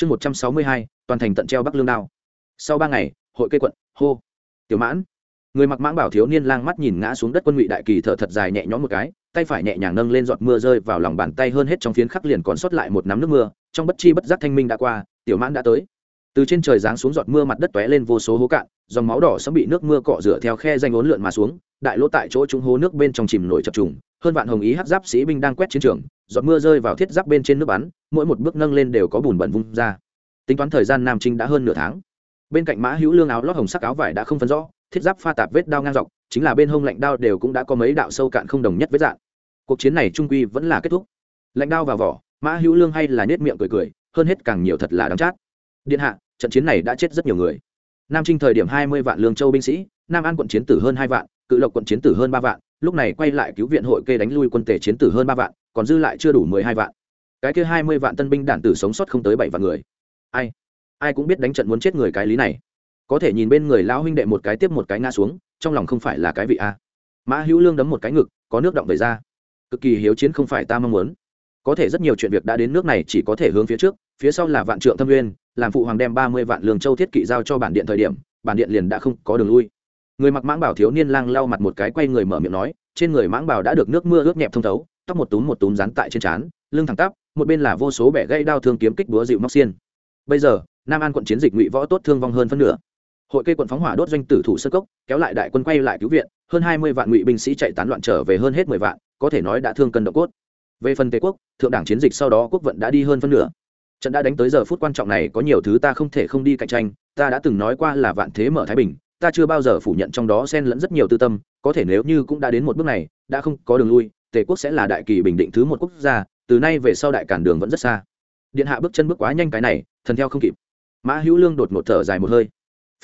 chương một trăm sáu mươi hai, toàn thành tận treo bắc lương đao. Sau ba ngày, hội cây quận, hô. Tiểu mãn. Người mặc mãng bảo thiếu niên lang mắt nhìn ngã xuống đất quân ngụy đại kỳ thở thật dài nhẹ nhõm một cái, tay phải nhẹ nhàng nâng lên giọt mưa rơi vào lòng bàn tay hơn hết trong phiến khắc liền còn sót lại một nắm nước mưa, trong bất chi bất giác thanh minh đã qua, tiểu mãn đã tới từ trên trời giáng xuống giọt mưa mặt đất tóe lên vô số hố cạn, dòng máu đỏ sẫm bị nước mưa cọ rửa theo khe danh ốn lượn mà xuống, đại lỗ tại chỗ trúng hố nước bên trong chìm nổi chập trùng, hơn vạn hồng ý hát giáp sĩ binh đang quét chiến trường, giọt mưa rơi vào thiết giáp bên trên nước bắn, mỗi một bước nâng lên đều có bùn bẩn vung ra. Tính toán thời gian nam trinh đã hơn nửa tháng. Bên cạnh mã hữu lương áo lót hồng sắc áo vải đã không phân rõ, thiết giáp pha tạp vết đao ngang dọc, chính là bên hông lạnh đao đều cũng đã có mấy đạo sâu cạn không đồng nhất vết dạng. cuộc chiến này trung quy vẫn là kết thúc. Lạnh đao vào vỏ, mã hữu lương hay là nết miệng cười cười, hơn hết càng nhiều thật là đắng chát. Điện hạ trận chiến này đã chết rất nhiều người. Nam trinh thời điểm hai mươi vạn lương châu binh sĩ, nam an quận chiến tử hơn hai vạn, cự lộc quận chiến tử hơn ba vạn, lúc này quay lại cứu viện hội kê đánh lui quân tể chiến tử hơn ba vạn, còn dư lại chưa đủ mười hai vạn. Cái kia hai mươi vạn tân binh đản tử sống sót không tới bảy vạn người. Ai? Ai cũng biết đánh trận muốn chết người cái lý này. Có thể nhìn bên người lão huynh đệ một cái tiếp một cái ngã xuống, trong lòng không phải là cái vị a. Mã hữu lương đấm một cái ngực, có nước động về ra. Cực kỳ hiếu chiến không phải ta mong muốn. Có thể rất nhiều chuyện việc đã đến nước này chỉ có thể hướng phía trước, phía sau là vạn trượng thâm nguyên làm phụ hoàng đem ba mươi vạn lương châu thiết kỵ giao cho bản điện thời điểm, bản điện liền đã không có đường lui. Người mặc mãng bảo thiếu niên lang lau mặt một cái quay người mở miệng nói, trên người mãng bảo đã được nước mưa ướt nhẹp thông thấu, tóc một túm một túm rán tại trên trán, lưng thẳng tắp, một bên là vô số bẻ gây đao thương kiếm kích búa dịu móc xiên. Bây giờ, nam an quận chiến dịch ngụy võ tốt thương vong hơn phân nửa. Hội cây quận phóng hỏa đốt doanh tử thủ sơ cốc, kéo lại đại quân quay lại cứu viện, hơn hai mươi vạn ngụy binh sĩ chạy tán loạn trở về hơn hết mười vạn, có thể nói đã thương cân độ cốt. Về phần tề quốc, thượng đảng chiến dịch sau đó quốc vận đã đi hơn phân nửa trận đã đánh tới giờ phút quan trọng này, có nhiều thứ ta không thể không đi cạnh tranh. Ta đã từng nói qua là vạn thế mở thái bình, ta chưa bao giờ phủ nhận trong đó xen lẫn rất nhiều tư tâm. Có thể nếu như cũng đã đến một bước này, đã không có đường lui, tề quốc sẽ là đại kỳ bình định thứ một quốc gia, từ nay về sau đại cản đường vẫn rất xa. Điện hạ bước chân bước quá nhanh cái này, thần theo không kịp. Mã hữu lương đột một thở dài một hơi.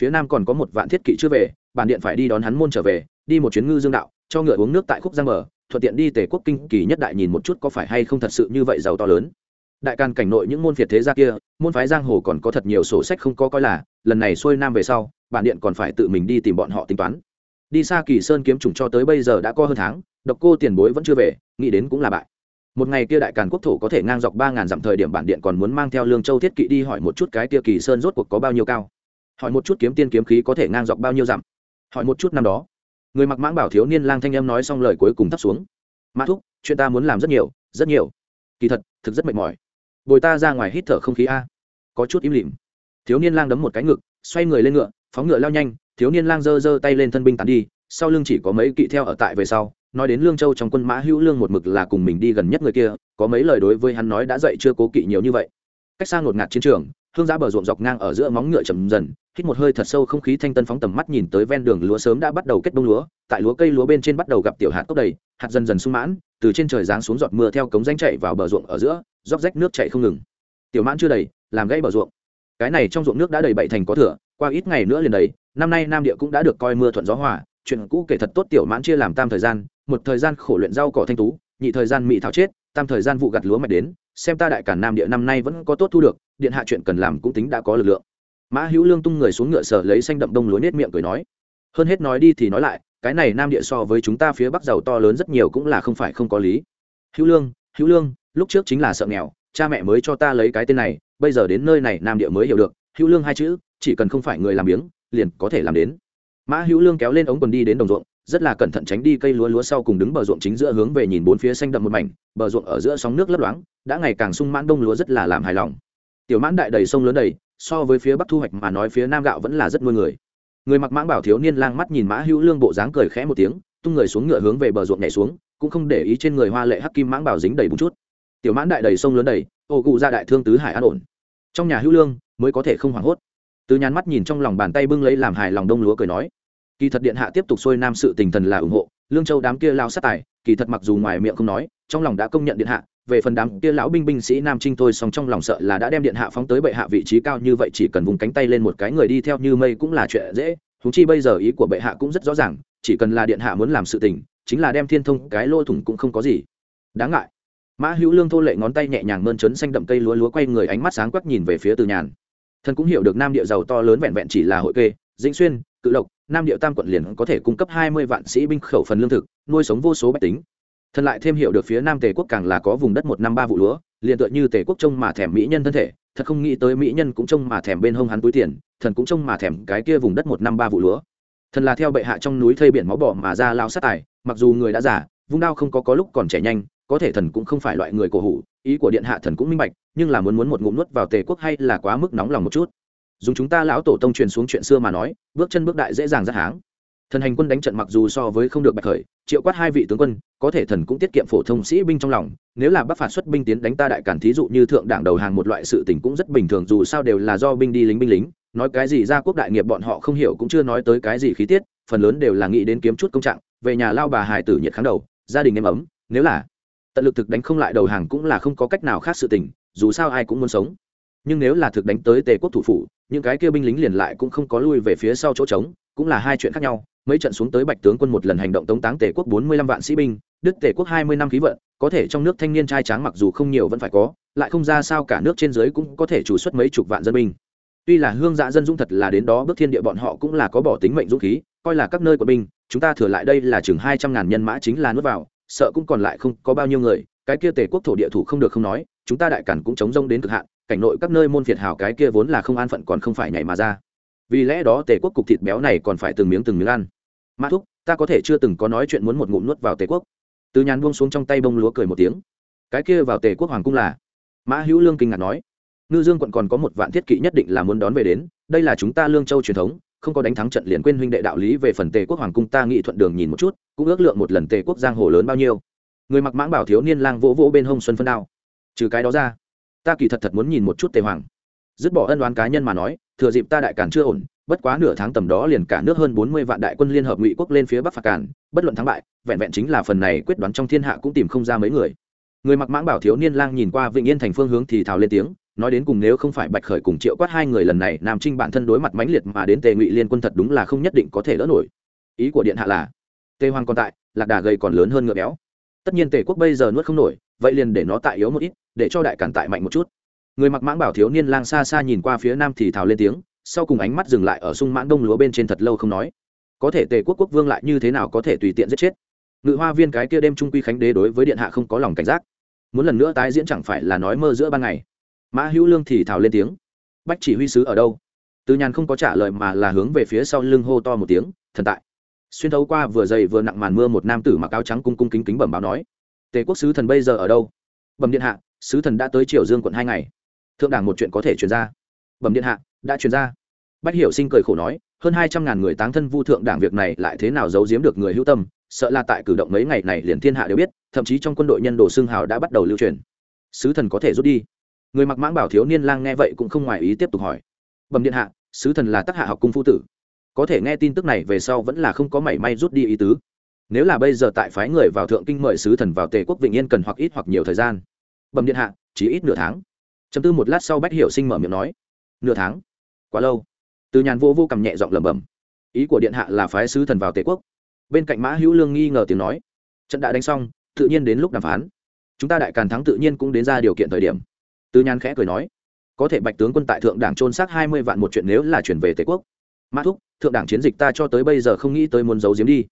Phía nam còn có một vạn thiết kỵ chưa về, bản điện phải đi đón hắn môn trở về, đi một chuyến ngư dương đạo, cho ngựa uống nước tại khúc giang mở thuận tiện đi tề quốc kinh kỳ nhất đại nhìn một chút có phải hay không thật sự như vậy giàu to lớn đại càn cảnh nội những môn phiệt thế gia kia, môn phái giang hồ còn có thật nhiều sổ sách không có coi là, lần này xuôi nam về sau, bản điện còn phải tự mình đi tìm bọn họ tính toán. Đi xa kỳ sơn kiếm trùng cho tới bây giờ đã có hơn tháng, độc cô tiền bối vẫn chưa về, nghĩ đến cũng là bại. Một ngày kia đại càn quốc thổ có thể ngang dọc ba ngàn dặm thời điểm bản điện còn muốn mang theo lương châu thiết kỵ đi hỏi một chút cái kia kỳ sơn rốt cuộc có bao nhiêu cao. Hỏi một chút kiếm tiên kiếm khí có thể ngang dọc bao nhiêu dặm. Hỏi một chút năm đó, người mặc mãng bảo thiếu niên lang thanh em nói xong lời cuối cùng thấp xuống. Mã thúc, chuyện ta muốn làm rất nhiều rất nhiều. Kỳ thật, thực rất mệt mỏi bồi ta ra ngoài hít thở không khí a. Có chút im lìm. Thiếu niên lang đấm một cái ngực, xoay người lên ngựa, phóng ngựa lao nhanh, thiếu niên lang giơ giơ tay lên thân binh tàn đi, sau lưng chỉ có mấy kỵ theo ở tại về sau, nói đến lương châu trong quân mã hữu lương một mực là cùng mình đi gần nhất người kia, có mấy lời đối với hắn nói đã dậy chưa cố kỵ nhiều như vậy. Cách xa ngột ngạt chiến trường, hương giã bờ ruộng dọc ngang ở giữa móng ngựa chầm dần, hít một hơi thật sâu không khí thanh tân phóng tầm mắt nhìn tới ven đường lúa sớm đã bắt đầu kết bông lúa, tại lúa cây lúa bên trên bắt đầu gặp tiểu hạt cốc đầy, hạt dần dần sung mãn, từ trên trời giáng xuống giọt mưa theo cống danh chạy vào bờ ruộng ở giữa róc rách nước chảy không ngừng. Tiểu mãn chưa đầy, làm gãy bờ ruộng. Cái này trong ruộng nước đã đầy bảy thành có thửa, qua ít ngày nữa liền đầy. Năm nay nam địa cũng đã được coi mưa thuận gió hòa, chuyện cũ kể thật tốt tiểu mãn chia làm tam thời gian, một thời gian khổ luyện rau cỏ thanh tú, nhị thời gian mỹ thảo chết, tam thời gian vụ gặt lúa mạch đến. Xem ta đại cản nam địa năm nay vẫn có tốt thu được, điện hạ chuyện cần làm cũng tính đã có lực lượng. Mã hữu lương tung người xuống ngựa sở lấy xanh đậm đông lúa nết miệng cười nói. Hơn hết nói đi thì nói lại, cái này nam địa so với chúng ta phía bắc giàu to lớn rất nhiều cũng là không phải không có lý. Hữu lương hữu lương lúc trước chính là sợ nghèo, cha mẹ mới cho ta lấy cái tên này, bây giờ đến nơi này nam địa mới hiểu được, hữu lương hai chữ, chỉ cần không phải người làm biếng, liền có thể làm đến. Mã hữu lương kéo lên ống quần đi đến đồng ruộng, rất là cẩn thận tránh đi cây lúa lúa sau cùng đứng bờ ruộng chính giữa hướng về nhìn bốn phía xanh đậm một mảnh, bờ ruộng ở giữa sóng nước lấp loáng, đã ngày càng sung mãn đông lúa rất là làm hài lòng. Tiểu mãn đại đầy sông lớn đầy, so với phía bắc thu hoạch mà nói phía nam gạo vẫn là rất nuôi người. Người mặc mãng bảo thiếu niên lang mắt nhìn mã hữu lương bộ dáng cười khẽ một tiếng, tung người xuống ngựa hướng về bờ ruộng nhảy xuống, cũng không để ý trên người hoa lệ hắc kim mãng bảo dính đầy bùn chút tiểu mãn đại đầy sông lớn đầy, ô cụ ra đại thương tứ hải an ổn. Trong nhà hữu lương mới có thể không hoảng hốt. Từ nhàn mắt nhìn trong lòng bàn tay bưng lấy làm hài lòng đông lúa cười nói, kỳ thật điện hạ tiếp tục xuôi nam sự tình thần là ủng hộ, lương châu đám kia lao sát tài, kỳ thật mặc dù ngoài miệng không nói, trong lòng đã công nhận điện hạ, về phần đám kia lão binh binh sĩ nam trinh thôi song trong lòng sợ là đã đem điện hạ phóng tới bệ hạ vị trí cao như vậy chỉ cần vùng cánh tay lên một cái người đi theo như mây cũng là chuyện dễ húng chi bây giờ ý của bệ hạ cũng rất rõ ràng, chỉ cần là điện hạ muốn làm sự tình, chính là đem thiên thông cái lô thủng cũng không có gì. Đáng ngại mã hữu lương thô lệ ngón tay nhẹ nhàng mơn trớn xanh đậm cây lúa lúa quay người ánh mắt sáng quắc nhìn về phía từ nhàn. Thần cũng hiểu được nam địa giàu to lớn vẹn vẹn chỉ là hội kê, dĩnh xuyên, cự lộc, nam địa tam quận liền có thể cung cấp hai mươi vạn sĩ binh khẩu phần lương thực, nuôi sống vô số bách tính. Thần lại thêm hiểu được phía nam tề quốc càng là có vùng đất một năm ba vụ lúa, liền tựa như tề quốc trông mà thèm mỹ nhân thân thể, thật không nghĩ tới mỹ nhân cũng trông mà thèm bên hông hắn túi tiền, thần cũng trông mà thèm cái kia vùng đất một năm ba vụ lúa. Thần là theo bệ hạ trong núi thây biển máu bỏ mà ra lao sát tài, mặc dù người đã giả vung đao không có có lúc còn trẻ nhanh có thể thần cũng không phải loại người cổ hủ, ý của điện hạ thần cũng minh bạch, nhưng là muốn muốn một ngụm nuốt vào tề quốc hay là quá mức nóng lòng một chút. Dùng chúng ta lão tổ tông truyền xuống chuyện xưa mà nói, bước chân bước đại dễ dàng rất háng. Thần hành quân đánh trận mặc dù so với không được bạch khởi, triệu quát hai vị tướng quân, có thể thần cũng tiết kiệm phổ thông sĩ binh trong lòng, nếu là bắc phạt xuất binh tiến đánh ta đại cản thí dụ như thượng đảng đầu hàng một loại sự tình cũng rất bình thường, dù sao đều là do binh đi lính binh lính, nói cái gì ra quốc đại nghiệp bọn họ không hiểu cũng chưa nói tới cái gì khí tiết, phần lớn đều là nghĩ đến kiếm chút công trạng, về nhà lao bà hài tử nhiệt kháng đầu, gia đình êm ấm, nếu là tận lực thực đánh không lại đầu hàng cũng là không có cách nào khác sự tình, dù sao ai cũng muốn sống. Nhưng nếu là thực đánh tới tề quốc thủ phủ, những cái kia binh lính liền lại cũng không có lui về phía sau chỗ trống, cũng là hai chuyện khác nhau. Mấy trận xuống tới bạch tướng quân một lần hành động tống táng tề quốc bốn mươi lăm vạn sĩ binh đức tề quốc hai mươi năm khí vận, có thể trong nước thanh niên trai tráng mặc dù không nhiều vẫn phải có, lại không ra sao cả nước trên dưới cũng có thể chủ xuất mấy chục vạn dân binh. Tuy là hương dạ dân dũng thật là đến đó, bước thiên địa bọn họ cũng là có bỏ tính mệnh dũng khí, coi là các nơi của binh, chúng ta thừa lại đây là chừng hai trăm ngàn nhân mã chính là nuốt vào sợ cũng còn lại không có bao nhiêu người, cái kia tề quốc thổ địa thủ không được không nói, chúng ta đại cản cũng chống rông đến cực hạn, cảnh nội các nơi môn phiệt hào cái kia vốn là không an phận còn không phải nhảy mà ra. Vì lẽ đó tề quốc cục thịt béo này còn phải từng miếng từng miếng ăn. Mã thúc, ta có thể chưa từng có nói chuyện muốn một ngụm nuốt vào tề quốc. Từ nhàn buông xuống trong tay bông lúa cười một tiếng. Cái kia vào tề quốc hoàng cung là? Mã hữu lương kinh ngạc nói. Ngư dương quận còn có một vạn thiết kỵ nhất định là muốn đón về đến, đây là chúng ta lương châu truyền thống không có đánh thắng trận liền quên huynh đệ đạo lý về phần tề quốc hoàng cung, ta nghị thuận đường nhìn một chút, cũng ước lượng một lần tề quốc giang hồ lớn bao nhiêu. Người mặc mãng bảo thiếu niên lang vỗ vỗ bên hông xuân phân đao. Trừ cái đó ra, ta kỳ thật thật muốn nhìn một chút tề hoàng. Dứt bỏ ân đoán cá nhân mà nói, thừa dịp ta đại cản chưa ổn, bất quá nửa tháng tầm đó liền cả nước hơn bốn mươi vạn đại quân liên hợp ngụy quốc lên phía bắc phạt cản bất luận thắng bại, vẹn vẹn chính là phần này quyết đoán trong thiên hạ cũng tìm không ra mấy người. Người mặc mãng bảo thiếu niên lang nhìn qua vịnh yên thành phương hướng thì thào lên tiếng nói đến cùng nếu không phải bạch khởi cùng triệu quát hai người lần này nam trinh bản thân đối mặt mãnh liệt mà đến tề ngụy liên quân thật đúng là không nhất định có thể đỡ nổi. Ý của điện hạ là, tề hoàng còn tại, lạc đà gầy còn lớn hơn ngựa béo. Tất nhiên tề quốc bây giờ nuốt không nổi, vậy liền để nó tại yếu một ít, để cho đại cản tại mạnh một chút. Người mặc mãng bảo thiếu niên lang xa xa nhìn qua phía nam thì thào lên tiếng, sau cùng ánh mắt dừng lại ở sung mãn đông lúa bên trên thật lâu không nói. Có thể tề quốc quốc vương lại như thế nào có thể tùy tiện giết chết? Ngự hoa viên cái kia đêm trung quy khánh đế đối với điện hạ không có lòng cảnh giác. Muốn lần nữa tái diễn chẳng phải là nói mơ giữa ban ngày mã hữu lương thì thào lên tiếng. Bách chỉ huy sứ ở đâu? Từ nhàn không có trả lời mà là hướng về phía sau lưng hô to một tiếng, thần tại. Xuyên thấu qua vừa dày vừa nặng màn mưa một nam tử mặc áo trắng cung cung kính kính bẩm báo nói, tề quốc sứ thần bây giờ ở đâu? Bẩm điện hạ, sứ thần đã tới triều dương quận hai ngày. Thượng đảng một chuyện có thể chuyển ra. Bẩm điện hạ, đã chuyển ra. Bách hiểu sinh cười khổ nói, hơn hai trăm ngàn người táng thân vu thượng đảng việc này lại thế nào giấu giếm được người hữu tâm, sợ là tại cử động mấy ngày này liền thiên hạ đều biết, thậm chí trong quân đội nhân đồ xương hào đã bắt đầu lưu truyền. Sứ thần có thể rút đi người mặc mãng bảo thiếu niên lang nghe vậy cũng không ngoài ý tiếp tục hỏi. Bẩm điện hạ, sứ thần là tác hạ học cung phu tử. Có thể nghe tin tức này về sau vẫn là không có mảy may rút đi ý tứ. Nếu là bây giờ tại phái người vào thượng kinh mời sứ thần vào tề quốc vĩnh yên cần hoặc ít hoặc nhiều thời gian. Bẩm điện hạ, chỉ ít nửa tháng. Chấm tư một lát sau bách hiểu sinh mở miệng nói. Nửa tháng? Quá lâu. Từ nhàn vô vô cầm nhẹ giọng lẩm bẩm. Ý của điện hạ là phái sứ thần vào tề quốc. Bên cạnh mã hữu lương nghi ngờ tiếng nói. Trận đã đánh xong, tự nhiên đến lúc đàm phán. Chúng ta đại càn thắng tự nhiên cũng đến ra điều kiện thời điểm. Tư nhàn khẽ cười nói, có thể bạch tướng quân tại thượng đảng trôn xác hai mươi vạn một chuyện nếu là chuyển về tề quốc. Mã thúc, thượng đảng chiến dịch ta cho tới bây giờ không nghĩ tới muốn giấu giếm đi.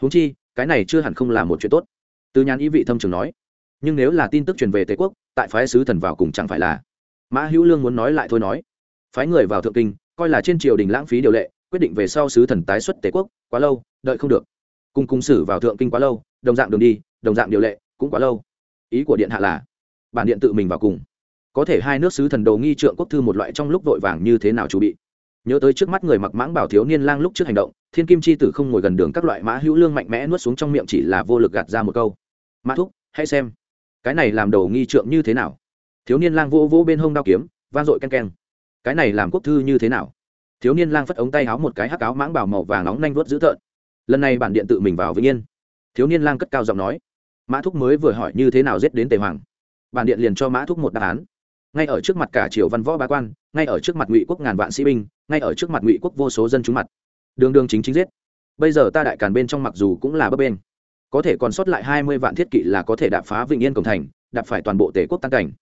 Huống chi, cái này chưa hẳn không là một chuyện tốt. Tư nhàn ý vị thâm trường nói, nhưng nếu là tin tức truyền về tề quốc, tại phái sứ thần vào cùng chẳng phải là mã hữu lương muốn nói lại thôi nói. Phái người vào thượng kinh, coi là trên triều đình lãng phí điều lệ, quyết định về sau sứ thần tái xuất tề quốc, quá lâu, đợi không được. Cùng cung sử vào thượng kinh quá lâu, đồng dạng đường đi, đồng dạng điều lệ, cũng quá lâu. Ý của điện hạ là, bản điện tự mình vào cùng có thể hai nước sứ thần đầu nghi trượng quốc thư một loại trong lúc vội vàng như thế nào chu bị. Nhớ tới trước mắt người mặc mãng bảo thiếu niên lang lúc trước hành động, thiên kim chi tử không ngồi gần đường các loại mã hữu lương mạnh mẽ nuốt xuống trong miệng chỉ là vô lực gạt ra một câu. Mã thúc, hãy xem. Cái này làm đầu nghi trượng như thế nào? Thiếu niên lang vô vô bên hông đao kiếm, vang dội ken ken cái này làm quốc thư như thế nào? Thiếu niên lang phất ống tay áo một cái hắc áo mãng bảo màu vàng nóng nanh vớt dữ tợn. Lần này bản điện tự mình vào vĩnh yên. Thiếu niên lang cất cao giọng nói. Mã thúc mới vừa hỏi như thế nào giết đến tề hoàng? Bản điện liền cho mã thúc một đáp án ngay ở trước mặt cả triều văn võ bá quan, ngay ở trước mặt ngụy quốc ngàn vạn sĩ binh, ngay ở trước mặt ngụy quốc vô số dân chúng mặt. Đường đường chính chính giết. Bây giờ ta đại càn bên trong mặc dù cũng là bấp bên có thể còn sót lại hai mươi vạn thiết kỵ là có thể đạp phá vĩnh yên cổng thành, đạp phải toàn bộ tề quốc tăng cảnh.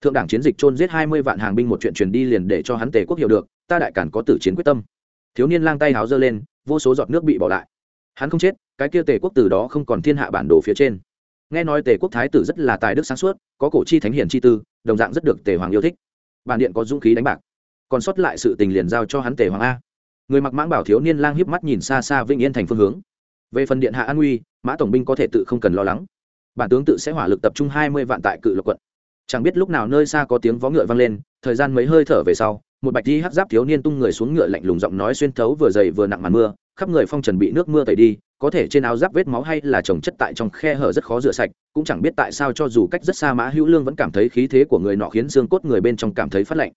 Thượng đảng chiến dịch chôn giết hai mươi vạn hàng binh một chuyện truyền đi liền để cho hắn tề quốc hiểu được, ta đại càn có tử chiến quyết tâm. Thiếu niên lang tay háo giơ lên, vô số giọt nước bị bỏ lại. Hắn không chết, cái kia tề quốc từ đó không còn thiên hạ bản đồ phía trên nghe nói tề quốc thái tử rất là tài đức sáng suốt, có cổ chi thánh hiển chi tư, đồng dạng rất được tề hoàng yêu thích. Bản điện có dũng khí đánh bạc, còn sót lại sự tình liền giao cho hắn tề hoàng a. Người mặc mãng bảo thiếu niên lang hiếp mắt nhìn xa xa vĩnh yên thành phương hướng. Về phần điện hạ an nguy, mã tổng binh có thể tự không cần lo lắng. Bản tướng tự sẽ hỏa lực tập trung hai mươi vạn tại cự lộc quận. Chẳng biết lúc nào nơi xa có tiếng vó ngựa vang lên, thời gian mấy hơi thở về sau, một bạch thi hắc giáp thiếu niên tung người xuống ngựa lạnh lùng giọng nói xuyên thấu vừa dày vừa nặng màn mưa khắp người phong trần bị nước mưa tẩy đi, có thể trên áo giáp vết máu hay là trồng chất tại trong khe hở rất khó rửa sạch, cũng chẳng biết tại sao cho dù cách rất xa mã hữu lương vẫn cảm thấy khí thế của người nọ khiến xương cốt người bên trong cảm thấy phát lạnh.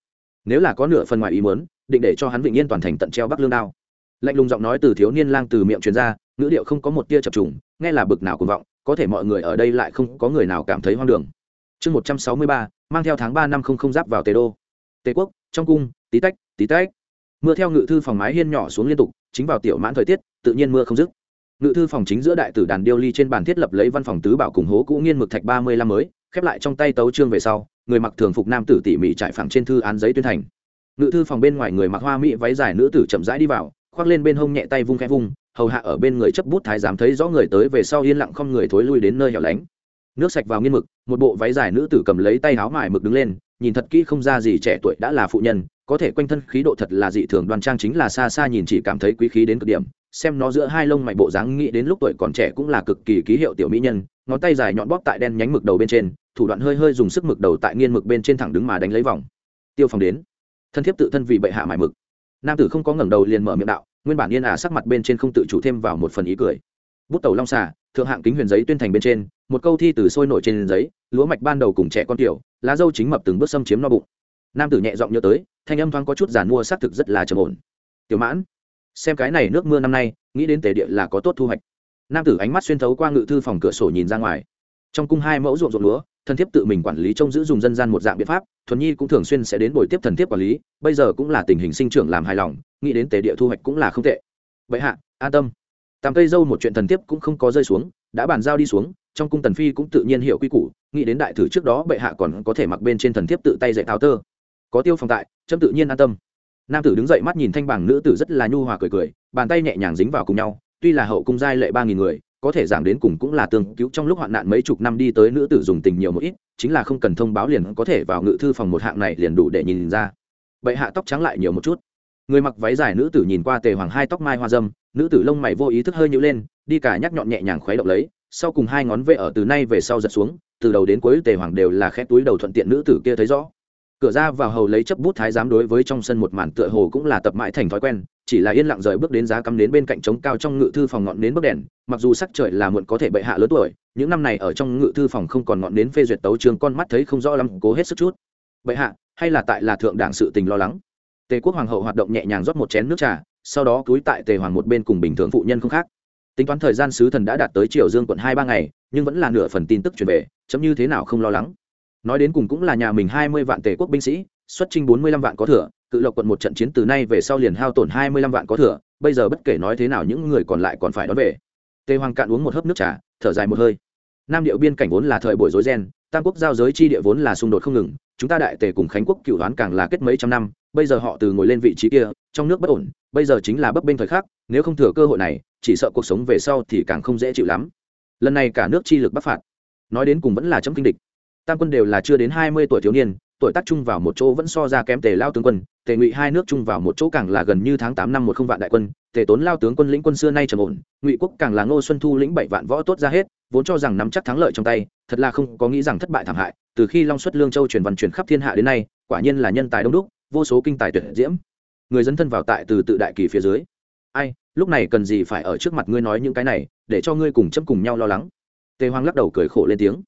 Nếu là có nửa phần ngoài ý muốn, định để cho hắn vĩnh yên toàn thành tận treo bắc lương đao. Lạnh lùng giọng nói từ thiếu niên lang từ miệng truyền ra, ngữ điệu không có một tia chập trùng, nghe là bực nào cuồng vọng, có thể mọi người ở đây lại không có người nào cảm thấy hoang đường. Chương một trăm sáu mươi ba, mang theo tháng ba năm không không giáp vào tề đô. Tề quốc, trong cung, tí tách tí tách. Mưa theo ngự thư phòng mái hiên nhỏ xuống liên tục chính vào tiểu mãn thời tiết, tự nhiên mưa không dứt. Ngự thư phòng chính giữa đại tử đàn điêu ly trên bàn thiết lập lấy văn phòng tứ bảo cùng hố cũ nghiên mực thạch ba mươi lăm mới, khép lại trong tay tấu trương về sau, người mặc thường phục nam tử tỉ mỉ trải phẳng trên thư án giấy tuyên thành. Ngự thư phòng bên ngoài người mặc hoa mỹ váy dài nữ tử chậm rãi đi vào, khoác lên bên hông nhẹ tay vung khẽ vung, hầu hạ ở bên người chấp bút thái giám thấy rõ người tới về sau yên lặng không người thối lui đến nơi hẻo lánh. Nước sạch vào nghiên mực, một bộ váy dài nữ tử cầm lấy tay áo mải mực đứng lên nhìn thật kỹ không ra gì trẻ tuổi đã là phụ nhân, có thể quanh thân khí độ thật là dị thường, đoan trang chính là xa xa nhìn chỉ cảm thấy quý khí đến cực điểm, xem nó giữa hai lông mày bộ dáng nghĩ đến lúc tuổi còn trẻ cũng là cực kỳ ký hiệu tiểu mỹ nhân, ngón tay dài nhọn bóp tại đen nhánh mực đầu bên trên, thủ đoạn hơi hơi dùng sức mực đầu tại nghiên mực bên trên thẳng đứng mà đánh lấy vòng. Tiêu phòng đến. Thân thiếp tự thân vì bệ hạ mải mực. Nam tử không có ngẩng đầu liền mở miệng đạo, nguyên bản yên ả sắc mặt bên trên không tự chủ thêm vào một phần ý cười. Bút tàu long xà, thượng hạng kính huyền giấy tuyên thành bên trên, một câu thi từ sôi nổi trên giấy, lúa mạch ban đầu cùng trẻ con tiểu lá dâu chính mập từng bước xâm chiếm no bụng. Nam tử nhẹ giọng nhớ tới, thanh âm thoáng có chút giàn mua, xác thực rất là trầm ổn. Tiểu mãn, xem cái này nước mưa năm nay, nghĩ đến tề địa là có tốt thu hoạch. Nam tử ánh mắt xuyên thấu qua ngự thư phòng cửa sổ nhìn ra ngoài. Trong cung hai mẫu ruộng ruộng lúa, thần thiếp tự mình quản lý trông giữ dùng dân gian một dạng biện pháp, thuần nhi cũng thường xuyên sẽ đến buổi tiếp thần thiếp quản lý, bây giờ cũng là tình hình sinh trưởng làm hài lòng, nghĩ đến tề địa thu hoạch cũng là không tệ. Vậy hạ, an tâm. Tam cây dâu một chuyện thần thiếp cũng không có rơi xuống, đã bàn giao đi xuống trong cung tần phi cũng tự nhiên hiểu quy củ, nghĩ đến đại thử trước đó bệ hạ còn có thể mặc bên trên thần thiếp tự tay dạy tháo tơ. Có tiêu phòng tại trâm tự nhiên an tâm. Nam tử đứng dậy mắt nhìn thanh bảng nữ tử rất là nhu hòa cười cười, bàn tay nhẹ nhàng dính vào cùng nhau, tuy là hậu cung giai lệ ba nghìn người, có thể giảm đến cùng cũng là tương cứu trong lúc hoạn nạn mấy chục năm đi tới nữ tử dùng tình nhiều một ít, chính là không cần thông báo liền có thể vào ngự thư phòng một hạng này liền đủ để nhìn ra. Bệ hạ tóc trắng lại nhiều một chút. Người mặc váy dài nữ tử nhìn qua tề hoàng hai tóc mai hoa dâm, nữ tử lông mày vô ý thức hơi nhữ lên, đi cả nhắc nhọn nhẹ nhàng khuấy động lấy sau cùng hai ngón vệ ở từ nay về sau giật xuống, từ đầu đến cuối tề hoàng đều là khét túi đầu thuận tiện nữ tử kia thấy rõ. Cửa ra vào hầu lấy chấp bút thái giám đối với trong sân một màn tựa hồ cũng là tập mãi thành thói quen, chỉ là yên lặng rời bước đến giá cắm đến bên cạnh trống cao trong ngự thư phòng ngọn nến bức đèn, mặc dù sắc trời là muộn có thể bệ hạ lớn tuổi, những năm này ở trong ngự thư phòng không còn ngọn nến phê duyệt tấu trường con mắt thấy không rõ lắm, cố hết sức chút. Bệ hạ, hay là tại là thượng đảng sự tình lo lắng? Tề quốc hoàng hậu hoạt động nhẹ nhàng rót một chén nước trà, sau đó cúi tại tề hoàng một bên cùng bình thường phụ nhân không khác tính toán thời gian sứ thần đã đạt tới triều dương quận hai ba ngày, nhưng vẫn là nửa phần tin tức truyền về, chấm như thế nào không lo lắng. Nói đến cùng cũng là nhà mình hai mươi vạn tề quốc binh sĩ, xuất trình bốn mươi lăm vạn có thừa, cự lộc quận một trận chiến từ nay về sau liền hao tổn hai mươi lăm vạn có thừa, bây giờ bất kể nói thế nào những người còn lại còn phải đón về. Tề hoàng cạn uống một hớp nước trà, thở dài một hơi. Nam điệu biên cảnh vốn là thời buổi rối ren, tam quốc giao giới chi địa vốn là xung đột không ngừng chúng ta đại tề cùng khánh quốc cựu đoán càng là kết mấy trăm năm, bây giờ họ từ ngồi lên vị trí kia, trong nước bất ổn, bây giờ chính là bấp bênh thời khắc, nếu không thừa cơ hội này, chỉ sợ cuộc sống về sau thì càng không dễ chịu lắm. Lần này cả nước chi lực bắc phạt, nói đến cùng vẫn là chấm kinh địch. Tam quân đều là chưa đến hai mươi tuổi thiếu niên, tuổi tác chung vào một chỗ vẫn so ra kém tề lao tướng quân, tề ngụy hai nước chung vào một chỗ càng là gần như tháng tám năm một không vạn đại quân, tề tốn lao tướng quân lĩnh quân xưa nay trầm ổn, ngụy quốc càng là ngô xuân thu lĩnh bảy vạn võ tốt ra hết, vốn cho rằng nắm chắc thắng lợi trong tay, thật là không có nghĩ rằng thất bại thảm hại từ khi long xuất lương châu truyền văn truyền khắp thiên hạ đến nay, quả nhiên là nhân tài đông đúc, vô số kinh tài tuyển diễm. Người dân thân vào tại từ tự đại kỳ phía dưới. Ai, lúc này cần gì phải ở trước mặt ngươi nói những cái này, để cho ngươi cùng chấm cùng nhau lo lắng? Tề hoàng lắc đầu cười khổ lên tiếng.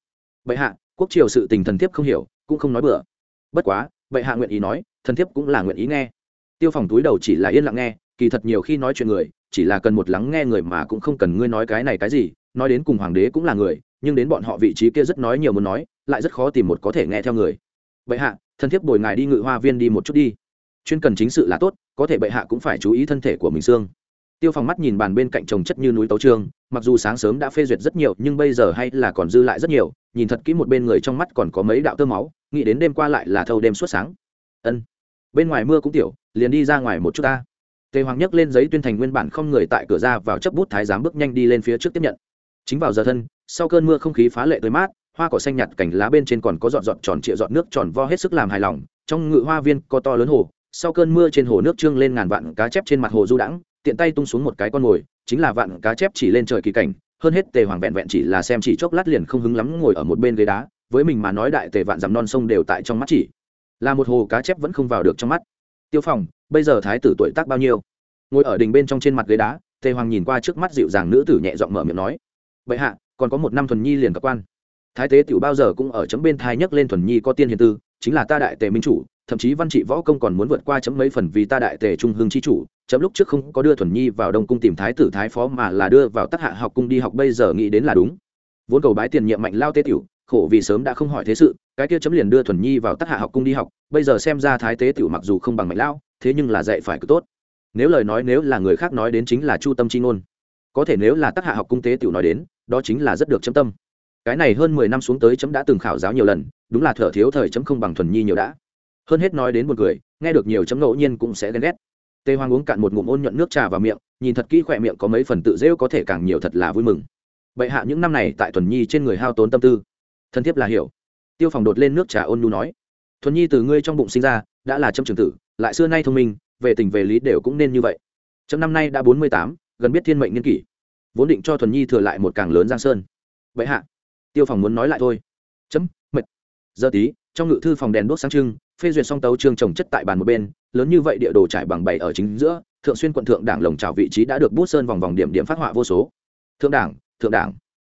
Bệ hạ, quốc triều sự tình thần thiếp không hiểu, cũng không nói bừa. Bất quá, bệ hạ nguyện ý nói, thần thiếp cũng là nguyện ý nghe. Tiêu phòng túi đầu chỉ là yên lặng nghe, kỳ thật nhiều khi nói chuyện người, chỉ là cần một lắng nghe người mà cũng không cần ngươi nói cái này cái gì, nói đến cùng hoàng đế cũng là người, nhưng đến bọn họ vị trí kia rất nói nhiều muốn nói lại rất khó tìm một có thể nghe theo người. Bệ hạ, thân thiếp bồi ngài đi ngự hoa viên đi một chút đi. Chuyên cần chính sự là tốt, có thể bệ hạ cũng phải chú ý thân thể của mình xương. Tiêu phòng mắt nhìn bàn bên cạnh trồng chất như núi tấu trương mặc dù sáng sớm đã phê duyệt rất nhiều, nhưng bây giờ hay là còn dư lại rất nhiều, nhìn thật kỹ một bên người trong mắt còn có mấy đạo tơ máu, nghĩ đến đêm qua lại là thâu đêm suốt sáng. Ân, bên ngoài mưa cũng tiểu, liền đi ra ngoài một chút ta. Tề hoàng nhấc lên giấy tuyên thành nguyên bản không người tại cửa ra vào chấp bút thái giám bước nhanh đi lên phía trước tiếp nhận. Chính vào giờ thân, sau cơn mưa không khí phá lệ tới mát hoa cỏ xanh nhạt cảnh lá bên trên còn có giọt giọt tròn trịa giọt nước tròn vo hết sức làm hài lòng. Trong ngự hoa viên có to lớn hồ, sau cơn mưa trên hồ nước trương lên ngàn vạn cá chép trên mặt hồ du đãng, tiện tay tung xuống một cái con mồi, chính là vạn cá chép chỉ lên trời kỳ cảnh, hơn hết tề hoàng vẹn vẹn chỉ là xem chỉ chốc lát liền không hứng lắm ngồi ở một bên ghế đá, với mình mà nói đại tề vạn dằm non sông đều tại trong mắt chỉ. Là một hồ cá chép vẫn không vào được trong mắt. Tiêu phòng bây giờ thái tử tuổi tác bao nhiêu? Ngồi ở đình bên trong trên mặt ghế đá, tề hoàng nhìn qua trước mắt dịu dàng nữ tử nhẹ giọng mở miệng nói. Vậy hạ, còn có một năm thuần nhi liền cơ quan thái tế tiểu bao giờ cũng ở chấm bên thai nhấc lên thuần nhi có tiên hiền tư, chính là ta đại tề minh chủ, thậm chí văn trị võ công còn muốn vượt qua chấm mấy phần vì ta đại tề trung hương chi chủ, chấm lúc trước không có đưa thuần nhi vào đông cung tìm thái tử thái phó mà là đưa vào tác hạ học cung đi học, bây giờ nghĩ đến là đúng. Vốn cầu bái tiền nhiệm mạnh lao tế tiểu, khổ vì sớm đã không hỏi thế sự, cái kia chấm liền đưa thuần nhi vào tác hạ học cung đi học, bây giờ xem ra thái tế tiểu mặc dù không bằng mạnh lao, thế nhưng là dạy phải cứ tốt. Nếu lời nói nếu là người khác nói đến chính là chu tâm chi ngôn. Có thể nếu là tác hạ học cung tế tiểu nói đến, đó chính là rất được chấm tâm cái này hơn mười năm xuống tới chấm đã từng khảo giáo nhiều lần, đúng là thở thiếu thời chấm không bằng thuần nhi nhiều đã. Hơn hết nói đến một người nghe được nhiều chấm ngẫu nhiên cũng sẽ ghen ghét. Tề hoàng uống cạn một ngụm ôn nhuận nước trà vào miệng, nhìn thật kỹ khỏe miệng có mấy phần tự rêu có thể càng nhiều thật là vui mừng. Bệ hạ những năm này tại thuần nhi trên người hao tốn tâm tư. Thân thiết là hiểu. Tiêu phòng đột lên nước trà ôn nhu nói, thuần nhi từ ngươi trong bụng sinh ra, đã là chấm trường tử, lại xưa nay thông minh, về tình về lý đều cũng nên như vậy. Chấm năm nay đã bốn mươi tám, gần biết thiên mệnh niên kỷ. Vốn định cho thuần nhi thừa lại một càng lớn giang sơn. Bệ hạ tiêu phòng muốn nói lại thôi. Chấm, mệt. Giờ tí, trong ngự thư phòng đèn đốt sáng trưng, phê duyệt xong tấu trương trồng chất tại bàn một bên, lớn như vậy địa đồ trải bằng bảy ở chính giữa, thượng xuyên quận thượng đảng lồng trào vị trí đã được bút sơn vòng vòng điểm điểm phát họa vô số. Thượng đảng thượng đảng.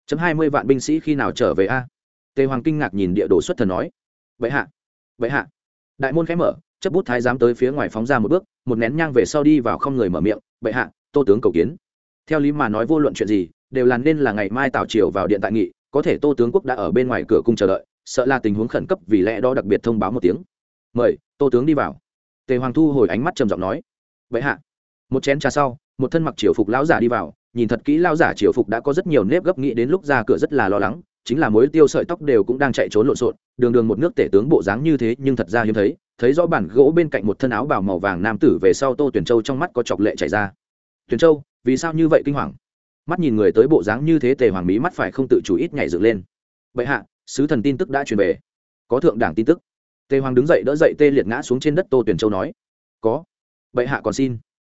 Chấm hai mươi vạn binh sĩ khi nào trở về a? Tề hoàng kinh ngạc nhìn địa đồ xuất thần nói. Vậy hạ vậy hạ. Đại môn khẽ mở chấp bút thái giám tới phía ngoài phóng ra một bước, một nén nhang về sau đi vào không người mở miệng bệ hạ, tô tướng cầu kiến. Theo lý mà nói vô luận chuyện gì, đều là nên là ngày mai tào triều vào điện tại nghị có thể tô tướng quốc đã ở bên ngoài cửa cung chờ đợi, sợ là tình huống khẩn cấp vì lẽ đó đặc biệt thông báo một tiếng. Mời, tô tướng đi vào. Tề hoàng thu hồi ánh mắt trầm giọng nói. Vậy hạ. Một chén trà sau, một thân mặc triều phục lão giả đi vào, nhìn thật kỹ lão giả triều phục đã có rất nhiều nếp gấp nghĩ đến lúc ra cửa rất là lo lắng, chính là mối tiêu sợi tóc đều cũng đang chạy trốn lộn xộn, đường đường một nước tể tướng bộ dáng như thế, nhưng thật ra hiếm thấy thấy rõ bản gỗ bên cạnh một thân áo bào màu vàng nam tử về sau tô tuyển châu trong mắt có chọc lệ chảy ra. Tuyển châu, vì sao như vậy kinh hoàng? Mắt nhìn người tới bộ dáng như thế tề hoàng mỹ mắt phải không tự chủ ít nhảy dựng lên. Bệ hạ, sứ thần tin tức đã truyền về. Có thượng đảng tin tức. Tề hoàng đứng dậy đỡ dậy tê liệt ngã xuống trên đất tô tuyển châu nói. Có. Bệ hạ còn xin.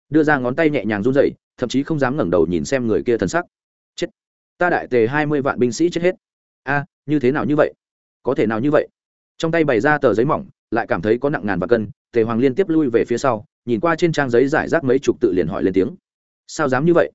Đưa ra ngón tay nhẹ nhàng run dậy thậm chí không dám ngẩng đầu nhìn xem người kia thần sắc. Chết. Ta đại tề hai mươi vạn binh sĩ chết hết. A, như thế nào như vậy? Có thể nào như vậy? Trong tay bày ra tờ giấy mỏng, lại cảm thấy có nặng ngàn và cân, tề hoàng liên tiếp lui về phía sau, nhìn qua trên trang giấy giải rác mấy chục tự liền hỏi lên tiếng. Sao dám như vậy?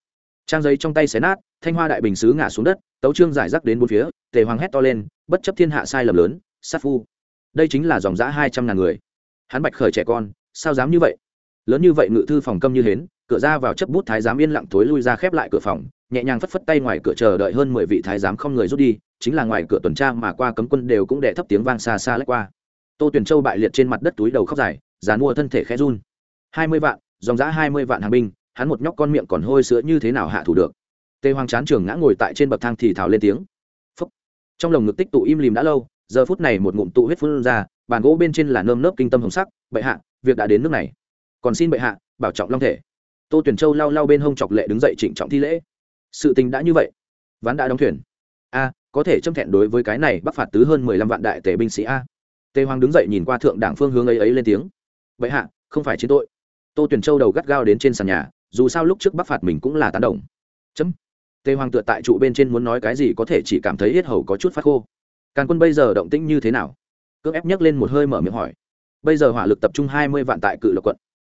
Trang giấy trong tay xé nát, thanh hoa đại bình xứ ngã xuống đất, tấu trương giải rác đến bốn phía, tề hoàng hét to lên, bất chấp thiên hạ sai lầm lớn, sát phu. Đây chính là dòng giã hai trăm ngàn người. Hắn bạch khởi trẻ con, sao dám như vậy? Lớn như vậy ngự thư phòng câm như hến, cửa ra vào chấp bút thái giám yên lặng thối lui ra khép lại cửa phòng, nhẹ nhàng phất phất tay ngoài cửa chờ đợi hơn mười vị thái giám không người rút đi, chính là ngoài cửa tuần tra mà qua cấm quân đều cũng đệ thấp tiếng vang xa xa lách qua. Tô tuyển châu bại liệt trên mặt đất túi đầu khóc dài dàn mua thân thể khẽ run. Hai mươi vạn, dòng giã hai mươi vạn hàng binh hắn một nhóc con miệng còn hôi sữa như thế nào hạ thủ được. Tề hoàng chán trường ngã ngồi tại trên bậc thang thì thào lên tiếng. Phúc. trong lồng ngực tích tụ im lìm đã lâu, giờ phút này một ngụm tụ huyết phun ra, bàn gỗ bên trên là nơm nớp kinh tâm hồng sắc, bệ hạ, việc đã đến nước này. Còn xin bệ hạ, bảo trọng long thể. Tô tuyển châu lau lau bên hông chọc lệ đứng dậy trịnh trọng thi lễ. Sự tình đã như vậy, ván đã đóng thuyền. A, có thể châm thẹn đối với cái này bắc phạt tứ hơn mười lăm vạn đại tể binh sĩ a. Tề hoàng đứng dậy nhìn qua thượng đảng phương hướng ấy ấy lên tiếng. Bệ hạ, không phải chiến tội. Tô tuyển châu đầu gắt gao đến trên sàn nhà dù sao lúc trước bắc phạt mình cũng là tán đồng. Chấm. Tề hoàng tựa tại trụ bên trên muốn nói cái gì có thể chỉ cảm thấy hết hầu có chút phát khô. Càn quân bây giờ động tĩnh như thế nào? Cưỡng ép nhấc lên một hơi mở miệng hỏi. Bây giờ hỏa lực tập trung hai mươi vạn tại cự lộc quận.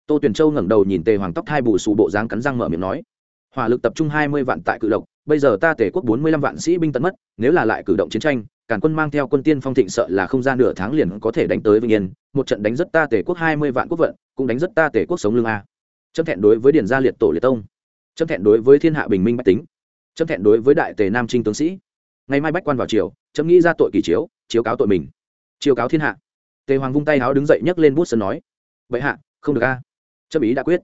Tô Tuyền châu ngẩng đầu nhìn tề hoàng tóc thai bù xù bộ dáng cắn răng mở miệng nói. Hỏa lực tập trung hai mươi vạn tại cự lộc, bây giờ ta tề quốc bốn mươi lăm vạn sĩ binh tận mất, nếu là lại cử động chiến tranh, càn quân mang theo quân tiên phong thịnh sợ là không gian nửa tháng liền có thể đánh tới vĩnh yên. Một trận đánh rất ta tề quốc hai mươi vạn quốc vận, cũng đánh rất ta tề quốc sống lương a chấm thẹn đối với điền gia liệt tổ liệt tông. Chấm thẹn đối với thiên hạ bình minh bách tính. Chấm thẹn đối với đại tề nam trinh tướng sĩ. Ngày mai bách quan vào triều, chấm nghĩ ra tội kỳ chiếu chiếu cáo tội mình. Chiếu cáo thiên hạ. Tề hoàng vung tay áo đứng dậy nhấc lên bút sơn nói vậy hạ, không được a. À. chấm ý đã quyết.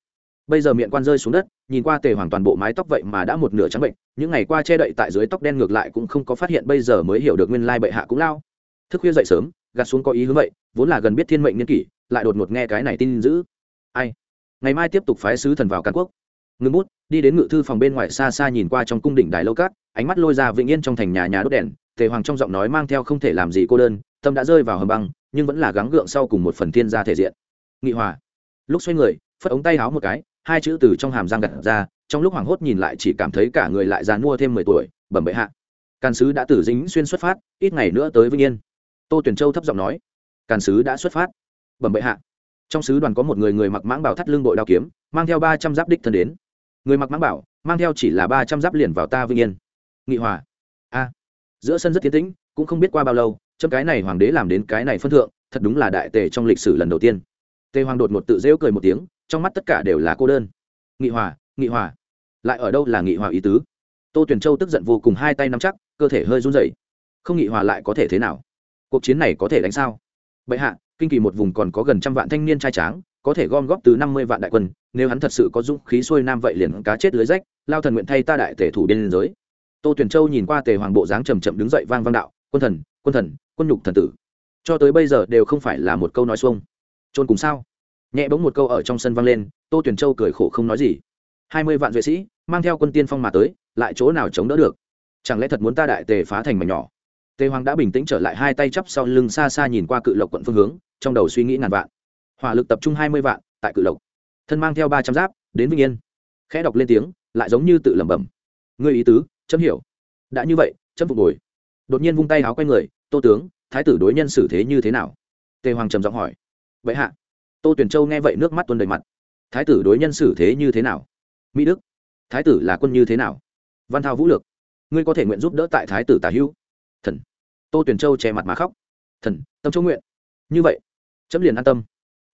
Bây giờ miệng quan rơi xuống đất, nhìn qua tề hoàng toàn bộ mái tóc vậy mà đã một nửa trắng bệnh, những ngày qua che đậy tại dưới tóc đen ngược lại cũng không có phát hiện bây giờ mới hiểu được nguyên lai bệ hạ cũng lao. Thức khuya dậy sớm, gạt xuống có ý hướng vậy, vốn là gần biết thiên mệnh niên kỷ, lại đột ngột nghe cái này tin dữ. Ai? Ngày mai tiếp tục phái sứ thần vào càn quốc. Ngưng bút, đi đến ngự thư phòng bên ngoài xa xa nhìn qua trong cung đỉnh đài lâu cát, ánh mắt lôi ra vĩnh yên trong thành nhà nhà đốt đèn, tề hoàng trong giọng nói mang theo không thể làm gì cô đơn, tâm đã rơi vào hầm băng, nhưng vẫn là gắng gượng sau cùng một phần thiên gia thể diện. Nghị hòa. Lúc xoay người, phất ống tay háo một cái, hai chữ từ trong hàm răng gặt ra, trong lúc hoảng hốt nhìn lại chỉ cảm thấy cả người lại dàn mua thêm mười tuổi, bẩm bệ hạ. Càn sứ đã tử dính xuyên xuất phát, ít ngày nữa tới vĩnh yên. Tô tuyển châu thấp giọng nói. Càn sứ đã xuất phát. Bẩm bệ hạ trong sứ đoàn có một người người mặc mãng bảo thắt lưng bội đao kiếm, mang theo ba trăm giáp đích thân đến. Người mặc mãng bảo, mang theo chỉ là ba trăm giáp liền vào ta vinh yên. Nghị hòa. A. Giữa sân rất tiến tĩnh, cũng không biết qua bao lâu trong cái này hoàng đế làm đến cái này phân thượng, thật đúng là đại tề trong lịch sử lần đầu tiên. Tề hoàng đột một tự rêu cười một tiếng, trong mắt tất cả đều là cô đơn. Nghị hòa nghị hòa. Lại ở đâu là nghị hòa ý tứ? Tô tuyền châu tức giận vô cùng, hai tay nắm chắc, cơ thể hơi run rẩy. Không nghị hòa lại có thể thế nào? Cuộc chiến này có thể đánh sao? Bệ hạ kinh kỳ một vùng còn có gần trăm vạn thanh niên trai tráng, có thể gom góp từ năm mươi vạn đại quân, nếu hắn thật sự có dũng khí xuôi nam vậy liền cá chết lưới rách, lao thần nguyện thay ta đại tể thủ biên giới. Tô Tuyền châu nhìn qua tề hoàng bộ dáng trầm chậm đứng dậy vang vang đạo, quân thần quân thần, quân nhục thần tử. Cho tới bây giờ đều không phải là một câu nói xuông. Trôn cùng sao? Nhẹ bỗng một câu ở trong sân vang lên, tô Tuyền châu cười khổ không nói gì. Hai mươi vạn vệ sĩ, mang theo quân tiên phong mà tới, lại chỗ nào chống đỡ được? Chẳng lẽ thật muốn ta đại tề phá thành mảnh nhỏ? Tề hoàng đã bình tĩnh trở lại, hai tay chắp sau lưng, xa xa nhìn qua cự lộc quận phương hướng trong đầu suy nghĩ ngàn vạn. Hỏa lực tập trung hai mươi vạn, tại cự lộc. Thân mang theo ba trăm giáp, đến vĩnh yên. Khẽ đọc lên tiếng, lại giống như tự lẩm bẩm. Ngươi ý tứ, chấm hiểu. Đã như vậy, chấm phục hồi. Đột nhiên vung tay áo q u a y người, tô tướng, thái tử đối nhân xử thế như thế nào? Tề hoàng trầm giọng hỏi. Vậy hạ. Tô tuyển châu nghe vậy nước mắt tuôn đầy mặt. Thái tử đối nhân xử thế như thế nào? Mỹ đức. Thái tử là quân như thế nào? Văn thao vũ lược. Ngươi có thể nguyện giúp đỡ tại thái tử tả hữu. Thần. Tô tuyển châu che mặt mà khóc. Thần, tâm châu nguyện. Như vậy chấm liền an tâm.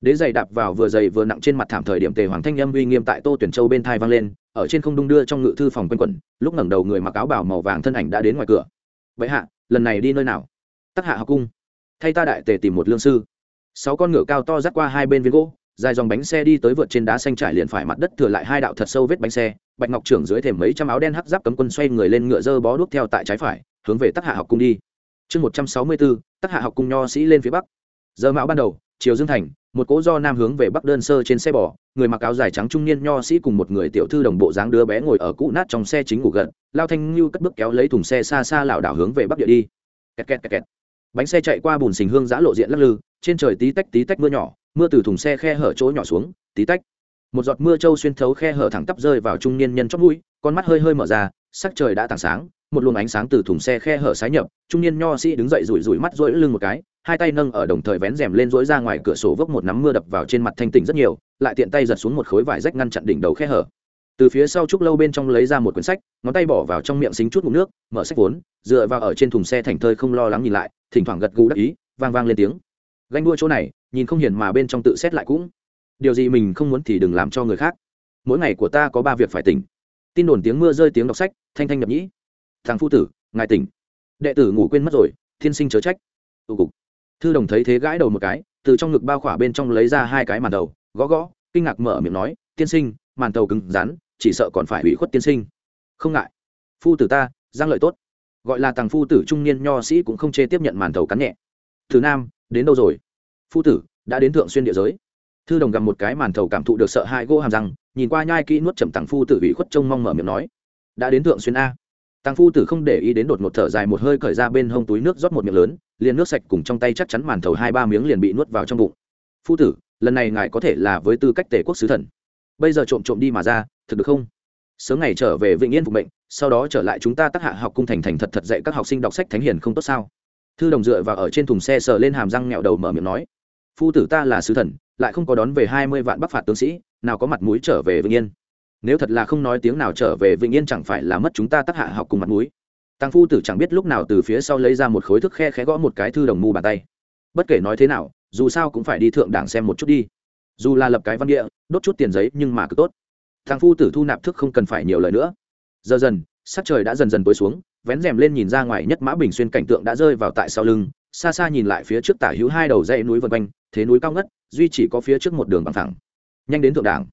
Đế giày đạp vào vừa dày vừa nặng trên mặt thảm thời điểm tề hoàng thanh â uy nghiêm tại tô tuyển châu bên thai vang lên, ở trên không đung đưa trong ngự thư phòng quanh quẩn, lúc ngẩng đầu người mặc áo bảo màu vàng thân ảnh đã đến ngoài cửa. Vậy hạ, lần này đi nơi nào? Tắc hạ học cung. Thay ta đại tề tìm một lương sư. Sáu con ngựa cao to dắt qua hai bên viên gỗ, dài dòng bánh xe đi tới vượt trên đá xanh trải liền phải mặt đất thừa lại hai đạo thật sâu vết bánh xe, bạch ngọc trưởng dưới thềm mấy trăm áo đen hắc giáp cấm quân xoay người lên ngựa dơ bó đuốc theo tại trái phải, hướng về tắc hạ học cung đi. Chương một trăm sáu mươi bốn tắc hạ học cung nho sĩ lên phía bắc. Giờ mão ban đầu chiều dương thành, một cỗ do nam hướng về bắc đơn sơ trên xe bò, người mặc áo dài trắng trung niên nho sĩ cùng một người tiểu thư đồng bộ dáng đứa bé ngồi ở cũ nát trong xe chính ngủ gật, lao thanh như cất bước kéo lấy thùng xe xa xa lảo đảo hướng về bắc địa đi kẹt kẹt kẹt kẹt. bánh xe chạy qua bùn xình hương giã lộ diện lắc lư, trên trời tí tách tí tách mưa nhỏ, mưa từ thùng xe khe hở chỗ nhỏ xuống, tí tách một giọt mưa trâu xuyên thấu khe hở thẳng tắp rơi vào trung niên nhân chót mũi, con mắt hơi hơi mở ra, sắc trời đã tảng sáng, một luồng ánh sáng từ thùng xe khe hở sái nhập, trung niên nho sĩ đứng dậy rủi rủi mắt rỗi lưng một cái hai tay nâng ở đồng thời vén rèm lên rỗi ra ngoài cửa sổ vốc một nắm mưa đập vào trên mặt thanh tỉnh rất nhiều, lại tiện tay giật xuống một khối vải rách ngăn chặn đỉnh đầu khe hở. Từ phía sau trúc lâu bên trong lấy ra một quyển sách, ngón tay bỏ vào trong miệng xính chút ngụm nước, mở sách vốn, dựa vào ở trên thùng xe thành thơi không lo lắng nhìn lại, thỉnh thoảng gật gù đắc ý, vang vang lên tiếng. Ganh đua chỗ này, nhìn không hiền mà bên trong tự xét lại cũng. Điều gì mình không muốn thì đừng làm cho người khác. Mỗi ngày của ta có ba việc phải tỉnh. Tin đồn tiếng mưa rơi tiếng đọc sách, thanh thanh nhập nhĩ. Thằng phu tử, ngài tỉnh. Đệ tử ngủ quên mất rồi, thiên sinh chớ trách. Tụ cục thư đồng thấy thế gãi đầu một cái, từ trong ngực bao khỏa bên trong lấy ra hai cái màn đầu, gõ gõ, kinh ngạc mở miệng nói, tiên sinh, màn tàu cứng rắn, chỉ sợ còn phải ủy khuất tiên sinh. Không ngại. Phu tử ta, giang lợi tốt. Gọi là tàng phu tử trung niên nho sĩ cũng không chê tiếp nhận màn tàu cắn nhẹ. Thứ nam, đến đâu rồi? Phu tử, đã đến thượng xuyên địa giới. Thư đồng gặp một cái màn thầu cảm thụ được sợ hai gỗ hàm răng, nhìn qua nhai kỹ nuốt chậm tàng phu tử ủy khuất trông mong mở miệng nói, đã đến thượng xuyên a tàng phu tử không để ý đến đột ngột thở dài một hơi cởi ra bên hông túi nước rót một miệng lớn, liền nước sạch cùng trong tay chắc chắn màn thầu hai ba miếng liền bị nuốt vào trong bụng. Phu tử, lần này ngài có thể là với tư cách tể quốc sứ thần. Bây giờ trộm trộm đi mà ra, thực được không? Sớm ngày trở về vĩnh yên phục mệnh, sau đó trở lại chúng ta tác hạ học cung thành thành thật thật dạy các học sinh đọc sách thánh hiền không tốt sao? Thư đồng dựa vào ở trên thùng xe sờ lên hàm răng nghẹo đầu mở miệng nói. Phu tử ta là sứ thần, lại không có đón về hai mươi vạn bắc phạt tướng sĩ, nào có mặt mũi trở về vĩnh yên nếu thật là không nói tiếng nào trở về vĩnh yên chẳng phải là mất chúng ta tác hạ học cùng mặt mũi. Tăng phu tử chẳng biết lúc nào từ phía sau lấy ra một khối thức khe khẽ gõ một cái thư đồng mu bàn tay. Bất kể nói thế nào, dù sao cũng phải đi thượng đảng xem một chút đi. Dù là lập cái văn địa, đốt chút tiền giấy nhưng mà cứ tốt. Thằng phu tử thu nạp thức không cần phải nhiều lời nữa. Giờ dần, sắc trời đã dần dần tối xuống, vén rèm lên nhìn ra ngoài nhất mã bình xuyên cảnh tượng đã rơi vào tại sau lưng, xa xa nhìn lại phía trước tả hữu hai đầu dãy núi vân quanh, thế núi cao ngất, duy chỉ có phía trước một đường bằng thẳng. Nhanh đến thượng đảng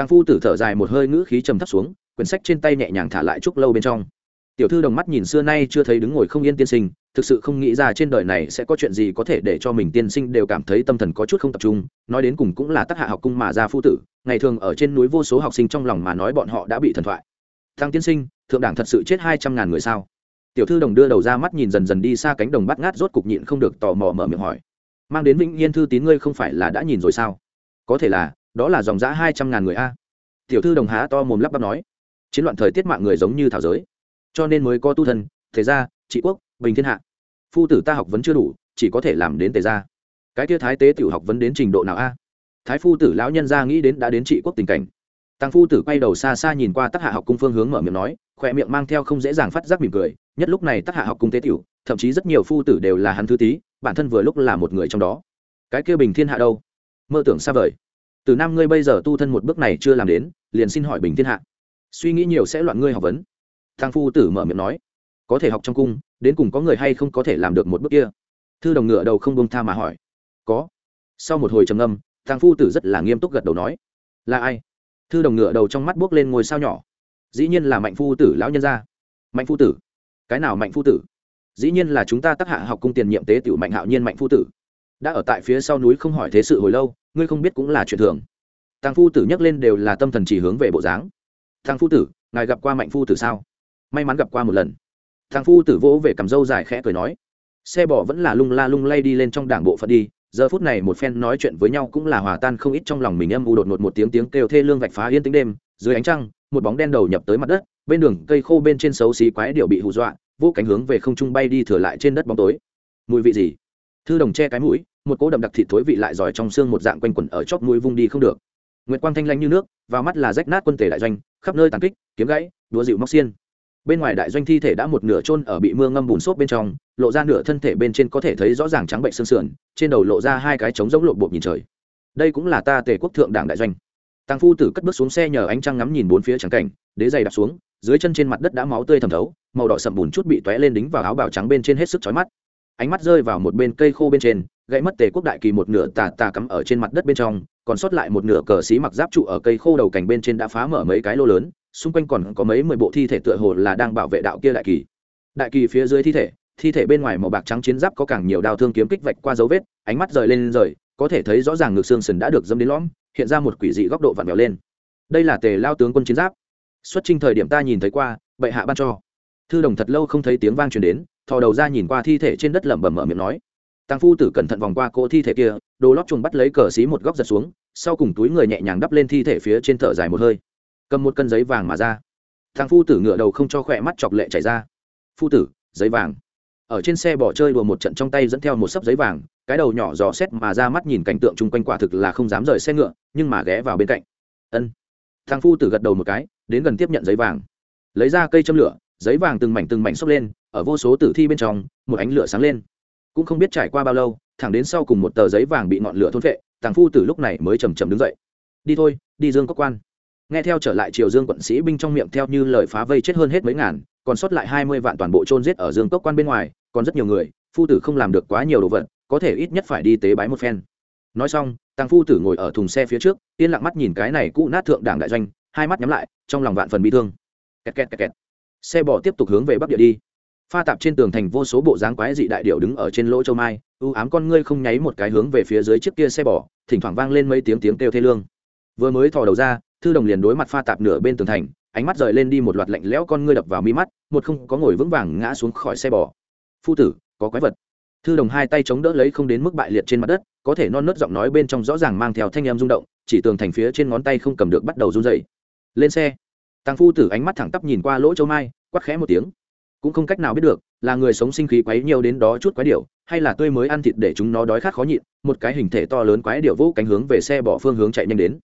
tăng phu tử thở dài một hơi ngữ khí trầm thấp xuống, quyển sách trên tay nhẹ nhàng thả lại chút lâu bên trong. Tiểu thư đồng mắt nhìn xưa nay chưa thấy đứng ngồi không yên tiên sinh, thực sự không nghĩ ra trên đời này sẽ có chuyện gì có thể để cho mình tiên sinh đều cảm thấy tâm thần có chút không tập trung, nói đến cùng cũng là tác hạ học cung mà ra phu tử, ngày thường ở trên núi vô số học sinh trong lòng mà nói bọn họ đã bị thần thoại. Thăng tiên sinh, thượng đảng thật sự chết hai trăm ngàn người sao? Tiểu thư đồng đưa đầu ra mắt nhìn dần dần đi xa cánh đồng bắt ngát rốt cục nhịn không được tò mò mở miệng hỏi. Mang đến vĩnh yên thư tín ngươi không phải là đã nhìn rồi sao? Có thể là đó là dòng giã hai trăm ngàn người a. Tiểu thư đồng há to mồm lắp bắp nói, chiến loạn thời tiết mạng người giống như thảo giới, cho nên mới có tu thần thế gia, trị quốc, bình thiên hạ. Phu tử ta học vấn chưa đủ, chỉ có thể làm đến tề gia. Cái kia thái tế tiểu học vấn đến trình độ nào a? Thái phu tử lão nhân gia nghĩ đến đã đến trị quốc tình cảnh. Tăng phu tử quay đầu xa xa nhìn qua tác hạ học cung phương hướng mở miệng nói khoe miệng mang theo không dễ dàng phát giác mỉm cười, nhất lúc này tác hạ học cung tế tiểu, thậm chí rất nhiều phu tử đều là hắn thư tý bản thân vừa lúc là một người trong đó. Cái kia bình thiên hạ đâu? Mơ tưởng xa vời từ nam ngươi bây giờ tu thân một bước này chưa làm đến, liền xin hỏi bình thiên hạ. Suy nghĩ nhiều sẽ loạn ngươi học vấn. Thang phu tử mở miệng nói, có thể học trong cung, đến cùng có người hay không có thể làm được một bước kia? Thư đồng ngựa đầu không bông tha mà hỏi. Có. Sau một hồi trầm ngâm, thang phu tử rất là nghiêm túc gật đầu nói, là ai? Thư đồng ngựa đầu trong mắt buốc lên ngôi sao nhỏ. Dĩ nhiên là mạnh phu tử lão nhân gia. Mạnh phu tử. Cái nào mạnh phu tử? Dĩ nhiên là chúng ta tác hạ học cung tiền nhiệm tế tiểu mạnh hạo nhiên mạnh phu tử. Đã ở tại phía sau núi không hỏi thế sự hồi lâu ngươi không biết cũng là chuyện thường. Thằng phu tử nhắc lên đều là tâm thần chỉ hướng về bộ dáng. Thằng phu tử, ngài gặp qua mạnh phu tử sao? May mắn gặp qua một lần. Thằng phu tử vỗ về cầm râu dài khẽ cười nói, xe bỏ vẫn là lung la lung lay đi lên trong đảng bộ phận đi, giờ phút này một phen nói chuyện với nhau cũng là hòa tan không ít trong lòng mình âm u đột ngột một tiếng tiếng kêu thê lương vạch phá yên tĩnh đêm, dưới ánh trăng, một bóng đen đầu nhập tới mặt đất, bên đường cây khô bên trên xấu xí quái điệu bị hù dọa, vô cánh hướng về không trung bay đi thừa lại trên đất bóng tối. Mùi vị gì? Thư đồng che cái mũi một cỗ đậm đặc thịt thối vị lại giỏi trong xương một dạng quanh quẩn ở chóp mũi vung đi không được. Nguyệt quang thanh lanh như nước, vào mắt là rách nát quân tể đại doanh, khắp nơi tàn kích, kiếm gãy, đúa dịu móc xiên. Bên ngoài đại doanh thi thể đã một nửa chôn ở bị mưa ngâm bùn xốp bên trong, lộ ra nửa thân thể bên trên có thể thấy rõ ràng trắng bệnh xương sườn, trên đầu lộ ra hai cái trống rỗng lộ bột nhìn trời. Đây cũng là ta tề quốc thượng đảng đại doanh. Tăng phu tử cất bước xuống xe nhờ ánh trăng ngắm nhìn bốn phía trắng cảnh, đế giày đạp xuống, dưới chân trên mặt đất đã máu tươi thẩm thấu, màu đỏ sậm bùn chút bị tóe lên đính vào áo bào trắng bên trên hết sức chói mắt. Ánh mắt rơi vào một bên cây khô bên trên gãy mất tề quốc đại kỳ một nửa tà tà cắm ở trên mặt đất bên trong, còn sót lại một nửa cờ xí mặc giáp trụ ở cây khô đầu cành bên trên đã phá mở mấy cái lô lớn, xung quanh còn có mấy mười bộ thi thể tựa hồ là đang bảo vệ đạo kia đại kỳ. Đại kỳ phía dưới thi thể thi thể bên ngoài màu bạc trắng chiến giáp có càng nhiều đao thương kiếm kích vạch qua dấu vết, ánh mắt rời lên rời, có thể thấy rõ ràng ngực xương sần đã được dâm đến lõm, hiện ra một quỷ dị góc độ vặn vẹo lên. Đây là tề lao tướng quân chiến giáp. Xuất trình thời điểm ta nhìn thấy qua, bệ hạ ban cho. Thư đồng thật lâu không thấy tiếng vang truyền đến, thò đầu ra nhìn qua thi thể trên đất lẩm bẩm mở miệng nói tàng phu tử cẩn thận vòng qua cỗ thi thể kia, đồ lót chuồng bắt lấy cờ xí một góc giật xuống, sau cùng túi người nhẹ nhàng đắp lên thi thể phía trên thở dài một hơi. Cầm một cân giấy vàng mà ra. Thằng phu tử ngựa đầu không cho khỏe mắt chọc lệ chảy ra. Phu tử, giấy vàng. Ở trên xe bỏ chơi đùa một trận trong tay dẫn theo một sấp giấy vàng, cái đầu nhỏ dò xét mà ra mắt nhìn cảnh tượng chung quanh quả thực là không dám rời xe ngựa, nhưng mà ghé vào bên cạnh. Ân. Thằng phu tử gật đầu một cái, đến gần tiếp nhận giấy vàng. Lấy ra cây châm lửa, giấy vàng từng mảnh từng mảnh xốc lên, ở vô số tử thi bên trong, một ánh lửa sáng lên cũng không biết trải qua bao lâu, thẳng đến sau cùng một tờ giấy vàng bị ngọn lửa thôn vệ thằng phu tử lúc này mới chầm chầm đứng dậy. Đi thôi, đi dương cốc quan. Nghe theo trở lại triều dương quận sĩ binh trong miệng theo như lời phá vây chết hơn hết mấy ngàn, còn sót lại hai mươi vạn toàn bộ trôn giết ở dương cốc quan bên ngoài, còn rất nhiều người, phu tử không làm được quá nhiều đồ vật, có thể ít nhất phải đi tế bái một phen. Nói xong tăng phu tử ngồi ở thùng xe phía trước, yên lặng mắt nhìn cái này cũ nát thượng đảng đại doanh, hai mắt nhắm lại, trong lòng vạn phần bị thương. Kẹt kẹt kẹt kẹt. xe bỏ tiếp tục hướng về bắc địa đi pha tạp trên tường thành vô số bộ dáng quái dị đại điệu đứng ở trên lỗ châu mai ưu ám con ngươi không nháy một cái hướng về phía dưới chiếc kia xe bỏ thỉnh thoảng vang lên mấy tiếng tiếng kêu thê lương. Vừa mới thò đầu ra, thư đồng liền đối mặt pha tạp nửa bên tường thành, ánh mắt rời lên đi một loạt lạnh lẽo con ngươi đập vào mi mắt, một không có ngồi vững vàng ngã xuống khỏi xe bò. Phu tử, có quái vật. Thư đồng hai tay chống đỡ lấy không đến mức bại liệt trên mặt đất, có thể non nớt giọng nói bên trong rõ ràng mang theo thanh em rung động, chỉ tường thành phía trên ngón tay không cầm được bắt đầu run dậy lên xe. Tăng phu tử ánh mắt thẳng tắp nhìn qua lỗ châu mai quắt khẽ một tiếng cũng không cách nào biết được, là người sống sinh khí quấy nhiều đến đó chút quái điệu hay là tươi mới ăn thịt để chúng nó đói khát khó nhịn, một cái hình thể to lớn quái điệu vũ cánh hướng về xe bỏ phương hướng chạy nhanh đến.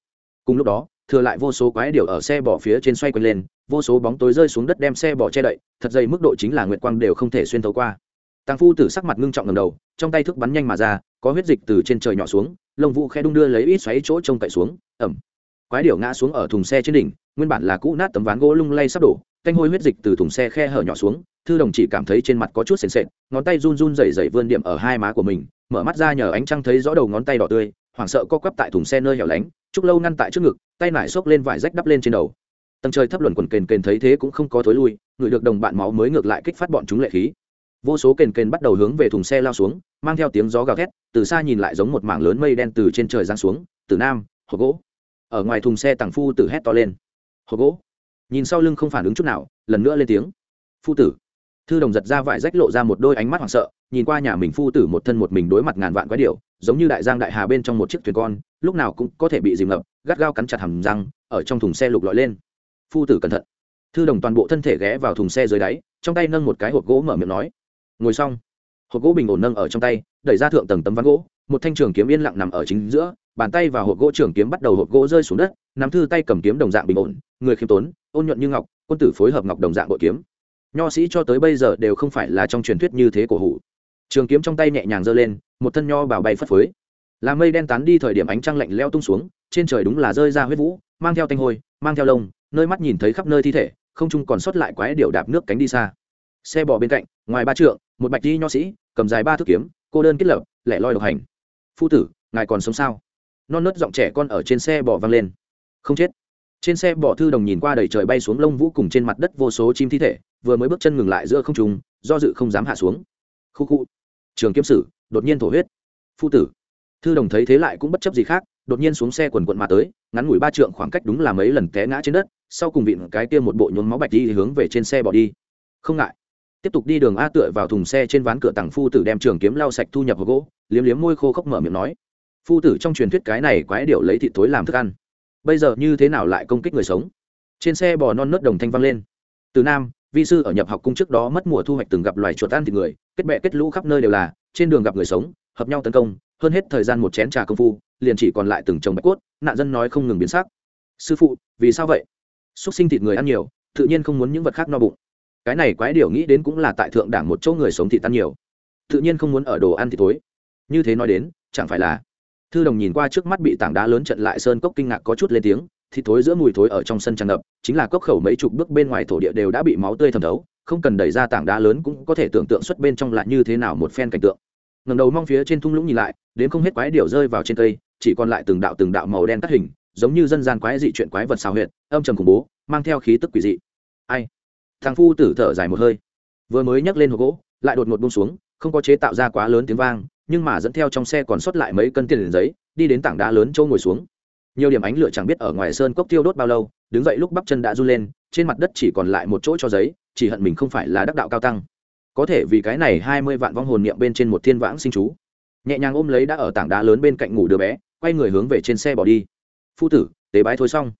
Cùng lúc đó, thừa lại vô số quái điệu ở xe bỏ phía trên xoay quanh lên, vô số bóng tối rơi xuống đất đem xe bỏ che đậy, thật dày mức độ chính là nguyệt quang đều không thể xuyên thấu qua. Tàng phu tử sắc mặt ngưng trọng ngầm đầu, trong tay thức bắn nhanh mà ra, có huyết dịch từ trên trời nhỏ xuống, lông vũ khe đung đưa lấy ít xoáy chỗ trông cậy xuống ẩm quái điệu ngã xuống ở thùng xe trên đỉnh, nguyên bản là cũ nát tấm ván gỗ lung lay sắp đổ canh hôi huyết dịch từ thùng xe khe hở nhỏ xuống, thư đồng chỉ cảm thấy trên mặt có chút sền sệt, ngón tay run run rẩy rẩy vươn điểm ở hai má của mình, mở mắt ra nhờ ánh trăng thấy rõ đầu ngón tay đỏ tươi, hoảng sợ co quắp tại thùng xe nơi hẻo lánh, chúc lâu ngăn tại trước ngực, tay nải xốc lên vải rách đắp lên trên đầu. Tầng trời thấp luẩn quần kền kền thấy thế cũng không có thối lui, người được đồng bạn máu mới ngược lại kích phát bọn chúng lệ khí. Vô số kền kền bắt đầu hướng về thùng xe lao xuống, mang theo tiếng gió gào thét, từ xa nhìn lại giống một mảng lớn mây đen từ trên trời giáng xuống, từ nam hộp gỗ. Ở ngoài thùng xe tàng phu tử hét to lên. Hộp gỗ nhìn sau lưng không phản ứng chút nào, lần nữa lên tiếng. Phu tử. Thư đồng giật ra vải rách lộ ra một đôi ánh mắt hoảng sợ, nhìn qua nhà mình phu tử một thân một mình đối mặt ngàn vạn quái điệu giống như đại giang đại hà bên trong một chiếc thuyền con, lúc nào cũng có thể bị dìm ngập, gắt gao cắn chặt hầm răng, ở trong thùng xe lục lọi lên. Phu tử cẩn thận. Thư đồng toàn bộ thân thể ghé vào thùng xe dưới đáy, trong tay nâng một cái hộp gỗ mở miệng nói. Ngồi xong. Hộp gỗ bình ổn nâng ở trong tay, đẩy ra thượng tầng tấm ván gỗ, một thanh trường kiếm yên lặng nằm ở chính giữa bàn tay và hộp gỗ trường kiếm bắt đầu hộp gỗ rơi xuống đất, nắm thư tay cầm kiếm đồng dạng bình ổn, người khiêm tốn, ôn nhuận như ngọc, quân tử phối hợp ngọc đồng dạng bội kiếm. Nho sĩ cho tới bây giờ đều không phải là trong truyền thuyết như thế cổ hủ. Trường kiếm trong tay nhẹ nhàng giơ lên, một thân nho bảo bay phất phới. Là mây đen tán đi thời điểm ánh trăng lạnh leo tung xuống, trên trời đúng là rơi ra huyết vũ, mang theo tanh hôi, mang theo lông, nơi mắt nhìn thấy khắp nơi thi thể, không chung còn sót lại quái điệu đạp nước cánh đi xa. Xe bò bên cạnh, ngoài ba trượng, một bạch đi nho sĩ, cầm dài ba thước kiếm, cô đơn kết lập, lẻ loi độc hành. Phu tử, ngài còn sống sao? Non nớt giọng trẻ con ở trên xe bò văng lên. Không chết. Trên xe bò thư đồng nhìn qua đầy trời bay xuống lông vũ cùng trên mặt đất vô số chim thi thể, vừa mới bước chân ngừng lại giữa không trùng do dự không dám hạ xuống. Khu khu. Trường kiếm sử, đột nhiên thổ huyết. Phu tử. Thư đồng thấy thế lại cũng bất chấp gì khác, đột nhiên xuống xe quần quận mà tới, ngắn ngủi ba trượng khoảng cách đúng là mấy lần té ngã trên đất, sau cùng vịn cái kia một bộ nhuốm máu bạch đi hướng về trên xe bỏ đi. Không ngại. Tiếp tục đi đường a tựa vào thùng xe trên ván cửa tặng phu tử đem trường kiếm lau sạch thu nhập vào gỗ, liếm liếm môi khô khốc mở miệng nói phu tử trong truyền thuyết cái này quái điệu lấy thịt thối làm thức ăn. Bây giờ như thế nào lại công kích người sống? Trên xe bò non nớt đồng thanh vang lên. Từ nam, vi sư ở nhập học cung trước đó mất mùa thu hoạch từng gặp loài chuột ăn thịt người, kết bệ kết lũ khắp nơi đều là, trên đường gặp người sống, hợp nhau tấn công, hơn hết thời gian một chén trà công phu, liền chỉ còn lại từng chồng bạch cốt, nạn dân nói không ngừng biến sắc. Sư phụ, vì sao vậy? Xúc sinh thịt người ăn nhiều, tự nhiên không muốn những vật khác no bụng. Cái này quái điều nghĩ đến cũng là tại thượng đảng một chỗ người sống thịt ăn nhiều, tự nhiên không muốn ở đồ ăn thịt thối. như thế nói đến, chẳng phải là thư đồng nhìn qua trước mắt bị tảng đá lớn trận lại sơn cốc kinh ngạc có chút lên tiếng, thịt thối giữa mùi thối ở trong sân tràn ngập, chính là cốc khẩu mấy chục bước bên ngoài thổ địa đều đã bị máu tươi thẩm thấu, không cần đẩy ra tảng đá lớn cũng có thể tưởng tượng xuất bên trong lại như thế nào một phen cảnh tượng. Ngầm đầu mong phía trên thung lũng nhìn lại, đến không hết quái điểu rơi vào trên cây, chỉ còn lại từng đạo từng đạo màu đen cắt hình, giống như dân gian quái dị chuyện quái vật xào huyệt, âm trầm khủng bố, mang theo khí tức quỷ dị. Ai? Thằng phu tử thở dài một hơi. Vừa mới nhấc lên hộp gỗ, lại đột ngột bông xuống, không có chế tạo ra quá lớn tiếng vang nhưng mà dẫn theo trong xe còn sót lại mấy cân tiền giấy, đi đến tảng đá lớn châu ngồi xuống. Nhiều điểm ánh lửa chẳng biết ở ngoài sơn cốc tiêu đốt bao lâu, đứng dậy lúc bắp chân đã run lên, trên mặt đất chỉ còn lại một chỗ cho giấy, chỉ hận mình không phải là đắc đạo cao tăng. Có thể vì cái này hai mươi vạn vong hồn niệm bên trên một thiên vãng sinh chú. Nhẹ nhàng ôm lấy đã ở tảng đá lớn bên cạnh ngủ đứa bé, quay người hướng về trên xe bỏ đi. Phu tử, tế bái thôi xong.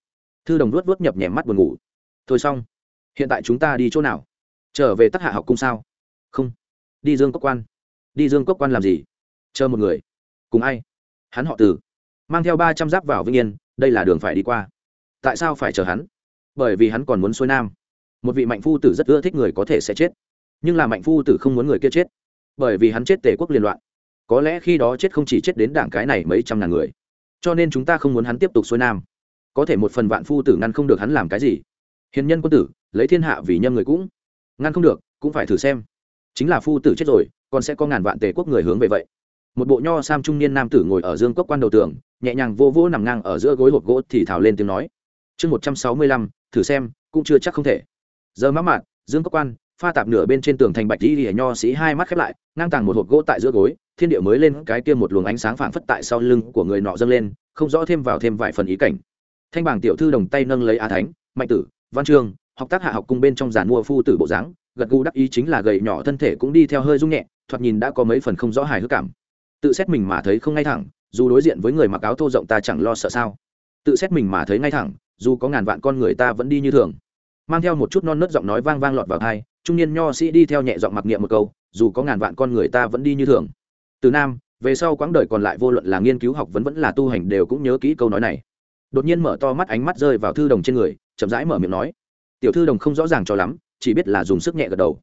Thư đồng luốt luốt nhập nhèm mắt buồn ngủ. Thôi xong. Hiện tại chúng ta đi chỗ nào? Trở về tắc hạ học cung sao? Không. Đi dương cốc quan. Đi dương cốc quan làm gì? Chờ một người. Cùng ai? Hắn họ tử mang theo ba trăm giáp vào vĩnh yên, đây là đường phải đi qua. Tại sao phải chờ hắn? Bởi vì hắn còn muốn xuôi nam. Một vị mạnh phu tử rất ưa thích người có thể sẽ chết. Nhưng là mạnh phu tử không muốn người kia chết. Bởi vì hắn chết tề quốc liên loạn. Có lẽ khi đó chết không chỉ chết đến đảng cái này mấy trăm ngàn người. Cho nên chúng ta không muốn hắn tiếp tục xuôi nam. Có thể một phần vạn phu tử ngăn không được hắn làm cái gì. Hiền nhân quân tử, lấy thiên hạ vì nhâm người cũng. Ngăn không được, cũng phải thử xem. Chính là phu tử chết rồi, còn sẽ có ngàn vạn tề quốc người hướng về vậy một bộ nho sam trung niên nam tử ngồi ở dương cốc quan đầu tường, nhẹ nhàng vô vỗ nằm ngang ở giữa gối hộp gỗ thì thảo lên tiếng nói. Chương một trăm sáu mươi lăm, thử xem, cũng chưa chắc không thể. Giờ mắc mạn, dương cốc quan, pha tạp nửa bên trên tường thành bạch đi nho sĩ hai mắt khép lại, ngang tàng một hộp gỗ tại giữa gối, thiên địa mới lên cái kia một luồng ánh sáng phảng phất tại sau lưng của người nọ dâng lên, không rõ thêm vào thêm vài phần ý cảnh. Thanh bảng tiểu thư đồng tay nâng lấy a thánh, mạnh tử, văn trương học tác hạ học cung bên trong giàn mua phu tử bộ dáng, gật gù đắc ý chính là gầy nhỏ thân thể cũng đi theo hơi rung nhẹ, thoạt nhìn đã có mấy phần không rõ hài hước cảm tự xét mình mà thấy không ngay thẳng, dù đối diện với người mặc áo thô rộng ta chẳng lo sợ sao. Tự xét mình mà thấy ngay thẳng, dù có ngàn vạn con người ta vẫn đi như thường. Mang theo một chút non nớt giọng nói vang vang lọt vào thai trung niên nho sĩ đi theo nhẹ giọng mặc niệm một câu, dù có ngàn vạn con người ta vẫn đi như thường. Từ nam, về sau quãng đời còn lại vô luận là nghiên cứu học vẫn vẫn là tu hành đều cũng nhớ kỹ câu nói này. Đột nhiên mở to mắt ánh mắt rơi vào thư đồng trên người, chậm rãi mở miệng nói, tiểu thư đồng không rõ ràng cho lắm, chỉ biết là dùng sức nhẹ gật đầu.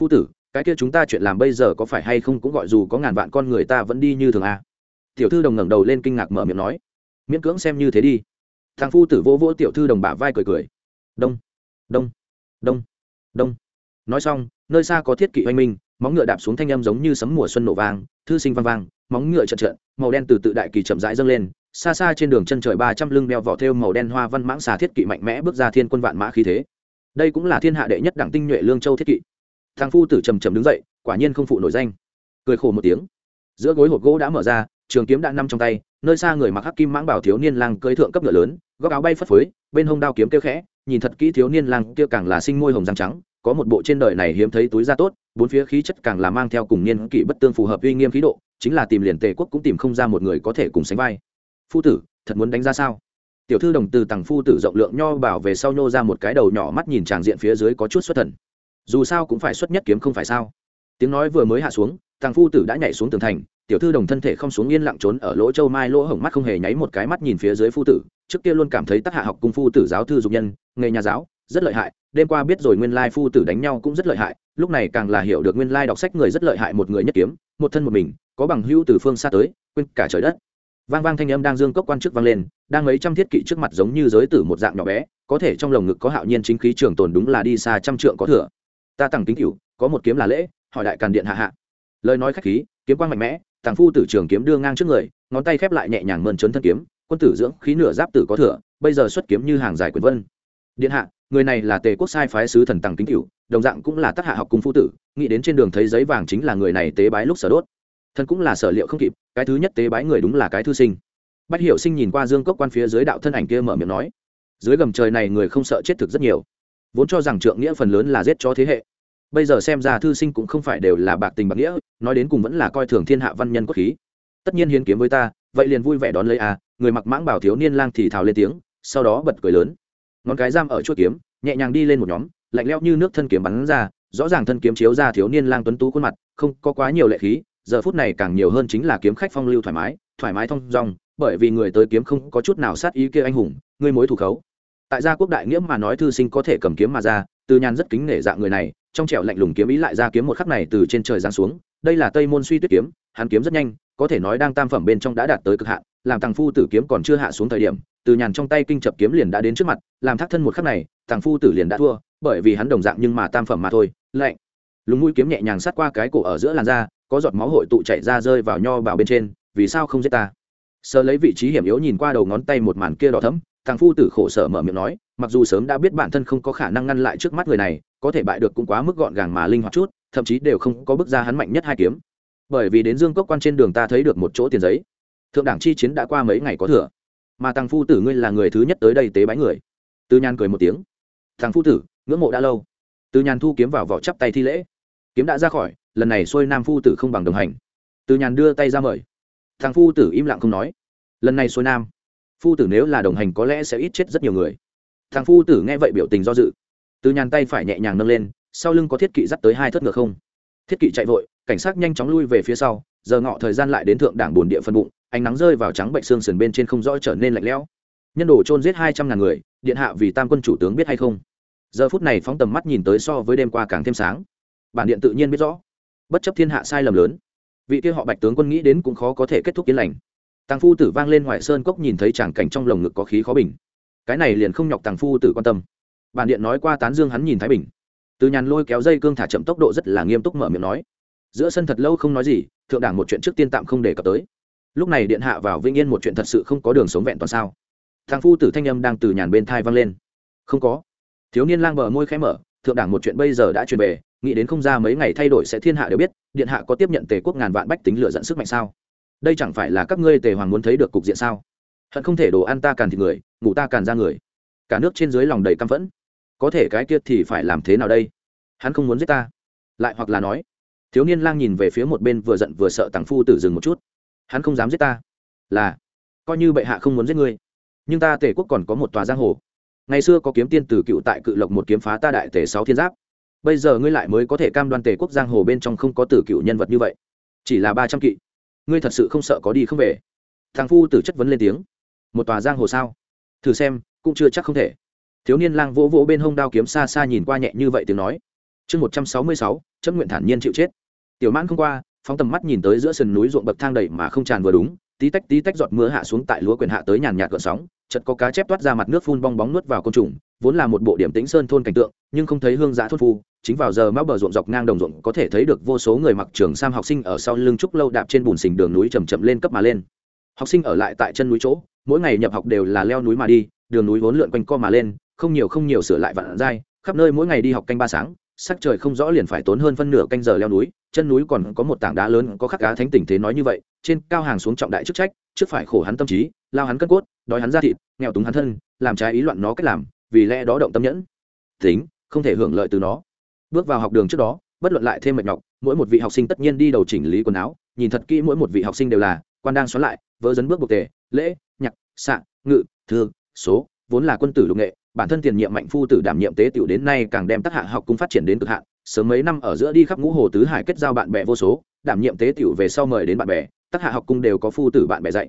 Phu tử cái kia chúng ta chuyện làm bây giờ có phải hay không cũng gọi dù có ngàn vạn con người ta vẫn đi như thường à? tiểu thư đồng ngẩng đầu lên kinh ngạc mở miệng nói. Miễn cưỡng xem như thế đi. Thằng phu tử vô vô tiểu thư đồng bả vai cười cười. Đông đông đông đông. Nói xong, nơi xa có thiết kỵ oanh minh, móng ngựa đạp xuống thanh âm giống như sấm mùa xuân nổ vang, thư sinh vang vang, móng ngựa chợt chợt màu đen từ tự đại kỳ chậm rãi dâng lên, xa xa trên đường chân trời ba trăm lưng đeo vỏ thêu màu đen hoa văn mãng xà thiết kỵ mạnh mẽ bước ra thiên quân vạn mã khí thế. Đây cũng là thiên hạ đệ nhất đảng tinh nhuệ lương châu thiết kỵ thằng phu tử trầm trầm đứng dậy, quả nhiên không phụ nổi danh. Cười khổ một tiếng. Giữa gối hộp gỗ đã mở ra, trường kiếm đã nằm trong tay, nơi xa người mặc hắc kim mãng bảo thiếu niên lang cưới thượng cấp ngựa lớn, góc áo bay phất phới, bên hông đao kiếm kêu khẽ, nhìn thật kỹ thiếu niên lang kia càng là sinh môi hồng răng trắng, có một bộ trên đời này hiếm thấy túi da tốt, bốn phía khí chất càng là mang theo cùng niên kỷ bất tương phù hợp uy nghiêm khí độ, chính là tìm liền tề quốc cũng tìm không ra một người có thể cùng sánh vai. Phu tử, thật muốn đánh ra sao? Tiểu thư đồng từ tằng phu tử rộng lượng nho bảo về sau nhô ra một cái đầu nhỏ mắt nhìn tràng diện phía dưới có chút xuất thần dù sao cũng phải xuất nhất kiếm không phải sao. Tiếng nói vừa mới hạ xuống tàng phu tử đã nhảy xuống tường thành, tiểu thư đồng thân thể không xuống yên lặng trốn ở lỗ châu mai lỗ hổng mắt không hề nháy một cái mắt nhìn phía dưới phu tử, trước kia luôn cảm thấy tác hạ học cung phu tử giáo thư dục nhân, nghề nhà giáo, rất lợi hại, đêm qua biết rồi nguyên lai phu tử đánh nhau cũng rất lợi hại, lúc này càng là hiểu được nguyên lai đọc sách người rất lợi hại một người nhất kiếm, một thân một mình, có bằng hữu từ phương xa tới, quên cả trời đất. Vang vang thanh âm đang dương cốc quan chức vang lên, đang mấy trăm thiết kỵ trước mặt giống như giới tử một dạng nhỏ bé, có thể trong lồng ngực có hạo nhiên chính khí trường tồn đúng là đi xa trăm trượng có thừa ta tặng kính cửu, có một kiếm là lễ, hỏi đại càn điện hạ hạ. Lời nói khách khí, kiếm quang mạnh mẽ, tàng phu tử trường kiếm đưa ngang trước người, ngón tay khép lại nhẹ nhàng mơn trớn thân kiếm, quân tử dưỡng khí nửa giáp tử có thừa, bây giờ xuất kiếm như hàng dài quyền vân. Điện hạ, người này là tề quốc sai phái sứ thần tàng kính cửu, đồng dạng cũng là tác hạ học cung phu tử, nghĩ đến trên đường thấy giấy vàng chính là người này tế bái lúc sở đốt. Thân cũng là sở liệu không kịp, cái thứ nhất tế bái người đúng là cái thư sinh. Bách hiểu sinh nhìn qua dương cốc quan phía dưới đạo thân ảnh kia mở miệng nói, dưới gầm trời này người không sợ chết thực rất nhiều vốn cho rằng trượng nghĩa phần lớn là giết cho thế hệ. Bây giờ xem ra thư sinh cũng không phải đều là bạc tình bạc nghĩa, nói đến cùng vẫn là coi thường thiên hạ văn nhân quốc khí. Tất nhiên hiến kiếm với ta, vậy liền vui vẻ đón lấy à người mặc mãng bảo thiếu niên lang thì thào lên tiếng, sau đó bật cười lớn. Ngón cái giam ở chuỗi kiếm, nhẹ nhàng đi lên một nhóm, lạnh lẽo như nước thân kiếm bắn ra, rõ ràng thân kiếm chiếu ra thiếu niên lang tuấn tú khuôn mặt, không có quá nhiều lệ khí, giờ phút này càng nhiều hơn chính là kiếm khách phong lưu thoải mái thoải mái thong dong, bởi vì người tới kiếm không có chút nào sát ý kia anh hùng ngươi mối thủ khấu tại gia quốc đại nghĩa mà nói thư sinh có thể cầm kiếm mà ra, từ nhàn rất kính nể dạng người này, trong trẻo lạnh lùng kiếm ý lại ra kiếm một khắc này từ trên trời giáng xuống. Đây là tây môn suy tuyết kiếm, hắn kiếm rất nhanh, có thể nói đang tam phẩm bên trong đã đạt tới cực hạn, làm thằng phu tử kiếm còn chưa hạ xuống thời điểm, từ nhàn trong tay kinh chập kiếm liền đã đến trước mặt, làm thác thân một khắc này thằng phu tử liền đã thua, bởi vì hắn đồng dạng nhưng mà tam phẩm mà thôi, lạnh. Lùng mũi kiếm nhẹ nhàng sát qua cái cổ ở giữa làn da, có giọt máu hội tụ chảy ra rơi vào nho vào bên trên, vì sao không giết ta? Sơ lấy vị trí hiểm yếu nhìn qua đầu ngón tay một màn kia đỏ thấm thằng phu tử khổ sở mở miệng nói, mặc dù sớm đã biết bản thân không có khả năng ngăn lại trước mắt người này, có thể bại được cũng quá mức gọn gàng mà linh hoạt chút, thậm chí đều không có bước ra hắn mạnh nhất hai kiếm. Bởi vì đến dương cốc quan trên đường ta thấy được một chỗ tiền giấy. Thượng đảng chi chiến đã qua mấy ngày có thừa. Mà thằng phu tử ngươi là người thứ nhất tới đây tế bái người. Tư nhan cười một tiếng. Thằng phu tử, ngưỡng mộ đã lâu. Tư nhan thu kiếm vào vỏ chắp tay thi lễ. Kiếm đã ra khỏi, lần này xuôi nam phu tử không bằng đồng hành. Tư nhàn đưa tay ra mời. Thằng phu tử im lặng không nói. Lần này xuôi nam phu tử nếu là đồng hành có lẽ sẽ ít chết rất nhiều người. Thằng phu tử nghe vậy biểu tình do dự. Từ nhàn tay phải nhẹ nhàng nâng lên, sau lưng có thiết kỵ dắt tới hai thất ngựa không. Thiết kỵ chạy vội, cảnh sát nhanh chóng lui về phía sau, giờ ngọ thời gian lại đến thượng đảng bồn địa phân bụng, ánh nắng rơi vào trắng bệnh xương sườn bên trên không rõ trở nên lạnh lẽo. Nhân đồ trôn giết hai trăm ngàn người, điện hạ vì tam quân chủ tướng biết hay không? Giờ phút này phóng tầm mắt nhìn tới so với đêm qua càng thêm sáng. Bản điện tự nhiên biết rõ. Bất chấp thiên hạ sai lầm lớn, vị kia họ bạch tướng quân nghĩ đến cũng khó có thể kết thúc yên lành tàng phu tử vang lên ngoài sơn cốc nhìn thấy tràng cảnh trong lồng ngực có khí khó bình. Cái này liền không nhọc tàng phu tử quan tâm. Bản điện nói qua tán dương hắn nhìn thái bình. Từ nhàn lôi kéo dây cương thả chậm tốc độ rất là nghiêm túc mở miệng nói. Giữa sân thật lâu không nói gì, thượng đảng một chuyện trước tiên tạm không đề cập tới. Lúc này điện hạ vào vĩnh yên một chuyện thật sự không có đường sống vẹn toàn sao. Thằng phu tử thanh âm đang từ nhàn bên thai vang lên. Không có. Thiếu niên lang bờ môi khẽ mở, thượng đảng một chuyện bây giờ đã truyền về, nghĩ đến không ra mấy ngày thay đổi sẽ thiên hạ đều biết, điện hạ có tiếp nhận tề quốc ngàn vạn bách tính lựa dẫn sức mạnh sao? Đây chẳng phải là các ngươi tề hoàng muốn thấy được cục diện sao? Hận không thể đồ ăn ta càn thịt người, ngủ ta càn ra người. Cả nước trên dưới lòng đầy căm phẫn. Có thể cái kia thì phải làm thế nào đây? Hắn không muốn giết ta. Lại hoặc là nói, thiếu niên lang nhìn về phía một bên vừa giận vừa sợ tàng phu tử dừng một chút. Hắn không dám giết ta. Là, coi như bệ hạ không muốn giết ngươi. Nhưng ta tề quốc còn có một tòa giang hồ. Ngày xưa có kiếm tiên từ cựu tại cự lộc một kiếm phá ta đại tề sáu thiên giáp. Bây giờ ngươi lại mới có thể cam đoan tề quốc giang hồ bên trong không có tử cựu nhân vật như vậy. Chỉ là ba trăm kỵ ngươi thật sự không sợ có đi không về? Thằng phu tử chất vấn lên tiếng. Một tòa giang hồ sao? Thử xem, cũng chưa chắc không thể. Thiếu niên lang vỗ vỗ bên hông đao kiếm xa xa nhìn qua nhẹ như vậy tiếng nói. Chương một trăm sáu mươi sáu chấm nguyện thản nhiên chịu chết. Tiểu mãn không qua, phóng tầm mắt nhìn tới giữa sườn núi ruộng bậc thang đầy mà không tràn vừa đúng, tí tách tí tách giọt mưa hạ xuống tại lúa quyền hạ tới nhàn nhạt gợn sóng chật có cá chép toát ra mặt nước phun bong bóng nuốt vào côn trùng vốn là một bộ điểm tĩnh sơn thôn cảnh tượng, nhưng không thấy hương giã thốt phu, chính vào giờ mắc bờ ruộng dọc ngang đồng ruộng có thể thấy được vô số người mặc trường sam học sinh ở sau lưng trúc lâu đạp trên bùn xình đường núi chầm chậm lên cấp mà lên. Học sinh ở lại tại chân núi chỗ, mỗi ngày nhập học đều là leo núi mà đi, đường núi vốn lượn quanh co mà lên, không nhiều không nhiều sửa lại vạn dai, khắp nơi mỗi ngày đi học canh ba sáng, sắc trời không rõ liền phải tốn hơn phân nửa canh giờ leo núi, chân núi còn có một tảng đá lớn có khắc cá thánh tình thế nói như vậy, trên cao hàng xuống trọng đại chức trách, trước phải khổ hắn tâm trí, lao hắn cất cốt, đói hắn ra thịt, nghèo túng hắn thân, làm trái ý loạn nó cách làm vì lẽ đó động tâm nhẫn. Tính, không thể hưởng lợi từ nó. Bước vào học đường trước đó, bất luận lại thêm mệt nhọc, mỗi một vị học sinh tất nhiên đi đầu chỉnh lý quần áo, nhìn thật kỹ mỗi một vị học sinh đều là, quan đang xoắn lại vỡ dấn bước buộc tề, lễ, nhạc, xạ, ngự, thư, số, vốn là quân tử lục nghệ, bản thân tiền nhiệm mạnh phu tử đảm nhiệm tế tiểu đến nay càng đem tác hạ học cung phát triển đến cực hạn, sớm mấy năm ở giữa đi khắp ngũ hồ tứ hải kết giao bạn bè vô số, đảm nhiệm tế tiểu về sau mời đến bạn bè, tác hạ học cung đều có phu tử bạn bè dạy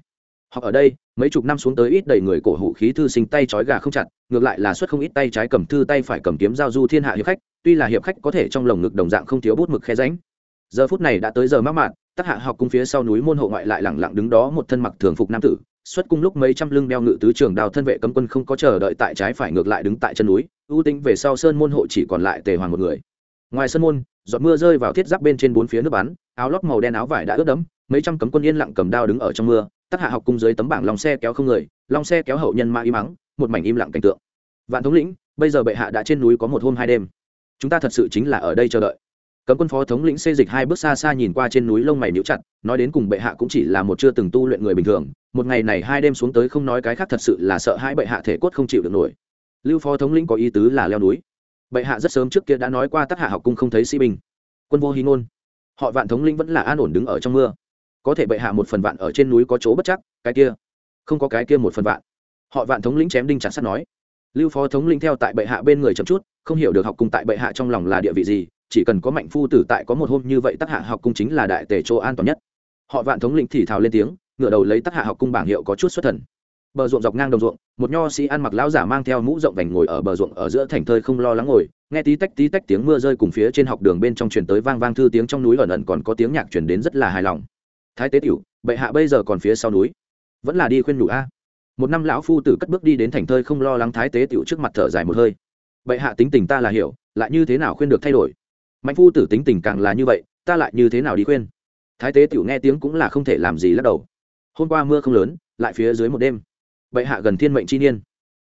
họ ở đây, mấy chục năm xuống tới ít đầy người cổ hủ khí thư sinh tay trói gà không chặt, ngược lại là xuất không ít tay trái cầm thư tay phải cầm kiếm giao du thiên hạ hiệp khách, tuy là hiệp khách có thể trong lồng ngực đồng dạng không thiếu bút mực khe ránh giờ phút này đã tới giờ mắc mạn tác hạ học cung phía sau núi môn hộ ngoại lại lẳng lặng đứng đó một thân mặc thường phục nam tử, xuất cung lúc mấy trăm lưng đeo ngự tứ trường đào thân vệ cấm quân không có chờ đợi tại trái phải ngược lại đứng tại chân núi, ưu tính về sau sơn môn hộ chỉ còn lại tề hoàng một người. Ngoài sân môn, giọt mưa rơi vào thiết giáp bên trên bốn phía nước bắn, áo lót màu đen áo vải đã ướt đẫm, mấy trăm cấm quân yên lặng cầm đao đứng ở trong mưa tác hạ học cung dưới tấm bảng lòng xe kéo không người lòng xe kéo hậu nhân ma im mắng, một mảnh im lặng cảnh tượng. Vạn thống lĩnh, bây giờ bệ hạ đã trên núi có một hôm hai đêm. Chúng ta thật sự chính là ở đây chờ đợi. Cấm quân phó thống lĩnh xê dịch hai bước xa xa nhìn qua trên núi lông mày níu chặt, nói đến cùng bệ hạ cũng chỉ là một chưa từng tu luyện người bình thường, một ngày này hai đêm xuống tới không nói cái khác thật sự là sợ hai bệ hạ thể cốt không chịu được nổi. Lưu phó thống lĩnh có ý tứ là leo núi. Bệ hạ rất sớm trước kia đã nói qua tác hạ học cung không thấy sĩ binh. Quân vô hy ngôn. Họ vạn thống lĩnh vẫn là an ổn đứng ở trong mưa có thể bệ hạ một phần vạn ở trên núi có chỗ bất chắc, cái kia, không có cái kia một phần vạn. Họ vạn thống lĩnh chém đinh chặt sắt nói. Lưu phó thống lĩnh theo tại bệ hạ bên người chậm chút, không hiểu được học cung tại bệ hạ trong lòng là địa vị gì, chỉ cần có mạnh phu tử tại có một hôm như vậy tác hạ học cung chính là đại tề chỗ an toàn nhất. Họ vạn thống lĩnh thì thào lên tiếng ngựa đầu lấy tác hạ học cung bảng hiệu có chút xuất thần. Bờ ruộng dọc ngang đồng ruộng, một nho sĩ ăn mặc lão giả mang theo mũ rộng vành ngồi ở bờ ruộng ở giữa thành thơi không lo lắng ngồi, nghe tí tách tí tách tiếng mưa rơi cùng phía trên học đường bên trong truyền tới vang vang thư tiếng trong núi ẩn ẩn còn có tiếng nhạc truyền đến rất là hài lòng thái tế tiểu, bệ hạ bây giờ còn phía sau núi. Vẫn là đi khuyên nhủ a. Một năm lão phu tử cất bước đi đến thành thơi không lo lắng thái tế tiểu trước mặt thở dài một hơi. Bệ hạ tính tình ta là hiểu, lại như thế nào khuyên được thay đổi? Mạnh phu tử tính tình càng là như vậy, ta lại như thế nào đi khuyên? Thái tế tiểu nghe tiếng cũng là không thể làm gì lắc đầu. Hôm qua mưa không lớn, lại phía dưới một đêm. Bệ hạ gần thiên mệnh chi niên.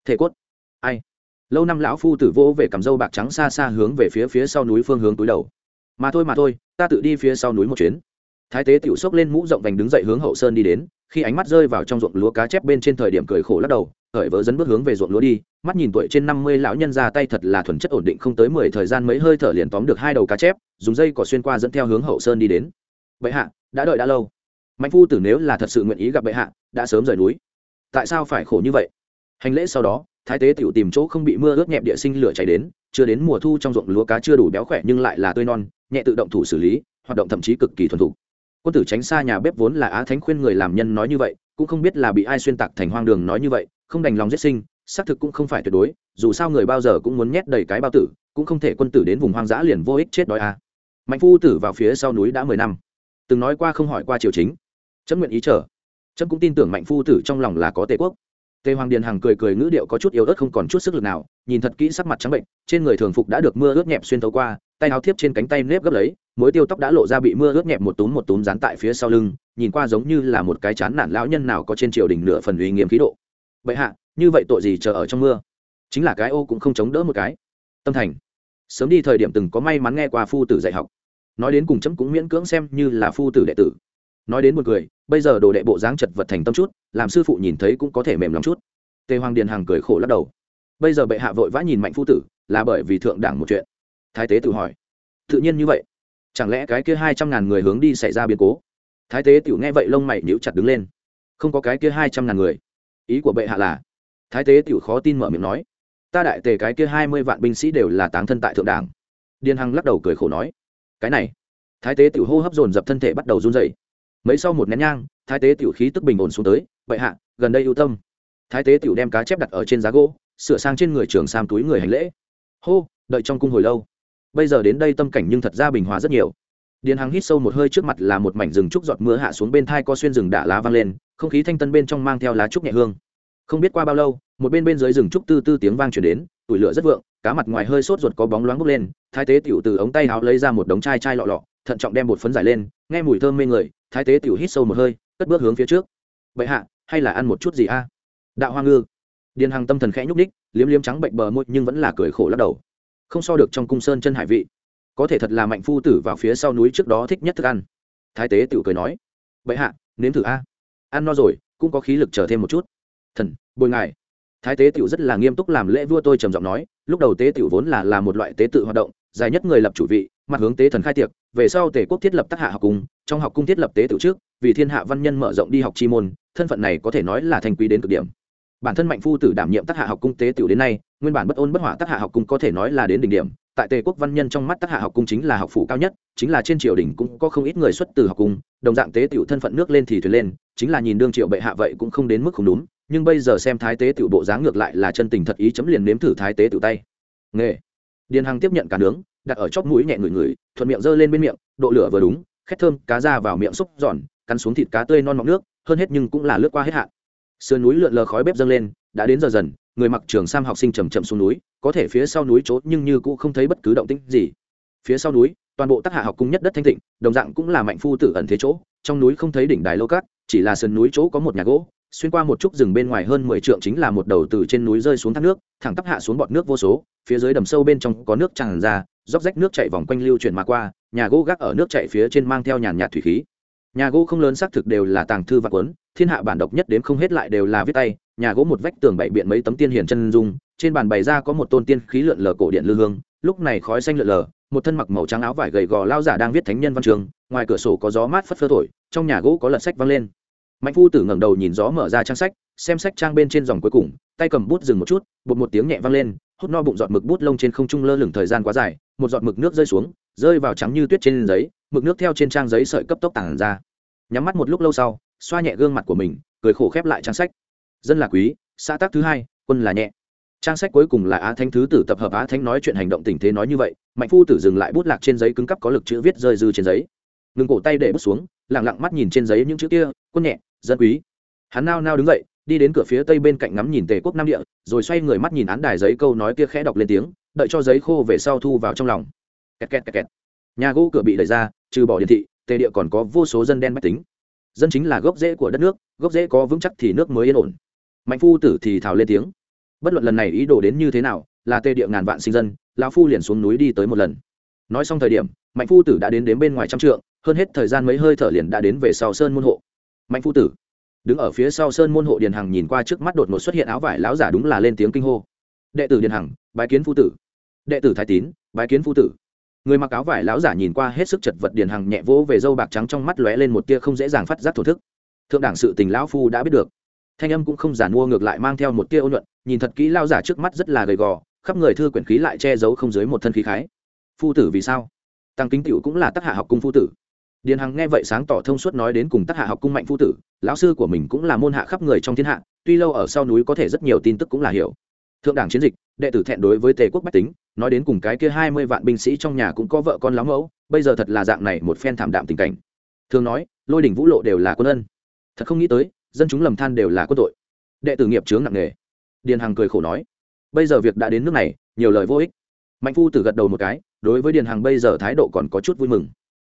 Thể cốt. Ai? Lâu năm lão phu tử vỗ về cầm dâu bạc trắng xa xa hướng về phía phía sau núi phương hướng túi đầu. Mà thôi mà thôi, ta tự đi phía sau núi một chuyến thái tế tiểu xốc lên mũ rộng vành đứng dậy hướng hậu sơn đi đến, khi ánh mắt rơi vào trong ruộng lúa cá chép bên trên thời điểm cười khổ lắc đầu hởi vỡ dẫn bước hướng về ruộng lúa đi, mắt nhìn tuổi trên năm mươi lão nhân ra tay thật là thuần chất ổn định không tới mười thời gian mấy hơi thở liền tóm được hai đầu cá chép, dùng dây cỏ xuyên qua dẫn theo hướng hậu sơn đi đến. Bệ hạ, đã đợi đã lâu. Mạnh phu tử nếu là thật sự nguyện ý gặp bệ hạ, đã sớm rời núi. Tại sao phải khổ như vậy? Hành lễ sau đó, thái tế tiểu tìm chỗ không bị mưa ướt nhẹp địa sinh lửa cháy đến, chưa đến mùa thu trong ruộng lúa cá chưa đủ béo khỏe nhưng lại là tươi non, nhẹ tự động thủ xử lý, hoạt động thậm chí cực kỳ thuần thục quân tử tránh xa nhà bếp vốn là á thánh khuyên người làm nhân nói như vậy, cũng không biết là bị ai xuyên tạc thành hoang đường nói như vậy, không đành lòng giết sinh, xác thực cũng không phải tuyệt đối, dù sao người bao giờ cũng muốn nhét đầy cái bao tử, cũng không thể quân tử đến vùng hoang dã liền vô ích chết đói a mạnh phu tử vào phía sau núi đã mười năm, từng nói qua không hỏi qua triều chính, chấm nguyện ý chờ. Chấm cũng tin tưởng mạnh phu tử trong lòng là có tề quốc. Tề hoàng điền hằng cười cười ngữ điệu có chút yếu ớt không còn chút sức lực nào, nhìn thật kỹ sắc mặt trắng bệnh, trên người thường phục đã được mưa ướt nhẹp xuyên thấu qua, tay áo thiếp trên cánh tay nếp gấp lấy mối tiêu tóc đã lộ ra bị mưa ướt nhẹp một túm một túm dán tại phía sau lưng, nhìn qua giống như là một cái chán nản lão nhân nào có trên triều đình nửa phần uy nghiêm khí độ. Bệ hạ, như vậy tội gì chờ ở trong mưa? Chính là cái ô cũng không chống đỡ một cái. Tâm thành, sớm đi thời điểm từng có may mắn nghe qua phu tử dạy học. Nói đến cùng chấm cũng miễn cưỡng xem như là phu tử đệ tử. Nói đến một người bây giờ đồ đệ bộ dáng chật vật thành tâm chút, làm sư phụ nhìn thấy cũng có thể mềm lòng chút. Tề hoàng điền hàng cười khổ lắc đầu. Bây giờ bệ hạ vội vã nhìn mạnh phu tử, là bởi vì thượng đảng một chuyện. Thái tế tự hỏi. Tự nhiên như vậy chẳng lẽ cái kia hai trăm ngàn người hướng đi xảy ra biến cố? Thái tế tiểu nghe vậy lông mày nhíu chặt đứng lên. Không có cái kia hai trăm ngàn người. Ý của bệ hạ là? Thái tế tiểu khó tin mở miệng nói. Ta đại tề cái kia hai mươi vạn binh sĩ đều là táng thân tại thượng đảng. Điền hằng lắc đầu cười khổ nói. Cái này. Thái tế tiểu hô hấp dồn dập thân thể bắt đầu run dày mấy sau một nén nhang, thái tế tiểu khí tức bình ổn xuống tới. Bệ hạ, gần đây ưu tâm. Thái tế tiểu đem cá chép đặt ở trên giá gỗ, sửa sang trên người trường sam túi người hành lễ. Hô, đợi trong cung hồi lâu bây giờ đến đây tâm cảnh nhưng thật ra bình hòa rất nhiều. Điền hằng hít sâu một hơi trước mặt là một mảnh rừng trúc giọt mưa hạ xuống bên thai co xuyên rừng đả lá vang lên, không khí thanh tân bên trong mang theo lá trúc nhẹ hương. Không biết qua bao lâu, một bên bên dưới rừng trúc tư tư tiếng vang chuyển đến tủi lửa rất vượng, cá mặt ngoài hơi sốt ruột có bóng loáng bốc lên, thái tế tiểu từ ống tay áo lấy ra một đống chai chai lọ lọ, thận trọng đem bột phấn giải lên, nghe mùi thơm mê người, thái tế tiểu hít sâu một hơi, cất bước hướng phía trước. Bệ hạ, hay là ăn một chút gì a? Đạo hoa ngư. Điền hằng tâm thần khẽ nhúc ních liếm liếm trắng bệnh bờ môi nhưng vẫn là cười khổ lắc đầu không so được trong cung sơn chân hải vị. Có thể thật là mạnh phu tử vào phía sau núi trước đó thích nhất thức ăn. Thái tế tự cười nói, bệ hạ, nếm thử a. Ăn no rồi, cũng có khí lực chờ thêm một chút. Thần, bồi ngài. Thái tế tiểu rất là nghiêm túc làm lễ vua tôi trầm giọng nói, lúc đầu tế tiểu vốn là là một loại tế tự hoạt động, dài nhất người lập chủ vị, mặt hướng tế thần khai tiệc, về sau tề quốc thiết lập tác hạ học cung, trong học cung thiết lập tế tự trước, vì thiên hạ văn nhân mở rộng đi học chi môn, thân phận này có thể nói là thành quý đến cực điểm bản thân mạnh phu tử đảm nhiệm tác hạ học cung tế tiểu đến nay, nguyên bản bất ôn bất hỏa tác hạ học cung có thể nói là đến đỉnh điểm. Tại tề quốc văn nhân trong mắt tác hạ học cung chính là học phủ cao nhất, chính là trên triều đình cũng có không ít người xuất từ học cung, đồng dạng tế tiểu thân phận nước lên thì thuyền lên, chính là nhìn đương triệu bệ hạ vậy cũng không đến mức không đúng, nhưng bây giờ xem thái tế tiểu bộ dáng ngược lại là chân tình thật ý chấm liền nếm thử thái tế tiểu tay. Nghề. Điền hằng tiếp nhận cả nướng, đặt ở chóp mũi nhẹ ngửi ngửi, thuận miệng giơ lên bên miệng, độ lửa vừa đúng, khét thơm, cá ra vào miệng xúc giòn, cắn xuống thịt cá tươi non mọng nước, hơn hết nhưng cũng là lướt qua hết hạn sườn núi lượn lờ khói bếp dâng lên, đã đến giờ dần, người mặc trường sam học sinh chầm chậm xuống núi, có thể phía sau núi chốt nhưng như cũng không thấy bất cứ động tĩnh gì. Phía sau núi, toàn bộ tác hạ học cung nhất đất thanh tịnh, đồng dạng cũng là mạnh phu tử ẩn thế chỗ, trong núi không thấy đỉnh đài lâu cát, chỉ là sườn núi chỗ có một nhà gỗ, xuyên qua một chút rừng bên ngoài hơn mười trượng chính là một đầu từ trên núi rơi xuống thác nước, thẳng tắp hạ xuống bọt nước vô số, phía dưới đầm sâu bên trong có nước tràn ra, róc rách nước chảy vòng quanh lưu chuyển mà qua, nhà gỗ gác ở nước chảy phía trên mang theo nhàn nhạt thủy khí. Nhà gỗ không lớn xác thực đều là tàng thư và quấn thiên hạ bản độc nhất đến không hết lại đều là viết tay, nhà gỗ một vách tường bảy biện mấy tấm tiên hiển chân dung, trên bàn bày ra có một tôn tiên khí lượn lờ cổ điện lư hương, lúc này khói xanh lượn lờ, một thân mặc màu trắng áo vải gầy gò lao giả đang viết thánh nhân văn trường, ngoài cửa sổ có gió mát phất phơ thổi, trong nhà gỗ có lật sách văng lên. Mạnh phu tử ngẩng đầu nhìn gió mở ra trang sách, xem sách trang bên trên dòng cuối cùng, tay cầm bút dừng một chút, bột một tiếng nhẹ văng lên, hút no bụng giọt mực bút lông trên không trung lơ lửng thời gian quá dài, một giọt mực nước rơi xuống, rơi vào trắng như tuyết trên giấy, mực nước theo trên trang giấy sợi cấp tốc tản ra. Nhắm mắt một lúc lâu sau xoa nhẹ gương mặt của mình, cười khổ khép lại trang sách. Dân là quý, xã tác thứ hai, quân là nhẹ. Trang sách cuối cùng là á thanh thứ tử tập hợp á thanh nói chuyện hành động tình thế nói như vậy, mạnh phu tử dừng lại bút lạc trên giấy cứng cắp có lực chữ viết rơi dư trên giấy. Ngừng cổ tay để bút xuống lẳng lặng mắt nhìn trên giấy những chữ kia, quân nhẹ, dân quý. Hắn nao nao đứng dậy, đi đến cửa phía tây bên cạnh ngắm nhìn tề quốc nam địa, rồi xoay người mắt nhìn án đài giấy câu nói kia khẽ đọc lên tiếng, đợi cho giấy khô về sau thu vào trong lòng. Kẹt kẹt kẹt kẹt. nhà gỗ cửa bị đẩy ra, trừ bỏ điện thị, tề địa còn có vô số dân đen mách tính dân chính là gốc rễ của đất nước, gốc rễ có vững chắc thì nước mới yên ổn. Mạnh phu tử thì thào lên tiếng. Bất luận lần này ý đồ đến như thế nào, là tê địa ngàn vạn sinh dân, lão phu liền xuống núi đi tới một lần. Nói xong thời điểm, mạnh phu tử đã đến đến bên ngoài trăm trượng, hơn hết thời gian mấy hơi thở liền đã đến về sau sơn môn hộ. Mạnh phu tử, đứng ở phía sau sơn môn hộ điền hằng nhìn qua trước mắt đột ngột xuất hiện áo vải lão giả đúng là lên tiếng kinh hô. Đệ tử điền hằng, bái kiến phu tử. Đệ tử thái tín, bái kiến phu tử người mặc áo vải lão giả nhìn qua hết sức chật vật điền hằng nhẹ vỗ về dâu bạc trắng trong mắt lóe lên một tia không dễ dàng phát giác thổ thức. Thượng đảng sự tình lão phu đã biết được. Thanh âm cũng không giản mua ngược lại mang theo một tia ôn nhuận, nhìn thật kỹ lao giả trước mắt rất là gầy gò, khắp người thư quyển khí lại che giấu không dưới một thân khí khái. Phu tử vì sao? Tăng kính tiểu cũng là tác hạ học cung phu tử. Điền hằng nghe vậy sáng tỏ thông suốt nói đến cùng tác hạ học cung mạnh phu tử, lão sư của mình cũng là môn hạ khắp người trong thiên hạ, tuy lâu ở sau núi có thể rất nhiều tin tức cũng là hiểu. Thượng đảng chiến dịch, đệ tử thẹn đối với tề quốc bách tính nói đến cùng cái kia hai mươi vạn binh sĩ trong nhà cũng có vợ con lắm mẫu, bây giờ thật là dạng này một phen thảm đạm tình cảnh. Thường nói, lôi đỉnh vũ lộ đều là quân ân. Thật không nghĩ tới, dân chúng lầm than đều là quân tội. Đệ tử nghiệp chướng nặng nề. Điền hằng cười khổ nói, bây giờ việc đã đến nước này, nhiều lời vô ích. Mạnh phu tử gật đầu một cái, đối với điền hằng bây giờ thái độ còn có chút vui mừng.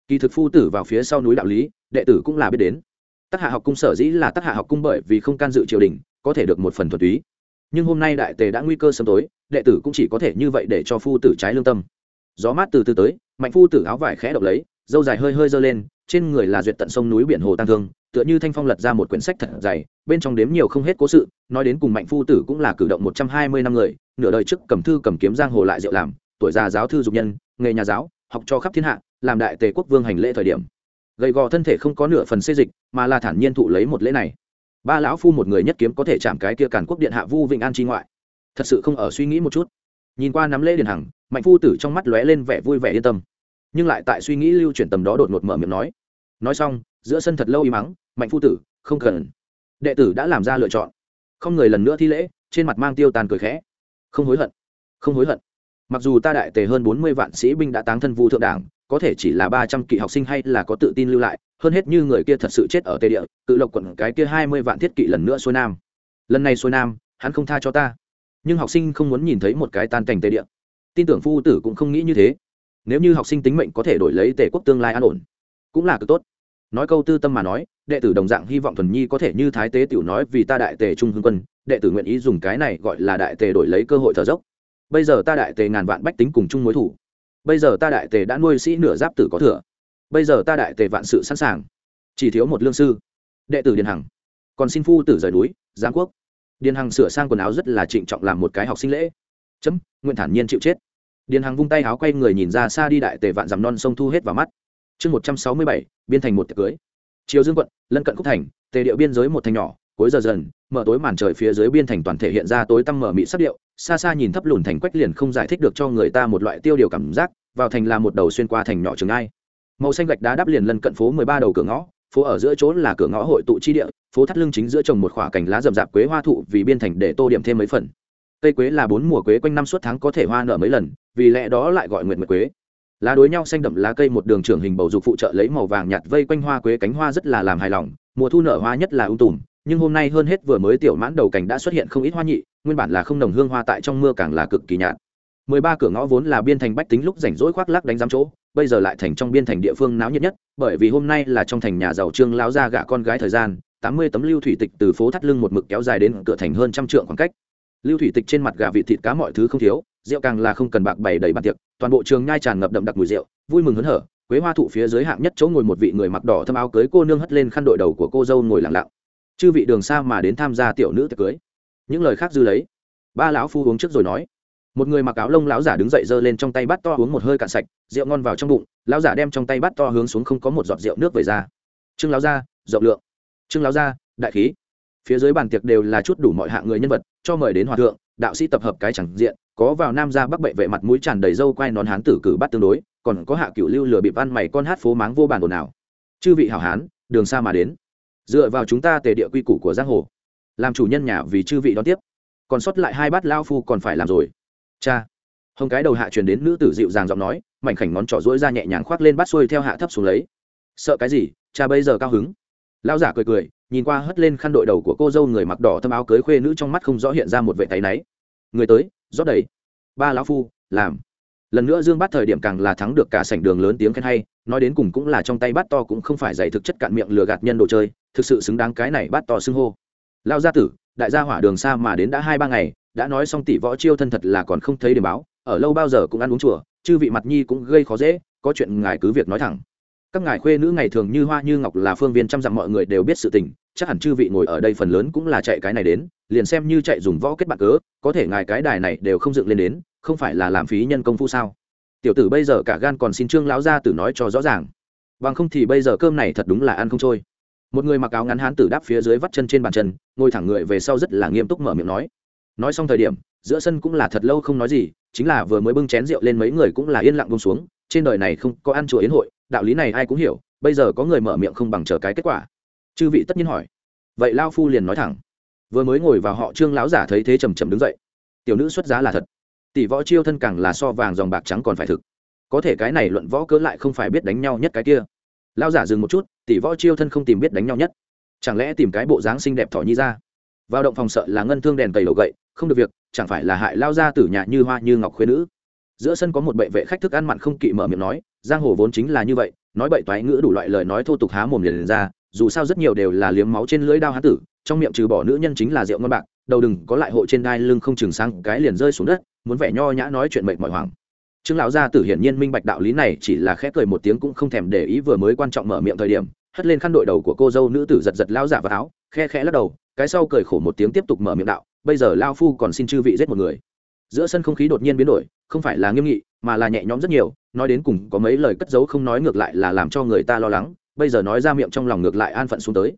Kỳ thực phu tử vào phía sau núi đạo lý, đệ tử cũng là biết đến. Tác hạ học cung sở dĩ là tác hạ học cung bởi vì không can dự triều đình, có thể được một phần thuần túy nhưng hôm nay đại tề đã nguy cơ sớm tối, đệ tử cũng chỉ có thể như vậy để cho phu tử trái lương tâm. Gió mát từ từ tới, mạnh phu tử áo vải khẽ độc lấy, dâu dài hơi hơi giơ lên, trên người là duyệt tận sông núi biển hồ tăng thương, tựa như thanh phong lật ra một quyển sách thật dày, bên trong đếm nhiều không hết cố sự, nói đến cùng mạnh phu tử cũng là cử động một trăm hai mươi năm người, nửa đời trước cầm thư cầm kiếm giang hồ lại diệu làm, tuổi già giáo thư dục nhân, nghề nhà giáo, học cho khắp thiên hạ, làm đại tề quốc vương hành lễ thời điểm. Gầy gò thân thể không có nửa phần xê dịch, mà là thản nhiên thụ lấy một lễ này ba lão phu một người nhất kiếm có thể chạm cái kia cản quốc điện hạ vu vịnh an chi ngoại. Thật sự không ở suy nghĩ một chút. Nhìn qua nắm lễ điền hằng, mạnh phu tử trong mắt lóe lên vẻ vui vẻ yên tâm. Nhưng lại tại suy nghĩ lưu chuyển tầm đó đột ngột mở miệng nói. Nói xong, giữa sân thật lâu im mắng, mạnh phu tử, không cần. Đệ tử đã làm ra lựa chọn. Không người lần nữa thi lễ, trên mặt mang tiêu tàn cười khẽ. Không hối hận. Không hối hận. Mặc dù ta đại tề hơn bốn mươi vạn sĩ binh đã táng thân vu thượng đảng, có thể chỉ là ba trăm kỵ học sinh hay là có tự tin lưu lại hơn hết như người kia thật sự chết ở tây địa tự lộc quận cái kia hai mươi vạn thiết kỵ lần nữa xuôi nam. Lần này xuôi nam, hắn không tha cho ta. Nhưng học sinh không muốn nhìn thấy một cái tan cảnh tây địa. Tin tưởng phu tử cũng không nghĩ như thế. Nếu như học sinh tính mệnh có thể đổi lấy tề quốc tương lai an ổn, cũng là cực tốt. Nói câu tư tâm mà nói, đệ tử đồng dạng hy vọng thuần nhi có thể như thái tế tiểu nói vì ta đại tề trung hương quân, đệ tử nguyện ý dùng cái này gọi là đại tề đổi lấy cơ hội thở dốc. Bây giờ ta đại tề ngàn vạn bách tính cùng chung mối thủ. Bây giờ ta đại tề đã nuôi sĩ nửa giáp tử có thừa bây giờ ta đại tề vạn sự sẵn sàng. Chỉ thiếu một lương sư. Đệ tử điền hằng. Còn xin phu tử rời núi giáng quốc. Điền hằng sửa sang quần áo rất là trịnh trọng làm một cái học sinh lễ. Chấm, nguyện thản nhiên chịu chết. Điền hằng vung tay áo quay người nhìn ra xa đi đại tề vạn dằm non sông thu hết vào mắt. Chương một trăm sáu mươi bảy, biên thành một tiệc cưới. Chiều dương quận, lân cận khúc thành, tề điệu biên giới một thành nhỏ, cuối giờ dần, mở tối màn trời phía dưới biên thành toàn thể hiện ra tối tăm mở mị sắc điệu, xa xa nhìn thấp lùn thành quách liền không giải thích được cho người ta một loại tiêu điều cảm giác, vào thành là một đầu xuyên qua thành nhỏ trường ai màu xanh gạch đá đắp liền lân cận phố mười ba đầu cửa ngõ, phố ở giữa chỗ là cửa ngõ hội tụ chi địa, phố thắt lưng chính giữa trồng một khoả cành lá rậm rạp quế hoa thụ vì biên thành để tô điểm thêm mấy phần. Cây quế là bốn mùa quế quanh năm suốt tháng có thể hoa nở mấy lần, vì lẽ đó lại gọi nguyện nguyệt quế. Lá đối nhau xanh đậm lá cây một đường trưởng hình bầu dục phụ trợ lấy màu vàng nhạt vây quanh hoa quế cánh hoa rất là làm hài lòng, mùa thu nở hoa nhất là ung tùm, nhưng hôm nay hơn hết vừa mới tiểu mãn đầu cảnh đã xuất hiện không ít hoa nhị, nguyên bản là không nồng hương hoa tại trong mưa càng là cực kỳ nhạt mười ba cửa ngõ vốn là biên thành bách tính lúc rảnh rỗi khoác lắc đánh giám chỗ, bây giờ lại thành trong biên thành địa phương náo nhiệt nhất, bởi vì hôm nay là trong thành nhà giàu trương lão gia gả con gái thời gian, tám mươi tấm lưu thủy tịch từ phố thắt lưng một mực kéo dài đến cửa thành hơn trăm trượng khoảng cách. Lưu thủy tịch trên mặt gà vị thịt cá mọi thứ không thiếu, rượu càng là không cần bạc bày đầy bàn tiệc, toàn bộ trường nhai tràn ngập đậm đặc mùi rượu, vui mừng hớn hở, quế hoa thụ phía dưới hạng nhất chỗ ngồi một vị người mặc đỏ thâm áo cưới cô nương hất lên khăn đội đầu của cô dâu ngồi lặng lặng. Chư vị đường xa mà đến tham gia tiểu nữ tiệc cưới. Những lời khác dư lấy. Ba lão phu uống trước rồi nói một người mặc áo lông lão giả đứng dậy giơ lên trong tay bát to uống một hơi cạn sạch, rượu ngon vào trong bụng, lão giả đem trong tay bát to hướng xuống không có một giọt rượu nước về ra. Trương lão gia, rộng lượng. Trương lão gia, đại khí. Phía dưới bàn tiệc đều là chút đủ mọi hạng người nhân vật, cho mời đến hòa thượng, đạo sĩ tập hợp cái chẳng diện, có vào nam gia bắc bệ vệ mặt mũi tràn đầy râu quai nón hán tử cử bắt tương đối, còn có hạ cựu lưu lừa bịp văn mày con hát phố máng vô bản ồn nào chư vị hảo hán, đường xa mà đến. Dựa vào chúng ta tề địa quy củ của giang hồ. Làm chủ nhân nhà vì chư vị đón tiếp. Còn sót lại hai bát lao phu còn phải làm rồi cha. Hồng cái đầu hạ truyền đến nữ tử dịu dàng giọng nói, mảnh khảnh ngón trỏ rỗi ra nhẹ nhàng khoác lên bát xuôi theo hạ thấp xuống lấy. Sợ cái gì? Cha bây giờ cao hứng. Lao giả cười cười, nhìn qua hất lên khăn đội đầu của cô dâu người mặc đỏ thâm áo cưới khuê nữ trong mắt không rõ hiện ra một vệ tay náy. Người tới, rót đầy. Ba lão phu, làm. Lần nữa dương bắt thời điểm càng là thắng được cả sảnh đường lớn tiếng khen hay, nói đến cùng cũng là trong tay bát to cũng không phải giày thực chất cạn miệng lừa gạt nhân đồ chơi, thực sự xứng đáng cái này bát to xưng hô. Lao gia tử, đại gia hỏa đường xa mà đến đã hai ba ngày đã nói xong tỷ võ chiêu thân thật là còn không thấy điểm báo, ở lâu bao giờ cũng ăn uống chùa, chư vị mặt nhi cũng gây khó dễ, có chuyện ngài cứ việc nói thẳng. Các ngài khuê nữ ngày thường như hoa như ngọc là phương viên trăm dặm mọi người đều biết sự tình, chắc hẳn chư vị ngồi ở đây phần lớn cũng là chạy cái này đến, liền xem như chạy dùng võ kết bạn cớ, có thể ngài cái đài này đều không dựng lên đến, không phải là làm phí nhân công phu sao? Tiểu tử bây giờ cả gan còn xin trương lão gia tử nói cho rõ ràng. Bằng không thì bây giờ cơm này thật đúng là ăn không trôi. Một người mặc áo ngắn hán tử đáp phía dưới vắt chân trên bàn chân, ngồi thẳng người về sau rất là nghiêm túc mở miệng nói nói xong thời điểm, giữa sân cũng là thật lâu không nói gì, chính là vừa mới bưng chén rượu lên mấy người cũng là yên lặng bông xuống, trên đời này không có ăn chùa yến hội, đạo lý này ai cũng hiểu, bây giờ có người mở miệng không bằng chờ cái kết quả. Chư vị tất nhiên hỏi. Vậy lao phu liền nói thẳng. Vừa mới ngồi vào họ trương lão giả thấy thế trầm trầm đứng dậy. Tiểu nữ xuất giá là thật. Tỷ võ chiêu thân càng là so vàng dòng bạc trắng còn phải thực. Có thể cái này luận võ cớ lại không phải biết đánh nhau nhất cái kia. Lao giả dừng một chút, tỷ võ chiêu thân không tìm biết đánh nhau nhất. Chẳng lẽ tìm cái bộ dáng xinh đẹp thỏ nhi ra? Vào động phòng sợ là ngân thương đèn cầy đầu gậy không được việc, chẳng phải là hại lao ra tử nhà như hoa như ngọc khuyên nữ. Giữa sân có một bệ vệ khách thức ăn mặn không kỵ mở miệng nói, giang hồ vốn chính là như vậy, nói bậy toái ngữ đủ loại lời nói thô tục há mồm liền ra, dù sao rất nhiều đều là liếm máu trên lưỡi đao há tử, trong miệng trừ bỏ nữ nhân chính là rượu ngon bạc, đầu đừng có lại hộ trên đai lưng không chừng sang cái liền rơi xuống đất, muốn vẻ nho nhã nói chuyện mệt mỏi hoàng trương lão gia tử hiển nhiên minh bạch đạo lý này, chỉ là khẽ cười một tiếng cũng không thèm để ý vừa mới quan trọng mở miệng thời điểm, hất lên khăn đội đầu của cô dâu nữ tử giật giật lao giả vào áo, khe khẽ lắc đầu, cái sau cười khổ một tiếng tiếp tục mở miệng đạo bây giờ lao phu còn xin chư vị giết một người. Giữa sân không khí đột nhiên biến đổi, không phải là nghiêm nghị, mà là nhẹ nhõm rất nhiều, nói đến cùng có mấy lời cất giấu không nói ngược lại là làm cho người ta lo lắng, bây giờ nói ra miệng trong lòng ngược lại an phận xuống tới.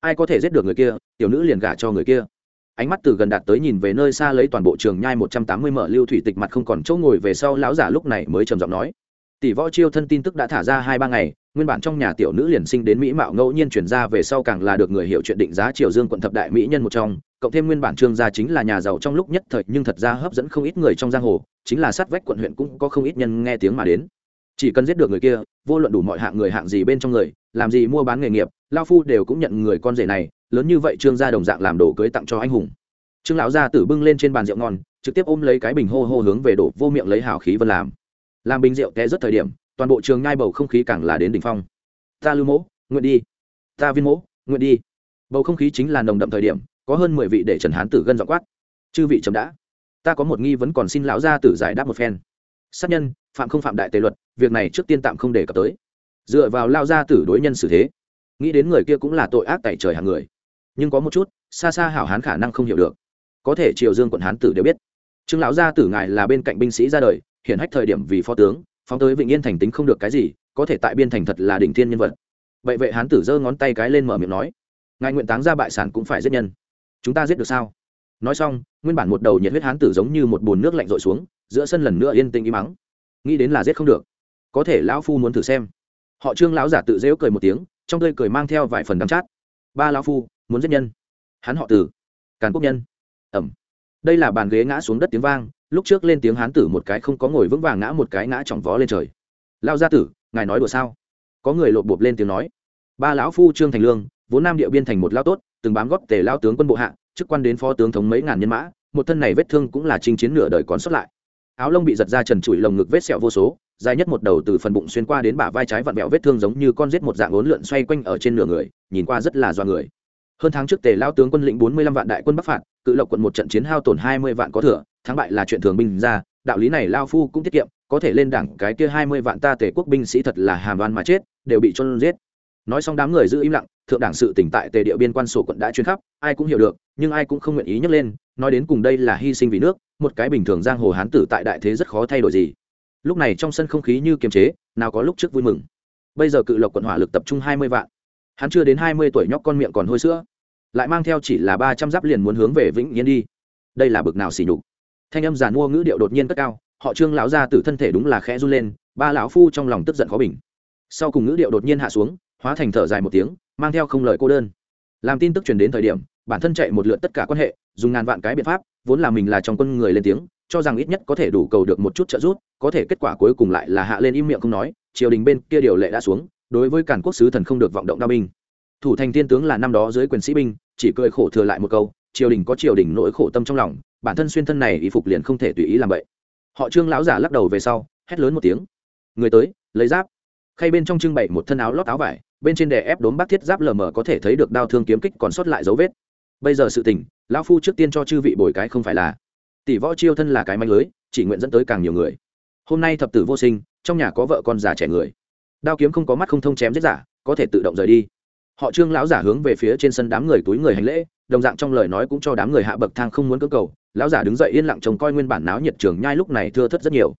Ai có thể giết được người kia, tiểu nữ liền gả cho người kia. Ánh mắt từ gần đạt tới nhìn về nơi xa lấy toàn bộ trường nhai một trăm tám mươi mở lưu thủy tịch mặt không còn chỗ ngồi về sau lão giả lúc này mới trầm giọng nói. Tỷ võ chiêu thân tin tức đã thả ra hai ba ngày nguyên bản trong nhà tiểu nữ liền sinh đến mỹ mạo ngẫu nhiên chuyển ra về sau càng là được người hiểu chuyện định giá triều dương quận thập đại mỹ nhân một trong. Cộng thêm nguyên bản trương gia chính là nhà giàu trong lúc nhất thời, nhưng thật ra hấp dẫn không ít người trong giang hồ, chính là sát vách quận huyện cũng có không ít nhân nghe tiếng mà đến. Chỉ cần giết được người kia, vô luận đủ mọi hạng người hạng gì bên trong người, làm gì mua bán nghề nghiệp, lao phu đều cũng nhận người con rể này, lớn như vậy trương gia đồng dạng làm đồ cưới tặng cho anh hùng. Trương lão gia tử bưng lên trên bàn rượu ngon, trực tiếp ôm lấy cái bình hô hô hướng về đổ vô miệng lấy hào khí vân làm. Làm bình rượu té rất thời điểm toàn bộ trường ngai bầu không khí càng là đến đỉnh phong. Ta lưu mỗ, nguyện đi. Ta viên mỗ, nguyện đi. Bầu không khí chính là nồng đậm thời điểm, có hơn mười vị để trần hán tử gân dọ quát. Chư vị chấm đã. Ta có một nghi vấn còn xin lão gia tử giải đáp một phen. Sát nhân, phạm không phạm đại tề luật, việc này trước tiên tạm không đề cập tới. Dựa vào lao gia tử đối nhân xử thế, nghĩ đến người kia cũng là tội ác tại trời hàng người. Nhưng có một chút, xa xa hảo hán khả năng không hiểu được. Có thể triều dương quận hán tử đều biết. Trương lão gia tử ngài là bên cạnh binh sĩ ra đời hiện hách thời điểm vì phó tướng phóng tới vịnh yên thành tính không được cái gì, có thể tại biên thành thật là đỉnh thiên nhân vật. Vậy vệ hán tử giơ ngón tay cái lên mở miệng nói, ngài nguyện táng ra bại sản cũng phải giết nhân. Chúng ta giết được sao? Nói xong, nguyên bản một đầu nhiệt huyết hán tử giống như một bồn nước lạnh rội xuống, giữa sân lần nữa yên tĩnh im mắng nghĩ đến là giết không được. Có thể lão phu muốn thử xem. Họ trương lão giả tự dễu cười một tiếng, trong tươi cười mang theo vài phần đắm chát. Ba lão phu, muốn giết nhân? Hắn họ tử. Càn quốc nhân. Ẩm đây là bàn ghế ngã xuống đất tiếng vang lúc trước lên tiếng hán tử một cái không có ngồi vững vàng ngã một cái ngã chỏng vó lên trời. Lao gia tử, ngài nói đùa sao? Có người lộp bộp lên tiếng nói. Ba lão phu trương thành lương, vốn nam địa biên thành một lao tốt, từng bám góp tề lao tướng quân bộ hạ, chức quan đến phó tướng thống mấy ngàn nhân mã, một thân này vết thương cũng là chinh chiến nửa đời còn sót lại. Áo lông bị giật ra trần trụi lồng ngực vết sẹo vô số, dài nhất một đầu từ phần bụng xuyên qua đến bả vai trái vặn vẹo vết thương giống như con rết một dạng ốn lượn xoay quanh ở trên nửa người, nhìn qua rất là do người. Hơn tháng trước tề lao tướng quân lĩnh bốn mươi lăm vạn đại quân bắc phạt, cự lộc quận một trận chiến hao tổn hai mươi vạn có thừa thắng bại là chuyện thường binh ra, đạo lý này lao phu cũng tiết kiệm, có thể lên đảng cái kia hai mươi vạn ta tề quốc binh sĩ thật là hàm đoan mà chết, đều bị chôn giết. Nói xong đám người giữ im lặng, thượng đảng sự tỉnh tại tề địa biên quan sổ quận đã chuyên khắp, ai cũng hiểu được, nhưng ai cũng không nguyện ý nhắc lên, nói đến cùng đây là hy sinh vì nước, một cái bình thường giang hồ hán tử tại đại thế rất khó thay đổi gì. Lúc này trong sân không khí như kiềm chế, nào có lúc trước vui mừng. Bây giờ cự lộc quận hỏa lực tập trung hai mươi vạn. Hắn chưa đến hai mươi tuổi nhóc con miệng còn hôi sữa. Lại mang theo chỉ là ba trăm giáp liền muốn hướng về vĩnh yên đi. Đây là bực nào xỉ nhục thanh âm giàn mua ngữ điệu đột nhiên cất cao, họ trương lão gia tử thân thể đúng là khẽ run lên, ba lão phu trong lòng tức giận khó bình. Sau cùng ngữ điệu đột nhiên hạ xuống, hóa thành thở dài một tiếng, mang theo không lời cô đơn. Làm tin tức truyền đến thời điểm, bản thân chạy một lượt tất cả quan hệ, dùng ngàn vạn cái biện pháp, vốn là mình là trong quân người lên tiếng, cho rằng ít nhất có thể đủ cầu được một chút trợ giúp, có thể kết quả cuối cùng lại là hạ lên im miệng không nói, triều đình bên kia điều lệ đã xuống, đối với cản quốc sứ thần không được vọng động đao binh. Thủ thành tiên tướng là năm đó dưới quyền sĩ binh, chỉ cười khổ thừa lại một câu, triều đình có triều đình nỗi khổ tâm trong lòng bản thân xuyên thân này y phục liền không thể tùy ý làm vậy. Họ trương lão giả lắc đầu về sau, hét lớn một tiếng. Người tới, lấy giáp. Khay bên trong trưng bày một thân áo lót áo vải, bên trên đè ép đốm bác thiết giáp lờ mờ có thể thấy được đao thương kiếm kích còn sót lại dấu vết. Bây giờ sự tình, lão phu trước tiên cho chư vị bồi cái không phải là. Tỷ võ chiêu thân là cái manh lưới, chỉ nguyện dẫn tới càng nhiều người. Hôm nay thập tử vô sinh, trong nhà có vợ con già trẻ người. Đao kiếm không có mắt không thông chém giết giả, có thể tự động rời đi. Họ trương lão giả hướng về phía trên sân đám người túi người hành lễ, đồng dạng trong lời nói cũng cho đám người hạ bậc thang không muốn cưỡng cầu lão giả đứng dậy yên lặng trông coi nguyên bản náo nhiệt trường nhai lúc này thưa thất rất nhiều.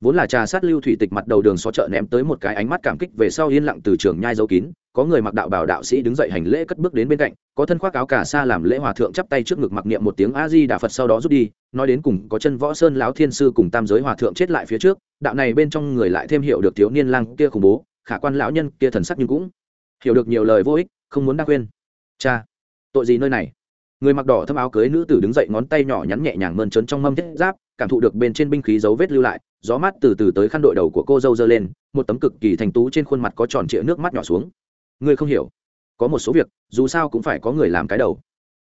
Vốn là trà sát lưu thủy tịch mặt đầu đường xó chợ ném tới một cái ánh mắt cảm kích về sau yên lặng từ trường nhai dấu kín, có người mặc đạo bảo đạo sĩ đứng dậy hành lễ cất bước đến bên cạnh, có thân khoác áo cả sa làm lễ hòa thượng chắp tay trước ngực mặc niệm một tiếng a di đà phật sau đó rút đi, nói đến cùng có chân võ sơn lão thiên sư cùng tam giới hòa thượng chết lại phía trước, đạo này bên trong người lại thêm hiểu được thiếu niên lang kia khủng bố, khả quan lão nhân kia thần sắc nhưng cũng hiểu được nhiều lời vô ích, không muốn đa quên cha, tội gì nơi này? Người mặc đỏ thâm áo cưới nữ tử đứng dậy ngón tay nhỏ nhắn nhẹ nhàng mơn trớn trong mâm thiết giáp, cảm thụ được bên trên binh khí dấu vết lưu lại, gió mát từ từ tới khăn đội đầu của cô dâu dơ lên, một tấm cực kỳ thành tú trên khuôn mặt có tròn trịa nước mắt nhỏ xuống. Ngươi không hiểu. Có một số việc, dù sao cũng phải có người làm cái đầu.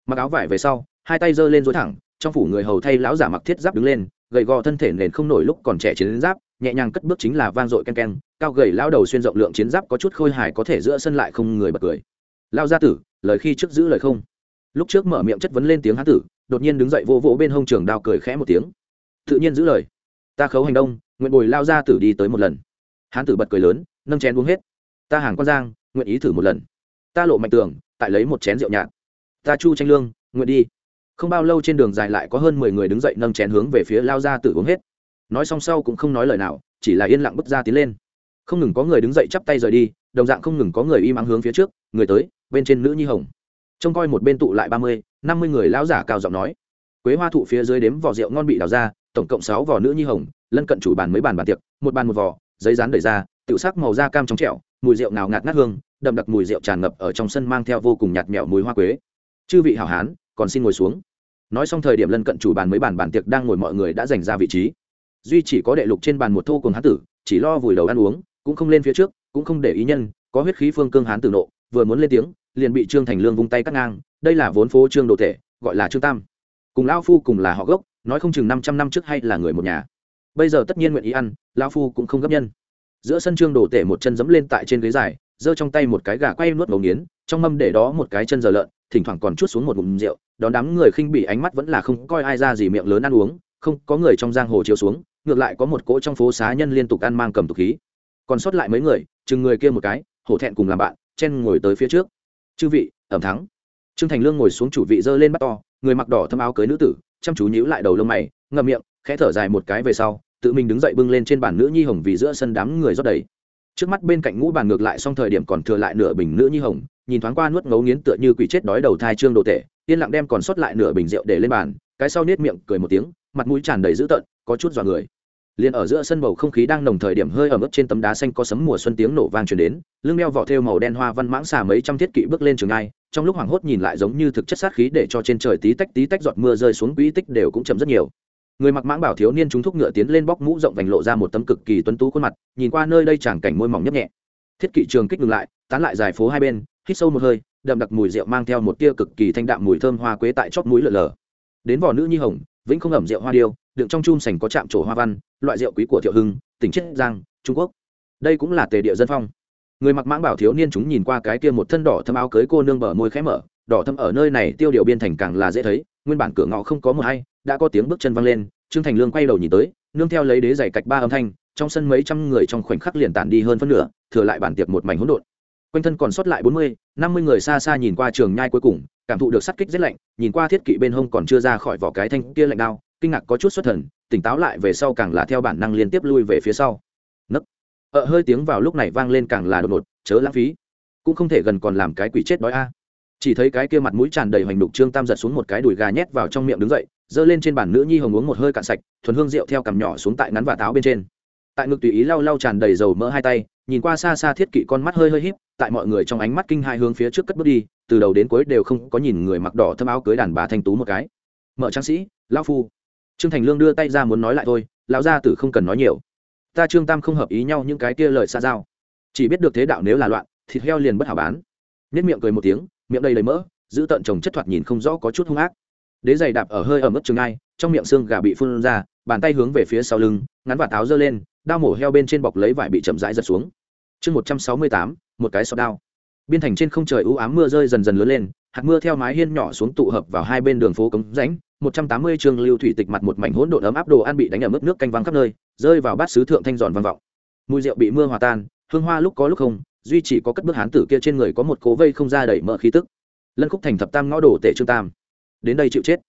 Mặc áo vải về sau, hai tay giơ lên dối thẳng, trong phủ người hầu thay lão giả mặc thiết giáp đứng lên, gầy gò thân thể nền không nổi lúc còn trẻ chiến giáp, nhẹ nhàng cất bước chính là vang dội ken ken, cao gầy lao đầu xuyên rộng lượng chiến giáp có chút khôi hài có thể giữa sân lại không người bật cười. Lao gia tử, lời khi trước giữ lời không? Lúc trước mở miệng chất vấn lên tiếng hán tử, đột nhiên đứng dậy vô vỗ bên hông trường đao cười khẽ một tiếng. Tự nhiên giữ lời. Ta khấu hành đông, nguyện bồi lao gia tử đi tới một lần. Hán tử bật cười lớn, nâng chén uống hết. Ta hàng con giang, nguyện ý thử một lần. Ta lộ mạnh tường, tại lấy một chén rượu nhạt. Ta chu tranh lương, nguyện đi. Không bao lâu trên đường dài lại có hơn mười người đứng dậy nâng chén hướng về phía lao gia tử uống hết. Nói xong sau cũng không nói lời nào, chỉ là yên lặng bước ra tiến lên. Không ngừng có người đứng dậy chắp tay rời đi, đồng dạng không ngừng có người im ắng hướng phía trước, người tới, bên trên nữ nhi hồng trông coi một bên tụ lại ba mươi, năm mươi người lão giả cao giọng nói. Quế hoa thụ phía dưới đếm vỏ rượu ngon bị đào ra, tổng cộng sáu vỏ nữ nhi hồng, lân cận chủ bàn mấy bàn bàn tiệc, một bàn một vỏ, giấy rán đẩy ra tự sắc màu da cam trong trẻo, mùi rượu nào ngạt ngát hương, đậm đặc mùi rượu tràn ngập ở trong sân mang theo vô cùng nhạt mẹo mùi hoa quế. Chư vị hảo hán, còn xin ngồi xuống. Nói xong thời điểm lân cận chủ bàn mấy bàn bàn tiệc đang ngồi mọi người đã dành ra vị trí. Duy chỉ có đệ lục trên bàn một thô cùng hán tử, chỉ lo vùi đầu ăn uống, cũng không lên phía trước, cũng không để ý nhân, có huyết khí phương cương hán tử nộ, vừa muốn lên tiếng liền bị trương thành lương vung tay cắt ngang, đây là vốn phố trương đồ thể gọi là trương tam. Cùng lao phu cùng là họ gốc, nói không chừng năm trăm năm trước hay là người một nhà. Bây giờ tất nhiên nguyện ý ăn lao phu cũng không gấp nhân. Giữa sân trương đồ tể một chân dẫm lên tại trên ghế dài, giơ trong tay một cái gà quay nuốt ngấu nghiến, trong mâm để đó một cái chân giờ lợn, thỉnh thoảng còn chút xuống một ngụm rượu, đón đám người khinh bị ánh mắt vẫn là không coi ai ra gì miệng lớn ăn uống, không có người trong giang hồ chiếu xuống, ngược lại có một cỗ trong phố xá nhân liên tục ăn mang cầm tục khí. Còn sót lại mấy người, chừng người kia một cái, hổ thẹn cùng làm bạn, chen ngồi tới phía trước chư vị, ẩm thắng. Trương thành lương ngồi xuống chủ vị giơ lên bắt to, người mặc đỏ thâm áo cưới nữ tử, chăm chú nhíu lại đầu lông mày, ngậm miệng, khẽ thở dài một cái về sau, tự mình đứng dậy bưng lên trên bàn nữ nhi hồng vì giữa sân đám người rót đầy. Trước mắt bên cạnh ngũ bàn ngược lại xong thời điểm còn thừa lại nửa bình nữ nhi hồng, nhìn thoáng qua nuốt ngấu nghiến tựa như quỷ chết đói đầu thai trương đồ tệ yên lặng đem còn sót lại nửa bình rượu để lên bàn, cái sau nết miệng cười một tiếng, mặt mũi tràn đầy dữ tợn, có chút dọa người liền ở giữa sân bầu không khí đang nồng thời điểm hơi ở mức trên tấm đá xanh có sấm mùa xuân tiếng nổ vang truyền đến, lưng đeo vỏ thêu màu đen hoa văn mãng xà mấy trăm thiết kỵ bước lên trường ai, trong lúc hoảng hốt nhìn lại giống như thực chất sát khí để cho trên trời tí tách tí tách giọt mưa rơi xuống quỹ tích đều cũng chậm rất nhiều. Người mặc mãng bảo thiếu niên chúng thúc ngựa tiến lên bóc mũ rộng vành lộ ra một tấm cực kỳ tuấn tú khuôn mặt, nhìn qua nơi đây chẳng cảnh môi mỏng nhấp nhẹ. Thiết kỵ trường kích ngừng lại, tán lại dài phố hai bên, hít sâu một hơi, đậm đặc mùi rượu mang theo một tia cực kỳ thanh đạm mùi thơm hoa quế tại chóp mũi lờ lờ đến vỏ nữ nhi hồng, vĩnh không ẩm rượu hoa điêu đựng trong chum sành có chạm trổ hoa văn, loại rượu quý của thiệu hưng, tỉnh chiết giang, trung quốc. Đây cũng là tề địa dân phong. Người mặc mãng bảo thiếu niên chúng nhìn qua cái kia một thân đỏ thâm áo cưới cô nương bờ môi khẽ mở, đỏ thâm ở nơi này tiêu điều biên thành càng là dễ thấy, nguyên bản cửa ngõ không có mờ hay, đã có tiếng bước chân văng lên, trương thành lương quay đầu nhìn tới, nương theo lấy đế giày cạch ba âm thanh, trong sân mấy trăm người trong khoảnh khắc liền tản đi hơn phân nửa, thừa lại bản tiệc một mảnh hỗn độn. Quanh thân còn sót lại bốn mươi, năm mươi người xa xa nhìn qua trường nhai cuối cùng, cảm thụ được sắt kích rất lạnh, nhìn qua thiết kỵ bên hông còn chưa ra khỏi vỏ cái thanh kia lạnh đao kinh ngạc có chút xuất thần, tỉnh táo lại về sau càng là theo bản năng liên tiếp lui về phía sau. Nấc. Ợ hơi tiếng vào lúc này vang lên càng là đột ngột, chớ lãng phí. Cũng không thể gần còn làm cái quỷ chết đói a. À. Chỉ thấy cái kia mặt mũi tràn đầy hoành đục trương tam giật xuống một cái đùi gà nhét vào trong miệng đứng dậy, giơ lên trên bàn nữ nhi hồng uống một hơi cạn sạch, thuần hương rượu theo cằm nhỏ xuống tại ngắn và táo bên trên. Tại ngực tùy ý lau lau tràn đầy dầu mỡ hai tay, nhìn qua xa xa thiết kỵ con mắt hơi hơi híp, tại mọi người trong ánh mắt kinh hai hướng phía trước cất bước đi, từ đầu đến cuối đều không có nhìn người mặc đỏ thâm áo cưới đàn bà thanh tú một cái. Mở trang sĩ, lão phu trương thành lương đưa tay ra muốn nói lại thôi, lão gia tử không cần nói nhiều. Ta trương tam không hợp ý nhau những cái kia lời xa giao. Chỉ biết được thế đạo nếu là loạn, thịt heo liền bất hảo bán. Nết miệng cười một tiếng, miệng đầy lấy mỡ, giữ tận chồng chất thoạt nhìn không rõ có chút hung ác. Đế giày đạp ở hơi ở mức trường ai, trong miệng xương gà bị phun ra, bàn tay hướng về phía sau lưng, ngắn và táo giơ lên, đao mổ heo bên trên bọc lấy vải bị chậm rãi giật xuống. Chương một trăm sáu mươi tám, một cái sọt đao. Biên thành trên không trời ưu ám mưa rơi dần dần lớn lên, hạt mưa theo mái hiên nhỏ xuống tụ hợp vào hai bên đường phố cống rãnh một trăm tám mươi trường lưu thủy tịch mặt một mảnh hỗn độn ấm áp đồ ăn bị đánh ở mức nước canh văng khắp nơi, rơi vào bát sứ thượng thanh giòn vang vọng. Mùi rượu bị mưa hòa tan, hương hoa lúc có lúc không, duy chỉ có cất bước hán tử kia trên người có một cố vây không ra đẩy mỡ khí tức. Lân khúc thành thập tam ngõ đổ tệ trương tam. Đến đây chịu chết.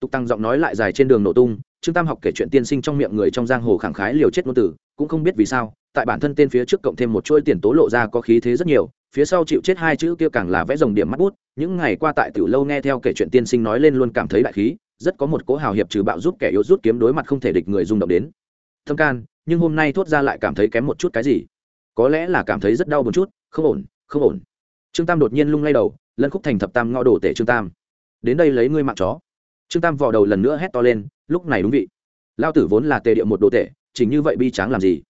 Tục tăng giọng nói lại dài trên đường nổ tung, trương tam học kể chuyện tiên sinh trong miệng người trong giang hồ khẳng khái liều chết ngôn tử cũng không biết vì sao, tại bản thân tên phía trước cộng thêm một chuỗi tiền tố lộ ra có khí thế rất nhiều, phía sau chịu chết hai chữ kia càng là vẽ dòng điểm mắt bút, những ngày qua tại tiểu lâu nghe theo kể chuyện tiên sinh nói lên luôn cảm thấy đại khí rất có một cố hào hiệp trừ bạo giúp kẻ yếu rút kiếm đối mặt không thể địch người rung động đến. Thâm can, nhưng hôm nay thốt ra lại cảm thấy kém một chút cái gì? Có lẽ là cảm thấy rất đau một chút, không ổn không ổn. Trương tam đột nhiên lung lay đầu, lân khúc thành thập tam ngõ đổ tể trương tam. Đến đây lấy ngươi mạng chó. Trương tam vò đầu lần nữa hét to lên, lúc này đúng vị. Lao tử vốn là tề địa một đồ tể chính như vậy bi tráng làm gì?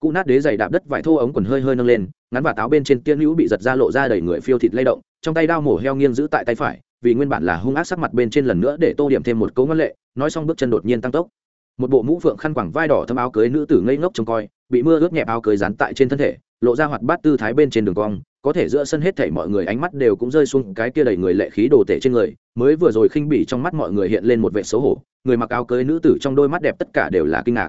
Cụ nát đế giày đạp đất vải thô ống quần hơi hơi nâng lên, ngắn và táo bên trên tiên hữu bị giật ra lộ ra đầy người phiêu thịt lay động, trong tay đao mổ heo nghiêng giữ tại tay phải vì nguyên bản là hung ác sắc mặt bên trên lần nữa để tô điểm thêm một câu ngân lệ, nói xong bước chân đột nhiên tăng tốc. Một bộ mũ phượng khăn quẳng vai đỏ thâm áo cưới nữ tử ngây ngốc trông coi, bị mưa ướt nhẹp áo cưới dán tại trên thân thể, lộ ra hoạt bát tư thái bên trên đường cong, có thể giữa sân hết thảy mọi người ánh mắt đều cũng rơi xuống cái kia đầy người lệ khí đồ tể trên người, mới vừa rồi khinh bỉ trong mắt mọi người hiện lên một vẻ xấu hổ, người mặc áo cưới nữ tử trong đôi mắt đẹp tất cả đều là kinh ngạc.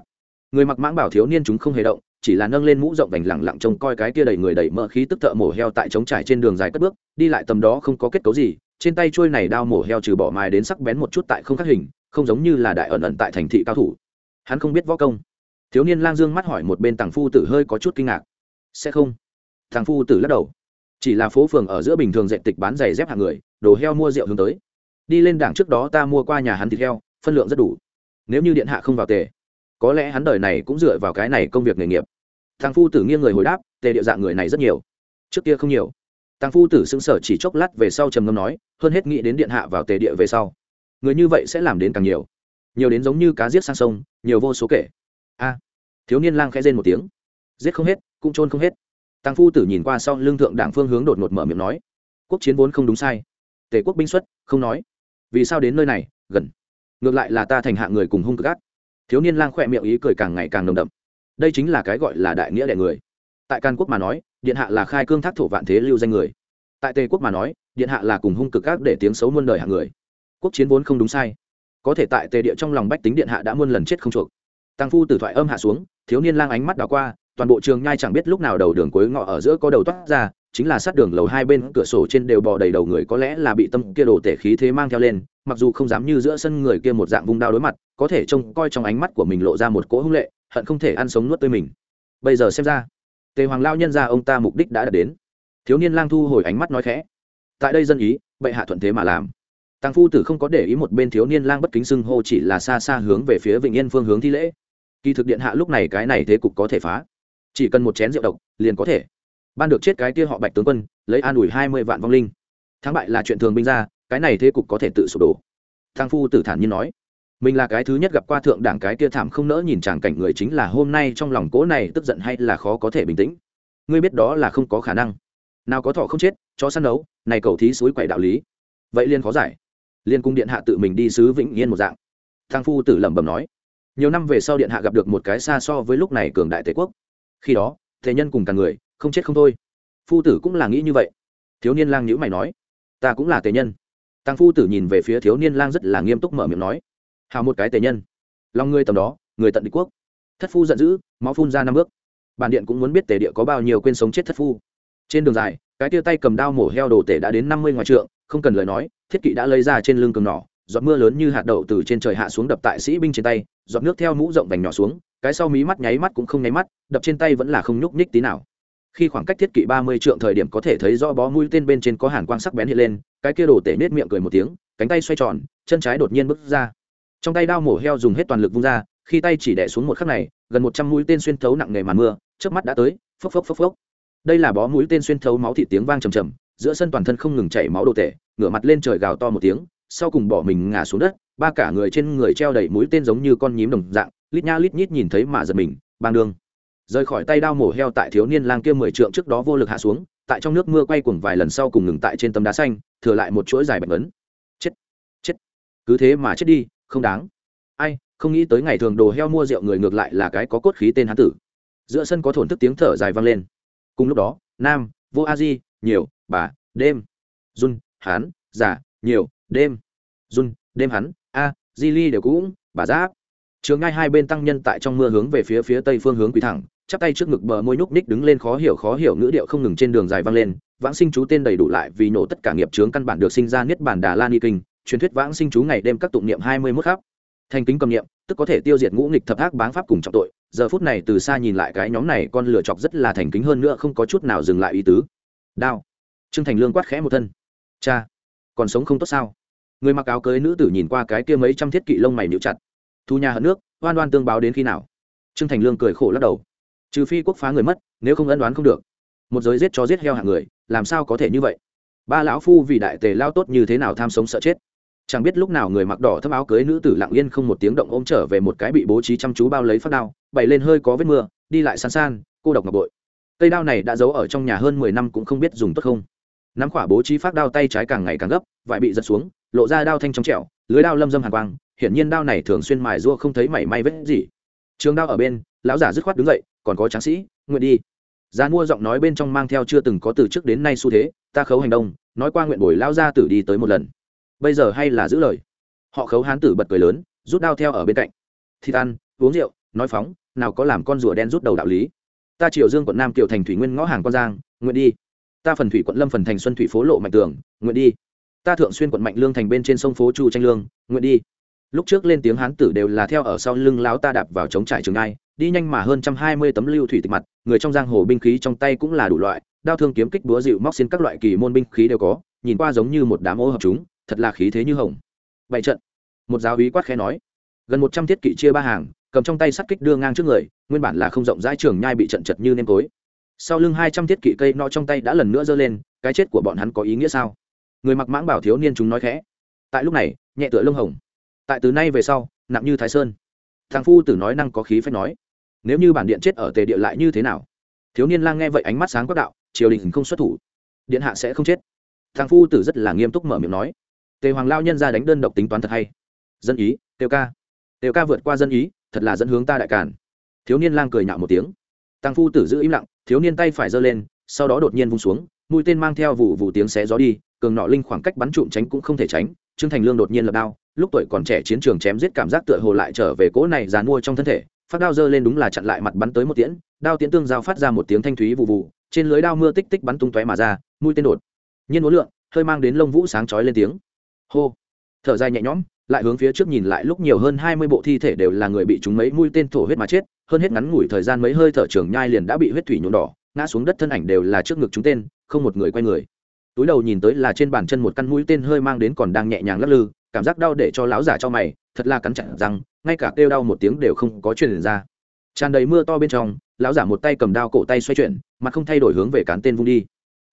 Người mặc mãng bảo thiếu niên chúng không hề động, chỉ là nâng lên mũ rộng vành lẳng lặng trông coi cái kia đầy người đầy mỡ khí tức thợ mổ heo tại trống trải trên đường dài cất bước, đi lại tầm đó không có kết cấu gì trên tay trôi này đao mổ heo trừ bỏ mài đến sắc bén một chút tại không khác hình, không giống như là đại ẩn ẩn tại thành thị cao thủ. Hắn không biết võ công. Thiếu niên lang dương mắt hỏi một bên tàng phu tử hơi có chút kinh ngạc. Sẽ không. Thằng phu tử lắc đầu. Chỉ là phố phường ở giữa bình thường dạy tịch bán giày dép hàng người, đồ heo mua rượu hướng tới. Đi lên đảng trước đó ta mua qua nhà hắn thịt heo, phân lượng rất đủ. Nếu như điện hạ không vào tề, có lẽ hắn đời này cũng dựa vào cái này công việc nghề nghiệp. Thằng phu tử nghiêng người hồi đáp, tề địa dạng người này rất nhiều. Trước kia không nhiều thằng phu tử xứng sở chỉ chốc lát về sau trầm ngâm nói, hơn hết nghĩ đến điện hạ vào tề địa về sau. Người như vậy sẽ làm đến càng nhiều. Nhiều đến giống như cá giết sang sông, nhiều vô số kể. A. Thiếu niên lang khẽ rên một tiếng. Giết không hết, cũng trôn không hết. Tăng phu tử nhìn qua sau lưng thượng đảng phương hướng đột ngột mở miệng nói, quốc chiến vốn không đúng sai. Tề quốc binh xuất, không nói. Vì sao đến nơi này, gần. Ngược lại là ta thành hạ người cùng hung cực ác. Thiếu niên lang khỏe miệng ý cười càng ngày càng nồng đậm. Đây chính là cái gọi là đại nghĩa đẻ người. Tại can quốc mà nói điện hạ là khai cương thác thổ vạn thế lưu danh người. Tại tề quốc mà nói, điện hạ là cùng hung cực các để tiếng xấu muôn đời hạng người. Quốc chiến vốn không đúng sai. Có thể tại tề địa trong lòng bách tính điện hạ đã muôn lần chết không chuộc. Tăng phu từ thoại âm hạ xuống, thiếu niên lang ánh mắt đảo qua, toàn bộ trường nhai chẳng biết lúc nào đầu đường cuối ngõ ở giữa có đầu toát ra, chính là sát đường lầu hai bên cửa sổ trên đều bò đầy đầu người có lẽ là bị tâm kia đồ tể khí thế mang theo lên, mặc dù không dám như giữa sân người kia một dạng vung đao đối mặt, có thể trông coi trong ánh mắt của mình lộ ra một cỗ hung lệ, hận không thể ăn sống nuốt tươi mình. Bây giờ xem ra tề hoàng lao nhân ra ông ta mục đích đã đạt đến. Thiếu niên lang thu hồi ánh mắt nói khẽ. Tại đây dân ý, bệ hạ thuận thế mà làm. Tàng phu tử không có để ý một bên thiếu niên lang bất kính xưng hô chỉ là xa xa hướng về phía vịnh yên phương hướng thi lễ. Kỳ thực điện hạ lúc này cái này thế cục có thể phá. Chỉ cần một chén rượu độc, liền có thể. Ban được chết cái kia họ bạch tướng quân, lấy an ủi hai mươi vạn vong linh. Thắng bại là chuyện thường binh ra, cái này thế cục có thể tự sụp đổ. Thang phu tử thản nhiên nói mình là cái thứ nhất gặp qua thượng đảng cái kia thảm không nỡ nhìn chàng cảnh người chính là hôm nay trong lòng cố này tức giận hay là khó có thể bình tĩnh. Ngươi biết đó là không có khả năng. Nào có thọ không chết cho săn đấu này cầu thí suối quậy đạo lý. Vậy liên khó giải. Liên cung điện hạ tự mình đi sứ vĩnh yên một dạng. Thang phu tử lẩm bẩm nói. Nhiều năm về sau điện hạ gặp được một cái xa so với lúc này cường đại tề quốc. Khi đó, thế nhân cùng cả người, không chết không thôi. Phu tử cũng là nghĩ như vậy. Thiếu niên lang nhữ mày nói. Ta cũng là tề nhân. Tăng phu tử nhìn về phía thiếu niên lang rất là nghiêm túc mở miệng nói hào một cái tề nhân. Lòng ngươi tầm đó, người tận địch quốc. Thất phu giận dữ, máu phun ra năm bước. Bản điện cũng muốn biết tề địa có bao nhiêu quên sống chết thất phu. Trên đường dài, cái tia tay cầm đao mổ heo đồ tể đã đến năm mươi ngoài trượng, không cần lời nói, thiết kỵ đã lấy ra trên lưng cường nỏ, giọt mưa lớn như hạt đậu từ trên trời hạ xuống đập tại sĩ binh trên tay, giọt nước theo mũ rộng vành nhỏ xuống, cái sau mí mắt nháy mắt cũng không nháy mắt, đập trên tay vẫn là không nhúc nhích tí nào. Khi khoảng cách thiết kỵ ba mươi trượng thời điểm có thể thấy rõ bó mũi tên bên trên có hàn quang sắc bén hiện lên, cái kia đồ tể nết miệng cười một tiếng, cánh tay xoay tròn, chân trái đột nhiên bước ra trong tay đao mổ heo dùng hết toàn lực vung ra, khi tay chỉ đẻ xuống một khắc này, gần một trăm mũi tên xuyên thấu nặng nề màn mưa trước mắt đã tới, phốc phốc phốc phốc. Đây là bó mũi tên xuyên thấu máu thị tiếng vang trầm trầm, giữa sân toàn thân không ngừng chảy máu đồ tể, ngửa mặt lên trời gào to một tiếng, sau cùng bỏ mình ngả xuống đất, ba cả người trên người treo đầy mũi tên giống như con nhím đồng dạng, lít nha lít nhít nhìn thấy mà giật mình, bang đường rời khỏi tay đao mổ heo tại thiếu niên lang kia mười trượng trước đó vô lực hạ xuống, tại trong nước mưa quay cuồng vài lần sau cùng ngừng tại trên tấm đá xanh, thừa lại một chuỗi dài bạch ấn chết chết. Cứ thế mà chết đi không đáng. Ai, không nghĩ tới ngày thường đồ heo mua rượu người ngược lại là cái có cốt khí tên hán tử. Giữa sân có thổn thức tiếng thở dài vang lên. Cùng lúc đó, nam, vô a di, nhiều, bà, đêm. Run hán giả nhiều, đêm. Run đêm hắn a, di ly đều cũng, bà giáp. Trường ngay hai bên tăng nhân tại trong mưa hướng về phía phía tây phương hướng quỳ thẳng, chắp tay trước ngực bờ môi nhúc ních đứng lên khó hiểu khó hiểu ngữ điệu không ngừng trên đường dài vang lên, vãng sinh chú tên đầy đủ lại vì nổ tất cả nghiệp chướng căn bản được sinh ra niết bản đà la ni kinh truyền thuyết vãng sinh chú ngày đêm các tụng niệm hai mươi mốt khắp. Thành kính cầm niệm, tức có thể tiêu diệt ngũ nghịch thập ác báng pháp cùng trọng tội. Giờ phút này từ xa nhìn lại cái nhóm này con lửa chọc rất là thành kính hơn nữa không có chút nào dừng lại ý tứ. Đao. Trương thành lương quát khẽ một thân. Cha, còn sống không tốt sao? Người mặc áo cưới nữ tử nhìn qua cái kia mấy trăm thiết kỵ lông mày níu chặt. Thu nhà hận nước, oan oan tương báo đến khi nào? Trương thành lương cười khổ lắc đầu. Trừ phi quốc phá người mất, nếu không ân đoán không được. Một giới giết cho giết heo hạng người, làm sao có thể như vậy? Ba lão phu vì đại tề lao tốt như thế nào tham sống sợ chết? Chẳng biết lúc nào người mặc đỏ thâm áo cưới nữ tử lặng yên không một tiếng động ôm trở về một cái bị bố trí chăm chú bao lấy phát đao, bày lên hơi có vết mưa, đi lại san san, cô độc ngọc bội. Cây đao này đã giấu ở trong nhà hơn mười năm cũng không biết dùng tốt không. Nắm khỏa bố trí phát đao tay trái càng ngày càng gấp, vải bị giật xuống, lộ ra đao thanh trong trẻo, lưới đao lâm dâm hàn quang, hiển nhiên đao này thường xuyên mài rua không thấy mảy may vết gì. Trường đao ở bên, lão giả dứt khoát đứng dậy, còn có tráng sĩ, nguyện đi. Giá mua giọng nói bên trong mang theo chưa từng có từ trước đến nay xu thế, ta khấu hành động nói qua nguyện bồi lão gia tử đi tới một lần bây giờ hay là giữ lời. Họ khấu hán tử bật cười lớn, rút đao theo ở bên cạnh. Thịt ăn, uống rượu, nói phóng, nào có làm con rùa đen rút đầu đạo lý. Ta triều dương quận nam kiều thành thủy nguyên ngõ hàng con giang, nguyện đi. Ta phần thủy quận lâm phần thành xuân thủy phố lộ mạnh tường, nguyện đi. Ta thượng xuyên quận mạnh lương thành bên trên sông phố chu tranh lương, nguyện đi. Lúc trước lên tiếng hán tử đều là theo ở sau lưng láo ta đạp vào chống trải trường ai đi nhanh mà hơn trăm hai mươi tấm lưu thủy tịch mặt, người trong giang hồ binh khí trong tay cũng là đủ loại, đao thương kiếm kích búa dịu móc xin các loại kỳ môn binh khí đều có, nhìn qua giống như một đám ô hợp chúng thật là khí thế như hồng. Bảy trận. Một giáo úy quát khẽ nói. Gần một trăm thiết kỵ chia ba hàng, cầm trong tay sắt kích đưa ngang trước người, nguyên bản là không rộng rãi trường nhai bị trận chật như nêm tối. Sau lưng hai trăm thiết kỵ cây no trong tay đã lần nữa giơ lên, cái chết của bọn hắn có ý nghĩa sao? Người mặc mãng bảo thiếu niên chúng nói khẽ. Tại lúc này, nhẹ tựa lông hồng. Tại từ nay về sau, nặng như thái sơn. Thằng phu tử nói năng có khí phách nói. Nếu như bản điện chết ở tề địa lại như thế nào? Thiếu niên lang nghe vậy ánh mắt sáng quắc đạo, triều đình không xuất thủ. Điện hạ sẽ không chết. Thằng phu tử rất là nghiêm túc mở miệng nói tề hoàng lao nhân ra đánh đơn độc tính toán thật hay. Dân ý tiêu ca. Tiêu ca vượt qua dân ý, thật là dẫn hướng ta đại cản thiếu niên lang cười nhạo một tiếng. Tăng phu tử giữ im lặng, thiếu niên tay phải giơ lên, sau đó đột nhiên vung xuống, mũi tên mang theo vụ vụ tiếng xé gió đi, cường nọ linh khoảng cách bắn trụm tránh cũng không thể tránh, trương thành lương đột nhiên lập đao, lúc tuổi còn trẻ chiến trường chém giết cảm giác tựa hồ lại trở về cỗ này dàn mua trong thân thể, phát đao giơ lên đúng là chặn lại mặt bắn tới một tiễn, đao tiễn tương giao phát ra một tiếng thanh thúy vụ vụ, trên lưới đao mưa tích tích bắn tung tóe mà ra, mũi tên đột nhiên uốn lượn, hơi mang đến lông vũ sáng chói lên tiếng hô. Thở dài nhẹ nhõm, lại hướng phía trước nhìn lại lúc nhiều hơn hai mươi bộ thi thể đều là người bị chúng mấy mũi tên thổ huyết mà chết, hơn hết ngắn ngủi thời gian mấy hơi thở trường nhai liền đã bị huyết thủy nhuộm đỏ, ngã xuống đất thân ảnh đều là trước ngực chúng tên, không một người quay người. Túi đầu nhìn tới là trên bàn chân một căn mũi tên hơi mang đến còn đang nhẹ nhàng lắc lư, cảm giác đau để cho láo giả cho mày, thật là cắn chặt rằng ngay cả kêu đau một tiếng đều không có truyền ra. Tràn đầy mưa to bên trong, lão giả một tay cầm đao cổ tay xoay chuyển, mặt không thay đổi hướng về cán tên vung đi.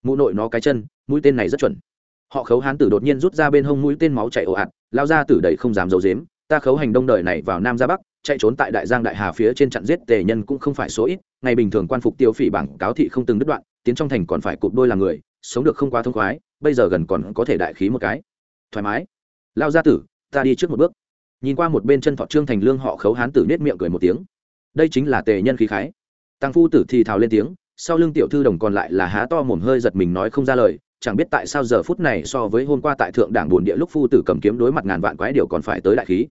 Mụ nội nó cái chân, mũi tên này rất chuẩn họ khấu hán tử đột nhiên rút ra bên hông mũi tên máu chạy ồ ạt, lao ra tử đầy không dám giấu dếm ta khấu hành đông đời này vào nam ra bắc, chạy trốn tại đại giang đại hà phía trên chặn giết tề nhân cũng không phải số ít. Ngày bình thường quan phục tiêu phỉ bảng cáo thị không từng đứt đoạn, tiến trong thành còn phải cụp đôi là người, sống được không quá thông khoái, bây giờ gần còn có thể đại khí một cái. Thoải mái. Lao ra tử, ta đi trước một bước. Nhìn qua một bên chân thọ trương thành lương họ khấu hán tử nết miệng cười một tiếng. Đây chính là tề nhân khí khái. Tăng phu tử thì thào lên tiếng, sau lưng tiểu thư đồng còn lại là há to mồm hơi giật mình nói không ra lời chẳng biết tại sao giờ phút này so với hôm qua tại thượng đảng buồn địa lúc phu tử cầm kiếm đối mặt ngàn vạn quái điều còn phải tới đại khí.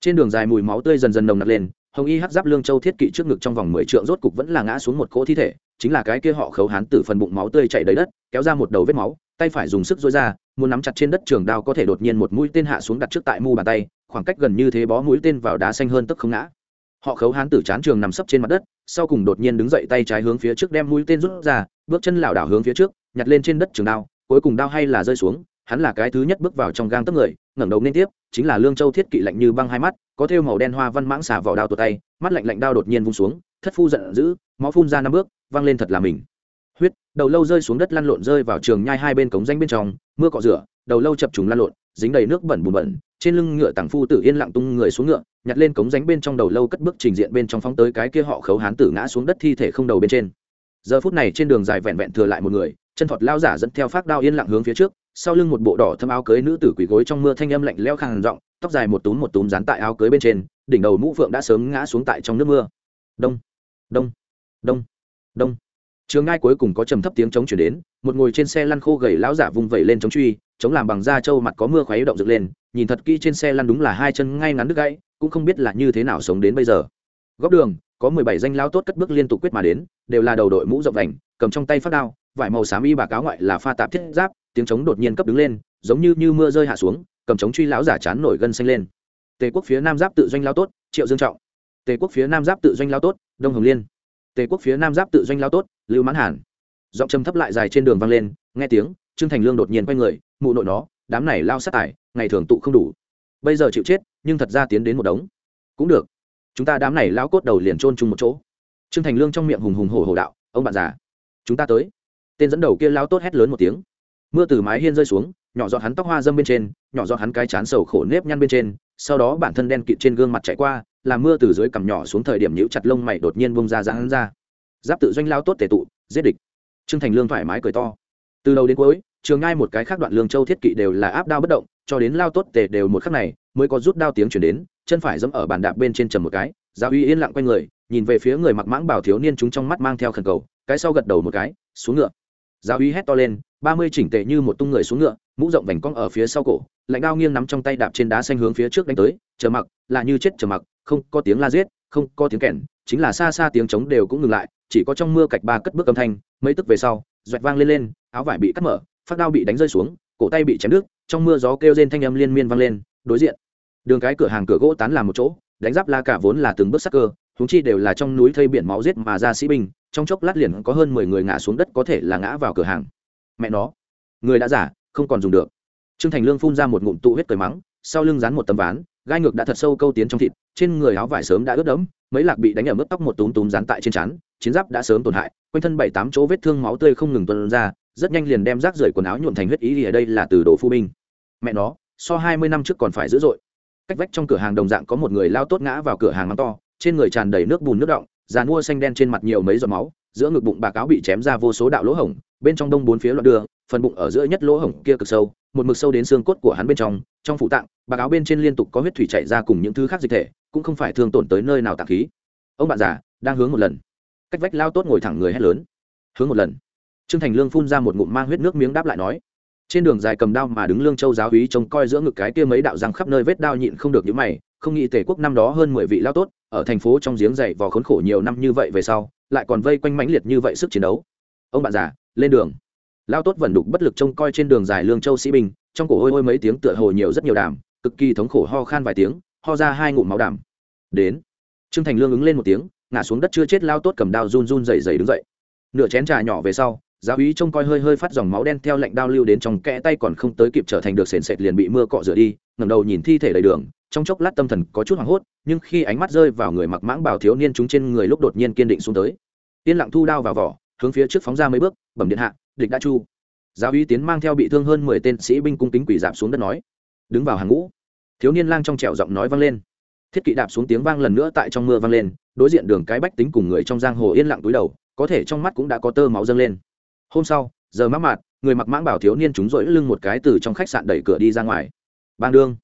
Trên đường dài mùi máu tươi dần dần nồng nặc lên, hồng y hắc giáp lương châu thiết kỵ trước ngực trong vòng mười trượng rốt cục vẫn là ngã xuống một cỗ thi thể, chính là cái kia họ khấu hán tử phần bụng máu tươi chảy đầy đất, kéo ra một đầu vết máu, tay phải dùng sức dối ra, muốn nắm chặt trên đất trường đao có thể đột nhiên một mũi tên hạ xuống đặt trước tại mu bàn tay, khoảng cách gần như thế bó mũi tên vào đá xanh hơn tức không ngã. Họ khấu hán tử chán trường nằm sấp trên mặt đất, sau cùng đột nhiên đứng dậy tay trái hướng phía trước đem mũi tên rút ra, bước chân lảo đảo hướng phía trước, nhặt lên trên đất trường đao cuối cùng đao hay là rơi xuống, hắn là cái thứ nhất bước vào trong gang tấc người, ngẩng đầu nên tiếp, chính là lương châu thiết kỵ lạnh như băng hai mắt, có thêu màu đen hoa văn mãng xả vào đao tụt tay, mắt lạnh lạnh đao đột nhiên vung xuống, thất phu giận dữ, máu phun ra năm bước văng lên thật là mình. Huyết, đầu lâu rơi xuống đất lăn lộn rơi vào trường nhai hai bên cống danh bên trong, mưa cọ rửa, đầu lâu chập trùng lăn lộn, dính đầy nước bẩn bùn bẩn, trên lưng ngựa tàng phu tử yên lặng tung người xuống ngựa, nhặt lên cống ránh bên trong đầu lâu cất bước trình diện bên trong phóng tới cái kia họ khấu hán tử ngã xuống đất thi thể không đầu bên trên. Giờ phút này trên đường dài vẹn vẹn thừa lại một người chân thọt lao giả dẫn theo phát đao yên lặng hướng phía trước, sau lưng một bộ đỏ thâm áo cưới nữ tử quỳ gối trong mưa thanh âm lạnh leo khàn giọng, tóc dài một túm một túm dán tại áo cưới bên trên, đỉnh đầu mũ phượng đã sớm ngã xuống tại trong nước mưa. Đông đông đông đông. Trường ngai cuối cùng có trầm thấp tiếng chống chuyển đến, một ngồi trên xe lăn khô gầy lão giả vung vẩy lên chống truy, chống làm bằng da trâu mặt có mưa khoáy động dựng lên, nhìn thật kỹ trên xe lăn đúng là hai chân ngay ngắn đứt gãy, cũng không biết là như thế nào sống đến bây giờ. Góc đường, có mười bảy danh lao tốt cất bước liên tục quyết mà đến, đều là đầu đội mũ rộng vành, cầm trong tay phát đao vải màu xám y bà cáo ngoại là pha tạp thiết giáp, tiếng trống đột nhiên cấp đứng lên, giống như như mưa rơi hạ xuống, cầm trống truy lão giả chán nổi gân xanh lên. Tề quốc phía nam giáp tự doanh lao tốt, triệu dương trọng. Tề quốc phía nam giáp tự doanh lao tốt, đông hồng liên. Tề quốc phía nam giáp tự doanh lao tốt, lưu mãn hàn. Giọng trầm thấp lại dài trên đường vang lên, nghe tiếng, trương thành lương đột nhiên quay người, mụ nội nó, đám này lao sát tải ngày thường tụ không đủ. Bây giờ chịu chết, nhưng thật ra tiến đến một đống. Cũng được. Chúng ta đám này lao cốt đầu liền trôn chung một chỗ. Trương thành lương trong miệng hùng hùng hổ hổ đạo, ông bạn già, chúng ta tới tên dẫn đầu kia lao tốt hét lớn một tiếng. Mưa từ mái hiên rơi xuống, nhỏ giọt hắn tóc hoa dâm bên trên, nhỏ giọt hắn cái chán sầu khổ nếp nhăn bên trên, sau đó bản thân đen kịt trên gương mặt chạy qua, làm mưa từ dưới cằm nhỏ xuống thời điểm nhũ chặt lông mày đột nhiên bông ra ra hắn ra. Giáp tự doanh lao tốt tề tụ, giết địch. Trương thành lương thoải mái cười to. Từ đầu đến cuối, trường ngai một cái khác đoạn lương châu thiết kỵ đều là áp đao bất động, cho đến lao tốt tề đều một khắc này, mới có rút đao tiếng chuyển đến, chân phải dẫm ở bàn đạp bên trên trầm một cái, giáo uy yên lặng quanh người, nhìn về phía người mặc mãng bảo thiếu niên chúng trong mắt mang theo khẩn cầu, cái sau gật đầu một cái, xuống ngựa giáo uy hét to lên, ba mươi chỉnh tệ như một tung người xuống ngựa, mũ rộng vành cong ở phía sau cổ, lạnh đao nghiêng nắm trong tay đạp trên đá xanh hướng phía trước đánh tới, chờ mặc, là như chết chờ mặc, không có tiếng la giết, không có tiếng kèn, chính là xa xa tiếng trống đều cũng ngừng lại, chỉ có trong mưa cạch ba cất bước âm thanh, mấy tức về sau doẹt vang lên lên, áo vải bị cắt mở, phát đao bị đánh rơi xuống, cổ tay bị chém đứt, trong mưa gió kêu rên thanh âm liên miên vang lên, đối diện. Đường cái cửa hàng cửa gỗ tán làm một chỗ, đánh giáp la cả vốn là từng bước sắc cơ huống chi đều là trong núi thây biển máu giết mà ra sĩ binh, trong chốc lát liền có hơn mười người ngã xuống đất có thể là ngã vào cửa hàng. Mẹ nó, người đã giả, không còn dùng được. Trương thành lương phun ra một ngụm tụ huyết cười mắng, sau lưng dán một tấm ván, gai ngược đã thật sâu câu tiến trong thịt, trên người áo vải sớm đã ướt đẫm, mấy lạc bị đánh ở mức tóc một túm túm dán tại trên trán, chiến giáp đã sớm tổn hại, quanh thân bảy tám chỗ vết thương máu tươi không ngừng tuân ra, rất nhanh liền đem rác rưởi quần áo nhuộm thành huyết ý thì ở đây là từ đồ phu binh. Mẹ nó, so hai mươi năm trước còn phải dữ dội. Cách vách trong cửa hàng đồng dạng có một người lao tốt ngã vào cửa hàng mắng to trên người tràn đầy nước bùn nước động giàn mua xanh đen trên mặt nhiều mấy giọt máu, giữa ngực bụng bà cáo bị chém ra vô số đạo lỗ hổng, bên trong đông bốn phía loạn đưa, phần bụng ở giữa nhất lỗ hổng kia cực sâu, một mực sâu đến xương cốt của hắn bên trong trong phủ tạng, bà cáo bên trên liên tục có huyết thủy chạy ra cùng những thứ khác dịch thể, cũng không phải thương tổn tới nơi nào tạng khí. Ông bạn già, đang hướng một lần. Cách vách lao tốt ngồi thẳng người hét lớn. Hướng một lần. Trương thành lương phun ra một ngụm mang huyết nước miếng đáp lại nói. Trên đường dài cầm đao mà đứng lương châu giáo úy trông coi giữa ngực cái kia mấy đạo răng khắp nơi vết đao nhịn không được những mày không nghĩ tề quốc năm đó hơn mười vị lao tốt, ở thành phố trong giếng dày vò khốn khổ nhiều năm như vậy về sau, lại còn vây quanh mãnh liệt như vậy sức chiến đấu. Ông bạn già, lên đường. Lao tốt vẩn đục bất lực trông coi trên đường dài lương châu sĩ binh, trong cổ ôi ôi mấy tiếng tựa hồ nhiều rất nhiều đàm, cực kỳ thống khổ ho khan vài tiếng, ho ra hai ngụm máu đàm. Đến. Trương thành lương ứng lên một tiếng, ngã xuống đất chưa chết lao tốt cầm đao run run dày dày đứng dậy. Nửa chén trà nhỏ về sau, giáo úy trông coi hơi hơi phát dòng máu đen theo lệnh đao lưu đến trong kẽ tay còn không tới kịp trở thành được sền sệt liền bị mưa cọ rửa đi, ngẩng đầu nhìn thi thể đầy đường trong chốc lát tâm thần có chút hoảng hốt, nhưng khi ánh mắt rơi vào người mặc mãng bảo thiếu niên chúng trên người lúc đột nhiên kiên định xuống tới. Yên lặng thu đao vào vỏ, hướng phía trước phóng ra mấy bước, bẩm điện hạ, địch đã chu. Giáo uy tiến mang theo bị thương hơn mười tên sĩ binh cung kính quỷ dạp xuống đất nói. Đứng vào hàng ngũ, thiếu niên lang trong trẻo giọng nói vang lên. Thiết kỵ đạp xuống tiếng vang lần nữa tại trong mưa vang lên, đối diện đường cái bách tính cùng người trong giang hồ yên lặng túi đầu, có thể trong mắt cũng đã có tơ máu dâng lên. Hôm sau, giờ mắc mạt, người mặc mãng bảo thiếu niên chúng rỗi lưng một cái từ trong khách sạn đẩy cửa đi ra ngoài. Bang đương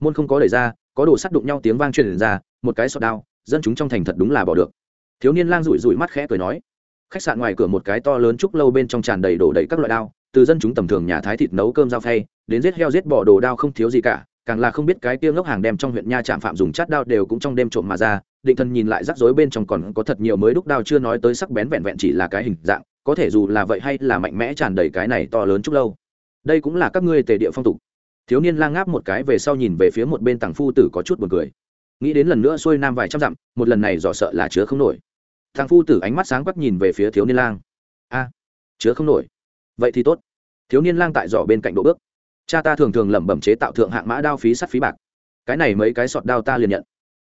môn không có đẩy ra, có đồ sắt đụng nhau tiếng vang truyền ra, một cái sọt đao, dân chúng trong thành thật đúng là bỏ được. Thiếu niên lang rủi rủi mắt khẽ cười nói, khách sạn ngoài cửa một cái to lớn trúc lâu bên trong tràn đầy đổ đầy các loại đao, từ dân chúng tầm thường nhà thái thịt nấu cơm giao phay, đến giết heo giết bỏ đồ đao không thiếu gì cả, càng là không biết cái kia ngốc hàng đem trong huyện nha trạm phạm dùng chát đao đều cũng trong đêm trộm mà ra, định thần nhìn lại rắc rối bên trong còn có thật nhiều mới đúc đao chưa nói tới sắc bén vẹn vẹn chỉ là cái hình dạng, có thể dù là vậy hay là mạnh mẽ tràn đầy cái này to lớn chúc lâu. Đây cũng là các ngươi tề địa phong tục thiếu niên lang ngáp một cái về sau nhìn về phía một bên tàng phu tử có chút buồn cười. Nghĩ đến lần nữa xuôi nam vài trăm dặm, một lần này dò sợ là chứa không nổi. Thằng phu tử ánh mắt sáng quắc nhìn về phía thiếu niên lang. A, chứa không nổi. Vậy thì tốt. Thiếu niên lang tại giỏ bên cạnh độ bước. Cha ta thường thường lẩm bẩm chế tạo thượng hạng mã đao phí sắt phí bạc. Cái này mấy cái sọt đao ta liền nhận.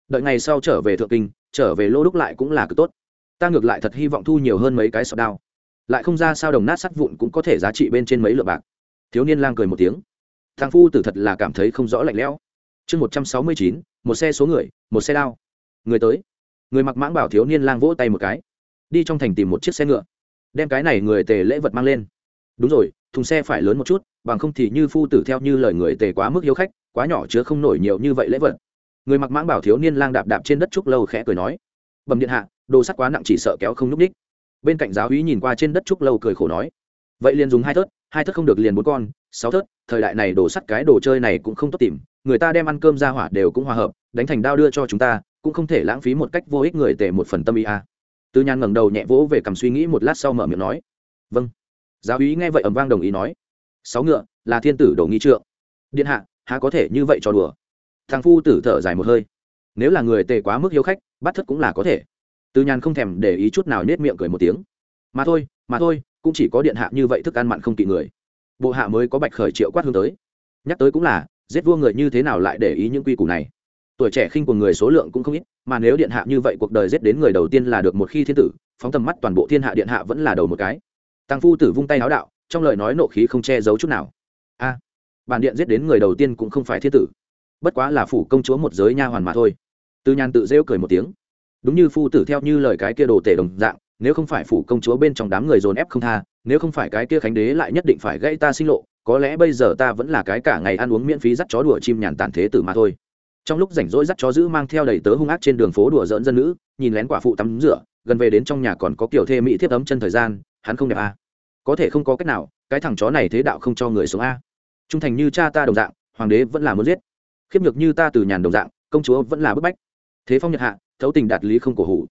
Đợi ngày sau trở về thượng kinh, trở về lô đúc lại cũng là cực tốt. Ta ngược lại thật hy vọng thu nhiều hơn mấy cái sọt đao. Lại không ra sao đồng nát sắt vụn cũng có thể giá trị bên trên mấy lượng bạc. Thiếu niên lang cười một tiếng thằng phu tử thật là cảm thấy không rõ lạnh lẽo. Chương một trăm sáu mươi chín, một xe số người, một xe đao. Người tới. Người mặc mãng bảo thiếu niên lang vỗ tay một cái. Đi trong thành tìm một chiếc xe ngựa. Đem cái này người tề lễ vật mang lên. Đúng rồi, thùng xe phải lớn một chút, bằng không thì như phu tử theo như lời người tề quá mức hiếu khách, quá nhỏ chứa không nổi nhiều như vậy lễ vật. Người mặc mãng bảo thiếu niên lang đạp đạp trên đất trúc lâu khẽ cười nói. Bầm điện hạ, đồ sắt quá nặng chỉ sợ kéo không n ú c ních bên cạnh giáo úy nhìn qua trên đất trúc lâu cười khổ nói. Vậy liền dùng hai thớt hai thất không được liền bốn con sáu thất, thời đại này đổ sắt cái đồ chơi này cũng không tốt tìm người ta đem ăn cơm ra hỏa đều cũng hòa hợp đánh thành đao đưa cho chúng ta cũng không thể lãng phí một cách vô ích người tể một phần tâm ý a à. tư nhan ngẩng đầu nhẹ vỗ về cầm suy nghĩ một lát sau mở miệng nói. Vâng. Giáo úy nghe vậy ầm vang đồng ý nói. Sáu ngựa là thiên tử đồ nghi trượng. Điện hạ há có thể như vậy cho đùa? Thằng phu tử thở dài một hơi. Nếu là người tề quá mức hiếu khách bắt thất cũng là có thể. Tư nhàn không thèm để ý chút nào nết miệng cười một tiếng. Mà thôi mà thôi cũng chỉ có điện hạ như vậy thức ăn mặn không kỵ người. Bộ hạ mới có bạch khởi triệu quát hướng tới. Nhắc tới cũng là, giết vua người như thế nào lại để ý những quy củ này? Tuổi trẻ khinh của người số lượng cũng không ít, mà nếu điện hạ như vậy cuộc đời giết đến người đầu tiên là được một khi thiên tử, phóng tầm mắt toàn bộ thiên hạ điện hạ vẫn là đầu một cái. Tăng phu tử vung tay áo đạo, trong lời nói nộ khí không che giấu chút nào. A, bản điện giết đến người đầu tiên cũng không phải thiên tử. Bất quá là phủ công chúa một giới nha hoàn mà thôi. Tư nhàn tự rêu cười một tiếng. Đúng như phu tử theo như lời cái kia đồ tể đồng dạng nếu không phải phủ công chúa bên trong đám người dồn ép không tha, nếu không phải cái kia khánh đế lại nhất định phải gây ta sinh lộ, có lẽ bây giờ ta vẫn là cái cả ngày ăn uống miễn phí dắt chó đùa chim nhàn tản thế tử mà thôi trong lúc rảnh rỗi dắt chó giữ mang theo đầy tớ hung ác trên đường phố đùa dỡn dân nữ, nhìn lén quả phụ tắm rửa, gần về đến trong nhà còn có kiểu thê mỹ thiếp ấm chân thời gian, hắn không đẹp à. có thể không có cách nào, cái thằng chó này thế đạo không cho người sống a à. trung thành như cha ta đồng dạng, hoàng đế vẫn là muốn giết khiếp nhược như ta từ nhàn đồng dạng, công chúa vẫn là bức bách thế phong nhật hạ, thấu tình đạt lý không cổ hủ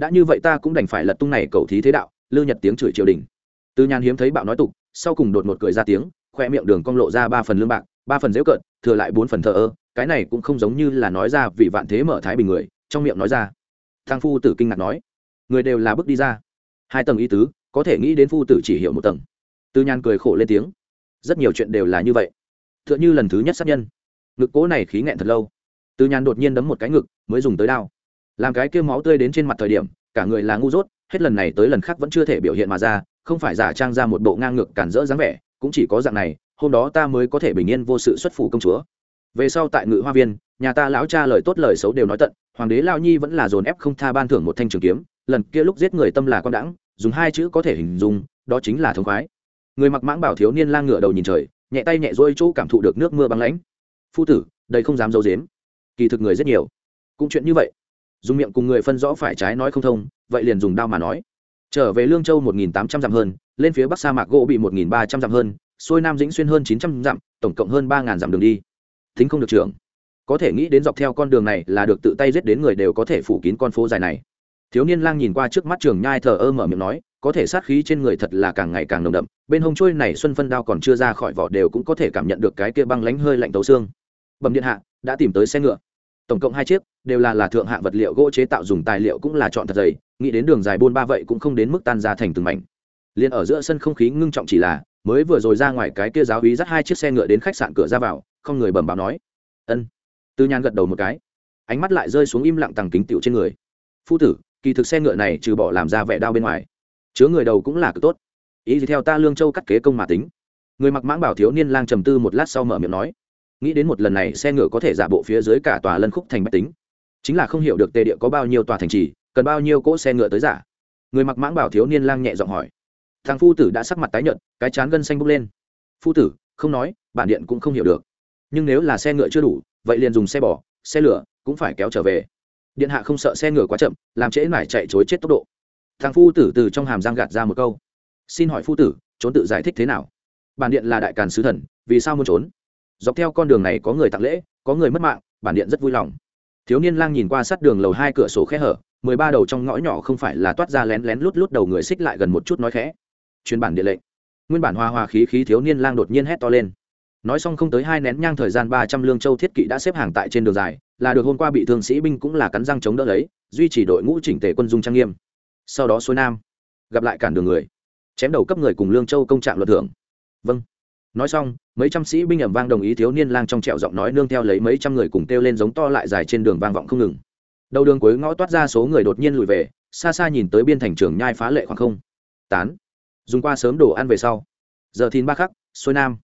đã như vậy ta cũng đành phải lật tung này cầu thí thế đạo, lưu nhật tiếng chửi triều đình. Từ nhàn hiếm thấy bạo nói tục, sau cùng đột một cười ra tiếng khoe miệng đường cong lộ ra ba phần lương bạc, ba phần dễu cợt, thừa lại bốn phần thờ ơ, cái này cũng không giống như là nói ra vì vạn thế mở thái bình người, trong miệng nói ra. Thang phu tử kinh ngạc nói, người đều là bước đi ra. Hai tầng ý tứ, có thể nghĩ đến phu tử chỉ hiểu một tầng. Tư nhan cười khổ lên tiếng, rất nhiều chuyện đều là như vậy. T h ư ợ n h ư lần thứ nhất sát nhân. Ngực cố này khí nghẹn thật lâu. Tư nhan đột nhiên đấm một cái ngực, mới dùng tới đao làm cái kêu máu tươi đến trên mặt thời điểm, cả người là ngu dốt, hết lần này tới lần khác vẫn chưa thể biểu hiện mà ra, không phải giả trang ra một bộ ngang ngược cản rỡ dáng vẻ, cũng chỉ có dạng này, hôm đó ta mới có thể bình yên vô sự xuất phủ công chúa. Về sau tại ngự hoa viên, nhà ta lão cha lời tốt lời xấu đều nói tận, hoàng đế lao nhi vẫn là dồn ép không tha ban thưởng một thanh trường kiếm, lần kia lúc giết người tâm là con đãng, dùng hai chữ có thể hình dung, đó chính là thống khoái. Người mặc mãng bảo thiếu niên lang ngửa đầu nhìn trời, nhẹ tay nhẹ dôi chỗ cảm thụ được nước mưa băng lãnh. Phu tử, đây không dám dâu dếm kỳ thực người rất nhiều. Cũng chuyện như vậy dùng miệng cùng người phân rõ phải trái nói không thông, vậy liền dùng đao mà nói. Trở về lương châu một nghìn tám trăm dặm hơn, lên phía bắc sa mạc gỗ bị một nghìn ba trăm dặm hơn, xuôi nam dĩnh xuyên hơn chín trăm dặm, tổng cộng hơn ba ngàn dặm đường đi. Thính không được trưởng. Có thể nghĩ đến dọc theo con đường này là được tự tay giết đến người đều có thể phủ kín con phố dài này. Thiếu niên lang nhìn qua trước mắt trường nhai thờ ơ mở miệng nói, có thể sát khí trên người thật là càng ngày càng nồng đậm, bên hông trôi này xuân phân đao còn chưa ra khỏi vỏ đều cũng có thể cảm nhận được cái kia băng lánh hơi lạnh tấu xương. Bầm điện hạ, đã tìm tới xe ngựa tổng cộng hai chiếc, đều là là thượng hạng vật liệu gỗ chế tạo dùng tài liệu cũng là chọn thật dày, nghĩ đến đường dài buôn ba vậy cũng không đến mức tan ra thành từng mảnh. Liền ở giữa sân không khí ngưng trọng chỉ là, mới vừa rồi ra ngoài cái kia giáo hí dắt hai chiếc xe ngựa đến khách sạn cửa ra vào, không người bẩm báo nói. Ân. Tư nhan gật đầu một cái. Ánh mắt lại rơi xuống im lặng tằng kính tiểu trên người. Phu tử, kỳ thực xe ngựa này trừ bỏ làm ra vẻ đao bên ngoài, chứa người đầu cũng là cực tốt. Ý gì theo ta lương châu cắt kế công mà tính. Người mặc mãng bảo thiếu niên lang trầm tư một lát sau mở miệng nói nghĩ đến một lần này, xe ngựa có thể giả bộ phía dưới cả tòa lân khúc thành bách tính. Chính là không hiểu được tề địa có bao nhiêu tòa thành trì, cần bao nhiêu cỗ xe ngựa tới giả. Người mặc mãng bảo thiếu niên lang nhẹ giọng hỏi. Thằng phu tử đã sắc mặt tái nhợt, cái chán gân xanh bốc lên. Phu tử, không nói, bản điện cũng không hiểu được. Nhưng nếu là xe ngựa chưa đủ, vậy liền dùng xe bò, xe lửa, cũng phải kéo trở về. Điện hạ không sợ xe ngựa quá chậm, làm trễ mải chạy chối chết tốc độ. Thằng phu tử từ trong hàm giang gạt ra một câu. Xin hỏi phu tử, trốn tự giải thích thế nào? Bản điện là đại càn sứ thần, vì sao muốn trốn? Dọc theo con đường này có người tặng lễ, có người mất mạng, bản điện rất vui lòng. Thiếu niên lang nhìn qua sát đường lầu hai cửa sổ khe hở, mười ba đầu trong ngõ nhỏ không phải là toát ra lén lén lút lút đầu người xích lại gần một chút nói khẽ. Chuyên bản điện lệnh. Nguyên bản hoa hoa khí khí thiếu niên lang đột nhiên hét to lên. Nói xong không tới hai nén nhang thời gian ba trăm lương châu thiết kỵ đã xếp hàng tại trên đường dài, là được hôm qua bị thương sĩ binh cũng là cắn răng chống đỡ lấy, duy trì đội ngũ chỉnh tề quân dung trang nghiêm. Sau đó xuôi nam, gặp lại cản đường người, chém đầu cấp người cùng lương châu công trạng luật thưởng. Vâng nói xong, mấy trăm sĩ binh ẩm vang đồng ý thiếu niên lang trong trẹo giọng nói nương theo lấy mấy trăm người cùng kêu lên giống to lại dài trên đường vang vọng không ngừng. Đầu đường cuối ngõ toát ra số người đột nhiên lùi về, xa xa nhìn tới biên thành trường nhai phá lệ khoảng không. Tán. Dùng qua sớm đồ ăn về sau. Giờ thìn ba khắc, xuôi nam.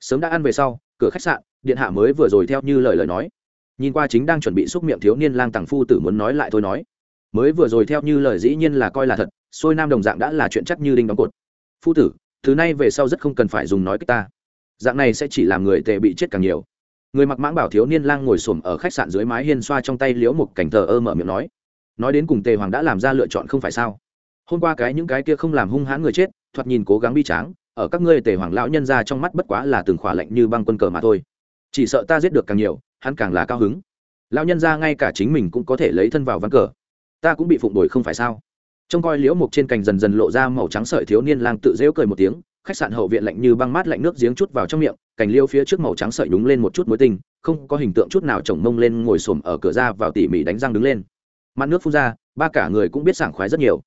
Sớm đã ăn về sau, cửa khách sạn, điện hạ mới vừa rồi theo như lời lời nói. Nhìn qua chính đang chuẩn bị xúc miệng thiếu niên lang tàng phu tử muốn nói lại thôi nói. Mới vừa rồi theo như lời dĩ nhiên là coi là thật, xuôi nam đồng dạng đã là chuyện chắc như đinh đóng cột. Phu tử thứ này về sau rất không cần phải dùng nói cách ta. Dạng này sẽ chỉ làm người tệ bị chết càng nhiều. Người mặc mãng bảo thiếu niên lang ngồi xổm ở khách sạn dưới mái hiên xoa trong tay liếu một cảnh thờ ơ mở miệng nói. Nói đến cùng tề hoàng đã làm ra lựa chọn không phải sao? Hôm qua cái những cái kia không làm hung hãn người chết, thoạt nhìn cố gắng bi tráng, ở các ngươi tề hoàng lão nhân ra trong mắt bất quá là từng khỏa lạnh như băng quân cờ mà thôi. Chỉ sợ ta giết được càng nhiều, hắn càng là cao hứng. Lão nhân ra ngay cả chính mình cũng có thể lấy thân vào ván cờ. Ta cũng bị phụng đổi không phải sao? Trông coi liễu mục trên cành dần dần lộ ra màu trắng sợi thiếu niên lang tự rêu cười một tiếng, khách sạn hậu viện lạnh như băng mát lạnh nước giếng chút vào trong miệng, cành liêu phía trước màu trắng sợi đúng lên một chút mối tinh, không có hình tượng chút nào chồng mông lên ngồi xổm ở cửa ra vào tỉ mỉ đánh răng đứng lên. Mặt nước phun ra, ba cả người cũng biết sảng khoái rất nhiều.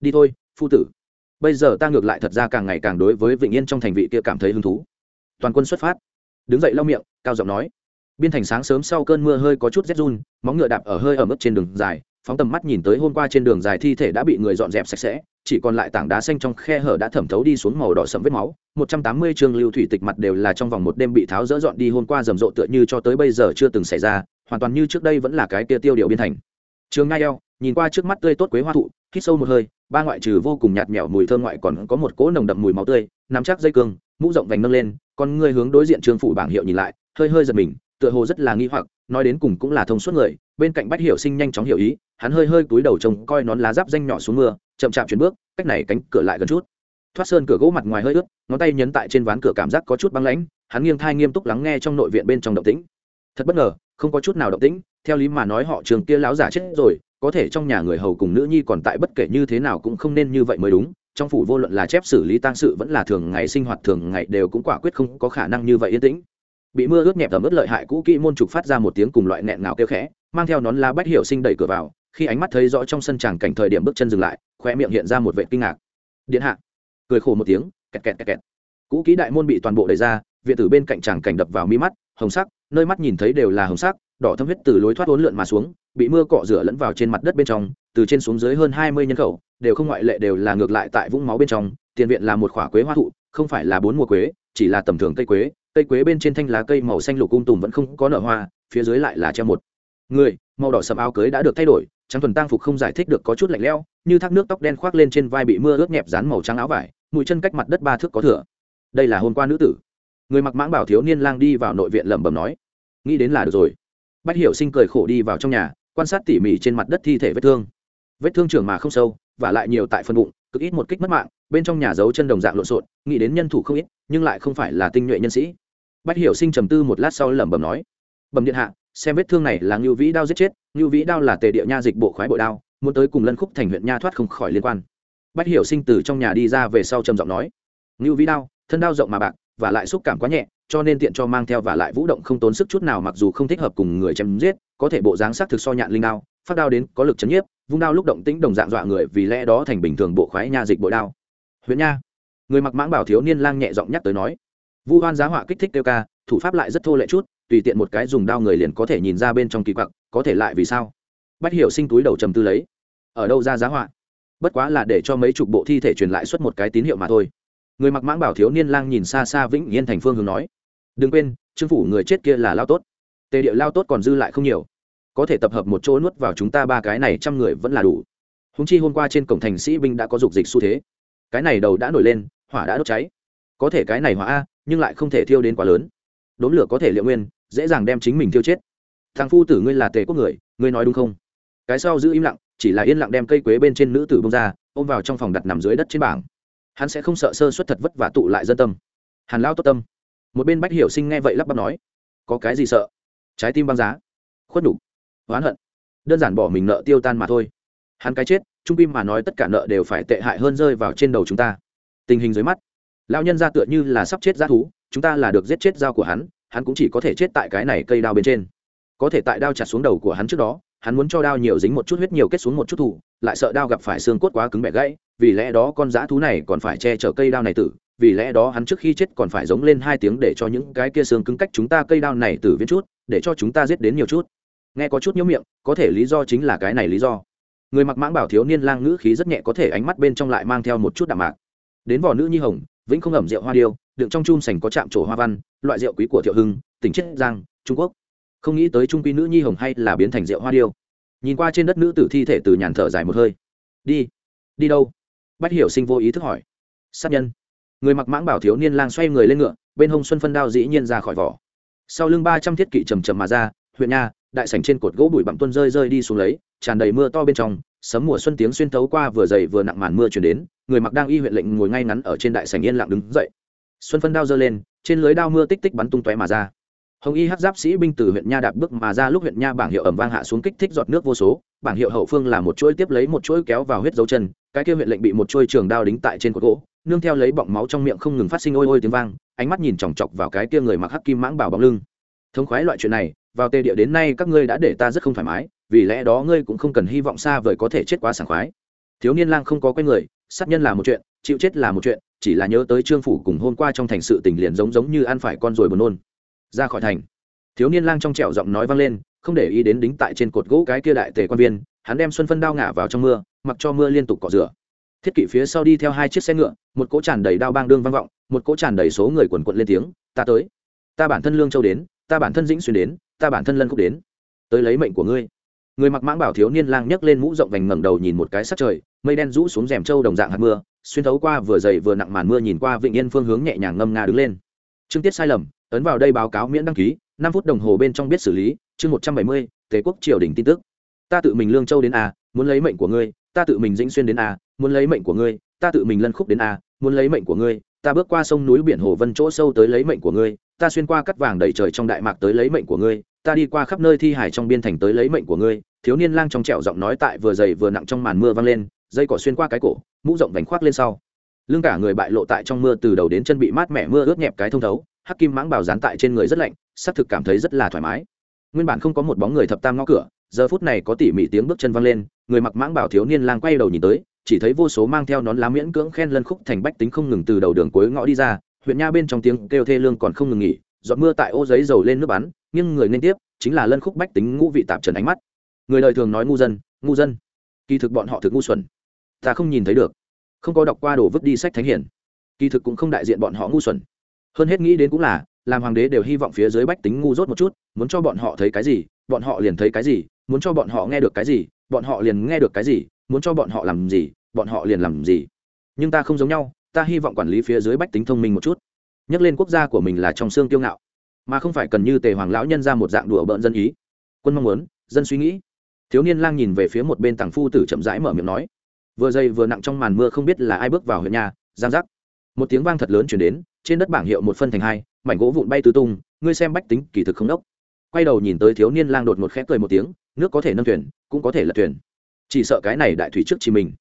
Đi thôi, phu tử. Bây giờ ta ngược lại thật ra càng ngày càng đối với vịnh yên trong thành vị kia cảm thấy hứng thú. Toàn quân xuất phát. Đứng dậy lau miệng, cao giọng nói. Biên thành sáng sớm sau cơn mưa hơi có chút rét run, móng ngựa đạp ở hơi ở mức trên đường dài phóng tầm mắt nhìn tới hôm qua trên đường dài thi thể đã bị người dọn dẹp sạch sẽ, chỉ còn lại tảng đá xanh trong khe hở đã thẩm thấu đi xuống màu đỏ sẫm vết máu. Một trăm tám mươi chương lưu thủy tịch mặt đều là trong vòng một đêm bị tháo dỡ dọn đi hôm qua rầm rộ tựa như cho tới bây giờ chưa từng xảy ra, hoàn toàn như trước đây vẫn là cái kia tiêu điều biên thành. Trường ngai eo, nhìn qua trước mắt tươi tốt quế hoa thụ, hít sâu một hơi, ba ngoại trừ vô cùng nhạt mẹo mùi thơm ngoại còn có một cỗ nồng đậm mùi máu tươi, nắm chắc dây cương, mũ rộng vành nâng lên, con người hướng đối diện trường phủ bảng hiệu nhìn lại, hơi hơi giật mình, tựa hồ rất là nghi hoặc, nói đến cùng cũng là thông suốt người bên cạnh bách hiểu sinh nhanh chóng hiểu ý, hắn hơi hơi túi đầu trông coi nón lá giáp danh nhỏ xuống mưa, chậm chạp chuyển bước, cách này cánh cửa lại gần chút. Thoát sơn cửa gỗ mặt ngoài hơi ướt, ngón tay nhấn tại trên ván cửa cảm giác có chút băng lãnh, hắn nghiêng thai nghiêm túc lắng nghe trong nội viện bên trong động tĩnh. Thật bất ngờ, không có chút nào động tĩnh, theo lý mà nói họ trường kia láo giả chết rồi, có thể trong nhà người hầu cùng nữ nhi còn tại bất kể như thế nào cũng không nên như vậy mới đúng, trong phủ vô luận là chép xử lý tang sự vẫn là thường ngày sinh hoạt thường ngày đều cũng quả quyết không có khả năng như vậy yên tĩnh bị mưa ướt nhẹp ẩm ướt lợi hại cũ kỹ môn trục phát ra một tiếng cùng loại nẹn ngào kêu khẽ, mang theo nón lá bách hiểu sinh đẩy cửa vào, khi ánh mắt thấy rõ trong sân tràng cảnh thời điểm bước chân dừng lại khoe miệng hiện ra một vệ kinh ngạc. Điện hạ. Cười khổ một tiếng, kẹt kẹt kẹt kẹt. Cũ kỹ đại môn bị toàn bộ đẩy ra, viện tử bên cạnh tràng cảnh đập vào mi mắt, hồng sắc, nơi mắt nhìn thấy đều là hồng sắc, đỏ thâm huyết từ lối thoát hỗn lượn mà xuống, bị mưa cọ rửa lẫn vào trên mặt đất bên trong, từ trên xuống dưới hơn hai mươi nhân khẩu, đều không ngoại lệ đều là ngược lại tại vũng máu bên trong, tiền viện là một khỏa quế hoa thụ, không phải là bốn mùa quế, chỉ là tầm thường cây quế cây quế bên trên thanh lá cây màu xanh lục cung tùm vẫn không có nở hoa, phía dưới lại là treo một. Người, màu đỏ sầm áo cưới đã được thay đổi, trắng thuần tang phục không giải thích được có chút lạnh lẽo, như thác nước tóc đen khoác lên trên vai bị mưa ướt nhẹp dán màu trắng áo vải, mũi chân cách mặt đất ba thước có thừa. Đây là hôm qua nữ tử. Người mặc mãng bảo thiếu niên lang đi vào nội viện lẩm bẩm nói, nghĩ đến là được rồi. Bách hiểu sinh cười khổ đi vào trong nhà, quan sát tỉ mỉ trên mặt đất thi thể vết thương vết thương trưởng mà không sâu, và lại nhiều tại phân bụng, cực ít một kích mất mạng, bên trong nhà giấu chân đồng dạng lộn xộn, nghĩ đến nhân thủ không ít, nhưng lại không phải là tinh nhuệ nhân sĩ. Bách hiểu sinh trầm tư một lát sau lẩm bẩm nói, bẩm điện hạ, xem vết thương này là ngưu vĩ đao giết chết, ngưu vĩ đao là tề địa nha dịch bộ khoái bội đao, muốn tới cùng lân khúc thành huyện nha thoát không khỏi liên quan. Bách hiểu sinh từ trong nhà đi ra về sau trầm giọng nói, ngưu vĩ đao, thân đao rộng mà bạc, và lại xúc cảm quá nhẹ, cho nên tiện cho mang theo và lại vũ động không tốn sức chút nào mặc dù không thích hợp cùng người chém giết, có thể bộ dáng sắc thực so nhạn linh đao, phát đao đến có lực chấn nhiếp vung đao lúc động tĩnh đồng dạng dọa người vì lẽ đó thành bình thường bộ khoái nha dịch bội đao. Huyện nha. Người mặc mãng bảo thiếu niên lang nhẹ giọng nhắc tới nói, vu hoan giá họa kích thích tiêu ca, thủ pháp lại rất thô lệ chút, tùy tiện một cái dùng đao người liền có thể nhìn ra bên trong kỳ quặc, có thể lại vì sao? Bắt hiểu sinh túi đầu trầm tư lấy, ở đâu ra giá họa? Bất quá là để cho mấy chục bộ thi thể truyền lại xuất một cái tín hiệu mà thôi. Người mặc mãng bảo thiếu niên lang nhìn xa xa vĩnh yên thành phương hướng nói, đừng quên, trương phủ người chết kia là lao tốt. Tề địa lao tốt còn dư lại không nhiều có thể tập hợp một chỗ nuốt vào chúng ta ba cái này trăm người vẫn là đủ. Húng chi hôm qua trên cổng thành sĩ binh đã có dục dịch xu thế. Cái này đầu đã nổi lên, hỏa đã đốt cháy. Có thể cái này hỏa a, nhưng lại không thể thiêu đến quá lớn. Đốn lửa có thể liệu nguyên, dễ dàng đem chính mình thiêu chết. Thằng phu tử ngươi là tề quốc người, ngươi nói đúng không? Cái sau giữ im lặng, chỉ là yên lặng đem cây quế bên trên nữ tử bông ra, ôm vào trong phòng đặt nằm dưới đất trên bảng. Hắn sẽ không sợ sơ suất thật vất vả tụ lại dân tâm. Hàn lao tốt tâm. Một bên bách hiểu sinh nghe vậy lắp bắp nói, có cái gì sợ? Trái tim băng giá. Khuất đủ oán hận. Đơn giản bỏ mình nợ tiêu tan mà thôi. Hắn cái chết, trung pim mà nói tất cả nợ đều phải tệ hại hơn rơi vào trên đầu chúng ta. Tình hình dưới mắt, lão nhân ra tựa như là sắp chết ra thú, chúng ta là được giết chết dao của hắn hắn cũng chỉ có thể chết tại cái này cây đao bên trên. Có thể tại đao chặt xuống đầu của hắn trước đó, hắn muốn cho đao nhiều dính một chút huyết nhiều kết xuống một chút thủ lại sợ đao gặp phải xương cốt quá cứng bẻ gãy, vì lẽ đó con dã thú này còn phải che chở cây đao này tử, vì lẽ đó hắn trước khi chết còn phải giống lên hai tiếng để cho những cái kia xương cứng cách chúng ta cây đao này tử viết chút, để cho chúng ta giết đến nhiều chút nghe có chút nhiễu miệng, có thể lý do chính là cái này lý do. Người mặc mãng bảo thiếu niên lang ngữ khí rất nhẹ có thể ánh mắt bên trong lại mang theo một chút đạm mạc. Đến vỏ nữ nhi hồng, vĩnh không ẩm rượu hoa điêu, đựng trong chum sành có chạm trổ hoa văn, loại rượu quý của thiệu hưng, tỉnh chiết giang, trung quốc. Không nghĩ tới trung quy nữ nhi hồng hay là biến thành rượu hoa điêu. Nhìn qua trên đất nữ tử thi thể từ nhàn thở dài một hơi. Đi đi đâu? Bách hiểu sinh vô ý thức hỏi. Sát nhân. Người mặc mãng bảo thiếu niên lang xoay người lên ngựa, bên hông xuân phân đao dĩ nhiên ra khỏi vỏ. Sau lưng ba trăm thiết kỵ trầm trầm mà ra, huyện nha đại sảnh trên cột gỗ bụi bặm tuôn rơi rơi đi xuống lấy, tràn đầy mưa to bên trong, sấm mùa xuân tiếng xuyên thấu qua vừa dày vừa nặng màn mưa chuyển đến, người mặc đang y huyện lệnh ngồi ngay ngắn ở trên đại sảnh yên lặng đứng dậy. Xuân phân đao giơ lên, trên lưới đao mưa tích tích bắn tung tóe mà ra. Hồng y hát giáp sĩ binh từ huyện nha đạp bước mà ra lúc huyện nha bảng hiệu ẩm vang hạ xuống kích thích giọt nước vô số, bảng hiệu hậu phương là một chuỗi tiếp lấy một chuỗi kéo vào huyết dấu chân, cái kia huyện lệnh bị một chuôi trường đao đính tại trên cột gỗ, nương theo lấy bọng máu trong miệng không ngừng phát sinh ôi ôi tiếng vang, ánh mắt nhìn chòng chọc vào cái kia người mặc hắc kim mãng bảo bóng lưng. Thống khoái loại chuyện này vào tề địa đến nay các ngươi đã để ta rất không thoải mái, vì lẽ đó ngươi cũng không cần hy vọng xa vời có thể chết quá sảng khoái. Thiếu niên lang không có quen người, sát nhân là một chuyện, chịu chết là một chuyện, chỉ là nhớ tới trương phủ cùng hôm qua trong thành sự tình liền giống giống như ăn phải con rồi buồn nôn. Ra khỏi thành. Thiếu niên lang trong trẻo giọng nói vang lên, không để ý đến đính tại trên cột gỗ cái kia đại tề quan viên, hắn đem xuân phân đao ngả vào trong mưa, mặc cho mưa liên tục cọ rửa. Thiết kỵ phía sau đi theo hai chiếc xe ngựa, một cỗ tràn đầy đao bang đương vang vọng, một cỗ tràn đầy số người quần quận lên tiếng, ta tới. Ta bản thân lương châu đến, ta bản thân dĩnh xuyên đến ta bản thân lân khúc đến. Tới lấy mệnh của ngươi. Người mặc mãng bảo thiếu niên lang nhấc lên mũ rộng vành ngẩng đầu nhìn một cái sắc trời, mây đen rũ xuống rèm trâu đồng dạng hạt mưa, xuyên thấu qua vừa dày vừa nặng màn mưa nhìn qua vịnh yên phương hướng nhẹ nhàng ngâm nga đứng lên. Chương tiết sai lầm, ấn vào đây báo cáo miễn đăng ký, năm phút đồng hồ bên trong biết xử lý, chương một trăm bảy mươi, tề quốc triều đình tin tức. Ta tự mình lương châu đến a muốn lấy mệnh của ngươi, ta tự mình dĩnh xuyên đến a muốn lấy mệnh của ngươi, ta tự mình lân khúc đến a muốn lấy mệnh của ngươi, ta bước qua sông núi biển hồ vân chỗ sâu tới lấy mệnh của ngươi ta xuyên qua cắt vàng đầy trời trong đại mạc tới lấy mệnh của ngươi, ta đi qua khắp nơi thi hải trong biên thành tới lấy mệnh của ngươi, thiếu niên lang trong trẹo giọng nói tại vừa dày vừa nặng trong màn mưa vang lên, dây cỏ xuyên qua cái cổ, mũ rộng vành khoác lên sau. Lưng cả người bại lộ tại trong mưa từ đầu đến chân bị mát mẻ mưa ướt nhẹp cái thông thấu, hắc kim mãng bào dán tại trên người rất lạnh xác thực cảm thấy rất là thoải mái. Nguyên bản không có một bóng người thập tam ngõ cửa, giờ phút này có tỉ mỉ tiếng bước chân văng lên, người mặc mãng bảo thiếu niên lang quay đầu nhìn tới, chỉ thấy vô số mang theo nón lá miễn cưỡng khen lân khúc thành bách tính không ngừng từ đầu đường cuối ngõ đi ra huyện nha bên trong tiếng kêu thê lương còn không ngừng nghỉ, giọt mưa tại ô giấy dầu lên nước bắn, nhưng người nên tiếp, chính là lân khúc bách tính ngũ vị tạp trần ánh mắt. Người đời thường nói ngu dân ngu dân. Kỳ thực bọn họ thực ngu xuẩn. Ta không nhìn thấy được. Không có đọc qua đồ vứt đi sách thánh hiển. Kỳ thực cũng không đại diện bọn họ ngu xuẩn. Hơn hết nghĩ đến cũng là, làm hoàng đế đều hy vọng phía dưới bách tính ngu dốt một chút, muốn cho bọn họ thấy cái gì, bọn họ liền thấy cái gì, muốn cho bọn họ nghe được cái gì, bọn họ liền nghe được cái gì, muốn cho bọn họ làm gì, bọn họ liền làm gì. Nhưng ta không giống nhau ta hy vọng quản lý phía dưới bách tính thông minh một chút. Nhắc lên quốc gia của mình là trong xương kiêu ngạo, mà không phải cần như tề hoàng lão nhân ra một dạng đùa bỡn dân ý. Quân mong muốn, dân suy nghĩ. Thiếu niên lang nhìn về phía một bên tàng phu tử chậm rãi mở miệng nói, vừa dây vừa nặng trong màn mưa không biết là ai bước vào huyện nhà, giang giác. Một tiếng vang thật lớn chuyển đến, trên đất bảng hiệu một phân thành hai, mảnh gỗ vụn bay tứ tung, ngươi xem bách tính kỳ thực không đốc. Quay đầu nhìn tới thiếu niên lang đột một khẽ cười một tiếng, nước có thể nâng thuyền, cũng có thể lật thuyền. Chỉ sợ cái này đại thủy trước chỉ mình.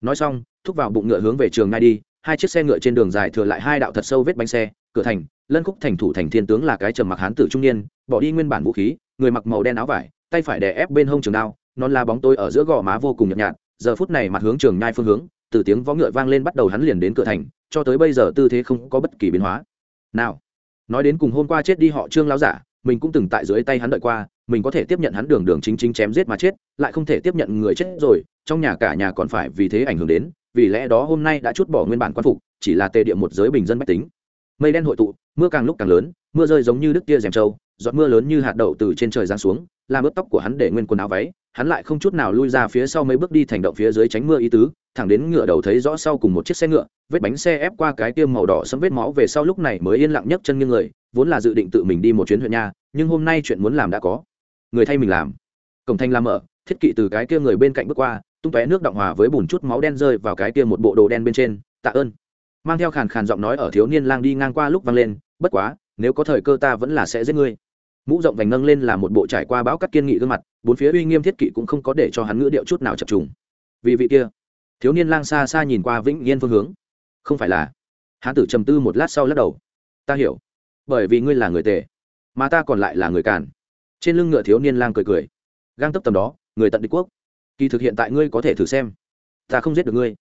Nói xong, thúc vào bụng ngựa hướng về trường ngay đi hai chiếc xe ngựa trên đường dài thừa lại hai đạo thật sâu vết bánh xe, cửa thành, lân khúc thành thủ thành thiên tướng là cái trầm mặc hán tử trung niên, bỏ đi nguyên bản vũ khí, người mặc màu đen áo vải, tay phải đè ép bên hông trường đao non la bóng tôi ở giữa gò má vô cùng nhợt nhạt, giờ phút này mặt hướng trường nhai phương hướng, từ tiếng võ ngựa vang lên bắt đầu hắn liền đến cửa thành, cho tới bây giờ tư thế không có bất kỳ biến hóa. Nào, nói đến cùng hôm qua chết đi họ trương lão giả, mình cũng từng tại dưới tay hắn đợi qua, mình có thể tiếp nhận hắn đường đường chính chính chém giết mà chết, lại không thể tiếp nhận người chết rồi, trong nhà cả nhà còn phải vì thế ảnh hưởng đến vì lẽ đó hôm nay đã chút bỏ nguyên bản quan phục, chỉ là tề địa một giới bình dân bách tính. Mây đen hội tụ, mưa càng lúc càng lớn, mưa rơi giống như đức tia rèm trâu, giọt mưa lớn như hạt đậu từ trên trời giáng xuống, làm ướt tóc của hắn để nguyên quần áo váy, hắn lại không chút nào lui ra phía sau mấy bước đi thành động phía dưới tránh mưa ý tứ, thẳng đến ngựa đầu thấy rõ sau cùng một chiếc xe ngựa, vết bánh xe ép qua cái tiêm màu đỏ sẫm vết máu về sau lúc này mới yên lặng nhấc chân nghiêng người, vốn là dự định tự mình đi một chuyến huyện nha, nhưng hôm nay chuyện muốn làm đã có. Người thay mình làm. Cổng thanh làm mở thiết kỵ từ cái kia người bên cạnh bước qua tung tóe nước động hòa với bùn chút máu đen rơi vào cái kia một bộ đồ đen bên trên. Tạ ơn. Mang theo khàn khàn giọng nói ở thiếu niên lang đi ngang qua lúc vang lên, bất quá, nếu có thời cơ ta vẫn là sẽ giết ngươi. Mũ rộng vành nâng lên là một bộ trải qua bão cắt kiên nghị gương mặt, bốn phía uy nghiêm thiết kỵ cũng không có để cho hắn ngữ điệu chút nào chập trùng. Vì vị kia, thiếu niên lang xa xa nhìn qua vĩnh yên phương hướng. Không phải là, hán tử trầm tư một lát sau lắc đầu. Ta hiểu, bởi vì ngươi là người tề, mà ta còn lại là người càn. Trên lưng ngựa thiếu niên lang cười cười. Gang tấp tầm đó, người tận đế quốc kỳ thực hiện tại ngươi có thể thử xem. Ta không giết được ngươi.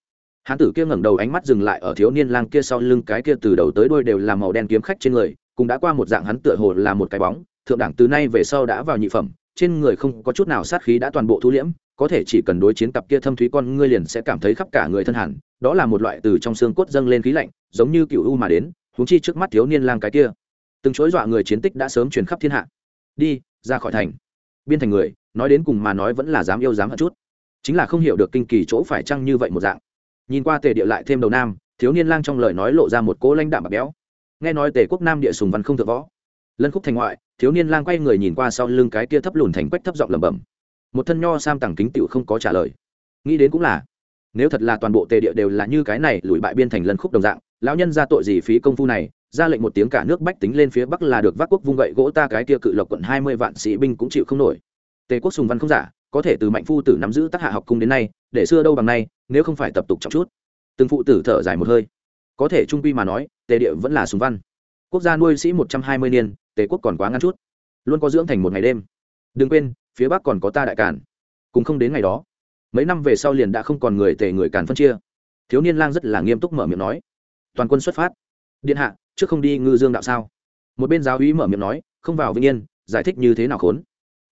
Hán tử kia ngẩng đầu ánh mắt dừng lại ở thiếu niên lang kia sau lưng, cái kia từ đầu tới đuôi đều là màu đen kiếm khách trên người, cũng đã qua một dạng hắn tựa hồ là một cái bóng. Thượng đẳng từ nay về sau đã vào nhị phẩm, trên người không có chút nào sát khí đã toàn bộ thu liễm, có thể chỉ cần đối chiến cặp kia thâm thúy con, ngươi liền sẽ cảm thấy khắp cả người thân hẳn. Đó là một loại từ trong xương cốt dâng lên khí lạnh, giống như cựu u mà đến, huống chi trước mắt thiếu niên lang cái kia. Từng chối dọa người chiến tích đã sớm truyền khắp thiên hạ. Đi, ra khỏi thành. Biên thành người, nói đến cùng mà nói vẫn là dám yêu dám hận chút chính là không hiểu được kinh kỳ chỗ phải chăng như vậy một dạng. Nhìn qua tề địa lại thêm đầu nam, thiếu niên lang trong lời nói lộ ra một cỗ lãnh đạm bạc béo. Nghe nói tề quốc nam địa sùng văn không thượng võ. Lân khúc thành ngoại, thiếu niên lang quay người nhìn qua sau lưng cái kia thấp lùn thành quách thấp giọng lẩm bẩm. Một thân nho sam tằng kính tựu không có trả lời. Nghĩ đến cũng là, nếu thật là toàn bộ tề địa đều là như cái này lùi bại biên thành lân khúc đồng dạng, lão nhân ra tội gì phí công phu này, ra lệnh một tiếng cả nước bách tính lên phía bắc là được vác quốc vung gậy gỗ ta cái kia cự lộc quận hai mươi vạn sĩ binh cũng chịu không nổi. Tề quốc sùng văn không giả có thể từ mạnh phu tử nắm giữ tác hạ học cung đến nay, để xưa đâu bằng nay, nếu không phải tập tục trọng chút. Từng phụ tử thở dài một hơi. Có thể trung quy mà nói, tề địa vẫn là sùng văn. Quốc gia nuôi sĩ một trăm hai mươi niên, tề quốc còn quá ngắn chút. Luôn có dưỡng thành một ngày đêm. Đừng quên, phía bắc còn có ta đại cản cũng không đến ngày đó, mấy năm về sau liền đã không còn người tề người càn phân chia. Thiếu niên lang rất là nghiêm túc mở miệng nói. Toàn quân xuất phát. Điện hạ, trước không đi ngư dương đạo sao? Một bên giáo úy mở miệng nói, không vào vinh yên, giải thích như thế nào khốn?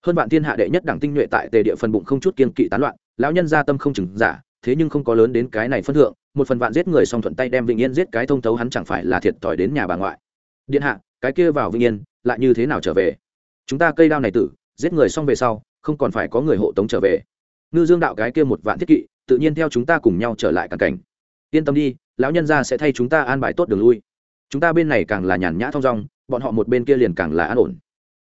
Hơn bạn thiên hạ đệ nhất đảng tinh nhuệ tại tề địa phần bụng không chút kiên kỵ tán loạn, lão nhân gia tâm không chừng giả, thế nhưng không có lớn đến cái này phân thượng, một phần vạn giết người xong thuận tay đem vĩnh yên giết cái thông thấu hắn chẳng phải là thiệt thòi đến nhà bà ngoại. Điện hạ, cái kia vào vĩnh yên, lại như thế nào trở về? Chúng ta cây đao này tử, giết người xong về sau, không còn phải có người hộ tống trở về. Ngư dương đạo cái kia một vạn thiết kỵ, tự nhiên theo chúng ta cùng nhau trở lại càng cảnh. Yên tâm đi, lão nhân gia sẽ thay chúng ta an bài tốt đường lui. Chúng ta bên này càng là nhàn nhã thong dong, bọn họ một bên kia liền càng là an ổn.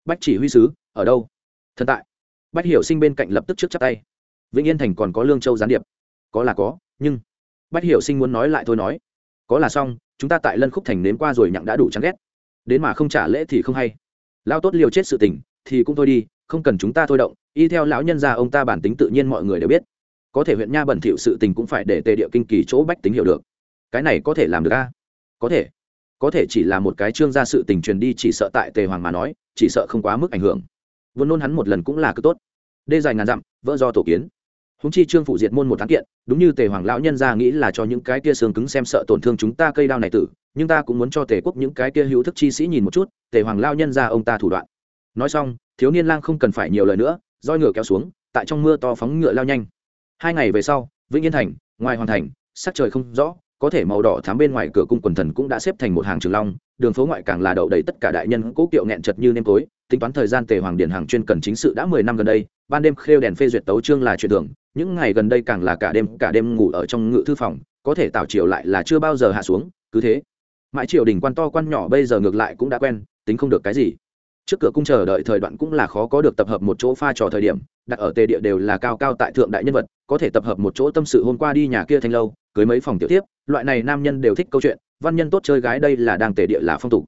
Bách chỉ huy sứ, ở đâu? Thần tại. Bách hiểu sinh bên cạnh lập tức trước chắp tay. Vĩnh yên thành còn có lương châu gián điệp. Có là có, nhưng bách hiểu sinh muốn nói lại thôi nói. Có là xong, chúng ta tại lân khúc thành nếm qua rồi nhặng đã đủ chán ghét. Đến mà không trả lễ thì không hay. Lao tốt liều chết sự tình, thì cũng thôi đi, không cần chúng ta thôi động. Y theo lão nhân gia ông ta bản tính tự nhiên mọi người đều biết. Có thể huyện nha bẩn thỉu sự tình cũng phải để tề địa kinh kỳ chỗ bách tính hiểu được. Cái này có thể làm được a? Có thể. Có thể chỉ là một cái trương gia sự tình truyền đi chỉ sợ tại tề hoàng mà nói, chỉ sợ không quá mức ảnh hưởng vốn nôn hắn một lần cũng là cứ tốt. Đê dài ngàn dặm, vỡ do tổ kiến. Húng chi trương phụ diệt môn một tháng kiện, đúng như tề hoàng lão nhân ra nghĩ là cho những cái kia xương cứng xem sợ tổn thương chúng ta cây đao này tử, nhưng ta cũng muốn cho tề quốc những cái kia hữu thức chi sĩ nhìn một chút, tề hoàng lao nhân ra ông ta thủ đoạn. Nói xong, thiếu niên lang không cần phải nhiều lời nữa, roi ngựa kéo xuống, tại trong mưa to phóng ngựa lao nhanh. Hai ngày về sau, vĩnh yên thành, ngoài hoàn thành, sắc trời không rõ có thể màu đỏ thám bên ngoài cửa cung quần thần cũng đã xếp thành một hàng trường long, đường phố ngoại càng là đậu đầy tất cả đại nhân cố kiệu nghẹn chật như nêm tối, tính toán thời gian tề hoàng điện hàng chuyên cần chính sự đã mười năm gần đây, ban đêm khêu đèn phê duyệt tấu trương là chuyện thường, những ngày gần đây càng là cả đêm cả đêm ngủ ở trong ngự thư phòng, có thể tảo triều lại là chưa bao giờ hạ xuống, cứ thế. Mãi triều đình quan to quan nhỏ bây giờ ngược lại cũng đã quen, tính không được cái gì. Trước cửa cung chờ đợi thời đoạn cũng là khó có được tập hợp một chỗ pha trò thời điểm đặt ở tề địa đều là cao cao tại thượng đại nhân vật, có thể tập hợp một chỗ tâm sự hôm qua đi nhà kia thanh lâu, cưới mấy phòng tiểu tiếp, loại này nam nhân đều thích câu chuyện, văn nhân tốt chơi gái đây là đang tề địa là phong tục.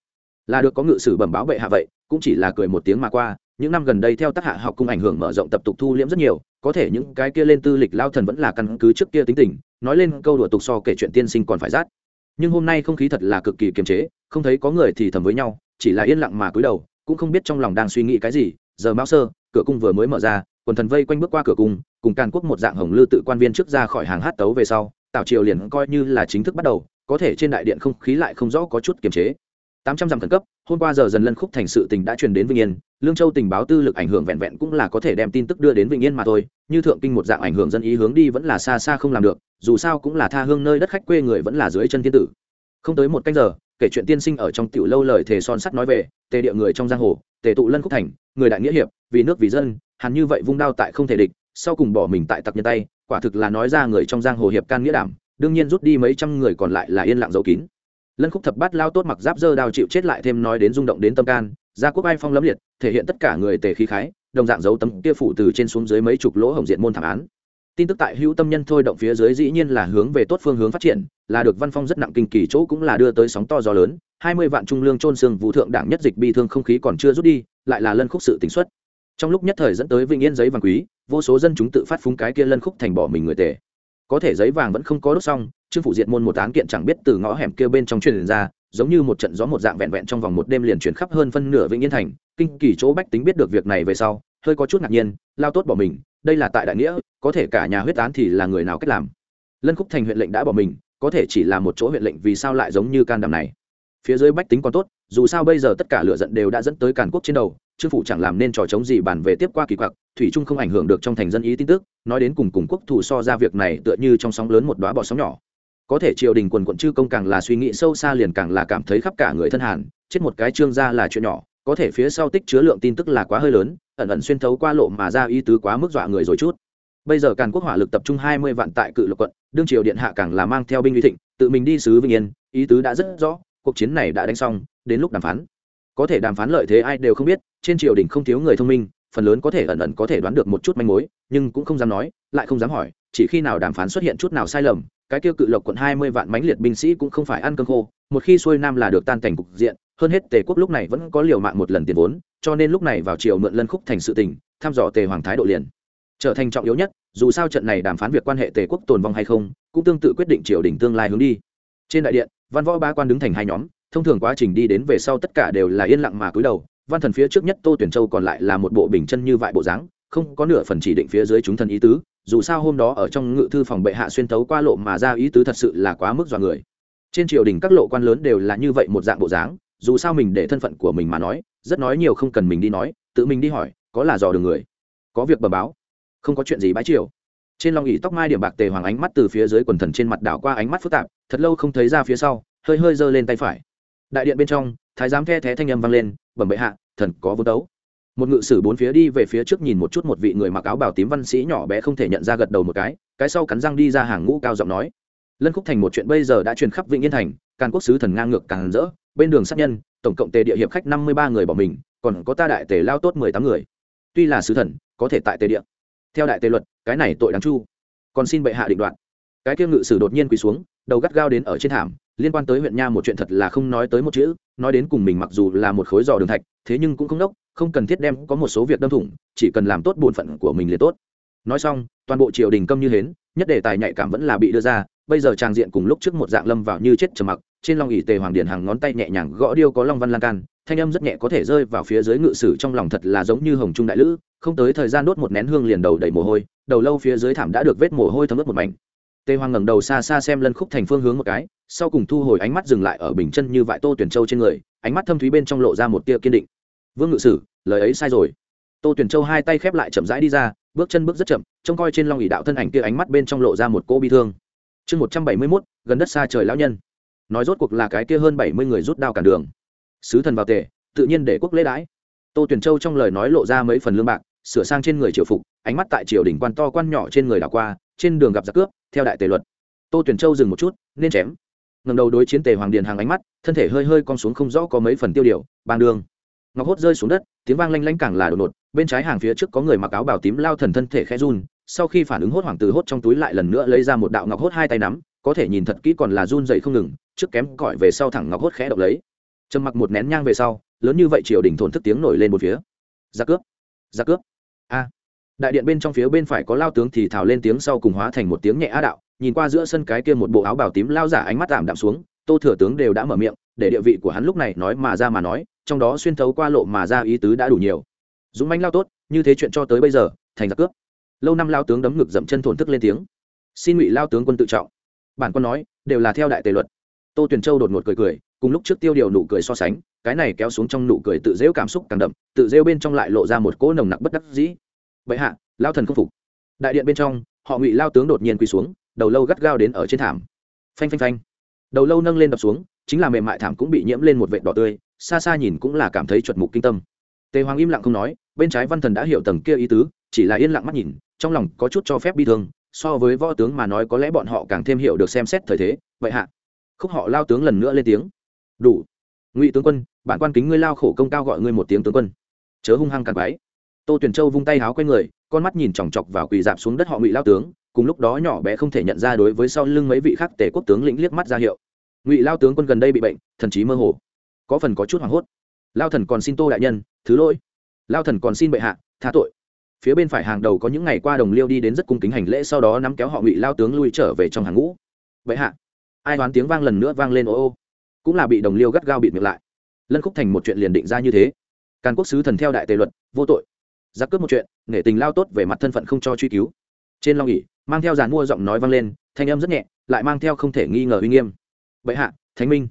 Là được có ngự sử bẩm báo bệ hạ vậy, cũng chỉ là cười một tiếng mà qua, những năm gần đây theo tác hạ học cung ảnh hưởng mở rộng tập tục thu liễm rất nhiều, có thể những cái kia lên tư lịch lao thần vẫn là căn cứ trước kia tính tình, nói lên câu đùa tục so kể chuyện tiên sinh còn phải rát. Nhưng hôm nay không khí thật là cực kỳ kiềm chế, không thấy có người thì thầm với nhau, chỉ là yên lặng mà cúi đầu, cũng không biết trong lòng đang suy nghĩ cái gì, giờ mão sơ, cửa cung vừa mới mở ra quần thần vây quanh bước qua cửa cung, cùng càn quốc một dạng hồng lư tự quan viên trước ra khỏi hàng hát tấu về sau, tào triều liền coi như là chính thức bắt đầu, có thể trên đại điện không khí lại không rõ có chút kiềm chế. Tám trăm dặm khẩn cấp, hôm qua giờ dần lân khúc thành sự tình đã truyền đến vĩnh yên, lương châu tình báo tư lực ảnh hưởng vẹn vẹn cũng là có thể đem tin tức đưa đến vĩnh yên mà thôi, như thượng kinh một dạng ảnh hưởng dân ý hướng đi vẫn là xa xa không làm được, dù sao cũng là tha hương nơi đất khách quê người vẫn là dưới chân thiên tử. Không tới một canh giờ, kể chuyện tiên sinh ở trong tiểu lâu lời thề son sắt nói về, tề địa người trong giang hồ, tề tụ lân khúc thành, người đại nghĩa hiệp vì nước vì dân hắn như vậy vung đao tại không thể địch, sau cùng bỏ mình tại tặc nhân tay, quả thực là nói ra người trong giang hồ hiệp can nghĩa đảm, đương nhiên rút đi mấy trăm người còn lại là yên lặng giấu kín. Lân khúc thập bát lao tốt mặc giáp dơ đao chịu chết lại thêm nói đến rung động đến tâm can, gia quốc ai phong lẫm liệt, thể hiện tất cả người tề khí khái, đồng dạng dấu tấm kia phủ từ trên xuống dưới mấy chục lỗ hồng diện môn thảm án. Tin tức tại hữu tâm nhân thôi động phía dưới dĩ nhiên là hướng về tốt phương hướng phát triển, là được văn phong rất nặng kinh kỳ chỗ cũng là đưa tới sóng to gió lớn, hai mươi vạn trung lương trôn xương vũ thượng đảng nhất dịch bi thương không khí còn chưa rút đi, lại là lân khúc sự tính xuất trong lúc nhất thời dẫn tới vĩnh yên giấy vàng quý, vô số dân chúng tự phát phúng cái kia lân khúc thành bỏ mình người tề. Có thể giấy vàng vẫn không có đốt xong, trương phủ diệt môn một án kiện chẳng biết từ ngõ hẻm kia bên trong truyền ra, giống như một trận gió một dạng vẹn vẹn trong vòng một đêm liền chuyển khắp hơn phân nửa vĩnh yên thành. Kinh kỳ chỗ bách tính biết được việc này về sau, hơi có chút ngạc nhiên, lao tốt bỏ mình, đây là tại đại nghĩa, có thể cả nhà huyết án thì là người nào cách làm. Lân khúc thành huyện lệnh đã bỏ mình, có thể chỉ là một chỗ huyện lệnh vì sao lại giống như can đảm này. Phía dưới bách tính còn tốt, dù sao bây giờ tất cả lựa giận đều đã dẫn tới càn quốc trên đầu chư phụ chẳng làm nên trò chống gì bàn về tiếp qua kỳ quặc, thủy trung không ảnh hưởng được trong thành dân ý tin tức, nói đến cùng cùng quốc thủ so ra việc này tựa như trong sóng lớn một đóa bọ sóng nhỏ. Có thể triều đình quần quận chư công càng là suy nghĩ sâu xa liền càng là cảm thấy khắp cả người thân hàn, chết một cái trương ra là chuyện nhỏ, có thể phía sau tích chứa lượng tin tức là quá hơi lớn, ẩn ẩn xuyên thấu qua lộ mà ra ý tứ quá mức dọa người rồi chút. Bây giờ càn quốc hỏa lực tập trung hai mươi vạn tại cự lộc quận, đương triều điện hạ càng là mang theo binh uy thịnh, tự mình đi sứ vĩnh yên, ý tứ đã rất rõ, cuộc chiến này đã đánh xong, đến lúc đàm phán. Có thể đàm phán lợi thế ai đều không biết trên triều đình không thiếu người thông minh, phần lớn có thể ẩn ẩn có thể đoán được một chút manh mối, nhưng cũng không dám nói, lại không dám hỏi, chỉ khi nào đàm phán xuất hiện chút nào sai lầm, cái kêu cự lộc quận hai mươi vạn mánh liệt binh sĩ cũng không phải ăn cơm khô, một khi xuôi nam là được tan cảnh cục diện, hơn hết tề quốc lúc này vẫn có liều mạng một lần tiền vốn, cho nên lúc này vào triều mượn lân khúc thành sự tình, thăm dò tề hoàng thái độ liền. Trở thành trọng yếu nhất, dù sao trận này đàm phán việc quan hệ tề quốc tồn vong hay không, cũng tương tự quyết định triều đình tương lai hướng đi. Trên đại điện, văn võ ba quan đứng thành hai nhóm, thông thường quá trình đi đến về sau tất cả đều là yên lặng mà cúi đầu văn thần phía trước nhất tô tuyển châu còn lại là một bộ bình chân như vại bộ dáng, không có nửa phần chỉ định phía dưới chúng thần ý tứ, dù sao hôm đó ở trong ngự thư phòng bệ hạ xuyên tấu qua lộ mà ra ý tứ thật sự là quá mức dọa người. Trên triều đình các lộ quan lớn đều là như vậy một dạng bộ dáng, dù sao mình để thân phận của mình mà nói, rất nói nhiều không cần mình đi nói, tự mình đi hỏi, có là dò đường người? Có việc bờ báo. Không có chuyện gì bãi triều. Trên lòng ỉ tóc mai điểm bạc tề hoàng ánh mắt từ phía dưới quần thần trên mặt đảo qua ánh mắt phức tạp, thật lâu không thấy ra phía sau, hơi hơi giơ lên tay phải. Đại điện bên trong thái giám the thé thanh âm vang lên, bẩm bệ hạ, thần có vô tấu. Một ngự sử bốn phía đi về phía trước nhìn một chút một vị người mặc áo bảo tím văn sĩ nhỏ bé không thể nhận ra gật đầu một cái cái sau cắn răng đi ra hàng ngũ cao giọng nói. Lân khúc thành một chuyện bây giờ đã truyền khắp vĩnh yên thành, càn quốc sứ thần ngang ngược càng rỡ, bên đường sát nhân, tổng cộng tề địa hiệp khách năm mươi ba người bỏ mình, còn có ta đại tề lao tốt mười tám người. Tuy là sứ thần, có thể tại tề địa. Theo đại tề luật, cái này tội đáng chu. Còn xin bệ hạ định đoạt. Cái kia ngự sử đột nhiên quỳ xuống, đầu gắt gao đến ở trên thảm, liên quan tới huyện nha một chuyện thật là không nói tới một chữ nói đến cùng mình mặc dù là một khối giò đường thạch, thế nhưng cũng không đốc, không cần thiết đem có một số việc đâm thủng, chỉ cần làm tốt bổn phận của mình liền tốt. Nói xong, toàn bộ triều đình câm như hến, nhất đề tài nhạy cảm vẫn là bị đưa ra, bây giờ trang diện cùng lúc trước một dạng lâm vào như chết trầm mặc, trên long ỷ tề hoàng điển hàng ngón tay nhẹ nhàng gõ điêu có long văn lan can, thanh âm rất nhẹ có thể rơi vào phía dưới ngự sử trong lòng thật là giống như hồng trung đại lữ, không tới thời gian đốt một nén hương liền đầu đầy mồ hôi, đầu lâu phía dưới thảm đã được vết mồ hôi thấm ướt một mảnh tề hoàng ngẩng đầu xa xa xem lân khúc thành phương hướng một cái, sau cùng thu hồi ánh mắt dừng lại ở bình chân như vại tô tuyển châu trên người, ánh mắt thâm thúy bên trong lộ ra một tia kiên định. Vương ngự sử, lời ấy sai rồi. Tô tuyển châu hai tay khép lại chậm rãi đi ra, bước chân bước rất chậm, trông coi trên long ỉ đạo thân ảnh kia ánh mắt bên trong lộ ra một cô bi thương. Chương một trăm bảy mươi mốt, gần đất xa trời lão nhân. Nói rốt cuộc là cái kia hơn bảy mươi người rút đao cản đường. Sứ thần vào tề, tự nhiên để quốc lễ đãi. Tô tuyển châu trong lời nói lộ ra mấy phần lương bạc, sửa sang trên người triều phục, ánh mắt tại triều đình quan to quan nhỏ trên người đảo qua trên đường gặp giặc cướp, theo đại tề luật. Tô tuyển châu dừng một chút, nên chém. Ngầm đầu đối chiến tề hoàng điền hàng ánh mắt, thân thể hơi hơi con xuống không rõ có mấy phần tiêu điều bàn đường. Ngọc hốt rơi xuống đất, tiếng vang lanh lanh càng là đột ngột, bên trái hàng phía trước có người mặc áo bào tím lao thần thân thể khẽ run, sau khi phản ứng hốt hoảng từ hốt trong túi lại lần nữa lấy ra một đạo ngọc hốt hai tay nắm, có thể nhìn thật kỹ còn là run dậy không ngừng, trước kém cỏi về sau thẳng ngọc hốt khẽ độc lấy. Trầm mặc một nén nhang về sau, lớn như vậy triều đình thổn thức tiếng nổi lên một phía. Ra cướp ra cướp. A đại điện bên trong phía bên phải có lao tướng thì thào lên tiếng sau cùng hóa thành một tiếng nhẹ á đạo, nhìn qua giữa sân cái kia một bộ áo bào tím lao giả ánh mắt tạm đạm xuống, tô thừa tướng đều đã mở miệng, để địa vị của hắn lúc này nói mà ra mà nói, trong đó xuyên thấu qua lộ mà ra ý tứ đã đủ nhiều. Dũng mãnh lao tốt, như thế chuyện cho tới bây giờ, thành giặc cướp. Lâu năm lao tướng đấm ngực dậm chân thổn thức lên tiếng. Xin ngụy lao tướng quân tự trọng. Bản quân nói, đều là theo đại tề luật. Tô tuyền châu đột ngột cười cười, cùng lúc trước tiêu điều nụ cười so sánh, cái này kéo xuống trong nụ cười tự rêu cảm xúc càng đậm, tự rêu bên trong lại lộ ra một cỗ nồng nặc bất đắc dĩ vậy hạ, lao thần không phục. Đại điện bên trong, họ ngụy lao tướng đột nhiên quỳ xuống, đầu lâu gắt gao đến ở trên thảm. Phanh phanh phanh. Đầu lâu nâng lên đập xuống, chính là mềm mại thảm cũng bị nhiễm lên một vệt đỏ tươi, xa xa nhìn cũng là cảm thấy chuột mục kinh tâm. Tề hoàng im lặng không nói, bên trái văn thần đã hiểu tầng kia ý tứ, chỉ là yên lặng mắt nhìn, trong lòng có chút cho phép bi thương, so với võ tướng mà nói có lẽ bọn họ càng thêm hiểu được xem xét thời thế, vậy hạ. Khúc họ lao tướng lần nữa lên tiếng. Đủ. Ngụy tướng quân, bản quan kính ngươi lao khổ công cao gọi ngươi một tiếng tướng quân. Chớ hung hăng càng bái tô tuyển châu vung tay háo quay người, con mắt nhìn chòng chọc vào quỳ dạp xuống đất họ ngụy lao tướng, cùng lúc đó nhỏ bé không thể nhận ra đối với sau lưng mấy vị khác tể quốc tướng lĩnh liếc mắt ra hiệu. Ngụy lao tướng quân gần đây bị bệnh, thần trí mơ hồ. Có phần có chút hoảng hốt. Lao thần còn xin tô đại nhân, thứ lỗi. Lao thần còn xin bệ hạ, tha tội. Phía bên phải hàng đầu có những ngày qua đồng liêu đi đến rất cung kính hành lễ sau đó nắm kéo họ ngụy lao tướng lui trở về trong hàng ngũ. Bệ hạ. Ai đoán tiếng vang lần nữa vang lên ô ô. Cũng là bị đồng liêu gắt gao bịt miệng lại. Lân khúc thành một chuyện liền định ra như thế. Càn quốc sứ thần theo đại tề luật, vô tội giặc cướp một chuyện, nể tình lao tốt về mặt thân phận không cho truy cứu. Trên long ỉ mang theo giàn mua giọng nói vang lên, thanh âm rất nhẹ, lại mang theo không thể nghi ngờ uy nghiêm. Bệ hạ, thánh minh,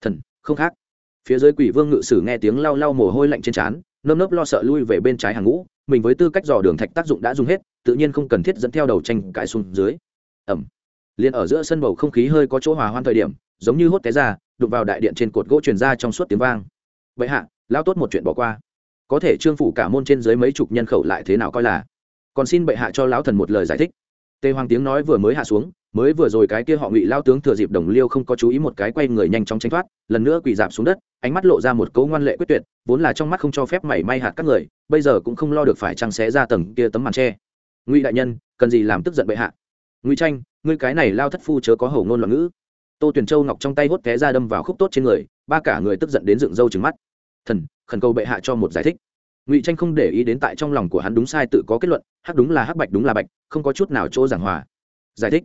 thần, không khác. Phía dưới quỷ vương ngự sử nghe tiếng lau lau mồ hôi lạnh trên trán, nơm nớp lo sợ lui về bên trái hàng ngũ, mình với tư cách dò đường thạch tác dụng đã dùng hết, tự nhiên không cần thiết dẫn theo đầu tranh cãi xuống dưới. Ẩm. Liền ở giữa sân bầu không khí hơi có chỗ hòa hoan thời điểm, giống như hốt té ra, đụng vào đại điện trên cột gỗ truyền ra trong suốt tiếng vang. Vậy hạ, lao tốt một chuyện bỏ qua có thể trương phủ cả môn trên dưới mấy chục nhân khẩu lại thế nào coi là. Còn xin bệ hạ cho lão thần một lời giải thích. Tề hoàng tiếng nói vừa mới hạ xuống, mới vừa rồi cái kia họ ngụy lao tướng thừa dịp đồng liêu không có chú ý một cái quay người nhanh chóng tránh thoát, lần nữa quỳ dạp xuống đất, ánh mắt lộ ra một cấu ngoan lệ quyết tuyệt, vốn là trong mắt không cho phép mảy may hạt các người, bây giờ cũng không lo được phải trăng xé ra tầng kia tấm màn tre ngụy đại nhân, cần gì làm tức giận bệ hạ? Ngụy tranh, ngươi cái này lao thất phu chớ có hầu ngôn loạn ngữ. Tô tuyển châu ngọc trong tay hốt té ra đâm vào khúc tốt trên người, ba cả người tức giận đến dựng râu trừng mắt. Thần khẩn cầu bệ hạ cho một giải thích. Ngụy tranh không để ý đến tại trong lòng của hắn đúng sai tự có kết luận, hắc đúng là hắc bạch đúng là bạch, không có chút nào chỗ giảng hòa. Giải thích.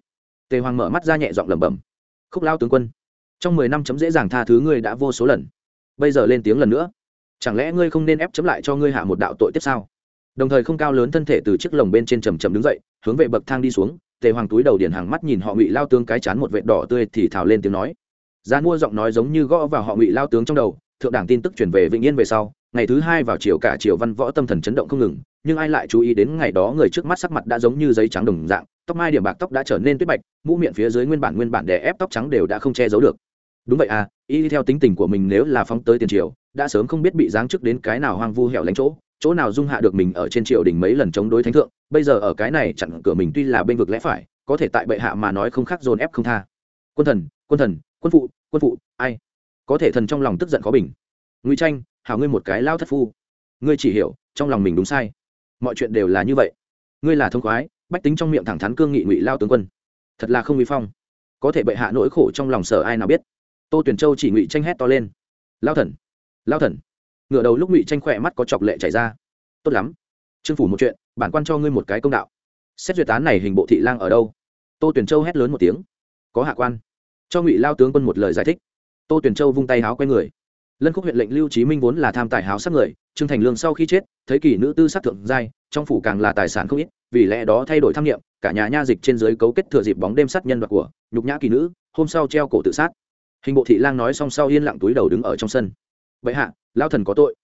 Tề hoàng mở mắt ra nhẹ giọng lẩm bẩm. Khúc lao tướng quân, trong mười năm chấm dễ dàng tha thứ ngươi đã vô số lần. Bây giờ lên tiếng lần nữa. Chẳng lẽ ngươi không nên ép chấm lại cho ngươi hạ một đạo tội tiếp sao đồng thời không cao lớn thân thể từ chiếc lồng bên trên trầm trầm đứng dậy, hướng về bậc thang đi xuống, tề hoàng túi đầu điển hàng mắt nhìn họ ngụy lao tướng cái chán một vệt đỏ tươi thì thào lên tiếng nói. Gian mua giọng nói giống như gõ vào họ ngụy lao tướng trong đầu thượng đảng tin tức chuyển về vĩnh yên về sau, ngày thứ hai vào chiều cả chiều văn võ tâm thần chấn động không ngừng, nhưng ai lại chú ý đến ngày đó người trước mắt sắc mặt đã giống như giấy trắng đồng dạng, tóc mai điểm bạc tóc đã trở nên tuyết bạch, mũ miệng phía dưới nguyên bản nguyên bản đè ép tóc trắng đều đã không che giấu được. Đúng vậy à y theo tính tình của mình nếu là phóng tới tiền triều, đã sớm không biết bị giáng chức đến cái nào hoang vu hẻo lánh chỗ chỗ nào dung hạ được mình ở trên triều đình mấy lần chống đối thánh thượng, bây giờ ở cái này chặn cửa mình tuy là bên vực lẽ phải, có thể tại bệ hạ mà nói không khác dồn ép không tha. Quân thần quân thần, quân phụ quân phụ, ai? Có thể thần trong lòng tức giận khó bình. Ngụy tranh, hảo ngươi một cái lao thất phu. Ngươi chỉ hiểu, trong lòng mình đúng sai. Mọi chuyện đều là như vậy. Ngươi là thông khoái, bách tính trong miệng thẳng thắn cương nghị ngụy lao tướng quân. Thật là không uy phong. Có thể bệ hạ nỗi khổ trong lòng sở ai nào biết. Tô tuyển châu chỉ ngụy tranh hét to lên. Lao thần lao thần. Ngựa đầu lúc ngụy tranh khỏe mắt có chọc lệ chảy ra. Tốt lắm. Trương phủ một chuyện, bản quan cho ngươi một cái công đạo. Xét duyệt án này hình bộ thị lang ở đâu? Tô tuyển châu hét lớn một tiếng. Có hạ quan. Cho ngụy lao tướng quân một lời giải thích tô tuyển châu vung tay háo quay người. Lân khúc huyện lệnh lưu trí minh vốn là tham tài háo sắc người, trương thành lương sau khi chết, thấy kỷ nữ tư sắc thượng giai, trong phủ càng là tài sản không ít, vì lẽ đó thay đổi tham nghiệm cả nhà nha dịch trên dưới cấu kết thừa dịp bóng đêm sát nhân vật của, nhục nhã kỳ nữ, hôm sau treo cổ tự sát. Hình bộ thị lang nói xong sau yên lặng túi đầu đứng ở trong sân. Vậy hạ lao thần có tội.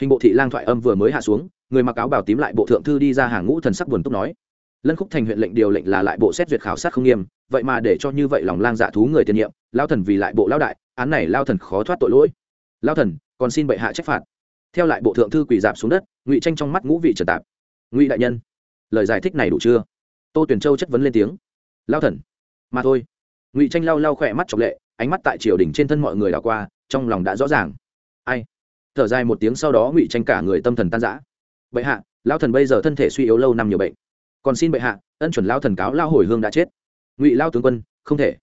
Hình bộ thị lang thoại âm vừa mới hạ xuống, người mặc áo bảo tím lại bộ thượng thư đi ra hàng ngũ thần sắc buồn túc nói. Lân khúc thành huyện lệnh điều lệnh là lại bộ xét duyệt khảo sát không nghiêm, vậy mà để cho như vậy lòng lang dạ thú người tiền nhiệm lao thần vì lại bộ lao đại án này lao thần khó thoát tội lỗi. Lao thần, còn xin bệ hạ trách phạt. Theo lại bộ thượng thư quỳ dạp xuống đất, ngụy tranh trong mắt ngũ vị trần tạp. Ngụy đại nhân, lời giải thích này đủ chưa? Tô tuyển châu chất vấn lên tiếng. Lao thần, mà thôi. Ngụy tranh lao lao khỏe mắt chọc lệ, ánh mắt tại triều đình trên thân mọi người đảo qua, trong lòng đã rõ ràng. Ai? Thở dài một tiếng sau đó ngụy tranh cả người tâm thần tan giã bệ hạ, lao thần bây giờ thân thể suy yếu lâu năm nhiều bệnh. Còn xin bệ hạ, ân chuẩn lao thần cáo lao hồi hương đã chết. Ngụy lao tướng quân, không thể.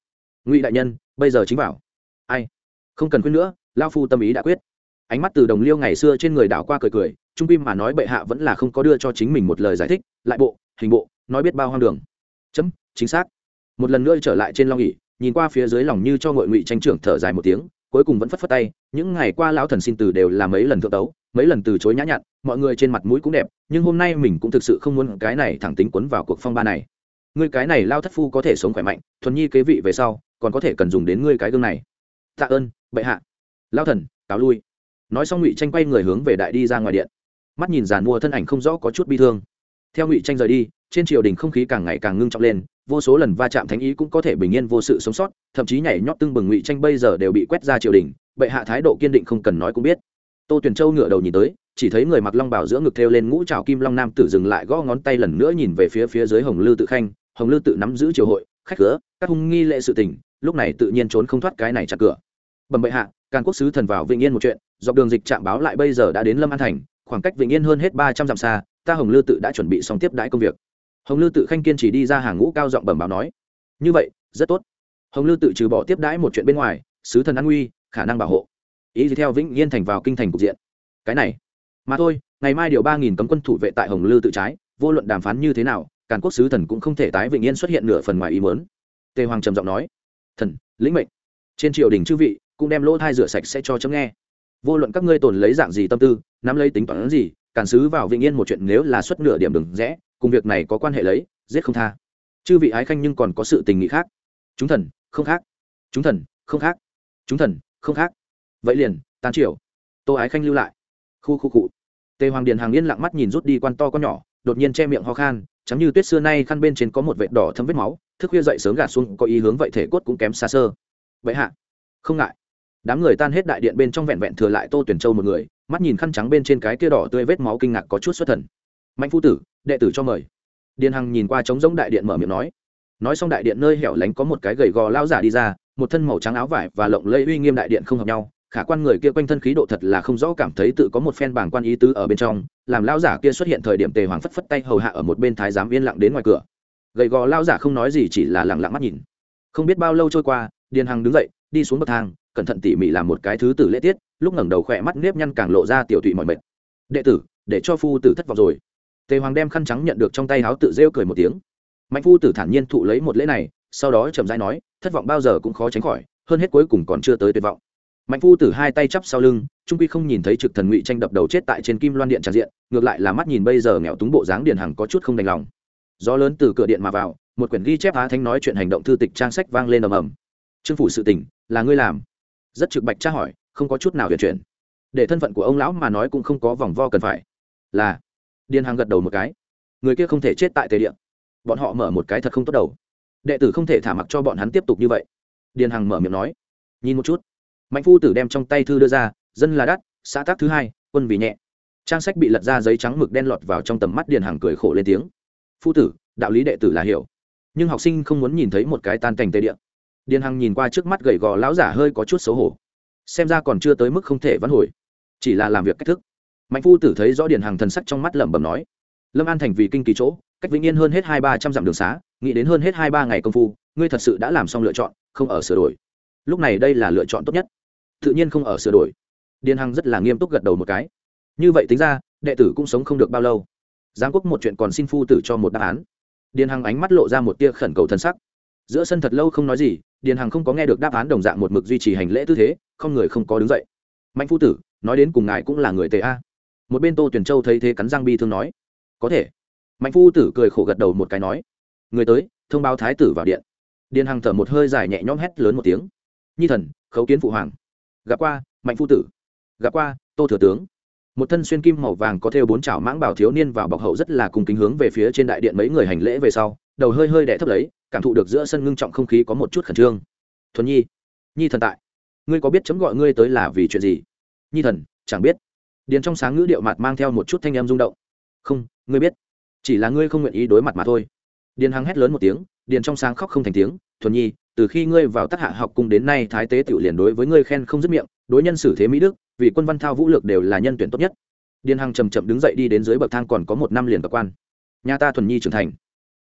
Ngụy đại nhân, bây giờ chính bảo ai? Không cần khuyên nữa lao phu tâm ý đã quyết. Ánh mắt từ đồng liêu ngày xưa trên người đảo qua cười cười, trung bim mà nói bệ hạ vẫn là không có đưa cho chính mình một lời giải thích, lại bộ, hình bộ, nói biết bao hoang đường. Chấm, chính xác. Một lần nữa trở lại trên long nghỉ nhìn qua phía dưới lòng như cho ngội ngụy tranh trưởng thở dài một tiếng, cuối cùng vẫn phất phất tay, những ngày qua lão thần xin từ đều là mấy lần thượng tấu, mấy lần từ chối nhã nhặn, mọi người trên mặt mũi cũng đẹp, nhưng hôm nay mình cũng thực sự không muốn cái này thẳng tính quấn vào cuộc phong ba này. Ngươi cái này lao thất phu có thể sống khỏe mạnh, thuần nhi kế vị về sau, còn có thể cần dùng đến ngươi cái gương này tạ ơn, bệ hạ. Lao thần, cáo lui. Nói xong ngụy tranh quay người hướng về đại đi ra ngoài điện. Mắt nhìn giàn mua thân ảnh không rõ có chút bi thương. Theo ngụy tranh rời đi, trên triều đình không khí càng ngày càng ngưng trọng lên, vô số lần va chạm thánh ý cũng có thể bình yên vô sự sống sót, thậm chí nhảy nhót tưng bừng ngụy tranh bây giờ đều bị quét ra triều đình, bệ hạ thái độ kiên định không cần nói cũng biết. Tô tuyển châu ngựa đầu nhìn tới, chỉ thấy người mặc long bảo giữa ngực thêu lên ngũ trào kim long nam tử dừng lại gõ ngón tay lần nữa nhìn về phía phía dưới hồng lư tự khanh. Hồng lư tự nắm giữ triều hội, khách khứa, các hung nghi lệ sự tình lúc này tự nhiên trốn không thoát cái này chặt cửa. Bẩm bệ hạ, càn quốc sứ thần vào vĩnh yên một chuyện, dọc đường dịch trạm báo lại bây giờ đã đến lâm an thành, khoảng cách vĩnh yên hơn hết ba trăm dặm xa, ta hồng lư tự đã chuẩn bị xong tiếp đãi công việc. Hồng lư tự khanh kiên chỉ đi ra hàng ngũ cao giọng bẩm báo nói. Như vậy, rất tốt. Hồng lư tự trừ bỏ tiếp đãi một chuyện bên ngoài, sứ thần an nguy, khả năng bảo hộ. Ý gì theo vĩnh yên thành vào kinh thành cục diện. Cái này. Mà thôi, ngày mai điều ba nghìn cấm quân thủ vệ tại hồng lư tự trái, vô luận đàm phán như thế nào, càn quốc sứ thần cũng không thể tái vĩnh yên xuất hiện nửa phần ngoài ý mớn tề hoàng trầm giọng nói thần, lĩnh mệnh. Trên triều đình chư vị cũng đem lỗ thai rửa sạch sẽ cho chấm nghe. Vô luận các ngươi tồn lấy dạng gì tâm tư, nắm lấy tính toán gì, càn xứ vào vĩnh yên một chuyện nếu là xuất nửa điểm đừng rẽ, cùng việc này có quan hệ lấy, giết không tha. Chư vị ái khanh nhưng còn có sự tình nghị khác. Chúng thần, không khác. Chúng thần, không khác. Chúng thần, không khác. Vậy liền tan triều. Tô ái khanh lưu lại. Khu khu cụ tề hoàng điền hàng yên lặng mắt nhìn rút đi quan to con nhỏ, đột nhiên che miệng ho khan chẳng như tuyết xưa nay khăn bên trên có một vệt đỏ thấm vết máu, thức khuya dậy sớm gạt xuống, có ý hướng vậy thể cốt cũng kém xa sơ. Vậy hạ. Không ngại. Đám người tan hết đại điện bên trong vẹn vẹn thừa lại tô tuyển châu một người, mắt nhìn khăn trắng bên trên cái kia đỏ tươi vết máu kinh ngạc có chút xuất thần. Mạnh phu tử, đệ tử cho mời. Điền hằng nhìn qua trống giống đại điện mở miệng nói. Nói xong đại điện nơi hẻo lánh có một cái gầy gò lao giả đi ra, một thân màu trắng áo vải và lộng lẫy uy nghiêm đại điện không hợp nhau khả quan người kia quanh thân khí độ thật là không rõ, cảm thấy tự có một phen bảng quan ý tứ ở bên trong, làm lao giả kia xuất hiện thời điểm tề hoàng phất phất tay hầu hạ ở một bên thái giám yên lặng đến ngoài cửa. Gầy gò lao giả không nói gì, chỉ là lặng lặng mắt nhìn. Không biết bao lâu trôi qua, điền hằng đứng dậy, đi xuống bậc thang, cẩn thận tỉ mỉ làm một cái thứ tử lễ tiết, lúc ngẩng đầu khỏe mắt nếp nhăn càng lộ ra tiểu thụy mọi mệt. Đệ tử, để cho phu tử thất vọng rồi. Tề hoàng đem khăn trắng nhận được trong tay háo tự rêu cười một tiếng. Mạnh phu tử thản nhiên thụ lấy một lễ này, sau đó chậm rãi nói, thất vọng bao giờ cũng khó tránh khỏi, hơn hết cuối cùng còn chưa tới tuyệt vọng mạnh phu tử hai tay chắp sau lưng, trung quy không nhìn thấy trực thần ngụy tranh đập đầu chết tại trên kim loan điện tràn diện, ngược lại là mắt nhìn bây giờ nghèo túng bộ dáng điện hằng có chút không đành lòng. Gió lớn từ cửa điện mà vào, một quyển ghi chép á thánh nói chuyện hành động thư tịch trang sách vang lên ầm ầm. Trương phủ sự tỉnh là ngươi làm? Rất trực bạch tra hỏi, không có chút nào huyền chuyển. Để thân phận của ông lão mà nói cũng không có vòng vo cần phải. Là. Điền hằng gật đầu một cái. Người kia không thể chết tại tề điện. Bọn họ mở một cái thật không tốt đầu. Đệ tử không thể thả mặc cho bọn hắn tiếp tục như vậy. Điền hằng mở miệng nói. Nhìn một chút mạnh phu tử đem trong tay thư đưa ra, dân là đắt, xã tác thứ hai, quân vì nhẹ. Trang sách bị lật ra giấy trắng mực đen lọt vào trong tầm mắt điền hằng cười khổ lên tiếng. Phu tử, đạo lý đệ tử là hiểu. Nhưng học sinh không muốn nhìn thấy một cái tan cảnh tê điện điền hằng nhìn qua trước mắt gầy gò lão giả hơi có chút xấu hổ. Xem ra còn chưa tới mức không thể vãn hồi. Chỉ là làm việc cách thức. Mạnh phu tử thấy rõ điền hằng thần sắc trong mắt lẩm bẩm nói. Lâm an thành vì kinh kỳ chỗ, cách vĩnh yên hơn hết hai ba trăm dặm đường xá, nghĩ đến hơn hết hai ba ngày công phu, ngươi thật sự đã làm xong lựa chọn, không ở sửa đổi. Lúc này đây là lựa chọn tốt nhất tự nhiên không ở sửa đổi. Điền hằng rất là nghiêm túc gật đầu một cái. Như vậy tính ra, đệ tử cũng sống không được bao lâu. Giáng quốc một chuyện còn xin phu tử cho một đáp án. Điền hằng ánh mắt lộ ra một tia khẩn cầu thân sắc. Giữa sân thật lâu không nói gì, điền hằng không có nghe được đáp án đồng dạng một mực duy trì hành lễ tư thế, không người không có đứng dậy. Mạnh phu tử, nói đến cùng ngài cũng là người tề a. Một bên tô tuyển châu thấy thế cắn răng bi thương nói. Có thể. Mạnh phu tử cười khổ gật đầu một cái nói. Người tới, thông báo thái tử vào điện. Điền hằng thở một hơi dài nhẹ nhõm hét lớn một tiếng. Nhi thần, khấu kiến phụ hoàng gặp qua, mạnh phu tử. Gặp qua, tô thừa tướng. Một thân xuyên kim màu vàng có thêu bốn chảo mãng bảo thiếu niên vào bọc hậu rất là cùng kính hướng về phía trên đại điện mấy người hành lễ về sau, đầu hơi hơi đẻ thấp lấy, cảm thụ được giữa sân ngưng trọng không khí có một chút khẩn trương. Thuần nhi nhi thần tại. Ngươi có biết chấm gọi ngươi tới là vì chuyện gì? Nhi thần, chẳng biết. Điền trong sáng ngữ điệu mặt mang theo một chút thanh em rung động. Không, ngươi biết. Chỉ là ngươi không nguyện ý đối mặt mà thôi. Điền hằng hét lớn một tiếng, điền trong sáng khóc không thành tiếng thuần nhi, từ khi ngươi vào tác hạ học cung đến nay thái tế tiểu liền đối với ngươi khen không dứt miệng, đối nhân xử thế mỹ đức, vì quân văn thao vũ lược đều là nhân tuyển tốt nhất. Điền hằng chầm chậm đứng dậy đi đến dưới bậc thang còn có một năm liền tập quan. Nhà ta thuần nhi trưởng thành.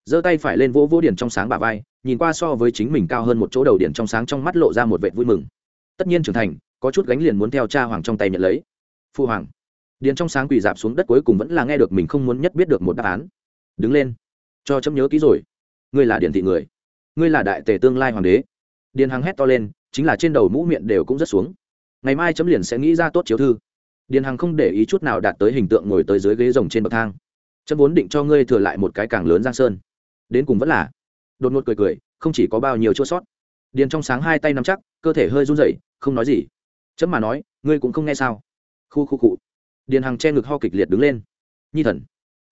Giơ tay phải lên vỗ vỗ điền trong sáng bà vai, nhìn qua so với chính mình cao hơn một chỗ đầu điền trong sáng trong mắt lộ ra một vệ vui mừng. Tất nhiên trưởng thành, có chút gánh liền muốn theo cha hoàng trong tay nhận lấy. Phu hoàng. Điền trong sáng quỳ dạp xuống đất cuối cùng vẫn là nghe được mình không muốn nhất biết được một đáp án. Đứng lên. Cho chấm nhớ kỹ rồi. Ngươi là điền thị người ngươi là đại tề tương lai hoàng đế. Điền hằng hét to lên, chính là trên đầu mũ miệng đều cũng rất xuống. Ngày mai chấm liền sẽ nghĩ ra tốt chiếu thư. Điền hằng không để ý chút nào đạt tới hình tượng ngồi tới dưới ghế rồng trên bậc thang. Chấm vốn định cho ngươi thừa lại một cái càng lớn giang sơn. Đến cùng vẫn là, đột ngột cười cười, không chỉ có bao nhiêu chỗ sót. Điền trong sáng hai tay nắm chắc, cơ thể hơi run rẩy, không nói gì. Chấm mà nói, ngươi cũng không nghe sao? Khu khu cụ điền hằng che ngực ho kịch liệt đứng lên. Nhi thần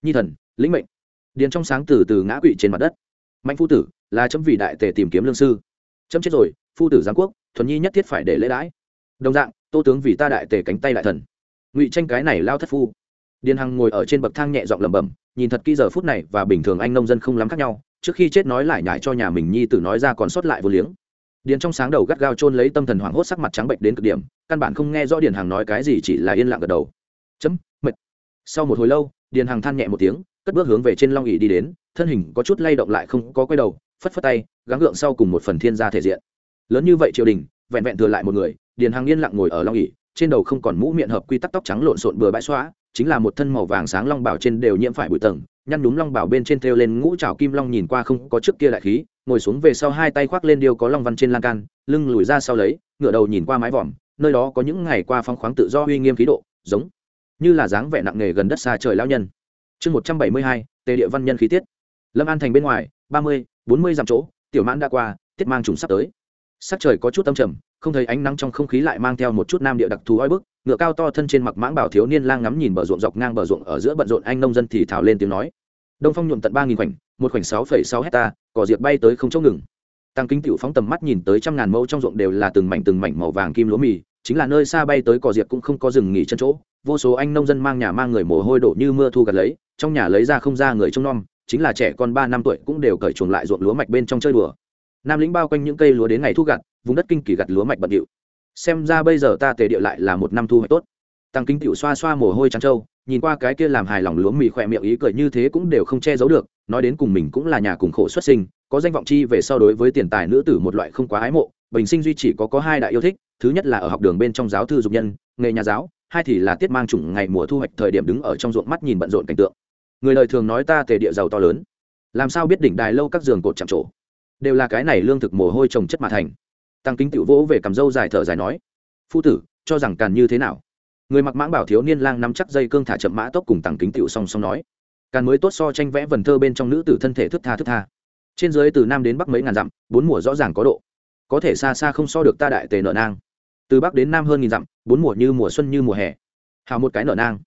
nhi thần, lĩnh mệnh. Điền trong sáng từ từ ngã quỵ trên mặt đất mạnh phu tử, là chấm vì đại tề tìm kiếm lương sư. Chấm chết rồi, phu tử giáng quốc, thuần nhi nhất thiết phải để lễ đãi. Đồng dạng, tô tướng vì ta đại tề cánh tay đại thần. Ngụy tranh cái này lao thất phu. Điền hằng ngồi ở trên bậc thang nhẹ giọng lẩm bẩm, nhìn thật kỹ giờ phút này và bình thường anh nông dân không lắm khác nhau, trước khi chết nói lại nhải cho nhà mình nhi tử nói ra còn sót lại vô liếng. Điền trong sáng đầu gắt gao chôn lấy tâm thần hoảng hốt sắc mặt trắng bệnh đến cực điểm, căn bản không nghe rõ điền hằng nói cái gì chỉ là yên lặng gật đầu. Chấm, mệt. Sau một hồi lâu, điền hằng than nhẹ một tiếng, cất bước hướng về trên long ỉ đi đến thân hình có chút lay động lại không có quay đầu, phất phất tay, gắng gượng sau cùng một phần thiên gia thể diện. Lớn như vậy triều đình, vẹn vẹn thừa lại một người, điền hằng yên lặng ngồi ở long ỉ trên đầu không còn mũ miệng hợp quy tắc tóc trắng lộn xộn bừa bãi xóa, chính là một thân màu vàng sáng long bảo trên đều nhiễm phải bụi tầng, nhăn đúng long bảo bên trên thêu lên ngũ trào kim long nhìn qua không có trước kia lại khí, ngồi xuống về sau hai tay khoác lên điêu có long văn trên lan can, lưng lùi ra sau lấy ngựa đầu nhìn qua mái vòm, nơi đó có những ngày qua phong khoáng tự do uy nghiêm khí độ, giống như là dáng vẻ nặng nề gần đất xa trời lao nhân. Chương một trăm bảy mươi hai, tề địa văn nhân khí tiết lâm an thành bên ngoài, ba mươi, bốn mươi dặm chỗ, tiểu mãn đã qua, tiết mang trùng sắp tới. Sắc trời có chút tâm trầm, không thấy ánh nắng trong không khí lại mang theo một chút nam địa đặc thù oi bức, ngựa cao to thân trên mặc mãng bảo thiếu niên lang ngắm nhìn bờ ruộng dọc ngang bờ ruộng ở giữa bận rộn anh nông dân thì thảo lên tiếng nói. Đông phong nhuộm tận ba nghìn khoảnh, một khoảnh sáu phẩy sáu hecta, cỏ diệp bay tới không chỗ ngừng. Tăng kính tiểu phóng tầm mắt nhìn tới trăm ngàn mẫu trong ruộng đều là từng mảnh từng mảnh màu vàng kim lúa mì, chính là nơi xa bay tới cỏ diệp cũng không có rừng nghỉ chân chỗ, vô số anh nông dân mang nhà mang người mồ hôi đổ như mưa thu gặt lấy, trong nhà lấy ra không ra người trông nom chính là trẻ con ba năm tuổi cũng đều cởi chuồng lại ruộng lúa mạch bên trong chơi đùa. Nam lĩnh bao quanh những cây lúa đến ngày thu gặt, vùng đất kinh kỳ gặt lúa mạch bận điệu. Xem ra bây giờ ta tề địa lại là một năm thu hoạch tốt. Tăng kính tiểu xoa xoa mồ hôi trắng trâu, nhìn qua cái kia làm hài lòng lúa mì khỏe miệng ý cười như thế cũng đều không che giấu được, nói đến cùng mình cũng là nhà cùng khổ xuất sinh, có danh vọng chi về sau đối với tiền tài nữ tử một loại không quá ái mộ, bình sinh duy chỉ có có hai đại yêu thích, thứ nhất là ở học đường bên trong giáo thư dục nhân, nghề nhà giáo, hai thì là tiết mang chủng ngày mùa thu hoạch thời điểm đứng ở trong ruộng mắt nhìn bận rộn cảnh tượng người lời thường nói ta tề địa giàu to lớn. Làm sao biết đỉnh đài lâu các giường cột chạm trổ? Đều là cái này lương thực mồ hôi trồng chất mà thành. Tăng kính tiểu vỗ về cầm dâu dài thở dài nói, phu tử, cho rằng càn như thế nào? Người mặc mãng bảo thiếu niên lang nắm chắc dây cương thả chậm mã tốc cùng tăng kính tiểu song song nói, càn mới tốt so tranh vẽ vần thơ bên trong nữ tử thân thể thức tha thức tha. Trên dưới từ nam đến bắc mấy ngàn dặm, bốn mùa rõ ràng có độ. Có thể xa xa không so được ta đại tề nợ nang. Từ bắc đến nam hơn nghìn dặm, bốn mùa như mùa xuân như mùa hè. Hào một cái nợ nang.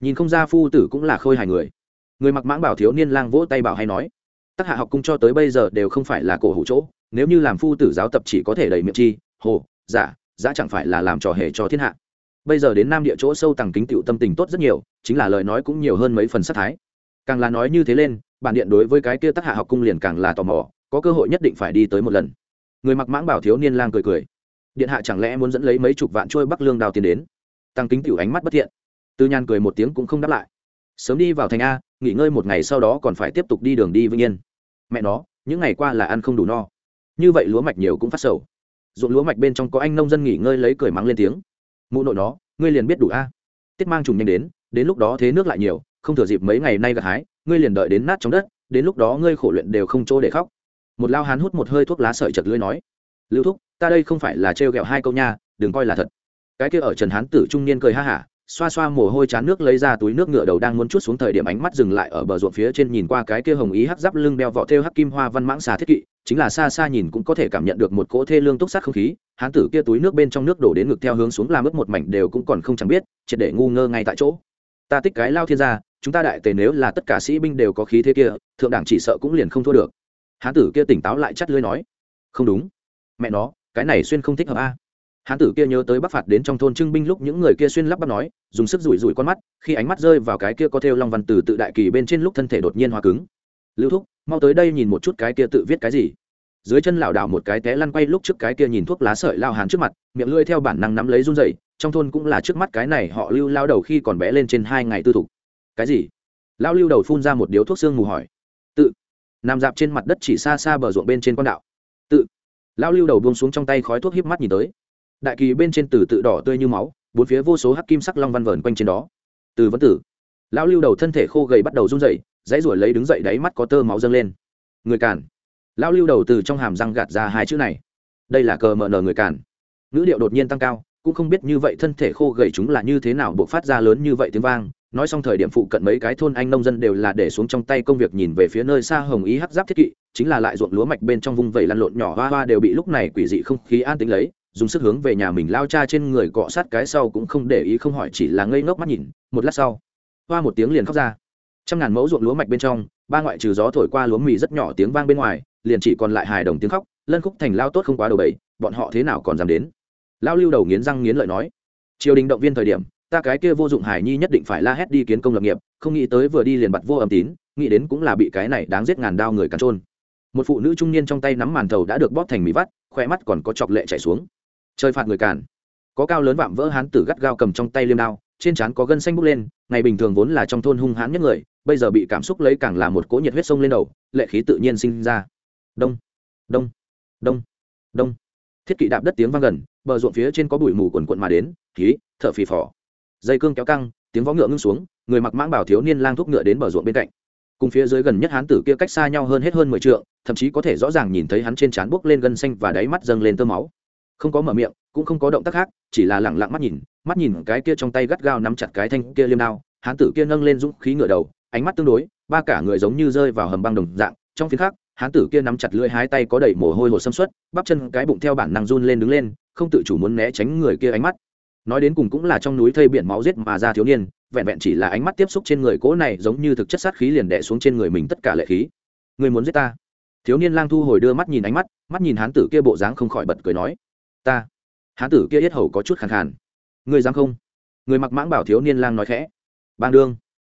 Nhìn không ra phu tử cũng là khôi hài người người mặc mãng bảo thiếu niên lang vỗ tay bảo hay nói tác hạ học cung cho tới bây giờ đều không phải là cổ hủ chỗ, nếu như làm phu tử giáo tập chỉ có thể đầy miệng chi, hồ, giả giả chẳng phải là làm trò hề cho thiên hạ. Bây giờ đến nam địa chỗ sâu tàng kính tựu tâm tình tốt rất nhiều, chính là lời nói cũng nhiều hơn mấy phần sắc thái. Càng là nói như thế lên, bản điện đối với cái kia tác hạ học cung liền càng là tò mò, có cơ hội nhất định phải đi tới một lần. Người mặc mãng bảo thiếu niên lang cười cười, điện hạ chẳng lẽ muốn dẫn lấy mấy chục vạn trôi bắc lương đào tiền đến? Tăng kính tiểu ánh mắt bất thiện tư nhan cười một tiếng cũng không đáp lại. Sớm đi vào thành a nghỉ ngơi một ngày sau đó còn phải tiếp tục đi đường đi vĩnh yên. Mẹ nó, những ngày qua là ăn không đủ no. Như vậy lúa mạch nhiều cũng phát sầu. Ruộng lúa mạch bên trong có anh nông dân nghỉ ngơi lấy cười mắng lên tiếng. Mụ nội nó, ngươi liền biết đủ a. Tiết mang trùng nhanh đến đến lúc đó thế nước lại nhiều, không thừa dịp mấy ngày nay gặt hái, ngươi liền đợi đến nát trong đất, đến lúc đó ngươi khổ luyện đều không chỗ để khóc. Một lao hán hút một hơi thuốc lá sợi chật lưỡi nói, lưu thúc, ta đây không phải là trêu ghẹo hai câu nha, đừng coi là thật. Cái kia ở trần hán tử trung niên cười ha hả xoa xoa mồ hôi chán nước lấy ra túi nước ngựa đầu đang muốn chút xuống thời điểm ánh mắt dừng lại ở bờ ruộng phía trên nhìn qua cái kia hồng ý hắc giáp lưng đeo vỏ thêu hắc kim hoa văn mãng xà thiết kỵ, chính là xa xa nhìn cũng có thể cảm nhận được một cỗ thê lương túc sát không khí, hán tử kia túi nước bên trong nước đổ đến ngực theo hướng xuống làm ướt một mảnh đều cũng còn không chẳng biết, triệt để ngu ngơ ngay tại chỗ. Ta tích cái lao thiên gia, chúng ta đại tề nếu là tất cả sĩ binh đều có khí thế kia, thượng đảng chỉ sợ cũng liền không thua được. Hán tử kia tỉnh táo lại chắt lưới nói, không đúng. Mẹ nó, cái này xuyên không thích hợp a hán tử kia nhớ tới bắc phạt đến trong thôn trưng binh lúc những người kia xuyên lắp bắp nói, dùng sức rủi rủi con mắt, khi ánh mắt rơi vào cái kia có theo long văn từ tự đại kỳ bên trên lúc thân thể đột nhiên hoa cứng. Lưu thúc, mau tới đây nhìn một chút cái kia tự viết cái gì. Dưới chân lảo đảo một cái té lăn quay lúc trước cái kia nhìn thuốc lá sợi lao hán trước mặt, miệng lưỡi theo bản năng nắm lấy run dậy trong thôn cũng là trước mắt cái này họ lưu lao đầu khi còn bé lên trên hai ngày tư thục. Cái gì? Lao lưu đầu phun ra một điếu thuốc xương mù hỏi. Tự. Nằm dạp trên mặt đất chỉ xa xa bờ ruộng bên trên con đạo. Tự. Lao lưu đầu buông xuống trong tay khói thuốc híp mắt nhìn tới đại kỳ bên trên từ tự đỏ tươi như máu, bốn phía vô số hắc kim sắc long văn vờn quanh trên đó. Từ vẫn tử, lão lưu đầu thân thể khô gầy bắt đầu run dậy dãy ruổi lấy đứng dậy đáy mắt có tơ máu dâng lên. Người cản lão lưu đầu từ trong hàm răng gạt ra hai chữ này. Đây là cờ mờ nờ người càn. Ngữ điệu đột nhiên tăng cao, cũng không biết như vậy thân thể khô gầy chúng là như thế nào buộc phát ra lớn như vậy tiếng vang. Nói xong thời điểm phụ cận mấy cái thôn anh nông dân đều là để xuống trong tay công việc nhìn về phía nơi xa hồng ý hắc giáp thiết kỵ, chính là lại ruộng lúa mạch bên trong vùng vẩy lăn lộn nhỏ hoa hoa đều bị lúc này quỷ dị không khí an tính lấy dùng sức hướng về nhà mình lao cha trên người cọ sát cái sau cũng không để ý, không hỏi chỉ là ngây ngốc mắt nhìn. Một lát sau, hoa một tiếng liền khóc ra. Trăm ngàn mẫu ruộng lúa mạch bên trong, ba ngoại trừ gió thổi qua lúa mì rất nhỏ tiếng vang bên ngoài, liền chỉ còn lại hài đồng tiếng khóc. Lân khúc thành lao tốt không quá đầu bầy bọn họ thế nào còn dám đến? Lao lưu đầu nghiến răng nghiến lợi nói, triều đình động viên thời điểm, ta cái kia vô dụng hải nhi nhất định phải la hét đi kiến công lập nghiệp, không nghĩ tới vừa đi liền bặt vô âm tín, nghĩ đến cũng là bị cái này đáng giết ngàn đao người cắn trôn một phụ nữ trung niên trong tay nắm màn thầu đã được bóp thành mì vắt khoe mắt còn có chọc lệ chảy xuống. Trời phạt người cản. có cao lớn vạm vỡ hán tử gắt gao cầm trong tay liêm đao, trên trán có gân xanh bốc lên, ngày bình thường vốn là trong thôn hung hãn nhất người, bây giờ bị cảm xúc lấy càng là một cỗ nhiệt huyết sông lên đầu, lệ khí tự nhiên sinh ra. Đông đông đông đông. Thiết kỵ đạp đất tiếng vang gần, bờ ruộng phía trên có bụi mù quần quận mà đến, khí, thở phì phò. Dây cương kéo căng, tiếng vó ngựa ngưng xuống, người mặc mãng bảo thiếu niên lang thúc ngựa đến bờ ruộng bên cạnh. Cùng phía dưới gần nhất hán tử kia cách xa nhau hơn hết hơn mười trượng, thậm chí có thể rõ ràng nhìn thấy hắn trên trán buốc lên gân xanh và đáy mắt dâng lên tơ máu không có mở miệng, cũng không có động tác khác, chỉ là lẳng lặng mắt nhìn mắt nhìn cái kia trong tay gắt gao nắm chặt cái thanh kia liêm đao, hán tử kia nâng lên dũng khí ngựa đầu, ánh mắt tương đối, ba cả người giống như rơi vào hầm băng đồng dạng, trong phiên khác hán tử kia nắm chặt lưỡi hai tay có đầy mồ hôi hồ xâm xuất bắp chân cái bụng theo bản năng run lên đứng lên, không tự chủ muốn né tránh người kia ánh mắt. Nói đến cùng cũng là trong núi thây biển máu giết mà ra thiếu niên, vẹn vẹn chỉ là ánh mắt tiếp xúc trên người cố này giống như thực chất sát khí liền đẻ xuống trên người mình tất cả lệ khí. Người muốn giết ta. Thiếu niên lang thu hồi đưa mắt nhìn ánh mắt mắt nhìn hán tử kia bộ dáng không khỏi bật cười nói ta. Hán tử kia yết hầu có chút khàn khàn. Người dám không? Người mặc mãng bảo thiếu niên lang nói khẽ. Bang đương.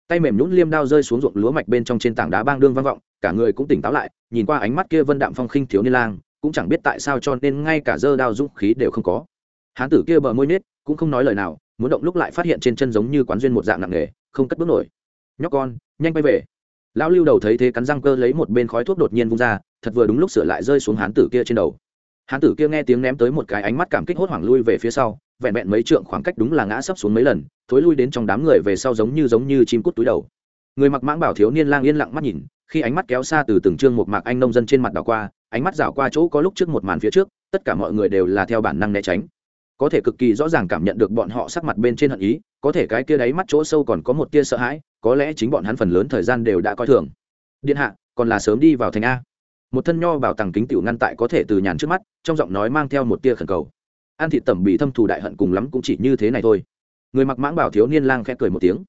Tay mềm nhũn liêm đao rơi xuống ruộng lúa mạch bên trong trên tảng đá bang đương vang vọng, cả người cũng tỉnh táo lại, nhìn qua ánh mắt kia vân đạm phong khinh thiếu niên lang, cũng chẳng biết tại sao cho nên ngay cả dơ đao dũng khí đều không có. Hán tử kia bờ môi nết cũng không nói lời nào, muốn động lúc lại phát hiện trên chân giống như quán duyên một dạng nặng nghề không cất bước nổi. Nhóc con, nhanh bay về. Lão lưu đầu thấy thế cắn răng cơ lấy một bên khói thuốc đột nhiên vung ra, thật vừa đúng lúc sửa lại rơi xuống hán tử kia trên đầu hán tử kia nghe tiếng ném tới một cái ánh mắt cảm kích hốt hoảng lui về phía sau, vẹn vẹn mấy trượng khoảng cách đúng là ngã sấp xuống mấy lần, thối lui đến trong đám người về sau giống như giống như chim cút túi đầu. Người mặc mãng bảo thiếu niên lang yên lặng mắt nhìn, khi ánh mắt kéo xa từ từng trương một mạc anh nông dân trên mặt đảo qua, ánh mắt rảo qua chỗ có lúc trước một màn phía trước, tất cả mọi người đều là theo bản năng né tránh. Có thể cực kỳ rõ ràng cảm nhận được bọn họ sắc mặt bên trên hận ý, có thể cái kia đáy mắt chỗ sâu còn có một tia sợ hãi, có lẽ chính bọn hắn phần lớn thời gian đều đã coi thường. Điện hạ, còn là sớm đi vào thành a một thân nho bảo tàng kính tiểu ngăn tại có thể từ nhàn trước mắt, trong giọng nói mang theo một tia khẩn cầu. An thị tẩm bị thâm thù đại hận cùng lắm cũng chỉ như thế này thôi. Người mặc mãng bảo thiếu niên lang khẽ cười một tiếng.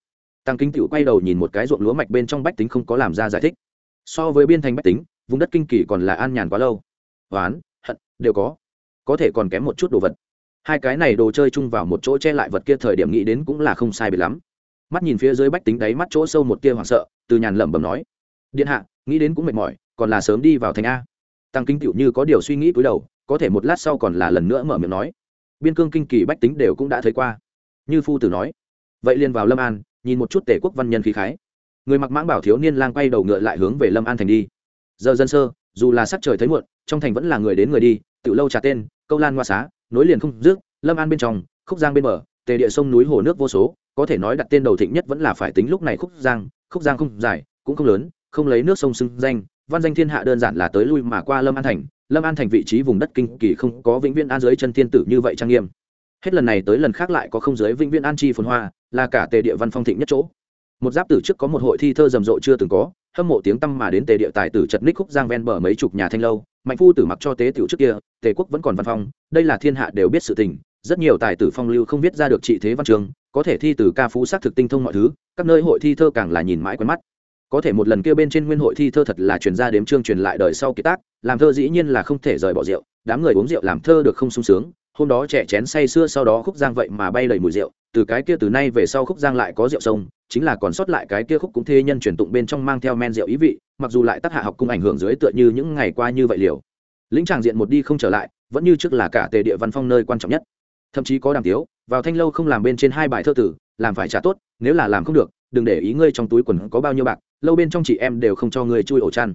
Tăng kính tiểu quay đầu nhìn một cái ruộng lúa mạch bên trong bách tính không có làm ra giải thích. So với biên thành bách tính, vùng đất kinh kỳ còn là an nhàn quá lâu. Oán, hận, đều có. Có thể còn kém một chút đồ vật. Hai cái này đồ chơi chung vào một chỗ che lại vật kia thời điểm nghĩ đến cũng là không sai biệt lắm. Mắt nhìn phía dưới bách tính đáy mắt chỗ sâu một tia hoảng sợ, từ nhàn lẩm bẩm nói. Điện hạ, nghĩ đến cũng mệt mỏi còn là sớm đi vào thành a. Tăng kinh tựu như có điều suy nghĩ cúi đầu, có thể một lát sau còn là lần nữa mở miệng nói. Biên cương kinh kỳ bách tính đều cũng đã thấy qua. Như phu tử nói. Vậy liền vào lâm an, nhìn một chút tể quốc văn nhân khí khái. Người mặc mãng bảo thiếu niên lang quay đầu ngựa lại hướng về lâm an thành đi. Giờ dân sơ, dù là sắc trời thấy muộn, trong thành vẫn là người đến người đi tự lâu trà tên, câu lan hoa xá, nối liền không dứt, lâm an bên trong, khúc giang bên bờ, tề địa sông núi hồ nước vô số, có thể nói đặt tên đầu thịnh nhất vẫn là phải tính lúc này khúc giang khúc giang không dài, cũng không lớn, không lấy nước sông xưng danh văn danh thiên hạ đơn giản là tới lui mà qua lâm an thành. Lâm an thành vị trí vùng đất kinh kỳ không có vĩnh viễn an dưới chân thiên tử như vậy trang nghiêm. Hết lần này tới lần khác lại có không giới vĩnh viễn an chi phồn hoa, là cả tề địa văn phong thịnh nhất chỗ. Một giáp tử trước có một hội thi thơ rầm rộ chưa từng có, hâm mộ tiếng tăm mà đến tề địa tài tử chật ních khúc giang ven bờ mấy chục nhà thanh lâu, mạnh phu tử mặc cho tế tiểu trước kia, tề quốc vẫn còn văn phong, đây là thiên hạ đều biết sự tình, rất nhiều tài tử phong lưu không viết ra được trị thế văn trường, có thể thi từ ca phú xác thực tinh thông mọi thứ, các nơi hội thi thơ càng là nhìn mãi quen mắt có thể một lần kia bên trên nguyên hội thi thơ thật là truyền ra đếm chương truyền lại đời sau kiệt tác, làm thơ dĩ nhiên là không thể rời bỏ rượu, đám người uống rượu làm thơ được không sung sướng, hôm đó trẻ chén say xưa sau đó khúc giang vậy mà bay đầy mùi rượu, từ cái kia từ nay về sau khúc giang lại có rượu sông, chính là còn sót lại cái kia khúc cũng thê nhân truyền tụng bên trong mang theo men rượu ý vị, mặc dù lại tác hạ học cung ảnh hưởng dưới tựa như những ngày qua như vậy liều. Lĩnh tràng diện một đi không trở lại, vẫn như trước là cả tề địa văn phong nơi quan trọng nhất. Thậm chí có đàm tiếu, vào thanh lâu không làm bên trên hai bài thơ tử, làm phải trả tốt, nếu là làm không được, đừng để ý ngươi trong túi quần có bao nhiêu bạc lâu bên trong chị em đều không cho người chui ổ chăn.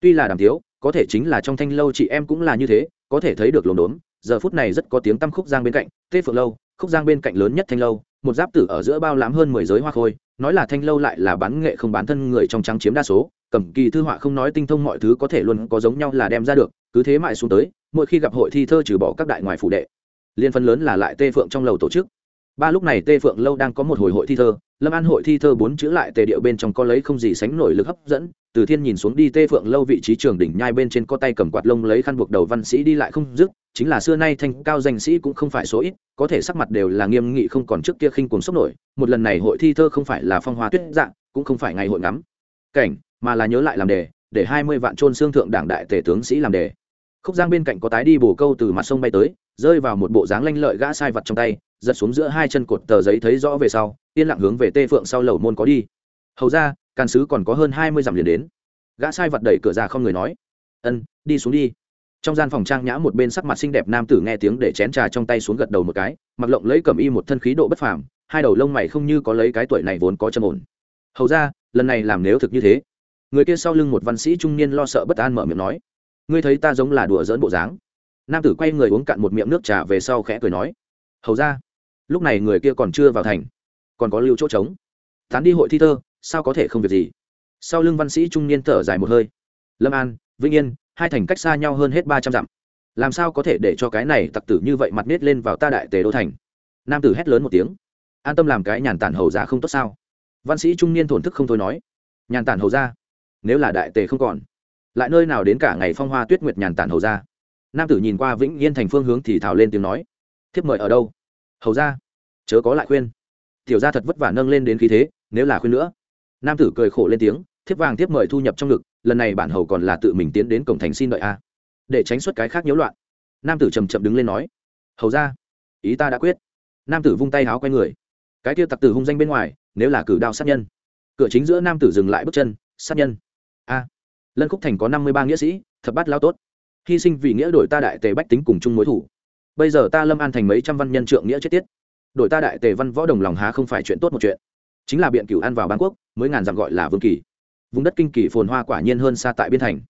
Tuy là đàm tiếu, có thể chính là trong thanh lâu chị em cũng là như thế, có thể thấy được lồn đốn. Giờ phút này rất có tiếng tăm khúc giang bên cạnh, tê phượng lâu, khúc giang bên cạnh lớn nhất thanh lâu, một giáp tử ở giữa bao lãm hơn mười giới hoa khôi, nói là thanh lâu lại là bán nghệ không bán thân người trong trắng chiếm đa số, cầm kỳ thư họa không nói tinh thông mọi thứ có thể luôn có giống nhau là đem ra được, cứ thế mãi xuống tới, mỗi khi gặp hội thi thơ trừ bỏ các đại ngoài phủ đệ. Liên phân lớn là lại tê phượng trong lầu tổ chức ba lúc này tê phượng lâu đang có một hồi hội thi thơ, lâm an hội thi thơ bốn chữ lại tề điệu bên trong có lấy không gì sánh nổi lực hấp dẫn. Từ thiên nhìn xuống đi, tê phượng lâu vị trí trường đỉnh nhai bên trên có tay cầm quạt lông lấy khăn buộc đầu văn sĩ đi lại không dứt. Chính là xưa nay thanh cao danh sĩ cũng không phải số ít, có thể sắc mặt đều là nghiêm nghị không còn trước kia khinh cuồng sốc nổi. Một lần này hội thi thơ không phải là phong hoa tuyết dạng, cũng không phải ngày hội ngắm cảnh, mà là nhớ lại làm đề, để hai mươi vạn trôn xương thượng đảng đại tể tướng sĩ làm đề khúc giang bên cạnh có tái đi bổ câu từ mặt sông bay tới, rơi vào một bộ dáng lanh lợi gã sai vật trong tay, giật xuống giữa hai chân cột tờ giấy thấy rõ về sau, yên lặng hướng về tê phượng sau lầu môn có đi. Hầu ra, càn sứ còn có hơn hai mươi dặm liền đến. Gã sai vật đẩy cửa ra không người nói. Ân, đi xuống đi. Trong gian phòng trang nhã một bên sắc mặt xinh đẹp nam tử nghe tiếng để chén trà trong tay xuống gật đầu một cái, mặc lộng lấy cầm y một thân khí độ bất phàm, hai đầu lông mày không như có lấy cái tuổi này vốn có châm ổn. Hầu ra, lần này làm nếu thực như thế. Người kia sau lưng một văn sĩ trung niên lo sợ bất an mở miệng nói ngươi thấy ta giống là đùa dỡn bộ dáng. Nam tử quay người uống cạn một miệng nước trà về sau khẽ cười nói, hầu ra, lúc này người kia còn chưa vào thành, còn có lưu chỗ trống. Tán đi hội thi thơ, sao có thể không việc gì? Sau lưng văn sĩ trung niên thở dài một hơi. Lâm an, vĩnh yên, hai thành cách xa nhau hơn hết ba trăm dặm. Làm sao có thể để cho cái này tặc tử như vậy mặt nết lên vào ta đại tề đô thành? Nam tử hét lớn một tiếng. An tâm làm cái nhàn tản hầu ra không tốt sao? Văn sĩ trung niên thổn thức không thôi nói. Nhàn tản hầu ra, nếu là đại tề không còn lại nơi nào đến cả ngày phong hoa tuyết nguyệt nhàn tản hầu ra. Nam tử nhìn qua vĩnh yên thành phương hướng thì thào lên tiếng nói, thiếp mời ở đâu? Hầu ra, chớ có lại khuyên. Tiểu ra thật vất vả nâng lên đến khí thế, nếu là khuyên nữa. Nam tử cười khổ lên tiếng, thiếp vàng thiếp mời thu nhập trong ngực, lần này bản hầu còn là tự mình tiến đến cổng thành xin đợi a. Để tránh xuất cái khác nhiễu loạn. Nam tử chầm chậm đứng lên nói, hầu ra, ý ta đã quyết. Nam tử vung tay háo quay người. Cái kia tặc tử hung danh bên ngoài, nếu là cử đao sát nhân. Cửa chính giữa nam tử dừng lại bước chân, sát nhân. A lân khúc thành có năm mươi ba nghĩa sĩ, thập bát lao tốt. Hy sinh vì nghĩa đổi ta đại tề bách tính cùng chung mối thủ. Bây giờ ta lâm an thành mấy trăm văn nhân trượng nghĩa chết tiết. Đổi ta đại tề văn võ đồng lòng há không phải chuyện tốt một chuyện. Chính là biện cửu an vào bán quốc, mới ngàn dặm gọi là vương kỳ. Vùng đất kinh kỳ phồn hoa quả nhiên hơn xa tại biên thành.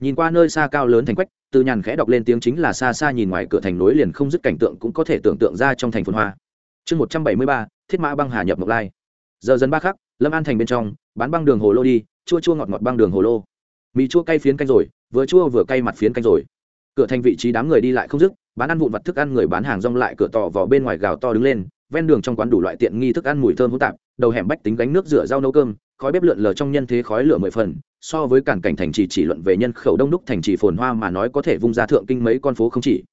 Nhìn qua nơi xa cao lớn thành quách, từ nhàn khẽ đọc lên tiếng chính là xa xa nhìn ngoài cửa thành nối liền không dứt cảnh tượng cũng có thể tưởng tượng ra trong thành phồn hoa. Chương một trăm bảy mươi ba, thiết mã băng hà nhập mộc lai. Giờ dần ba khắc, lâm an thành bên trong, bán băng đường hồ lô đi, chua chua ngọt ngọt băng đường hồ lô mì chua cay phiến canh rồi, vừa chua vừa cay mặt phiến canh rồi. Cửa thành vị trí đám người đi lại không dứt, bán ăn vụn vặt thức ăn người bán hàng rong lại cửa tò vò bên ngoài gào to đứng lên, ven đường trong quán đủ loại tiện nghi thức ăn mùi thơm hỗn tạp, đầu hẻm bách tính gánh nước rửa rau nấu cơm, khói bếp lượn lờ trong nhân thế khói lửa mười phần, so với cản cảnh thành trì chỉ luận về nhân khẩu đông đúc thành trì phồn hoa mà nói có thể vung ra thượng kinh mấy con phố không chỉ.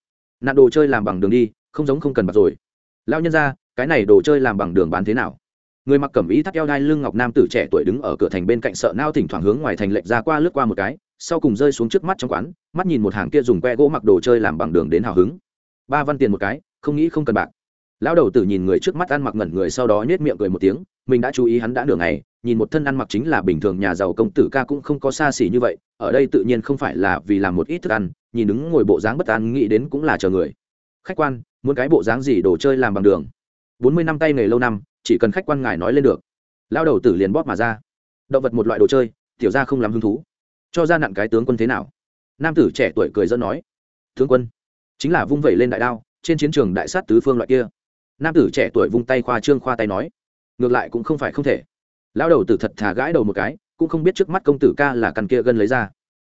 Nạn đồ chơi làm bằng đường đi, không giống không cần bạc rồi. Lao nhân ra cái này đồ chơi làm bằng đường bán thế nào? Người mặc cẩm ý thắt eo đai lưng ngọc nam tử trẻ tuổi đứng ở cửa thành bên cạnh sợ nao thỉnh thoảng hướng ngoài thành lệch ra qua lướt qua một cái, sau cùng rơi xuống trước mắt trong quán, mắt nhìn một hàng kia dùng que gỗ mặc đồ chơi làm bằng đường đến hào hứng. Ba văn tiền một cái, không nghĩ không cần bạc. Lão đầu tử nhìn người trước mắt ăn mặc ngẩn người sau đó nhét miệng cười một tiếng, mình đã chú ý hắn đã nửa ngày, nhìn một thân ăn mặc chính là bình thường nhà giàu công tử ca cũng không có xa xỉ như vậy, ở đây tự nhiên không phải là vì làm một ít thức ăn, nhìn đứng ngồi bộ dáng bất an nghĩ đến cũng là chờ người. Khách quan, muốn cái bộ dáng gì đồ chơi làm bằng đường? Bốn mươi năm tay nghề lâu năm chỉ cần khách quan ngài nói lên được. Lao đầu tử liền bóp mà ra. Động vật một loại đồ chơi, tiểu ra không làm hứng thú. Cho ra nặng cái tướng quân thế nào? Nam tử trẻ tuổi cười dẫn nói. Tướng quân, chính là vung vẩy lên đại đao, trên chiến trường đại sát tứ phương loại kia. Nam tử trẻ tuổi vung tay khoa trương khoa tay nói. Ngược lại cũng không phải không thể. Lão đầu tử thật thả gãi đầu một cái, cũng không biết trước mắt công tử ca là căn kia gân lấy ra.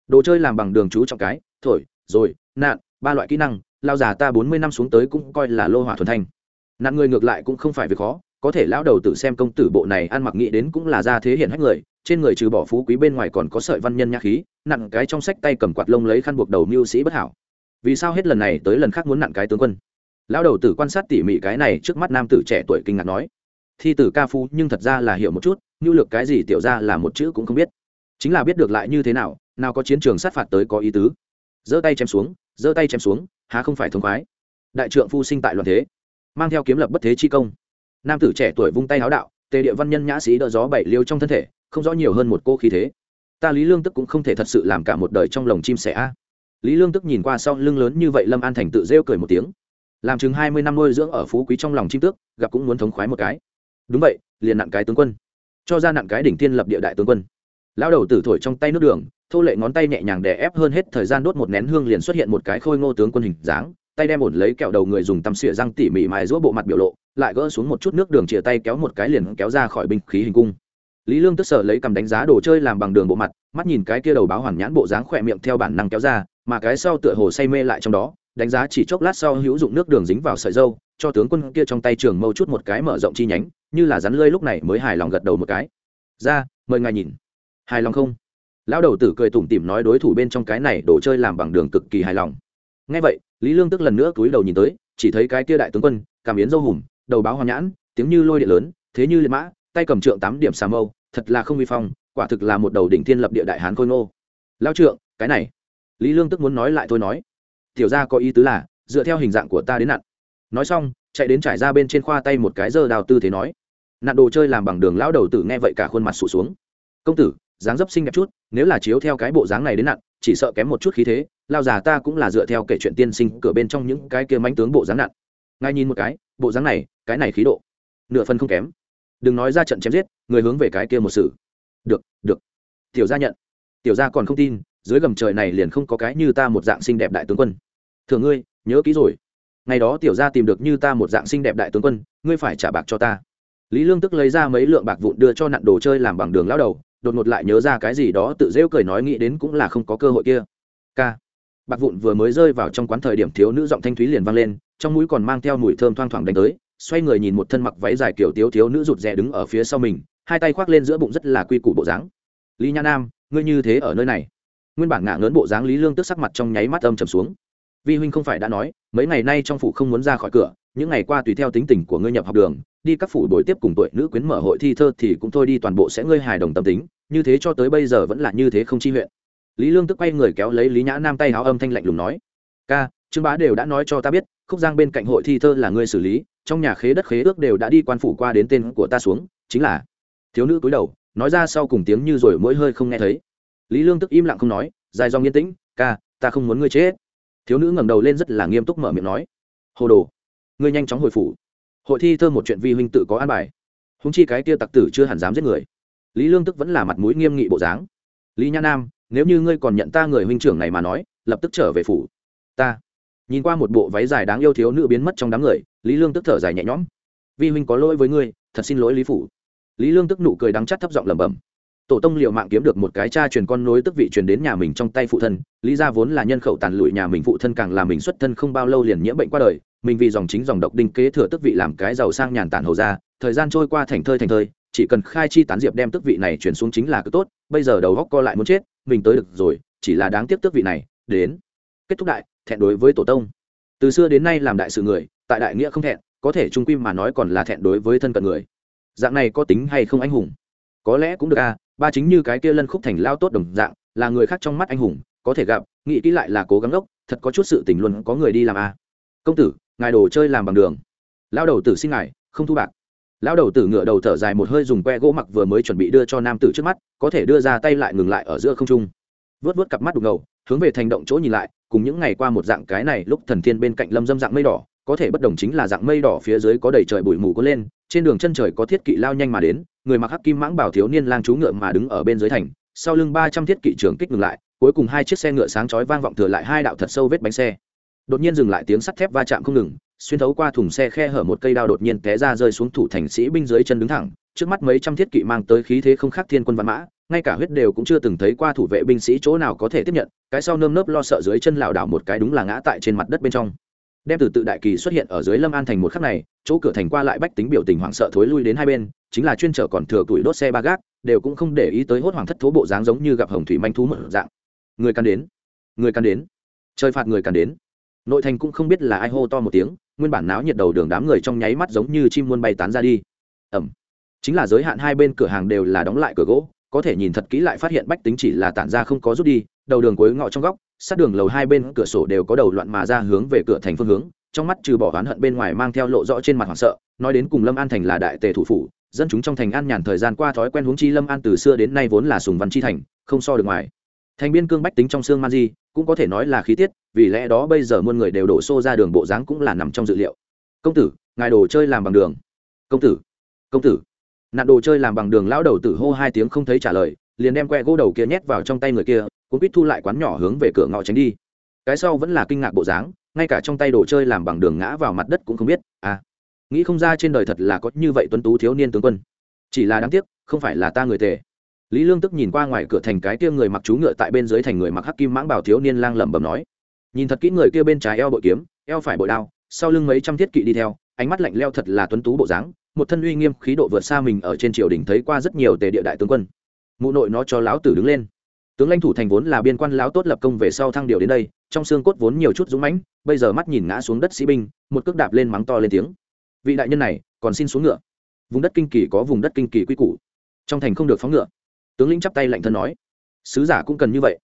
Đồ chơi làm bằng đường chú trọng cái, thổi, rồi, nạn, ba loại kỹ năng, lao già ta bốn mươi năm xuống tới cũng coi là lô hỏa thuần thanh. Nạn người ngược lại cũng không phải việc khó có thể lão đầu tử xem công tử bộ này ăn mặc nghĩ đến cũng là ra thế hiện hách người, trên người trừ bỏ phú quý bên ngoài còn có sợi văn nhân nhã khí nặng cái trong sách tay cầm quạt lông lấy khăn buộc đầu mưu sĩ bất hảo. Vì sao hết lần này tới lần khác muốn nặng cái tướng quân? Lão đầu tử quan sát tỉ mỉ cái này trước mắt nam tử trẻ tuổi kinh ngạc nói. Thi tử ca phú nhưng thật ra là hiểu một chút nhu lược cái gì tiểu ra là một chữ cũng không biết. Chính là biết được lại như thế nào nào có chiến trường sát phạt tới có ý tứ. Giơ tay chém xuống, giơ tay chém xuống, há không phải thông khoái. Đại trượng phu sinh tại loạn thế, mang theo kiếm lập bất thế chi công nam tử trẻ tuổi vung tay háo đạo, tề địa văn nhân nhã sĩ đỡ gió bảy liêu trong thân thể, không rõ nhiều hơn một cô khí thế. Ta lý lương tức cũng không thể thật sự làm cả một đời trong lồng chim sẻ a. Lý lương tức nhìn qua sau lưng lớn như vậy lâm an thành tự rêu cười một tiếng. Làm chừng hai mươi năm nuôi dưỡng ở phú quý trong lòng chim tước, gặp cũng muốn thống khoái một cái. Đúng vậy, liền nặng cái tướng quân. Cho ra nặng cái đỉnh thiên lập địa đại tướng quân. Lão đầu tử thổi trong tay nước đường, thô lệ ngón tay nhẹ nhàng đè ép hơn hết thời gian đốt một nén hương liền xuất hiện một cái khôi ngô tướng quân hình dáng, tay đem ổn lấy kẹo đầu người dùng tăm xịa răng tỉ mỉ mài giũa bộ mặt biểu lộ lại gỡ xuống một chút nước đường chia tay kéo một cái liền kéo ra khỏi binh khí hình cung. Lý lương tức sợ lấy cầm đánh giá đồ chơi làm bằng đường bộ mặt, mắt nhìn cái kia đầu báo hoàn nhãn bộ dáng khỏe miệng theo bản năng kéo ra, mà cái sau tựa hồ say mê lại trong đó, đánh giá chỉ chốc lát sau hữu dụng nước đường dính vào sợi dâu, cho tướng quân kia trong tay trường mâu chút một cái mở rộng chi nhánh, như là rắn lơi lúc này mới hài lòng gật đầu một cái. Ra, mời ngài nhìn. Hài lòng không? Lão đầu tử cười tủm tỉm nói đối thủ bên trong cái này đồ chơi làm bằng đường cực kỳ hài lòng. Ngay vậy, lý lương tức lần nữa cúi đầu nhìn tới, chỉ thấy cái kia đại tướng quân, cảm biến dâu hùm đầu báo hoa nhãn, tiếng như lôi điện lớn, thế như liệt mã, tay cầm trượng tám điểm xà mâu, thật là không vi phong, quả thực là một đầu đỉnh thiên lập địa đại hán khôi ngô. Lao trượng, cái này. Lý lương tức muốn nói lại thôi nói. Tiểu ra có ý tứ là, dựa theo hình dạng của ta đến nặn. Nói xong, chạy đến trải ra bên trên khoa tay một cái dơ đào tư thế nói. Nạn đồ chơi làm bằng đường lão đầu tử nghe vậy cả khuôn mặt sụt xuống. Công tử, dáng dấp xinh đẹp chút, nếu là chiếu theo cái bộ dáng này đến nặn, chỉ sợ kém một chút khí thế, lao già ta cũng là dựa theo kể chuyện tiên sinh cửa bên trong những cái kia mánh tướng bộ dáng nặn ngay nhìn một cái, bộ dáng này, cái này khí độ. Nửa phần không kém. Đừng nói ra trận chém giết, người hướng về cái kia một sự. Được được. Tiểu gia nhận. Tiểu gia còn không tin, dưới gầm trời này liền không có cái như ta một dạng xinh đẹp đại tướng quân. Thường ngươi, nhớ kỹ rồi. Ngày đó tiểu gia tìm được như ta một dạng xinh đẹp đại tướng quân, ngươi phải trả bạc cho ta. Lý lương tức lấy ra mấy lượng bạc vụn đưa cho nặn đồ chơi làm bằng đường lao đầu, đột ngột lại nhớ ra cái gì đó tự rêu cười nói nghĩ đến cũng là không có cơ hội kia. K bạc vụn vừa mới rơi vào trong quán thời điểm thiếu nữ giọng thanh thúy liền vang lên trong mũi còn mang theo mùi thơm thoang thoảng đánh tới, xoay người nhìn một thân mặc váy dài kiểu tiếu thiếu nữ rụt rè đứng ở phía sau mình, hai tay khoác lên giữa bụng rất là quy củ bộ dáng. Lý nha nam, ngươi như thế ở nơi này? Nguyên bản ngả ngớn bộ dáng lý lương tức sắc mặt trong nháy mắt âm trầm xuống. Vi huynh không phải đã nói, mấy ngày nay trong phủ không muốn ra khỏi cửa, những ngày qua tùy theo tính tình của ngươi nhập học đường, đi các phủ buổi tiếp cùng tuổi nữ quyến mở hội thi thơ thì cũng thôi đi toàn bộ sẽ ngươi hài đồng tâm tính, như thế cho tới bây giờ vẫn là như thế không chi huyện. Lý lương tức quay người kéo lấy lý nhã nam tay háo âm thanh lạnh lùng nói, ca trương bá đều đã nói cho ta biết, khúc giang bên cạnh hội thi thơ là ngươi xử lý, trong nhà khế đất khế ước đều đã đi quan phủ qua đến tên của ta xuống, chính là thiếu nữ cúi đầu, nói ra sau cùng tiếng như rồi mỗi hơi không nghe thấy. Lý lương tức im lặng không nói, dài dòng yên tĩnh, ca, ta không muốn ngươi chết. Thiếu nữ ngẩng đầu lên rất là nghiêm túc mở miệng nói, hồ đồ, ngươi nhanh chóng hồi phủ. Hội thi thơ một chuyện vi huynh tự có an bài. Húng chi cái tia tặc tử chưa hẳn dám giết người. Lý lương tức vẫn là mặt mũi nghiêm nghị bộ dáng. Lý nha nam, nếu như ngươi còn nhận ta người huynh trưởng này mà nói, lập tức trở về phủ. Ta nhìn qua một bộ váy dài đáng yêu thiếu nữ biến mất trong đám người, lý lương tức thở dài nhẹ nhõm. Vi huynh có lỗi với ngươi, thật xin lỗi lý phủ. Lý lương tức nụ cười đắng chắt thấp giọng lẩm bẩm. Tổ tông liệu mạng kiếm được một cái cha truyền con nối tức vị truyền đến nhà mình trong tay phụ thân, lý ra vốn là nhân khẩu tàn lụi nhà mình phụ thân càng là mình xuất thân không bao lâu liền nhiễm bệnh qua đời, mình vì dòng chính dòng độc đinh kế thừa tức vị làm cái giàu sang nhàn tản hầu ra, thời gian trôi qua thành thơi thành thơi, chỉ cần khai chi tán diệp đem tức vị này chuyển xuống chính là cứ tốt, bây giờ đầu góc co lại muốn chết, mình tới được rồi, chỉ là đáng tiếc tức vị này, đến. Kết thúc đại thẹn đối với tổ tông. Từ xưa đến nay làm đại sự người, tại đại nghĩa không thẹn, có thể trung quy mà nói còn là thẹn đối với thân cận người. Dạng này có tính hay không anh hùng? Có lẽ cũng được a ba chính như cái kia lân khúc thành lao tốt đồng dạng, là người khác trong mắt anh hùng, có thể gặp, nghĩ kỹ lại là cố gắng gốc thật có chút sự tình luôn có người đi làm a công tử, ngài đồ chơi làm bằng đường. Lao đầu tử xin ngài, không thu bạc. Lao đầu tử ngựa đầu thở dài một hơi dùng que gỗ mặc vừa mới chuẩn bị đưa cho nam tử trước mắt, có thể đưa ra tay lại ngừng lại ở giữa không trung. Vớt vớt cặp mắt đục ngầu hướng về thành động chỗ nhìn lại, cùng những ngày qua một dạng cái này, lúc thần thiên bên cạnh lâm dâm dạng mây đỏ, có thể bất đồng chính là dạng mây đỏ phía dưới có đầy trời bụi mù có lên, trên đường chân trời có thiết kỵ lao nhanh mà đến, người mặc hắc kim mãng bảo thiếu niên lang chú ngựa mà đứng ở bên dưới thành, sau lưng ba trăm thiết kỵ trường kích ngừng lại, cuối cùng hai chiếc xe ngựa sáng chói vang vọng thừa lại hai đạo thật sâu vết bánh xe. Đột nhiên dừng lại tiếng sắt thép va chạm không ngừng, xuyên thấu qua thùng xe khe hở một cây đao đột nhiên té ra rơi xuống thủ thành sĩ binh dưới chân đứng thẳng, trước mắt mấy trăm thiết kỵ mang tới khí thế không khác thiên quân văn mã ngay cả huyết đều cũng chưa từng thấy qua thủ vệ binh sĩ chỗ nào có thể tiếp nhận, cái sau nơm nớp lo sợ dưới chân lảo đảo một cái đúng là ngã tại trên mặt đất bên trong. Đem từ tự đại kỳ xuất hiện ở dưới lâm an thành một khắc này, chỗ cửa thành qua lại bách tính biểu tình hoảng sợ thối lui đến hai bên, chính là chuyên trở còn thừa tuổi đốt xe ba gác, đều cũng không để ý tới hốt hoảng thất thố bộ dáng giống như gặp hồng thủy manh thú một dạng. Người càn đến, người càn đến chơi phạt người càn đến. Nội thành cũng không biết là ai hô to một tiếng, nguyên bản náo nhiệt đầu đường đám người trong nháy mắt giống như chim muôn bay tán ra đi. Ẩm. Chính là giới hạn hai bên cửa hàng đều là đóng lại cửa gỗ có thể nhìn thật kỹ lại phát hiện bách tính chỉ là tản ra không có rút đi, đầu đường cuối ngõ trong góc, sát đường lầu hai bên cửa sổ đều có đầu loạn mà ra hướng về cửa thành phương hướng, trong mắt trừ bỏ oán hận bên ngoài mang theo lộ rõ trên mặt hoảng sợ, nói đến cùng lâm an thành là đại tề thủ phủ, dân chúng trong thành an nhàn thời gian qua thói quen huống chi lâm an từ xưa đến nay vốn là sùng văn chi thành, không so được ngoài. Thành biên cương bách tính trong xương man di, cũng có thể nói là khí tiết, vì lẽ đó bây giờ muôn người đều đổ xô ra đường bộ dáng cũng là nằm trong dự liệu. Công tử, ngài đồ chơi làm bằng đường. Công tử công tử nạn đồ chơi làm bằng đường lão đầu tử hô hai tiếng không thấy trả lời, liền đem que gỗ đầu kia nhét vào trong tay người kia cũng biết thu lại quán nhỏ hướng về cửa ngõ tránh đi. Cái sau vẫn là kinh ngạc bộ dáng, ngay cả trong tay đồ chơi làm bằng đường ngã vào mặt đất cũng không biết à nghĩ không ra trên đời thật là có như vậy tuấn tú thiếu niên tướng quân. Chỉ là đáng tiếc, không phải là ta người tề. Lý lương tức nhìn qua ngoài cửa thành cái kia người mặc chú ngựa tại bên dưới thành người mặc hắc kim mãng bảo thiếu niên lang lẩm bẩm nói. Nhìn thật kỹ người kia bên trái eo bội kiếm, eo phải bội đao, sau lưng mấy trăm thiết kỵ đi theo, ánh mắt lạnh leo thật là tuấn tú bộ dáng một thân uy nghiêm khí độ vượt xa mình ở trên triều đình thấy qua rất nhiều tề địa đại tướng quân. Mụ nội nó cho lão tử đứng lên. Tướng lãnh thủ thành vốn là biên quan lão tốt lập công về sau thăng điều đến đây, trong xương cốt vốn nhiều chút dũng mãnh, bây giờ mắt nhìn ngã xuống đất sĩ binh, một cước đạp lên mắng to lên tiếng. Vị đại nhân này, còn xin xuống ngựa. Vùng đất kinh kỳ có vùng đất kinh kỳ quy củ. Trong thành không được phóng ngựa. Tướng lĩnh chắp tay lạnh thân nói. Sứ giả cũng cần như vậy.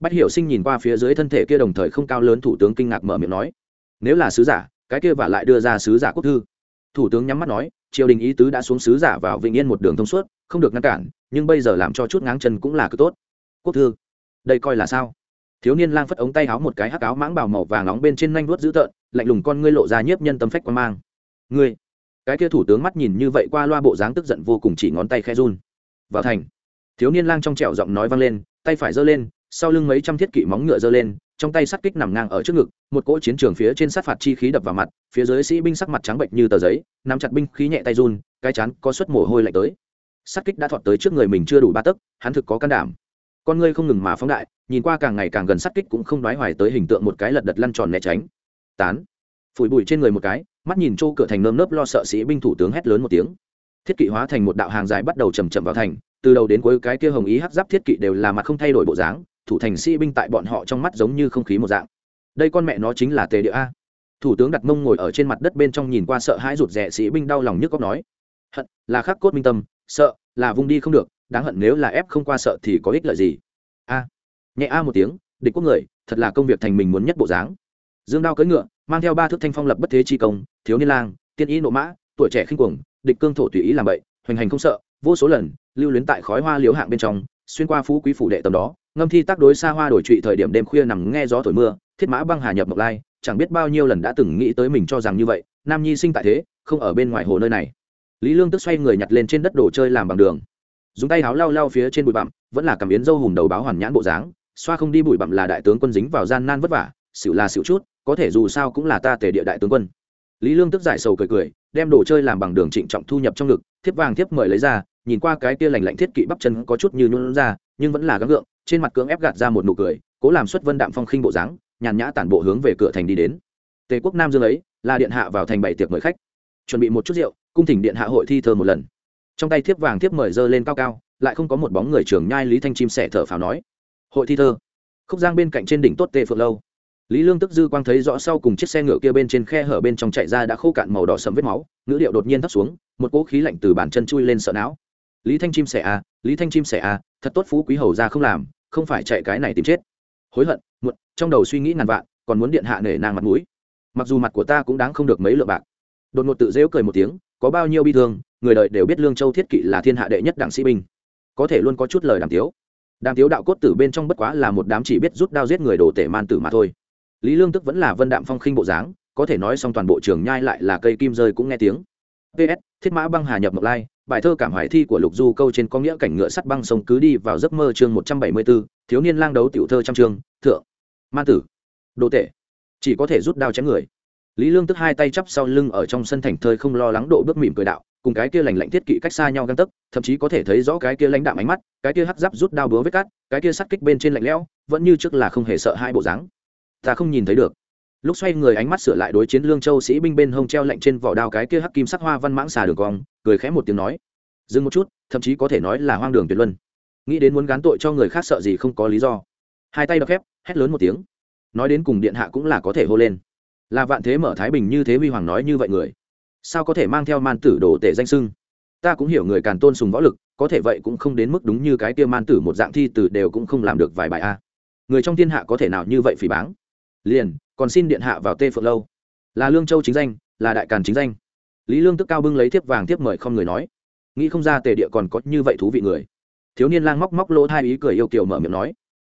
Bách hiểu sinh nhìn qua phía dưới thân thể kia đồng thời không cao lớn thủ tướng kinh ngạc mở miệng nói. Nếu là sứ giả, cái kia và lại đưa ra sứ giả quốc thư. Thủ tướng nhắm mắt nói triều đình ý tứ đã xuống sứ giả vào vĩnh yên một đường thông suốt, không được ngăn cản, nhưng bây giờ làm cho chút ngáng chân cũng là cứ tốt. Quốc thư, đây coi là sao? Thiếu niên lang phất ống tay áo một cái hắc áo mãng bảo màu vàng nóng bên trên nanh vuốt dữ tợn, lạnh lùng con ngươi lộ ra nhiếp nhân tâm phách quan mang. Ngươi, cái kia thủ tướng mắt nhìn như vậy qua loa bộ dáng tức giận vô cùng chỉ ngón tay khe run. Vào thành, thiếu niên lang trong trẻo giọng nói vang lên, tay phải giơ lên sau lưng mấy trăm thiết kỵ móng ngựa giơ lên, trong tay sắt kích nằm ngang ở trước ngực, một cỗ chiến trường phía trên sát phạt chi khí đập vào mặt, phía dưới sĩ binh sắc mặt trắng bệnh như tờ giấy, nắm chặt binh khí nhẹ tay run, cái chán có suất mồ hôi lạnh tới. Sắt kích đã thọt tới trước người mình chưa đủ ba tấc, hắn thực có can đảm. Con ngươi không ngừng mà phóng đại, nhìn qua càng ngày càng gần sắt kích cũng không đoái hoài tới hình tượng một cái lật đật lăn tròn né tránh. Tán. Phủi bụi trên người một cái, mắt nhìn chỗ cửa thành nơm nớp lo sợ sĩ binh thủ tướng hét lớn một tiếng. Thiết kỵ hóa thành một đạo hàng dài bắt đầu chầm chậm vào thành, từ đầu đến cuối cái kia hồng ý hắc giáp thiết kỵ đều là mặt không thay đổi bộ dáng thủ thành sĩ binh tại bọn họ trong mắt giống như không khí một dạng. Đây con mẹ nó chính là tề địa a. Thủ tướng đặt mông ngồi ở trên mặt đất bên trong nhìn qua sợ hãi rụt rè sĩ binh đau lòng nhức góc nói. Hận, là khắc cốt minh tâm, sợ, là vung đi không được, đáng hận nếu là ép không qua sợ thì có ích lợi gì? A. Nhẹ a một tiếng, địch quốc người, thật là công việc thành mình muốn nhất bộ dáng. Dương đao cưỡi ngựa, mang theo ba thước thanh phong lập bất thế chi công, thiếu niên lang, tiên ý nộ mã, tuổi trẻ khinh cuồng, địch cương thổ tùy ý làm bậy, hoành hành không sợ, vô số lần, lưu luyến tại khói hoa liếu hạng bên trong, xuyên qua phú quý phủ đệ tầm đó ngâm thi tác đối xa hoa đổi trụy thời điểm đêm khuya nằm nghe gió thổi mưa, thiết mã băng hà nhập mộc lai, chẳng biết bao nhiêu lần đã từng nghĩ tới mình cho rằng như vậy, nam nhi sinh tại thế, không ở bên ngoài hồ nơi này. Lý lương tức xoay người nhặt lên trên đất đồ chơi làm bằng đường. Dùng tay háo lau lau phía trên bụi bặm, vẫn là cảm biến dâu hùm đầu báo hoàn nhãn bộ dáng, xoa không đi bụi bặm là đại tướng quân dính vào gian nan vất vả, xỉu là xỉu chút, có thể dù sao cũng là ta tề địa đại tướng quân. Lý lương tức giải sầu cười cười, đem đồ chơi làm bằng đường trịnh trọng thu nhập trong ngực, thiếp vàng thiếp mời lấy ra, nhìn qua cái kia lành lạnh thiết kỵ bắp chân có chút như nhuôn ra, nhưng vẫn là gắng gượng trên mặt cưỡng ép gạt ra một nụ cười, cố làm xuất vân đạm phong khinh bộ dáng, nhàn nhã tản bộ hướng về cửa thành đi đến. Tề quốc nam dương ấy, là điện hạ vào thành bảy tiệc mời khách. Chuẩn bị một chút rượu, cung thỉnh điện hạ hội thi thơ một lần. Trong tay thiếp vàng thiếp mời dơ lên cao cao, lại không có một bóng người trường nhai lý thanh chim sẻ thở phào nói, hội thi thơ. Khúc giang bên cạnh trên đỉnh tốt tề phượng lâu. Lý lương tức dư quang thấy rõ sau cùng chiếc xe ngựa kia bên trên khe hở bên trong chạy ra đã khô cạn màu đỏ sầm vết máu, ngữ điệu đột nhiên thấp xuống, một cỗ khí lạnh từ bàn chân chui lên sợ não lý thanh chim sẻ à lý thanh chim sẻ à thật tốt phú quý hầu ra không làm, không phải chạy cái này tìm chết. Hối hận, muộn, trong đầu suy nghĩ ngàn vạn, còn muốn điện hạ nể nang mặt mũi. Mặc dù mặt của ta cũng đáng không được mấy lượng bạc. Đột ngột tự dễu cười một tiếng, có bao nhiêu bi thương, người đời đều biết lương châu thiết kỵ là thiên hạ đệ nhất đảng sĩ binh. Có thể luôn có chút lời đàm tiếu. Đàm tiếu đạo cốt tử bên trong bất quá là một đám chỉ biết rút đao giết người đồ tể man tử mà thôi. Lý lương tức vẫn là vân đạm phong khinh bộ dáng, có thể nói xong toàn bộ trường nhai lại là cây kim rơi cũng nghe tiếng. Ps thiết mã băng hà nhập mộc lai bài thơ cảm hoài thi của lục du câu trên có nghĩa cảnh ngựa sắt băng sông cứ đi vào giấc mơ chương một trăm bảy mươi 174, thiếu niên lang đấu tiểu thơ trăm chương thượng. Man tử. Đồ tể. Chỉ có thể rút đao chém người. Lý lương tức hai tay chắp sau lưng ở trong sân thành thơi không lo lắng độ bước mỉm cười đạo cùng cái kia lành lạnh thiết kỵ cách xa nhau găng tấc thậm chí có thể thấy rõ cái kia lãnh đạm ánh mắt cái kia hắc giáp rút đao búa vết cắt cái kia sắt kích bên trên lạnh lẽo vẫn như trước là không hề sợ hai bộ dáng. Ta không nhìn thấy được lúc xoay người ánh mắt sửa lại đối chiến lương châu sĩ binh bên hông treo lạnh trên vỏ đao cái kia hắc kim sắc hoa văn mãng xà đường cong, cười khẽ một tiếng nói, dừng một chút, thậm chí có thể nói là hoang đường tuyệt luân. Nghĩ đến muốn gán tội cho người khác sợ gì không có lý do. Hai tay đập khép, hét lớn một tiếng. Nói đến cùng điện hạ cũng là có thể hô lên. Là vạn thế mở thái bình như thế huy hoàng nói như vậy người, sao có thể mang theo man tử đồ tể danh sưng ta cũng hiểu người càn tôn sùng võ lực, có thể vậy cũng không đến mức đúng như cái kia man tử một dạng thi tử đều cũng không làm được vài bài a. Người trong thiên hạ có thể nào như vậy phỉ báng? Liền, còn xin điện hạ vào tê phượng lâu. Là lương châu chính danh, là đại càn chính danh. Lý lương tức cao bưng lấy thiếp vàng thiếp mời không người nói. Nghĩ không ra tề địa còn có như vậy thú vị người. Thiếu niên lang móc móc lỗ hai ý cười yêu kiều mở miệng nói.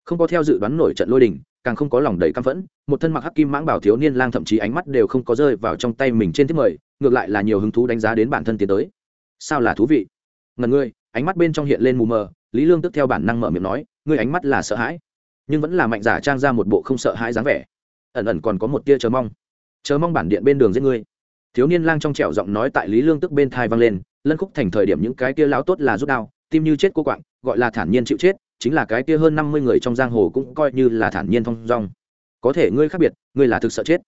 Không có theo dự đoán nổi trận lôi đình, càng không có lòng đầy căm phẫn, một thân mặc hắc kim mãng bảo thiếu niên lang thậm chí ánh mắt đều không có rơi vào trong tay mình trên thiếp mời, ngược lại là nhiều hứng thú đánh giá đến bản thân tiến tới. Sao là thú vị? Ngần ngươi, ánh mắt bên trong hiện lên mù mờ, lý lương tức theo bản năng mở miệng nói, ngươi ánh mắt là sợ hãi, nhưng vẫn là mạnh giả trang ra một bộ không sợ hãi dáng vẻ ẩn ẩn còn có một tia chờ mong. Chờ mong bản điện bên đường giết ngươi. Thiếu niên lang trong trẻo giọng nói tại lý lương tức bên thai vang lên, lân khúc thành thời điểm những cái kia lão tốt là rút đao, tim như chết cô quạng, gọi là thản nhiên chịu chết, chính là cái kia hơn năm mươi người trong giang hồ cũng coi như là thản nhiên thong dong. Có thể ngươi khác biệt, ngươi là thực sợ chết.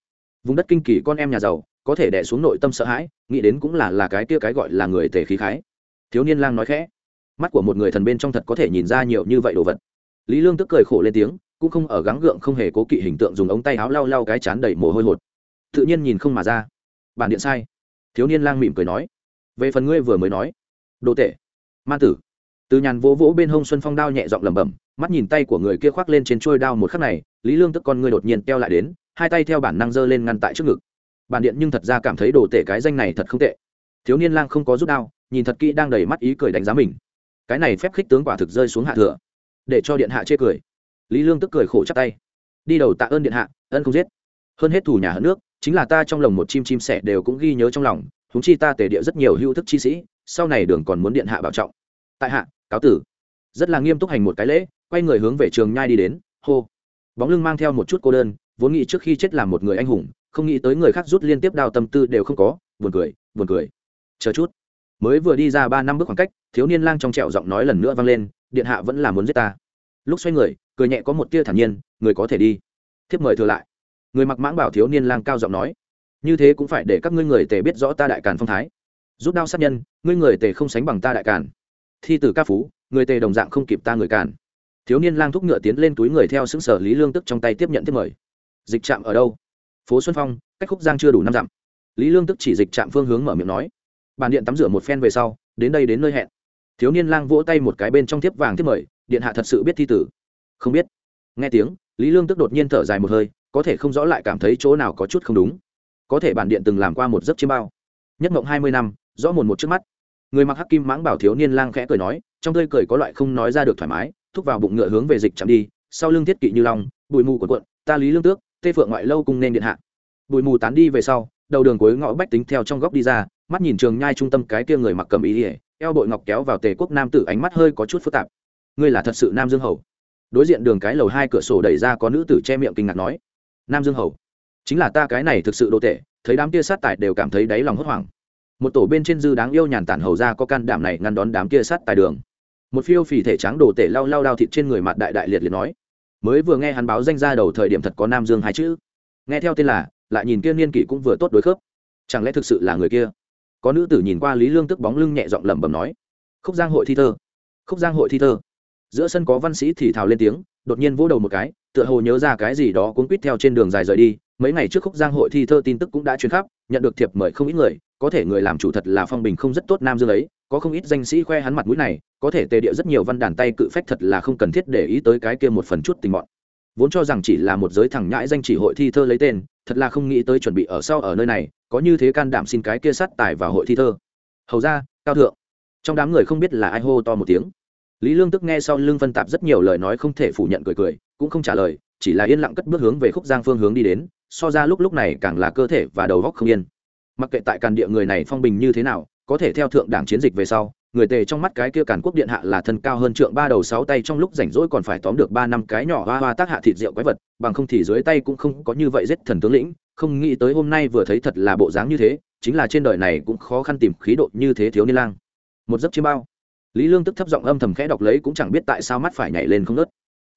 Vùng đất kinh kỳ con em nhà giàu, có thể đẻ xuống nội tâm sợ hãi, nghĩ đến cũng là là cái kia cái gọi là người tề khí khái. Thiếu niên lang nói khẽ. Mắt của một người thần bên trong thật có thể nhìn ra nhiều như vậy đồ vật. Lý lương tức cười khổ lên tiếng cũng không ở gắng gượng không hề cố kỵ hình tượng dùng ống tay áo lau lau cái chán đầy mồ hôi hột. Tự nhiên nhìn không mà ra. Bản điện sai. Thiếu niên lang mỉm cười nói. Về phần ngươi vừa mới nói. Đồ tệ ma tử. Từ nhàn vỗ vỗ bên hông xuân phong đao nhẹ giọng lẩm bẩm, mắt nhìn tay của người kia khoác lên trên trôi đao một khắc này, lý lương tức con ngươi đột nhiên teo lại đến, hai tay theo bản năng giơ lên ngăn tại trước ngực. Bản điện nhưng thật ra cảm thấy đồ tệ cái danh này thật không tệ. Thiếu niên lang không có rút đao, nhìn thật kỹ đang đầy mắt ý cười đánh giá mình. Cái này phép khích tướng quả thực rơi xuống hạ thừa. Để cho điện hạ chê cười lý lương tức cười khổ chắp tay. Đi đầu tạ ơn điện hạ, ân không giết. Hơn hết thủ nhà hận nước, chính là ta trong lòng một chim chim sẻ đều cũng ghi nhớ trong lòng húng chi ta tề địa rất nhiều hữu thức chi sĩ, sau này đường còn muốn điện hạ bảo trọng. Tại hạ, cáo tử. Rất là nghiêm túc hành một cái lễ, quay người hướng về trường nhai đi đến, hô. Bóng lưng mang theo một chút cô đơn, vốn nghĩ trước khi chết làm một người anh hùng, không nghĩ tới người khác rút liên tiếp đào tâm tư đều không có, buồn cười buồn cười. Chờ chút. Mới vừa đi ra ba năm bước khoảng cách, thiếu niên lang trong trẹo giọng nói lần nữa vang lên, điện hạ vẫn là muốn giết ta lúc xoay người, cười nhẹ có một tia thản nhiên, người có thể đi. Thiếp mời thừa lại. Người mặc mãng bảo thiếu niên lang cao giọng nói, như thế cũng phải để các ngươi người tề biết rõ ta đại càn phong thái. Rút đao sát nhân, ngươi người tề không sánh bằng ta đại càn. Thi tử ca phú, người tề đồng dạng không kịp ta người càn. Thiếu niên lang thúc ngựa tiến lên túi người theo xứng sở lý lương tức trong tay tiếp nhận tiếp mời. Dịch trạm ở đâu? Phố xuân phong, cách khúc giang chưa đủ năm dặm. Lý lương tức chỉ dịch trạm phương hướng mở miệng nói. Bàn điện tắm rửa một phen về sau, đến đây đến nơi hẹn. Thiếu niên lang vỗ tay một cái bên trong tiếp vàng tiếp mời điện hạ thật sự biết thi tử. Không biết. Nghe tiếng, lý lương tức đột nhiên thở dài một hơi, có thể không rõ lại cảm thấy chỗ nào có chút không đúng. Có thể bản điện từng làm qua một giấc chiêm bao. Nhất mộng hai mươi năm, rõ mồn một trước mắt. Người mặc hắc kim mãng bảo thiếu niên lang khẽ cười nói, trong tươi cười có loại không nói ra được thoải mái, thúc vào bụng ngựa hướng về dịch chạm đi, sau lưng thiết kỵ như long, bụi mù của quận ta lý lương tước, tê phượng ngoại lâu cùng nên điện hạ. Bụi mù tán đi về sau, đầu đường cuối ngõ bách tính theo trong góc đi ra, mắt nhìn trường nhai trung tâm cái kia người mặc cầm ý ỉa eo bội ngọc kéo vào tề quốc nam tử, ánh mắt hơi có chút phức tạp ngươi là thật sự nam dương hầu đối diện đường cái lầu hai cửa sổ đẩy ra có nữ tử che miệng kinh ngạc nói nam dương hầu chính là ta cái này thực sự đồ tệ thấy đám kia sát tài đều cảm thấy đáy lòng hốt hoảng một tổ bên trên dư đáng yêu nhàn tản hầu ra có can đảm này ngăn đón đám kia sát tài đường một phiêu phì thể trắng đồ tể lau lau đao thịt trên người mặt đại đại liệt liệt nói mới vừa nghe hắn báo danh ra đầu thời điểm thật có nam dương hai chữ nghe theo tên là lại nhìn kia niên kỷ cũng vừa tốt đối khớp chẳng lẽ thực sự là người kia có nữ tử nhìn qua lý lương tức bóng lưng nhẹ giọng lẩm bẩm nói khúc giang hội thi thơ khúc giang hội thi thơ giữa sân có văn sĩ thì thào lên tiếng, đột nhiên vỗ đầu một cái, tựa hồ nhớ ra cái gì đó cuốn quýt theo trên đường dài rời đi. Mấy ngày trước khúc giang hội thi thơ tin tức cũng đã truyền khắp, nhận được thiệp mời không ít người, có thể người làm chủ thật là phong bình không rất tốt nam dương ấy, có không ít danh sĩ khoe hắn mặt mũi này, có thể tề địa rất nhiều văn đàn tay cự phách thật là không cần thiết để ý tới cái kia một phần chút tình bọn. Vốn cho rằng chỉ là một giới thẳng nhãi danh chỉ hội thi thơ lấy tên, thật là không nghĩ tới chuẩn bị ở sau ở nơi này, có như thế can đảm xin cái kia sát tài vào hội thi thơ. Hầu ra, cao thượng. Trong đám người không biết là ai hô to một tiếng lý lương tức nghe sau Lương phân tạp rất nhiều lời nói không thể phủ nhận cười cười, cũng không trả lời, chỉ là yên lặng cất bước hướng về khúc giang phương hướng đi đến, so ra lúc lúc này càng là cơ thể và đầu góc không yên. Mặc kệ tại càn địa người này phong bình như thế nào, có thể theo thượng đảng chiến dịch về sau, người tề trong mắt cái kia càn quốc điện hạ là thân cao hơn trượng ba đầu sáu tay trong lúc rảnh rỗi còn phải tóm được ba năm cái nhỏ hoa hoa tác hạ thịt rượu quái vật, bằng không thì dưới tay cũng không có như vậy giết thần tướng lĩnh, không nghĩ tới hôm nay vừa thấy thật là bộ dáng như thế, chính là trên đời này cũng khó khăn tìm khí độ như thế thiếu niên lang. Một giấc chiêm bao lý lương tức thấp giọng âm thầm khẽ đọc lấy cũng chẳng biết tại sao mắt phải nhảy lên không nớt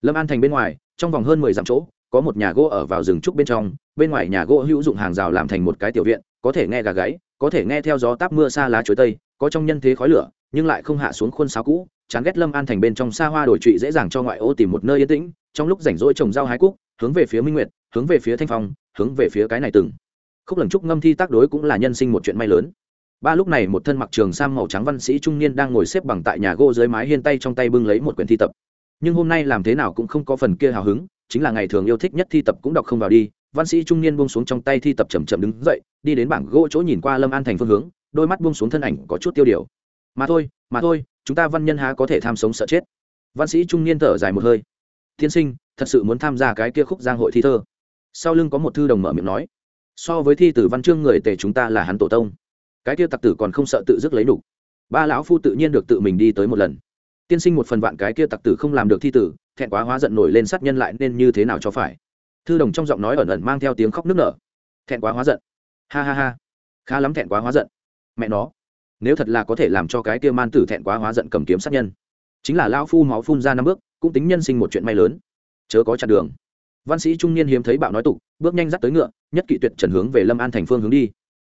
lâm an thành bên ngoài, trong vòng hơn mười dặm chỗ, có một nhà gỗ ở vào rừng trúc bên trong, bên ngoài nhà gỗ hữu dụng hàng rào làm thành một cái tiểu viện, có thể nghe gà gáy, có thể nghe theo gió táp mưa xa lá chuối tây, có trong nhân thế khói lửa, nhưng lại không hạ xuống khuôn sáo cũ, chán ghét lâm an thành bên trong xa hoa đổi trụy dễ dàng cho ngoại ô tìm một nơi yên tĩnh, trong lúc rảnh rỗi trồng rau hái cúc, hướng về phía minh nguyệt, hướng về phía thanh phong, hướng về phía cái này từng. Khúc lần trúc ngâm thi tác đối cũng là nhân sinh một chuyện may lớn ba lúc này một thân mặc trường sam màu trắng văn sĩ trung niên đang ngồi xếp bằng tại nhà gỗ dưới mái hiên tay trong tay bưng lấy một quyển thi tập. Nhưng hôm nay làm thế nào cũng không có phần kia hào hứng, chính là ngày thường yêu thích nhất thi tập cũng đọc không vào đi, văn sĩ trung niên buông xuống trong tay thi tập chầm chậm đứng dậy, đi đến bảng gỗ chỗ nhìn qua lâm an thành phương hướng, đôi mắt buông xuống thân ảnh có chút tiêu điều. Mà thôi mà thôi, chúng ta văn nhân há có thể tham sống sợ chết. Văn sĩ trung niên thở dài một hơi. Tiên sinh, thật sự muốn tham gia cái kia khúc giang hội thi thơ. Sau lưng có một thư đồng mở miệng nói. So với thi tử văn chương người tề chúng ta là hắn tổ tông cái kia tặc tử còn không sợ tự dứt lấy đủ ba lão phu tự nhiên được tự mình đi tới một lần. Tiên sinh một phần vạn cái kia tặc tử không làm được thi tử, thẹn quá hóa giận nổi lên sát nhân lại nên như thế nào cho phải. Thư đồng trong giọng nói ẩn ẩn mang theo tiếng khóc nức nở. Thẹn quá hóa giận. Ha ha ha. Khá lắm thẹn quá hóa giận. Mẹ nó. Nếu thật là có thể làm cho cái kia man tử thẹn quá hóa giận cầm kiếm sát nhân. Chính là lao phu máu phun ra năm bước, cũng tính nhân sinh một chuyện may lớn. Chớ có chặt đường. Văn sĩ trung niên hiếm thấy bạo nói tục, bước nhanh dắt tới ngựa, nhất kỵ tuyệt trần hướng về lâm an thành phương hướng đi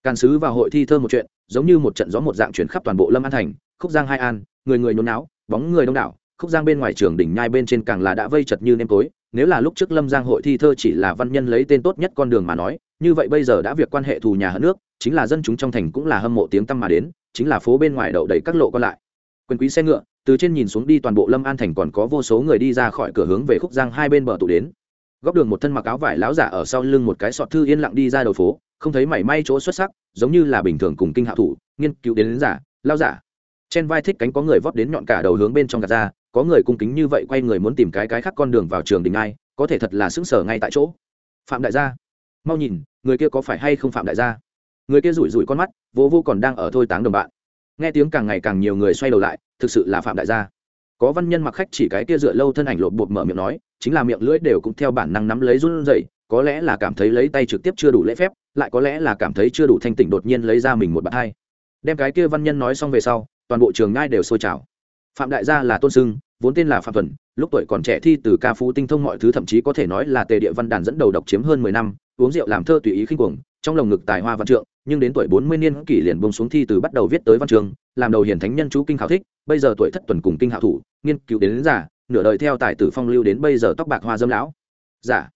càn sứ vào hội thi thơ một chuyện, giống như một trận gió một dạng chuyển khắp toàn bộ lâm an thành, khúc giang hai an, người người nhốn náo bóng người đông đảo, khúc giang bên ngoài trường đỉnh nhai bên trên càng là đã vây chật như nêm tối, nếu là lúc trước lâm giang hội thi thơ chỉ là văn nhân lấy tên tốt nhất con đường mà nói, như vậy bây giờ đã việc quan hệ thù nhà hận nước, chính là dân chúng trong thành cũng là hâm mộ tiếng tăm mà đến, chính là phố bên ngoài đậu đầy các lộ còn lại. Quyền quý xe ngựa, từ trên nhìn xuống đi toàn bộ lâm an thành còn có vô số người đi ra khỏi cửa hướng về khúc giang hai bên bờ tụ đến góc đường một thân mặc áo vải láo giả ở sau lưng một cái sọt thư yên lặng đi ra đầu phố không thấy mảy may chỗ xuất sắc giống như là bình thường cùng kinh hạ thủ nghiên cứu đến, đến giả lao giả. Trên vai thích cánh có người vót đến nhọn cả đầu hướng bên trong gạt ra có người cung kính như vậy quay người muốn tìm cái cái khác con đường vào trường đình ai có thể thật là sững sờ ngay tại chỗ. Phạm đại gia mau nhìn người kia có phải hay không phạm đại gia? Người kia rủi rủi con mắt vô vô còn đang ở thôi táng đồng bạn. Nghe tiếng càng ngày càng nhiều người xoay đầu lại thực sự là phạm đại gia có văn nhân mặc khách chỉ cái kia dựa lâu thân ảnh lột bột mở miệng nói, chính là miệng lưỡi đều cũng theo bản năng nắm lấy run rẩy, có lẽ là cảm thấy lấy tay trực tiếp chưa đủ lễ phép, lại có lẽ là cảm thấy chưa đủ thanh tỉnh đột nhiên lấy ra mình một bạn hai. Đem cái kia văn nhân nói xong về sau, toàn bộ trường ngai đều sôi trào. Phạm đại gia là tôn sưng, vốn tên là phạm thuần, lúc tuổi còn trẻ thi từ ca phú tinh thông mọi thứ thậm chí có thể nói là tề địa văn đàn dẫn đầu độc chiếm hơn mười năm, uống rượu làm thơ tùy ý khinh cuồng, trong lồng ngực tài hoa văn trượng, nhưng đến tuổi bốn mươi niên kỷ liền bông xuống thi từ bắt đầu viết tới văn trường làm đầu hiển thánh nhân chú kinh khảo thích bây giờ tuổi thất tuần cùng kinh hạo thủ nghiên cứu đến, đến giả nửa đời theo tài tử phong lưu đến bây giờ tóc bạc hoa dâm lão. Giả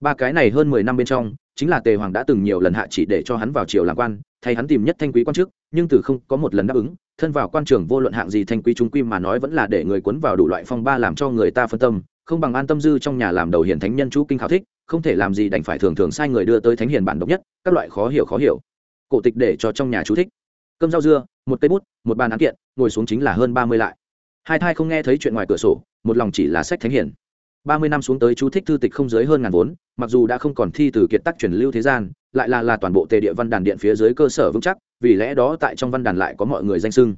ba cái này hơn mười năm bên trong chính là tề hoàng đã từng nhiều lần hạ chỉ để cho hắn vào triều làm quan thay hắn tìm nhất thanh quý quan chức nhưng từ không có một lần đáp ứng thân vào quan trường vô luận hạng gì thanh quý trung quy mà nói vẫn là để người cuốn vào đủ loại phong ba làm cho người ta phân tâm không bằng an tâm dư trong nhà làm đầu hiển thánh nhân chú kinh khảo thích không thể làm gì đành phải thường thường sai người đưa tới thánh hiền bản độc nhất các loại khó hiểu khó hiểu. Cổ tịch để cho trong nhà chú thích. Cơm rau dưa một cây bút, một bàn án kiện, ngồi xuống chính là hơn ba mươi lại. Hai thai không nghe thấy chuyện ngoài cửa sổ, một lòng chỉ là sách thánh hiển. ba mươi năm xuống tới chú thích thư tịch không dưới hơn ngàn vốn, mặc dù đã không còn thi từ kiệt tác truyền lưu thế gian, lại là là toàn bộ tề địa văn đàn điện phía dưới cơ sở vững chắc, vì lẽ đó tại trong văn đàn lại có mọi người danh sưng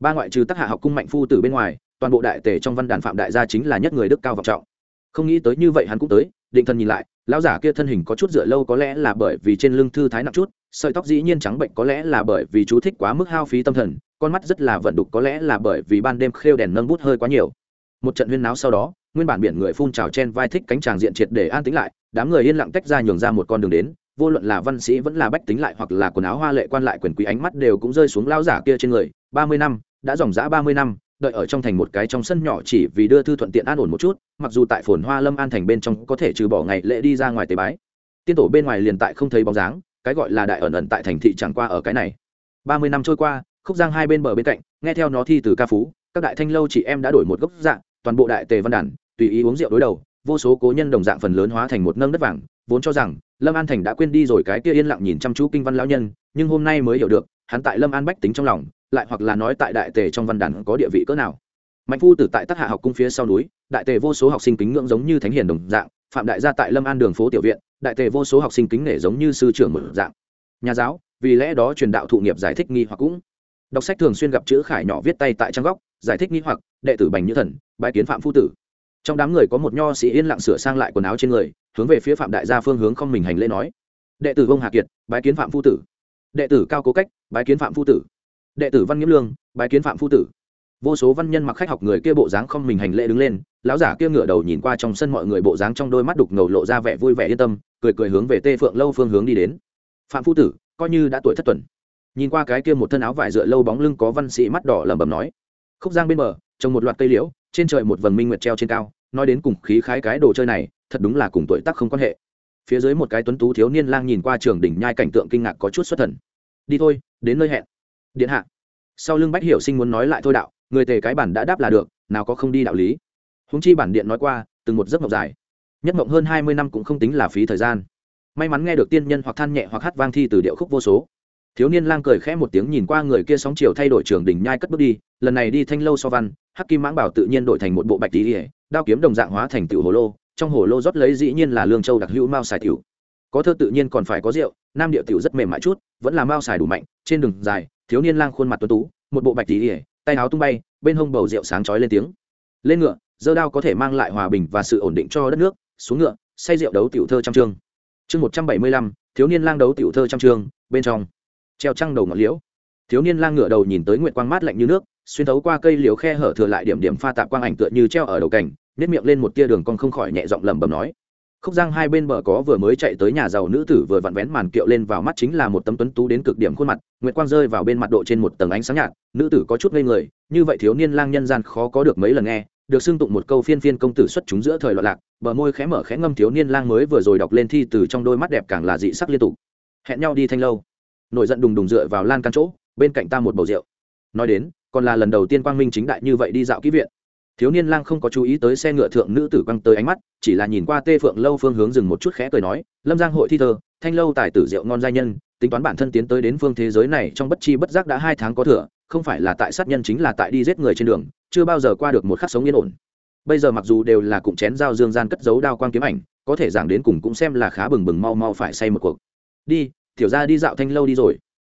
ba ngoại trừ tác hạ học cung mạnh phu từ bên ngoài, toàn bộ đại tề trong văn đàn phạm đại gia chính là nhất người đức cao vọng trọng. Không nghĩ tới như vậy hắn cũng tới, định thần nhìn lại, lão giả kia thân hình có chút dựa lâu có lẽ là bởi vì trên lưng thư thái nặng chút sợi tóc dĩ nhiên trắng bệnh có lẽ là bởi vì chú thích quá mức hao phí tâm thần, con mắt rất là vận đục có lẽ là bởi vì ban đêm khêu đèn nâng bút hơi quá nhiều. Một trận huyên náo sau đó, nguyên bản biển người phun trào chen vai thích cánh tràng diện triệt để an tĩnh lại, đám người yên lặng tách ra nhường ra một con đường đến, vô luận là văn sĩ vẫn là bách tính lại hoặc là quần áo hoa lệ quan lại quyền quý ánh mắt đều cũng rơi xuống lao giả kia trên người. Ba mươi năm, đã dòng dã ba mươi năm, đợi ở trong thành một cái trong sân nhỏ chỉ vì đưa thư thuận tiện an ổn một chút, mặc dù tại phồn hoa lâm an thành bên trong có thể trừ bỏ ngày lễ đi ra ngoài tế bái. Tiên tổ bên ngoài liền tại không thấy bóng dáng cái gọi là đại ẩn ẩn tại thành thị chẳng qua ở cái này. Ba mươi năm trôi qua, khúc giang hai bên bờ bên cạnh, nghe theo nó thi từ ca phú, các đại thanh lâu chị em đã đổi một gốc dạng, toàn bộ đại tề văn đàn, tùy ý uống rượu đối đầu, vô số cố nhân đồng dạng phần lớn hóa thành một nâng đất vàng, vốn cho rằng, lâm an thành đã quên đi rồi cái kia yên lặng nhìn chăm chú kinh văn lão nhân, nhưng hôm nay mới hiểu được, hắn tại lâm an bách tính trong lòng, lại hoặc là nói tại đại tề trong văn đàn có địa vị cỡ nào. Mạnh phu tử tại tác hạ học cung phía sau núi, đại tề vô số học sinh kính ngưỡng giống như thánh hiền đồng dạng, phạm đại gia tại lâm an đường phố tiểu viện đại tề vô số học sinh kính nể giống như sư trưởng một dạng. Nhà giáo, vì lẽ đó truyền đạo thụ nghiệp giải thích nghi hoặc cũng. Đọc sách thường xuyên gặp chữ khải nhỏ viết tay tại trang góc, giải thích nghi hoặc, đệ tử bành như thần bãi kiến phạm phu tử. Trong đám người có một nho sĩ yên lặng sửa sang lại quần áo trên người, hướng về phía phạm đại gia phương hướng không mình hành lễ nói. Đệ tử vông hà kiệt, bái kiến phạm phu tử. Đệ tử cao cố cách, bái kiến phạm phu tử. Đệ tử văn nghiễm lương, bái kiến phạm phu tử. Vô số văn nhân mặc khách học người kia bộ dáng không mình hành lễ đứng lên lão giả kia ngửa đầu nhìn qua trong sân mọi người bộ dáng trong đôi mắt đục ngầu lộ ra vẻ vui vẻ yên tâm, cười cười hướng về tê phượng lâu phương hướng đi đến. Phạm phu tử, coi như đã tuổi thất tuần. Nhìn qua cái kia một thân áo vải dựa lâu bóng lưng có văn sĩ mắt đỏ lẩm bẩm nói. Khúc giang bên bờ, trồng một loạt cây liễu, trên trời một vầng minh nguyệt treo trên cao, nói đến cùng khí khái cái đồ chơi này, thật đúng là cùng tuổi tác không quan hệ. Phía dưới một cái tuấn tú thiếu niên lang nhìn qua trường đỉnh nhai cảnh tượng kinh ngạc có chút xuất thần. Đi thôi, đến nơi hẹn. Điện hạ. Sau lưng bách hiểu sinh muốn nói lại thôi đạo, người tề cái bản đã đáp là được, nào có không đi đạo lý húng chi bản điện nói qua, từng một giấc mộng dài. Nhất mộng hơn hai mươi năm cũng không tính là phí thời gian. May mắn nghe được tiên nhân hoặc than nhẹ hoặc hát vang thi từ điệu khúc vô số. Thiếu niên lang cười khẽ một tiếng nhìn qua người kia sóng chiều thay đổi trường đỉnh nhai cất bước đi, lần này đi thanh lâu so văn, hắc kim mãng bảo tự nhiên đổi thành một bộ bạch tí ỉa đao kiếm đồng dạng hóa thành tiểu hồ lô, trong hồ lô rót lấy dĩ nhiên là lương châu đặc hữu mao xài tiểu. Có thơ tự nhiên còn phải có rượu, nam điệu tiểu rất mềm mại chút, vẫn là mao xài đủ mạnh, trên đường dài, thiếu niên lang khuôn mặt tuấn tú, một bộ bạch tí ỉa tay áo tung bay, bên hông bầu rượu sáng chói lên tiếng. Lên ngựa dơ đao có thể mang lại hòa bình và sự ổn định cho đất nước, xuống ngựa, say rượu đấu tiểu thơ trăm chương. Chương một trăm bảy mươi lăm, thiếu niên lang đấu tiểu thơ trăm chương, bên trong. Treo trăng đầu ngọn liễu. Thiếu niên lang ngựa đầu nhìn tới nguyệt quang mát lạnh như nước, xuyên thấu qua cây liễu khe hở thừa lại điểm điểm pha tạp quang ảnh tựa như treo ở đầu cảnh nếp miệng lên một tia đường con không khỏi nhẹ giọng lẩm bẩm nói. Khúc giang hai bên bờ có vừa mới chạy tới nhà giàu nữ tử vừa vặn vén màn kiệu lên vào mắt chính là một tấm tuấn tú đến cực điểm khuôn mặt, nguyệt quang rơi vào bên mặt độ trên một tầng ánh sáng nhạt, nữ tử có chút ngây người, như vậy thiếu niên lang nhân gian khó có được mấy lần nghe được xưng tụng một câu phiên phiên công tử xuất chúng giữa thời loạn lạc, bờ môi khẽ mở khẽ ngâm thiếu niên lang mới vừa rồi đọc lên thi từ trong đôi mắt đẹp càng là dị sắc liên tục. Hẹn nhau đi thanh lâu. Nổi giận đùng đùng dựa vào lan căn chỗ, bên cạnh ta một bầu rượu. Nói đến, còn là lần đầu tiên quang minh chính đại như vậy đi dạo kỹ viện. Thiếu niên lang không có chú ý tới xe ngựa thượng nữ tử quăng tới ánh mắt, chỉ là nhìn qua tê phượng lâu phương hướng dừng một chút khẽ cười nói, lâm giang hội thi thơ, thanh lâu tài tử rượu ngon giai nhân, tính toán bản thân tiến tới đến phương thế giới này trong bất chi bất giác đã hai tháng có thừa không phải là tại sát nhân chính là tại đi giết người trên đường, chưa bao giờ qua được một khắc sống yên ổn. Bây giờ mặc dù đều là cụm chén dao dương gian cất giấu đao quang kiếm ảnh, có thể giảng đến cùng cũng xem là khá bừng bừng mau mau phải say một cuộc. Đi, tiểu ra đi dạo thanh lâu đi rồi.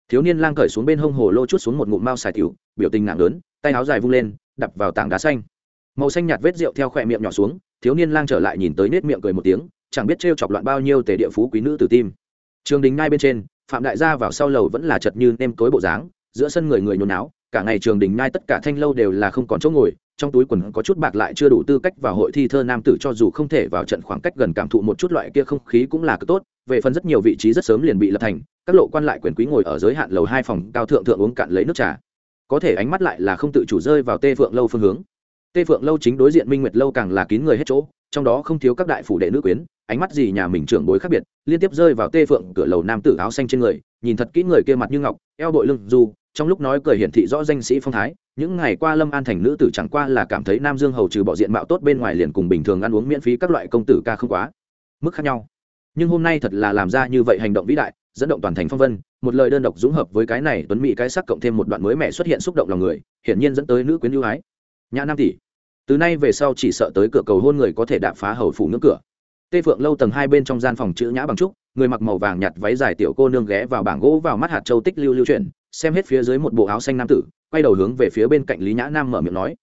Thiếu niên lang cởi xuống bên hông hồ lô chút xuống một ngụm mao xài tiểu, biểu tình nặng lớn, tay áo dài vung lên, đập vào tảng đá xanh. Màu xanh nhạt vết rượu theo khỏe miệng nhỏ xuống, thiếu niên lang trở lại nhìn tới nết miệng cười một tiếng, chẳng biết t chọc loạn bao nhiêu tề địa phú quý nữ tử tim. Trường đình ngay bên trên, phạm đại gia vào sau lầu vẫn là chật như nêm tối bộ dáng giữa sân người người nhốn náo, cả ngày trường đình ngay tất cả thanh lâu đều là không còn chỗ ngồi, trong túi quần có chút bạc lại chưa đủ tư cách vào hội thi thơ nam tử cho dù không thể vào trận khoảng cách gần cảm thụ một chút loại kia không khí cũng là cực tốt, về phần rất nhiều vị trí rất sớm liền bị lập thành, các lộ quan lại quyền quý ngồi ở giới hạn lầu hai phòng cao thượng thượng uống cạn lấy nước trà. Có thể ánh mắt lại là không tự chủ rơi vào tê phượng lâu phương hướng. Tê phượng lâu chính đối diện minh nguyệt lâu càng là kín người hết chỗ, trong đó không thiếu các đại phủ đệ nữ quyến, ánh mắt gì nhà mình trưởng bối khác biệt, liên tiếp rơi vào tê phượng cửa lầu nam tử áo xanh trên người, nhìn thật kỹ người kia mặt như ngọc, eo bội lưng dù trong lúc nói cười hiển thị rõ danh sĩ phong thái, những ngày qua lâm an thành nữ tử chẳng qua là cảm thấy nam dương hầu trừ bỏ diện mạo tốt bên ngoài liền cùng bình thường ăn uống miễn phí các loại công tử ca không quá. Mức khác nhau. Nhưng hôm nay thật là làm ra như vậy hành động vĩ đại, dẫn động toàn thành phong vân, một lời đơn độc dũng hợp với cái này tuấn mỹ cái sắc cộng thêm một đoạn mới mẻ xuất hiện xúc động lòng người, hiển nhiên dẫn tới nữ quyến ưu ái. Nhã nam tỷ, từ nay về sau chỉ sợ tới cửa cầu hôn người có thể đạp phá hầu phủ ngưỡng cửa. Tê phượng lâu tầng hai bên trong gian phòng chữ nhã bằng trúc, người mặc màu vàng nhặt váy dài tiểu cô nương ghé vào bảng gỗ vào mắt hạt châu tích lưu lưu chuyển xem hết phía dưới một bộ áo xanh nam tử, quay đầu hướng về phía bên cạnh lý nhã nam mở miệng nói,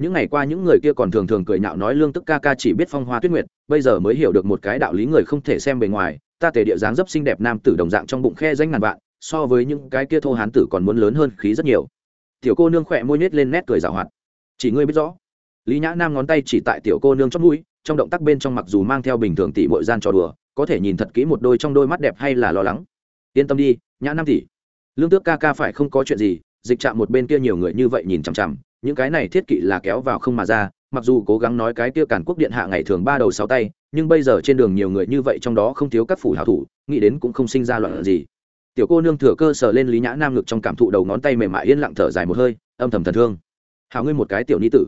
những ngày qua những người kia còn thường thường cười nhạo nói lương tức ca ca chỉ biết phong hoa tuyết nguyệt, bây giờ mới hiểu được một cái đạo lý người không thể xem bề ngoài, ta tề địa dáng dấp xinh đẹp nam tử đồng dạng trong bụng khe danh ngàn vạn, so với những cái kia thô hán tử còn muốn lớn hơn khí rất nhiều. Tiểu cô nương khỏe môi nhếch lên nét cười rào hoạt. Chỉ ngươi biết rõ. Lý nhã nam ngón tay chỉ tại tiểu cô nương trong mũi, trong động tác bên trong mặc dù mang theo bình thường tỷ bội gian trò đùa, có thể nhìn thật kỹ một đôi trong đôi mắt đẹp hay là lo lắng. Yên tâm đi, nhã nam tỷ lương tước ca ca phải không có chuyện gì, dịch chạm một bên kia nhiều người như vậy nhìn chằm chằm, những cái này thiết kỵ là kéo vào không mà ra, mặc dù cố gắng nói cái kia cản quốc điện hạ ngày thường ba đầu sáu tay, nhưng bây giờ trên đường nhiều người như vậy trong đó không thiếu các phủ hảo thủ, nghĩ đến cũng không sinh ra loạn gì. Tiểu cô nương thừa cơ sở lên lý nhã nam ngực trong cảm thụ đầu ngón tay mềm mại yên lặng thở dài một hơi, âm thầm thần thương. Hảo ngươi một cái tiểu ni tử.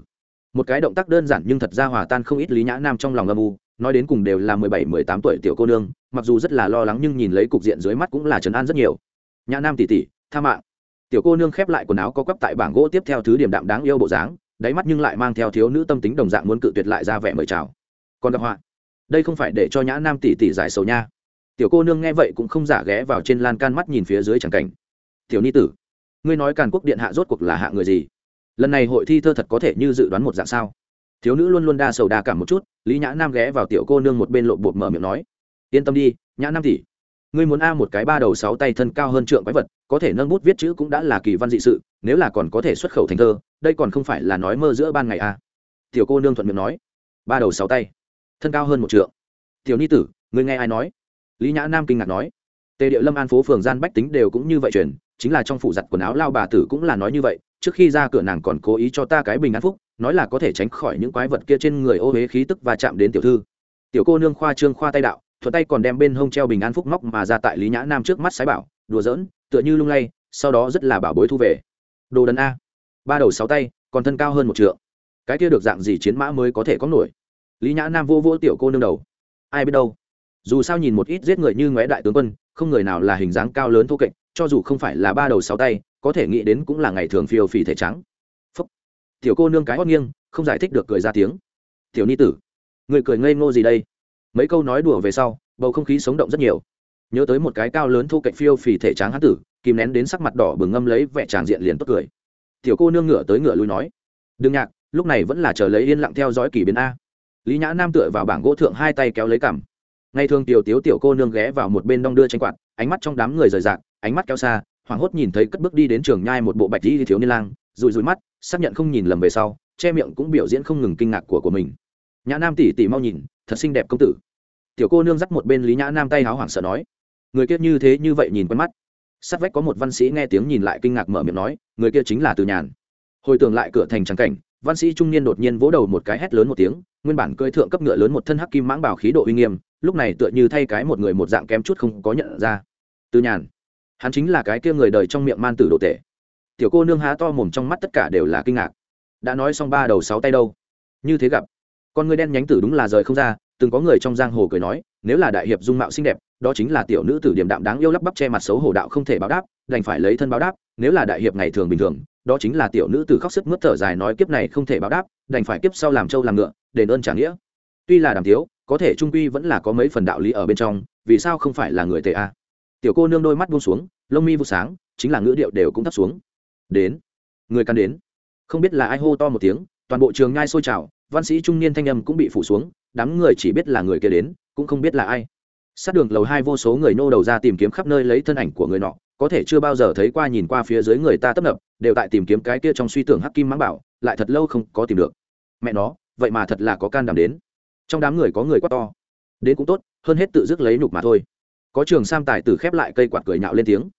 Một cái động tác đơn giản nhưng thật ra hòa tan không ít lý nhã nam trong lòng âm u, nói đến cùng đều là mười bảy, mười tám tuổi tiểu cô nương, mặc dù rất là lo lắng nhưng nhìn lấy cục diện dưới mắt cũng là trấn an rất nhiều nhã nam tỉ tỉ tha mạng. Tiểu cô nương khép lại quần áo có quắp tại bảng gỗ tiếp theo thứ điểm đạm đáng yêu bộ dáng, đáy mắt nhưng lại mang theo thiếu nữ tâm tính đồng dạng muốn cự tuyệt lại ra vẻ mời chào. Còn gặp họa. Đây không phải để cho nhã nam tỷ tỷ giải sầu nha. Tiểu cô nương nghe vậy cũng không giả ghé vào trên lan can mắt nhìn phía dưới chẳng cảnh. Tiểu ni tử, ngươi nói càn quốc điện hạ rốt cuộc là hạ người gì? Lần này hội thi thơ thật có thể như dự đoán một dạng sao? Thiếu nữ luôn luôn đa sầu đa cảm một chút, lý nhã nam ghé vào tiểu cô nương một bên lộ bột mở miệng nói. Yên tâm đi, nhã nam tỷ ngươi muốn a một cái ba đầu sáu tay thân cao hơn trượng quái vật, có thể nâng bút viết chữ cũng đã là kỳ văn dị sự, nếu là còn có thể xuất khẩu thành thơ, đây còn không phải là nói mơ giữa ban ngày a tiểu cô nương thuận miệng nói. Ba đầu sáu tay, thân cao hơn một trượng. Tiểu ni tử, ngươi nghe ai nói? Lý nhã nam kinh ngạc nói. Tề điệu lâm an phố phường gian bách tính đều cũng như vậy truyền, chính là trong phủ giặt quần áo lao bà tử cũng là nói như vậy, trước khi ra cửa nàng còn cố ý cho ta cái bình an phúc, nói là có thể tránh khỏi những quái vật kia trên người ô huế khí tức và chạm đến tiểu thư. Tiểu cô nương khoa trương khoa tay đạo thuận tay còn đem bên hông treo bình an phúc móc mà ra tại lý nhã nam trước mắt sái bảo đùa giỡn tựa như lung lay sau đó rất là bảo bối thu về đồ đần a ba đầu sáu tay còn thân cao hơn một trượng cái kia được dạng gì chiến mã mới có thể có nổi lý nhã nam vô vô tiểu cô nương đầu ai biết đâu dù sao nhìn một ít giết người như ngoé đại tướng quân không người nào là hình dáng cao lớn thô kệch, cho dù không phải là ba đầu sáu tay có thể nghĩ đến cũng là ngày thường phiêu phì thể trắng Phúc. tiểu cô nương cái hót nghiêng không giải thích được cười ra tiếng tiểu ni tử người cười ngây ngô gì đây mấy câu nói đùa về sau, bầu không khí sống động rất nhiều. Nhớ tới một cái cao lớn thu cạnh phiêu phì thể tráng hán tử, kìm nén đến sắc mặt đỏ bừng ngâm lấy vẻ tràng diện liền tốt cười. Tiểu cô nương ngửa tới ngửa lui nói, đừng nhạc, lúc này vẫn là chờ lấy yên lặng theo dõi kỳ biến a. Lý nhã nam tựa vào bảng gỗ thượng hai tay kéo lấy cằm. Ngay thường tiểu tiếu tiểu cô nương ghé vào một bên đong đưa tranh quạt, ánh mắt trong đám người rời rạc, ánh mắt kéo xa, hoảng hốt nhìn thấy cất bước đi đến trường nhai một bộ bạch di thiếu niên lang, rụi rụi mắt, xác nhận không nhìn lầm về sau, che miệng cũng biểu diễn không ngừng kinh ngạc của của mình. Nhã nam tỷ tỷ mau nhìn thật xinh đẹp công tử. Tiểu cô nương dắt một bên lý nhã nam tay háo hoảng sợ nói. Người kia như thế như vậy nhìn quen mắt. Sát vách có một văn sĩ nghe tiếng nhìn lại kinh ngạc mở miệng nói, người kia chính là từ nhàn. Hồi tưởng lại cửa thành trắng cảnh, văn sĩ trung niên đột nhiên vỗ đầu một cái hét lớn một tiếng, nguyên bản cơi thượng cấp ngựa lớn một thân hắc kim mãng bảo khí độ uy nghiêm, lúc này tựa như thay cái một người một dạng kém chút không có nhận ra. Từ nhàn, hắn chính là cái kia người đời trong miệng man tử đồ tệ tiểu cô nương há to mồm trong mắt tất cả đều là kinh ngạc. Đã nói xong ba đầu sáu tay đâu? Như thế gặp con người đen nhánh tử đúng là rời không ra, từng có người trong giang hồ cười nói, nếu là đại hiệp dung mạo xinh đẹp, đó chính là tiểu nữ tử điểm đạm đáng yêu lắp bắp che mặt xấu hổ đạo không thể báo đáp, đành phải lấy thân báo đáp, nếu là đại hiệp ngày thường bình thường, đó chính là tiểu nữ tử khóc sức mướt thở dài nói kiếp này không thể báo đáp, đành phải kiếp sau làm trâu làm ngựa, đền ơn trả nghĩa. Tuy là đàm thiếu có thể trung quy vẫn là có mấy phần đạo lý ở bên trong, vì sao không phải là người tề a? Tiểu cô nương đôi mắt buông xuống, lông mi vụ sáng, chính là ngữ điệu đều cũng thấp xuống. Đến, người căn đến. Không biết là ai hô to một tiếng toàn bộ trường nhai sôi trào, văn sĩ trung niên thanh âm cũng bị phủ xuống, đám người chỉ biết là người kia đến, cũng không biết là ai. Sát đường lầu hai vô số người nô đầu ra tìm kiếm khắp nơi lấy thân ảnh của người nọ, có thể chưa bao giờ thấy qua nhìn qua phía dưới người ta tấp nập, đều tại tìm kiếm cái kia trong suy tưởng hắc kim mãng bảo, lại thật lâu không có tìm được. Mẹ nó, vậy mà thật là có can đảm đến. Trong đám người có người quá to. Đến cũng tốt, hơn hết tự dứt lấy nhục mà thôi. Có trường sam tài tử khép lại cây quạt cười nhạo lên tiếng.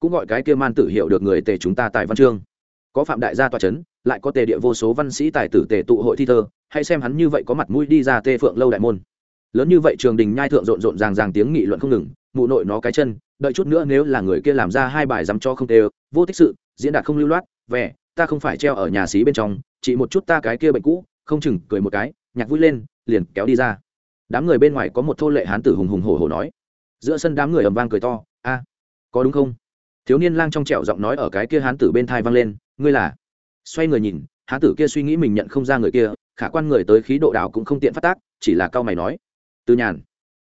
Cũng gọi cái kia man tử hiểu được người tề chúng ta tại văn chương có phạm đại gia tòa c h ấ n lại có tề địa vô số văn sĩ tài tử tề tụ hội thi thơ, hãy xem hắn như vậy có mặt mũi đi ra tê phượng lâu đại môn. Lớn như vậy trường đình nhai thượng rộn rộn ràng ràng tiếng nghị luận không ngừng, mụ nội nó cái chân, đợi chút nữa nếu là người kia làm ra hai bài dám cho không tê vô tích sự, diễn đạt không lưu loát, vẻ, ta không phải treo ở nhà xí bên trong, chỉ một chút ta cái kia bệnh cũ, không chừng cười một cái, nhạc vui lên, liền kéo đi ra. Đám người bên ngoài có một thô lệ hán tử hùng hùng hổ hổ nói. Giữa sân đám người ầm vang cười to, a, có đúng không? Thiếu niên lang trong trẻo giọng nói ở cái kia hán tử bên thai vang lên ngươi là? Xoay người nhìn, hán tử kia suy nghĩ mình nhận không ra người kia, khả quan người tới khí độ đảo cũng không tiện phát tác, chỉ là cao mày nói. Từ nhàn.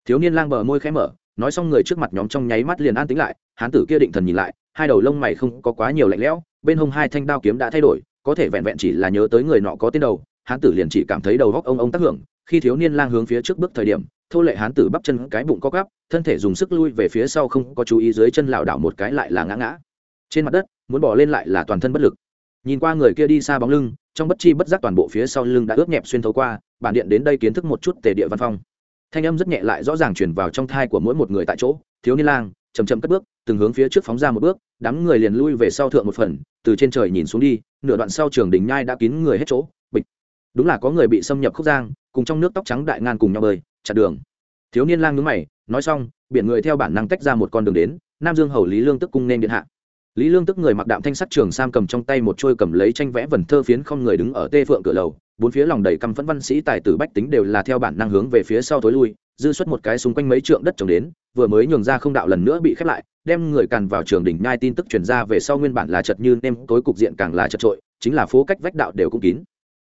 Thiếu niên lang bờ môi khẽ mở, nói xong người trước mặt nhóm trong nháy mắt liền an tính lại, hán tử kia định thần nhìn lại, hai đầu lông mày không có quá nhiều lạnh lẽo, bên hông hai thanh đao kiếm đã thay đổi, có thể vẹn vẹn chỉ là nhớ tới người nọ có tên đầu, hán tử liền chỉ cảm thấy đầu góc ông ông tác hưởng, khi thiếu niên lang hướng phía trước bước thời điểm, thô lệ hán tử bắp chân cái bụng co gắp thân thể dùng sức lui về phía sau không có chú ý dưới chân lảo đảo một cái lại là ngã ngã. Trên mặt đất muốn bỏ lên lại là toàn thân bất lực. Nhìn qua người kia đi xa bóng lưng, trong bất chi bất giác toàn bộ phía sau lưng đã ướt nhẹp xuyên thấu qua, bản điện đến đây kiến thức một chút tề địa văn phong. Thanh âm rất nhẹ lại rõ ràng chuyển vào trong thai của mỗi một người tại chỗ, thiếu niên lang chầm chậm cất bước, từng hướng phía trước phóng ra một bước, đám người liền lui về sau thượng một phần, từ trên trời nhìn xuống đi, nửa đoạn sau trường đỉnh nhai đã kín người hết chỗ, bịch. Đúng là có người bị xâm nhập khúc giang, cùng trong nước tóc trắng đại ngan cùng nhau bơi, chặn đường. Thiếu niên lang nhướng mày, nói xong, biển người theo bản năng tách ra một con đường đến, nam dương hầu lý lương tức cung nên điện hạ lý lương tức người mặc đạm thanh sắt trường sam cầm trong tay một trôi cầm lấy tranh vẽ vần thơ phiến không người đứng ở tê phượng cửa lầu, bốn phía lòng đầy căm phẫn văn sĩ tài tử bách tính đều là theo bản năng hướng về phía sau tối lui, dư xuất một cái xung quanh mấy trượng đất trồng đến, vừa mới nhường ra không đạo lần nữa bị khép lại, đem người càn vào trường đỉnh nhai tin tức truyền ra về sau nguyên bản là chật như nem tối cục diện càng là chật trội, chính là phố cách vách đạo đều cũng kín.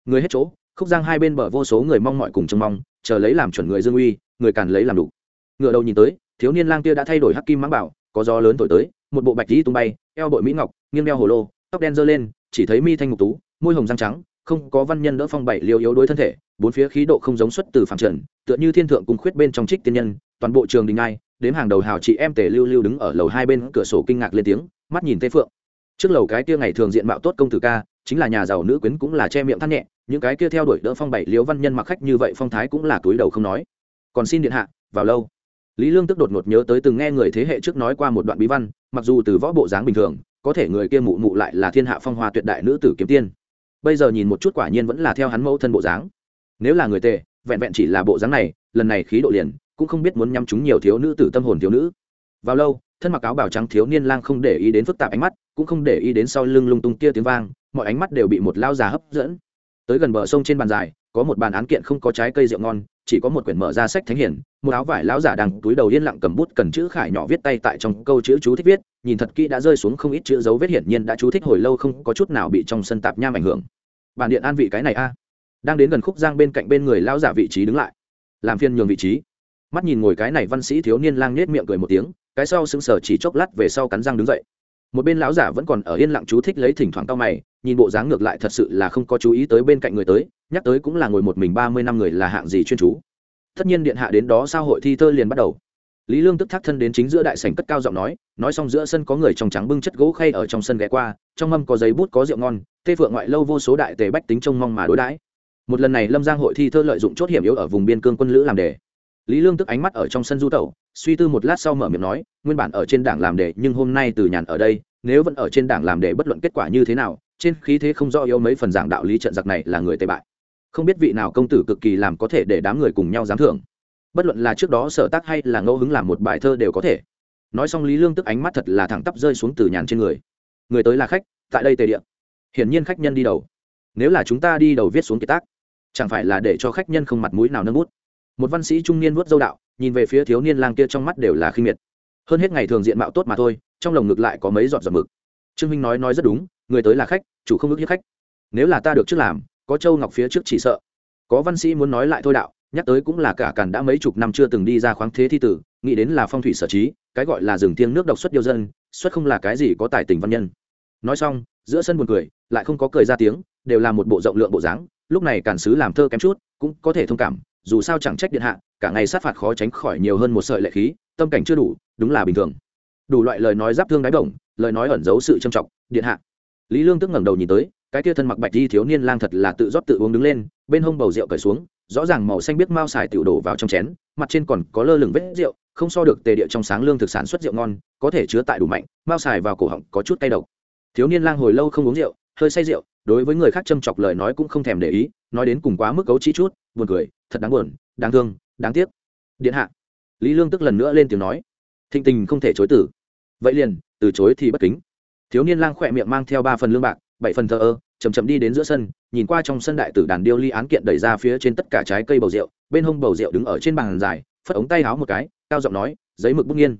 Người hết chỗ, khúc giang hai bên bờ vô số người mong mọi cùng trông mong, chờ lấy làm chuẩn người dương uy, người càn lấy làm đủ. Ngựa đầu nhìn tới, thiếu niên lang kia đã thay đổi hắc kim mãng bảo, có gió lớn thổi tới một bộ bạch tí tung bay, eo bội mỹ ngọc, nghiêng đeo hồ lô, tóc đen dơ lên, chỉ thấy mi thanh ngục tú, môi hồng răng trắng, không có văn nhân đỡ phong bảy liều yếu đối thân thể, bốn phía khí độ không giống xuất từ phàm trần, tựa như thiên thượng cùng khuyết bên trong trích tiên nhân, toàn bộ trường đình ai, đếm hàng đầu hào chị em tề lưu lưu đứng ở lầu hai bên cửa sổ kinh ngạc lên tiếng, mắt nhìn tây phượng. Trước lầu cái kia ngày thường diện mạo tốt công tử ca, chính là nhà giàu nữ quyến cũng là che miệng thắt nhẹ, những cái kia theo đuổi đỡ phong bảy liếu văn nhân mặc khách như vậy phong thái cũng là túi đầu không nói. Còn xin điện hạ, vào lâu lý lương tức đột ngột nhớ tới từng nghe người thế hệ trước nói qua một đoạn bí văn, mặc dù từ võ bộ dáng bình thường, có thể người kia mụ mụ lại là thiên hạ phong hoa tuyệt đại nữ tử kiếm tiên. Bây giờ nhìn một chút quả nhiên vẫn là theo hắn mẫu thân bộ dáng. Nếu là người tề vẹn vẹn chỉ là bộ dáng này, lần này khí độ liền, cũng không biết muốn nhắm chúng nhiều thiếu nữ tử tâm hồn thiếu nữ. Vào lâu, thân mặc áo bào trắng thiếu niên lang không để ý đến phức tạp ánh mắt, cũng không để ý đến sau lưng lung tung kia tiếng vang, mọi ánh mắt đều bị một lao già hấp dẫn. Tới gần bờ sông trên bàn dài, có một bàn án kiện không có trái cây rượu ngon, chỉ có một quyển mở ra sách thánh hiển một áo vải lão giả đang túi đầu yên lặng cầm bút cần chữ khải nhỏ viết tay tại trong câu chữ chú thích viết, nhìn thật kỹ đã rơi xuống không ít chữ dấu vết hiển nhiên đã chú thích hồi lâu không có chút nào bị trong sân tạp nham ảnh hưởng. Bản điện an vị cái này a. Đang đến gần khúc giang bên cạnh bên người lão giả vị trí đứng lại. Làm phiên nhường vị trí. Mắt nhìn ngồi cái này văn sĩ thiếu niên lang nhếch miệng cười một tiếng, cái sau sững sờ chỉ chốc lát về sau cắn răng đứng dậy. Một bên lão giả vẫn còn ở yên lặng chú thích lấy thỉnh thoảng cao mày, nhìn bộ dáng ngược lại thật sự là không có chú ý tới bên cạnh người tới, nhắc tới cũng là ngồi một mình ba mươi năm người là hạng gì chuyên chú tất nhiên điện hạ đến đó sao hội thi thơ liền bắt đầu. Lý lương tức thác thân đến chính giữa đại sảnh cất cao giọng nói nói xong giữa sân có người trong trắng bưng chất gỗ khay ở trong sân ghé qua, trong mâm có giấy bút, có rượu ngon tê phượng ngoại lâu vô số đại tề bách tính trông mong mà đối đãi. Một lần này lâm giang hội thi thơ lợi dụng chốt hiểm yếu ở vùng biên cương quân lữ làm đề. Lý lương tức ánh mắt ở trong sân du tẩu, suy tư một lát sau mở miệng nói, nguyên bản ở trên đảng làm đề nhưng hôm nay từ nhàn ở đây, nếu vẫn ở trên đảng làm đề bất luận kết quả như thế nào, trên khí thế không do yếu mấy phần giảng đạo lý trận giặc này là người tệ bại không biết vị nào công tử cực kỳ làm có thể để đám người cùng nhau giám thưởng. Bất luận là trước đó sở tác hay là ngẫu hứng làm một bài thơ đều có thể. Nói xong lý lương tức ánh mắt thật là thẳng tắp rơi xuống từ nhàn trên người. Người tới là khách, tại đây tề điện. hiển nhiên khách nhân đi đầu. Nếu là chúng ta đi đầu viết xuống kiệt tác, chẳng phải là để cho khách nhân không mặt mũi nào nâng bút. Một văn sĩ trung niên vuốt dâu đạo, nhìn về phía thiếu niên lang kia trong mắt đều là khinh miệt. Hơn hết ngày thường diện mạo tốt mà thôi, trong lồng ngực lại có mấy giọt giọt mực. Trương minh nói nói rất đúng, người tới là khách, chủ không ước hiếp khách. Nếu là ta được trước làm có châu ngọc phía trước chỉ sợ. Có văn sĩ muốn nói lại thôi đạo, nhắc tới cũng là cả càn đã mấy chục năm chưa từng đi ra khoáng thế thi tử, nghĩ đến là phong thủy sở trí, cái gọi là rừng thiêng nước độc xuất điêu dân, xuất không là cái gì có tài tình văn nhân. Nói xong, giữa sân buồn cười, lại không có cười ra tiếng, đều là một bộ rộng lượng bộ dáng, lúc này càn sứ làm thơ kém chút, cũng có thể thông cảm, dù sao chẳng trách điện hạ, cả ngày sát phạt khó tránh khỏi nhiều hơn một sợi lệ khí, tâm cảnh chưa đủ, đúng là bình thường. Đủ loại lời nói giáp thương đáy bổng, lời nói ẩn giấu sự trầm trọng, điện hạ. Lý lương tức ngẩng đầu nhìn tới cái kia thân mặc bạch đi thiếu niên lang thật là tự rót tự uống đứng lên, bên hông bầu rượu cởi xuống, rõ ràng màu xanh biết mao xài tiểu đổ vào trong chén, mặt trên còn có lơ lửng vết rượu, không so được tề địa trong sáng lương thực sản xuất rượu ngon, có thể chứa tại đủ mạnh mao xài vào cổ họng có chút tay độc. Thiếu niên lang hồi lâu không uống rượu, hơi say rượu, đối với người khác châm chọc lời nói cũng không thèm để ý, nói đến cùng quá mức cấu trí chút, buồn cười, thật đáng buồn, đáng thương, đáng tiếc. Điện hạ. Lý lương tức lần nữa lên tiếng nói. Thịnh tình không thể chối tử vậy liền, từ chối thì bất kính. Thiếu niên lang khỏe miệng mang theo ba phần lương bạc bảy phần thờ ơ chầm chậm đi đến giữa sân, nhìn qua trong sân đại tử đàn điêu ly án kiện đẩy ra phía trên tất cả trái cây bầu rượu, bên hông bầu rượu đứng ở trên bàn dài, phất ống tay háo một cái, cao giọng nói, giấy mực bức nghiên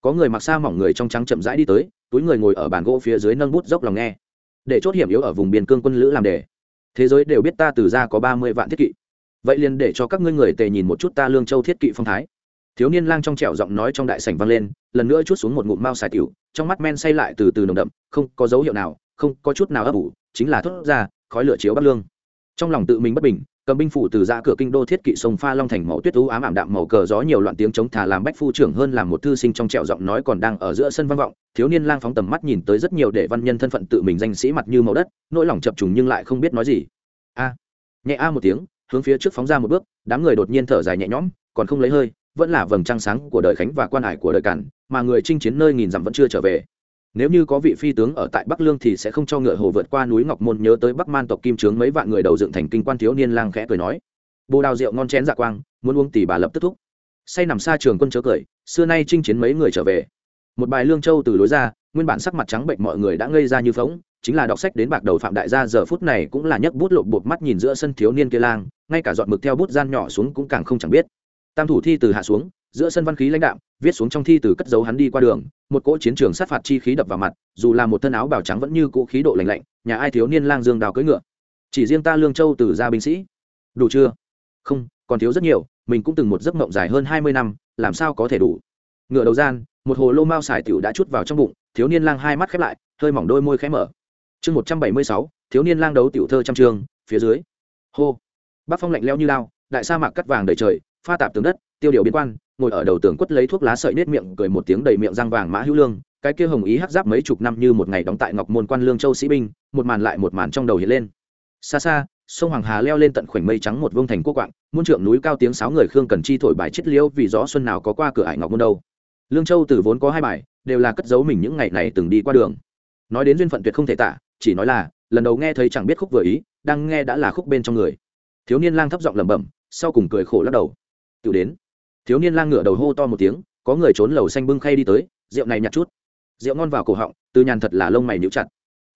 có người mặc xa mỏng người trong trắng chậm rãi đi tới, túi người ngồi ở bàn gỗ phía dưới nâng bút dốc lòng nghe. Để chốt hiểm yếu ở vùng biên cương quân lữ làm đề. Thế giới đều biết ta từ ra có ba mươi vạn thiết kỵ. Vậy liền để cho các ngươi người tề nhìn một chút ta lương châu thiết kỵ phong thái. Thiếu niên lang trong trẻo giọng nói trong đại sảnh vang lên, lần nữa chút xuống một ngụm mao xài tiểu, trong mắt men say lại từ từ nồng đậm, không có dấu hiệu nào không có chút nào ấp ủ, chính là thốt ra, khói lửa chiếu bắc lương. Trong lòng tự mình bất bình, cầm binh phủ từ ra cửa kinh đô thiết kỵ sông pha long thành màu tuyết ú ám ảm đạm màu cờ gió nhiều loạn tiếng chống thả làm bách phu trưởng hơn làm một thư sinh trong trẹo giọng nói còn đang ở giữa sân văn vọng, thiếu niên lang phóng tầm mắt nhìn tới rất nhiều để văn nhân thân phận tự mình danh sĩ mặt như màu đất, nỗi lòng chập trùng nhưng lại không biết nói gì. A, nhẹ a một tiếng, hướng phía trước phóng ra một bước, đám người đột nhiên thở dài nhẹ nhõm, còn không lấy hơi, vẫn là vầng trăng sáng của đời khánh và quan hải của đời cản mà người chinh chiến nơi nghìn dặm vẫn chưa trở về nếu như có vị phi tướng ở tại bắc lương thì sẽ không cho ngựa hồ vượt qua núi ngọc môn nhớ tới bắc man tộc kim trướng mấy vạn người đầu dựng thành kinh quan thiếu niên lang khẽ cười nói. Bồ đào rượu ngon chén dạ quang, muốn uống tỷ bà lập tức thúc. Say nằm xa trường quân chớ cười, xưa nay chinh chiến mấy người trở về. Một bài lương châu từ lối ra, nguyên bản sắc mặt trắng bệnh mọi người đã ngây ra như phóng chính là đọc sách đến bạc đầu phạm đại gia giờ phút này cũng là nhấc bút lộp bột mắt nhìn giữa sân thiếu niên kia lang, ngay cả dọn mực theo bút gian nhỏ xuống cũng càng không chẳng biết. Tam thủ thi từ hạ xuống, giữa sân văn khí lãnh đạm viết xuống trong thi từ cất dấu hắn đi qua đường, một cỗ chiến trường sát phạt chi khí đập vào mặt, dù là một thân áo bào trắng vẫn như cũ khí độ lạnh lạnh, nhà ai thiếu niên lang dương đào cưỡi ngựa. Chỉ riêng ta lương châu từ gia binh sĩ. Đủ chưa? Không, còn thiếu rất nhiều, mình cũng từng một giấc mộng dài hơn hai mươi năm, làm sao có thể đủ? Ngựa đầu gian, một hồ lô mao xài tiểu đã chút vào trong bụng, thiếu niên lang hai mắt khép lại, hơi mỏng đôi môi khẽ mở. Chương một trăm bảy mươi sáu, thiếu niên lang đấu tiểu thơ trăm trường, phía dưới. Hô. Bắc phong lạnh leo như lao, đại sa mạc cắt vàng đầy trời, pha tạp tường đất, tiêu điều biến quan ngồi ở đầu tường quất lấy thuốc lá sợi nết miệng, cười một tiếng đầy miệng răng vàng mã hữu lương, cái kia hồng ý hắc giáp mấy chục năm như một ngày đóng tại ngọc môn quan lương châu sĩ binh, một màn lại một màn trong đầu hiện lên. Xa xa, sông hoàng hà leo lên tận khoảnh mây trắng một vương thành quốc quạng, muôn trượng núi cao tiếng sáo người khương cần chi thổi bài chết liễu vì gió xuân nào có qua cửa ải ngọc môn đâu. Lương châu từ vốn có hai bài, đều là cất giấu mình những ngày này từng đi qua đường. Nói đến duyên phận tuyệt không thể tả, chỉ nói là, lần đầu nghe thấy chẳng biết khúc vừa ý, đang nghe đã là khúc bên trong người. Thiếu niên lang thấp giọng lẩm bẩm, sau cùng cười khổ lắc đầu. Tự đến thiếu niên lang ngửa đầu hô to một tiếng, có người trốn lầu xanh bưng khay đi tới, rượu này nhặt chút. Rượu ngon vào cổ họng, từ nhàn thật là lông mày níu chặt.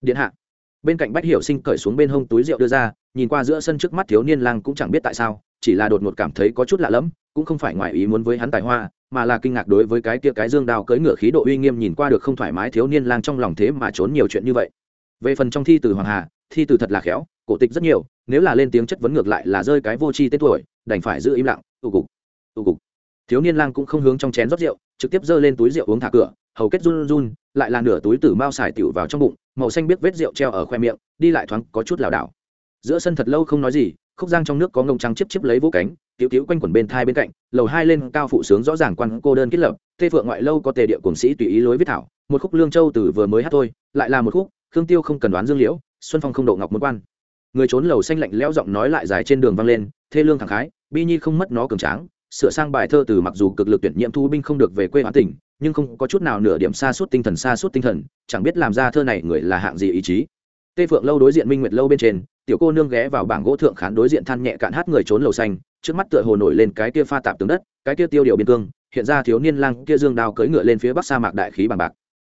Điện hạ. Bên cạnh bách hiểu sinh cởi xuống bên hông túi rượu đưa ra, nhìn qua giữa sân trước mắt thiếu niên lang cũng chẳng biết tại sao, chỉ là đột ngột cảm thấy có chút lạ lẫm, cũng không phải ngoài ý muốn với hắn tài hoa, mà là kinh ngạc đối với cái kia cái dương đào cưỡi ngựa khí độ uy nghiêm nhìn qua được không thoải mái thiếu niên lang trong lòng thế mà trốn nhiều chuyện như vậy. Về phần trong thi từ hoàng hà, thi từ thật là khéo, cổ tịch rất nhiều, nếu là lên tiếng chất vấn ngược lại là rơi cái vô tri tên tuổi, đành phải giữ im lặng tụ cục tụ cục thiếu niên lang cũng không hướng trong chén rót rượu, trực tiếp giơ lên túi rượu uống thả cửa, hầu kết run run, lại là nửa túi tử mao xài tiểu vào trong bụng, màu xanh biết vết rượu treo ở khoe miệng, đi lại thoáng, có chút lảo đảo. Giữa sân thật lâu không nói gì, khúc giang trong nước có ngông trắng chiếp chiếp lấy vũ cánh, tiểu tiểu quanh quẩn bên thai bên cạnh, lầu hai lên cao phụ sướng rõ ràng quan cô đơn kết lập, tê phượng ngoại lâu có tề địa cuồng sĩ tùy ý lối viết thảo, một khúc lương châu từ vừa mới hát thôi, lại là một khúc, khương tiêu không cần đoán dương liễu, xuân phong không độ ngọc muốn quan. Người trốn lầu xanh lạnh lẽo giọng nói lại dài trên đường vang lên, thê lương thẳng khái, bi nhi không mất nó cường tráng sửa sang bài thơ từ mặc dù cực lực tuyển nhiệm thu binh không được về quê hoán tỉnh, nhưng không có chút nào nửa điểm xa suốt tinh thần xa suốt tinh thần, chẳng biết làm ra thơ này người là hạng gì ý chí. Tê phượng lâu đối diện minh nguyệt lâu bên trên, tiểu cô nương ghé vào bảng gỗ thượng khán đối diện than nhẹ cạn hát người trốn lầu xanh, trước mắt tựa hồ nổi lên cái kia pha tạp tường đất, cái kia tiêu điều biên cương, hiện ra thiếu niên lang kia dương đao cưỡi ngựa lên phía bắc sa mạc đại khí bằng bạc.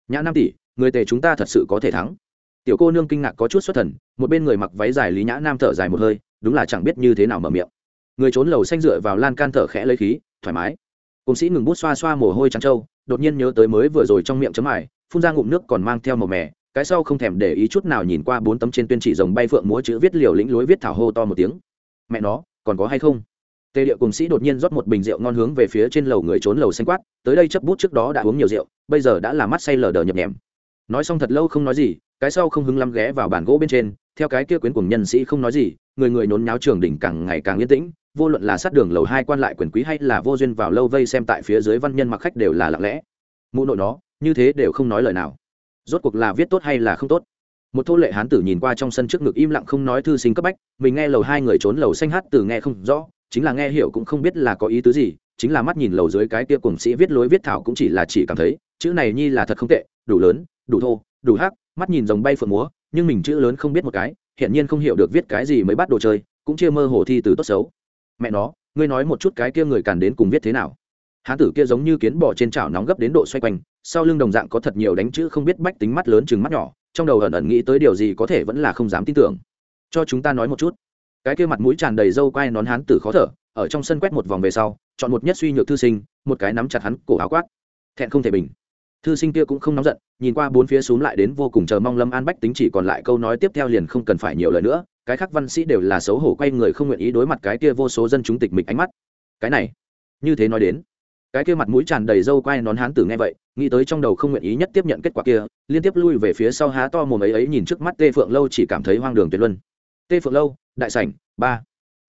Nhã năm tỷ, người tề chúng ta thật sự có thể thắng. Tiểu cô nương kinh ngạc có chút xuất thần, một bên người mặc váy dài lý nhã nam thở dài một hơi, đúng là chẳng biết như thế nào mở miệng người trốn lầu xanh dựa vào lan can thở khẽ lấy khí, thoải mái. Cùng sĩ ngừng bút xoa xoa mồ hôi trắng trâu, đột nhiên nhớ tới mới vừa rồi trong miệng chấm mải phun ra ngụm nước còn mang theo màu mè, cái sau không thèm để ý chút nào nhìn qua bốn tấm trên tuyên chỉ rồng bay phượng múa chữ viết liều lĩnh lối viết thảo hô to một tiếng. Mẹ nó, còn có hay không? Tề địa cùng sĩ đột nhiên rót một bình rượu ngon hướng về phía trên lầu người trốn lầu xanh quát, tới đây chấp bút trước đó đã uống nhiều rượu, bây giờ đã là mắt say lờ đờ nhập nhèm. Nói xong thật lâu không nói gì, cái sau không hứng lắm ghé vào bàn gỗ bên trên, theo cái kia quyến cùng nhân sĩ không nói gì, người người nhốn nháo trường đỉnh càng ngày càng yên tĩnh vô luận là sát đường lầu hai quan lại quyền quý hay là vô duyên vào lâu vây xem tại phía dưới văn nhân mặc khách đều là lặng lẽ. Mụ nội nó, như thế đều không nói lời nào. Rốt cuộc là viết tốt hay là không tốt? Một thô lệ hán tử nhìn qua trong sân trước ngực im lặng không nói thư sinh cấp bách, mình nghe lầu hai người trốn lầu xanh hát từ nghe không rõ, chính là nghe hiểu cũng không biết là có ý tứ gì, chính là mắt nhìn lầu dưới cái kia cùng sĩ viết lối viết thảo cũng chỉ là chỉ cảm thấy, chữ này nhi là thật không tệ, đủ lớn, đủ thô, đủ hắc, mắt nhìn dòng bay phượng múa, nhưng mình chữ lớn không biết một cái hiện nhiên không hiểu được viết cái gì mới bắt đồ chơi, cũng chia mơ hồ thi từ tốt xấu mẹ nó, ngươi nói một chút cái kia người càn đến cùng viết thế nào? Hán tử kia giống như kiến bỏ trên chảo nóng gấp đến độ xoay quanh, sau lưng đồng dạng có thật nhiều đánh chữ không biết bách tính mắt lớn chừng mắt nhỏ, trong đầu ẩn ẩn nghĩ tới điều gì có thể vẫn là không dám tin tưởng. Cho chúng ta nói một chút. Cái kia mặt mũi tràn đầy râu quai nón hán tử khó thở, ở trong sân quét một vòng về sau, chọn một nhất suy nhược thư sinh, một cái nắm chặt hắn, cổ áo quát. Thẹn không thể bình thư sinh kia cũng không nóng giận, nhìn qua bốn phía xuống lại đến vô cùng chờ mong lâm an bách tính chỉ còn lại câu nói tiếp theo liền không cần phải nhiều lời nữa, cái khác văn sĩ đều là xấu hổ quay người không nguyện ý đối mặt cái kia vô số dân chúng tịch mịch ánh mắt. Cái này, như thế nói đến, cái kia mặt mũi tràn đầy râu quai nón hán tử nghe vậy, nghĩ tới trong đầu không nguyện ý nhất tiếp nhận kết quả kia, liên tiếp lui về phía sau há to mồm ấy ấy nhìn trước mắt tê phượng lâu chỉ cảm thấy hoang đường tuyệt luân. Tê phượng lâu, đại sảnh, ba.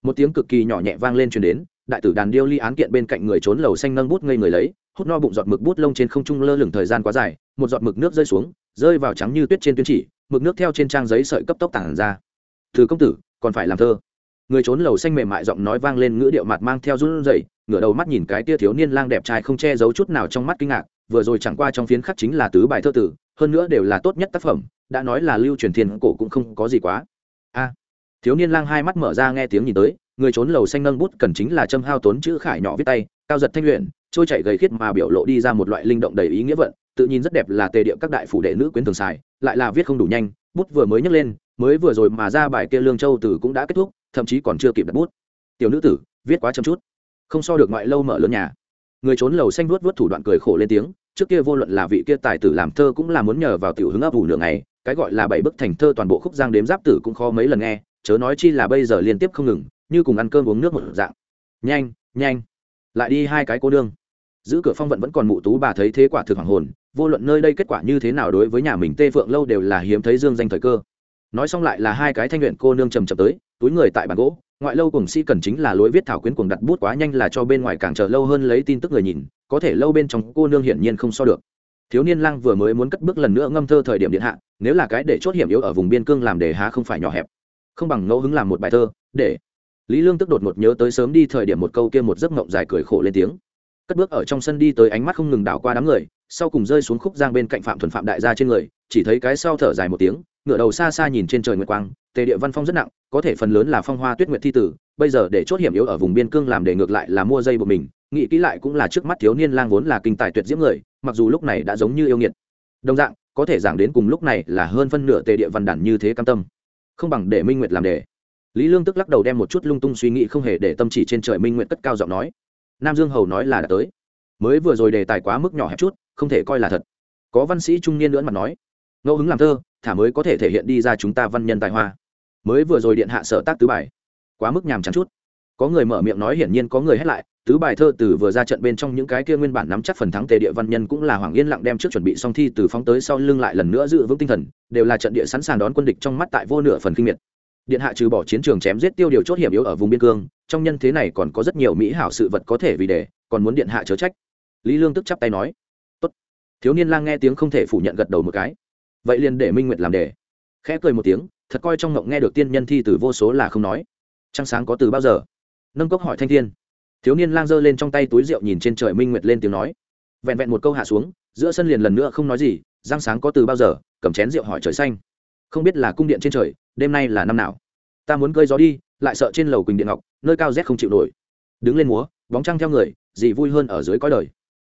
Một tiếng cực kỳ nhỏ nhẹ vang lên truyền đến, đại tử đàn điêu ly án kiện bên cạnh người trốn lầu xanh nâng bút ngây người lấy hút no bụng giọt mực bút lông trên không trung lơ lửng thời gian quá dài, một giọt mực nước rơi xuống, rơi vào trắng như tuyết trên tuyên chỉ, mực nước theo trên trang giấy sợi cấp tốc tản ra. Thứ công tử, còn phải làm thơ. Người trốn lầu xanh mềm mại giọng nói vang lên ngữ điệu mặt mang theo run rẩy, ngửa đầu mắt nhìn cái tia thiếu niên lang đẹp trai không che giấu chút nào trong mắt kinh ngạc, vừa rồi chẳng qua trong phiến khắc chính là tứ bài thơ tử, hơn nữa đều là tốt nhất tác phẩm, đã nói là lưu truyền thiên cổ cũng không có gì quá. A! Thiếu niên lang hai mắt mở ra nghe tiếng nhìn tới, người trốn lầu xanh nâng bút cần chính là châm hao tốn chữ khải nhỏ viết tay, cao giật thanh luyện trôi chảy gầy khiết mà biểu lộ đi ra một loại linh động đầy ý nghĩa vận, tự nhìn rất đẹp là tề điệu các đại phủ đệ nữ quyến thường xài, lại là viết không đủ nhanh, bút vừa mới nhấc lên, mới vừa rồi mà ra bài kia lương châu tử cũng đã kết thúc, thậm chí còn chưa kịp đặt bút. Tiểu nữ tử, viết quá chậm chút. Không so được ngoại lâu mở lớn nhà. Người trốn lầu xanh vuốt vuốt thủ đoạn cười khổ lên tiếng, trước kia vô luận là vị kia tài tử làm thơ cũng là muốn nhờ vào tiểu hứng ấp ủ nửa ngày, cái gọi là bảy bức thành thơ toàn bộ khúc giang đếm giáp tử cũng khó mấy lần nghe, chớ nói chi là bây giờ liên tiếp không ngừng, như cùng ăn cơm uống nước một dạng. Nhanh nhanh, lại đi hai cái cô đương giữ cửa phong vận vẫn còn mụ tú, bà thấy thế quả thực hoàng hồn, vô luận nơi đây kết quả như thế nào đối với nhà mình tê phượng lâu đều là hiếm thấy dương danh thời cơ. Nói xong lại là hai cái thanh luyện cô nương trầm chậm tới, túi người tại bàn gỗ, ngoại lâu cùng si cần chính là lối viết thảo quyến cuồng đặt bút quá nhanh là cho bên ngoài càng chờ lâu hơn lấy tin tức người nhìn, có thể lâu bên trong cô nương hiển nhiên không so được. Thiếu niên lang vừa mới muốn cất bước lần nữa ngâm thơ thời điểm điện hạ, nếu là cái để chốt hiểm yếu ở vùng biên cương làm đề há không phải nhỏ hẹp. Không bằng ngẫu hứng làm một bài thơ, để lý lương tức đột một nhớ tới sớm đi thời điểm một câu kia một giấc mộng dài cười khổ lên tiếng cất bước ở trong sân đi tới ánh mắt không ngừng đảo qua đám người, sau cùng rơi xuống khúc giang bên cạnh phạm thuần phạm đại gia trên người, chỉ thấy cái sau thở dài một tiếng ngựa đầu xa xa nhìn trên trời nguyệt quang, tề địa văn phong rất nặng, có thể phần lớn là phong hoa tuyết nguyệt thi tử, bây giờ để chốt hiểm yếu ở vùng biên cương làm để ngược lại là mua dây một mình, nghĩ kỹ lại cũng là trước mắt thiếu niên lang vốn là kinh tài tuyệt diễm người, mặc dù lúc này đã giống như yêu nghiệt. Đồng dạng, có thể giảng đến cùng lúc này là hơn phân nửa tề địa văn đản như thế cam tâm. Không bằng để minh nguyệt làm đề lý lương tức lắc đầu đem một chút lung tung suy nghĩ không hề để tâm chỉ trên trời minh nguyệt cất cao giọng nói nam dương hầu nói là đã tới. Mới vừa rồi đề tài quá mức nhỏ hẹp chút, không thể coi là thật. Có văn sĩ trung niên lưỡn mặt nói, ngẫu hứng làm thơ, thả mới có thể thể hiện đi ra chúng ta văn nhân tài hoa. Mới vừa rồi điện hạ sở tác tứ bài, quá mức nhàm chán chút. Có người mở miệng nói hiển nhiên có người hét lại, tứ bài thơ từ vừa ra trận bên trong những cái kia nguyên bản nắm chắc phần thắng tề địa văn nhân cũng là hoàng yên lặng đem trước chuẩn bị xong thi từ phóng tới sau lưng lại lần nữa giữ vững tinh thần, đều là trận địa sẵn sàng đón quân địch trong mắt tại vô nửa phần kinh miệt điện hạ trừ bỏ chiến trường chém giết tiêu điều chốt hiểm yếu ở vùng biên cương, trong nhân thế này còn có rất nhiều mỹ hảo sự vật có thể vì để, còn muốn điện hạ chớ trách. Lý lương tức chắp tay nói. Tốt. thiếu niên lang nghe tiếng không thể phủ nhận gật đầu một cái. Vậy liền để minh nguyệt làm đề khẽ cười một tiếng, thật coi trong ngộng nghe được tiên nhân thi từ vô số là không nói. Trăng sáng có từ bao giờ? Nâng cốc hỏi thanh thiên. Thiếu niên lang giơ lên trong tay túi rượu nhìn trên trời minh nguyệt lên tiếng nói. Vẹn vẹn một câu hạ xuống, giữa sân liền lần nữa không nói gì giang sáng có từ bao giờ? Cầm chén rượu hỏi trời xanh không biết là cung điện trên trời, đêm nay là năm nào. Ta muốn cơi gió đi, lại sợ trên lầu quỳnh điện ngọc, nơi cao rét không chịu nổi. Đứng lên múa, bóng trăng theo người gì vui hơn ở dưới cõi đời.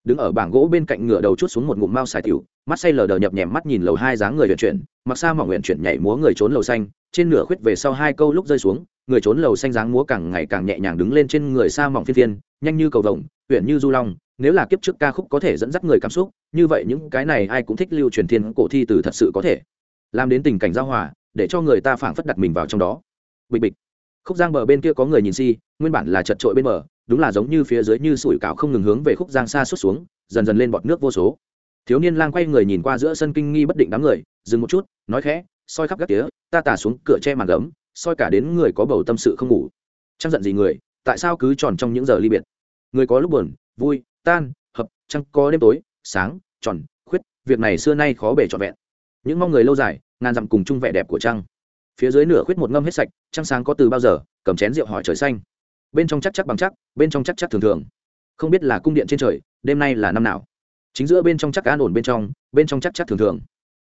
Đứng ở bảng gỗ bên cạnh ngựa đầu chút xuống một ngụm mao xài tiểu, mắt say lờ đờ nhập nhèm mắt nhìn lầu hai dáng người vận chuyển, mặc xa mỏng nguyện chuyển nhảy múa người trốn lầu xanh, trên nửa khuyết về sau hai câu lúc rơi xuống, người trốn lầu xanh dáng múa càng ngày càng nhẹ nhàng đứng lên trên người xa mỏng phiên phiên, nhanh như cầu vồng huyện như du long, nếu là kiếp trước ca khúc có thể dẫn dắt người cảm xúc, như vậy những cái này ai cũng thích lưu truyền thiên cổ thi từ thật sự có thể làm đến tình cảnh giao hòa, để cho người ta phảng phất đặt mình vào trong đó. Bịch bịch. Khúc giang bờ bên kia có người nhìn si, nguyên bản là chật trội bên bờ, đúng là giống như phía dưới như sủi cảo không ngừng hướng về khúc giang xa suốt xuống, dần dần lên bọt nước vô số. Thiếu niên lang quay người nhìn qua giữa sân kinh nghi bất định đám người, dừng một chút, nói khẽ, soi khắp các tía, ta tả xuống cửa che màn gấm, soi cả đến người có bầu tâm sự không ngủ. Chẳng giận gì người, tại sao cứ tròn trong những giờ ly biệt? Người có lúc buồn, vui, tan, hợp chẳng có đêm tối, sáng, tròn, khuyết, việc này xưa nay khó bể trọn vẹn những mong người lâu dài, ngàn dặm cùng chung vẻ đẹp của trăng. Phía dưới nửa khuyết một ngâm hết sạch, trăng sáng có từ bao giờ, cầm chén rượu hỏi trời xanh. Bên trong chắc chắc bằng chắc, bên trong chắc chắc thường thường. Không biết là cung điện trên trời, đêm nay là năm nào. Chính giữa bên trong chắc an ổn bên trong bên trong chắc chắc thường thường.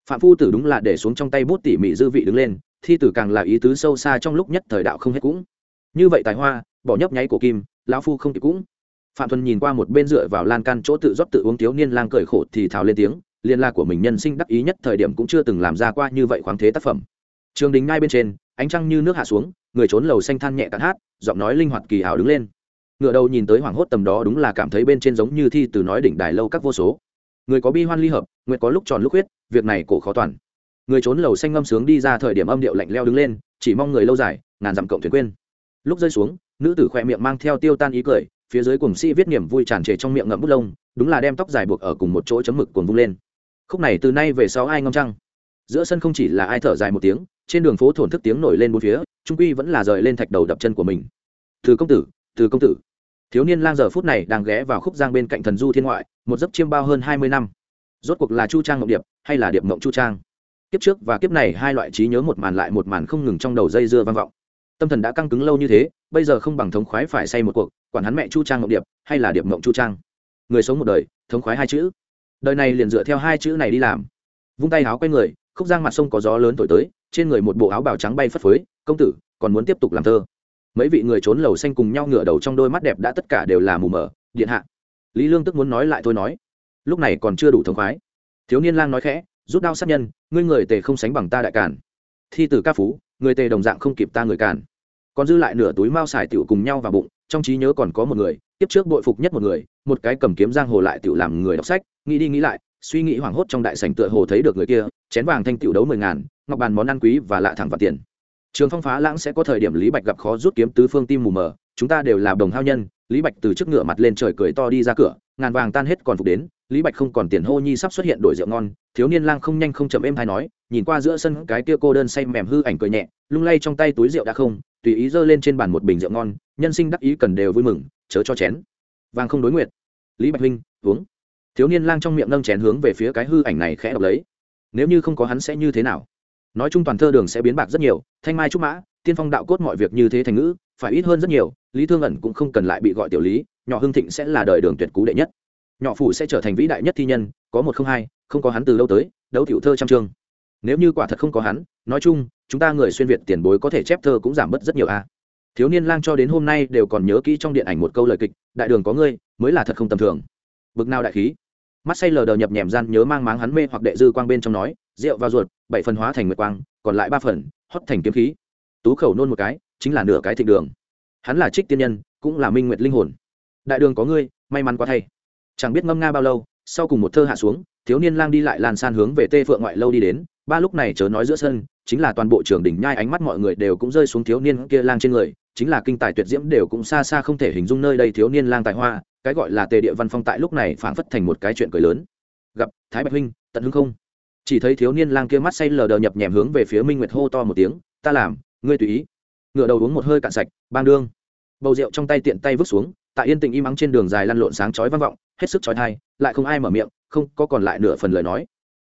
Phạm phu tử đúng là để xuống trong tay bút tỉ mỉ dư vị đứng lên, thi tử càng là ý tứ sâu xa trong lúc nhất thời đạo không hết cũng. Như vậy tài hoa, bỏ nhấp nháy của kim, lão phu không kịp cũng. Phạm thuần nhìn qua một bên dựa vào lan can chỗ tự rót tự uống thiếu niên lang cười khổ thì thào lên tiếng liên la của mình nhân sinh đắc ý nhất thời điểm cũng chưa từng làm ra qua như vậy khoáng thế tác phẩm. Trường đình ngay bên trên, ánh trăng như nước hạ xuống, người trốn lầu xanh than nhẹ cạn hát, giọng nói linh hoạt kỳ hảo đứng lên. Ngựa đầu nhìn tới hoảng hốt tầm đó đúng là cảm thấy bên trên giống như thi từ nói đỉnh đài lâu các vô số. Người có bi hoan ly hợp nguyện có lúc tròn lúc huyết, việc này cổ khó toàn. Người trốn lầu xanh ngâm sướng đi ra thời điểm âm điệu lạnh leo đứng lên, chỉ mong người lâu dài, ngàn dặm cộng thuyền quên. Lúc rơi xuống, nữ tử khoe miệng mang theo tiêu tan ý cười, phía dưới cùng sĩ viết niềm vui tràn trề trong miệng ngậm bút lông, đúng là đem tóc dài buộc ở cùng một chỗ chấm mực cuồng vung lên khúc này từ nay về sau ai ngâm trăng? Giữa sân không chỉ là ai thở dài một tiếng, trên đường phố thổn thức tiếng nổi lên bốn phía, trung quy vẫn là rời lên thạch đầu đập chân của mình. Từ công tử, từ công tử. Thiếu niên lang giờ phút này đang ghé vào khúc giang bên cạnh thần du thiên ngoại, một giấc chiêm bao hơn hai mươi năm. Rốt cuộc là chu trang ngọc điệp, hay là điệp ngộng chu trang? Kiếp trước và kiếp này hai loại trí nhớ một màn lại một màn không ngừng trong đầu dây dưa vang vọng. Tâm thần đã căng cứng lâu như thế, bây giờ không bằng thống khoái phải say một cuộc, quản hắn mẹ chu trang ngọc điệp, hay là điệp ngộng chu trang? Người sống một đời, thống khoái hai chữ đời này liền dựa theo hai chữ này đi làm. Vung tay áo quay người, khúc giang mặt sông có gió lớn thổi tới, trên người một bộ áo bào trắng bay phất phới, công tử, còn muốn tiếp tục làm thơ? Mấy vị người trốn lầu xanh cùng nhau ngửa đầu trong đôi mắt đẹp đã tất cả đều là mù mờ, điện hạ. Lý lương tức muốn nói lại thôi nói, lúc này còn chưa đủ thống khoái. Thiếu niên lang nói khẽ, rút đao sát nhân, ngươi người tề không sánh bằng ta đại cản thi tử ca phú, người tề đồng dạng không kịp ta người cản còn dư lại nửa túi mao xài tiểu cùng nhau vào bụng, trong trí nhớ còn có một người, tiếp trước bội phục nhất một người, một cái cầm kiếm giang hồ lại tiểu làm người đọc sách nghĩ đi nghĩ lại, suy nghĩ hoảng hốt trong đại sảnh tựa hồ thấy được người kia, chén vàng thanh tiểu đấu mười ngàn, ngọc bàn món ăn quý và lạ thẳng vào tiền. Trường phong phá lãng sẽ có thời điểm lý bạch gặp khó rút kiếm tứ phương tim mù mờ, chúng ta đều là đồng hao nhân, lý bạch từ trước ngựa mặt lên trời cười to đi ra cửa, ngàn vàng tan hết còn phục đến, lý bạch không còn tiền hô nhi sắp xuất hiện đổi rượu ngon, thiếu niên lang không nhanh không chậm êm hay nói, nhìn qua giữa sân cái kia cô đơn say mềm hư ảnh cười nhẹ, lung lay trong tay túi rượu đã không, tùy ý giơ lên trên bàn một bình rượu ngon, nhân sinh đắc ý cần đều vui mừng, chớ cho chén. Vàng không đối nguyện lý bạch huynh, uống thiếu niên lang trong miệng nâng chén hướng về phía cái hư ảnh này khẽ đọc lấy. Nếu như không có hắn sẽ như thế nào? Nói chung toàn thơ đường sẽ biến bạc rất nhiều, thanh mai trúc mã, tiên phong đạo cốt mọi việc như thế thành ngữ, phải ít hơn rất nhiều, lý thương ẩn cũng không cần lại bị gọi tiểu lý, nhỏ hưng thịnh sẽ là đời đường tuyệt cú đệ nhất. Nhỏ phủ sẽ trở thành vĩ đại nhất thi nhân, có một không hai, không có hắn từ lâu tới, đấu tiểu thơ trăm chương. Nếu như quả thật không có hắn, nói chung, chúng ta người xuyên việt tiền bối có thể chép thơ cũng giảm bớt rất nhiều a. Thiếu niên lang cho đến hôm nay đều còn nhớ kỹ trong điện ảnh một câu lời kịch, đại đường có ngươi, mới là thật không tầm thường bực nào đại khí. Mắt say lờ đờ nhập nhèm gian nhớ mang máng hắn mê hoặc đệ dư quang bên trong nói, rượu vào ruột, bảy phần hóa thành nguyệt quang, còn lại ba phần hót thành kiếm khí. Tú khẩu nôn một cái, chính là nửa cái thịnh đường. Hắn là trích tiên nhân, cũng là minh nguyệt linh hồn. Đại đường có ngươi, may mắn quá thay. Chẳng biết ngâm nga bao lâu, sau cùng một thơ hạ xuống, thiếu niên lang đi lại làn san hướng về tê phượng ngoại lâu đi đến. Ba lúc này chớ nói giữa sân, chính là toàn bộ trường đỉnh nhai ánh mắt mọi người đều cũng rơi xuống thiếu niên kia lang trên người, chính là kinh tài tuyệt diễm đều cũng xa xa không thể hình dung nơi đây thiếu niên lang tài hoa cái gọi là tề địa văn phong tại lúc này phảng phất thành một cái chuyện cười lớn. Gặp, thái bạch huynh, tận hưng không? Chỉ thấy thiếu niên lang kia mắt say lờ đờ nhập nhèm hướng về phía minh nguyệt hô to một tiếng, ta làm, ngươi tùy ý. Ngựa đầu uống một hơi cạn sạch, bang đương. Bầu rượu trong tay tiện tay vứt xuống, tại yên tình im ắng trên đường dài lăn lộn sáng chói vang vọng, hết sức chói thai lại không ai mở miệng, không có còn lại nửa phần lời nói.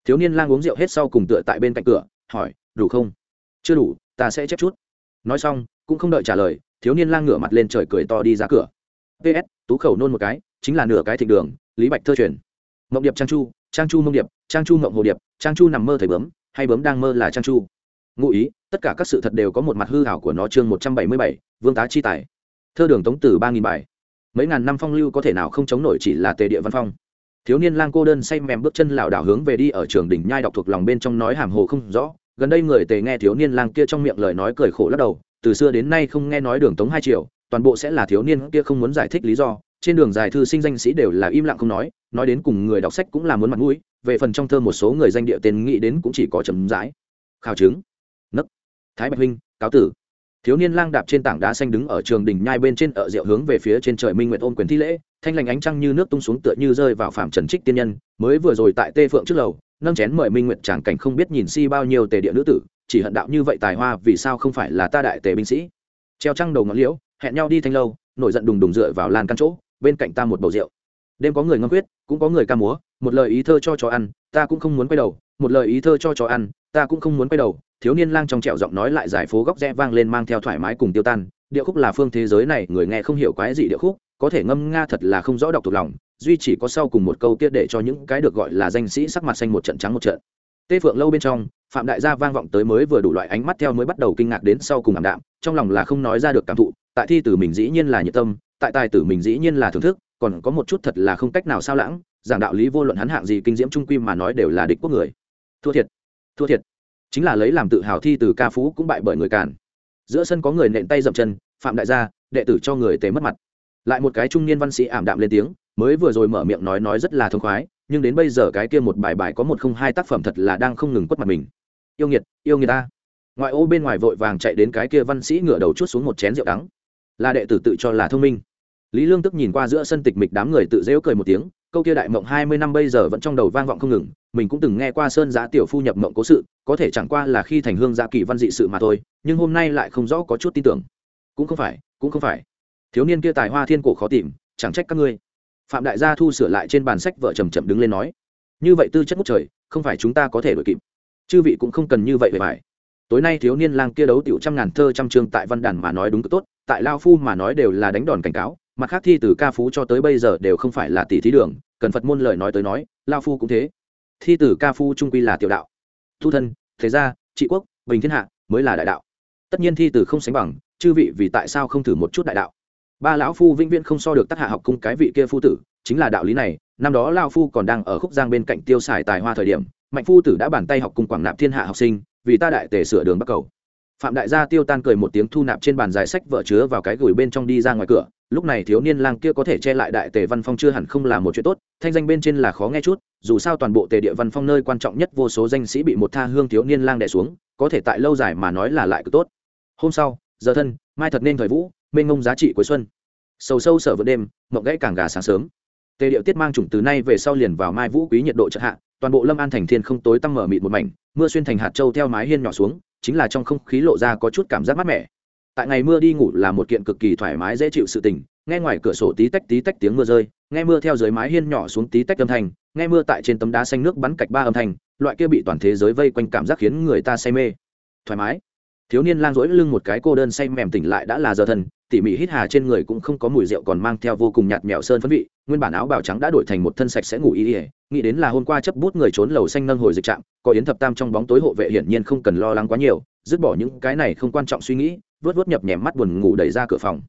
Thiếu niên lang uống rượu hết sau cùng tựa tại bên cạnh cửa, hỏi, đủ không? Chưa đủ, ta sẽ chép chút. Nói xong, cũng không đợi trả lời, thiếu niên lang ngửa mặt lên trời cười to đi ra cửa. Ps tú khẩu nôn một cái, chính là nửa cái thịnh đường, lý bạch thơ truyền. Mộng điệp trang chu trang chu mông điệp, trang chu mộng hồ điệp, trang chu nằm mơ thời bướm, hay bướm đang mơ là trang chu. Ngụ ý, tất cả các sự thật đều có một mặt hư hảo của nó chương một trăm bảy mươi bảy, vương tá chi tài. Thơ đường tống tử ba nghìn bài. Mấy ngàn năm phong lưu có thể nào không chống nổi chỉ là tề địa văn phong. Thiếu niên lang cô đơn say mềm bước chân lảo đảo hướng về đi ở trường đỉnh nhai đọc thuộc lòng bên trong nói hàm hồ không rõ. Gần đây người tề nghe thiếu niên lang kia trong miệng lời nói cười khổ lắc đầu, từ xưa đến nay không nghe nói đường tống hai triệu toàn bộ sẽ là thiếu niên kia không muốn giải thích lý do, trên đường dài thư sinh danh sĩ đều là im lặng không nói nói đến cùng người đọc sách cũng là muốn mặt mũi, về phần trong thơ một số người danh địa tên nghĩ đến cũng chỉ có chấm dãi. Khảo chứng. Nấc. Thái bạch huynh, cáo tử. Thiếu niên lang đạp trên tảng đá xanh đứng ở trường đỉnh nhai bên trên ở rượu hướng về phía trên trời minh nguyện ôm quyền thi lễ, thanh lành ánh trăng như nước tung xuống tựa như rơi vào phạm trần trích tiên nhân, mới vừa rồi tại tê phượng trước lầu, nâng chén mời minh nguyện tràng cảnh không biết nhìn si bao nhiêu tề địa nữ tử, chỉ hận đạo như vậy tài hoa vì sao không phải là ta đại tề binh sĩ. Treo trăng đầu ngọn liễu hẹn nhau đi thanh lâu, nổi giận đùng đùng dựa vào lan căn chỗ, bên cạnh ta một bầu rượu. Đêm có người ngâm quyết, cũng có người ca múa, một lời ý thơ cho chó ăn, ta cũng không muốn quay đầu, một lời ý thơ cho chó ăn, ta cũng không muốn quay đầu, thiếu niên lang trong trẹo giọng nói lại giải phố góc rẽ vang lên mang theo thoải mái cùng tiêu tan. Điệu khúc là phương thế giới này, người nghe không hiểu quái gì điệu khúc, có thể ngâm nga thật là không rõ đọc thuộc lòng, duy chỉ có sau cùng một câu tiết để cho những cái được gọi là danh sĩ sắc mặt xanh một trận trắng một trận. Tê phượng lâu bên trong, phạm đại gia vang vọng tới mới vừa đủ loại ánh mắt theo mới bắt đầu kinh ngạc đến sau cùng ảm đạm, trong lòng là không nói ra được cảm thụ tại thi tử mình dĩ nhiên là nhiệt tâm, tại tài tử mình dĩ nhiên là thưởng thức, còn có một chút thật là không cách nào sao lãng, giảng đạo lý vô luận hắn hạng gì kinh diễm trung quy mà nói đều là địch quốc người. Thua thiệt thua thiệt. Chính là lấy làm tự hào thi từ ca phú cũng bại bởi người càn. Giữa sân có người nện tay dậm chân, phạm đại gia, đệ tử cho người tề mất mặt. Lại một cái trung niên văn sĩ ảm đạm lên tiếng, mới vừa rồi mở miệng nói nói rất là thông khoái, nhưng đến bây giờ cái kia một bài bài có một không hai tác phẩm thật là đang không ngừng quất mặt mình. Yêu nghiệt, yêu người ta. Ngoại ô bên ngoài vội vàng chạy đến cái kia văn sĩ ngửa đầu chút xuống một chén rượu đắng là đệ tử tự cho là thông minh. Lý lương tức nhìn qua giữa sân tịch mịch đám người tự dễu cười một tiếng, câu kia đại mộng hai mươi năm bây giờ vẫn trong đầu vang vọng không ngừng, mình cũng từng nghe qua sơn giá tiểu phu nhập mộng cố sự, có thể chẳng qua là khi thành hương gia kỳ văn dị sự mà thôi, nhưng hôm nay lại không rõ có chút tin tưởng. Cũng không phải, cũng không phải. Thiếu niên kia tài hoa thiên cổ khó tìm, chẳng trách các ngươi. Phạm đại gia thu sửa lại trên bàn sách vợ chầm chậm đứng lên nói. Như vậy tư chất ngút trời, không phải chúng ta có thể đổi kịp. Chư vị cũng không cần như vậy về phải tối nay thiếu niên lang kia đấu tiểu trăm ngàn thơ trăm chương tại văn đàn mà nói đúng tốt, tại lao phu mà nói đều là đánh đòn cảnh cáo, mặt khác thi từ ca phú cho tới bây giờ đều không phải là tỷ thí đường, cần phật môn lời nói tới nói, lao phu cũng thế. Thi từ ca phu trung quy là tiểu đạo. Thu thân, thế gia, trị quốc, bình thiên hạ mới là đại đạo. Tất nhiên thi từ không sánh bằng, chư vị vì tại sao không thử một chút đại đạo? Ba lão phu vĩnh viễn không so được tác hạ học cung cái vị kia phu tử, chính là đạo lý này, năm đó lao phu còn đang ở khúc giang bên cạnh tiêu xài tài hoa thời điểm, mạnh phu tử đã bàn tay học cung quảng nạp thiên hạ học sinh vì ta đại tề sửa đường bắc cầu. Phạm đại gia tiêu tan cười một tiếng thu nạp trên bàn dài sách vợ chứa vào cái gửi bên trong đi ra ngoài cửa. Lúc này thiếu niên lang kia có thể che lại đại tề văn phong chưa hẳn không là một chuyện tốt, thanh danh bên trên là khó nghe chút, dù sao toàn bộ tề địa văn phong nơi quan trọng nhất vô số danh sĩ bị một tha hương thiếu niên lang đẻ xuống, có thể tại lâu dài mà nói là lại cực tốt. Hôm sau, giờ thân, mai thật nên thời vũ, mênh ngông giá trị cuối xuân. Sầu sâu sở vượt đêm, mộng gãy càng gà sáng sớm. Tề điệu tiết mang chủng từ nay về sau liền vào mai vũ quý nhiệt độ chợ hạ toàn bộ lâm an thành thiên không tối tăm mở mịt một mảnh, mưa xuyên thành hạt châu theo mái hiên nhỏ xuống, chính là trong không khí lộ ra có chút cảm giác mát mẻ. Tại ngày mưa đi ngủ là một kiện cực kỳ thoải mái dễ chịu sự tình, nghe ngoài cửa sổ tí tách tí tách tiếng mưa rơi, nghe mưa theo dưới mái hiên nhỏ xuống tí tách âm thanh, nghe mưa tại trên tấm đá xanh nước bắn cạch ba âm thanh, loại kia bị toàn thế giới vây quanh cảm giác khiến người ta say mê. Thoải mái thiếu niên lang rỗi lưng một cái cô đơn say mềm tỉnh lại đã là giờ thần tỉ mỉ hít hà trên người cũng không có mùi rượu còn mang theo vô cùng nhạt mèo sơn phấn vị, nguyên bản áo bào trắng đã đổi thành một thân sạch sẽ ngủ y ỉa nghĩ đến là hôm qua chấp bút người trốn lầu xanh nâng hồi dịch trạm có yến thập tam trong bóng tối hộ vệ hiển nhiên không cần lo lắng quá nhiều, dứt bỏ những cái này không quan trọng suy nghĩ vớt vớt nhập nhèm mắt buồn ngủ đẩy ra cửa phòng.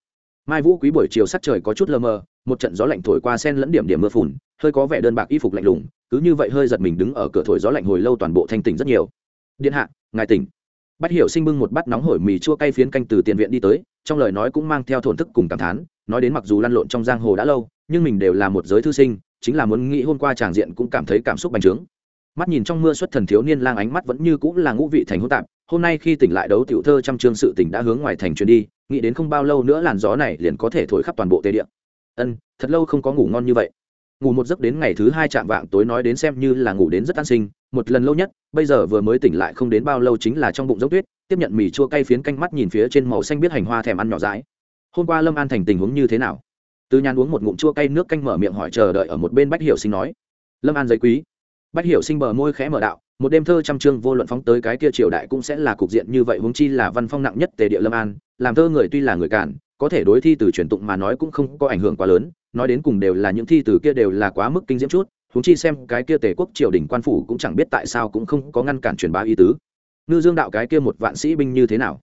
Mai vũ quý buổi chiều sắc trời có chút lơ mơ một trận gió lạnh thổi qua sen lẫn điểm điểm mưa phùn, hơi có vẻ đơn bạc y phục lạnh lùng, cứ như vậy hơi giật mình đứng ở cửa thổi gió lạnh hồi lâu toàn bộ thanh tỉnh rất nhiều. Điện hạ, ngài tỉnh bách hiểu sinh bưng một bát nóng hổi mì chua cay phiến canh từ tiền viện đi tới, trong lời nói cũng mang theo thổn thức cùng cảm thán, nói đến mặc dù lăn lộn trong giang hồ đã lâu, nhưng mình đều là một giới thư sinh, chính là muốn nghĩ hôm qua tràng diện cũng cảm thấy cảm xúc bành trướng. Mắt nhìn trong mưa xuất thần thiếu niên lang ánh mắt vẫn như cũng là ngũ vị thành hỗn tạp, hôm nay khi tỉnh lại đấu tiểu thơ trăm chương sự tỉnh đã hướng ngoài thành truyền đi, nghĩ đến không bao lâu nữa làn gió này liền có thể thổi khắp toàn bộ tê địa. Ân, thật lâu không có ngủ ngon như vậy. Ngủ một giấc đến ngày thứ hai chạm vạng tối nói đến xem như là ngủ đến rất an sinh một lần lâu nhất, bây giờ vừa mới tỉnh lại không đến bao lâu chính là trong bụng giống tuyết, tiếp nhận mì chua cay phiến canh mắt nhìn phía trên màu xanh biết hành hoa thèm ăn nhỏ dãi. Hôm qua lâm an thành tình huống như thế nào? Từ nhàn uống một ngụm chua cay nước canh mở miệng hỏi chờ đợi ở một bên bách hiểu sinh nói. Lâm an giấy quý. Bách hiểu sinh bờ môi khẽ mở đạo, một đêm thơ trăm chương vô luận phóng tới cái kia triều đại cũng sẽ là cục diện như vậy, huống chi là văn phong nặng nhất tề địa lâm an, làm thơ người tuy là người cản, có thể đối thi từ truyền tụng mà nói cũng không có ảnh hưởng quá lớn, nói đến cùng đều là những thi từ kia đều là quá mức kinh diễm chút huống chi xem cái kia tề quốc triều đình quan phủ cũng chẳng biết tại sao cũng không có ngăn cản truyền bá ý tứ. Ngư dương đạo cái kia một vạn sĩ binh như thế nào?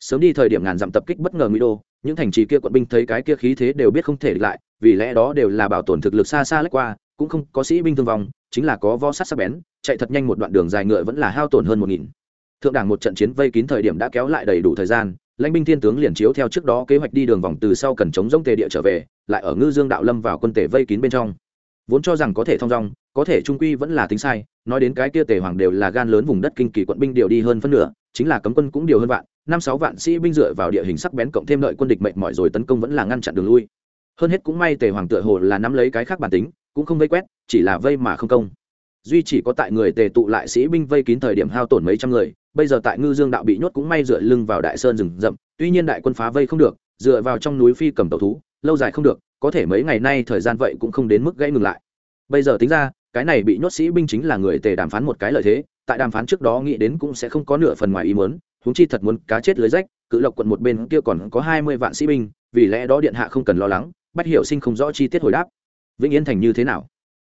Sớm đi thời điểm ngàn dặm tập kích bất ngờ nguy đô, những thành trì kia quận binh thấy cái kia khí thế đều biết không thể địch lại, vì lẽ đó đều là bảo tồn thực lực xa xa lách qua, cũng không có sĩ binh thương vong, chính là có vo sắt sắc bén, chạy thật nhanh một đoạn đường dài ngựa vẫn là hao tổn hơn một nghìn. Thượng đảng một trận chiến vây kín thời điểm đã kéo lại đầy đủ thời gian, lãnh binh thiên tướng liền chiếu theo trước đó kế hoạch đi đường vòng từ sau cần chống giống tề địa trở về, lại ở ngư dương đạo lâm vào quân tề vây kín bên trong vốn cho rằng có thể thong dong, có thể trung quy vẫn là tính sai, nói đến cái kia tề hoàng đều là gan lớn vùng đất kinh kỳ quận binh điều đi hơn phân nửa, chính là cấm quân cũng điều hơn vạn, năm sáu vạn sĩ binh dựa vào địa hình sắc bén cộng thêm lợi quân địch mệnh mỏi rồi tấn công vẫn là ngăn chặn đường lui. Hơn hết cũng may tề hoàng tựa hồ là nắm lấy cái khác bản tính, cũng không vây quét, chỉ là vây mà không công. Duy chỉ có tại người tề tụ lại sĩ binh vây kín thời điểm hao tổn mấy trăm người, bây giờ tại ngư dương đạo bị nhốt cũng may dựa lưng vào đại sơn rừng rậm, tuy nhiên đại quân phá vây không được, dựa vào trong núi phi cầm tàu thú, lâu dài không được có thể mấy ngày nay thời gian vậy cũng không đến mức gãy ngừng lại. Bây giờ tính ra, cái này bị nhốt sĩ binh chính là người tề đàm phán một cái lợi thế, tại đàm phán trước đó nghĩ đến cũng sẽ không có nửa phần ngoài ý muốn, huống chi thật muốn cá chết lưới rách, cự lộc quận một bên kia còn có hai mươi vạn sĩ binh, vì lẽ đó điện hạ không cần lo lắng, bách hiểu sinh không rõ chi tiết hồi đáp. Vĩnh yên thành như thế nào?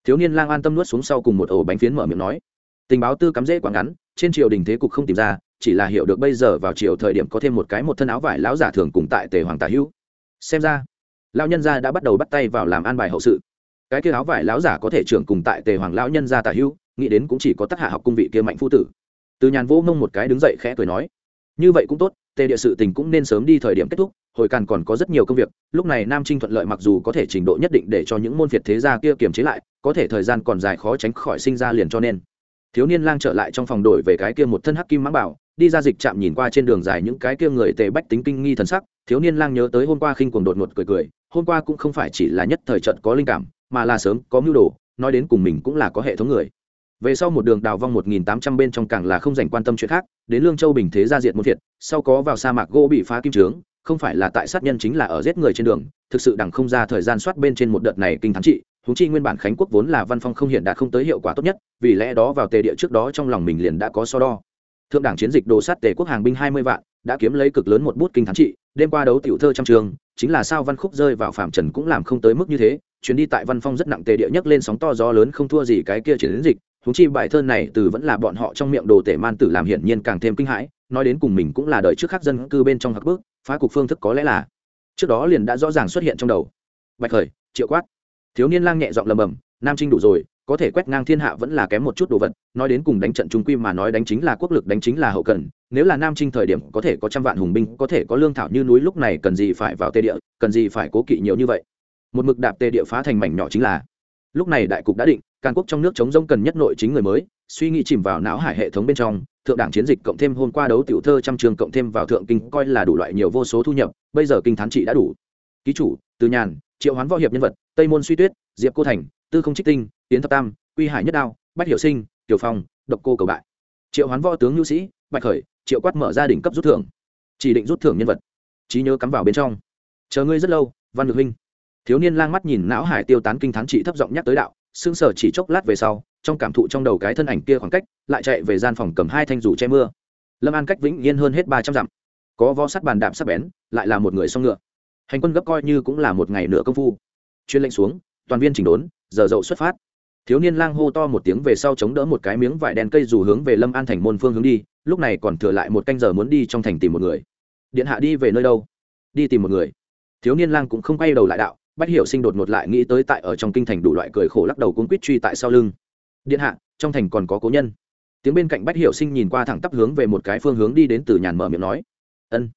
Thiếu niên lang an tâm nuốt xuống sau cùng một ổ bánh phiến mở miệng nói. Tình báo tư cắm dễ quảng ngắn, trên triều đình thế cục không tìm ra, chỉ là hiểu được bây giờ vào triều thời điểm có thêm một cái một thân áo vải lão giả thường cùng tại tề hoàng tả hữu. Xem ra lão nhân gia đã bắt đầu bắt tay vào làm an bài hậu sự. Cái kia áo vải lão giả có thể trưởng cùng tại tề hoàng lão nhân gia tả hưu, nghĩ đến cũng chỉ có tác hạ học cung vị kia mạnh phu tử. Từ nhàn vô mông một cái đứng dậy khẽ cười nói như vậy cũng tốt tề địa sự tình cũng nên sớm đi thời điểm kết thúc hồi càn còn có rất nhiều công việc lúc này nam trinh thuận lợi mặc dù có thể trình độ nhất định để cho những môn việt thế gia kia kiềm chế lại có thể thời gian còn dài khó tránh khỏi sinh ra liền cho nên. Thiếu niên lang trở lại trong phòng đổi về cái kia một thân hắc kim mãng bảo đi ra dịch chạm nhìn qua trên đường dài những cái kia người tề bách tính kinh nghi thần sắc thiếu niên lang nhớ tới hôm qua khinh cuồng đột ngột cười cười hôm qua cũng không phải chỉ là nhất thời trận có linh cảm, mà là sớm có mưu đồ, nói đến cùng mình cũng là có hệ thống người. Về sau một đường đào vong một nghìn tám trăm bên trong càng là không dành quan tâm chuyện khác, đến lương châu bình thế gia diệt một thiệt, sau có vào sa mạc gỗ bị phá kim trướng, không phải là tại sát nhân chính là ở giết người trên đường, thực sự đằng không ra thời gian soát bên trên một đợt này kinh thắng trị húng chi nguyên bản khánh quốc vốn là văn phong không hiện đạt không tới hiệu quả tốt nhất, vì lẽ đó vào tề địa trước đó trong lòng mình liền đã có so đo. Thượng đảng chiến dịch đồ sát tề quốc hàng binh hai mươi vạn, đã kiếm lấy cực lớn một bút kinh thắng trị đêm qua đấu tiểu thơ trăm trường, chính là sao văn khúc rơi vào phạm trần cũng làm không tới mức như thế, chuyến đi tại văn phong rất nặng tề địa nhất lên sóng to gió lớn không thua gì cái kia chiến dịch thúng chi bài thơ này từ vẫn là bọn họ trong miệng đồ tể man tử làm hiển nhiên càng thêm kinh hãi, nói đến cùng mình cũng là đợi trước khắc dân cư bên trong hạc bước, phá cục phương thức có lẽ là, trước đó liền đã rõ ràng xuất hiện trong đầu. Bạch khởi, triệu quát. Thiếu niên lang nhẹ giọng lầm bầm, nam trinh đủ rồi có thể quét ngang thiên hạ vẫn là kém một chút đồ vật, nói đến cùng đánh trận trung quy mà nói đánh chính là quốc lực, đánh chính là hậu cần, nếu là nam trinh thời điểm có thể có trăm vạn hùng binh, có thể có lương thảo như núi lúc này cần gì phải vào tê địa, cần gì phải cố kỵ nhiều như vậy. Một mực đạp tê địa phá thành mảnh nhỏ chính là, lúc này đại cục đã định, càn quốc trong nước chống rông cần nhất nội chính người mới, suy nghĩ chìm vào não hải hệ thống bên trong, thượng đảng chiến dịch cộng thêm hôm qua đấu tiểu thơ trăm trường cộng thêm vào thượng kinh coi là đủ loại nhiều vô số thu nhập, bây giờ kinh thán trị đã đủ. Ký chủ, từ nhàn, triệu hoán võ hiệp nhân vật, tây môn suy tuyết, diệp cô thành tư không trích tinh, tiến thập tam, quy hải nhất đao, bách hiệu sinh, tiểu phong, độc cô cầu bại. Triệu hoán võ tướng nhu sĩ, bạch khởi, triệu quát mở gia đình cấp rút thưởng. Chỉ định rút thưởng nhân vật. Trí nhớ cắm vào bên trong. Chờ ngươi rất lâu, văn được huynh. Thiếu niên lang mắt nhìn não hải tiêu tán kinh thắng trị thấp giọng nhắc tới đạo xương sở chỉ chốc lát về sau, trong cảm thụ trong đầu cái thân ảnh kia khoảng cách, lại chạy về gian phòng cầm hai thanh rủ che mưa. Lâm an cách vĩnh yên hơn hết ba trăm dặm. Có vo sắt bàn đạp sắp bén, lại là một người song ngựa. Hành quân gấp coi như cũng là một ngày nửa công phu. Chuyên lệnh xuống, toàn viên chỉnh đốn giờ dậu xuất phát. Thiếu niên lang hô to một tiếng về sau chống đỡ một cái miếng vải đen cây dù hướng về lâm an thành môn phương hướng đi, lúc này còn thừa lại một canh giờ muốn đi trong thành tìm một người. Điện hạ đi về nơi đâu? Đi tìm một người. Thiếu niên lang cũng không quay đầu lại đạo, bách hiểu sinh đột ngột lại nghĩ tới tại ở trong kinh thành đủ loại cười khổ lắc đầu cuốn quýt truy tại sau lưng. Điện hạ, trong thành còn có cố nhân. Tiếng bên cạnh bách hiểu sinh nhìn qua thẳng tắp hướng về một cái phương hướng đi đến từ nhàn mở miệng nói. Ân.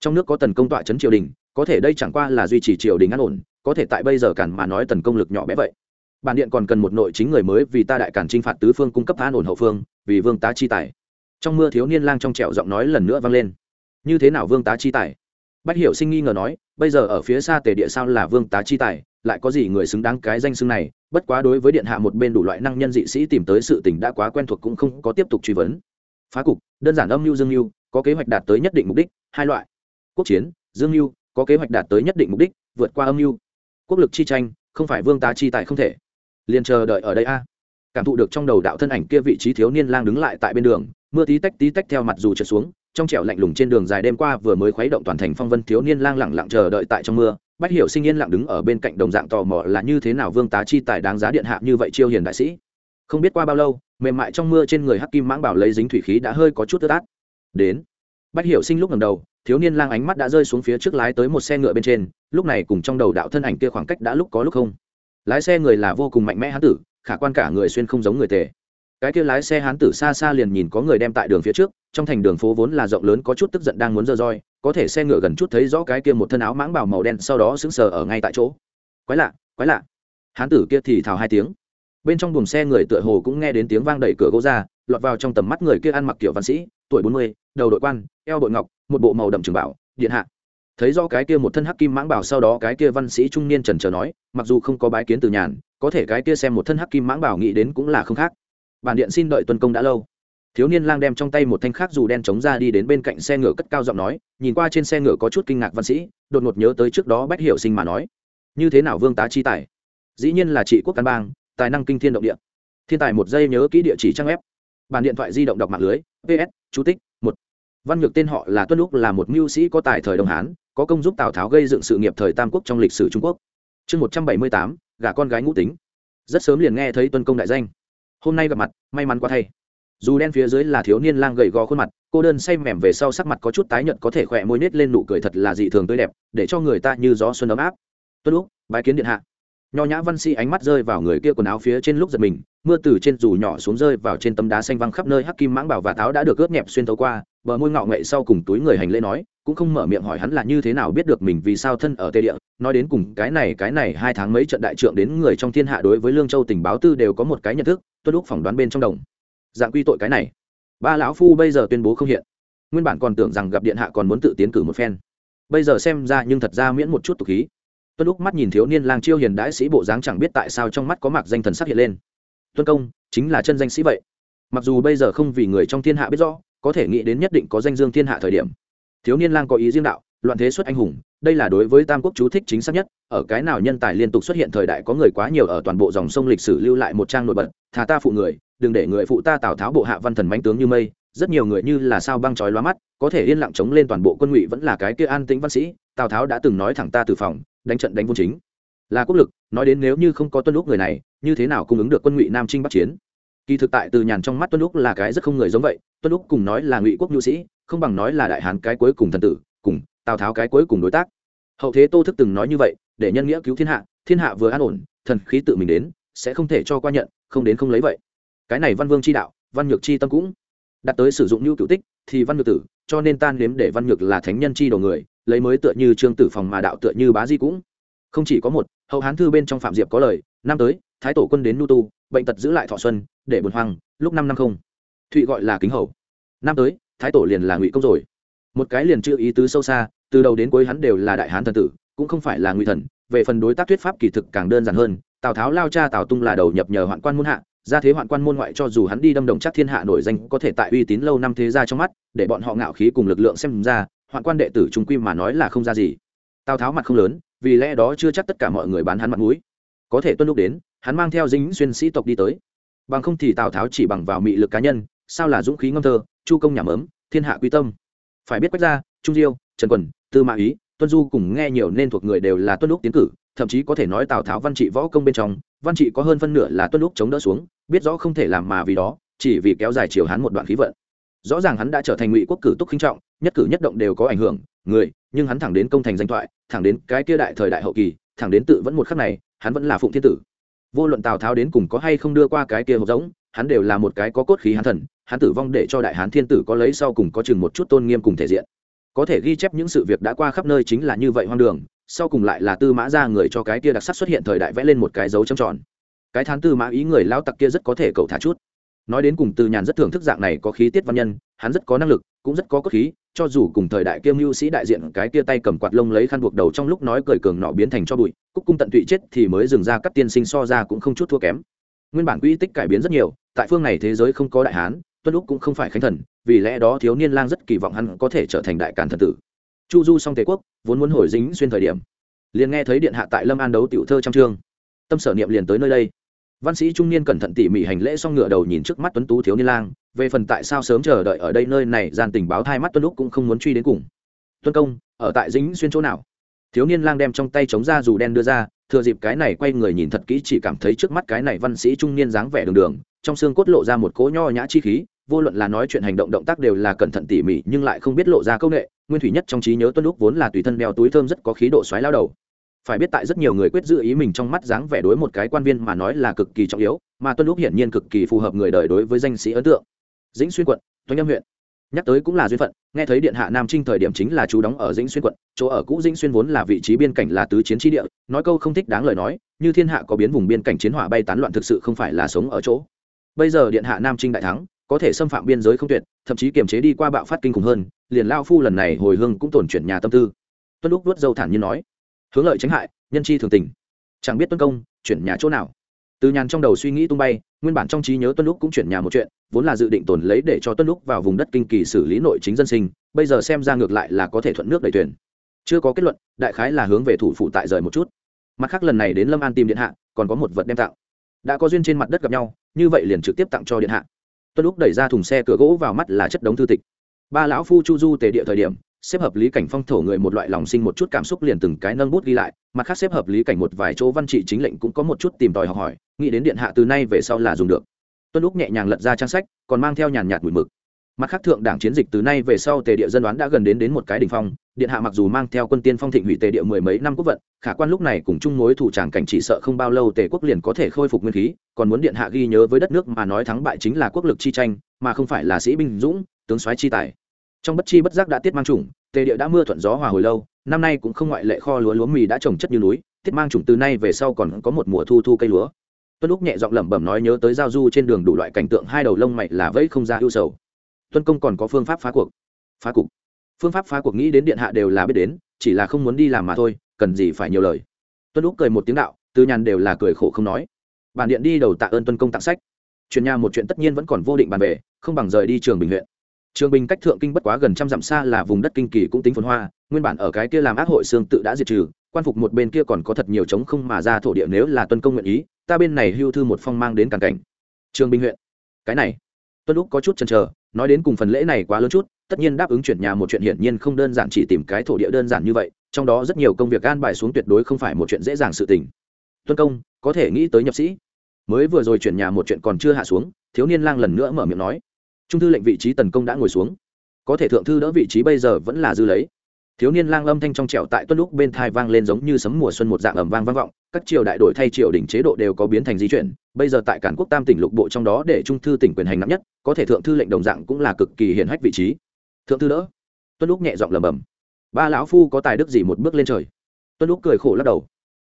Trong nước có tần công tọa trấn triều đình, có thể đây chẳng qua là duy trì triều đình an ổn, có thể tại bây giờ cản mà nói tần công lực nhỏ bé vậy bản điện còn cần một nội chính người mới vì ta đại cản trinh phạt tứ phương cung cấp an ổn hậu phương, vì vương tá chi tài. Trong mưa thiếu niên lang trong trẹo giọng nói lần nữa vang lên. Như thế nào vương tá chi tài? Bách hiểu sinh nghi ngờ nói, bây giờ ở phía xa tề địa sao là vương tá chi tài, lại có gì người xứng đáng cái danh xưng này? Bất quá đối với điện hạ một bên đủ loại năng nhân dị sĩ tìm tới sự tình đã quá quen thuộc cũng không có tiếp tục truy vấn. Phá cục, đơn giản âm mưu dương mưu, có kế hoạch đạt tới nhất định mục đích, hai loại. Quốc chiến, dương mưu, có kế hoạch đạt tới nhất định mục đích, vượt qua âm mưu. Quốc lực chi tranh, không phải vương tá chi tài không thể liền chờ đợi ở đây a. Cảm thụ được trong đầu đạo thân ảnh kia vị trí thiếu niên lang đứng lại tại bên đường, mưa tí tách tí tách theo mặt dù trượt xuống, trong trẻo lạnh lùng trên đường dài đêm qua vừa mới khuấy động toàn thành phong vân thiếu niên lang lẳng lặng chờ đợi tại trong mưa, bách hiểu sinh yên lặng đứng ở bên cạnh đồng dạng tò mò là như thế nào vương tá chi tài đáng giá điện hạ như vậy chiêu hiền đại sĩ. Không biết qua bao lâu, mềm mại trong mưa trên người hắc kim mãng bảo lấy dính thủy khí đã hơi có chút tơ tát đến. Bách hiểu sinh lúc ngầm đầu, thiếu niên lang ánh mắt đã rơi xuống phía trước lái tới một xe ngựa bên trên, lúc này cùng trong đầu đạo thân ảnh kia khoảng cách đã lúc có lúc không lái xe người là vô cùng mạnh mẽ hán tử, khả quan cả người xuyên không giống người tề. Cái kia lái xe hán tử xa xa liền nhìn có người đem tại đường phía trước, trong thành đường phố vốn là rộng lớn có chút tức giận đang muốn dơ roi, có thể xe ngựa gần chút thấy rõ cái kia một thân áo mãng bảo màu đen sau đó sững sờ ở ngay tại chỗ. Quái lạ quái lạ. Hán tử kia thì thào hai tiếng. Bên trong buồng xe người tựa hồ cũng nghe đến tiếng vang đẩy cửa gỗ ra, lọt vào trong tầm mắt người kia ăn mặc kiểu văn sĩ, tuổi bốn mươi, đầu đội quan, eo đội ngọc, một bộ màu đậm trường bảo, điện hạ thấy do cái kia một thân hắc kim mãng bảo sau đó cái kia văn sĩ trung niên trần trờ nói, mặc dù không có bái kiến từ nhàn, có thể cái kia xem một thân hắc kim mãng bảo nghĩ đến cũng là không khác. Bản điện xin đợi tuần công đã lâu. Thiếu niên lang đem trong tay một thanh khác dù đen chống ra đi đến bên cạnh xe ngựa cất cao giọng nói, nhìn qua trên xe ngựa có chút kinh ngạc văn sĩ, đột ngột nhớ tới trước đó bách hiểu sinh mà nói, như thế nào vương tá chi tài? Dĩ nhiên là trị quốc căn bang, tài năng kinh thiên động địa. Thiên tài một giây nhớ kỹ địa chỉ trang web. Bàn điện thoại di động đọc mạng lưới, ps chú tích một. Văn nhược tên họ là tuân lúc là một mưu sĩ có tài thời đông hán có công giúp tào tháo gây dựng sự nghiệp thời tam quốc trong lịch sử trung quốc. Chương một trăm bảy mươi tám, gả con gái ngũ tính. Rất sớm liền nghe thấy tuân công đại danh. Hôm nay gặp mặt, may mắn quá thay. Dù đen phía dưới là thiếu niên lang gầy gò khuôn mặt, cô đơn say mềm về sau sắc mặt có chút tái nhợt có thể khỏe môi nết lên nụ cười thật là dị thường tươi đẹp, để cho người ta như gió xuân ấm áp. Tuân lúc bái kiến điện hạ nho nhã văn sĩ ánh mắt rơi vào người kia quần áo phía trên lúc giật mình, mưa từ trên dù nhỏ xuống rơi vào trên tấm đá xanh văng khắp nơi hắc kim mãng bảo và táo đã được ướt nhẹp xuyên thấu qua, bờ môi ngạo nghệ sau cùng túi người hành lễ nói, cũng không mở miệng hỏi hắn là như thế nào biết được mình vì sao thân ở tây địa, nói đến cùng cái này cái này, hai tháng mấy trận đại trượng đến người trong thiên hạ đối với lương châu tình báo tư đều có một cái nhận thức, tuân lúc phỏng đoán bên trong đồng. Dạng quy tội cái này. Ba lão phu bây giờ tuyên bố không hiện. Nguyên bản còn tưởng rằng gặp điện hạ còn muốn tự tiến cử một phen. Bây giờ xem ra nhưng thật ra miễn một chút tục khí tuân lúc mắt nhìn thiếu niên lang chiêu hiền đãi sĩ bộ dáng chẳng biết tại sao trong mắt có mặc danh thần sắc hiện lên. Tuân công, chính là chân danh sĩ vậy. Mặc dù bây giờ không vì người trong thiên hạ biết rõ, có thể nghĩ đến nhất định có danh dương thiên hạ thời điểm. Thiếu niên lang có ý riêng đạo, loạn thế xuất anh hùng, đây là đối với tam quốc chú thích chính xác nhất, ở cái nào nhân tài liên tục xuất hiện thời đại có người quá nhiều ở toàn bộ dòng sông lịch sử lưu lại một trang nổi bật, thà ta phụ người, đừng để người phụ ta tào tháo bộ hạ văn thần mánh tướng như mây. Rất nhiều người như là sao băng chói lóa mắt, có thể yên lặng chống lên toàn bộ quân ngụy vẫn là cái kia an tĩnh văn sĩ, tào tháo đã từng nói thẳng ta từ phòng đánh trận đánh vốn chính. Là quốc lực, nói đến nếu như không có tuân lúc người này, như thế nào cung ứng được quân ngụy nam trinh bắc chiến? Kỳ thực tại từ nhàn trong mắt tuân lúc là cái rất không người giống vậy, tuân lúc cùng nói là ngụy quốc nhu sĩ, không bằng nói là đại hán cái cuối cùng thần tử, cùng tào tháo cái cuối cùng đối tác. Hậu thế tô thức từng nói như vậy, để nhân nghĩa cứu thiên hạ thiên hạ vừa an ổn, thần khí tự mình đến, sẽ không thể cho qua nhận, không đến không lấy vậy. Cái này văn vương chi đạo, văn nhược chi tâm cũng. Đặt tới sử dụng như cựu tích, thì văn nhược tử, cho nên tan nếm để văn nhược là thánh nhân chi đầu người lấy mới tựa như trương tử phòng mà đạo tựa như bá di cũng. Không chỉ có một, hậu hán thư bên trong phạm diệp có lời, năm tới, thái tổ quân đến nu tu, bệnh tật giữ lại thọ xuân, để buồn hoang, lúc năm năm không. Thụy gọi là kính hậu năm tới, thái tổ liền là ngụy công rồi. Một cái liền chưa ý tứ sâu xa, từ đầu đến cuối hắn đều là đại hán thần tử, cũng không phải là ngụy thần, về phần đối tác thuyết pháp kỳ thực càng đơn giản hơn, tào tháo lao cha tào tung là đầu nhập nhờ hoạn quan môn hạ, ra thế hoạn quan môn ngoại cho dù hắn đi đâm đồng chắc thiên hạ nổi danh, có thể tại uy tín lâu năm thế ra trong mắt, để bọn họ ngạo khí cùng lực lượng xem ra hoạn quan đệ tử trung quy mà nói là không ra gì. Tào tháo mặt không lớn, vì lẽ đó chưa chắc tất cả mọi người bán hắn mặt mũi. Có thể tuân lúc đến, hắn mang theo dính xuyên sĩ tộc đi tới. Bằng không thì tào tháo chỉ bằng vào mị lực cá nhân, sao là dũng khí ngâm thơ, chu công nhảm ấm, thiên hạ quy tâm. Phải biết quách gia, trung diêu, trần quần, tư mã ý, tuân du cùng nghe nhiều nên thuộc người đều là tuân lúc tiến cử, thậm chí có thể nói tào tháo văn trị võ công bên trong, văn trị có hơn phân nửa là tuân lúc chống đỡ xuống, biết rõ không thể làm mà vì đó, chỉ vì kéo dài chiều hắn một đoạn khí vận rõ ràng hắn đã trở thành ngụy quốc cử túc khinh trọng, nhất cử nhất động đều có ảnh hưởng, người, nhưng hắn thẳng đến công thành danh thoại, thẳng đến cái kia đại thời đại hậu kỳ, thẳng đến tự vẫn một khắc này, hắn vẫn là phụng thiên tử. Vô luận tào tháo đến cùng có hay không đưa qua cái kia hộp giống, hắn đều là một cái có cốt khí hắn thần, hắn tử vong để cho đại hán thiên tử có lấy sau cùng có chừng một chút tôn nghiêm cùng thể diện. Có thể ghi chép những sự việc đã qua khắp nơi chính là như vậy hoang đường, sau cùng lại là tư mã ra người cho cái kia đặc sắc xuất hiện thời đại vẽ lên một cái dấu trầm tròn. Cái thán tư mã ý người lao tặc kia rất có thể cậu thả chút nói đến cùng từ nhàn rất thưởng thức dạng này có khí tiết văn nhân, hắn rất có năng lực, cũng rất có cốt khí, cho dù cùng thời đại kiêm mưu sĩ đại diện cái kia tay cầm quạt lông lấy khăn buộc đầu trong lúc nói cười cường nọ biến thành cho bụi, cúc cung tận tụy chết thì mới dừng ra các tiên sinh so ra cũng không chút thua kém. Nguyên bản quỹ tích cải biến rất nhiều, tại phương này thế giới không có đại hán, tuân lúc cũng không phải khánh thần, vì lẽ đó thiếu niên lang rất kỳ vọng hắn có thể trở thành đại càn thần tử. Chu du song tề quốc, vốn muốn hồi dính xuyên thời điểm, liền nghe thấy điện hạ tại lâm an đấu tiểu thơ trong chương. Tâm sở niệm liền tới nơi đây văn sĩ trung niên cẩn thận tỉ mỉ hành lễ xong ngựa đầu nhìn trước mắt tuấn tú thiếu niên lang, về phần tại sao sớm chờ đợi ở đây nơi này, gian tình báo thai mắt tuân lúc cũng không muốn truy đến cùng. Tuân công, ở tại dính xuyên chỗ nào? Thiếu niên lang đem trong tay chống ra dù đen đưa ra, thừa dịp cái này quay người nhìn thật kỹ chỉ cảm thấy trước mắt cái này văn sĩ trung niên dáng vẻ đường đường, trong xương cốt lộ ra một cỗ nho nhã chi khí, vô luận là nói chuyện hành động động tác đều là cẩn thận tỉ mỉ nhưng lại không biết lộ ra công nghệ nguyên thủy nhất trong trí nhớ tuân lúc vốn là tùy thân đeo túi thơm rất có khí độ xoáy lao đầu phải biết tại rất nhiều người quyết giữ ý mình trong mắt dáng vẻ đối một cái quan viên mà nói là cực kỳ trọng yếu, mà tuân lúc hiển nhiên cực kỳ phù hợp người đời đối với danh sĩ ấn tượng. Dĩnh xuyên quận Tuân Nhâm huyện. Nhắc tới cũng là duyên phận, nghe thấy điện hạ nam trinh thời điểm chính là chú đóng ở dĩnh xuyên quận, chỗ ở cũ dĩnh xuyên vốn là vị trí biên cảnh là tứ chiến tri địa, nói câu không thích đáng lời nói, như thiên hạ có biến vùng biên cảnh chiến hỏa bay tán loạn thực sự không phải là sống ở chỗ. Bây giờ điện hạ nam trinh đại thắng, có thể xâm phạm biên giới không tuyệt, thậm chí kiềm chế đi qua bạo phát kinh khủng hơn, liền lao phu lần này hồi hương cũng tổn chuyển nhà tâm tư. Tuân lúc vớt dâu thản nhiên nói hướng lợi tránh hại, nhân chi thường tình. Chẳng biết tuân công, chuyển nhà chỗ nào. Từ nhàn trong đầu suy nghĩ tung bay, nguyên bản trong trí nhớ tuân lúc cũng chuyển nhà một chuyện, vốn là dự định tồn lấy để cho tuân lúc vào vùng đất kinh kỳ xử lý nội chính dân sinh, bây giờ xem ra ngược lại là có thể thuận nước đầy thuyền. Chưa có kết luận, đại khái là hướng về thủ phụ tại rời một chút. Mặt khác lần này đến lâm an tìm điện hạ, còn có một vật đem tặng. Đã có duyên trên mặt đất gặp nhau, như vậy liền trực tiếp tặng cho điện hạ. Tuân lúc đẩy ra thùng xe cửa gỗ vào mắt là chất đống thư tịch. Ba lão phu chu du tề địa thời điểm xếp hợp lý cảnh phong thổ người một loại lòng sinh một chút cảm xúc liền từng cái nâng bút ghi lại, mặt khác xếp hợp lý cảnh một vài chỗ văn trị chính lệnh cũng có một chút tìm tòi học hỏi, nghĩ đến điện hạ từ nay về sau là dùng được. Tuân lúc nhẹ nhàng lật ra trang sách, còn mang theo nhàn nhạt mùi mực. Mặt khác thượng đảng chiến dịch từ nay về sau tề địa dân đoán đã gần đến đến một cái đ ỉ n h phong, điện hạ mặc dù mang theo quân tiên phong thịnh hủy tề địa mười mấy năm quốc vận, khả quan lúc này cùng chung mối thủ tràng cảnh chỉ sợ không bao lâu tề quốc liền có thể khôi phục nguyên khí, còn muốn điện hạ ghi nhớ với đất nước mà nói thắng bại chính là quốc lực chi tranh, mà không phải là sĩ binh dũng, tướng soái chi tài trong bất chi bất giác đã tiết mang chủng tề địa đã mưa thuận gió hòa hồi lâu, năm nay cũng không ngoại lệ kho lúa lúa mì đã trồng chất như núi, tiết mang chủng từ nay về sau còn có một mùa thu thu cây lúa. Tuân lúc nhẹ giọng lẩm bẩm nói nhớ tới giao du trên đường đủ loại cảnh tượng, hai đầu lông mày là vẫy không ra ưu sầu. Tuân công còn có phương pháp phá cuộc. Phá cục. Phương pháp phá cuộc nghĩ đến điện hạ đều là biết đến, chỉ là không muốn đi làm mà thôi, cần gì phải nhiều lời. Tuân lúc cười một tiếng đạo tư nhàn đều là cười khổ không nói. Bản điện đi đầu tạ ơn tuân công tặng sách. Chuyển nhà một chuyện tất nhiên vẫn còn vô định bàn về, không bằng rời đi trường bình huyện trường bình cách thượng kinh bất quá gần trăm dặm xa là vùng đất kinh kỳ cũng tính phồn hoa, nguyên bản ở cái kia làm ác hội xương tự đã diệt trừ, quan phục một bên kia còn có thật nhiều trống không mà ra thổ địa nếu là tuân công nguyện ý, ta bên này hưu thư một phong mang đến càn cảnh. Trường bình huyện. Cái này, tuân lúc có chút chần chờ, nói đến cùng phần lễ này quá lớn chút, tất nhiên đáp ứng chuyển nhà một chuyện hiển nhiên không đơn giản chỉ tìm cái thổ địa đơn giản như vậy, trong đó rất nhiều công việc an bài xuống tuyệt đối không phải một chuyện dễ dàng sự tình. Tuân công, có thể nghĩ tới nhập sĩ. Mới vừa rồi chuyển nhà một chuyện còn chưa hạ xuống, thiếu niên lang lần nữa mở miệng nói trung thư lệnh vị trí tần công đã ngồi xuống. Có thể thượng thư đỡ vị trí bây giờ vẫn là dư lấy. Thiếu niên lang âm thanh trong trẻo tại tuân lúc bên thai vang lên giống như sấm mùa xuân một dạng ẩm vang vang vọng, các triều đại đổi thay triều đỉnh chế độ đều có biến thành di chuyển. Bây giờ tại cản quốc tam tỉnh lục bộ trong đó để trung thư tỉnh quyền hành nặng nhất, có thể thượng thư lệnh đồng dạng cũng là cực kỳ hiển hách vị trí. Thượng thư đỡ. Tuân lúc nhẹ giọng lầm bầm ba lão phu có tài đức gì một bước lên trời? Tuân lúc cười khổ lắc đầu.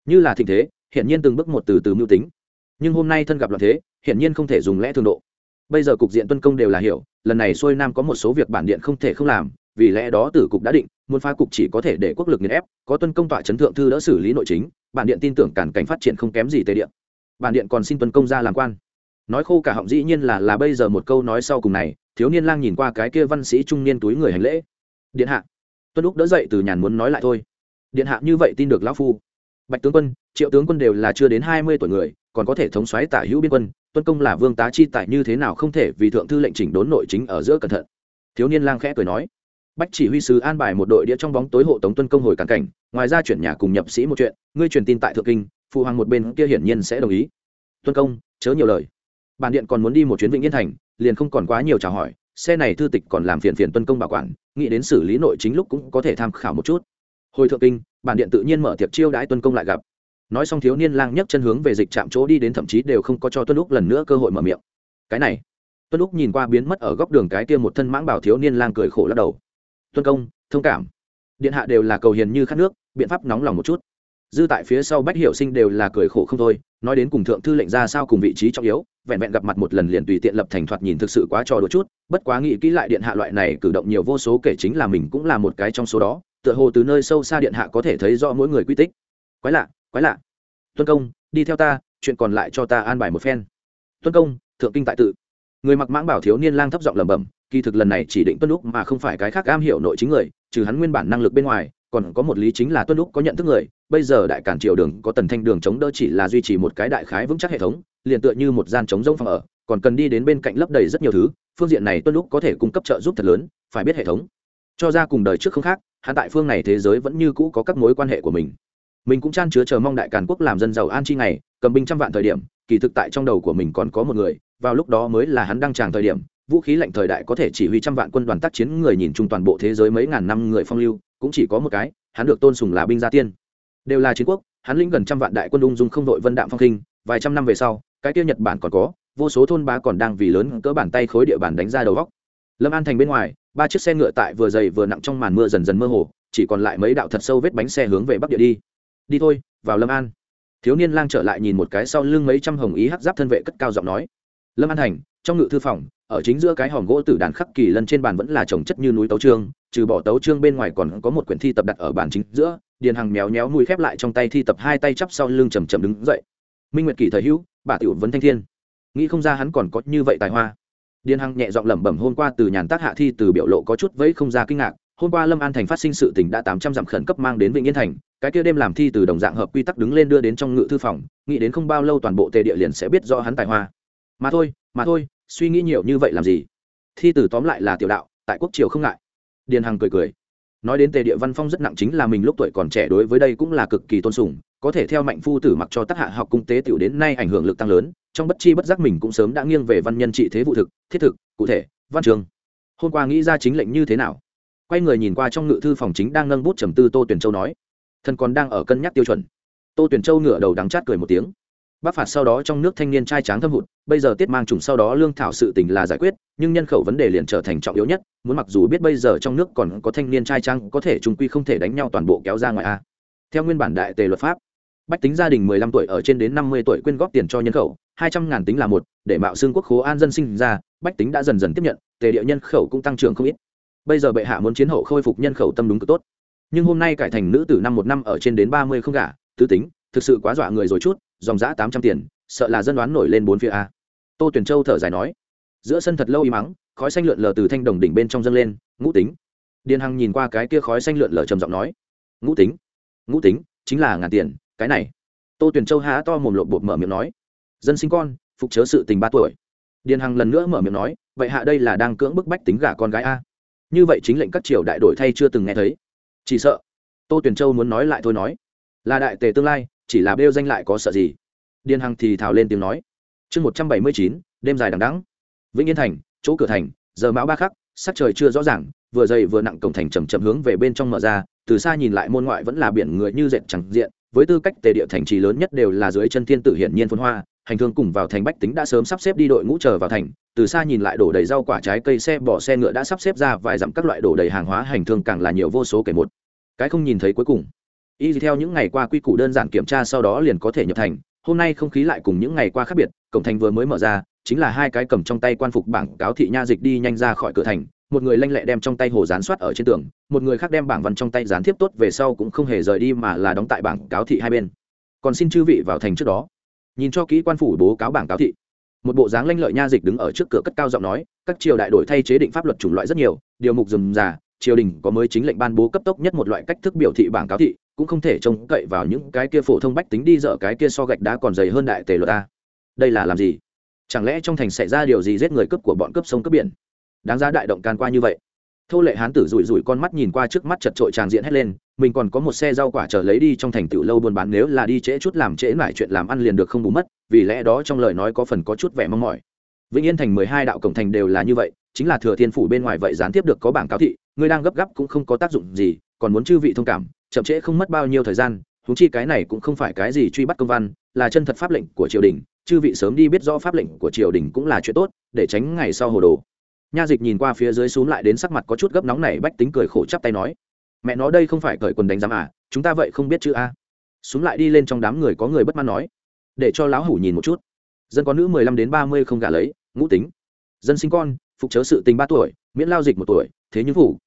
Như là thịnh thế, hiển nhiên từng bước một từ từ mưu tính. Nhưng hôm nay thân gặp loạn thế, hiển nhiên không thể dùng lẽ thường độ bây giờ cục diện tuân công đều là hiểu, lần này xuôi nam có một số việc bản điện không thể không làm, vì lẽ đó tử cục đã định, muốn phá cục chỉ có thể để quốc lực nghiền ép, có tuân công tọa chấn thượng thư đỡ xử lý nội chính, bản điện tin tưởng cản cảnh phát triển không kém gì tề điện. Bản điện còn xin tuân công ra làm quan. Nói khô cả họng dĩ nhiên là là bây giờ một câu nói sau cùng này, thiếu niên lang nhìn qua cái kia văn sĩ trung niên túi người hành lễ. Điện hạ. Tuân lúc đỡ dậy từ nhàn muốn nói lại thôi. Điện hạ như vậy tin được lão phu. Bạch tướng quân, triệu tướng quân đều là chưa đến hai mươi tuổi người còn có thể thống xoáy tả hữu biên quân, tuân công là vương tá chi tại như thế nào không thể vì thượng thư lệnh chỉnh đốn nội chính ở giữa cẩn thận. Thiếu niên lang khẽ cười nói. Bách chỉ huy sứ an bài một đội đĩa trong bóng tối hộ tống tuân công hồi cản cảnh, ngoài ra chuyển nhà cùng nhập sĩ một chuyện, ngươi truyền tin tại thượng kinh, phụ hoàng một bên kia hiển nhiên sẽ đồng ý. Tuân công, chớ nhiều lời. Bản điện còn muốn đi một chuyến vĩnh yên thành, liền không còn quá nhiều chào hỏi, xe này thư tịch còn làm phiền phiền tuân công bảo quản, nghĩ đến xử lý nội chính lúc cũng có thể tham khảo một chút. Hồi thượng kinh, bản điện tự nhiên mở tiệc chiêu đãi tuân công lại gặp nói xong thiếu niên lang nhấc chân hướng về dịch chạm chỗ đi đến thậm chí đều không có cho tuân lúc lần nữa cơ hội mở miệng. Cái này, tuân lúc nhìn qua biến mất ở góc đường cái kia một thân mãng bảo thiếu niên lang cười khổ lắc đầu. Tuân công, thông cảm. Điện hạ đều là cầu hiền như khát nước, biện pháp nóng lòng một chút. Dư tại phía sau bách hiệu sinh đều là cười khổ không thôi, nói đến cùng thượng thư lệnh ra sao cùng vị trí trọng yếu, vẹn vẹn gặp mặt một lần liền tùy tiện lập thành thoạt nhìn thực sự quá trò đôi chút, bất quá nghĩ kỹ lại điện hạ loại này cử động nhiều vô số kể chính là mình cũng là một cái trong số đó, tựa hồ từ nơi sâu xa điện hạ có thể thấy rõ mỗi người quy tích. Quái lạ quái lạ. Tuân công, đi theo ta, chuyện còn lại cho ta an bài một phen. Tuân công, thượng kinh tại tự. Người mặc mãng bảo thiếu niên lang thấp giọng lẩm bẩm, kỳ thực lần này chỉ định tuân lúc mà không phải cái khác am hiểu nội chính người, trừ hắn nguyên bản năng lực bên ngoài, còn có một lý chính là tuân lúc có nhận thức người. Bây giờ đại cản triều đường có tần thanh đường chống đỡ chỉ là duy trì một cái đại khái vững chắc hệ thống, liền tựa như một gian chống rông phòng ở, còn cần đi đến bên cạnh lấp đầy rất nhiều thứ, phương diện này tuân lúc có thể cung cấp trợ giúp thật lớn, phải biết hệ thống. Cho ra cùng đời trước không khác, hắn tại phương này thế giới vẫn như cũ có các mối quan hệ của mình mình cũng chan chứa chờ mong đại càn quốc làm dân giàu an chi ngày, cầm binh trăm vạn thời điểm, kỳ thực tại trong đầu của mình còn có một người, vào lúc đó mới là hắn đăng tràng thời điểm, vũ khí lạnh thời đại có thể chỉ huy trăm vạn quân đoàn tác chiến người nhìn chung toàn bộ thế giới mấy ngàn năm người phong lưu, cũng chỉ có một cái, hắn được tôn sùng là binh gia tiên. Đều là chiến quốc, hắn lĩnh gần trăm vạn đại quân ung dung không đội vân đạm phong kinh, vài trăm năm về sau, cái kia nhật bản còn có, vô số thôn bá còn đang vì lớn cỡ bàn tay khối địa bàn đánh ra đầu góc lâm an thành bên ngoài, ba chiếc xe ngựa tại vừa dày vừa nặng trong màn mưa dần dần mơ hồ, chỉ còn lại mấy đạo thật sâu vết bánh xe hướng về bắc địa đi đi thôi, vào lâm an. Thiếu niên lang trở lại nhìn một cái sau lưng mấy trăm hồng ý hát giáp thân vệ cất cao giọng nói. Lâm an thành, trong ngự thư phòng, ở chính giữa cái hòm gỗ tử đàn khắc kỳ lân trên bàn vẫn là trồng chất như núi tấu trương, trừ bỏ tấu trương bên ngoài còn có một quyển thi tập đặt ở bàn chính giữa, điền hằng méo méo mùi khép lại trong tay thi tập hai tay chắp sau lưng chầm chầm đứng dậy. Minh nguyệt kỳ thời hữu, bà tiểu vấn thanh thiên. Nghĩ không ra hắn còn có như vậy tài hoa. Điền hằng nhẹ giọng lẩm bẩm hôm qua từ nhàn tác hạ thi từ biểu lộ có chút vẫy không ra kinh ngạc, hôm qua lâm an thành phát sinh sự tình đã tám trăm dặm khẩn cấp mang đến Vịnh yên thành cái kia đêm làm thi từ đồng dạng hợp quy tắc đứng lên đưa đến trong ngự thư phòng, nghĩ đến không bao lâu toàn bộ tề địa liền sẽ biết rõ hắn tài hoa. Mà thôi mà thôi, suy nghĩ nhiều như vậy làm gì? Thi từ tóm lại là tiểu đạo, tại quốc triều không ngại. Điền hằng cười cười. Nói đến tề địa văn phong rất nặng chính là mình lúc tuổi còn trẻ đối với đây cũng là cực kỳ tôn sùng, có thể theo mạnh phu tử mặc cho tác hạ học cung tế tiểu đến nay ảnh hưởng lực tăng lớn, trong bất chi bất giác mình cũng sớm đã nghiêng về văn nhân trị thế vụ thực, thiết thực, cụ thể, văn trường. Hôm qua nghĩ ra chính lệnh như thế nào? Quay người nhìn qua trong ngự thư phòng chính đang nâng bút trầm tư tô tuyển châu nói thần còn đang ở cân nhắc tiêu chuẩn. Tô tuyển châu ngửa đầu đắng chát cười một tiếng. Bắc phạt sau đó trong nước thanh niên trai tráng thâm hụt, bây giờ tiết mang trùng sau đó lương thảo sự tình là giải quyết, nhưng nhân khẩu vấn đề liền trở thành trọng yếu nhất, muốn mặc dù biết bây giờ trong nước còn có thanh niên trai tráng, có thể trung quy không thể đánh nhau toàn bộ kéo ra ngoài a. Theo nguyên bản đại tề luật pháp, bách tính gia đình mười lăm tuổi ở trên đến năm mươi tuổi quyên góp tiền cho nhân khẩu, hai trăm ngàn tính là một, để mạo xương quốc khố an dân sinh ra, bách tính đã dần dần tiếp nhận, tề địa nhân khẩu cũng tăng trưởng không ít. Bây giờ bệ hạ muốn chiến hậu khôi phục nhân khẩu tâm đúng cực tốt nhưng hôm nay cải thành nữ tử năm một năm ở trên đến ba mươi không gả tứ tính, thực sự quá dọa người rồi chút, dòng giã tám trăm tiền, sợ là dân đoán nổi lên bốn phía a. Tô tuyển châu thở dài nói, giữa sân thật lâu y mắng, khói xanh lượn lờ từ thanh đồng đỉnh bên trong dâng lên, ngũ tính. Điền hằng nhìn qua cái kia khói xanh lượn lờ trầm giọng nói, ngũ tính ngũ tính, chính là ngàn tiền, cái này. Tô tuyển châu há to mồm lộn bột mở miệng nói, dân sinh con, phục chớ sự tình ba tuổi. Điền hằng lần nữa mở miệng nói, vậy hạ đây là đang cưỡng bức bách tính gả con gái a. Như vậy chính lệnh các triều đại đổi thay chưa từng nghe thấy chỉ sợ. Tô tuyển châu muốn nói lại thôi nói. Là đại tề tương lai, chỉ là bêu danh lại có sợ gì? Điền hằng thì thào lên tiếng nói. Chương một trăm bảy mươi chín, đêm dài đằng đắng vĩnh yên thành, chỗ cửa thành, giờ mão ba khắc, sắc trời chưa rõ ràng, vừa dày vừa nặng cổng thành chầm chậm hướng về bên trong mở ra, từ xa nhìn lại môn ngoại vẫn là biển người như dệt chẳng diện, với tư cách tề địa thành trì lớn nhất đều là dưới chân thiên tử hiển nhiên phun hoa, hành thương cùng vào thành bách tính đã sớm sắp xếp đi đội ngũ chờ vào thành, từ xa nhìn lại đổ đầy rau quả trái cây xe bỏ xe ngựa đã sắp xếp ra vài dặm các loại đổ đầy hàng hóa hành thương càng là nhiều vô số kể một cái không nhìn thấy cuối cùng. Y theo những ngày qua quy củ đơn giản kiểm tra sau đó liền có thể nhập thành. Hôm nay không khí lại cùng những ngày qua khác biệt, cổng thành vừa mới mở ra, chính là hai cái cầm trong tay quan phục bảng cáo thị nha dịch đi nhanh ra khỏi cửa thành. Một người lanh lẹ đem trong tay hồ dán soát ở trên tường, một người khác đem bảng văn trong tay dán tiếp tốt về sau cũng không hề rời đi mà là đóng tại bảng cáo thị hai bên. Còn xin chư vị vào thành trước đó. Nhìn cho kỹ quan phủ bố cáo bảng cáo thị. Một bộ dáng lanh lợi nha dịch đứng ở trước cửa cất cao giọng nói, các triều đại đổi thay chế định pháp luật chủng loại rất nhiều, điều mục dùm già triều đình có mới chính lệnh ban bố cấp tốc nhất một loại cách thức biểu thị bảng cáo thị, cũng không thể trông cậy vào những cái kia phổ thông bách tính đi dở cái kia so gạch đá còn dày hơn đại tề luật ta. Đây là làm gì? Chẳng lẽ trong thành xảy ra điều gì giết người cướp của bọn cướp sông cướp biển? Đáng giá đại động can qua như vậy. Thô lệ hán tử rủi rủi con mắt nhìn qua trước mắt chật trội tràng diện hét lên, mình còn có một xe rau quả chờ lấy đi trong thành tựu lâu buôn bán, nếu là đi trễ chút làm trễ mãi chuyện làm ăn liền được không bù mất, vì lẽ đó trong lời nói có phần có chút vẻ mong mỏi. Vĩnh yên thành mười hai đạo cổng thành đều là như vậy, chính là thừa thiên phủ bên ngoài vậy gián tiếp được có bảng cáo thị ngươi đang gấp gáp cũng không có tác dụng gì, còn muốn chư vị thông cảm, chậm trễ không mất bao nhiêu thời gian húng chi cái này cũng không phải cái gì truy bắt công văn, là chân thật pháp lệnh của triều đình, chư vị sớm đi biết rõ pháp lệnh của triều đình cũng là chuyện tốt, để tránh ngày sau hồ đồ. Nha dịch nhìn qua phía dưới xuống lại đến sắc mặt có chút gấp nóng này bách tính cười khổ chắp tay nói, mẹ nó đây không phải cởi quần đánh giám à chúng ta vậy không biết chữ a. Xuống lại đi lên trong đám người có người bất mãn nói, để cho lão hủ nhìn một chút. Dân có nữ mười lăm đến ba mươi không gả lấy, ngũ tính. Dân sinh con, phục chớ sự tình ba tuổi, miễn lao dịch một tuổi, thế nhưng phủ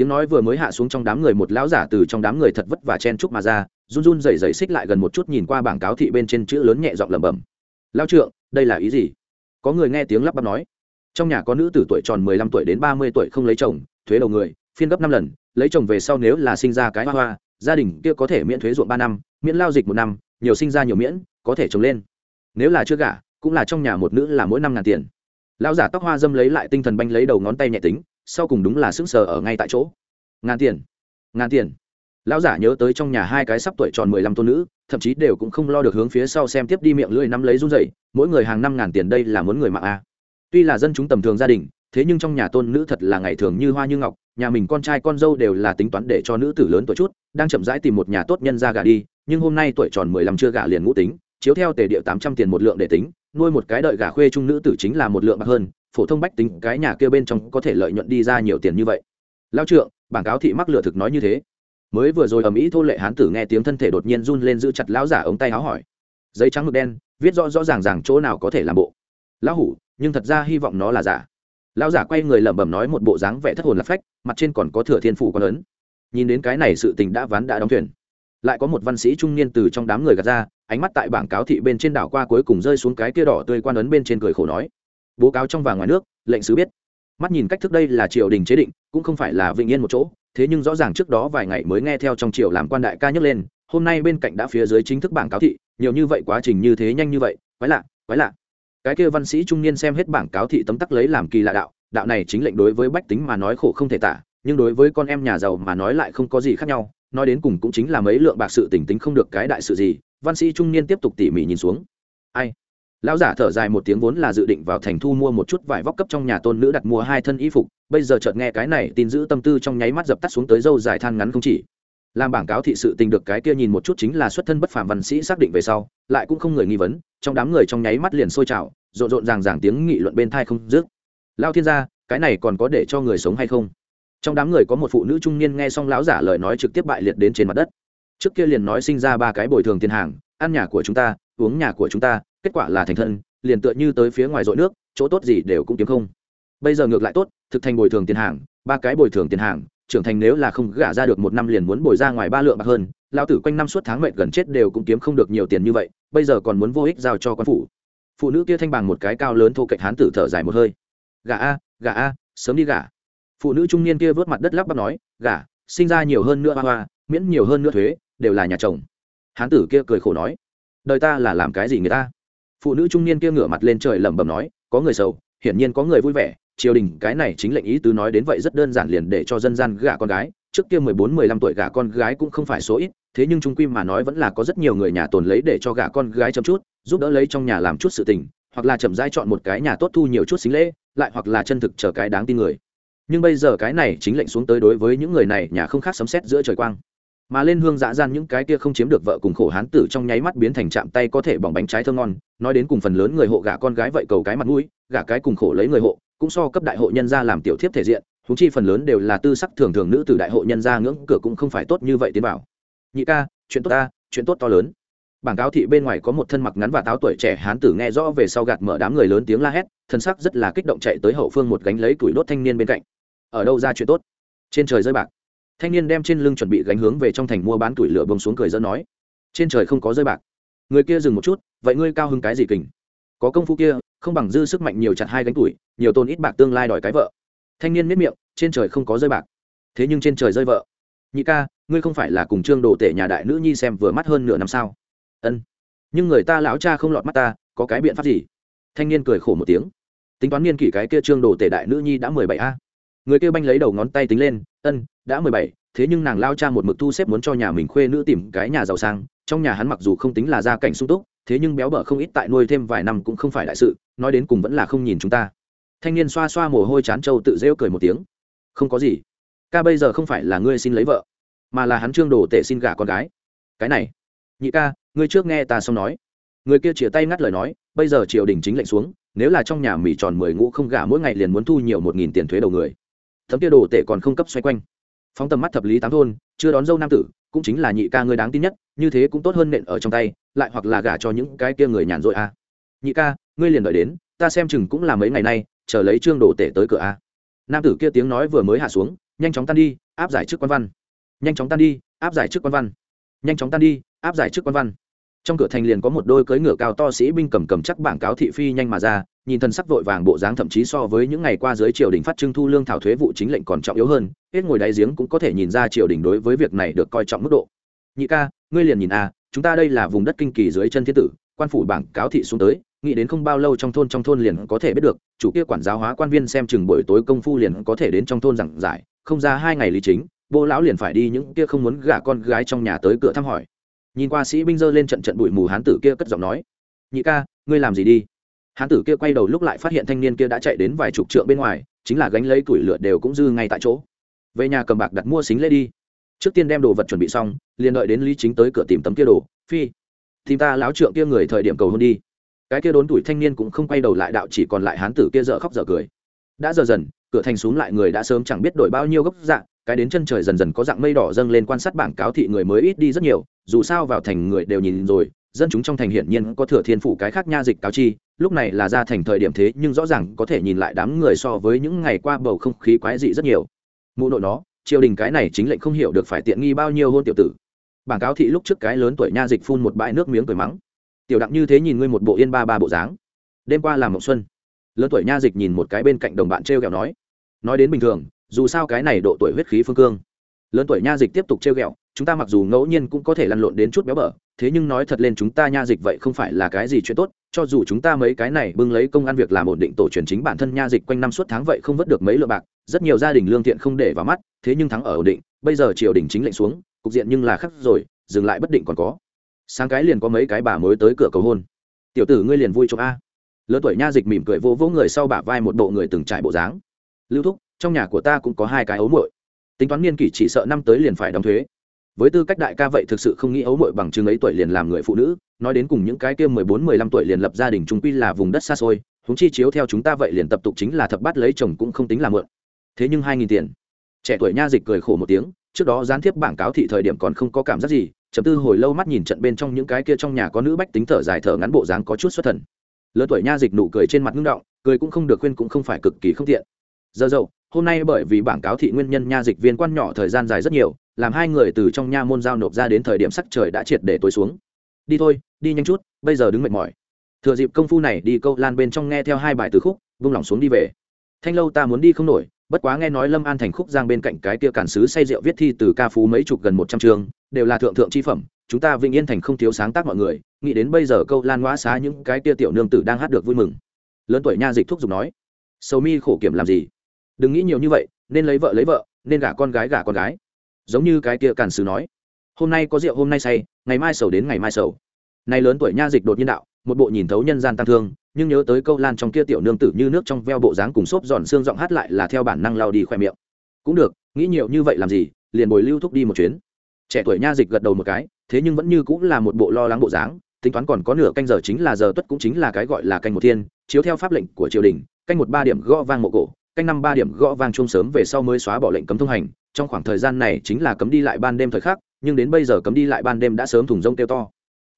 tiếng nói vừa mới hạ xuống trong đám người một lão giả từ trong đám người thật vất và chen chúc mà ra, run run rẩy rẩy xích lại gần một chút nhìn qua bảng cáo thị bên trên chữ lớn nhẹ giọng lẩm bẩm. Lao trượng, đây là ý gì? Có người nghe tiếng lắp bắp nói. Trong nhà có nữ từ tuổi tròn mười lăm tuổi đến ba mươi tuổi không lấy chồng, thuế đầu người, phiên gấp năm lần, lấy chồng về sau nếu là sinh ra cái hoa hoa, gia đình kia có thể miễn thuế ruộng ba năm, miễn lao dịch một năm, nhiều sinh ra nhiều miễn, có thể trồng lên. Nếu là chưa gả, cũng là trong nhà một nữ là mỗi năm ngàn tiền. Lão giả tóc hoa dâm lấy lại tinh thần banh lấy đầu ngón tay nhẹ tính sau cùng đúng là sững sờ ở ngay tại chỗ. Ngàn tiền ngàn tiền. Lão giả nhớ tới trong nhà hai cái sắp tuổi tròn mười lăm tôn nữ, thậm chí đều cũng không lo được hướng phía sau xem tiếp đi miệng lưỡi nắm lấy run rẩy, mỗi người hàng năm ngàn tiền đây là muốn người mạng a. Tuy là dân chúng tầm thường gia đình, thế nhưng trong nhà tôn nữ thật là ngày thường như hoa như ngọc, nhà mình con trai con dâu đều là tính toán để cho nữ tử lớn tuổi chút, đang chậm rãi tìm một nhà tốt nhân ra gả đi, nhưng hôm nay tuổi tròn mười lăm chưa gả liền ngũ tính, chiếu theo tề điệu tám trăm tiền một lượng để tính, nuôi một cái đợi gả khuê trung nữ tử chính là một lượng bạc hơn phổ thông bách tính cái nhà kia bên trong có thể lợi nhuận đi ra nhiều tiền như vậy. Lao trượng, bảng cáo thị mắc lựa thực nói như thế. Mới vừa rồi ầm ĩ thô lệ hán tử nghe tiếng thân thể đột nhiên run lên giữ chặt lão giả ống tay áo hỏi. Giấy trắng mực đen, viết rõ rõ ràng ràng chỗ nào có thể làm bộ. Lão hủ, nhưng thật ra hy vọng nó là giả. Lão giả quay người lẩm bẩm nói một bộ dáng vẻ thất hồn lạc phách, mặt trên còn có thừa thiên phủ quá lớn nhìn đến cái này sự tình đã ván đã đóng thuyền. Lại có một văn sĩ trung niên từ trong đám người gạt ra, ánh mắt tại bảng cáo thị bên trên đảo qua cuối cùng rơi xuống cái kia đỏ tươi quan ấn bên trên cười khổ nói bố cáo trong và ngoài nước, lệnh sứ biết. Mắt nhìn cách thức đây là triều đình chế định, cũng không phải là vĩnh yên một chỗ, thế nhưng rõ ràng trước đó vài ngày mới nghe theo trong triều làm quan đại ca nhấc lên, hôm nay bên cạnh đã phía dưới chính thức bảng cáo thị, nhiều như vậy quá trình như thế nhanh như vậy, quái lạ quái lạ. Cái kia văn sĩ trung niên xem hết bảng cáo thị tấm tắc lấy làm kỳ lạ đạo đạo này chính lệnh đối với bách tính mà nói khổ không thể tả, nhưng đối với con em nhà giàu mà nói lại không có gì khác nhau, nói đến cùng cũng chính là mấy lượng bạc sự tỉnh tính không được cái đại sự gì, văn sĩ trung niên tiếp tục tỉ mỉ nhìn xuống. Ai? Lão giả thở dài một tiếng vốn là dự định vào thành thu mua một chút vải vóc cấp trong nhà tôn nữ đặt mua hai thân y phục, bây giờ chợt nghe cái này tin giữ tâm tư trong nháy mắt dập tắt xuống tới dâu dài than ngắn không chỉ. Làm bảng cáo thị sự tình được cái kia nhìn một chút chính là xuất thân bất phàm văn sĩ xác định về sau, lại cũng không người nghi vấn, trong đám người trong nháy mắt liền sôi trào, rộn rộn ràng ràng tiếng nghị luận bên thai không dứt. Lao thiên gia, cái này còn có để cho người sống hay không? Trong đám người có một phụ nữ trung niên nghe xong lão giả lời nói trực tiếp bại liệt đến trên mặt đất. Trước kia liền nói sinh ra ba cái bồi thường tiền hàng, ăn nhà của chúng ta, uống nhà của chúng ta kết quả là thành thân, liền tựa như tới phía ngoài dội nước, chỗ tốt gì đều cũng kiếm không. Bây giờ ngược lại tốt, thực thành bồi thường tiền hàng, ba cái bồi thường tiền hàng, trưởng thành nếu là không gả ra được một năm liền muốn bồi ra ngoài ba lượng bạc hơn lao tử quanh năm suốt tháng mệnh gần chết đều cũng kiếm không được nhiều tiền như vậy, bây giờ còn muốn vô ích giao cho quan phủ. Phụ nữ kia thanh bằng một cái cao lớn thô cạnh hán tử thở dài một hơi. Gả a gả a, sớm đi gả. Phụ nữ trung niên kia vớt mặt đất lắp bắp nói, gả, sinh ra nhiều hơn nữa hoa hoa, miễn nhiều hơn nữa thuế, đều là nhà chồng. Hán tử kia cười khổ nói, đời ta là làm cái gì người ta? Phụ nữ trung niên kia ngửa mặt lên trời lẩm bẩm nói, có người sầu, hiển nhiên có người vui vẻ, triều đình cái này chính lệnh ý tứ nói đến vậy rất đơn giản liền để cho dân gian gả con gái, trước kia mười bốn, mười lăm tuổi gả con gái cũng không phải số ít, thế nhưng trung quy mà nói vẫn là có rất nhiều người nhà tồn lấy để cho gả con gái chậm chút, giúp đỡ lấy trong nhà làm chút sự tình, hoặc là chậm rãi chọn một cái nhà tốt thu nhiều chút xính lễ, lại hoặc là chân thực chờ cái đáng tin người. Nhưng bây giờ cái này chính lệnh xuống tới đối với những người này, nhà không khác sấm xét giữa trời quang mà lên hương dã gian những cái kia không chiếm được vợ cùng khổ hán tử trong nháy mắt biến thành chạm tay có thể bỏng bánh trái thơm ngon, nói đến cùng phần lớn người hộ gả con gái vậy cầu cái mặt mũi, gả cái cùng khổ lấy người hộ, cũng so cấp đại hộ nhân gia làm tiểu thiếp thể diện thú chi phần lớn đều là tư sắc thường thường nữ từ đại hộ nhân gia ngưỡng cửa cũng không phải tốt như vậy tiến bảo. Nhị ca, chuyện tốt ta, chuyện tốt to lớn. Bảng cáo thị bên ngoài có một thân mặc ngắn và táo tuổi trẻ hán tử nghe rõ về sau gạt mở đám người lớn tiếng la hét, thân sắc rất là kích động chạy tới hậu phương một gánh lấy tuổi đốt thanh niên bên cạnh. Ở đâu ra chuyện tốt? Trên trời rơi bạc thanh niên đem trên lưng chuẩn bị gánh hướng về trong thành mua bán tuổi lửa bông xuống cười dẫn nói, trên trời không có rơi bạc. Người kia dừng một chút, vậy ngươi cao hứng cái gì kình? Có công phu kia, không bằng dư sức mạnh nhiều chặt hai gánh tuổi, nhiều tôn ít bạc tương lai đòi cái vợ. Thanh niên miết miệng, trên trời không có rơi bạc. Thế nhưng trên trời rơi vợ. Nhị ca, ngươi không phải là cùng trương đồ tể nhà đại nữ nhi xem vừa mắt hơn nửa năm sao? Ân. Nhưng người ta lão cha không lọt mắt ta, có cái biện pháp gì? Thanh niên cười khổ một tiếng. Tính toán niên kỷ cái kia trương đồ tể đại nữ nhi đã mười bảy a. Người kia banh lấy đầu ngón tay tính lên ân, đã mười bảy, thế nhưng nàng lao cha một mực thu xếp muốn cho nhà mình khuê nữ tìm cái nhà giàu sang, trong nhà hắn mặc dù không tính là gia cảnh sung túc, thế nhưng béo bở không ít tại nuôi thêm vài năm cũng không phải đại sự, nói đến cùng vẫn là không nhìn chúng ta. Thanh niên xoa xoa mồ hôi chán trâu tự rêu cười một tiếng. Không có gì. Ca bây giờ không phải là ngươi xin lấy vợ, mà là hắn trương đồ tể xin gả con gái. Cái này. Nhị ca, ngươi trước nghe ta xong nói. Người kia chia tay ngắt lời nói, bây giờ triều đình chính lệnh xuống, nếu là trong nhà mỹ tròn mười ngũ không gả mỗi ngày liền muốn thu nhiều một nghìn tiền thuế đầu người thấm kia đồ tể còn không cấp xoay quanh. Phóng tầm mắt thập lý tám thôn, chưa đón dâu nam tử, cũng chính là nhị ca ngươi đáng tin nhất, như thế cũng tốt hơn nện ở trong tay, lại hoặc là gả cho những cái kia người nhàn rỗi a nhị ca, ngươi liền đợi đến, ta xem chừng cũng là mấy ngày nay, chờ lấy trương đồ tể tới cửa a nam tử kia tiếng nói vừa mới hạ xuống, nhanh chóng tan đi, áp giải trước quan văn. Nhanh chóng tan đi, áp giải trước quan văn. Nhanh chóng tan đi, áp giải trước quan văn. Trong cửa thành liền có một đôi cưỡi ngựa cao to sĩ binh cầm cầm chắc bảng cáo thị phi nhanh mà ra nhìn thân sắc vội vàng bộ dáng thậm chí so với những ngày qua dưới triều đình phát trưng thu lương thảo thuế vụ chính lệnh còn trọng yếu hơn hết ngồi đáy giếng cũng có thể nhìn ra triều đình đối với việc này được coi trọng mức độ. Nhị ca ngươi liền nhìn a à, chúng ta đây là vùng đất kinh kỳ dưới chân thiên tử quan phủ bảng cáo thị xuống tới nghĩ đến không bao lâu trong thôn trong thôn liền có thể biết được chủ kia quản giáo hóa quan viên xem chừng buổi tối công phu liền có thể đến trong thôn giảng giải không ra hai ngày lý chính bố lão liền phải đi những kia không muốn gả con gái trong nhà tới cửa thăm hỏi. Nhìn qua sĩ binh dơ lên trận trận bụi mù hán tử kia cất giọng nói nhị ca ngươi làm gì đi? Hán tử kia quay đầu lúc lại phát hiện thanh niên kia đã chạy đến vài chục trượng bên ngoài, chính là gánh lấy củi lửa đều cũng dư ngay tại chỗ. Về nhà cầm bạc đặt mua xính lễ đi. Trước tiên đem đồ vật chuẩn bị xong, liền đợi đến lý chính tới cửa tìm tấm kia đồ, phi thì ta láo trượng kia người thời điểm cầu hôn đi. Cái kia đốn tuổi thanh niên cũng không quay đầu lại đạo chỉ còn lại hán tử kia dở khóc dở cười. Đã giờ dần, cửa thành xuống lại người đã sớm chẳng biết đổi bao nhiêu gốc dạng, cái đến chân trời dần dần có dạng mây đỏ dâng lên quan sát bảng cáo thị người mới ít đi rất nhiều, dù sao vào thành người đều nhìn rồi dân chúng trong thành hiển nhiên có thừa thiên phủ cái khác nha dịch cáo chi, lúc này là ra thành thời điểm thế nhưng rõ ràng có thể nhìn lại đám người so với những ngày qua bầu không khí quái dị rất nhiều. Mụ nội nó, triều đình cái này chính lệnh không hiểu được phải tiện nghi bao nhiêu hôn tiểu tử. Bảng cáo thị lúc trước cái lớn tuổi nha dịch phun một bãi nước miếng cười mắng. Tiểu đặng như thế nhìn ngươi một bộ yên ba ba bộ dáng. Đêm qua làm mộng xuân. Lớn tuổi nha dịch nhìn một cái bên cạnh đồng bạn t r e o kẹo nói. Nói đến bình thường, dù sao cái này độ tuổi huyết khí phương cương. Lớn tuổi nha dịch tiếp tục t r e o kẹo chúng ta mặc dù ngẫu nhiên cũng có thể lăn lộn đến chút béo bở thế nhưng nói thật lên chúng ta nha dịch vậy không phải là cái gì chuyện tốt, cho dù chúng ta mấy cái này bưng lấy công ăn việc làm ổn định tổ truyền chính bản thân nha dịch quanh năm suốt tháng vậy không vớt được mấy lượng bạc, rất nhiều gia đình lương thiện không để vào mắt, thế nhưng thắng ở ổn định, bây giờ triều đình chính lệnh xuống, cục diện nhưng là khắc rồi, dừng lại bất định còn có. Sáng cái liền có mấy cái bà mới tới cửa cầu hôn. Tiểu tử ngươi liền vui chụp a. Lớn tuổi nha dịch mỉm cười vỗ vỗ người sau bả vai một bộ người từng trải bộ dáng. Lưu thúc, trong nhà của ta cũng có hai cái ấu muội. Tính toán niên kỷ chỉ sợ năm tới liền phải đóng thuế với tư cách đại ca vậy thực sự không nghĩ ấu muội bằng chứng ấy tuổi liền làm người phụ nữ, nói đến cùng những cái kia mười bốn, mười lăm tuổi liền lập gia đình chúng quy là vùng đất xa xôi húng chi chiếu theo chúng ta vậy liền tập tục chính là thập bát lấy chồng cũng không tính là mượn. Thế nhưng hai nghìn tiền. Trẻ tuổi nha dịch cười khổ một tiếng, trước đó gián tiếp bảng cáo thị thời điểm còn không có cảm giác gì chấm tư hồi lâu mắt nhìn trận bên trong những cái kia trong nhà có nữ bách tính thở dài thở ngắn bộ dáng có chút xuất thần. Lớn tuổi nha dịch nụ cười trên mặt ngưng động, cười cũng không được khuyên cũng không phải cực kỳ không tiện. Giờ dậu hôm nay bởi vì bảng cáo thị nguyên nhân nha dịch viên quan nhỏ thời gian dài rất nhiều, làm hai người từ trong nha môn giao nộp ra đến thời điểm sắc trời đã triệt để tối xuống. Đi thôi, đi nhanh chút, bây giờ đứng mệt mỏi. Thừa dịp công phu này đi câu lan bên trong nghe theo hai bài từ khúc, vung lòng xuống đi về. Thanh lâu ta muốn đi không nổi, bất quá nghe nói lâm an thành khúc giang bên cạnh cái kia cản sứ say rượu viết thi từ ca phú mấy chục gần một trăm chương, đều là thượng thượng chi phẩm, chúng ta vĩnh yên thành không thiếu sáng tác mọi người, nghĩ đến bây giờ câu lan ngoã xá những cái kia tiểu nương tử đang hát được vui mừng. Lớn tuổi nha dịch thúc giục nói, sầu mi khổ kiểm làm gì? Đừng nghĩ nhiều như vậy, nên lấy vợ lấy vợ, nên gả con gái gả con gái. Giống như cái kia cản sứ nói, hôm nay có rượu, hôm nay say, ngày mai sầu đến ngày mai sầu. Nay lớn tuổi nha dịch đột nhiên đạo, một bộ nhìn thấu nhân gian tăng thương, nhưng nhớ tới câu lan trong kia tiểu nương tử như nước trong veo bộ dáng cùng xốp giòn xương giọng hát lại là theo bản năng lao đi khoe miệng. Cũng được, nghĩ nhiều như vậy làm gì, liền bồi lưu thúc đi một chuyến. Trẻ tuổi nha dịch gật đầu một cái, thế nhưng vẫn như cũng là một bộ lo lắng bộ dáng, tính toán còn có nửa canh giờ chính là giờ tuất cũng chính là cái gọi là canh một thiên, chiếu theo pháp lệnh của triều đình, canh một ba điểm gõ vang mộ cổ canh năm ba điểm gõ vang chung sớm về sau mới xóa bỏ lệnh cấm thông hành. Trong khoảng thời gian này chính là cấm đi lại ban đêm thời khắc, nhưng đến bây giờ cấm đi lại ban đêm đã sớm thùng rông kêu to.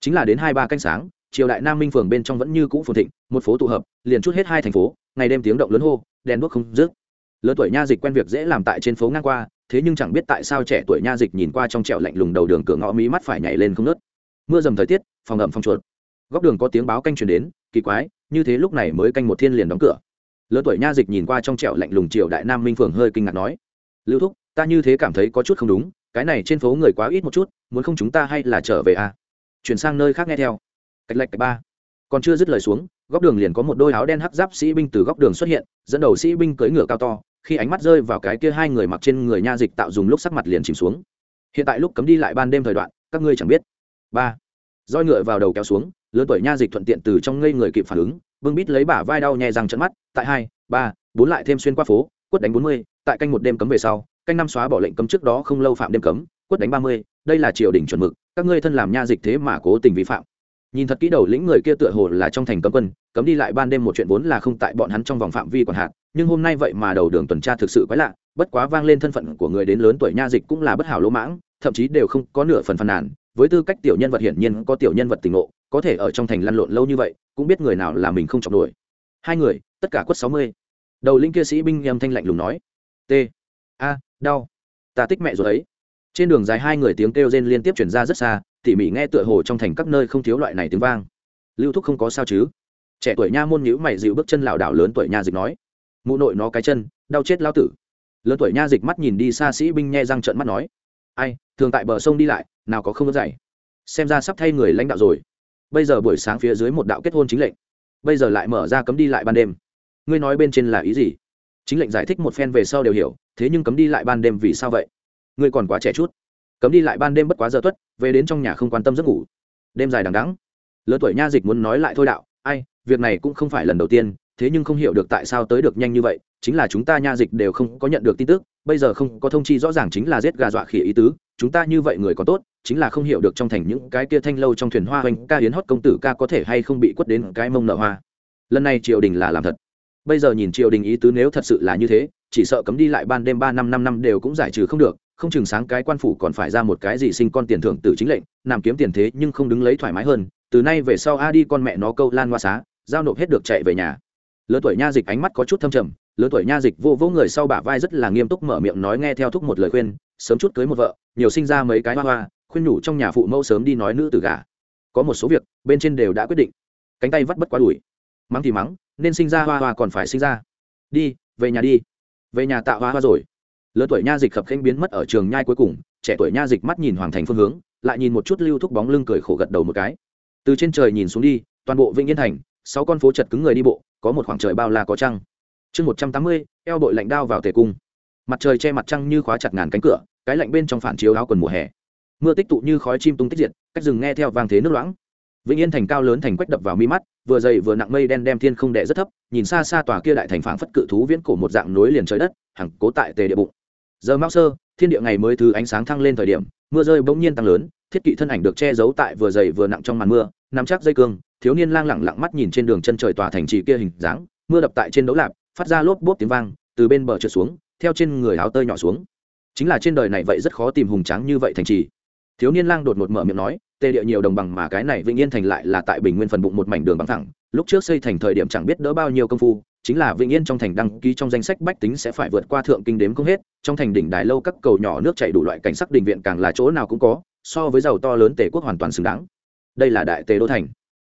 Chính là đến hai ba canh sáng, triều đại nam minh phường bên trong vẫn như cũ phồn thịnh, một phố tụ hợp, liền chút hết hai thành phố, ngày đêm tiếng động lớn hô, đèn đuốc không dứt. Lớn tuổi nha dịch quen việc dễ làm tại trên phố ngang qua, thế nhưng chẳng biết tại sao trẻ tuổi nha dịch nhìn qua trong trẹo lạnh lùng đầu đường cửa ngõ mí mắt phải nhảy lên không nớt mưa dầm thời tiết, phòng ẩm phòng chuột. Góc đường có tiếng báo canh truyền đến, kỳ quái, như thế lúc này mới canh một thiên liền đóng cửa lớn tuổi nha dịch nhìn qua trong trẻo lạnh lùng triều đại nam minh phường hơi kinh ngạc nói, lưu thúc, ta như thế cảm thấy có chút không đúng, cái này trên phố người quá ít một chút, muốn không chúng ta hay là trở về à? Chuyển sang nơi khác nghe theo. Cách lệch ba. Còn chưa dứt lời xuống, góc đường liền có một đôi áo đen hắc giáp sĩ binh từ góc đường xuất hiện, dẫn đầu sĩ binh cưỡi ngựa cao to, khi ánh mắt rơi vào cái kia hai người mặc trên người nha dịch tạo dùng lúc sắc mặt liền chìm xuống. Hiện tại lúc cấm đi lại ban đêm thời đoạn, các ngươi chẳng biết. Ba. Roi ngựa vào đầu kéo xuống lớn tuổi nha dịch thuận tiện từ trong ngây người kịp phản ứng vương bít lấy bả vai đau nhẹ rằng trận mắt tại hai ba bốn lại thêm xuyên qua phố quất đánh bốn mươi tại canh một đêm cấm về sau canh năm xóa bỏ lệnh cấm trước đó không lâu phạm đêm cấm quất đánh ba mươi đây là triều đình chuẩn mực các ngươi thân làm nha dịch thế mà cố tình vi phạm. Nhìn thật kỹ đầu lĩnh người kia tựa hồ là trong thành cấm quân cấm đi lại ban đêm một chuyện vốn là không tại bọn hắn trong vòng phạm vi còn hạt, nhưng hôm nay vậy mà đầu đường tuần tra thực sự quái lạ bất quá vang lên thân phận của người đến lớn tuổi nha dịch cũng là bất hảo lỗ mãng thậm chí đều không có nửa phần phàn nàn với tư cách tiểu nhân vật hiển nhiên có tiểu nhân vật tình ngộ có thể ở trong thành lăn lộn lâu như vậy, cũng biết người nào là mình không chọc nổi hai người, tất cả quất sáu mươi. Đầu linh kia sĩ binh nghiêm thanh lạnh lùng nói. T. A, đau. Ta tích mẹ rồi ấy. Trên đường dài hai người tiếng kêu rên liên tiếp chuyển ra rất xa, tỉ mỉ nghe tựa hồ trong thành các nơi không thiếu loại này tiếng vang. Lưu thúc không có sao chứ? Trẻ tuổi nha môn nhữ mày dịu bước chân lảo đảo lớn tuổi nha dịch nói. Mụ nội nó cái chân, đau chết lao tử. Lớn tuổi nha dịch mắt nhìn đi xa sĩ binh nhe răng trợn mắt nói. Ai, thường tại bờ sông đi lại, nào có không có dày xem ra sắp thay người lãnh đạo rồi bây giờ buổi sáng phía dưới một đạo kết hôn chính lệnh. Bây giờ lại mở ra cấm đi lại ban đêm. Ngươi nói bên trên là ý gì? Chính lệnh giải thích một phen về sau đều hiểu, thế nhưng cấm đi lại ban đêm vì sao vậy? Ngươi còn quá trẻ chút. Cấm đi lại ban đêm bất quá giờ tuất, về đến trong nhà không quan tâm giấc ngủ. Đêm dài đằng đắng lớn tuổi nha dịch muốn nói lại thôi đạo, ai, việc này cũng không phải lần đầu tiên, thế nhưng không hiểu được tại sao tới được nhanh như vậy, chính là chúng ta nha dịch đều không có nhận được tin tức, bây giờ không có thông chi rõ ràng chính là giết gà dọa khỉ ý tứ chúng ta như vậy người có tốt, chính là không hiểu được trong thành những cái kia thanh lâu trong thuyền hoa hoành ca hiến hót công tử ca có thể hay không bị quất đến cái mông nợ hoa. Lần này triều đình là làm thật. Bây giờ nhìn triều đình ý tứ nếu thật sự là như thế, chỉ sợ cấm đi lại ban đêm ba năm năm năm đều cũng giải trừ không được, không chừng sáng cái quan phủ còn phải ra một cái gì sinh con tiền thưởng từ chính lệnh làm kiếm tiền thế nhưng không đứng lấy thoải mái hơn, từ nay về sau a đi con mẹ nó câu lan hoa xá, giao nộp hết được chạy về nhà. Lớn tuổi nha dịch ánh mắt có chút thâm trầm lớn tuổi nha dịch vô vô người sau bả vai rất là nghiêm túc mở miệng nói nghe theo thúc một lời khuyên, sớm chút cưới một vợ, nhiều sinh ra mấy cái hoa hoa, khuyên nhủ trong nhà phụ mẫu sớm đi nói nữ tử gà có một số việc, bên trên đều đã quyết định. Cánh tay vắt bất quá đuổi mắng thì mắng, nên sinh ra hoa hoa còn phải sinh ra. Đi, về nhà đi. Về nhà tạo hoa hoa rồi. Lớn tuổi nha dịch khập khanh biến mất ở trường nhai cuối cùng, trẻ tuổi nha dịch mắt nhìn hoàng thành phương hướng, lại nhìn một chút lưu thúc bóng lưng cười khổ gật đầu một cái. Từ trên trời nhìn xuống đi, toàn bộ vĩnh yên thành, sáu con phố chật cứng người đi bộ, có một khoảng trời bao la có trăng chương một trăm tám mươi, eo bội lạnh đao vào tề cung. Mặt trời che mặt trăng như khóa chặt ngàn cánh cửa, cái lạnh bên trong phản chiếu áo quần mùa hè. Mưa tích tụ như khói chim tung tích diệt, cách rừng nghe theo vang thế nước loãng. Vĩnh yên thành cao lớn thành quách đập vào mi mắt, vừa dày vừa nặng mây đen đem thiên không đệ rất thấp, nhìn xa xa tòa kia đại thành phảng phất cự thú viễn cổ một dạng nối liền trời đất, hằng cố tại tề địa bụng. Giờ mao sơ, thiên địa ngày mới thứ ánh sáng thăng lên thời điểm, mưa rơi bỗng nhiên tăng lớn, thiết kỵ thân ảnh được che giấu tại vừa dày vừa nặng trong màn mưa, nắm chắc dây cương, thiếu niên lang lẳng lặng mắt nhìn trên đường chân trời tòa thành trì kia hình dáng, mưa đập tại trên đấu lạp phát ra lốp bốp tiếng vang, từ bên bờ trượt xuống, theo trên người áo tơi nhỏ xuống. Chính là trên đời này vậy rất khó tìm hùng tráng như vậy thành trì. Thiếu niên lang đột ngột mở miệng nói tê địa nhiều đồng bằng mà cái này vĩnh yên thành lại là tại bình nguyên phần bụng một mảnh đường bằng thẳng, lúc trước xây thành thời điểm chẳng biết đỡ bao nhiêu công phu, chính là vĩnh yên trong thành đăng ký trong danh sách bách tính sẽ phải vượt qua thượng kinh đếm không hết, trong thành đỉnh đài lâu các cầu nhỏ nước chảy đủ loại cảnh sắc đình viện càng là chỗ nào cũng có, so với giàu to lớn tề quốc hoàn toàn xứng đáng. Đây là đại tề đô thành.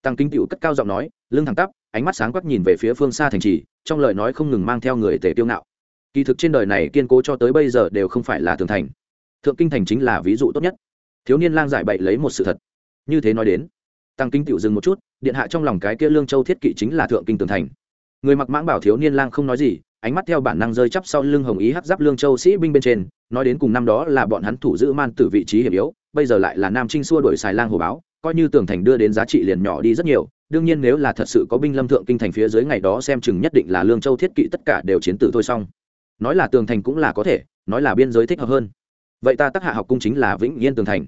Tăng kinh tiểu cất cao giọng nói, lưng thẳng tắp, ánh mắt sáng quắc nhìn về phía phương xa thành trì trong lời nói không ngừng mang theo người tề tiêu ngạo. Kỳ thực trên đời này kiên cố cho tới bây giờ đều không phải là tường thành. Thượng kinh thành chính là ví dụ tốt nhất. Thiếu niên lang giải bậy lấy một sự thật. Như thế nói đến, tăng kinh tiểu dừng một chút, điện hạ trong lòng cái kia lương châu thiết kỵ chính là thượng kinh tường thành. Người mặc mãng bảo thiếu niên lang không nói gì, ánh mắt theo bản năng rơi chắp sau lưng hồng ý hắc giáp lương châu sĩ binh bên trên, nói đến cùng năm đó là bọn hắn thủ giữ man tử vị trí hiểm yếu, bây giờ lại là nam trinh xua đổi xài lang hồ báo, coi như tường thành đưa đến giá trị liền nhỏ đi rất nhiều đương nhiên nếu là thật sự có binh lâm thượng kinh thành phía dưới ngày đó xem chừng nhất định là lương châu thiết kỵ tất cả đều chiến tử thôi xong. Nói là tường thành cũng là có thể, nói là biên giới thích hợp hơn. Vậy ta tác hạ học cung chính là vĩnh yên tường thành.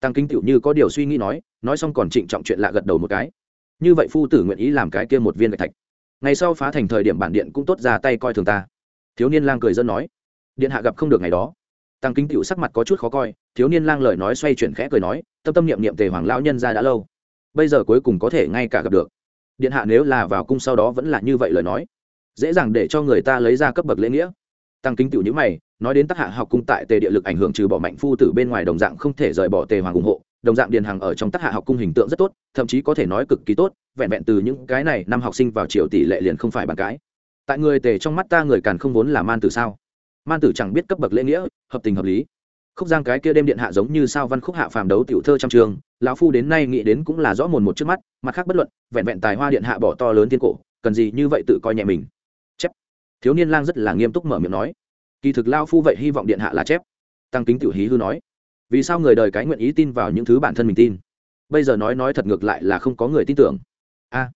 Tăng kinh tiểu như có điều suy nghĩ nói nói xong còn trịnh trọng chuyện lạ gật đầu một cái. Như vậy phu tử nguyện ý làm cái kia một viên gạch thạch. Ngày sau phá thành thời điểm bản điện cũng tốt ra tay coi thường ta. Thiếu niên lang cười dân nói, điện hạ gặp không được ngày đó. Tăng kinh tiểu sắc mặt có chút khó coi, thiếu niên lang lời nói xoay chuyển khẽ cười nói, tâm tâm niệm niệm tề hoàng lão nhân ra đã lâu bây giờ cuối cùng có thể ngay cả gặp được. Điện hạ nếu là vào cung sau đó vẫn là như vậy lời nói, dễ dàng để cho người ta lấy ra cấp bậc lễ nghĩa. Tăng kinh tiểu nhữ mày, nói đến tác hạ học cung tại tề địa lực ảnh hưởng trừ bỏ mạnh phu tử bên ngoài đồng dạng không thể rời bỏ tề hoàng ủng hộ, đồng dạng điền hàng ở trong tác hạ học cung hình tượng rất tốt, thậm chí có thể nói cực kỳ tốt, vẹn vẹn từ những cái này năm học sinh vào triều tỷ lệ liền không phải bàn cái. Tại người tề trong mắt ta người càn không vốn là man tử sao? Man tử chẳng biết cấp bậc lễ nghĩa, hợp tình hợp lý khúc giang cái kia đêm điện hạ giống như sao văn khúc hạ phàm đấu tiểu thơ trăm trường, lão phu đến nay nghĩ đến cũng là rõ mồn một trước mắt, mặt khác bất luận, vẹn vẹn tài hoa điện hạ bỏ to lớn thiên cổ, cần gì như vậy tự coi nhẹ mình. Chép. Thiếu niên lang rất là nghiêm túc mở miệng nói. Kỳ thực lao phu vậy hy vọng điện hạ là chép. Tăng kính tiểu hí hư nói. Vì sao người đời cái nguyện ý tin vào những thứ bản thân mình tin? Bây giờ nói nói thật ngược lại là không có người tin tưởng. A.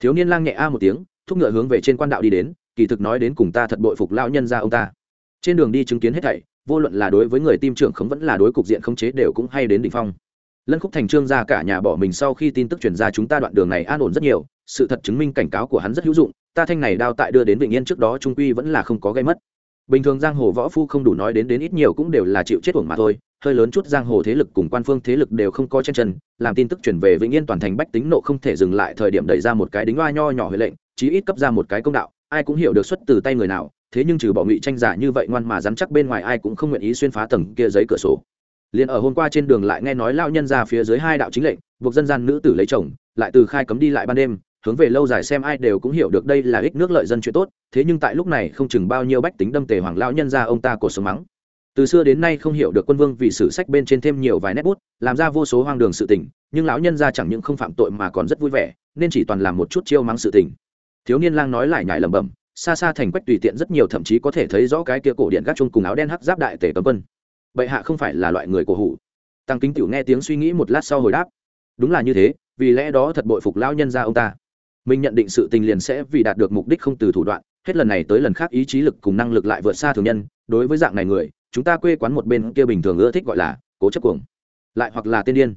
Thiếu niên lang nhẹ a một tiếng, thúc ngựa hướng về trên quan đạo đi đến, kỳ thực nói đến cùng ta thật bội phục lao nhân ra ông ta. Trên đường đi chứng kiến hết thảy vô luận là đối với người tim trưởng không vẫn là đối cục diện khống chế đều cũng hay đến đỉnh phong. Lân khúc thành trương ra cả nhà bỏ mình sau khi tin tức truyền ra chúng ta đoạn đường này an ổn rất nhiều, sự thật chứng minh cảnh cáo của hắn rất hữu dụng, ta thanh này đao tại đưa đến vĩnh yên trước đó trung quy vẫn là không có gây mất. Bình thường giang hồ võ phu không đủ nói đến đến ít nhiều cũng đều là chịu chết uổng mà thôi, hơi lớn chút giang hồ thế lực cùng quan phương thế lực đều không có chen chân, làm tin tức chuyển về vĩnh yên toàn thành bách tính nộ không thể dừng lại thời điểm đẩy ra một cái đính oa nho nhỏ huệ lệnh, chí ít cấp ra một cái công đạo, ai cũng hiểu được xuất từ tay người nào thế nhưng trừ bỏ ngụy tranh giả như vậy ngoan mà dám chắc bên ngoài ai cũng không nguyện ý xuyên phá tầng kia giấy cửa sổ. Liền ở hôm qua trên đường lại nghe nói lao nhân ra phía dưới hai đạo chính lệnh, buộc dân gian nữ tử lấy chồng, lại từ khai cấm đi lại ban đêm, hướng về lâu dài xem ai đều cũng hiểu được đây là ích nước lợi dân chuyện tốt, thế nhưng tại lúc này không chừng bao nhiêu bách tính đâm tề hoàng lao nhân ra ông ta cổ sống mắng. Từ xưa đến nay không hiểu được quân vương vì sử sách bên trên thêm nhiều vài nét bút, làm ra vô số hoang đường sự tình, nhưng lão nhân ra chẳng những không phạm tội mà còn rất vui vẻ, nên chỉ toàn làm một chút chiêu mắng sự tình. Thiếu niên lang nói lại nhải lẩm bẩm xa xa thành quách tùy tiện rất nhiều, thậm chí có thể thấy rõ cái kia cổ điện gác chung cùng áo đen hắc giáp đại tể cấm quân. Bệ hạ không phải là loại người cổ hủ. Tăng kính tiểu nghe tiếng suy nghĩ một lát sau hồi đáp. Đúng là như thế, vì lẽ đó thật bội phục lão nhân ra ông ta. Mình nhận định sự tình liền sẽ vì đạt được mục đích không từ thủ đoạn, hết lần này tới lần khác ý chí lực cùng năng lực lại vượt xa thường nhân. Đối với dạng này người, chúng ta quê quán một bên kia bình thường ưa thích gọi là cố chấp cuồng, lại hoặc là tiên điên.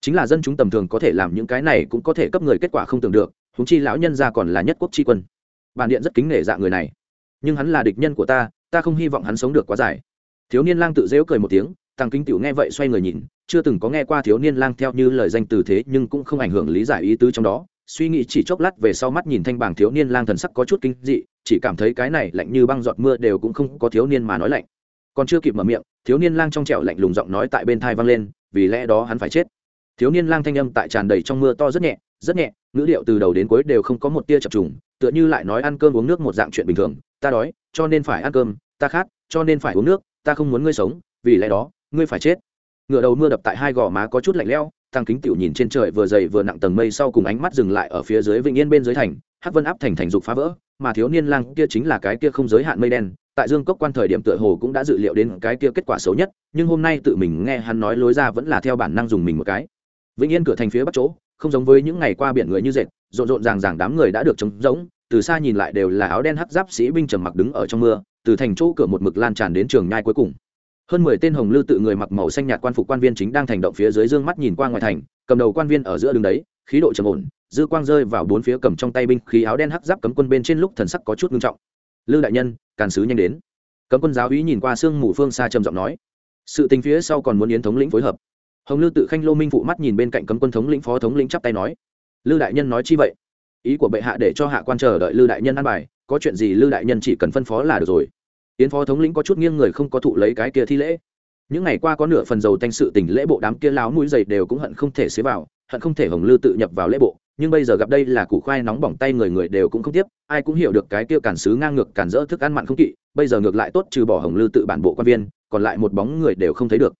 Chính là dân chúng tầm thường có thể làm những cái này cũng có thể cấp người kết quả không tưởng được húng chi lão nhân ra còn là nhất quốc tri quân bản điện rất kính nể dạng người này. Nhưng hắn là địch nhân của ta ta không hy vọng hắn sống được quá dài. Thiếu niên lang tự dễu cười một tiếng tăng kính tiểu nghe vậy xoay người nhìn, chưa từng có nghe qua thiếu niên lang theo như lời danh từ thế nhưng cũng không ảnh hưởng lý giải ý tứ trong đó. Suy nghĩ chỉ chốc lát về sau mắt nhìn thanh bảng thiếu niên lang thần sắc có chút kinh dị, chỉ cảm thấy cái này lạnh như băng giọt mưa đều cũng không có thiếu niên mà nói lạnh. Còn chưa kịp mở miệng, thiếu niên lang trong trẻo lạnh lùng giọng nói tại bên thai vang lên, vì lẽ đó hắn phải chết. Thiếu niên lang thanh âm tại tràn đầy trong mưa to rất nhẹ rất nhẹ ngữ điệu từ đầu đến cuối đều không có một tia chập trùng, tựa như lại nói ăn cơm uống nước một dạng chuyện bình thường. Ta đói, cho nên phải ăn cơm, ta khát, cho nên phải uống nước, ta không muốn ngươi sống, vì lẽ đó, ngươi phải chết. Ngựa đầu mưa đập tại hai gò má có chút lạnh lẽo, tăng kính tiểu nhìn trên trời vừa dày vừa nặng tầng mây sau cùng ánh mắt dừng lại ở phía dưới vĩnh yên bên dưới thành, hắc vân áp thành thành dục phá vỡ, mà thiếu niên lang kia chính là cái kia không giới hạn mây đen. Tại dương cốc quan thời điểm tựa hồ cũng đã dự liệu đến cái kia kết quả xấu nhất, nhưng hôm nay tự mình nghe hắn nói lối ra vẫn là theo bản năng dùng mình một cái. Vĩnh yên cửa thành phía bắc chỗ không giống với những ngày qua biển người như dệt, rộn rộn ràng ràng đám người đã được trống rỗng, từ xa nhìn lại đều là áo đen hắc giáp sĩ binh trầm mặc đứng ở trong mưa, từ thành chỗ cửa một mực lan tràn đến trường nhai cuối cùng. Hơn mười tên hồng lư tự người mặc màu xanh nhạt quan phục quan viên chính đang thành động phía dưới dương mắt nhìn qua ngoài thành, cầm đầu quan viên ở giữa đường đấy, khí độ trầm ổn, dư quang rơi vào bốn phía cầm trong tay binh khí áo đen hắc giáp cấm quân bên trên lúc thần sắc có chút ngưng trọng. Lư đại nhân, càn sứ nhanh đến. Cấm quân giáo úy nhìn qua sương mù phương xa trầm giọng nói. Sự tình phía sau còn muốn yến thống lĩnh phối hợp hồng lư tự khanh lô minh phụ mắt nhìn bên cạnh cấm quân thống lĩnh phó thống lĩnh chắp tay nói, lư đại nhân nói chi vậy? Ý của bệ hạ để cho hạ quan chờ đợi lư đại nhân ăn bài, có chuyện gì lư đại nhân chỉ cần phân phó là được rồi. Yến phó thống lĩnh có chút nghiêng người không có thụ lấy cái kia thi lễ. Những ngày qua có nửa phần dầu thanh sự tình lễ bộ đám kia láo mũi dày đều cũng hận không thể xế vào, hận không thể hồng lư tự nhập vào lễ bộ, nhưng bây giờ gặp đây là củ khoai nóng bỏng tay người người đều cũng không tiếp, ai cũng hiểu được cái kia cản sứ ngang ngược cản rỡ thức ăn mặn không kỵ, bây giờ ngược lại tốt trừ bỏ hồng lư tự bản bộ quan viên, còn lại một bóng người đều không thấy được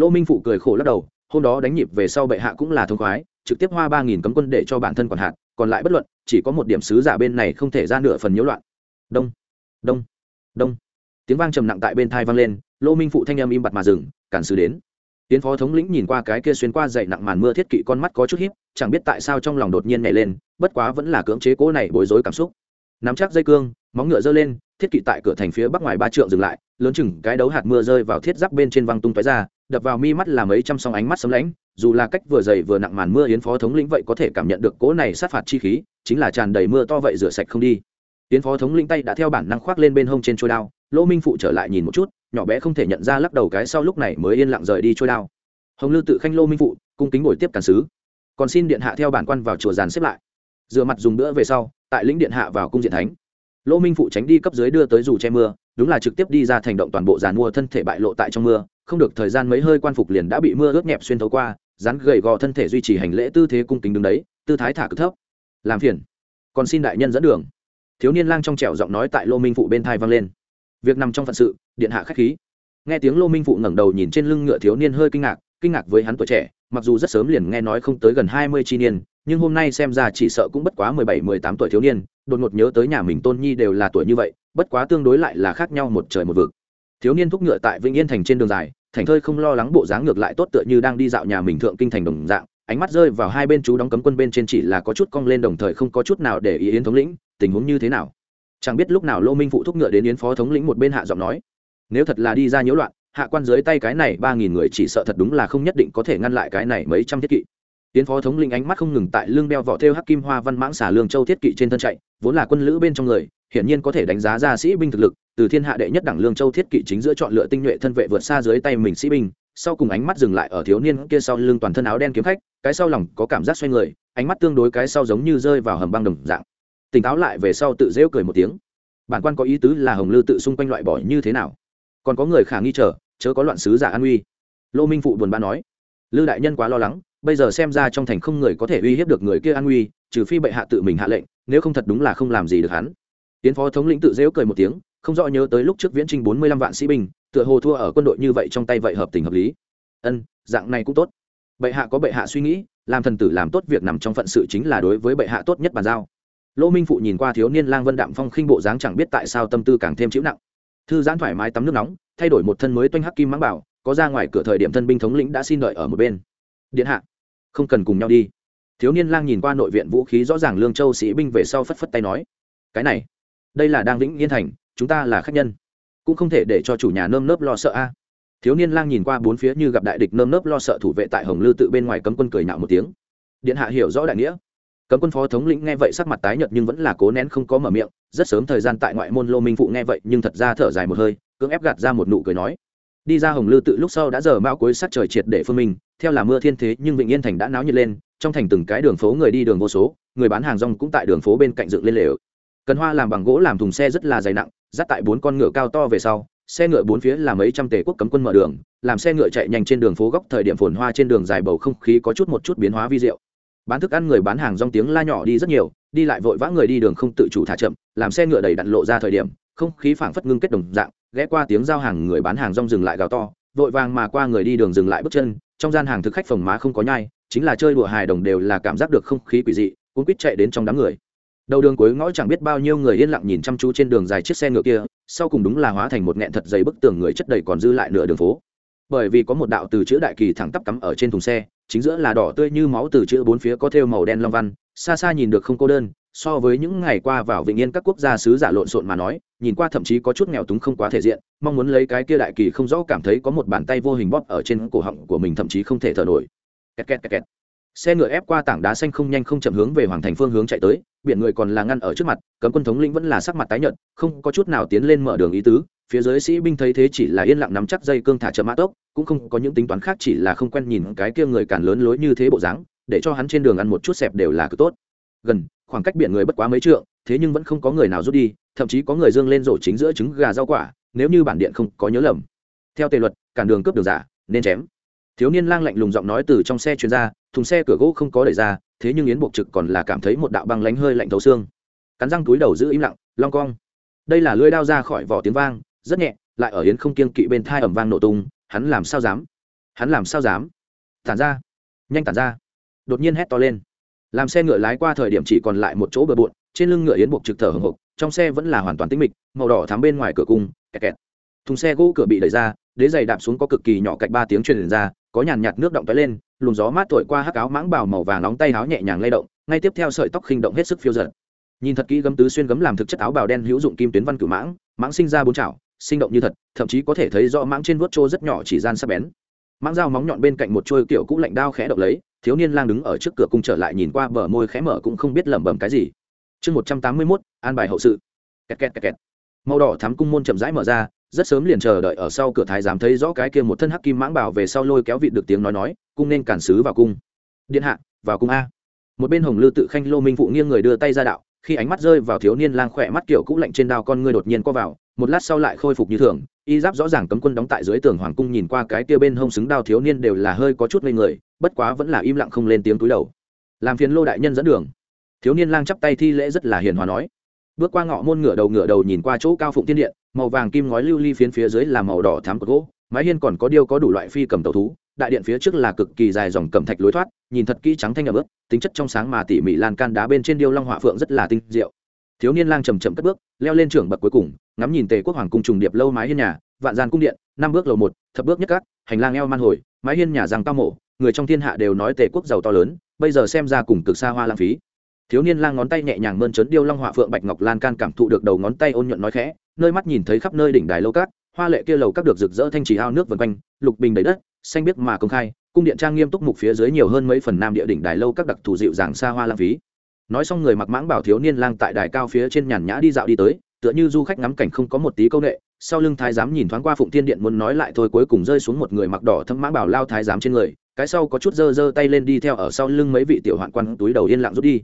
lỗ minh phụ cười khổ lắc đầu hôm đó đánh nhịp về sau bệ hạ cũng là thông khoái trực tiếp hoa ba nghìn cấm quân để cho bản thân còn hạt, còn lại bất luận chỉ có một điểm sứ giả bên này không thể ra nửa phần nhiễu loạn. Đông đông đông. Tiếng vang trầm nặng tại bên thai vang lên lỗ minh phụ thanh âm im bặt mà dừng cản sứ đến. Tiến phó thống lĩnh nhìn qua cái kia xuyên qua dậy nặng màn mưa thiết kỵ con mắt có chút hiếp chẳng biết tại sao trong lòng đột nhiên nhảy lên bất quá vẫn là cưỡng chế cố này bối rối cảm xúc. Nắm chắc dây cương móng ngựa giơ lên thiết kỵ tại cửa thành phía bắc ngoài ba trượng dừng lại lớn chừng cái đấu hạt mưa rơi vào thiết giáp bên trên văng tung tói ra đập vào mi mắt là mấy trăm song ánh mắt sấm lãnh dù là cách vừa dày vừa nặng màn mưa yến phó thống lĩnh vậy có thể cảm nhận được cỗ này sát phạt chi khí, chính là tràn đầy mưa to vậy rửa sạch không đi. Yến phó thống lĩnh tay đã theo bản năng khoác lên bên hông trên trôi đao, lỗ minh phụ trở lại nhìn một chút, nhỏ bé không thể nhận ra lắc đầu cái sau lúc này mới yên lặng rời đi trôi đao. Hồng lư tự khanh lô minh phụ, cung kính ngồi tiếp cản sứ. Còn xin điện hạ theo bản quan vào chùa giàn xếp lại. Rửa mặt dùng bữa về sau, tại lĩnh điện hạ vào cung diện thánh. Lô minh phụ tránh đi cấp dưới đưa tới dù che mưa, đúng là trực tiếp đi ra thành động toàn bộ giàn mua thân thể bại lộ tại trong mưa không được thời gian mấy hơi quan phục liền đã bị mưa ướt nhẹp xuyên thấu qua rắn gầy gò thân thể duy trì hành lễ tư thế cung kính đứng đấy, tư thái thả cực thấp. Làm phiền. Còn xin đại nhân dẫn đường. Thiếu niên lang trong trẻo giọng nói tại lô minh phụ bên thai vang lên. Việc nằm trong phận sự, điện hạ khách khí. Nghe tiếng lô minh phụ ngẩng đầu nhìn trên lưng ngựa thiếu niên hơi kinh ngạc kinh ngạc với hắn tuổi trẻ, mặc dù rất sớm liền nghe nói không tới gần hai mươi chi niên, nhưng hôm nay xem ra chỉ sợ cũng bất quá mười bảy, mười tám tuổi thiếu niên, đột ngột nhớ tới nhà mình tôn nhi đều là tuổi như vậy, bất quá tương đối lại là khác nhau một trời một vực. Thiếu niên thúc ngựa tại vĩnh yên thành trên đường dài thành thơi không lo lắng bộ dáng ngược lại tốt tựa như đang đi dạo nhà mình thượng kinh thành đồng dạng, ánh mắt rơi vào hai bên chú đóng cấm quân bên trên chỉ là có chút cong lên đồng thời không có chút nào để ý yến thống lĩnh, tình huống như thế nào. Chẳng biết lúc nào lô minh phụ thúc ngựa đến yến phó thống lĩnh một bên hạ giọng nói, nếu thật là đi ra nhiễu loạn, hạ quan dưới tay cái này ba nghìn người chỉ sợ thật đúng là không nhất định có thể ngăn lại cái này mấy trăm thiết kỵ tiến phó thống lĩnh ánh mắt không ngừng tại lưng đeo vỏ thêu hắc kim hoa văn mãng xả lương châu thiết kỵ trên thân chạy, vốn là quân lữ bên trong người, hiển nhiên có thể đánh giá ra sĩ binh thực lực, từ thiên hạ đệ nhất đẳng lương châu thiết kỵ chính giữa chọn lựa tinh nhuệ thân vệ vượt xa dưới tay mình sĩ binh, sau cùng ánh mắt dừng lại ở thiếu niên kia sau lưng toàn thân áo đen kiếm khách, cái sau lòng có cảm giác xoay người, ánh mắt tương đối cái sau giống như rơi vào hầm băng đồng dạng. Tỉnh táo lại về sau tự rêu cười một tiếng. Bản quan có ý tứ là hồng lư tự xung quanh loại bỏ như thế nào? Còn có người khả nghi chờ, chớ có loạn sứ giả an uy. Lô minh phụ buồn bã nói. Lư đại nhân quá lo lắng bây giờ xem ra trong thành không người có thể uy hiếp được người kia an nguy, trừ phi bệ hạ tự mình hạ lệnh nếu không thật đúng là không làm gì được hắn. Tiến phó thống lĩnh tự dễu cười một tiếng không rõ nhớ tới lúc trước viễn trinh bốn mươi lăm vạn sĩ binh tựa hồ thua ở quân đội như vậy trong tay vậy hợp tình hợp lý. Ân dạng này cũng tốt. Bệ hạ có bệ hạ suy nghĩ làm thần tử làm tốt việc nằm trong phận sự chính là đối với bệ hạ tốt nhất bàn giao. Lỗ minh phụ nhìn qua thiếu niên lang vân đạm phong khinh bộ dáng chẳng biết tại sao tâm tư càng thêm chịu nặng. Thư giãn thoải mái tắm nước nóng thay đổi một thân mới toanh hắc kim mãng bảo có ra ngoài cửa thời điểm thân binh thống lĩnh đã xin đợi ở một bên điện hạ, không cần cùng nhau đi. Thiếu niên lang nhìn qua nội viện vũ khí rõ ràng lương châu sĩ binh về sau phất phất tay nói, cái này, đây là đang vĩnh yên thành, chúng ta là khách nhân, cũng không thể để cho chủ nhà nơm nớp lo sợ a. Thiếu niên lang nhìn qua bốn phía như gặp đại địch nơm nớp lo sợ thủ vệ tại hồng lư tự bên ngoài cấm quân cười nạo một tiếng. Điện hạ hiểu rõ đại nghĩa. Cấm quân phó thống lĩnh nghe vậy sắc mặt tái nhợt nhưng vẫn là cố nén không có mở miệng, rất sớm thời gian tại ngoại môn lô minh phụ nghe vậy nhưng thật ra thở dài một hơi, cưỡng ép gạt ra một nụ cười nói, đi ra hồng lư tự lúc sau đã giờ mão cuối sát trời triệt để phương minh theo là mưa thiên thế, nhưng vịnh yên thành đã náo nhiệt lên, trong thành từng cái đường phố người đi đường vô số, người bán hàng rong cũng tại đường phố bên cạnh dựng lên lều. Cần hoa làm bằng gỗ làm thùng xe rất là dày nặng, dắt tại bốn con ngựa cao to về sau, xe ngựa bốn phía là mấy trăm tể quốc cấm quân mở đường, làm xe ngựa chạy nhanh trên đường phố góc thời điểm phồn hoa trên đường dài bầu không khí có chút một chút biến hóa vi diệu. Bán thức ăn người bán hàng rong tiếng la nhỏ đi rất nhiều, đi lại vội vã người đi đường không tự chủ thả chậm, làm xe ngựa đầy đặn lộ ra thời điểm, không khí phảng phất ngưng kết đồng dạng, ghé qua tiếng giao hàng người bán hàng rong dừng lại gào to, vội vàng mà qua người đi đường dừng lại bước chân trong gian hàng thực khách phòng má không có nhai, chính là chơi đùa hài đồng đều là cảm giác được không khí quỷ dị cũng quýt chạy đến trong đám người. Đầu đường cuối ngõ chẳng biết bao nhiêu người yên lặng nhìn chăm chú trên đường dài chiếc xe ngựa kia, sau cùng đúng là hóa thành một nghẹn thật dày bức tường người chất đầy còn dư lại nửa đường phố. Bởi vì có một đạo từ chữ đại kỳ thẳng tắp cắm ở trên thùng xe, chính giữa là đỏ tươi như máu từ chữ bốn phía có thêu màu đen long văn, xa xa nhìn được không cô đơn so với những ngày qua vào vịnh yên các quốc gia sứ giả lộn xộn mà nói, nhìn qua thậm chí có chút nghèo túng không quá thể diện, mong muốn lấy cái kia đại kỳ không rõ cảm thấy có một bàn tay vô hình bóp ở trên cổ họng của mình thậm chí không thể thở nổi kẹt kẹt kẹt kẹt. xe ngựa ép qua tảng đá xanh không nhanh không chậm hướng về hoàng thành phương hướng chạy tới, biển người còn là ngăn ở trước mặt, cấm quân thống lĩnh vẫn là sắc mặt tái nhợt, không có chút nào tiến lên mở đường ý tứ, phía dưới sĩ binh thấy thế chỉ là yên lặng nắm chắc dây cương thả chậm mã tốc, cũng không có những tính toán khác chỉ là không quen nhìn cái kia người càn lớn lối như thế bộ dáng, để cho hắn trên đường ăn một chút xẹp đều là cứ tốt gần khoảng cách biển người bất quá mấy trượng, thế nhưng vẫn không có người nào rút đi, thậm chí có người dương lên rổ chính giữa trứng gà rau quả, nếu như bản điện không có nhớ lầm. Theo tề luật, cản đường cướp đường giả, nên chém. Thiếu niên lang lạnh lùng giọng nói từ trong xe chuyên ra, thùng xe cửa gỗ không có đẩy ra, thế nhưng yến buộc trực còn là cảm thấy một đạo băng lánh hơi lạnh thấu xương. Cắn răng túi đầu giữ im lặng, long cong. Đây là lưỡi đao ra khỏi vỏ tiếng vang, rất nhẹ, lại ở yến không kiên kỵ bên thai ẩm vang nổ tung, hắn làm sao dám? Hắn làm sao dám? Tản ra. Nhanh tản ra. Đột nhiên hét to lên làm xe ngựa lái qua thời điểm chỉ còn lại một chỗ bờ bộn, trên lưng ngựa yến buộc trực thở hồng hộc, trong xe vẫn là hoàn toàn tĩnh mịch, màu đỏ thắm bên ngoài cửa cung, kẹt kẹt. Thùng xe gỗ cửa bị đẩy ra, đế giày đạp xuống có cực kỳ nhỏ cạnh ba tiếng truyền ra, có nhàn nhạt nước động tới lên, luồng gió mát thổi qua hắc áo mãng bào màu vàng nóng tay áo nhẹ nhàng lay động, ngay tiếp theo sợi tóc khinh động hết sức phiêu giật nhìn thật kỹ gấm tứ xuyên gấm làm thực chất áo bào đen hữu dụng kim tuyến văn cửu mãng mãng sinh ra bốn chảo, sinh động như thật, thậm chí có thể thấy rõ mãng trên vuốt trô rất nhỏ chỉ gian sắc bén. Mãng dao móng nhọn bên cạnh một trôi kiểu cũ lạnh đao khẽ động lấy thiếu niên lang đứng ở trước cửa cung trở lại nhìn qua bờ môi khẽ mở cũng không biết lẩm bẩm cái gì. Chương một trăm tám mươi mốt, an bài hậu sự. Kẹt kẹt kẹt kẹt. Màu đỏ thắm cung môn chậm rãi mở ra, rất sớm liền chờ đợi ở sau cửa thái giám thấy rõ cái kia một thân hắc kim mãng bảo về sau lôi kéo vịt được tiếng nói nói, cung nên cản sứ vào cung. Điện hạ, vào cung a. Một bên hồng lư tự khanh lô minh phụ nghiêng người đưa tay ra đạo, khi ánh mắt rơi vào thiếu niên lang khỏe mắt kiểu cũ lạnh trên đao con ngươi đột nhiên co vào, một lát sau lại khôi phục như thường y giáp rõ ràng cấm quân đóng tại dưới tường hoàng cung nhìn qua cái kia bên hông xứng đao thiếu niên đều là hơi có chút ngây người, bất quá vẫn là im lặng không lên tiếng túi đầu. Làm phiền lô đại nhân dẫn đường. Thiếu niên lang chắp tay thi lễ rất là hiền hòa nói. Bước qua ngọ môn ngửa đầu ngửa đầu nhìn qua chỗ cao phụng thiên điện, màu vàng kim ngói lưu ly phiến phía dưới là màu đỏ thắm cột gỗ, mái hiên còn có điêu có đủ loại phi cầm tàu thú, đại điện phía trước là cực kỳ dài dòng cẩm thạch lối thoát, nhìn thật kỹ trắng thanh ẩm ướt, tính chất trong sáng mà tỉ mỉ lan can đá bên trên điêu long hỏa phượng rất là tinh diệu. Thiếu niên lang chầm chậm cất bước, leo lên trưởng bậc cuối cùng ngắm nhìn tề quốc hoàng cung trùng điệp lâu mái hiên nhà, vạn gian cung điện, năm bước lầu một, thập bước nhất cát hành lang eo man hồi, mái hiên nhà rằng cao mộ người trong thiên hạ đều nói tề quốc giàu to lớn, bây giờ xem ra cùng cực xa hoa lãng phí. Thiếu niên lang ngón tay nhẹ nhàng mơn trớn điêu long họa phượng bạch ngọc lan can cảm thụ được đầu ngón tay ôn nhuận nói khẽ, nơi mắt nhìn thấy khắp nơi đỉnh đài lâu cát hoa lệ kia lầu các được rực rỡ thanh trì ao nước vần quanh, lục bình đầy đất, xanh biếc mà công khai, cung điện trang nghiêm túc mục phía dưới nhiều hơn mấy phần nam địa đỉnh đài lâu các đặc thù dịu dàng xa hoa lãng phí. Nói xong người mặc mãng bảo thiếu niên lang tại đài cao phía trên nhàn nhã đi dạo đi tới tựa như du khách ngắm cảnh không có một tí công nghệ sau lưng thái giám nhìn thoáng qua phụng tiên điện muốn nói lại thôi cuối cùng rơi xuống một người mặc đỏ thâm mã bảo lao thái giám trên người, cái sau có chút dơ dơ tay lên đi theo ở sau lưng mấy vị tiểu hoạn quan túi đầu yên lặng rút đi.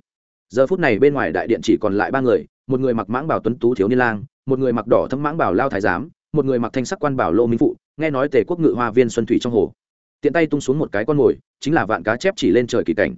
Giờ phút này bên ngoài đại điện chỉ còn lại ba người, một người mặc mãng bảo tuấn tú thiếu niên lang, một người mặc đỏ thâm mãng bảo lao thái giám, một người mặc thanh sắc quan bảo lô minh phụ, nghe nói tề quốc ngự hoa viên xuân thủy trong hồ. Tiện tay tung xuống một cái con mồi, chính là vạn cá chép chỉ lên trời kỳ cảnh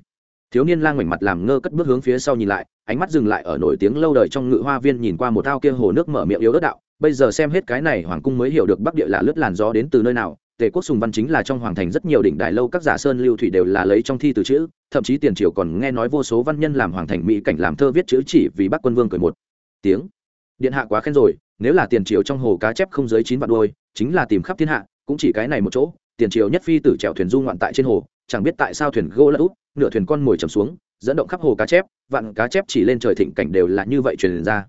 thiếu niên lang ngoảnh mặt làm ngơ cất bước hướng phía sau nhìn lại, ánh mắt dừng lại ở nổi tiếng lâu đời trong ngự hoa viên nhìn qua một ao kia hồ nước mở miệng yếu ớt đạo. Bây giờ xem hết cái này hoàng cung mới hiểu được bắc địa là lướt làn gió đến từ nơi nào. Tề quốc sùng văn chính là trong hoàng thành rất nhiều đỉnh đại lâu, các giả sơn lưu thủy đều là lấy trong thi từ chữ, thậm chí tiền triều còn nghe nói vô số văn nhân làm hoàng thành mỹ cảnh làm thơ viết chữ chỉ vì bắc quân vương cười một tiếng. Điện hạ quá khen rồi, nếu là tiền triều trong hồ cá chép không dưới chín vạn đôi chính là tìm khắp thiên hạ, cũng chỉ cái này một chỗ tiền triều nhất phi tử trèo thuyền du ngoạn tại trên hồ, chẳng biết tại sao thuyền gỗ lỡ úp, nửa thuyền con mồi trầm xuống, dẫn động khắp hồ cá chép, vạn cá chép chỉ lên trời thịnh cảnh đều là như vậy truyền ra.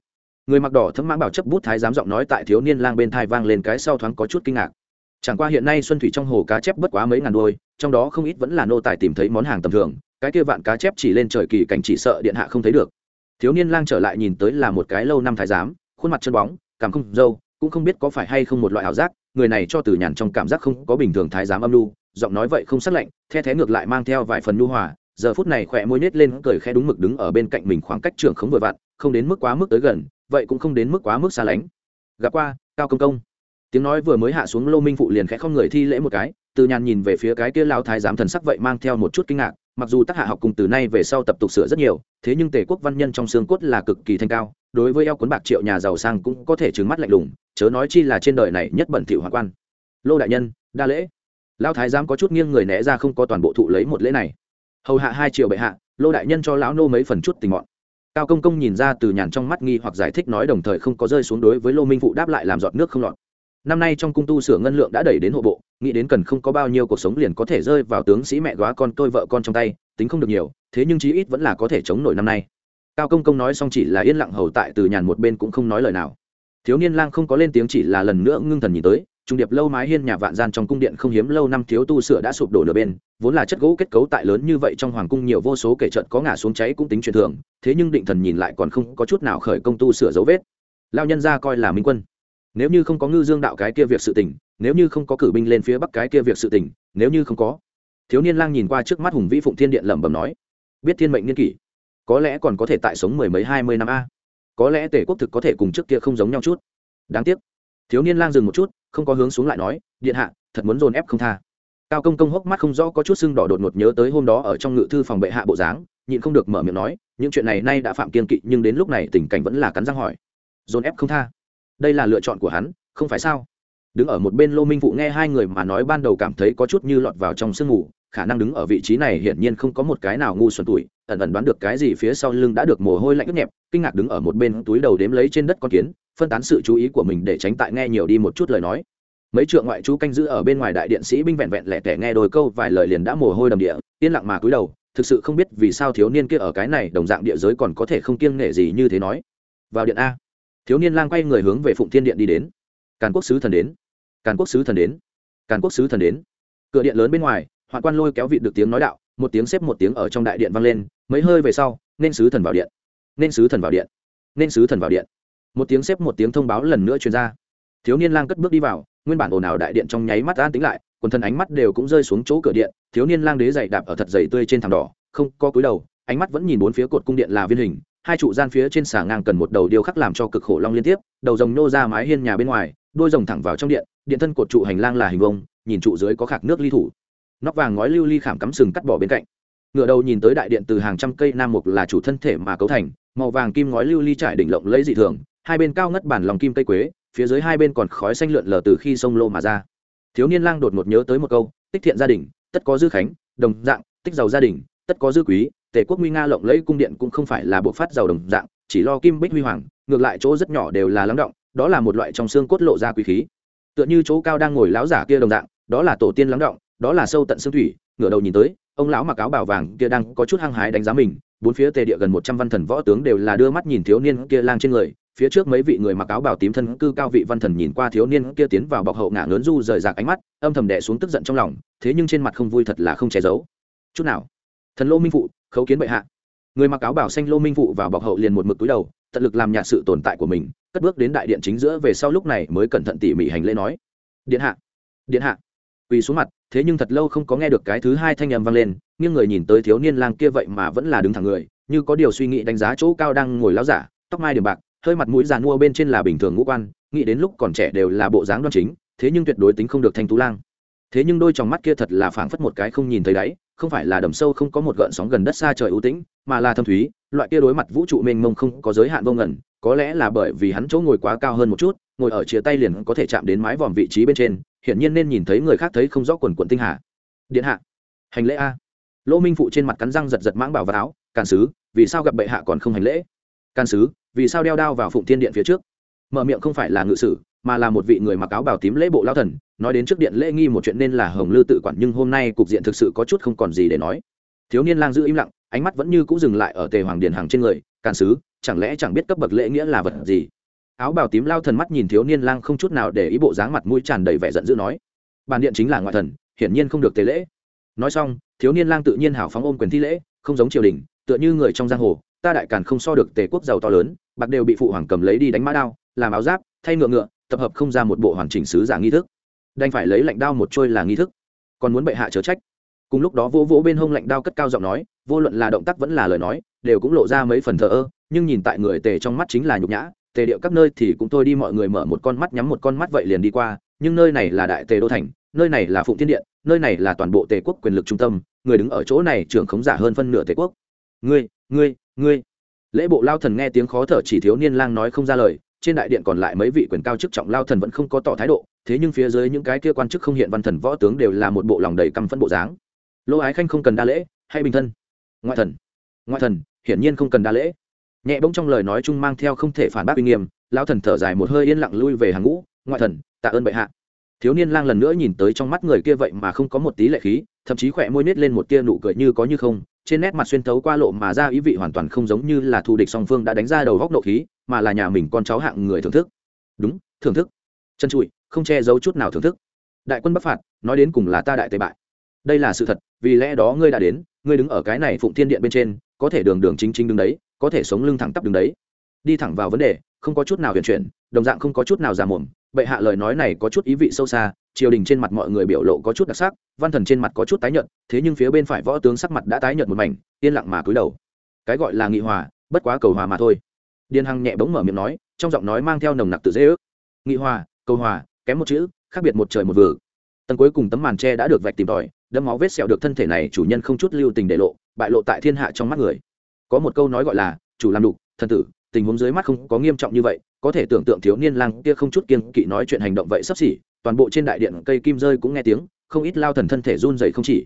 Người mặc đỏ thấm mãng bảo chấp bút thái giám giọng nói tại thiếu niên lang bên thai vang lên cái sau thoáng có chút kinh ngạc. Chẳng qua hiện nay xuân thủy trong hồ cá chép bất quá mấy ngàn đôi, trong đó không ít vẫn là nô tài tìm thấy món hàng tầm thường, cái kia vạn cá chép chỉ lên trời kỳ cảnh chỉ sợ điện hạ không thấy được. Thiếu niên lang trở lại nhìn tới là một cái lâu năm thái giám, khuôn mặt chân bóng, cảm không dâu cũng không biết có phải hay không một loại ảo giác, người này cho từ nhàn trong cảm giác không có bình thường thái giám âm lưu giọng nói vậy không sắc lạnh, the thế ngược lại mang theo vài phần nhu hòa, giờ phút này khỏe môi nết lên cười khẽ đúng mực đứng ở bên cạnh mình khoảng cách trưởng không vừa vặn, không đến mức quá mức tới gần, vậy cũng không đến mức quá mức xa lánh. Gặp qua, cao công công. Tiếng nói vừa mới hạ xuống lô minh phụ liền khẽ không người thi lễ một cái từ nhàn nhìn về phía cái kia lao thái giám thần sắc vậy mang theo một chút kinh ngạc, mặc dù tác hạ học cùng từ nay về sau tập tục sửa rất nhiều, thế nhưng tề quốc văn nhân trong xương cốt là cực kỳ thanh cao, đối với eo cuốn bạc triệu nhà giàu sang cũng có thể trừng mắt lạnh lùng, chớ nói chi là trên đời này nhất bẩn thỉu hoàng quan. Lô đại nhân, đa lễ. Lao thái giám có chút nghiêng người né ra không có toàn bộ thụ lấy một lễ này. Hầu hạ hai triệu bệ hạ, lô đại nhân cho lão nô mấy phần chút tình mọn. Cao công công nhìn ra từ nhàn trong mắt nghi hoặc giải thích nói đồng thời không có rơi xuống đối với lô minh phụ đáp lại làm giọt nước không lọt năm nay trong cung tu sửa ngân lượng đã đẩy đến hộ bộ, nghĩ đến cần không có bao nhiêu cuộc sống liền có thể rơi vào tướng sĩ mẹ góa con tôi vợ con trong tay, tính không được nhiều, thế nhưng chí ít vẫn là có thể chống nổi năm nay. Cao công công nói xong chỉ là yên lặng hầu tại từ nhàn một bên cũng không nói lời nào. Thiếu niên lang không có lên tiếng chỉ là lần nữa ngưng thần nhìn tới, trung điệp lâu mái hiên nhà vạn gian trong cung điện không hiếm lâu năm thiếu tu sửa đã sụp đổ nửa bên, vốn là chất gỗ kết cấu tại lớn như vậy trong hoàng cung nhiều vô số kể trận có ngả xuống cháy cũng tính truyền thường, thế nhưng định thần nhìn lại còn không có chút nào khởi công tu sửa dấu vết. Lao nhân ra coi là minh quân nếu như không có ngư dương đạo cái kia việc sự tình, nếu như không có cử binh lên phía bắc cái kia việc sự tình, nếu như không có. Thiếu niên lang nhìn qua trước mắt hùng vĩ phụng thiên điện lẩm bẩm nói, biết thiên mệnh niên kỷ, có lẽ còn có thể tại sống mười mấy hai mươi năm a. Có lẽ tể quốc thực có thể cùng trước kia không giống nhau chút. Đáng tiếc. Thiếu niên lang dừng một chút, không có hướng xuống lại nói, điện hạ, thật muốn dồn ép không tha. Cao công công hốc mắt không rõ có chút sưng đỏ đột ngột nhớ tới hôm đó ở trong ngự thư phòng bệ hạ bộ dáng, nhịn không được mở miệng nói, những chuyện này nay đã phạm kiên kỵ, nhưng đến lúc này tình cảnh vẫn là cắn răng hỏi. Dồn ép không tha đây là lựa chọn của hắn, không phải sao? Đứng ở một bên lô minh phụ nghe hai người mà nói ban đầu cảm thấy có chút như lọt vào trong sương mù, khả năng đứng ở vị trí này hiển nhiên không có một cái nào ngu xuẩn tuổi, ẩn ẩn đoán được cái gì phía sau lưng đã được mồ hôi lạnh ướt nhẹp, kinh ngạc đứng ở một bên túi đầu đếm lấy trên đất con kiến, phân tán sự chú ý của mình để tránh tại nghe nhiều đi một chút lời nói. Mấy trượng ngoại chú canh giữ ở bên ngoài đại điện sĩ binh vẹn vẹn lẻ tẻ nghe đôi câu vài lời liền đã mồ hôi đầm địa, yên lặng mà cúi đầu, thực sự không biết vì sao thiếu niên kia ở cái này đồng dạng địa giới còn có thể không kiêng nể gì như thế nói. Vào điện a thiếu niên lang quay người hướng về phụng thiên điện đi đến. Càn quốc sứ thần đến. Càn quốc sứ thần đến. Càn quốc sứ thần đến. Cửa điện lớn bên ngoài, hoạn quan lôi kéo vị được tiếng nói đạo, một tiếng xếp một tiếng ở trong đại điện vang lên, mấy hơi về sau, nên sứ thần vào điện. Nên sứ thần vào điện. Nên sứ thần vào điện. Một tiếng xếp một tiếng thông báo lần nữa truyền ra. Thiếu niên lang cất bước đi vào, nguyên bản ồn ào đại điện trong nháy mắt an tính lại, quần thân ánh mắt đều cũng rơi xuống chỗ cửa điện, thiếu niên lang đế dày đạp ở thật dày tươi trên thảm đỏ, không có cúi đầu, ánh mắt vẫn nhìn bốn phía cột cung điện là viên hình hai trụ gian phía trên xà ngang cần một đầu điêu khắc làm cho cực khổ long liên tiếp, đầu rồng nô ra mái hiên nhà bên ngoài đôi rồng thẳng vào trong điện điện thân cột trụ hành lang là hình vông nhìn trụ dưới có khạc nước ly thủ. Nóc vàng ngói lưu ly khảm cắm sừng cắt bỏ bên cạnh. Ngựa đầu nhìn tới đại điện từ hàng trăm cây nam mục là chủ thân thể mà cấu thành, màu vàng kim ngói lưu ly trải đỉnh lộng lấy dị thường, hai bên cao ngất bản lòng kim cây quế, phía dưới hai bên còn khói xanh lượn lờ từ khi sông lô mà ra. Thiếu niên lang đột ngột nhớ tới một câu, tích thiện gia đình, tất có dư khánh, đồng dạng, tích giàu gia đình, tất có dư quý tề quốc nguy nga lộng lẫy cung điện cũng không phải là buộc phát giàu đồng dạng, chỉ lo kim bích huy hoàng, ngược lại chỗ rất nhỏ đều là lắng động, đó là một loại trong xương cốt lộ ra quý khí. Tựa như chỗ cao đang ngồi lão giả kia đồng dạng, đó là tổ tiên lắng động, đó là sâu tận xương thủy, ngửa đầu nhìn tới, ông lão mặc áo bảo vàng kia đang có chút hăng hái đánh giá mình, bốn phía tề địa gần một trăm văn thần võ tướng đều là đưa mắt nhìn thiếu niên kia lang trên người, phía trước mấy vị người mặc áo bảo tím thân cư cao vị văn thần nhìn qua thiếu niên kia tiến vào bọc hậu ngả lớn du rời rạc ánh mắt, âm thầm đẻ xuống tức giận trong lòng, thế nhưng trên mặt không vui thật là không che giấu. Chút nào. Thần lô minh phụ khấu kiến bệ hạ. Người mặc áo bảo xanh lô minh phụ vào bọc hậu liền một mực túi đầu, tận lực làm nhạt sự tồn tại của mình, cất bước đến đại điện chính giữa về sau lúc này mới cẩn thận tỉ mỉ hành lễ nói. Điện hạ điện hạ. Quỳ xuống mặt, thế nhưng thật lâu không có nghe được cái thứ hai thanh âm vang lên, nghiêng người nhìn tới thiếu niên lang kia vậy mà vẫn là đứng thẳng người, như có điều suy nghĩ đánh giá chỗ cao đang ngồi láo giả, tóc mai điểm bạc, hơi mặt mũi giàn mua bên trên là bình thường ngũ quan, nghĩ đến lúc còn trẻ đều là bộ dáng đoan chính, thế nhưng tuyệt đối tính không được thanh tú lang. Thế nhưng đôi tròng mắt kia thật là phảng phất một cái không nhìn thấy đáy không phải là đầm sâu không có một gợn sóng gần đất xa trời ưu tĩnh, mà là thâm thúy, loại kia đối mặt vũ trụ mênh mông không có giới hạn vô ngẩn có lẽ là bởi vì hắn chỗ ngồi quá cao hơn một chút, ngồi ở chia tay liền có thể chạm đến mái vòm vị trí bên trên, hiển nhiên nên nhìn thấy người khác thấy không rõ quần quận tinh hà. Điện hạ, hành lễ a. Lỗ minh phụ trên mặt cắn răng giật giật mãng bảo vào áo, càn sứ, vì sao gặp bệ hạ còn không hành lễ? Càn sứ, vì sao đeo đao vào phụng thiên điện phía trước? Mở miệng không phải là ngự sử mà là một vị người mặc áo bào tím lễ bộ lao thần, nói đến trước điện lễ nghi một chuyện nên là hồng lư tự quản nhưng hôm nay cục diện thực sự có chút không còn gì để nói. Thiếu niên lang giữ im lặng, ánh mắt vẫn như cũ dừng lại ở tề hoàng điền hàng trên người, càn sứ, chẳng lẽ chẳng biết cấp bậc lễ nghĩa là vật gì? Áo bào tím lao thần mắt nhìn thiếu niên lang không chút nào để ý bộ dáng mặt mũi tràn đầy vẻ giận dữ nói bàn điện chính là ngoại thần, hiển nhiên không được tế lễ. Nói xong, thiếu niên lang tự nhiên hào phóng ôm quyền thi lễ, không giống triều đình, tựa như người trong giang hồ, ta đại càn không so được tề quốc giàu to lớn, bạc đều bị phụ hoàng cầm lấy đi đánh mã đao, làm áo giáp, thay ngựa ngựa tập hợp không ra một bộ hoàn chỉnh sứ giả nghi thức. Đành phải lấy lạnh đao một trôi là nghi thức. Còn muốn bệ hạ chớ trách. Cùng lúc đó vỗ vỗ bên hông lạnh đao cất cao giọng nói, vô luận là động tác vẫn là lời nói, đều cũng lộ ra mấy phần thờ ơ, nhưng nhìn tại người tề trong mắt chính là nhục nhã, tề điệu các nơi thì cũng thôi đi mọi người mở một con mắt nhắm một con mắt vậy liền đi qua, nhưng nơi này là đại tề đô thành, nơi này là phụng thiên điện, nơi này là toàn bộ tề quốc quyền lực trung tâm, người đứng ở chỗ này trưởng khống giả hơn phân nửa tề quốc. Ngươi ngươi ngươi. Lễ bộ lao thần nghe tiếng khó thở chỉ thiếu niên lang nói không ra lời trên đại điện còn lại mấy vị quyền cao chức trọng lao thần vẫn không có tỏ thái độ, thế nhưng phía dưới những cái kia quan chức không hiện văn thần võ tướng đều là một bộ lòng đầy căm phẫn bộ dáng. Lỗ ái khanh không cần đa lễ, hay bình thân? Ngoại thần. Ngoại thần, hiển nhiên không cần đa lễ. Nhẹ bỗng trong lời nói chung mang theo không thể phản bác uy nghiêm lao thần thở dài một hơi yên lặng lui về hàng ngũ, ngoại thần, tạ ơn bệ hạ. Thiếu niên lang lần nữa nhìn tới trong mắt người kia vậy mà không có một tí lệ khí, thậm chí khỏe môi nết lên một tia nụ cười như có như không trên nét mặt xuyên thấu qua lộ mà ra ý vị hoàn toàn không giống như là thù địch song phương đã đánh ra đầu góc nộ khí, mà là nhà mình con cháu hạng người thưởng thức. Đúng, thưởng thức. Chân trụi, không che giấu chút nào thưởng thức. Đại quân bắc phạt, nói đến cùng là ta đại tề bại. Đây là sự thật, vì lẽ đó ngươi đã đến, ngươi đứng ở cái này phụng thiên điện bên trên, có thể đường đường chính chính đứng đấy, có thể sống lưng thẳng tắp đứng đấy. Đi thẳng vào vấn đề không có chút nào huyền chuyển, đồng dạng không có chút nào già mồm. Bệ hạ lời nói này có chút ý vị sâu xa, triều đình trên mặt mọi người biểu lộ có chút đặc sắc, văn thần trên mặt có chút tái nhợt, thế nhưng phía bên phải võ tướng sắc mặt đã tái nhợt một mảnh, yên lặng mà cúi đầu. Cái gọi là nghị hòa, bất quá cầu hòa mà thôi. Điền hằng nhẹ bỗng mở miệng nói, trong giọng nói mang theo nồng nặc tự dễ ước. Nghị hòa, cầu hòa, kém một chữ, khác biệt một trời một vừa tầng cuối cùng tấm màn tre đã được vạch tìm tòi đâm máu vết sẹo được thân thể này chủ nhân không chút lưu tình để lộ, bại lộ tại thiên hạ trong mắt người. Có một câu nói gọi là, chủ làm đục, thần tử tình huống dưới mắt không có nghiêm trọng như vậy, có thể tưởng tượng thiếu niên lang kia không chút kiên kỵ nói chuyện hành động vậy sắp xỉ, toàn bộ trên đại điện cây kim rơi cũng nghe tiếng, không ít lao thần thân thể run rẩy không chỉ.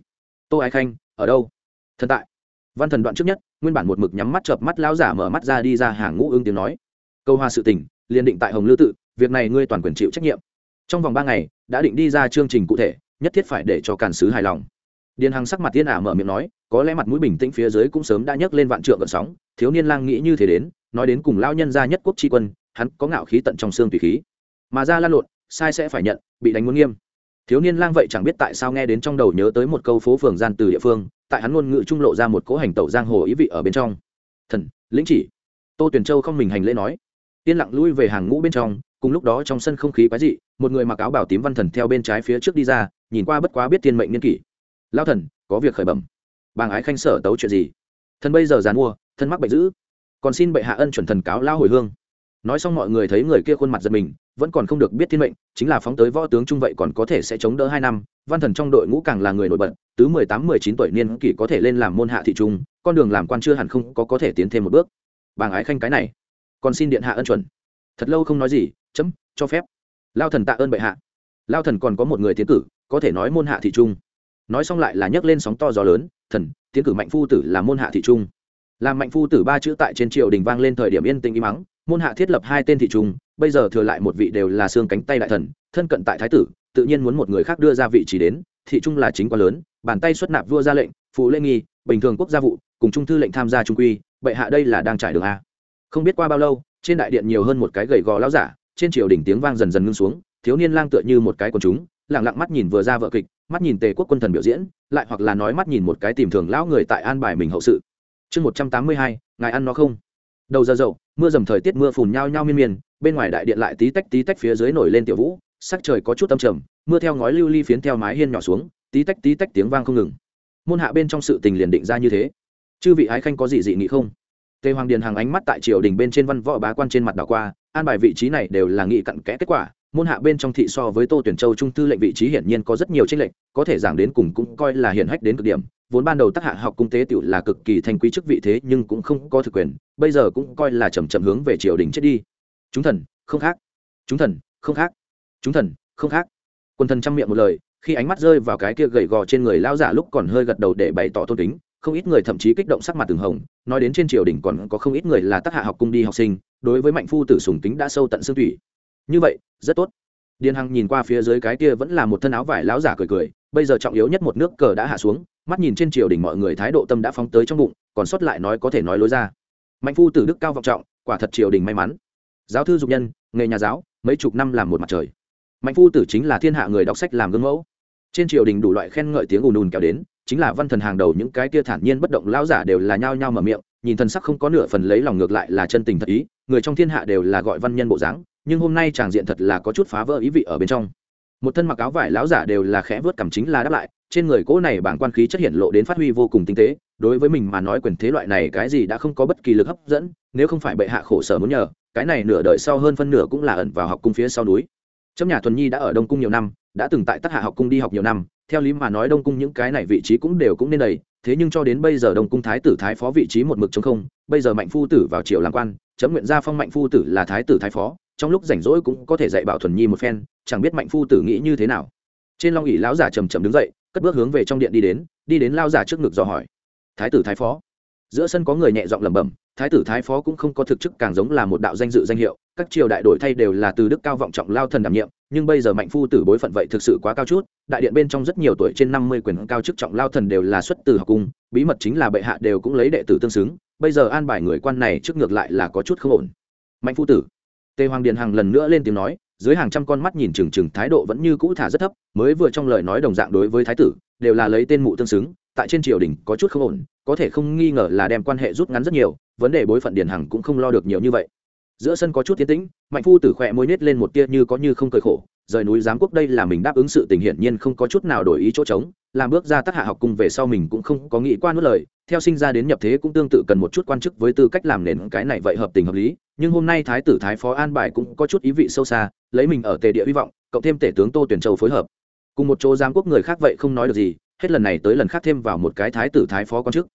Tô ái khanh, ở đâu? Thần tại. Văn thần đoạn trước nhất, nguyên bản một mực nhắm mắt chợp mắt lao giả mở mắt ra đi ra hàng ngũ ứng tiếng nói. Câu hoa sự tình, liền định tại hồng lư tự, việc này ngươi toàn quyền chịu trách nhiệm. Trong vòng ba ngày, đã định đi ra chương trình cụ thể, nhất thiết phải để cho càn sứ hài lòng. Điền hằng sắc mặt tiên ả mở miệng nói, có lẽ mặt mũi bình tĩnh phía dưới cũng sớm đã nhấc lên vạn trượng gợn sóng, thiếu niên lang nghĩ như thế đến nói đến cùng lao nhân gia nhất quốc tri quân, hắn có ngạo khí tận trong xương tùy khí. Mà ra lan lộn, sai sẽ phải nhận, bị đánh muốn nghiêm. Thiếu niên lang vậy chẳng biết tại sao nghe đến trong đầu nhớ tới một câu phố phường gian từ địa phương, tại hắn ngôn ngữ trung lộ ra một cố hành tẩu giang hồ ý vị ở bên trong. Thần, lĩnh chỉ. Tô tuyển châu không mình hành lễ nói. Yên lặng lui về hàng ngũ bên trong, cùng lúc đó trong sân không khí quái dị, một người mặc áo bảo tím văn thần theo bên trái phía trước đi ra, nhìn qua bất quá biết thiên mệnh niên kỷ. Lao thần, có việc khởi bẩm. Bàng ái khanh sở tấu chuyện gì? Thần bây giờ dàn mua thân mắc bệnh dữ còn xin bệ hạ ân chuẩn thần cáo lao hồi hương. Nói xong mọi người thấy người kia khuôn mặt giật mình, vẫn còn không được biết thiên mệnh, chính là phóng tới võ tướng trung vậy còn có thể sẽ chống đỡ hai năm, văn thần trong đội ngũ càng là người nổi bật, tứ mười tám mười chín tuổi niên kỷ có thể lên làm môn hạ thị trung, con đường làm quan chưa hẳn không có có thể tiến thêm một bước. Bàng ái khanh cái này, còn xin điện hạ ân chuẩn. Thật lâu không nói gì, chấm, cho phép. Lao thần tạ ơn bệ hạ. Lao thần còn có một người tiến cử, có thể nói môn hạ thị trung. Nói xong lại là nhấc lên sóng to gió lớn, thần, tiến cử mạnh phu tử là môn hạ thị trung làm mạnh phu tử ba chữ tại trên triều đình vang lên thời điểm yên tĩnh im mắng, môn hạ thiết lập hai tên thị trung, bây giờ thừa lại một vị đều là xương cánh tay đại thần, thân cận tại thái tử, tự nhiên muốn một người khác đưa ra vị trí đến, thị trung là chính quá lớn, bàn tay xuất nạp vua ra lệnh, phụ lễ nghi, bình thường quốc gia vụ, cùng trung thư lệnh tham gia trung quy, bệ hạ đây là đang trải đường a. Không biết qua bao lâu, trên đại điện nhiều hơn một cái gầy gò lão giả, trên triều đỉnh tiếng vang dần dần ngưng xuống, thiếu niên lang tựa như một cái quần chúng, lặng lặng mắt nhìn vừa ra vợ kịch, mắt nhìn tề quốc quân thần biểu diễn, lại hoặc là nói mắt nhìn một cái tìm thường lão người tại an bài mình hậu sự chương một trăm tám mươi hai, ngài ăn nó không? Đầu giờ dậu, mưa dầm thời tiết mưa phùn nhao nhao miên miên, bên ngoài đại điện lại tí tách tí tách phía dưới nổi lên tiểu vũ, sắc trời có chút âm trầm, mưa theo ngói lưu ly phiến theo mái hiên nhỏ xuống, tí tách tí tách tiếng vang không ngừng. Môn hạ bên trong sự tình liền định ra như thế. Chư vị ái khanh có gì dị nghị không? Tề hoàng điền hàng ánh mắt tại triều đình bên trên văn võ bá quan trên mặt đảo qua, an bài vị trí này đều là nghị cặn kẽ kết quả, môn hạ bên trong thị so với tô tuyển châu trung tư lệnh vị trí hiển nhiên có rất nhiều tranh lệnh có thể giảng đến cùng cũng coi là hiển hách đến cực điểm vốn ban đầu tác hạ học cung tế tiểu là cực kỳ thanh quý chức vị thế nhưng cũng không có thực quyền, bây giờ cũng coi là chầm chậm hướng về triều đình chết đi. Chúng thần, không khác. Chúng thần, không khác. Chúng thần, không khác. Quân thần chăm miệng một lời, khi ánh mắt rơi vào cái kia gầy gò trên người lao giả lúc còn hơi gật đầu để bày tỏ tôn kính, không ít người thậm chí kích động sắc mặt từng hồng, nói đến trên triều đình còn có không ít người là tác hạ học cung đi học sinh, đối với mạnh phu tử sùng kính đã sâu tận xương thủy. Như vậy, rất tốt. Điền hằng nhìn qua phía dưới cái kia vẫn là một thân áo vải láo giả cười cười, bây giờ trọng yếu nhất một nước cờ đã hạ xuống mắt nhìn trên triều đình mọi người thái độ tâm đã phóng tới trong bụng, còn sót lại nói có thể nói lối ra. Mạnh phu tử đức cao vọng trọng, quả thật triều đình may mắn. Giáo thư dục nhân, nghề nhà giáo, mấy chục năm làm một mặt trời. Mạnh phu tử chính là thiên hạ người đọc sách làm gương mẫu. Trên triều đình đủ loại khen ngợi tiếng ùn ùn kéo đến, chính là văn thần hàng đầu những cái kia thản nhiên bất động lao giả đều là nhao nhao mở miệng, nhìn thần sắc không có nửa phần lấy lòng ngược lại là chân tình thật ý, người trong thiên hạ đều là gọi văn nhân bộ dáng, nhưng hôm nay tràng diện thật là có chút phá vỡ ý vị ở bên trong. Một thân mặc áo vải lão giả đều là khẽ vớt cảm chính là đáp lại trên người cỗ này bảng quan khí chất hiện lộ đến phát huy vô cùng tinh tế, đối với mình mà nói quyền thế loại này cái gì đã không có bất kỳ lực hấp dẫn, nếu không phải bệ hạ khổ sở muốn nhờ, cái này nửa đời sau hơn phân nửa cũng là ẩn vào học cung phía sau núi. Trong nhà thuần nhi đã ở đông cung nhiều năm, đã từng tại tác hạ học cung đi học nhiều năm, theo lý mà nói đông cung những cái này vị trí cũng đều cũng nên đầy, thế nhưng cho đến bây giờ đông cung thái tử thái phó vị trí một mực chống không, bây giờ mạnh phu tử vào triều làm quan, chấm nguyện gia phong mạnh phu tử là thái tử thái phó, trong lúc rảnh rỗi cũng có thể dạy bảo thuần nhi một phen, chẳng biết mạnh phu tử nghĩ như thế nào. Trên long ỉ lão giả trầm trầm đứng dậy cất bước hướng về trong điện đi đến đi đến lao giả trước ngực dò hỏi. Thái tử thái phó. Giữa sân có người nhẹ giọng lẩm bẩm, thái tử thái phó cũng không có thực chức, càng giống là một đạo danh dự danh hiệu, các triều đại đổi thay đều là từ đức cao vọng trọng lao thần đảm nhiệm, nhưng bây giờ mạnh phu tử bối phận vậy thực sự quá cao chút, đại điện bên trong rất nhiều tuổi trên năm mươi quyền cao chức trọng lao thần đều là xuất từ học cung, bí mật chính là bệ hạ đều cũng lấy đệ tử tương xứng, bây giờ an bài người quan này trước ngược lại là có chút không ổn. Mạnh phu tử, tề hoàng điện hằng lần nữa lên tiếng nói dưới hàng trăm con mắt nhìn chừng chừng thái độ vẫn như cũ thả rất thấp, mới vừa trong lời nói đồng dạng đối với thái tử, đều là lấy tên mụ tương xứng, tại trên triều đình có chút không ổn, có thể không nghi ngờ là đem quan hệ rút ngắn rất nhiều, vấn đề bối phận điền hằng cũng không lo được nhiều như vậy. Giữa sân có chút tiến tĩnh, mạnh phu tử khỏe môi nết lên một tia như có như không cười khổ, rời núi giám quốc đây là mình đáp ứng sự tình hiển nhiên không có chút nào đổi ý chỗ trống, làm bước ra tác hạ học cung về sau mình cũng không có nghĩ qua nuốt lời, theo sinh ra đến nhập thế cũng tương tự cần một chút quan chức với tư cách làm nền cái này vậy hợp tình hợp lý nhưng hôm nay thái tử thái phó an bài cũng có chút ý vị sâu xa, lấy mình ở tề địa hy vọng, cộng thêm tể tướng tô tuyển châu phối hợp. Cùng một chỗ giám quốc người khác vậy không nói được gì, hết lần này tới lần khác thêm vào một cái thái tử thái phó quan chức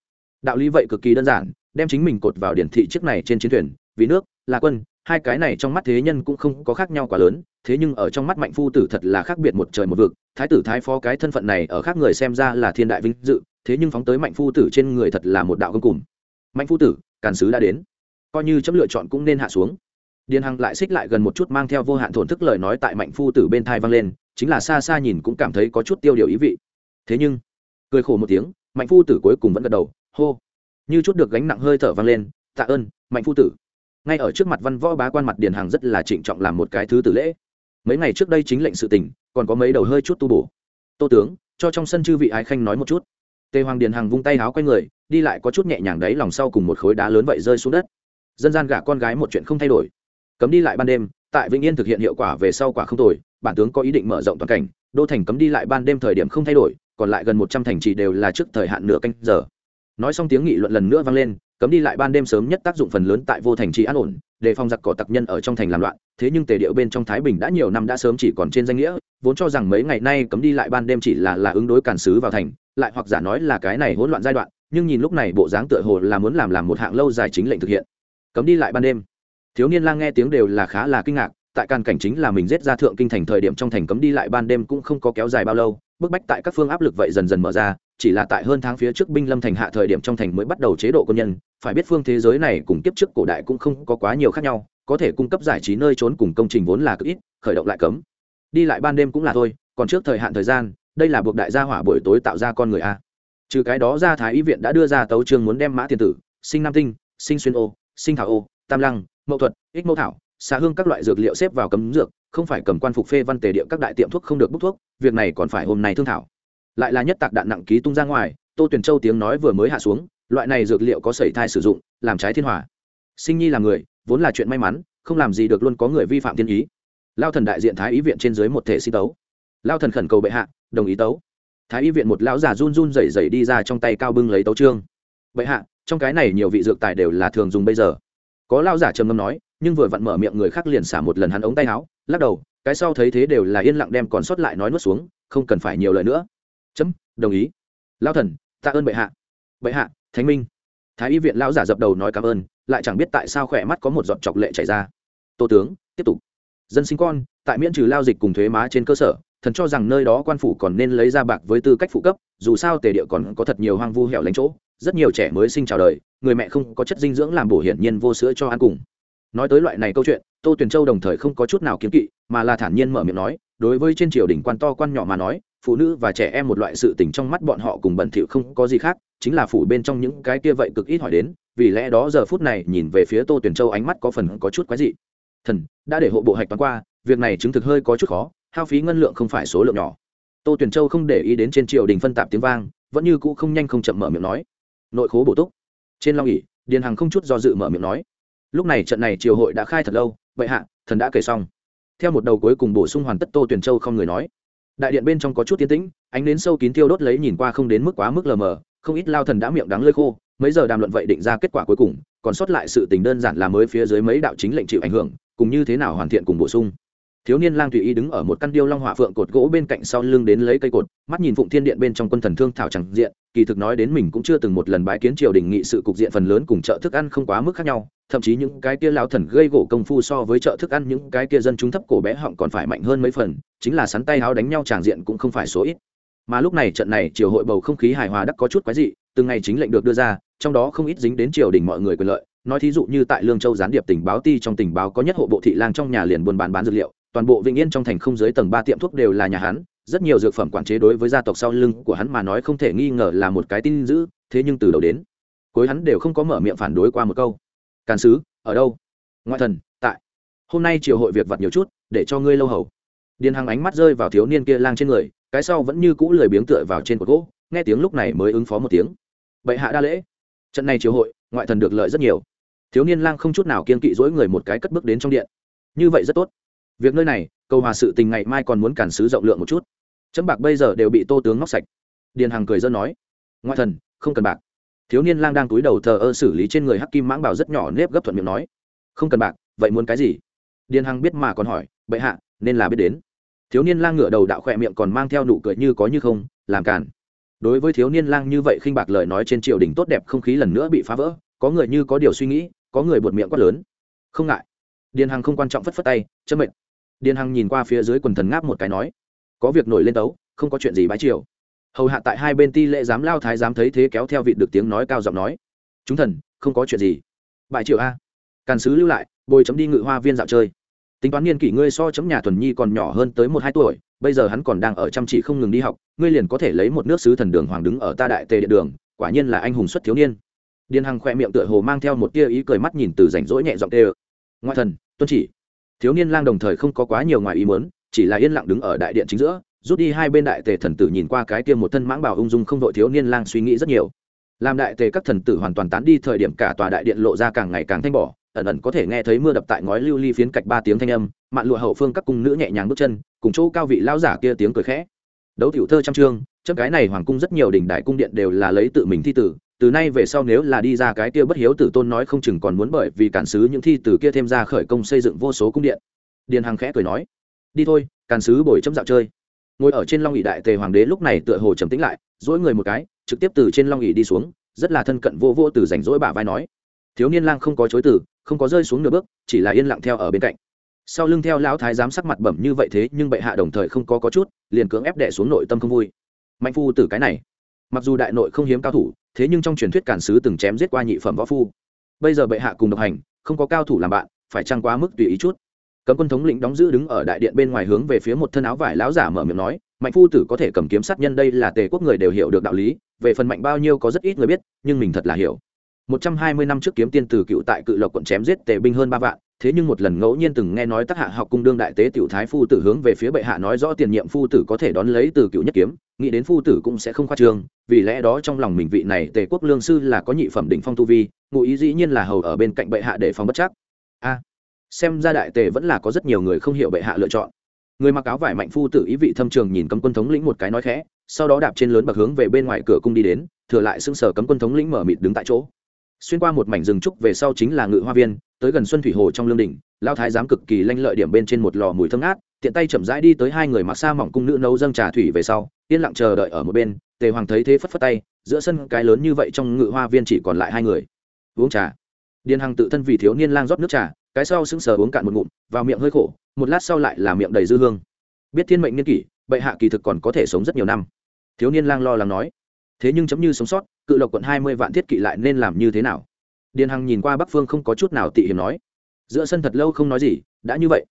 đạo lý vậy cực kỳ đơn giản, đem chính mình cột vào điển thị chiếc này trên chiến thuyền, vì nước, là quân, hai cái này trong mắt thế nhân cũng không có khác nhau quá lớn, thế nhưng ở trong mắt mạnh phu tử thật là khác biệt một trời một vực, thái tử thái phó cái thân phận này ở khác người xem ra là thiên đại vinh dự, thế nhưng phóng tới mạnh phu tử trên người thật là một đạo công cùng mạnh phu tử, càn sứ đã đến coi như chấm lựa chọn cũng nên hạ xuống. Điền hằng lại xích lại gần một chút mang theo vô hạn thổn thức lời nói tại mạnh phu tử bên thai vang lên, chính là xa xa nhìn cũng cảm thấy có chút tiêu điều ý vị. Thế nhưng, cười khổ một tiếng, mạnh phu tử cuối cùng vẫn gật đầu, hô. Như chút được gánh nặng hơi thở vang lên, tạ ơn, mạnh phu tử. Ngay ở trước mặt văn võ bá quan mặt điền Hằng rất là trịnh trọng làm một cái thứ tử lễ. Mấy ngày trước đây chính lệnh sự tình, còn có mấy đầu hơi chút tu bổ. Tô tướng, cho trong sân chư vị ái khanh nói một chút. Tề hoàng điền Hằng vung tay háo quay người, đi lại có chút nhẹ nhàng đấy lòng sau cùng một khối đá lớn vậy rơi xuống đất dân gian gả con gái một chuyện không thay đổi. Cấm đi lại ban đêm, tại vĩnh yên thực hiện hiệu quả về sau quả không tồi, bản tướng có ý định mở rộng toàn cảnh, đô thành cấm đi lại ban đêm thời điểm không thay đổi, còn lại gần một trăm thành trì đều là trước thời hạn nửa canh giờ. Nói xong tiếng nghị luận lần nữa vang lên, cấm đi lại ban đêm sớm nhất tác dụng phần lớn tại vô thành trì an ổn để phòng giặc cỏ tặc nhân ở trong thành làm loạn, thế nhưng tề điệu bên trong thái bình đã nhiều năm đã sớm chỉ còn trên danh nghĩa, vốn cho rằng mấy ngày nay cấm đi lại ban đêm chỉ là là ứng đối cản xứ vào thành, lại hoặc giả nói là cái này hỗn loạn giai đoạn, nhưng nhìn lúc này bộ dáng tựa hồ là muốn làm làm một hạng lâu dài chính lệnh thực hiện cấm đi lại ban đêm. Thiếu niên lang nghe tiếng đều là khá là kinh ngạc, tại càn cảnh chính là mình giết ra thượng kinh thành thời điểm trong thành cấm đi lại ban đêm cũng không có kéo dài bao lâu, bức bách tại các phương áp lực vậy dần dần mở ra, chỉ là tại hơn tháng phía trước binh lâm thành hạ thời điểm trong thành mới bắt đầu chế độ quân nhân, phải biết phương thế giới này cùng kiếp trước cổ đại cũng không có quá nhiều khác nhau, có thể cung cấp giải trí nơi trốn cùng công trình vốn là cực ít, khởi động lại cấm. Đi lại ban đêm cũng là thôi, còn trước thời hạn thời gian, đây là buộc đại gia hỏa buổi tối tạo ra con người a. Trừ cái đó ra thái y viện đã đưa ra tấu chương muốn đem mã tiền tử, sinh nam tinh, sinh xuyên ô sinh thảo ô, tam lăng, mậu thuật, ích mẫu thảo xạ hương các loại dược liệu xếp vào cấm dược, không phải cầm quan phục phê văn tề địa các đại tiệm thuốc không được bốc thuốc, việc này còn phải hôm nay thương thảo. Lại là nhất tạc đạn nặng ký tung ra ngoài, tô Tuyền châu tiếng nói vừa mới hạ xuống, loại này dược liệu có sẩy thai sử dụng, làm trái thiên hòa. Sinh nhi là người, vốn là chuyện may mắn, không làm gì được luôn có người vi phạm thiên ý. Lao thần đại diện thái ý viện trên dưới một thể sinh tấu. Lao thần khẩn cầu bệ hạ, đồng ý tấu. Thái y viện một lão già run run rẩy rẩy đi ra trong tay cao bưng lấy tấu trương. Bệ hạ trong cái này nhiều vị dược tài đều là thường dùng bây giờ. Có lao giả trầm ngâm nói, nhưng vừa vặn mở miệng người khác liền xả một lần hắn ống tay áo, lắc đầu, cái sau thấy thế đều là yên lặng đem còn sót lại nói nuốt xuống, không cần phải nhiều lời nữa. Chấm, đồng ý. Lao thần, tạ ơn bệ hạ. Bệ hạ, thánh minh. Thái y viện lão giả dập đầu nói cảm ơn, lại chẳng biết tại sao khỏe mắt có một giọt chọc lệ chảy ra. Tô tướng, tiếp tục. Dân sinh con, tại miễn trừ lao dịch cùng thuế má trên cơ sở, thần cho rằng nơi đó quan phủ còn nên lấy ra bạc với tư cách phụ cấp, dù sao tề địa còn có thật nhiều hoang vu hẻo lánh chỗ rất nhiều trẻ mới sinh chào đời, người mẹ không có chất dinh dưỡng làm bổ hiển nhiên vô sữa cho ăn cùng. Nói tới loại này câu chuyện, tô tuyền châu đồng thời không có chút nào kiếm kỵ, mà là thản nhiên mở miệng nói, đối với trên triều đình quan to quan nhỏ mà nói, phụ nữ và trẻ em một loại sự tình trong mắt bọn họ cùng bẩn thỉu không có gì khác, chính là phủ bên trong những cái kia vậy cực ít hỏi đến, vì lẽ đó giờ phút này nhìn về phía tô tuyển châu ánh mắt có phần có chút quái dị. Thần, đã để hộ bộ hạch toán qua, việc này chứng thực hơi có chút khó, hao phí ngân lượng không phải số lượng nhỏ. Tô tuyển châu không để ý đến trên triều đình phân tạp tiếng vang, vẫn như cũ không nhanh không chậm mở miệng nói nội khố bổ túc. Trên long ỉ điền hằng không chút do dự mở miệng nói, lúc này trận này triều hội đã khai thật lâu, vậy hạ, thần đã kể xong. Theo một đầu cuối cùng bổ sung hoàn tất tô tuyển châu không người nói, đại điện bên trong có chút tiến tĩnh, ánh đến sâu kín tiêu đốt lấy nhìn qua không đến mức quá mức lờ mờ, không ít lao thần đã miệng đắng lơi khô, mấy giờ đàm luận vậy định ra kết quả cuối cùng, còn sót lại sự tình đơn giản là mới phía dưới mấy đạo chính lệnh chịu ảnh hưởng, cùng như thế nào hoàn thiện cùng bổ sung thiếu niên lang tùy ý đứng ở một căn điêu long hỏa phượng cột gỗ bên cạnh sau lưng đến lấy cây cột, mắt nhìn phụng thiên điện bên trong quân thần thương thảo chẳng diện, kỳ thực nói đến mình cũng chưa từng một lần bái kiến triều đình nghị sự cục diện phần lớn cùng chợ thức ăn không quá mức khác nhau, thậm chí những cái kia lao thần gây gỗ công phu so với chợ thức ăn những cái kia dân chúng thấp cổ bé họng còn phải mạnh hơn mấy phần, chính là sắn tay háo đánh nhau tràng diện cũng không phải số ít. Mà lúc này trận này triều hội bầu không khí hài hòa đắc có chút quái dị, từng ngày chính lệnh được đưa ra, trong đó không ít dính đến triều đình mọi người quyền lợi. Nói thí dụ như tại lương châu gián điệp tình báo ti trong tình báo có nhất hộ bộ thị lang trong nhà liền buôn bán bán dược liệu toàn bộ vĩnh yên trong thành không dưới tầng ba tiệm thuốc đều là nhà hắn, rất nhiều dược phẩm quản chế đối với gia tộc sau lưng của hắn mà nói không thể nghi ngờ là một cái tin dữ, thế nhưng từ đầu đến cuối hắn đều không có mở miệng phản đối qua một câu. Càn sứ, ở đâu? Ngoại thần, tại. Hôm nay triều hội việc vặt nhiều chút, để cho ngươi lâu hầu. Điền hằng ánh mắt rơi vào thiếu niên kia lang trên người, cái sau vẫn như cũ lười biếng tựa vào trên cột gỗ, nghe tiếng lúc này mới ứng phó một tiếng. Bệ hạ đa lễ. Trận này triều hội, ngoại thần được lợi rất nhiều. Thiếu niên lang không chút nào kiên kỵ dỗi người một cái cất bước đến trong điện. Như vậy rất tốt việc nơi này, cầu hòa sự tình ngày mai còn muốn cản sứ rộng lượng một chút. Chấm bạc bây giờ đều bị tô tướng ngóc sạch. Điền hằng cười dân nói, ngoại thần, không cần bạc. Thiếu niên lang đang túi đầu thờ ơ xử lý trên người hắc kim mãng bảo rất nhỏ nếp gấp thuận miệng nói, không cần bạc, vậy muốn cái gì? Điền hằng biết mà còn hỏi, bệ hạ, nên là biết đến. Thiếu niên lang ngửa đầu đạo khỏe miệng còn mang theo nụ cười như có như không, làm cản đối với thiếu niên lang như vậy khinh bạc lời nói trên triều đình tốt đẹp không khí lần nữa bị phá vỡ, có người như có điều suy nghĩ, có người buột miệng quát lớn. Không ngại. Điền hằng không quan trọng phất phất tay, chấm mệnh điền hằng nhìn qua phía dưới quần thần ngáp một cái nói, có việc nổi lên tấu, không có chuyện gì bái triều. Hầu hạ tại hai bên ti lệ giám lao thái giám thấy thế kéo theo vị được tiếng nói cao giọng nói, chúng thần, không có chuyện gì. Bại triều a. Càn sứ lưu lại, bồi chấm đi ngự hoa viên dạo chơi. Tính toán niên kỷ ngươi so chấm nhà thuần nhi còn nhỏ hơn tới một hai tuổi, bây giờ hắn còn đang ở chăm chỉ không ngừng đi học, ngươi liền có thể lấy một nước sứ thần đường hoàng đứng ở ta đại tề địa đường, quả nhiên là anh hùng xuất thiếu niên. Điền hằng khoe miệng tựa hồ mang theo một tia ý cười mắt nhìn từ rảnh rỗi nhẹ giọng tê ngoại thần, tuân chỉ thiếu niên lang đồng thời không có quá nhiều ngoài ý muốn, chỉ là yên lặng đứng ở đại điện chính giữa, rút đi hai bên đại tề thần tử nhìn qua cái kia một thân mãng bảo ung dung không đội thiếu niên lang suy nghĩ rất nhiều. Làm đại tề các thần tử hoàn toàn tán đi thời điểm cả tòa đại điện lộ ra càng ngày càng thanh bỏ, ẩn ẩn có thể nghe thấy mưa đập tại ngói lưu ly phiến cạch ba tiếng thanh âm, mạn lụa hậu phương các cung nữ nhẹ nhàng bước chân, cùng chỗ cao vị lao giả kia tiếng cười khẽ. Đấu tiểu thơ trăm chương, chấm cái này hoàng cung rất nhiều đỉnh đại cung điện đều là lấy tự mình thi tử từ nay về sau nếu là đi ra cái kia bất hiếu tử tôn nói không chừng còn muốn bởi vì cản sứ những thi tử kia thêm ra khởi công xây dựng vô số cung điện. Điền hằng khẽ cười nói, đi thôi càn sứ bồi chấm dạo chơi. Ngồi ở trên long ỉ đại tề hoàng đế lúc này tựa hồ trầm tĩnh lại dỗi người một cái, trực tiếp từ trên long ỉ đi xuống, rất là thân cận vô vô từ rảnh rỗi bả vai nói, thiếu niên lang không có chối từ, không có rơi xuống nửa bước, chỉ là yên lặng theo ở bên cạnh. Sau lưng theo lão thái giám sắc mặt bẩm như vậy thế, nhưng bệ hạ đồng thời không có có chút, liền cưỡng ép đẻ xuống nội tâm không vui. Mạnh phu từ cái này, mặc dù đại nội không hiếm cao thủ thế nhưng trong truyền thuyết cản sứ từng chém giết qua nhị phẩm võ phu. Bây giờ bệ hạ cùng độc hành, không có cao thủ làm bạn, phải trăng quá mức tùy ý chút? Cấm quân thống lĩnh đóng giữ đứng ở đại điện bên ngoài hướng về phía một thân áo vải lão giả mở miệng nói, mạnh phu tử có thể cầm kiếm sát nhân đây là tề quốc người đều hiểu được đạo lý, về phần mạnh bao nhiêu có rất ít người biết, nhưng mình thật là hiểu. Một trăm hai mươi năm trước kiếm tiên từ cựu tại cự lộc quận chém giết tề binh hơn ba vạn thế nhưng một lần ngẫu nhiên từng nghe nói tác hạ học cung đương đại tế tiểu thái phu tử hướng về phía bệ hạ nói rõ tiền nhiệm phu tử có thể đón lấy từ cựu nhất kiếm, nghĩ đến phu tử cũng sẽ không khoa trương, vì lẽ đó trong lòng mình vị này tề quốc lương sư là có nhị phẩm đỉnh phong tu vi, ngụ ý dĩ nhiên là hầu ở bên cạnh bệ hạ để phòng bất chắc. A, xem ra đại tề vẫn là có rất nhiều người không hiểu bệ hạ lựa chọn. Người mặc áo vải mạnh phu tử ý vị thâm trường nhìn cấm quân thống lĩnh một cái nói khẽ, sau đó đạp trên lớn bậc hướng về bên ngoài cửa cung đi đến, thừa lại xưng sở cấm quân thống lĩnh mở mịt đứng tại chỗ xuyên qua một mảnh rừng trúc về sau chính là ngự hoa viên, tới gần xuân thủy hồ trong lương đình lao thái giám cực kỳ lanh lợi điểm bên trên một lò mùi thơm ngát, tiện tay chậm rãi đi tới hai người mặc xa mỏng cung nữ nấu dâng trà thủy về sau, yên lặng chờ đợi ở một bên, tề hoàng thấy thế phất phất tay, giữa sân cái lớn như vậy trong ngự hoa viên chỉ còn lại hai người. Uống trà. Điền hằng tự thân vì thiếu niên lang rót nước trà, cái sau sững sờ uống cạn một ngụm, vào miệng hơi khổ, một lát sau lại là miệng đầy dư hương. Biết thiên mệnh niên kỷ, bệ hạ kỳ thực còn có thể sống rất nhiều năm. Thiếu niên lang lo lắng nói. Thế nhưng chấm như sống sót cự lộc quận hai mươi vạn thiết kỵ lại nên làm như thế nào? Điền hằng nhìn qua bắc phương không có chút nào tị hiểm nói. Giữa sân thật lâu không nói gì, đã như vậy.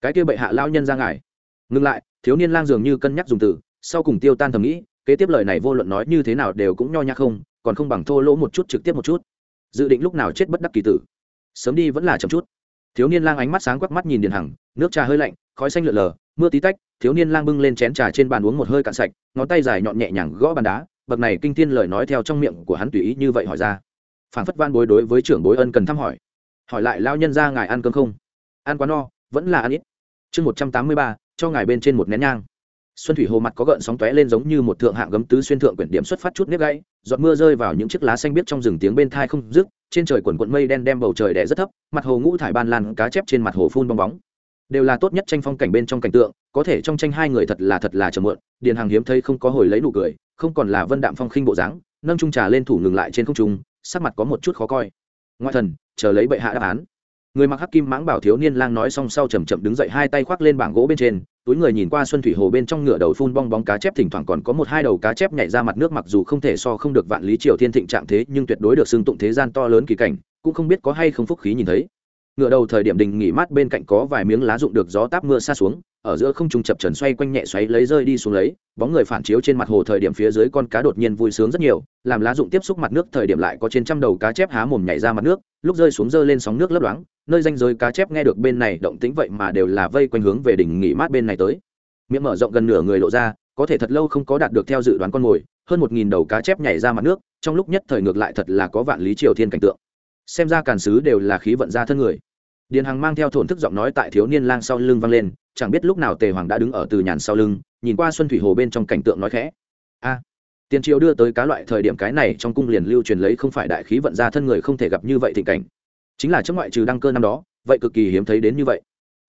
Cái kia bệ hạ lao nhân ra ngài. Ngừng lại, thiếu niên lang dường như cân nhắc dùng từ, sau cùng tiêu tan thầm nghĩ, kế tiếp lời này vô luận nói như thế nào đều cũng nho nhã không, còn không bằng thô lỗ một chút trực tiếp một chút. Dự định lúc nào chết bất đắc kỳ tử. Sớm đi vẫn là chậm chút. Thiếu niên lang ánh mắt sáng quắc mắt nhìn điền hằng, nước trà hơi lạnh, khói xanh lượn lờ, mưa tí tách, thiếu niên lang bưng lên chén trà trên bàn uống một hơi cạn sạch, ngón tay dài nhọn nhẹ nhàng gõ bàn đá bậc này kinh thiên lời nói theo trong miệng của hắn tùy ý như vậy hỏi ra. Phản phất van bối đối với trưởng bối ân cần thăm hỏi. Hỏi lại lao nhân ra ngài ăn cơm không? Ăn quá no, vẫn là ăn ít. Chương một trăm tám mươi ba, cho ngài bên trên một nén nhang. Xuân thủy hồ mặt có gợn sóng tóe lên giống như một thượng hạng gấm tứ xuyên thượng quyển điểm xuất phát chút nếp gãy, giọt mưa rơi vào những chiếc lá xanh biếc trong rừng tiếng bên thai không dứt, trên trời quần quận mây đen đem bầu trời đẻ rất thấp, mặt hồ ngũ thải ban lan cá chép trên mặt hồ phun bong bóng. Đều là tốt nhất tranh phong cảnh bên trong cảnh tượng, có thể trong tranh hai người thật là thật là chờ mượn, điền hàng hiếm thấy không có hồi lấy nụ cười không còn là vân đạm phong khinh bộ dáng, nâng trung trà lên thủ ngừng lại trên không trung, sắc mặt có một chút khó coi. Ngoại thần, chờ lấy bệ hạ đáp án. Người mặc hắc kim mãng bảo thiếu niên lang nói xong sau chầm chậm đứng dậy hai tay khoác lên bảng gỗ bên trên, túi người nhìn qua xuân thủy hồ bên trong ngựa đầu phun bong bóng cá chép thỉnh thoảng còn có một hai đầu cá chép nhảy ra mặt nước mặc dù không thể so không được vạn lý triều thiên thịnh trạng thế, nhưng tuyệt đối được xưng tụng thế gian to lớn kỳ cảnh, cũng không biết có hay không phúc khí nhìn thấy ngựa đầu thời điểm đình nghỉ mát bên cạnh có vài miếng lá rụng được gió táp mưa xa xuống, ở giữa không trung chập trần xoay quanh nhẹ xoáy lấy rơi đi xuống lấy, bóng người phản chiếu trên mặt hồ thời điểm phía dưới con cá đột nhiên vui sướng rất nhiều, làm lá rụng tiếp xúc mặt nước thời điểm lại có trên trăm đầu cá chép há mồm nhảy ra mặt nước, lúc rơi xuống rơi lên sóng nước lấp loáng, nơi danh giới cá chép nghe được bên này động tĩnh vậy mà đều là vây quanh hướng về đỉnh nghỉ mát bên này tới. Miệng mở rộng gần nửa người lộ ra, có thể thật lâu không có đạt được theo dự đoán con mồi, hơn một nghìn đầu cá chép nhảy ra mặt nước, trong lúc nhất thời ngược lại thật là có vạn lý triều thiên cảnh tượng xem ra càn sứ đều là khí vận ra thân người. Điền hằng mang theo thổn thức giọng nói tại thiếu niên lang sau lưng vang lên, chẳng biết lúc nào tề hoàng đã đứng ở từ nhàn sau lưng, nhìn qua xuân thủy hồ bên trong cảnh tượng nói khẽ. A, tiền triều đưa tới cá loại thời điểm cái này trong cung liền lưu truyền lấy không phải đại khí vận ra thân người không thể gặp như vậy thịnh cảnh. Chính là trước ngoại trừ đăng cơ năm đó, vậy cực kỳ hiếm thấy đến như vậy.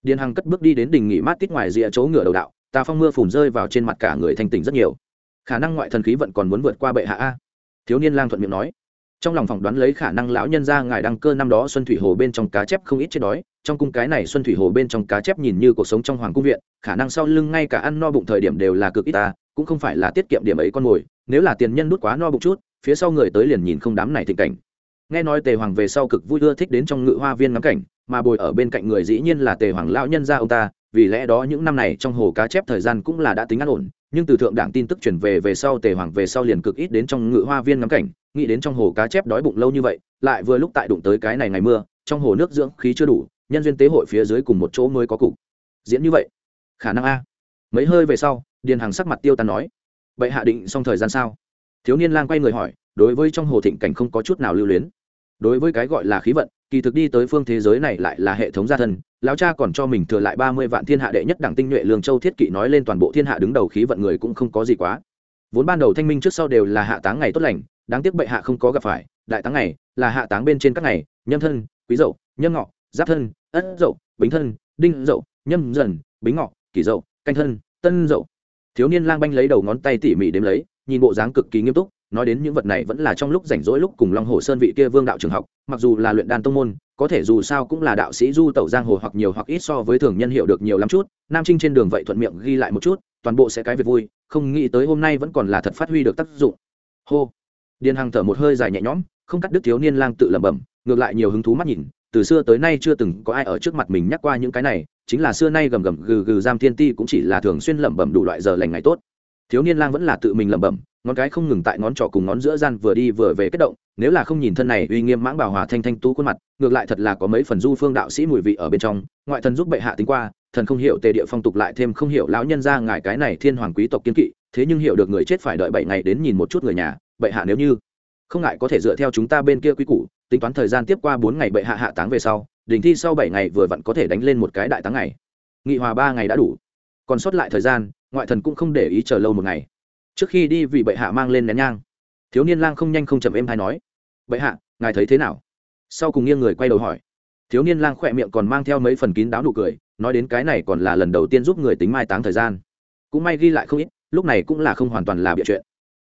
Điền hằng cất bước đi đến đình nghỉ mát tít ngoài rìa chỗ ngựa đầu đạo tà phong mưa phùn rơi vào trên mặt cả người thanh tỉnh rất nhiều. Khả năng ngoại thần khí vận còn muốn vượt qua bệ hạ a. Thiếu niên lang thuận miệng nói trong lòng phỏng đoán lấy khả năng lão nhân ra ngài đăng cơ năm đó xuân thủy hồ bên trong cá chép không ít chết đói, trong cung cái này xuân thủy hồ bên trong cá chép nhìn như cuộc sống trong hoàng cung viện, khả năng sau lưng ngay cả ăn no bụng thời điểm đều là cực ít ta, cũng không phải là tiết kiệm điểm ấy con mồi, nếu là tiền nhân đút quá no bụng chút, phía sau người tới liền nhìn không đám này thịnh cảnh. Nghe nói tề hoàng về sau cực vui ưa thích đến trong ngự hoa viên ngắm cảnh, mà bồi ở bên cạnh người dĩ nhiên là tề hoàng lão nhân gia ông ta, vì lẽ đó những năm này trong hồ cá chép thời gian cũng là đã tính an ổn nhưng từ thượng đảng tin tức chuyển về về sau tề hoàng về sau liền cực ít đến trong ngự hoa viên ngắm cảnh, nghĩ đến trong hồ cá chép đói bụng lâu như vậy, lại vừa lúc tại đụng tới cái này ngày mưa, trong hồ nước dưỡng khí chưa đủ, nhân duyên tế hội phía dưới cùng một chỗ mới có cục. Diễn như vậy, khả năng a. Mấy hơi về sau, điền hàng sắc mặt tiêu tan nói vậy hạ định xong thời gian sao? Thiếu niên lang quay người hỏi, đối với trong hồ thịnh cảnh không có chút nào lưu luyến. Đối với cái gọi là khí vận kỳ thực đi tới phương thế giới này lại là hệ thống gia thân, lão cha còn cho mình thừa lại ba mươi vạn thiên hạ đệ nhất đẳng tinh nhuệ lương châu thiết kỵ nói lên toàn bộ thiên hạ đứng đầu khí vận người cũng không có gì quá. Vốn ban đầu thanh minh trước sau đều là hạ táng ngày tốt lành, đáng tiếc bệ hạ không có gặp phải, đại táng ngày là hạ táng bên trên các ngày, nhâm thân, quý dậu, nhâm ngọ, giáp thân, ất dậu, bính thân, đinh dậu, nhâm dần, bính ngọ, kỷ dậu, canh thân, tân dậu. Thiếu niên lang banh lấy đầu ngón tay tỉ mỉ đếm lấy, nhìn bộ dáng cực kỳ nghiêm túc nói đến những vật này vẫn là trong lúc rảnh rỗi lúc cùng long hồ sơn vị kia vương đạo trường học, mặc dù là luyện đan tông môn, có thể dù sao cũng là đạo sĩ du tẩu giang hồ hoặc nhiều hoặc ít so với thường nhân hiệu được nhiều lắm chút, nam trinh trên đường vậy thuận miệng ghi lại một chút, toàn bộ sẽ cái việc vui, không nghĩ tới hôm nay vẫn còn là thật phát huy được tác dụng. Hô. Điền hằng thở một hơi dài nhẹ nhõm, không cắt đứt thiếu niên lang tự lẩm bẩm, ngược lại nhiều hứng thú mắt nhìn, từ xưa tới nay chưa từng có ai ở trước mặt mình nhắc qua những cái này, chính là xưa nay gầm gầm gừ gừ giam thiên ti cũng chỉ là thường xuyên lẩm bẩm đủ loại giờ lành ngày tốt thiếu niên lang vẫn là tự mình lẩm bẩm, ngón cái không ngừng tại ngón trỏ cùng ngón giữa gian vừa đi vừa về kết động, nếu là không nhìn thân này uy nghiêm mãng bảo hòa thanh thanh tú khuôn mặt, ngược lại thật là có mấy phần du phương đạo sĩ mùi vị ở bên trong, ngoại thần giúp bệ hạ tính qua, thần không hiểu tề địa phong tục lại thêm không hiểu lão nhân ra ngài cái này thiên hoàng quý tộc kiên kỵ, thế nhưng hiểu được người chết phải đợi bảy ngày đến nhìn một chút người nhà, bệ hạ nếu như không ngại có thể dựa theo chúng ta bên kia quý củ, tính toán thời gian tiếp qua bốn ngày bệ hạ hạ táng về sau, đình thi sau bảy ngày vừa vặn có thể đánh lên một cái đại táng ngày. Nghị hòa ba ngày đã đủ. Còn sót lại thời gian ngoại thần cũng không để ý chờ lâu một ngày. Trước khi đi vì bệ hạ mang lên nén nhang, thiếu niên lang không nhanh không chậm êm hay nói, bệ hạ, ngài thấy thế nào? Sau cùng nghiêng người quay đầu hỏi. Thiếu niên lang khỏe miệng còn mang theo mấy phần kín đáo nụ cười, nói đến cái này còn là lần đầu tiên giúp người tính mai táng thời gian. Cũng may ghi lại không ít, lúc này cũng là không hoàn toàn là bịa chuyện.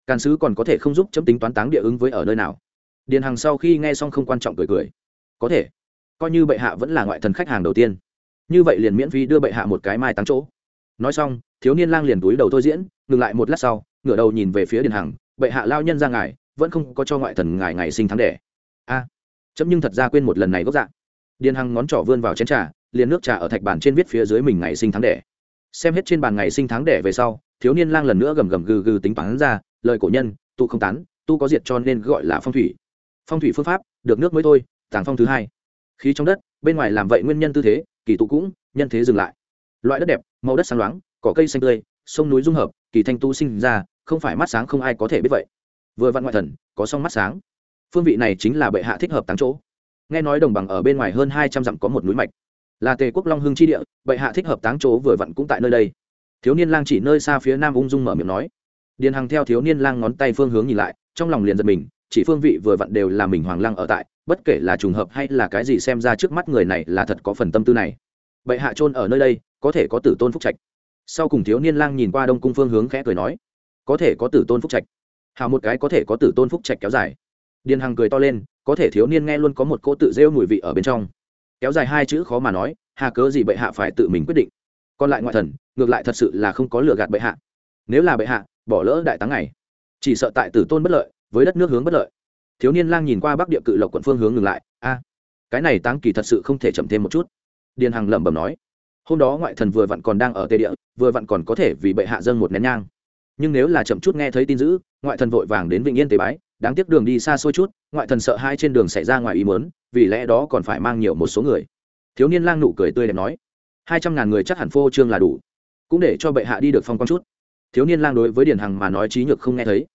Càn sứ còn có thể không giúp chấm tính toán táng địa ứng với ở nơi nào. Điền hằng sau khi nghe xong không quan trọng cười cười. Có thể. Coi như bệ hạ vẫn là ngoại thần khách hàng đầu tiên. Như vậy liền miễn phí đưa bệ hạ một cái mai táng chỗ. Nói xong thiếu niên lang liền túi đầu thôi diễn, ngừng lại một lát sau, ngửa đầu nhìn về phía điền hằng, bệ hạ lao nhân ra ngài, vẫn không có cho ngoại thần ngài ngày sinh tháng đẻ. A. Chấm nhưng thật ra quên một lần này gốc dạng điền hằng ngón trỏ vươn vào chén trà, liền nước trà ở thạch bàn trên viết phía dưới mình ngày sinh tháng đẻ. Xem hết trên bàn ngày sinh tháng đẻ về sau, thiếu niên lang lần nữa gầm gầm gừ gừ tính toán ra, lời cổ nhân, tu không tán, tu có diệt cho nên gọi là phong thủy. Phong thủy phương pháp, được nước mới thôi, tàng phong thứ hai. Khí trong đất, bên ngoài làm vậy nguyên nhân tư thế, kỳ tụ cũng, nhân thế dừng lại. Loại đất đẹp, màu đất sáng loáng cỏ cây xanh tươi, sông núi dung hợp, kỳ thanh tu sinh ra, không phải mắt sáng không ai có thể biết vậy. Vừa vặn ngoại thần, có song mắt sáng. Phương vị này chính là bệ hạ thích hợp táng chỗ. Nghe nói đồng bằng ở bên ngoài hơn hai trăm dặm có một núi mạch. Là tề quốc long hưng chi địa, bệ hạ thích hợp táng chỗ vừa vặn cũng tại nơi đây. Thiếu niên lang chỉ nơi xa phía nam ung dung mở miệng nói. Điền hằng theo thiếu niên lang ngón tay phương hướng nhìn lại, trong lòng liền giật mình, chỉ phương vị vừa vặn đều là mình hoàng lang ở tại, bất kể là trùng hợp hay là cái gì xem ra trước mắt người này là thật có phần tâm tư này. Bệ hạ trôn ở nơi đây, có thể có tử tôn phúc trạch sau cùng thiếu niên lang nhìn qua đông cung phương hướng khẽ cười nói, có thể có tử tôn phúc trạch. Hào một cái có thể có tử tôn phúc trạch kéo dài. Điền hằng cười to lên, có thể thiếu niên nghe luôn có một cô tự rêu mùi vị ở bên trong. Kéo dài hai chữ khó mà nói, hà cớ gì bệ hạ phải tự mình quyết định? Còn lại ngoại thần, ngược lại thật sự là không có lừa gạt bệ hạ. Nếu là bệ hạ, bỏ lỡ đại táng này. Chỉ sợ tại tử tôn bất lợi, với đất nước hướng bất lợi. Thiếu niên lang nhìn qua bắc địa cự lộc quận phương hướng ngừng lại, a, cái này táng kỳ thật sự không thể chậm thêm một chút. Điền hằng lẩm bẩm nói hôm đó ngoại thần vừa vặn còn đang ở tây địa, vừa vặn còn có thể vì bệ hạ dâng một nén nhang. Nhưng nếu là chậm chút nghe thấy tin dữ, ngoại thần vội vàng đến vịnh yên tế bái, đáng tiếc đường đi xa xôi chút, ngoại thần sợ hai trên đường xảy ra ngoài ý mớn vì lẽ đó còn phải mang nhiều một số người. Thiếu niên lang nụ cười tươi đẹp nói, hai trăm ngàn người chắc hẳn phô trương là đủ, cũng để cho bệ hạ đi được phong quang chút. Thiếu niên lang đối với điền hằng mà nói trí nhược không nghe thấy.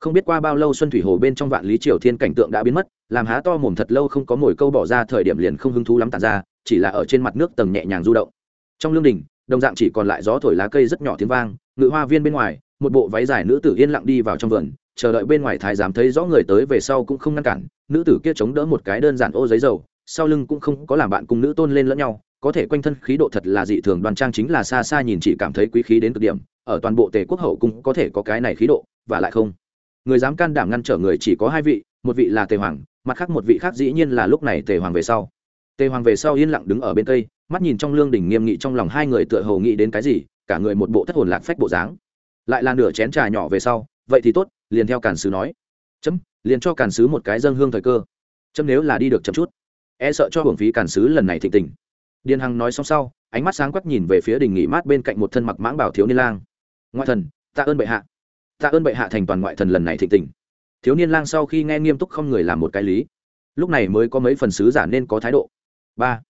Không biết qua bao lâu xuân thủy hồ bên trong vạn lý triều thiên cảnh tượng đã biến mất, làm há to mồm thật lâu không có mồi câu bỏ ra thời điểm liền không hứng thú lắm tàn ra, chỉ là ở trên mặt nước tầng nhẹ nhàng du động trong lương đình, đồng dạng chỉ còn lại gió thổi lá cây rất nhỏ tiếng vang, ngự hoa viên bên ngoài, một bộ váy dài nữ tử yên lặng đi vào trong vườn, chờ đợi bên ngoài thái giám thấy rõ người tới về sau cũng không ngăn cản, nữ tử kia chống đỡ một cái đơn giản ô giấy dầu, sau lưng cũng không có làm bạn cùng nữ tôn lên lẫn nhau, có thể quanh thân khí độ thật là dị thường, đoàn trang chính là xa xa nhìn chỉ cảm thấy quý khí đến cực điểm, ở toàn bộ tề quốc hậu cũng có thể có cái này khí độ, và lại không. Người dám can đảm ngăn trở người chỉ có hai vị, một vị là tề hoàng, mặt khác một vị khác dĩ nhiên là lúc này tề hoàng về sau. Tề hoàng về sau yên lặng đứng ở bên tây mắt nhìn trong lương đỉnh nghiêm nghị trong lòng hai người tựa hồ nghĩ đến cái gì, cả người một bộ thất hồn lạc phách bộ dáng. Lại là nửa chén trà nhỏ về sau, vậy thì tốt, liền theo càn sứ nói. Chấm, liền cho càn sứ một cái dân hương thời cơ. Chấm nếu là đi được chậm chút e sợ cho hưởng phí càn sứ lần này thịnh tình. Điền hằng nói xong sau, ánh mắt sáng quắc nhìn về phía đình nghỉ mát bên cạnh một thân mặc mãng bảo thiếu niên lang. Ngoại thần, tạ ơn bệ hạ. Tạ ơn bệ hạ thành toàn ngoại thần lần này thịnh tình. Thiếu niên lang sau khi nghe nghiêm túc không người làm một cái lý. Lúc này mới có mấy phần sứ giả nên có thái độ. Ba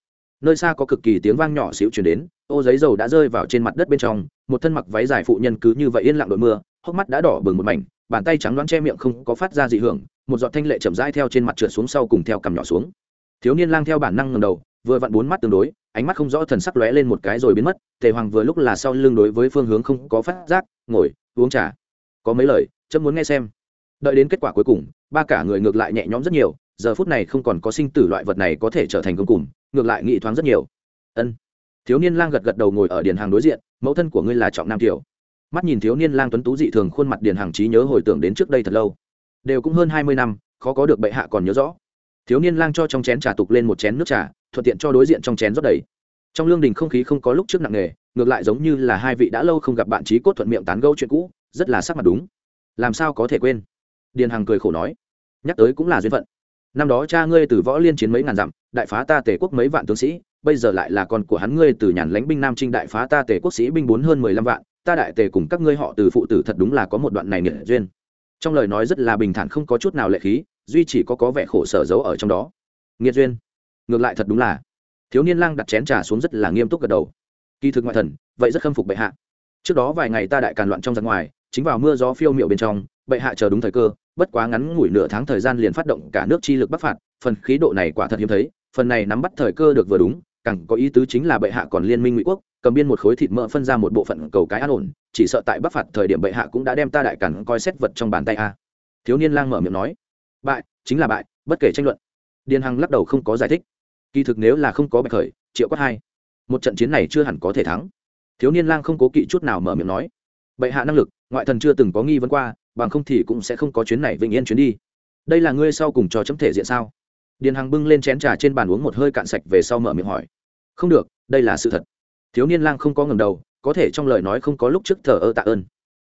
nơi xa có cực kỳ tiếng vang nhỏ xíu chuyển đến, ô giấy dầu đã rơi vào trên mặt đất bên trong, một thân mặc váy dài phụ nhân cứ như vậy yên lặng đội mưa, hốc mắt đã đỏ bừng một mảnh, bàn tay trắng đoán che miệng không có phát ra dị hưởng, một giọt thanh lệ chậm rãi theo trên mặt trượt xuống sau cùng theo cằm nhỏ xuống. Thiếu niên lang theo bản năng ngầm đầu, vừa vặn bốn mắt tương đối, ánh mắt không rõ thần sắc lóe lên một cái rồi biến mất, tề hoàng vừa lúc là sau lưng đối với phương hướng không có phát giác, ngồi, uống trà. Có mấy lời, chấm muốn nghe xem. Đợi đến kết quả cuối cùng, ba cả người ngược lại nhẹ nhõm rất nhiều, giờ phút này không còn có sinh tử loại vật này có thể trở thành công cùng ngược lại nghị thoáng rất nhiều. Ân. Thiếu niên lang gật gật đầu ngồi ở điền hàng đối diện, mẫu thân của ngươi là trọng nam kiều mắt nhìn thiếu niên lang tuấn tú dị thường khuôn mặt điền hàng trí nhớ hồi tưởng đến trước đây thật lâu. Đều cũng hơn hai mươi năm, khó có được bệ hạ còn nhớ rõ. Thiếu niên lang cho trong chén trà tục lên một chén nước trà, thuận tiện cho đối diện trong chén rót đầy. Trong lương đình không khí không có lúc trước nặng nề, ngược lại giống như là hai vị đã lâu không gặp bạn trí cốt thuận miệng tán gẫu chuyện cũ, rất là sắc mặt đúng. Làm sao có thể quên? Điền hằng cười khổ nói. Nhắc tới cũng là duyên phận năm đó cha ngươi từ võ liên chiến mấy ngàn dặm, đại phá ta tề quốc mấy vạn tướng sĩ, bây giờ lại là con của hắn ngươi từ nhàn lãnh binh nam trinh đại phá ta tề quốc sĩ binh bốn hơn mười lăm vạn, ta đại tề cùng các ngươi họ từ phụ tử thật đúng là có một đoạn này nghiệt duyên. Trong lời nói rất là bình thản không có chút nào lệ khí, duy chỉ có có vẻ khổ sở giấu ở trong đó. Nghiệt duyên? Ngược lại thật đúng là. Thiếu niên lang đặt chén trà xuống rất là nghiêm túc gật đầu. Kỳ thực ngoại thần, vậy rất khâm phục bệ hạ. Trước đó vài ngày ta đại càn loạn trong giặc ngoài, chính vào mưa gió phiêu miệu bên trong, bệ hạ chờ đúng thời cơ bất quá ngắn ngủi nửa tháng thời gian liền phát động cả nước chi lực bắc phạt, phần khí độ này quả thật hiếm thấy, phần này nắm bắt thời cơ được vừa đúng, càng có ý tứ chính là bệ hạ còn liên minh ngụy quốc, cầm biên một khối thịt mỡ phân ra một bộ phận cầu cái an ổn, chỉ sợ tại bắc phạt thời điểm bệ hạ cũng đã đem ta đại cản coi xét vật trong bàn tay a. Thiếu niên lang mở miệng nói, bại, chính là bại, bất kể tranh luận. Điền hằng lắc đầu không có giải thích. Kỳ thực nếu là không có bạch khởi, triệu quát hai. Một trận chiến này chưa hẳn có thể thắng. Thiếu niên lang không cố kỵ chút nào mở miệng nói, bệ hạ năng lực, ngoại thần chưa từng có nghi vấn qua bằng không thì cũng sẽ không có chuyến này vĩnh yên chuyến đi. Đây là ngươi sau cùng cho chấm thể diện sao? Điền hằng bưng lên chén trà trên bàn uống một hơi cạn sạch về sau mở miệng hỏi. Không được, đây là sự thật. Thiếu niên lang không có ngầm đầu, có thể trong lời nói không có lúc trước thờ ơ tạ ơn.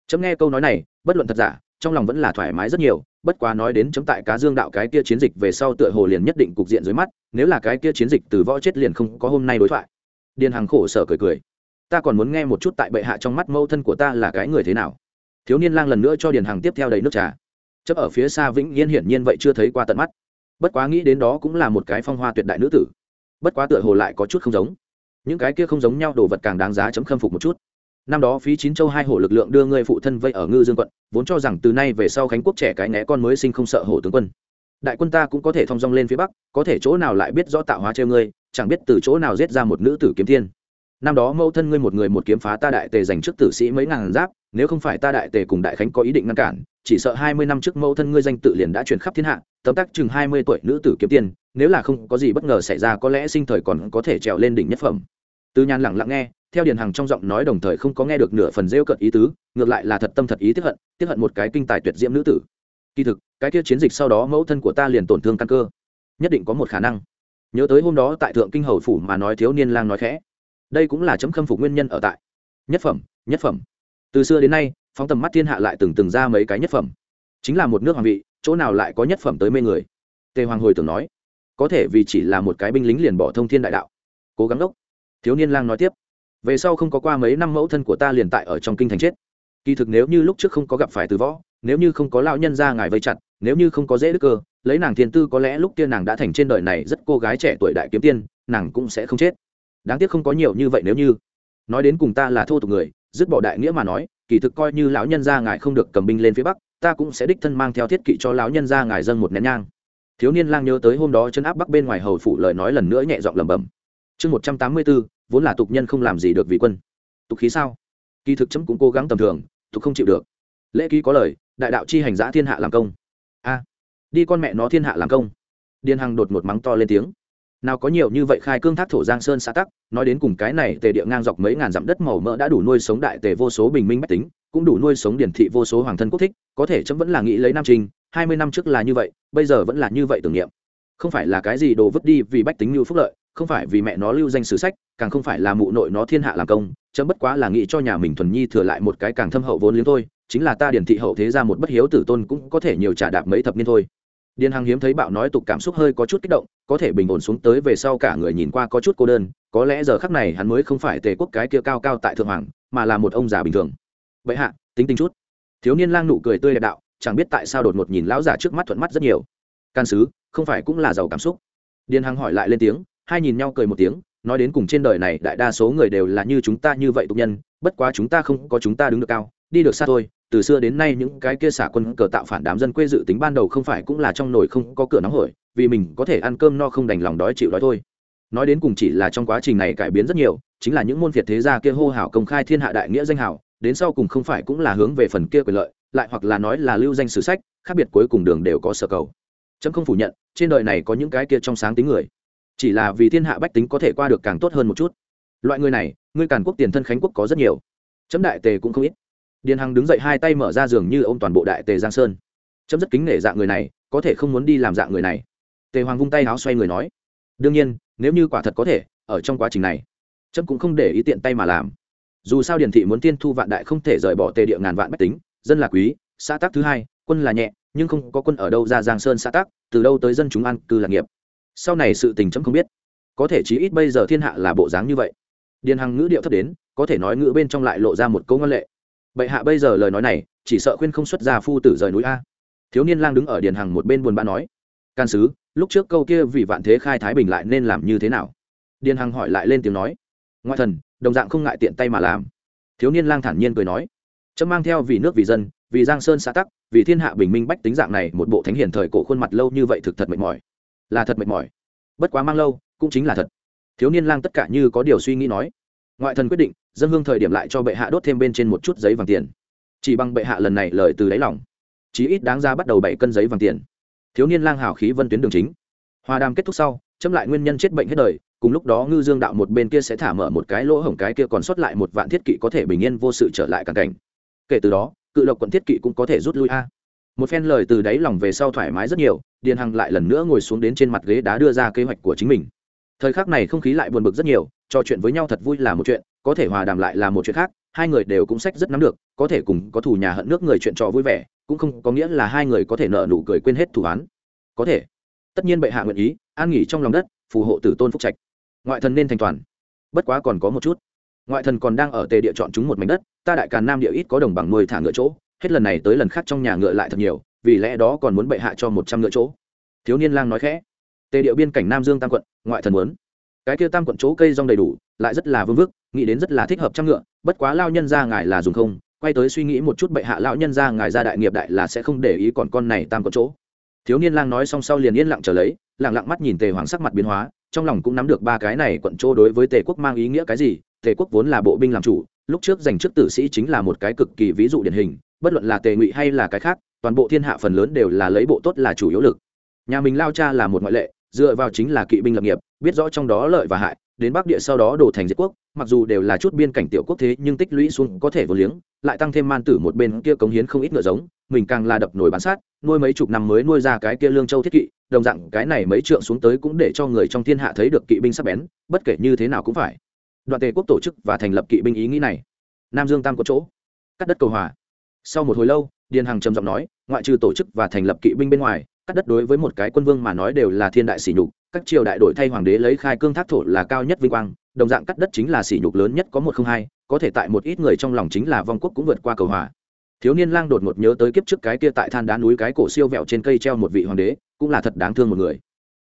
Chấm nghe câu nói này, bất luận thật giả, trong lòng vẫn là thoải mái rất nhiều, bất quá nói đến chấm tại cá dương đạo cái kia chiến dịch về sau tựa hồ liền nhất định cục diện dưới mắt, nếu là cái kia chiến dịch từ võ chết liền không có hôm nay đối thoại. Điền hằng khổ sở cười cười. Ta còn muốn nghe một chút tại bệ hạ trong mắt mâu thân của ta là cái người thế nào thiếu niên lang lần nữa cho điền hằng tiếp theo đầy nước trà. Chấp ở phía xa vĩnh yên hiển nhiên vậy chưa thấy qua tận mắt. Bất quá nghĩ đến đó cũng là một cái phong hoa tuyệt đại nữ tử. Bất quá tựa hồ lại có chút không giống. Những cái kia không giống nhau đồ vật càng đáng giá chấm khâm phục một chút. Năm đó phí chín châu hai hổ lực lượng đưa người phụ thân vây ở ngư dương quận, vốn cho rằng từ nay về sau khánh quốc trẻ cái né con mới sinh không sợ hổ tướng quân. Đại quân ta cũng có thể thong dong lên phía bắc, có thể chỗ nào lại biết rõ tạo hóa treo ngươi, chẳng biết từ chỗ nào giết ra một nữ tử kiếm thiên năm đó mẫu thân ngươi một người một kiếm phá ta đại tề dành trước tử sĩ mấy ngàn giáp nếu không phải ta đại tề cùng đại khánh có ý định ngăn cản, chỉ sợ hai mươi năm trước mẫu thân ngươi danh tự liền đã truyền khắp thiên hạ, tấm tắc chừng hai mươi tuổi nữ tử kiếm tiên nếu là không có gì bất ngờ xảy ra có lẽ sinh thời còn có thể trèo lên đỉnh nhất phẩm. Từ nhàn lẳng lặng nghe, theo điền hằng trong giọng nói đồng thời không có nghe được nửa phần rêu cận ý tứ, ngược lại là thật tâm thật ý tiếp hận tiếp hận một cái kinh tài tuyệt diễm nữ tử. Kỳ thực, cái kia chiến dịch sau đó mẫu thân của ta liền tổn thương căn cơ, nhất định có một khả năng. Nhớ tới hôm đó tại thượng kinh hầu phủ mà nói thiếu niên lang nói khẽ, đây cũng là chấm khâm phục nguyên nhân ở tại. Nhất phẩm nhất phẩm từ xưa đến nay, phóng tầm mắt thiên hạ lại từng từng ra mấy cái nhất phẩm. Chính là một nước hoàng vị, chỗ nào lại có nhất phẩm tới mê người? Tề hoàng hồi tưởng nói, có thể vì chỉ là một cái binh lính liền bỏ thông thiên đại đạo. Cố gắng đốc. Thiếu niên lang nói tiếp, về sau không có qua mấy năm mẫu thân của ta liền tại ở trong kinh thành chết. Kỳ thực nếu như lúc trước không có gặp phải từ võ, nếu như không có lão nhân ra ngài vây chặt, nếu như không có dễ đức cơ, lấy nàng thiên tư có lẽ lúc kia nàng đã thành trên đời này rất cô gái trẻ tuổi đại kiếm tiên, nàng cũng sẽ không chết. Đáng tiếc không có nhiều như vậy nếu như. Nói đến cùng ta là thô tục người dứt bỏ đại nghĩa mà nói, kỳ thực coi như lão nhân gia ngài không được cầm binh lên phía bắc, ta cũng sẽ đích thân mang theo thiết kỵ cho lão nhân gia ngài dâng một nén nhang. Thiếu niên lang nhớ tới hôm đó chân áp bắc bên ngoài hầu phủ lời nói lần nữa nhẹ giọng lẩm bẩm. Chương một trăm tám mươi bốn vốn là tục nhân không làm gì được vì quân. Tục khí sao? Kỳ thực chấm cũng cố gắng tầm thường, tục không chịu được. Lễ ký có lời, đại đạo chi hành giã thiên hạ làm công. A, đi con mẹ nó thiên hạ làm công. Điên hằng đột một mắng to lên tiếng nào có nhiều như vậy khai cương thác thổ giang sơn xã tắc, nói đến cùng cái này tề địa ngang dọc mấy ngàn dặm đất màu mỡ đã đủ nuôi sống đại tề vô số bình minh bách tính, cũng đủ nuôi sống điển thị vô số hoàng thân quốc thích, có thể chấm vẫn là nghĩ lấy nam trình, hai mươi năm trước là như vậy, bây giờ vẫn là như vậy tưởng niệm. Không phải là cái gì đồ vứt đi vì bách tính như phúc lợi, không phải vì mẹ nó lưu danh sử sách, càng không phải là mụ nội nó thiên hạ làm công, chấm bất quá là nghĩ cho nhà mình thuần nhi thừa lại một cái càng thâm hậu vốn liếng thôi, chính là ta điển thị hậu thế ra một bất hiếu tử tôn cũng có thể nhiều trả đạp mấy thập niên thôi điền hằng hiếm thấy bạo nói tục cảm xúc hơi có chút kích động, có thể bình ổn xuống tới về sau cả người nhìn qua có chút cô đơn, có lẽ giờ khắc này hắn mới không phải tề quốc cái kia cao cao tại thượng hoàng, mà là một ông già bình thường. Vậy hạ, tính tính chút. Thiếu niên lang nụ cười tươi đẹp đạo, chẳng biết tại sao đột ngột nhìn lão già trước mắt thuận mắt rất nhiều. Can sứ, không phải cũng là giàu cảm xúc. Điền hằng hỏi lại lên tiếng, hai nhìn nhau cười một tiếng, nói đến cùng trên đời này đại đa số người đều là như chúng ta như vậy tục nhân, bất quá chúng ta không có chúng ta đứng được cao, đi được xa thôi từ xưa đến nay những cái kia xả quân cờ tạo phản đám dân quê dự tính ban đầu không phải cũng là trong nồi không có cửa nóng hổi, vì mình có thể ăn cơm no không đành lòng đói chịu đói thôi. Nói đến cùng chỉ là trong quá trình này cải biến rất nhiều, chính là những môn phiệt thế gia kia hô hào công khai thiên hạ đại nghĩa danh hào, đến sau cùng không phải cũng là hướng về phần kia quyền lợi, lại hoặc là nói là lưu danh sử sách, khác biệt cuối cùng đường đều có sở cầu. Trâm không phủ nhận, trên đời này có những cái kia trong sáng tính người. Chỉ là vì thiên hạ bách tính có thể qua được càng tốt hơn một chút. Loại người này, ngươi càn quốc tiền thân khánh quốc có rất nhiều. Chấm đại tề cũng không ít điền hằng đứng dậy hai tay mở ra giường như ô m toàn bộ đại tề giang sơn. Chấm rất kính nể dạng người này, có thể không muốn đi làm dạng người này. Tề hoàng vung tay áo xoay người nói, đương nhiên, nếu như quả thật có thể, ở trong quá trình này, chấm cũng không để ý tiện tay mà làm. Dù sao điền thị muốn tiên thu vạn đại không thể rời bỏ tề địa ngàn vạn bách tính, dân là quý, xã tác thứ hai, quân là nhẹ, nhưng không có quân ở đâu ra giang sơn xã tác từ đâu tới dân chúng ăn cư lạc nghiệp. Sau này sự tình chấm không biết. Có thể chí ít bây giờ thiên hạ là bộ dáng như vậy. Điền hằng ngữ điệu thấp đến, có thể nói ngữ bên trong lại lộ ra một câu ngân lệ bệ hạ bây giờ lời nói này, chỉ sợ khuyên không xuất ra phu tử rời núi a. Thiếu niên lang đứng ở điền hằng một bên buồn bã nói, can sứ, lúc trước câu kia vì vạn thế khai thái bình lại nên làm như thế nào? Điền hằng hỏi lại lên tiếng nói, ngoại thần, đồng dạng không ngại tiện tay mà làm. Thiếu niên lang thản nhiên cười nói trâm mang theo vì nước vì dân, vì giang sơn xã tắc, vì thiên hạ bình minh bách tính dạng này một bộ thánh hiền thời cổ khuôn mặt lâu như vậy thực thật mệt mỏi. Là thật mệt mỏi. Bất quá mang lâu, cũng chính là thật. Thiếu niên lang tất cả như có điều suy nghĩ nói ngoại thần quyết định, dân hương thời điểm lại cho bệ hạ đốt thêm bên trên một chút giấy vàng tiền. Chỉ bằng bệ hạ lần này lời từ đáy lòng, chí ít đáng ra bắt đầu bảy cân giấy vàng tiền. Thiếu niên lang hào khí vân tuyến đường chính. Hòa đàm kết thúc sau, chấm lại nguyên nhân chết bệnh hết đời, cùng lúc đó ngư dương đạo một bên kia sẽ thả mở một cái lỗ hổng cái kia còn sót lại một vạn thiết kỵ có thể bình yên vô sự trở lại càng cảnh. Kể từ đó, cự lộc quận thiết kỵ cũng có thể rút lui a. Một phen lời từ đáy lòng về sau thoải mái rất nhiều, điền hằng lại lần nữa ngồi xuống đến trên mặt ghế đá đưa ra kế hoạch của chính mình. Thời khắc này không khí lại buồn bực rất nhiều trò chuyện với nhau thật vui là một chuyện, có thể hòa đàm lại là một chuyện khác, hai người đều cũng sách rất nắm được, có thể cùng có thù nhà hận nước người chuyện trò vui vẻ, cũng không có nghĩa là hai người có thể nợ nụ cười quên hết thủ án có thể. Tất nhiên bệ hạ nguyện ý, an nghỉ trong lòng đất, phù hộ tử tôn phúc trạch. Ngoại thần nên thành toàn. Bất quá còn có một chút. Ngoại thần còn đang ở tề địa chọn chúng một mảnh đất, ta đại càn nam địa ít có đồng bằng nuôi thả ngựa chỗ, hết lần này tới lần khác trong nhà ngựa lại thật nhiều, vì lẽ đó còn muốn bệ hạ cho một trăm ngựa chỗ. Thiếu niên lang nói khẽ. Tề địa biên cảnh nam dương tam quận, ngoại thần muốn cái kia tam quận chỗ cây rong đầy đủ, lại rất là vương vức, nghĩ đến rất là thích hợp trăm ngựa, bất quá lao nhân ra ngài là dùng không, quay tới suy nghĩ một chút bệ hạ lão nhân ra ngài ra đại nghiệp đại là sẽ không để ý còn con này tam quận chỗ. Thiếu niên lang nói xong sau liền yên lặng trở lấy, lặng lặng mắt nhìn tề hoàng sắc mặt biến hóa, trong lòng cũng nắm được ba cái này quận chỗ đối với tề quốc mang ý nghĩa cái gì, tề quốc vốn là bộ binh làm chủ, lúc trước giành chức tử sĩ chính là một cái cực kỳ ví dụ điển hình, bất luận là tề ngụy hay là cái khác, toàn bộ thiên hạ phần lớn đều là lấy bộ tốt là chủ yếu lực. Nhà mình lao cha là một ngoại lệ dựa vào chính là kỵ binh lập nghiệp, biết rõ trong đó lợi và hại, đến bắc địa sau đó đổ thành diệt quốc, mặc dù đều là chút biên cảnh tiểu quốc thế, nhưng tích lũy xuống có thể vô liếng, lại tăng thêm man tử một bên kia cống hiến không ít ngựa giống, mình càng là đập nổi bán sát, nuôi mấy chục năm mới nuôi ra cái kia lương châu thiết kỵ, đồng dạng cái này mấy trượng xuống tới cũng để cho người trong thiên hạ thấy được kỵ binh sắc bén, bất kể như thế nào cũng phải. Đoạn tề quốc tổ chức và thành lập kỵ binh ý nghĩ này. Nam dương tam có chỗ, cắt đất cầu hòa. Sau một hồi lâu, điền hằng trầm giọng nói, ngoại trừ tổ chức và thành lập kỵ binh bên ngoài cắt đất đối với một cái quân vương mà nói đều là thiên đại sỉ nhục, các triều đại đổi thay hoàng đế lấy khai cương thác thổ là cao nhất vinh quang, đồng dạng cắt đất chính là sỉ nhục lớn nhất có một không hai, có thể tại một ít người trong lòng chính là vong quốc cũng vượt qua cầu hòa. Thiếu niên lang đột ngột nhớ tới kiếp trước cái kia tại than đá núi cái cổ siêu vẹo trên cây treo một vị hoàng đế, cũng là thật đáng thương một người.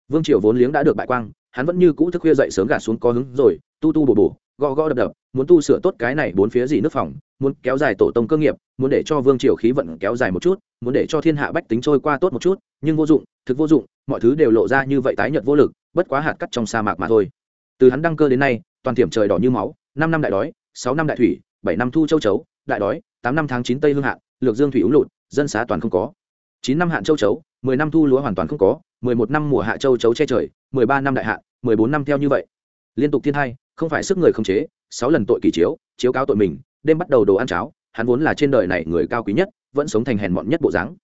Vương triều vốn liếng đã được bại quang, hắn vẫn như cũ thức khuya dậy sớm gạt xuống có hứng rồi, tu tu bổ bổ, gõ gõ đập đập, muốn tu sửa tốt cái này bốn phía gì nước phòng, muốn kéo dài tổ tông cơ nghiệp, muốn để cho vương triều khí vận kéo dài một chút, muốn để cho thiên hạ bách tính trôi qua tốt một chút nhưng vô dụng, thực vô dụng, mọi thứ đều lộ ra như vậy tái nhợt vô lực, bất quá hạt cắt trong sa mạc mà thôi. Từ hắn đăng cơ đến nay, toàn tiệm trời đỏ như máu, năm năm đại đói, sáu năm đại thủy, bảy năm thu châu chấu, đại đói, tám năm tháng chín tây hương hạn, lược dương thủy úng lụt, dân xá toàn không có. Chín năm hạn châu chấu, mười năm thu lúa hoàn toàn không có, mười một năm mùa hạ châu chấu che trời, mười ba năm đại hạn, mười bốn năm theo như vậy. Liên tục thiên hai, không phải sức người không chế, sáu lần tội kỳ chiếu chiếu cáo tội mình, đêm bắt đầu đồ ăn cháo, hắn vốn là trên đời này người cao quý nhất, vẫn sống thành hèn mọn nhất bộ dáng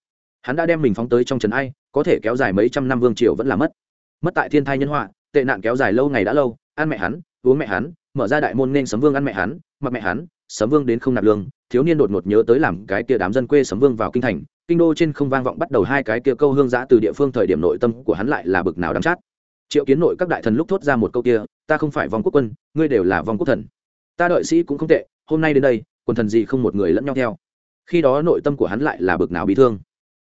hắn đã đem mình phóng tới trong trần ai, có thể kéo dài mấy trăm năm vương triều vẫn là mất. Mất tại thiên thai nhân họa, tệ nạn kéo dài lâu ngày đã lâu, ăn mẹ hắn, uống mẹ hắn, mở ra đại môn nên sấm vương ăn mẹ hắn, mặc mẹ hắn, sấm vương đến không nạp lương, thiếu niên đột ngột nhớ tới làm cái kia đám dân quê sấm vương vào kinh thành, kinh đô trên không vang vọng bắt đầu hai cái kia câu hương giã từ địa phương thời điểm nội tâm của hắn lại là bực nào đắm chát. Triệu kiến nội các đại thần lúc thốt ra một câu kia, ta không phải vong quốc quân, ngươi đều là vong quốc thần. Ta đợi sĩ cũng không tệ, hôm nay đến đây, quần thần gì không một người lẫn nhau theo. Khi đó nội tâm của hắn lại là bực nào bị thương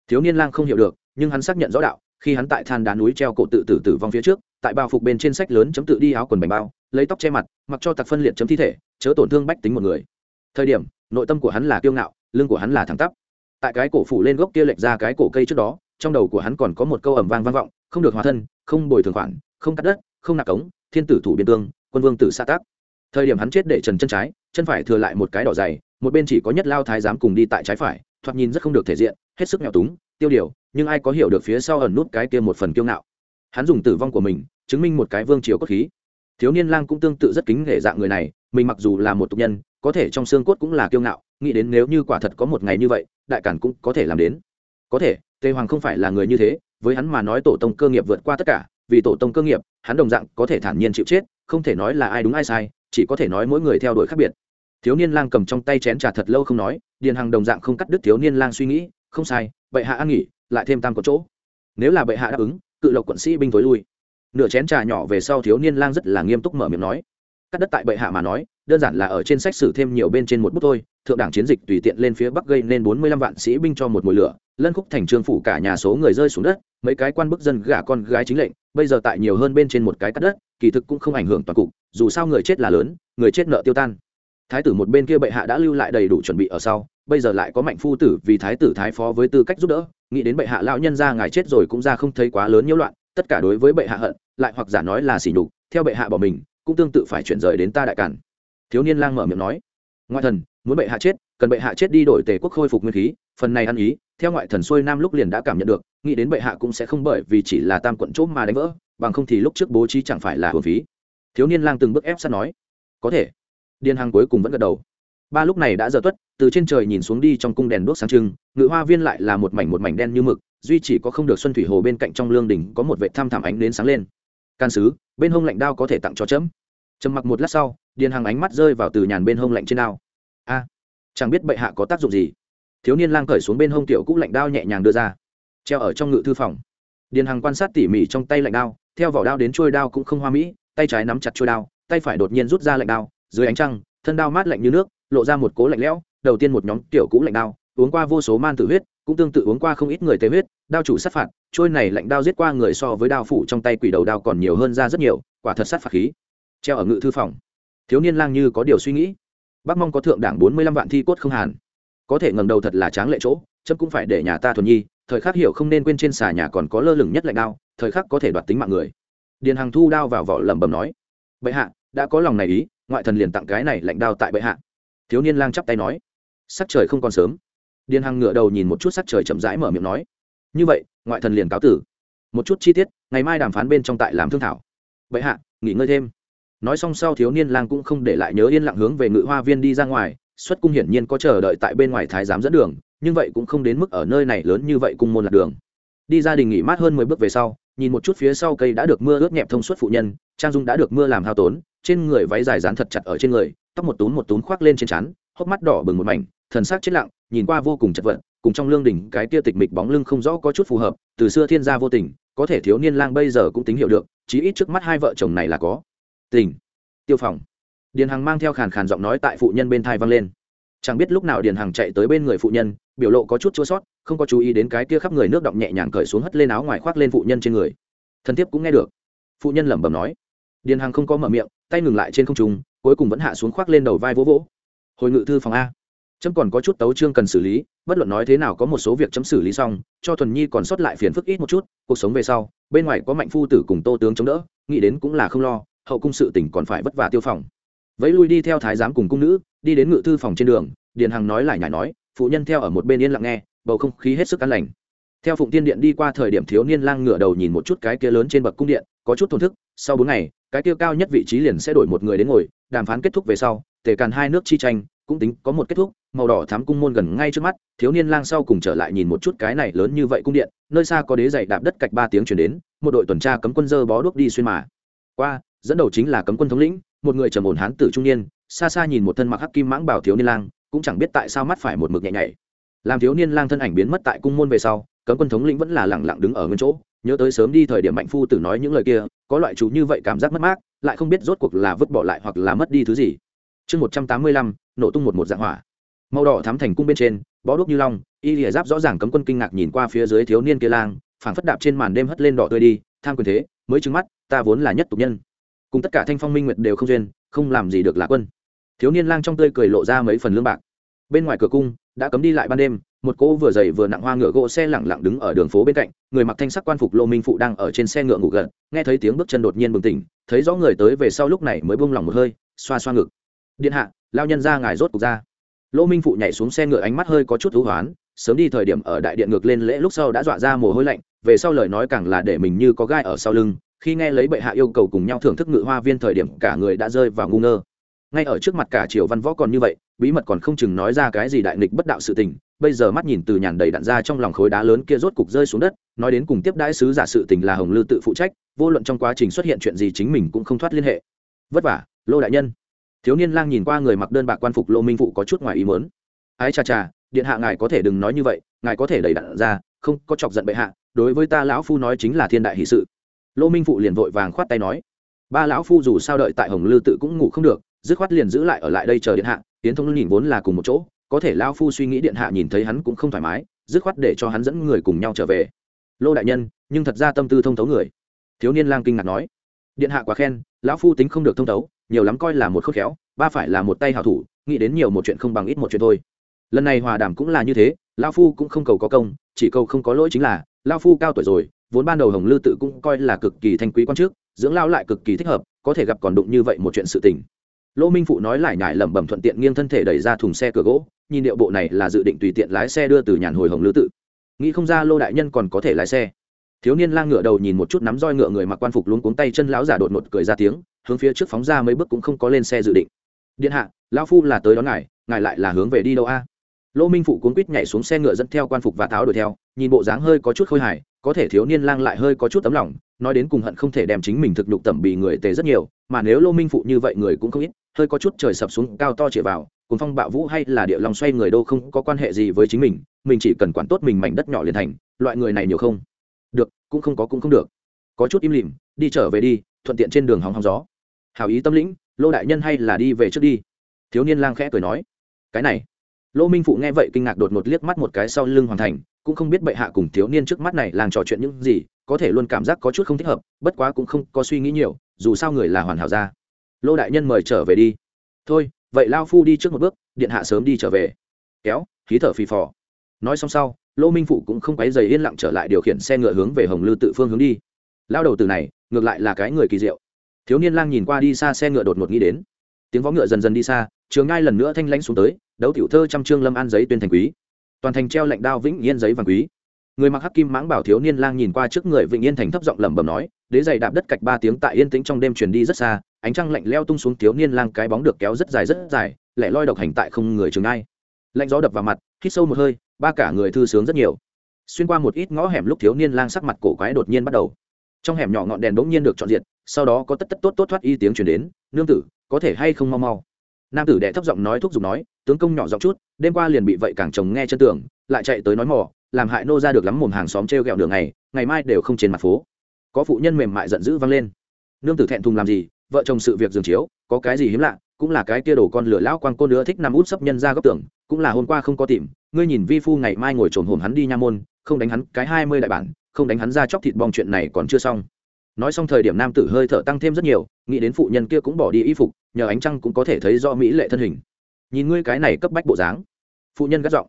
thiếu niên lang không hiểu được, nhưng hắn xác nhận rõ đạo, khi hắn tại than đá núi treo cổ tự tử tử vong phía trước, tại bao phục bên trên sách lớn chấm tự đi áo quần bành bao, lấy tóc che mặt, mặc cho tặc phân liệt chấm thi thể, chớ tổn thương bách tính một người. Thời điểm, nội tâm của hắn là kiêu ngạo, lưng của hắn là thẳng tắp. Tại cái cổ phủ lên gốc kia lệch ra cái cổ cây trước đó, trong đầu của hắn còn có một câu ẩm vang vang vọng, không được hòa thân, không bồi thường khoản, không cắt đất, không nạp cống, thiên tử thủ biên tương quân vương tử xa tác. Thời điểm hắn chết để trần chân trái, chân phải thừa lại một cái đỏ dày, một bên chỉ có nhất lao thái giám cùng đi tại trái phải, thoạt nhìn rất không được thể diện hết sức nghèo túng, tiêu điều, nhưng ai có hiểu được phía sau ẩn nút cái kia một phần kiêu ngạo? Hắn dùng tử vong của mình, chứng minh một cái vương triều cốt khí. Thiếu niên lang cũng tương tự rất kính nể dạng người này, mình mặc dù là một tục nhân, có thể trong xương cốt cũng là kiêu ngạo, nghĩ đến nếu như quả thật có một ngày như vậy, đại cản cũng có thể làm đến. Có thể, tề hoàng không phải là người như thế, với hắn mà nói tổ tông cơ nghiệp vượt qua tất cả, vì tổ tông cơ nghiệp, hắn đồng dạng có thể thản nhiên chịu chết, không thể nói là ai đúng ai sai, chỉ có thể nói mỗi người theo đuổi khác biệt. Thiếu niên lang cầm trong tay chén trà thật lâu không nói, điền hằng đồng dạng không cắt đứt thiếu niên lang suy nghĩ không sai, bệ hạ ăn nghỉ, lại thêm tam có chỗ. Nếu là bệ hạ đáp ứng, cự lộc quận sĩ binh tối lui. Nửa chén trà nhỏ về sau thiếu niên lang rất là nghiêm túc mở miệng nói. Cắt đất tại bệ hạ mà nói, đơn giản là ở trên sách sử thêm nhiều bên trên một bút thôi, thượng đảng chiến dịch tùy tiện lên phía bắc gây nên bốn mươi lăm vạn sĩ binh cho một mùi lửa, lân khúc thành trương phủ cả nhà số người rơi xuống đất, mấy cái quan bức dân gả con gái chính lệnh, bây giờ tại nhiều hơn bên trên một cái cắt đất, kỳ thực cũng không ảnh hưởng toàn cục, dù sao người chết là lớn, người chết nợ tiêu tan. Thái tử một bên kia bệ hạ đã lưu lại đầy đủ chuẩn bị ở sau bây giờ lại có mạnh phu tử vì thái tử thái phó với tư cách giúp đỡ, nghĩ đến bệ hạ lão nhân ra ngài chết rồi cũng ra không thấy quá lớn nhiễu loạn, tất cả đối với bệ hạ hận, lại hoặc giả nói là sỉ nhục, theo bệ hạ bỏ mình, cũng tương tự phải chuyển rời đến ta đại cản thiếu niên lang mở miệng nói, ngoại thần, muốn bệ hạ chết, cần bệ hạ chết đi đổi tề quốc khôi phục nguyên khí, phần này ăn ý, theo ngoại thần xuôi nam lúc liền đã cảm nhận được, nghĩ đến bệ hạ cũng sẽ không bởi vì chỉ là tam quận chốt mà đánh vỡ, bằng không thì lúc trước bố trí chẳng phải là hồn phí. Thiếu niên lang từng bước ép sát nói, có thể. Điên hàng cuối cùng vẫn gật đầu ba lúc này đã giờ tuất, từ trên trời nhìn xuống đi trong cung đèn đuốc sáng trưng, ngự hoa viên lại là một mảnh một mảnh đen như mực, duy chỉ có không được xuân thủy hồ bên cạnh trong lương đỉnh có một vệ tham thảm ánh đến sáng lên. Can sứ, bên hông lạnh đao có thể tặng cho chấm. Trầm mặc một lát sau, điền hàng ánh mắt rơi vào từ nhàn bên hông lạnh trên đao. A, chẳng biết bệ hạ có tác dụng gì. Thiếu niên lang cởi xuống bên hông tiểu cũ lạnh đao nhẹ nhàng đưa ra, treo ở trong ngự thư phòng. Điền hàng quan sát tỉ mỉ trong tay lạnh đao, theo vỏ đao đến trôi đao cũng không hoa mỹ, tay trái nắm chặt trôi đao, tay phải đột nhiên rút ra lạnh đao, dưới ánh trăng, thân đao mát lạnh như nước lộ ra một cố lạnh lẽo, đầu tiên một nhóm tiểu cũ lạnh đao, uống qua vô số man tử huyết, cũng tương tự uống qua không ít người tế huyết, đao chủ sát phạt, trôi này lạnh đao giết qua người so với đao phủ trong tay quỷ đầu đao còn nhiều hơn ra rất nhiều, quả thật sát phạt khí. Treo ở ngự thư phòng. Thiếu niên lang như có điều suy nghĩ. Bác mong có thượng đảng bốn mươi lăm vạn thi cốt không hàn. Có thể ngẩng đầu thật là tráng lệ chỗ, chấm cũng phải để nhà ta thuần nhi, thời khắc hiểu không nên quên trên xà nhà còn có lơ lửng nhất lạnh đao, thời khắc có thể đoạt tính mạng người. Điền hằng thu đao vào vỏ lẩm bẩm nói. Bệ hạ, đã có lòng này ý, ngoại thần liền tặng cái này lạnh đao tại bệ hạ thiếu niên lang chắp tay nói, sắc trời không còn sớm. Điền hằng ngựa đầu nhìn một chút sắc trời chậm rãi mở miệng nói, như vậy, ngoại thần liền cáo tử. Một chút chi tiết, ngày mai đàm phán bên trong tại làm thương thảo. Vậy hạ, nghỉ ngơi thêm. Nói xong sau thiếu niên lang cũng không để lại nhớ yên lặng hướng về ngự hoa viên đi ra ngoài, xuất cung hiển nhiên có chờ đợi tại bên ngoài thái giám dẫn đường, nhưng vậy cũng không đến mức ở nơi này lớn như vậy cung môn lạc đường. Đi gia đình nghỉ mát hơn mười bước về sau, nhìn một chút phía sau cây đã được mưa ướt nhẹp thông suốt phụ nhân, trang dung đã được mưa làm hao tốn, trên người váy dài dán thật chặt ở trên người tóc một túm một túm khoác lên trên trán, hốc mắt đỏ bừng một mảnh, thần sắc chết lặng, nhìn qua vô cùng chật vật, cùng trong lương đỉnh cái tia tịch mịch bóng lưng không rõ có chút phù hợp, từ xưa thiên gia vô tình, có thể thiếu niên lang bây giờ cũng tính hiểu được, chí ít trước mắt hai vợ chồng này là có. Tình. Tiêu phòng. Điền hằng mang theo khàn khàn giọng nói tại phụ nhân bên thai vang lên. Chẳng biết lúc nào điền hằng chạy tới bên người phụ nhân, biểu lộ có chút chua sót, không có chú ý đến cái kia khắp người nước động nhẹ nhàng cởi xuống hất lên áo ngoài khoác lên phụ nhân trên người. Thân thiếp cũng nghe được. Phụ nhân lẩm bẩm nói. Điền hằng không có mở miệng, tay ngừng lại trên không trung cuối cùng vẫn hạ xuống khoác lên đầu vai vỗ vỗ. Hồi ngự thư phòng a. Chấm còn có chút tấu chương cần xử lý, bất luận nói thế nào có một số việc chấm xử lý xong, cho thuần nhi còn sót lại phiền phức ít một chút, cuộc sống về sau, bên ngoài có mạnh phu tử cùng tô tướng chống đỡ, nghĩ đến cũng là không lo, hậu cung sự tỉnh còn phải vất vả tiêu phòng. Vẫy lui đi theo thái giám cùng cung nữ, đi đến ngự thư phòng trên đường, điền hằng nói lại nhải nói, phụ nhân theo ở một bên yên lặng nghe, bầu không khí hết sức an lành. Theo phụng tiên điện đi qua thời điểm thiếu niên lang ngửa đầu nhìn một chút cái kia lớn trên bậc cung điện, có chút thổn thức, sau bốn ngày cái kia cao nhất vị trí liền sẽ đổi một người đến ngồi, đàm phán kết thúc về sau, tề càn hai nước chi tranh cũng tính có một kết thúc, màu đỏ thám cung môn gần ngay trước mắt, thiếu niên lang sau cùng trở lại nhìn một chút cái này lớn như vậy cung điện, nơi xa có đế dày đạp đất cạch ba tiếng chuyển đến, một đội tuần tra cấm quân dơ bó đuốc đi xuyên mà. Qua, dẫn đầu chính là cấm quân thống lĩnh, một người trầm ổn hán tử trung niên, xa xa nhìn một thân mặc hắc kim mãng bảo thiếu niên lang, cũng chẳng biết tại sao mắt phải một mực nhẹ nhảy. Làm thiếu niên lang thân ảnh biến mất tại cung môn về sau, cấm quân thống lĩnh vẫn là lẳng lặng đứng ở nguyên chỗ nhớ tới sớm đi thời điểm mạnh phu tử nói những lời kia, có loại chú như vậy cảm giác mất mát, lại không biết rốt cuộc là vứt bỏ lại hoặc là mất đi thứ gì. Chương một trăm tám mươi lăm, nổ tung một một dạng hỏa. Màu đỏ thắm thành cung bên trên, bó đuốc như long, y lìa giáp rõ ràng cấm quân kinh ngạc nhìn qua phía dưới thiếu niên kia lang, phảng phất đạp trên màn đêm hất lên đỏ tươi đi, tham quyền thế, mới trứng mắt, ta vốn là nhất tục nhân. Cùng tất cả thanh phong minh nguyệt đều không duyên, không làm gì được là quân. Thiếu niên lang trong tươi cười lộ ra mấy phần lương bạc. Bên ngoài cửa cung, đã cấm đi lại ban đêm một cỗ vừa dày vừa nặng hoa ngựa gỗ xe lẳng lặng đứng ở đường phố bên cạnh, người mặc thanh sắc quan phục lô minh phụ đang ở trên xe ngựa ngủ gần nghe thấy tiếng bước chân đột nhiên bừng tỉnh, thấy rõ người tới về sau lúc này mới buông lỏng một hơi, xoa xoa ngực. Điện hạ, lao nhân ra ngài rốt cục ra. Lô minh phụ nhảy xuống xe ngựa ánh mắt hơi có chút thú hoán, sớm đi thời điểm ở đại điện ngược lên lễ lúc sau đã dọa ra mồ hôi lạnh, về sau lời nói càng là để mình như có gai ở sau lưng, khi nghe lấy bệ hạ yêu cầu cùng nhau thưởng thức ngự hoa viên thời điểm cả người đã rơi vào ngu ngơ ngay ở trước mặt cả triều văn võ còn như vậy, bí mật còn không chừng nói ra cái gì đại nghịch bất đạo sự tình, bây giờ mắt nhìn từ nhàn đầy đạn ra trong lòng khối đá lớn kia rốt cục rơi xuống đất, nói đến cùng tiếp đãi sứ giả sự tình là hồng lư tự phụ trách, vô luận trong quá trình xuất hiện chuyện gì chính mình cũng không thoát liên hệ. Vất vả, lô đại nhân. Thiếu niên lang nhìn qua người mặc đơn bạc quan phục lô minh phụ có chút ngoài ý mớn ái cha cha, điện hạ ngài có thể đừng nói như vậy, ngài có thể đẩy đạn ra, không, có chọc giận bệ hạ, đối với ta lão phu nói chính là thiên đại hỷ sự. Lô minh phụ liền vội vàng khoát tay nói. Ba lão phu dù sao đợi tại hồng lư tự cũng ngủ không được dứt khoát liền giữ lại ở lại đây chờ điện hạ tiến thông nhìn vốn là cùng một chỗ, có thể lao phu suy nghĩ điện hạ nhìn thấy hắn cũng không thoải mái, dứt khoát để cho hắn dẫn người cùng nhau trở về. Lô đại nhân, nhưng thật ra tâm tư thông thấu người. Thiếu niên lang kinh ngạc nói. Điện hạ quá khen, lão phu tính không được thông thấu, nhiều lắm coi là một khớp khéo, ba phải là một tay hảo thủ, nghĩ đến nhiều một chuyện không bằng ít một chuyện thôi. Lần này hòa đàm cũng là như thế lao phu cũng không cầu có công, chỉ cầu không có lỗi chính là lao phu cao tuổi rồi, vốn ban đầu hồng lư tự cũng coi là cực kỳ thanh quý quan chức dưỡng lao lại cực kỳ thích hợp, có thể gặp còn đụng như vậy một chuyện sự tình. Lô minh phụ nói lại nhải lẩm bẩm thuận tiện nghiêng thân thể đẩy ra thùng xe cửa gỗ, nhìn điệu bộ này là dự định tùy tiện lái xe đưa từ nhàn hồi hồng lư tự. Nghĩ không ra lô đại nhân còn có thể lái xe. Thiếu niên lang ngựa đầu nhìn một chút nắm roi ngựa người mặc quan phục luống cuống tay chân lão giả đột ngột cười ra tiếng, hướng phía trước phóng ra mấy bước cũng không có lên xe dự định. Điện hạ, lão phu là tới đón ngài ngài lại là hướng về đi đâu a? Lô minh phụ cuốn quýt nhảy xuống xe ngựa dẫn theo quan phục và tháo đuổi theo, nhìn bộ dáng hơi có chút khôi hài, có thể thiếu niên lang lại hơi có chút tấm lòng, nói đến cùng hận không thể đem chính mình thực nhục tẩm bị người tề rất nhiều, mà nếu lô minh phụ như vậy người cũng không ít hơi có chút trời sập xuống, cao to chĩa vào, cùng phong bạo vũ hay là địa lòng xoay người đâu không có quan hệ gì với chính mình mình chỉ cần quản tốt mình mảnh đất nhỏ liền thành, loại người này nhiều không? Được, cũng không có cũng không được. Có chút im lìm, đi trở về đi, thuận tiện trên đường hóng hóng gió. Hào ý tâm lĩnh, lô đại nhân hay là đi về trước đi. Thiếu niên lang khẽ cười nói. Cái này. Lô minh phụ nghe vậy kinh ngạc đột một liếc mắt một cái sau lưng hoàn thành, cũng không biết bệ hạ cùng thiếu niên trước mắt này làng trò chuyện những gì, có thể luôn cảm giác có chút không thích hợp, bất quá cũng không có suy nghĩ nhiều, dù sao người là hoàn hảo ra lô đại nhân mời trở về đi. Thôi, vậy lao phu đi trước một bước, điện hạ sớm đi trở về. Kéo khí thở phì phò. Nói xong sau, lô minh phụ cũng không quấy dày yên lặng trở lại điều khiển xe ngựa hướng về hồng lư tự phương hướng đi. Lao đầu từ này, ngược lại là cái người kỳ diệu. Thiếu niên lang nhìn qua đi xa xe ngựa đột ngột nghĩ đến. Tiếng võ ngựa dần dần đi xa, trường ngai lần nữa thanh lãnh xuống tới, đấu tiểu thơ trăm trương lâm an giấy tuyên thành quý. Toàn thành treo lệnh đao vĩnh yên giấy vàng quý người mặc hắc kim mãng bảo thiếu niên lang nhìn qua trước người vịnh yên thành thấp giọng lẩm bẩm nói đế giày đạp đất cạch ba tiếng tại yên tĩnh trong đêm truyền đi rất xa ánh trăng lạnh leo tung xuống thiếu niên lang cái bóng được kéo rất dài rất dài lẻ loi độc hành tại không người trường ai. Lạnh gió đập vào mặt hít sâu một hơi ba cả người thư sướng rất nhiều. Xuyên qua một ít ngõ hẻm lúc thiếu niên lang sắc mặt cổ quái đột nhiên bắt đầu. Trong hẻm nhỏ ngọn đèn bỗng nhiên được chọn diện, sau đó có tất tất tốt tốt thoát y tiếng chuyển đến nương tử có thể hay không mau mau? Nam tử đệ thấp giọng nói thúc giục nói tướng công nhỏ giọng chút đêm qua liền bị vậy càng chồng nghe chân tưởng lại chạy tới nói mò làm hại nô ra được lắm mồm hàng xóm t r đường ngày ngày mai đều không trên mặt phố. Có phụ nhân mềm mại giận dữ vang lên. Nương tử thẹn thùng làm gì? Vợ chồng sự việc dường chiếu, có cái gì hiếm lạ? Cũng là cái kia đổ con lửa lão quang cô nữa thích nằm út sấp nhân ra góc tưởng cũng là hôm qua không có tìm. Ngươi nhìn vi phu ngày mai ngồi trồn hồn hắn đi nha môn, không đánh hắn cái hai mươi đại bản, không đánh hắn ra chóc thịt bong chuyện này còn chưa xong. Nói xong thời điểm nam tử hơi thở tăng thêm rất nhiều, nghĩ đến phụ nhân kia cũng bỏ đi y phục, nhờ ánh trăng cũng có thể thấy do mỹ lệ thân hình. Nhìn ngươi cái này cấp bách bộ dáng. Phụ nhân gắt giọng.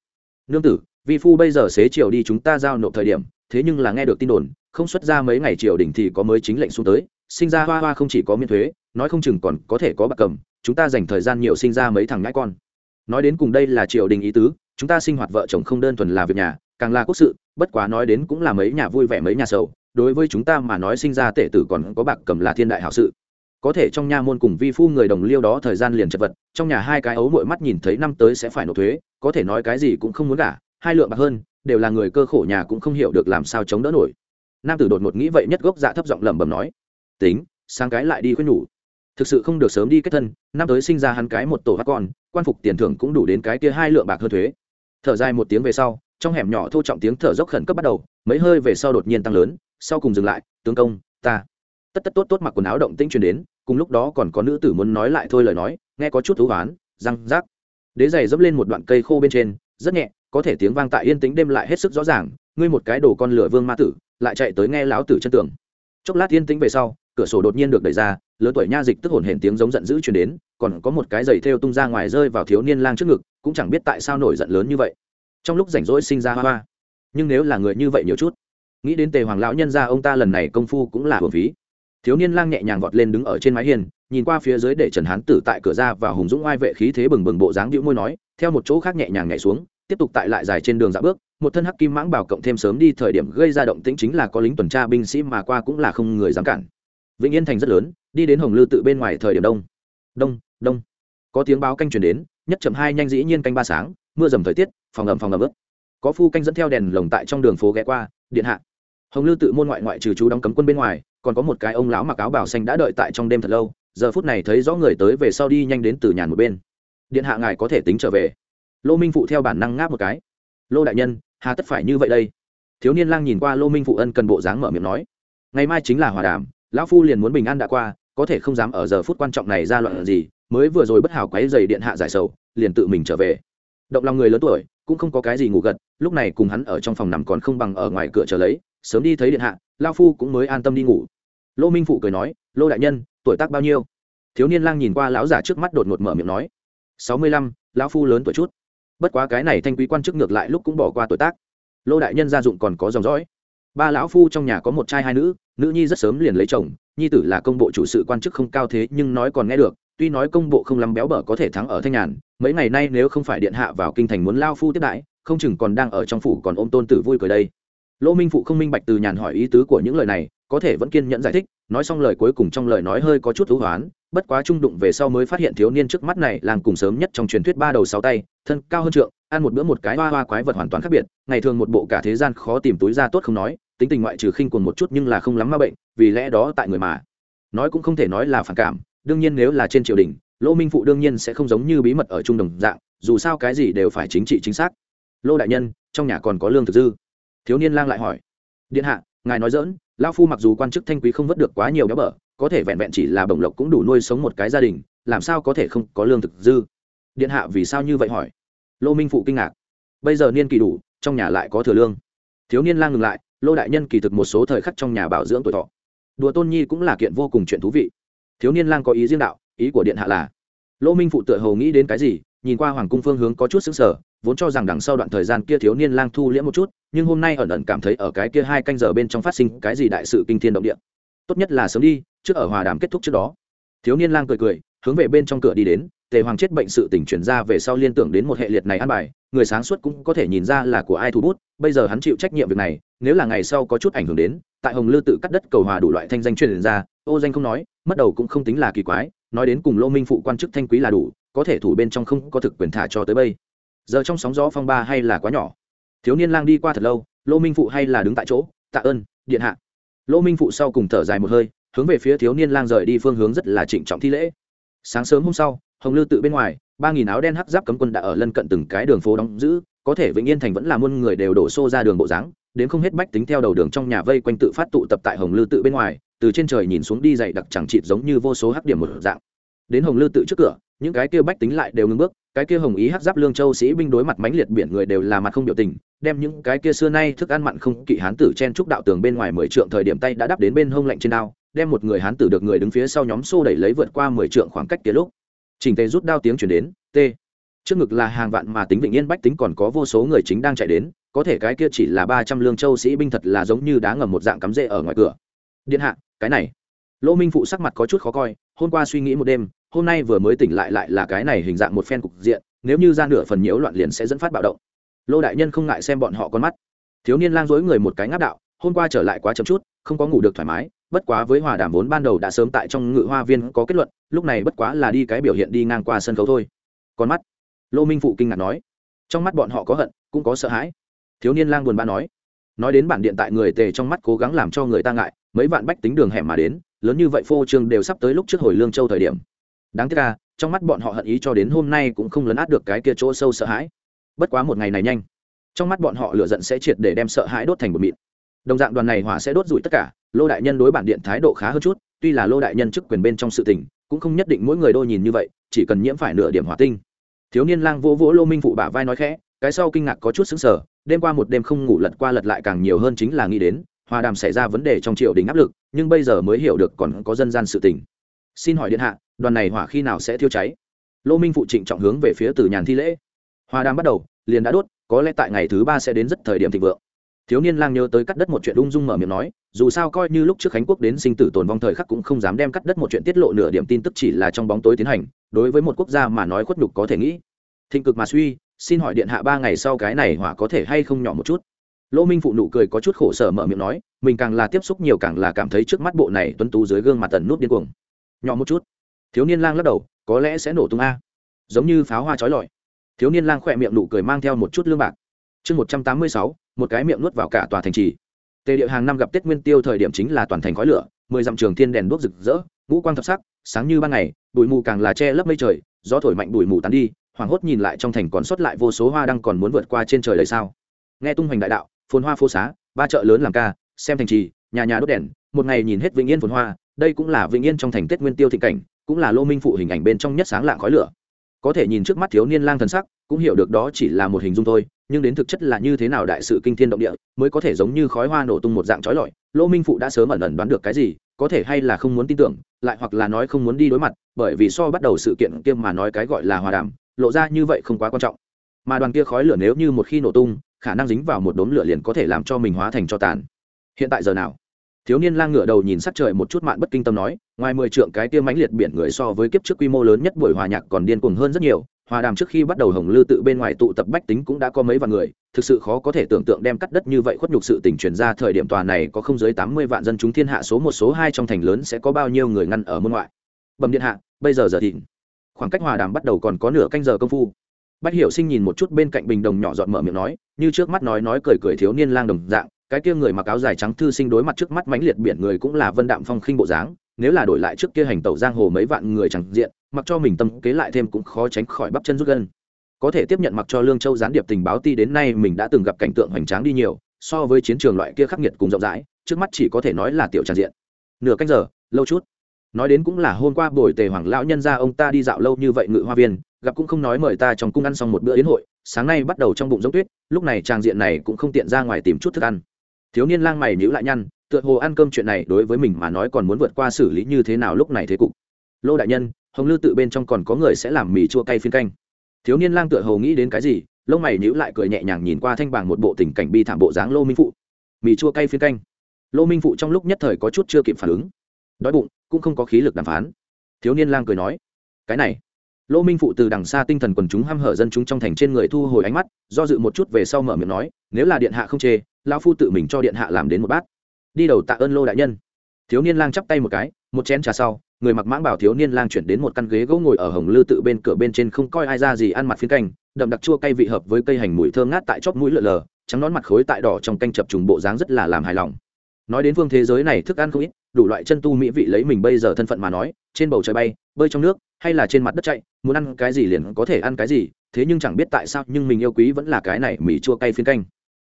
Nương tử vi phu bây giờ xế chiều đi chúng ta giao nộp thời điểm, thế nhưng là nghe được tin đồn, không xuất ra mấy ngày triều đình thì có mới chính lệnh xuống tới, sinh ra hoa hoa không chỉ có miễn thuế, nói không chừng còn có thể có bạc cầm, chúng ta dành thời gian nhiều sinh ra mấy thằng ngãi con. Nói đến cùng đây là triều đình ý tứ, chúng ta sinh hoạt vợ chồng không đơn thuần là việc nhà, càng là quốc sự, bất quá nói đến cũng là mấy nhà vui vẻ mấy nhà sầu, đối với chúng ta mà nói sinh ra tể tử còn có bạc cầm là thiên đại hảo sự. Có thể trong nha môn cùng vi phu người đồng liêu đó thời gian liền chật vật, trong nhà hai cái ấu mội mắt nhìn thấy năm tới sẽ phải nộp thuế, có thể nói cái gì cũng không muốn cả hai lượng bạc hơn, đều là người cơ khổ nhà cũng không hiểu được làm sao chống đỡ nổi. Nam tử đột ngột nghĩ vậy nhất gốc dạ thấp giọng lẩm bẩm nói, tính sang cái lại đi khuyên nhủ. Thực sự không được sớm đi kết thân, năm tới sinh ra hắn cái một tổ hát con, quan phục tiền thưởng cũng đủ đến cái kia hai lượng bạc hơn thuế. Thở dài một tiếng về sau, trong hẻm nhỏ thô trọng tiếng thở dốc khẩn cấp bắt đầu, mấy hơi về sau đột nhiên tăng lớn, sau cùng dừng lại, tướng công, ta. Tất tất tốt tốt mặc quần áo động tĩnh truyền đến, cùng lúc đó còn có nữ tử muốn nói lại thôi lời nói, nghe có chút thú hoán, răng rác. Đế giày dẫm lên một đoạn cây khô bên trên, rất nhẹ có thể tiếng vang tại yên tĩnh đêm lại hết sức rõ ràng, ngươi một cái đồ con lửa vương ma tử, lại chạy tới nghe lão tử chân tường. Chốc lát yên tĩnh về sau, cửa sổ đột nhiên được đẩy ra, lớn tuổi nha dịch tức hồn hển tiếng giống giận dữ truyền đến, còn có một cái giày thêu tung ra ngoài rơi vào thiếu niên lang trước ngực, cũng chẳng biết tại sao nổi giận lớn như vậy. Trong lúc rảnh rỗi sinh ra hoa hoa. Nhưng nếu là người như vậy nhiều chút, nghĩ đến tề hoàng lão nhân ra ông ta lần này công phu cũng là hồn phí. Thiếu niên lang nhẹ nhàng vọt lên đứng ở trên mái hiên, nhìn qua phía dưới để trần hán tử tại cửa ra và hùng dũng oai vệ khí thế bừng bừng bộ dáng đĩu môi nói, theo một chỗ khác nhẹ nhàng nhảy xuống tiếp tục tại lại dài trên đường dạo bước, một thân hắc kim mãng bảo cộng thêm sớm đi thời điểm gây ra động tĩnh chính là có lính tuần tra binh sĩ mà qua cũng là không người dám cản. Vĩnh yên thành rất lớn, đi đến hồng lư tự bên ngoài thời điểm đông. Đông đông. Có tiếng báo canh truyền đến, nhất chậm hai nhanh dĩ nhiên canh ba sáng, mưa dầm thời tiết, phòng ẩm phòng ẩm ướt. Có phu canh dẫn theo đèn lồng tại trong đường phố ghé qua, điện hạ. Hồng lư tự môn ngoại ngoại trừ chú đóng cấm quân bên ngoài, còn có một cái ông lão mặc áo bảo xanh đã đợi tại trong đêm thật lâu, giờ phút này thấy rõ người tới về sau đi nhanh đến từ nhàn một bên. Điện hạ ngài có thể tính trở về lô minh phụ theo bản năng ngáp một cái. Lô đại nhân, hà tất phải như vậy đây. Thiếu niên lang nhìn qua lô minh phụ ân cần bộ dáng mở miệng nói. Ngày mai chính là hòa đàm, lão phu liền muốn bình an đã qua, có thể không dám ở giờ phút quan trọng này ra loạn gì, mới vừa rồi bất hảo quấy dày điện hạ giải sầu, liền tự mình trở về. Động lòng người lớn tuổi, cũng không có cái gì ngủ gật, lúc này cùng hắn ở trong phòng nằm còn không bằng ở ngoài cửa chờ lấy, sớm đi thấy điện hạ lao phu cũng mới an tâm đi ngủ. Lô minh phụ cười nói, lô đại nhân, tuổi tác bao nhiêu? Thiếu niên lang nhìn qua lão giả trước mắt đột ngột mở miệng nói, sáu mươi lăm, lão phu lớn tuổi chút bất quá cái này thanh quý quan chức ngược lại lúc cũng bỏ qua tuổi tác. Lô đại nhân gia dụng còn có dòng dõi. Ba lão phu trong nhà có một trai hai nữ nữ nhi rất sớm liền lấy chồng, nhi tử là công bộ chủ sự quan chức không cao thế nhưng nói còn nghe được, tuy nói công bộ không lắm béo bở có thể thắng ở thanh nhàn, mấy ngày nay nếu không phải điện hạ vào kinh thành muốn lao phu tiếp đãi không chừng còn đang ở trong phủ còn ôm tôn tử vui cười đây. Lỗ minh phụ không minh bạch từ nhàn hỏi ý tứ của những lời này, có thể vẫn kiên nhẫn giải thích, nói xong lời cuối cùng trong lời nói hơi có chút thú hoán bất quá trung đụng về sau mới phát hiện thiếu niên trước mắt này làng cùng sớm nhất trong truyền thuyết ba đầu sáu tay, thân cao hơn trượng, ăn một bữa một cái hoa hoa quái vật hoàn toàn khác biệt, ngày thường một bộ cả thế gian khó tìm túi ra tốt không nói, tính tình ngoại trừ khinh quần một chút nhưng là không lắm ma bệnh, vì lẽ đó tại người mà. Nói cũng không thể nói là phản cảm, đương nhiên nếu là trên triều đình, lô minh phụ đương nhiên sẽ không giống như bí mật ở trung đồng dạng, dù sao cái gì đều phải chính trị chính xác. Lô đại nhân, trong nhà còn có lương thực dư. Thiếu niên lang lại hỏi. Điện hạ, ngài nói dỡn lao phu mặc dù quan chức thanh quý không vớt được quá nhiều béo bở có thể vẹn vẹn chỉ là bổng lộc cũng đủ nuôi sống một cái gia đình, làm sao có thể không có lương thực dư? Điện hạ vì sao như vậy hỏi? Lô minh phụ kinh ngạc. Bây giờ niên kỳ đủ, trong nhà lại có thừa lương. Thiếu niên lang ngừng lại, lô đại nhân kỳ thực một số thời khắc trong nhà bảo dưỡng tuổi thọ. Đùa tôn nhi cũng là kiện vô cùng chuyện thú vị. Thiếu niên lang có ý riêng đạo, ý của điện hạ là, lô minh phụ tựa hầu nghĩ đến cái gì, nhìn qua hoàng cung phương hướng có chút xứng sở vốn cho rằng đằng sau đoạn thời gian kia thiếu niên lang thu liễm một chút, nhưng hôm nay ẩn ẩn cảm thấy ở cái kia hai canh giờ bên trong phát sinh cái gì đại sự kinh thiên động địa tốt nhất là sớm đi, trước ở hòa đàm kết thúc trước đó. Thiếu niên lang cười cười, hướng về bên trong cửa đi đến, tề hoàng chết bệnh sự tỉnh chuyển ra về sau liên tưởng đến một hệ liệt này ăn bài, người sáng suốt cũng có thể nhìn ra là của ai thu bút, bây giờ hắn chịu trách nhiệm việc này, nếu là ngày sau có chút ảnh hưởng đến, tại hồng lư tự cắt đất cầu hòa đủ loại thanh danh truyền ra, ô danh không nói, mất đầu cũng không tính là kỳ quái, nói đến cùng lô minh phụ quan chức thanh quý là đủ, có thể thủ bên trong không có thực quyền thả cho tới bây. Giờ trong sóng gió phong ba hay là quá nhỏ. Thiếu niên lang đi qua thật lâu, lô minh phụ hay là đứng tại chỗ, tạ ơn, điện hạ lô minh phụ sau cùng thở dài một hơi, hướng về phía thiếu niên lang rời đi phương hướng rất là trịnh trọng thi lễ. Sáng sớm hôm sau, hồng lư tự bên ngoài, ba nghìn áo đen hắc giáp cấm quân đã ở lân cận từng cái đường phố đóng giữ, có thể vĩnh yên thành vẫn là muôn người đều đổ xô ra đường bộ dáng, đến không hết bách tính theo đầu đường trong nhà vây quanh tự phát tụ tập tại hồng lư tự bên ngoài, từ trên trời nhìn xuống đi dày đặc chẳng chịt giống như vô số hắc điểm một dạng. Đến hồng lư tự trước cửa, những cái kia bách tính lại đều ngưng bước cái kia hồng ý hắc giáp lương châu sĩ binh đối mặt mãnh liệt biển người đều là mặt không biểu tình, đem những cái kia xưa nay thức ăn mặn không kỵ hán tử chen trúc đạo tường bên ngoài mười trượng thời điểm tay đã đắp đến bên hông lạnh trên đao, đem một người hán tử được người đứng phía sau nhóm xô đẩy lấy vượt qua mười trượng khoảng cách kia lúc. Trình tề rút đao tiếng chuyển đến, t. Trước ngực là hàng vạn mà tính vịnh yên bách tính còn có vô số người chính đang chạy đến, có thể cái kia chỉ là ba trăm lương châu sĩ binh thật là giống như đá ngầm một dạng cắm rễ ở ngoài cửa. Điện hạ, cái này. Lỗ minh phụ sắc mặt có chút khó coi, hôm qua suy nghĩ một đêm hôm nay vừa mới tỉnh lại lại là cái này hình dạng một phen cục diện, nếu như ra nửa phần nhiễu loạn liền sẽ dẫn phát bạo động. Lô đại nhân không ngại xem bọn họ con mắt. Thiếu niên lang dối người một cái ngáp đạo, hôm qua trở lại quá chậm chút, không có ngủ được thoải mái, bất quá với hòa đàm vốn ban đầu đã sớm tại trong ngự hoa viên có kết luận, lúc này bất quá là đi cái biểu hiện đi ngang qua sân khấu thôi. Con mắt. Lô minh phụ kinh ngạc nói. Trong mắt bọn họ có hận, cũng có sợ hãi. Thiếu niên lang buồn bã nói. Nói đến bản điện tại người tề trong mắt cố gắng làm cho người ta ngại, mấy vạn bách tính đường hẻm mà đến, lớn như vậy phô trương đều sắp tới lúc trước hồi lương châu thời điểm đáng tiếc là trong mắt bọn họ hận ý cho đến hôm nay cũng không lấn át được cái kia chỗ sâu sợ hãi. Bất quá một ngày này nhanh. Trong mắt bọn họ lửa giận sẽ triệt để đem sợ hãi đốt thành một mịn. Đồng dạng đoàn này hỏa sẽ đốt rủi tất cả, lô đại nhân đối bản điện thái độ khá hơn chút, tuy là lô đại nhân chức quyền bên trong sự tình, cũng không nhất định mỗi người đôi nhìn như vậy, chỉ cần nhiễm phải nửa điểm hỏa tinh. Thiếu niên lang vỗ vỗ lô minh phụ bả vai nói khẽ, cái sau kinh ngạc có chút xứng sở đêm qua một đêm không ngủ lật qua lật lại càng nhiều hơn chính là nghĩ đến, hòa đàm xảy ra vấn đề trong triều đình áp lực, nhưng bây giờ mới hiểu được còn có dân gian sự tình. Xin hỏi điện hạ đoàn này hỏa khi nào sẽ thiêu cháy? Lô minh phụ trịnh trọng hướng về phía từ nhàn thi lễ. Hòa đàm bắt đầu, liền đã đốt, có lẽ tại ngày thứ ba sẽ đến rất thời điểm thịnh vượng. Thiếu niên lang nhớ tới cắt đất một chuyện ung dung mở miệng nói, dù sao coi như lúc trước khánh quốc đến sinh tử tồn vong thời khắc cũng không dám đem cắt đất một chuyện tiết lộ nửa điểm tin tức chỉ là trong bóng tối tiến hành, đối với một quốc gia mà nói khuất nhục có thể nghĩ. Thịnh cực mà suy, xin hỏi điện hạ ba ngày sau cái này hỏa có thể hay không nhỏ một chút? Lỗ minh phụ nụ cười có chút khổ sở mở miệng nói, mình càng là tiếp xúc nhiều càng là cảm thấy trước mắt bộ này tuấn tú dưới gương mặt tần nút điên cuồng. Nhỏ một chút thiếu niên lang lắc đầu, có lẽ sẽ nổ tung a. Giống như pháo hoa trói lọi. Thiếu niên lang khỏe miệng nụ cười mang theo một chút lương bạc. Chương một trăm tám mươi sáu, một cái miệng nuốt vào cả tòa thành trì. Tề địa hàng năm gặp tết nguyên tiêu thời điểm chính là toàn thành khói lửa, mười dặm trường thiên đèn đuốc rực rỡ, ngũ quang thập sắc, sáng như ban ngày, bụi mù càng là che lấp mây trời, gió thổi mạnh bụi mù tán đi, hoảng hốt nhìn lại trong thành còn sót lại vô số hoa đang còn muốn vượt qua trên trời đầy sao. Nghe tung hoành đại đạo, phồn hoa phố xá, ba chợ lớn làm ca, xem thành trì, nhà nhà đốt đèn, một ngày nhìn hết vĩnh yên phồn hoa, đây cũng là vĩnh yên trong thành tết nguyên tiêu thịnh cảnh cũng là lô minh phụ hình ảnh bên trong nhất sáng lạng khói lửa. Có thể nhìn trước mắt thiếu niên lang thần sắc, cũng hiểu được đó chỉ là một hình dung thôi, nhưng đến thực chất là như thế nào đại sự kinh thiên động địa, mới có thể giống như khói hoa nổ tung một dạng trói lọi. Lô minh phụ đã sớm ẩn ẩn đoán được cái gì, có thể hay là không muốn tin tưởng, lại hoặc là nói không muốn đi đối mặt, bởi vì so bắt đầu sự kiện kia mà nói cái gọi là hòa đàm, lộ ra như vậy không quá quan trọng. Mà đoàn kia khói lửa nếu như một khi nổ tung, khả năng dính vào một đốm lửa liền có thể làm cho mình hóa thành cho tàn. Hiện tại giờ nào? Thiếu niên lang ngửa đầu nhìn sắc trời một chút mạn bất kinh tâm nói, ngoài mười trượng cái tiêm mãnh liệt biển người so với kiếp trước quy mô lớn nhất buổi hòa nhạc còn điên cuồng hơn rất nhiều, hòa đàm trước khi bắt đầu hồng lư tự bên ngoài tụ tập bách tính cũng đã có mấy vạn người, thực sự khó có thể tưởng tượng đem cắt đất như vậy khuất nhục sự tình truyền ra thời điểm tòa này có không dưới tám mươi vạn dân chúng thiên hạ số một số hai trong thành lớn sẽ có bao nhiêu người ngăn ở môn ngoại. Bẩm điện hạ, bây giờ giờ thịnh. Khoảng cách hòa đàm bắt đầu còn có nửa canh giờ công phu. Bách hiểu sinh nhìn một chút bên cạnh bình đồng nhỏ dọn mở miệng nói, như trước mắt nói nói cười cười thiếu niên lang đồng dạng cái kia người mặc áo dài trắng thư sinh đối mặt trước mắt mãnh liệt biển người cũng là vân đạm phong khinh bộ dáng, nếu là đổi lại trước kia hành tẩu giang hồ mấy vạn người chẳng diện, mặc cho mình tâm kế lại thêm cũng khó tránh khỏi bắp chân rút gân. Có thể tiếp nhận mặc cho lương châu gián điệp tình báo ti đến nay mình đã từng gặp cảnh tượng hoành tráng đi nhiều, so với chiến trường loại kia khắc nghiệt cùng rộng rãi, trước mắt chỉ có thể nói là tiểu tràn diện. Nửa canh giờ, lâu chút. Nói đến cũng là hôm qua buổi tề hoàng lão nhân ra ông ta đi dạo lâu như vậy ngự hoa viên, gặp cũng không nói mời ta trong cung ăn xong một bữa yến hội, sáng nay bắt đầu trong bụng giống tuyết, lúc này tràng diện này cũng không tiện ra ngoài tìm chút thức ăn thiếu niên lang mày nhữ lại nhăn, tựa hồ ăn cơm chuyện này đối với mình mà nói còn muốn vượt qua xử lý như thế nào lúc này thế cục. Lô đại nhân, hồng lư tự bên trong còn có người sẽ làm mì chua cay phiên canh. Thiếu niên lang tựa hồ nghĩ đến cái gì, lông mày nhữ lại cười nhẹ nhàng nhìn qua thanh bảng một bộ tình cảnh bi thảm bộ dáng lô minh phụ. Mì chua cay phiên canh. Lô minh phụ trong lúc nhất thời có chút chưa kịp phản ứng. Đói bụng, cũng không có khí lực đàm phán. Thiếu niên lang cười nói, cái này. Lô minh phụ từ đằng xa tinh thần quần chúng h hở dân chúng trong thành trên người thu hồi ánh mắt, do dự một chút về sau mở miệng nói, nếu là điện hạ không chê lão phu tự mình cho điện hạ làm đến một bát. Đi đầu tạ ơn lô đại nhân. Thiếu niên lang chắp tay một cái, một chén trà sau, người mặc mãng bảo thiếu niên lang chuyển đến một căn ghế gỗ ngồi ở hồng lư tự bên cửa bên trên không coi ai ra gì ăn mặt phiến canh, đậm đặc chua cay vị hợp với cây hành mùi thơm ngát tại chóp mũi lợ lờ, trắng nón mặt khối tại đỏ trong canh chập trùng bộ dáng rất là làm hài lòng. Nói đến phương thế giới này thức ăn không ít, đủ loại chân tu mỹ vị lấy mình bây giờ thân phận mà nói, trên bầu trời bay, bơi trong nước, hay là trên mặt đất chạy, muốn ăn cái gì liền có thể ăn cái gì, thế nhưng chẳng biết tại sao nhưng mình yêu quý vẫn là cái này mì chua cay phiến canh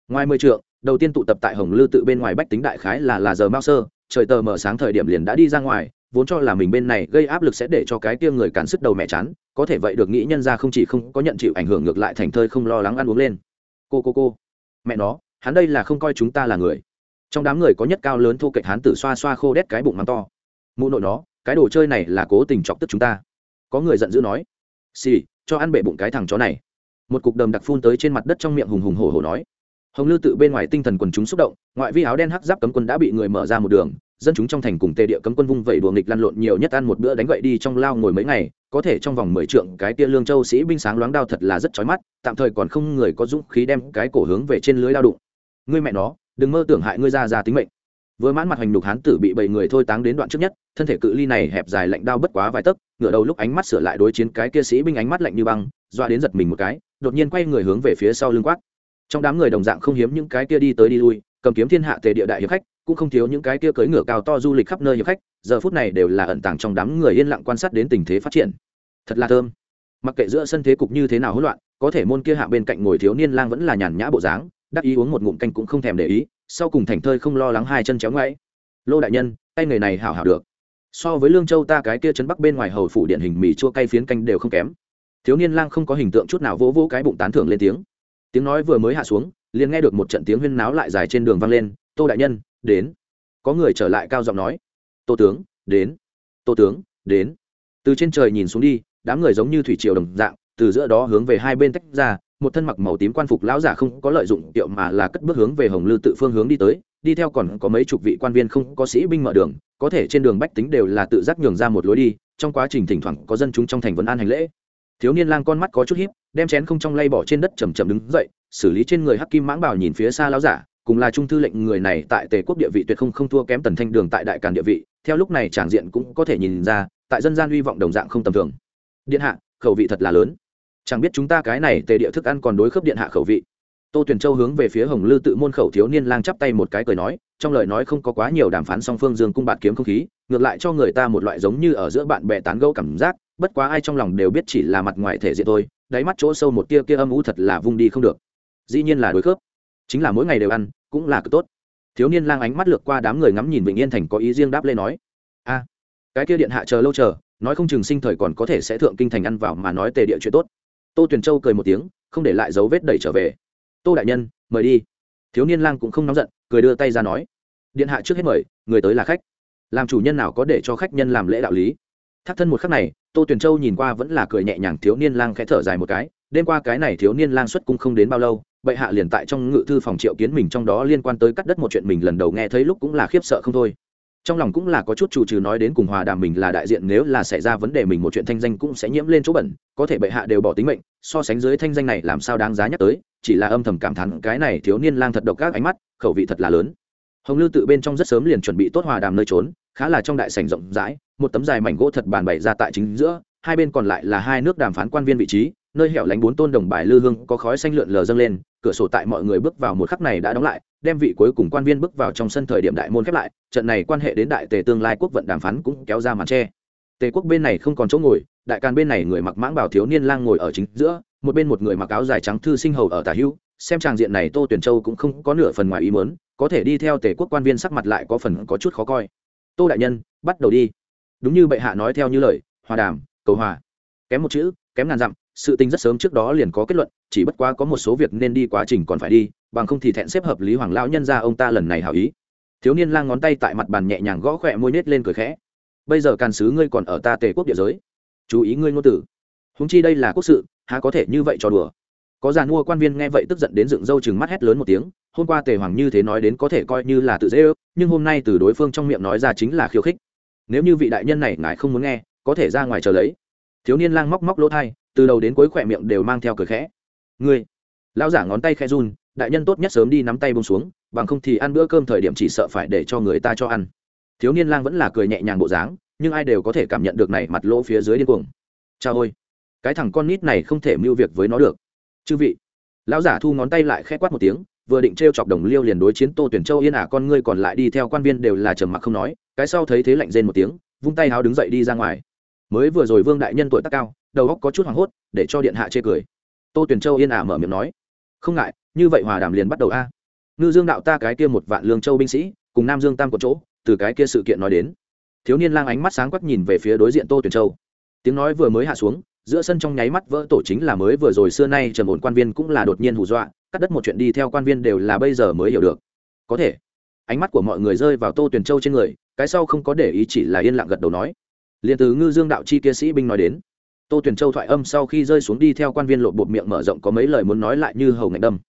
ngoài mười trượng, đầu tiên tụ tập tại hồng lư tự bên ngoài bách tính đại khái là là giờ mao sơ, trời tờ mở sáng thời điểm liền đã đi ra ngoài, vốn cho là mình bên này gây áp lực sẽ để cho cái kia người cản sức đầu mẹ chán, có thể vậy được nghĩ nhân ra không chỉ không có nhận chịu ảnh hưởng ngược lại thành thơi không lo lắng ăn uống lên. Cô cô cô, mẹ nó, hắn đây là không coi chúng ta là người. Trong đám người có nhất cao lớn thu kệch hắn tử xoa xoa khô đét cái bụng mắng to. Mụ nội nó, cái đồ chơi này là cố tình chọc tức chúng ta. Có người giận dữ nói, xì, cho ăn bể bụng cái thằng chó này. Một cục đầm đặc phun tới trên mặt đất trong miệng hùng hùng hổ hổ nói hồng lư tự bên ngoài tinh thần quần chúng xúc động, ngoại vi áo đen hắc giáp cấm quân đã bị người mở ra một đường, dân chúng trong thành cùng tề địa cấm quân vung vẩy đùa nghịch lăn lộn nhiều nhất ăn một bữa đánh gậy đi trong lao ngồi mấy ngày, có thể trong vòng mười trượng cái tia lương châu sĩ binh sáng loáng đao thật là rất chói mắt, tạm thời còn không người có dũng khí đem cái cổ hướng về trên lưới lao đụng. Ngươi mẹ nó, đừng mơ tưởng hại ngươi ra ra tính mệnh. Vừa mãn mặt hành đục hán tử bị bảy người thôi táng đến đoạn trước nhất, thân thể cự ly này hẹp dài lạnh đao bất quá vài tấc, ngửa đầu lúc ánh mắt sửa lại đối chiến cái kia sĩ binh ánh mắt lạnh như băng, doa đến giật mình một cái, đột nhiên quay người hướng về phía sau lưng quát trong đám người đồng dạng không hiếm những cái kia đi tới đi lui, cầm kiếm thiên hạ tề địa đại hiệp khách, cũng không thiếu những cái kia cưỡi ngựa cao to du lịch khắp nơi hiệp khách, giờ phút này đều là ẩn tàng trong đám người yên lặng quan sát đến tình thế phát triển. Thật là thơm. Mặc kệ giữa sân thế cục như thế nào hỗn loạn, có thể môn kia hạ bên cạnh ngồi thiếu niên lang vẫn là nhàn nhã bộ dáng, đắc ý uống một ngụm canh cũng không thèm để ý, sau cùng thành thơi không lo lắng hai chân chéo ngoáy. Lô đại nhân, tay người này hảo hảo được. So với lương châu ta cái kia chấn bắc bên ngoài hầu phủ điện hình mì chua cay phiến canh đều không kém. Thiếu niên lang không có hình tượng chút nào vỗ vỗ cái bụng tán thưởng lên tiếng tiếng nói vừa mới hạ xuống, liền nghe được một trận tiếng huyên náo lại dài trên đường vang lên, tô đại nhân, đến. Có người trở lại cao giọng nói, tô tướng, đến. Tô tướng, đến. Từ trên trời nhìn xuống đi, đám người giống như thủy triều đồng dạng, từ giữa đó hướng về hai bên tách ra, một thân mặc màu tím quan phục lão giả không có lợi dụng tiệu mà là cất bước hướng về hồng lư tự phương hướng đi tới, đi theo còn có mấy chục vị quan viên không có sĩ binh mở đường, có thể trên đường bách tính đều là tự giác nhường ra một lối đi, trong quá trình thỉnh thoảng có dân chúng trong thành vấn an hành lễ. Thiếu niên lang con mắt có chút hiếp đem chén không trong lay bỏ trên đất chầm chầm đứng dậy, xử lý trên người hắc kim mãng bảo nhìn phía xa lão giả, cùng là trung thư lệnh người này tại tề quốc địa vị tuyệt không không thua kém tần thanh đường tại đại càn địa vị, theo lúc này tràng diện cũng có thể nhìn ra, tại dân gian hy vọng đồng dạng không tầm thường. Điện hạ, khẩu vị thật là lớn. Chẳng biết chúng ta cái này tề địa thức ăn còn đối khớp điện hạ khẩu vị. Tô tuyền châu hướng về phía hồng lư tự môn khẩu thiếu niên lang chắp tay một cái cười nói, trong lời nói không có quá nhiều đàm phán song phương dương cung bạt kiếm không khí, ngược lại cho người ta một loại giống như ở giữa bạn bè tán gẫu cảm giác, bất quá ai trong lòng đều biết chỉ là mặt ngoài thể diện thôi đáy mắt chỗ sâu một tia kia âm u thật là vung đi không được. Dĩ nhiên là đối khớp. Chính là mỗi ngày đều ăn, cũng là cực tốt. Thiếu niên lang ánh mắt lược qua đám người ngắm nhìn vịnh yên thành có ý riêng đáp lên nói, a, cái kia điện hạ chờ lâu chờ, nói không chừng sinh thời còn có thể sẽ thượng kinh thành ăn vào mà nói tề địa chuyện tốt. Tô tuyền châu cười một tiếng, không để lại dấu vết đẩy trở về. Tô đại nhân, mời đi. Thiếu niên lang cũng không nóng giận, cười đưa tay ra nói, điện hạ trước hết mời, người tới là khách. Làm chủ nhân nào có để cho khách nhân làm lễ đạo lý? Thác thân một khắc này, tô tuyền châu nhìn qua vẫn là cười nhẹ nhàng thiếu niên lang khẽ thở dài một cái, đêm qua cái này thiếu niên lang xuất cung không đến bao lâu, bệ hạ liền tại trong ngự thư phòng triệu kiến mình trong đó liên quan tới cắt đất một chuyện mình lần đầu nghe thấy lúc cũng là khiếp sợ không thôi. Trong lòng cũng là có chút chủ trừ nói đến cùng hòa đàm mình là đại diện nếu là xảy ra vấn đề mình một chuyện thanh danh cũng sẽ nhiễm lên chỗ bẩn, có thể bệ hạ đều bỏ tính mệnh, so sánh dưới thanh danh này làm sao đáng giá nhắc tới, chỉ là âm thầm cảm thán cái này thiếu niên lang thật độc các ánh mắt, khẩu vị thật là lớn. Hồng lư tự bên trong rất sớm liền chuẩn bị tốt hòa đàm nơi trốn khá là trong đại sảnh rộng rãi, một tấm dài mảnh gỗ thật bàn bày ra tại chính giữa, hai bên còn lại là hai nước đàm phán quan viên vị trí, nơi hẻo lánh bốn tôn đồng bài lư hương có khói xanh lượn lờ dâng lên, cửa sổ tại mọi người bước vào một khắc này đã đóng lại, đem vị cuối cùng quan viên bước vào trong sân thời điểm đại môn khép lại, trận này quan hệ đến đại tề tương lai quốc vận đàm phán cũng kéo ra màn tre tề quốc bên này không còn chỗ ngồi, đại can bên này người mặc mãng bảo thiếu niên lang ngồi ở chính giữa, một bên một người mặc áo dài trắng thư sinh hầu ở tả hữu xem tràng diện này tô tuyển châu cũng không có nửa phần ngoài ý mớn có thể đi theo tề quốc quan viên sắc mặt lại có phần có chút khó coi tô đại nhân, bắt đầu đi. Đúng như bệ hạ nói theo như lời, hòa đàm, cầu hòa. Kém một chữ, kém ngàn dặm, sự tình rất sớm trước đó liền có kết luận, chỉ bất quá có một số việc nên đi quá trình còn phải đi, bằng không thì thẹn xếp hợp lý hoàng lão nhân ra ông ta lần này hảo ý. Thiếu niên lang ngón tay tại mặt bàn nhẹ nhàng gõ khỏe môi nết lên cười khẽ. Bây giờ càn sứ ngươi còn ở ta tề quốc địa giới. Chú ý ngươi ngôn tử húng chi đây là quốc sự, há có thể như vậy cho đùa? Có giàn mua quan viên nghe vậy tức giận đến dựng râu chừng mắt hét lớn một tiếng, hôm qua tề hoàng như thế nói đến có thể coi như là tự dễ ước, nhưng hôm nay từ đối phương trong miệng nói ra chính là khiêu khích. Nếu như vị đại nhân này ngài không muốn nghe, có thể ra ngoài chờ lấy. Thiếu niên lang móc móc lỗ thai, từ đầu đến cuối khỏe miệng đều mang theo cười khẽ. Ngươi, lão giả ngón tay khe run, đại nhân tốt nhất sớm đi nắm tay bông xuống, bằng không thì ăn bữa cơm thời điểm chỉ sợ phải để cho người ta cho ăn. Thiếu niên lang vẫn là cười nhẹ nhàng bộ dáng, nhưng ai đều có thể cảm nhận được này mặt lỗ phía dưới điên cuồng. Cha ôi, cái thằng con nít này không thể mưu việc với nó được chư vị. Lão giả thu ngón tay lại khẽ quát một tiếng, vừa định t r e o chọc đồng liêu liền đối chiến tô tuyển châu yên ả con ngươi còn lại đi theo quan viên đều là trầm mặc không nói, cái sau thấy thế lạnh rên một tiếng, vung tay háo đứng dậy đi ra ngoài. Mới vừa rồi vương đại nhân tuổi tác cao, đầu óc có chút hoảng hốt, để cho điện hạ chê cười. Tô tuyển châu yên ả mở miệng nói, không ngại, như vậy hòa đàm liền bắt đầu a. Ngư dương đạo ta cái kia một vạn lương châu binh sĩ, cùng nam dương tam có chỗ, từ cái kia sự kiện nói đến. Thiếu niên lang ánh mắt sáng quắc nhìn về phía đối diện tô tuyển châu. Tiếng nói vừa mới hạ xuống giữa sân trong nháy mắt vỡ tổ chính là mới vừa rồi xưa nay trầm ổn quan viên cũng là đột nhiên hù dọa, cắt đất một chuyện đi theo quan viên đều là bây giờ mới hiểu được. Có thể, ánh mắt của mọi người rơi vào tô tuyển châu trên người, cái sau không có để ý chỉ là yên lặng gật đầu nói. Liền từ ngư dương đạo chi kia sĩ binh nói đến, tô tuyển châu thoại âm sau khi rơi xuống đi theo quan viên lộ bột miệng mở rộng có mấy lời muốn nói lại như hầu ngạch đâm.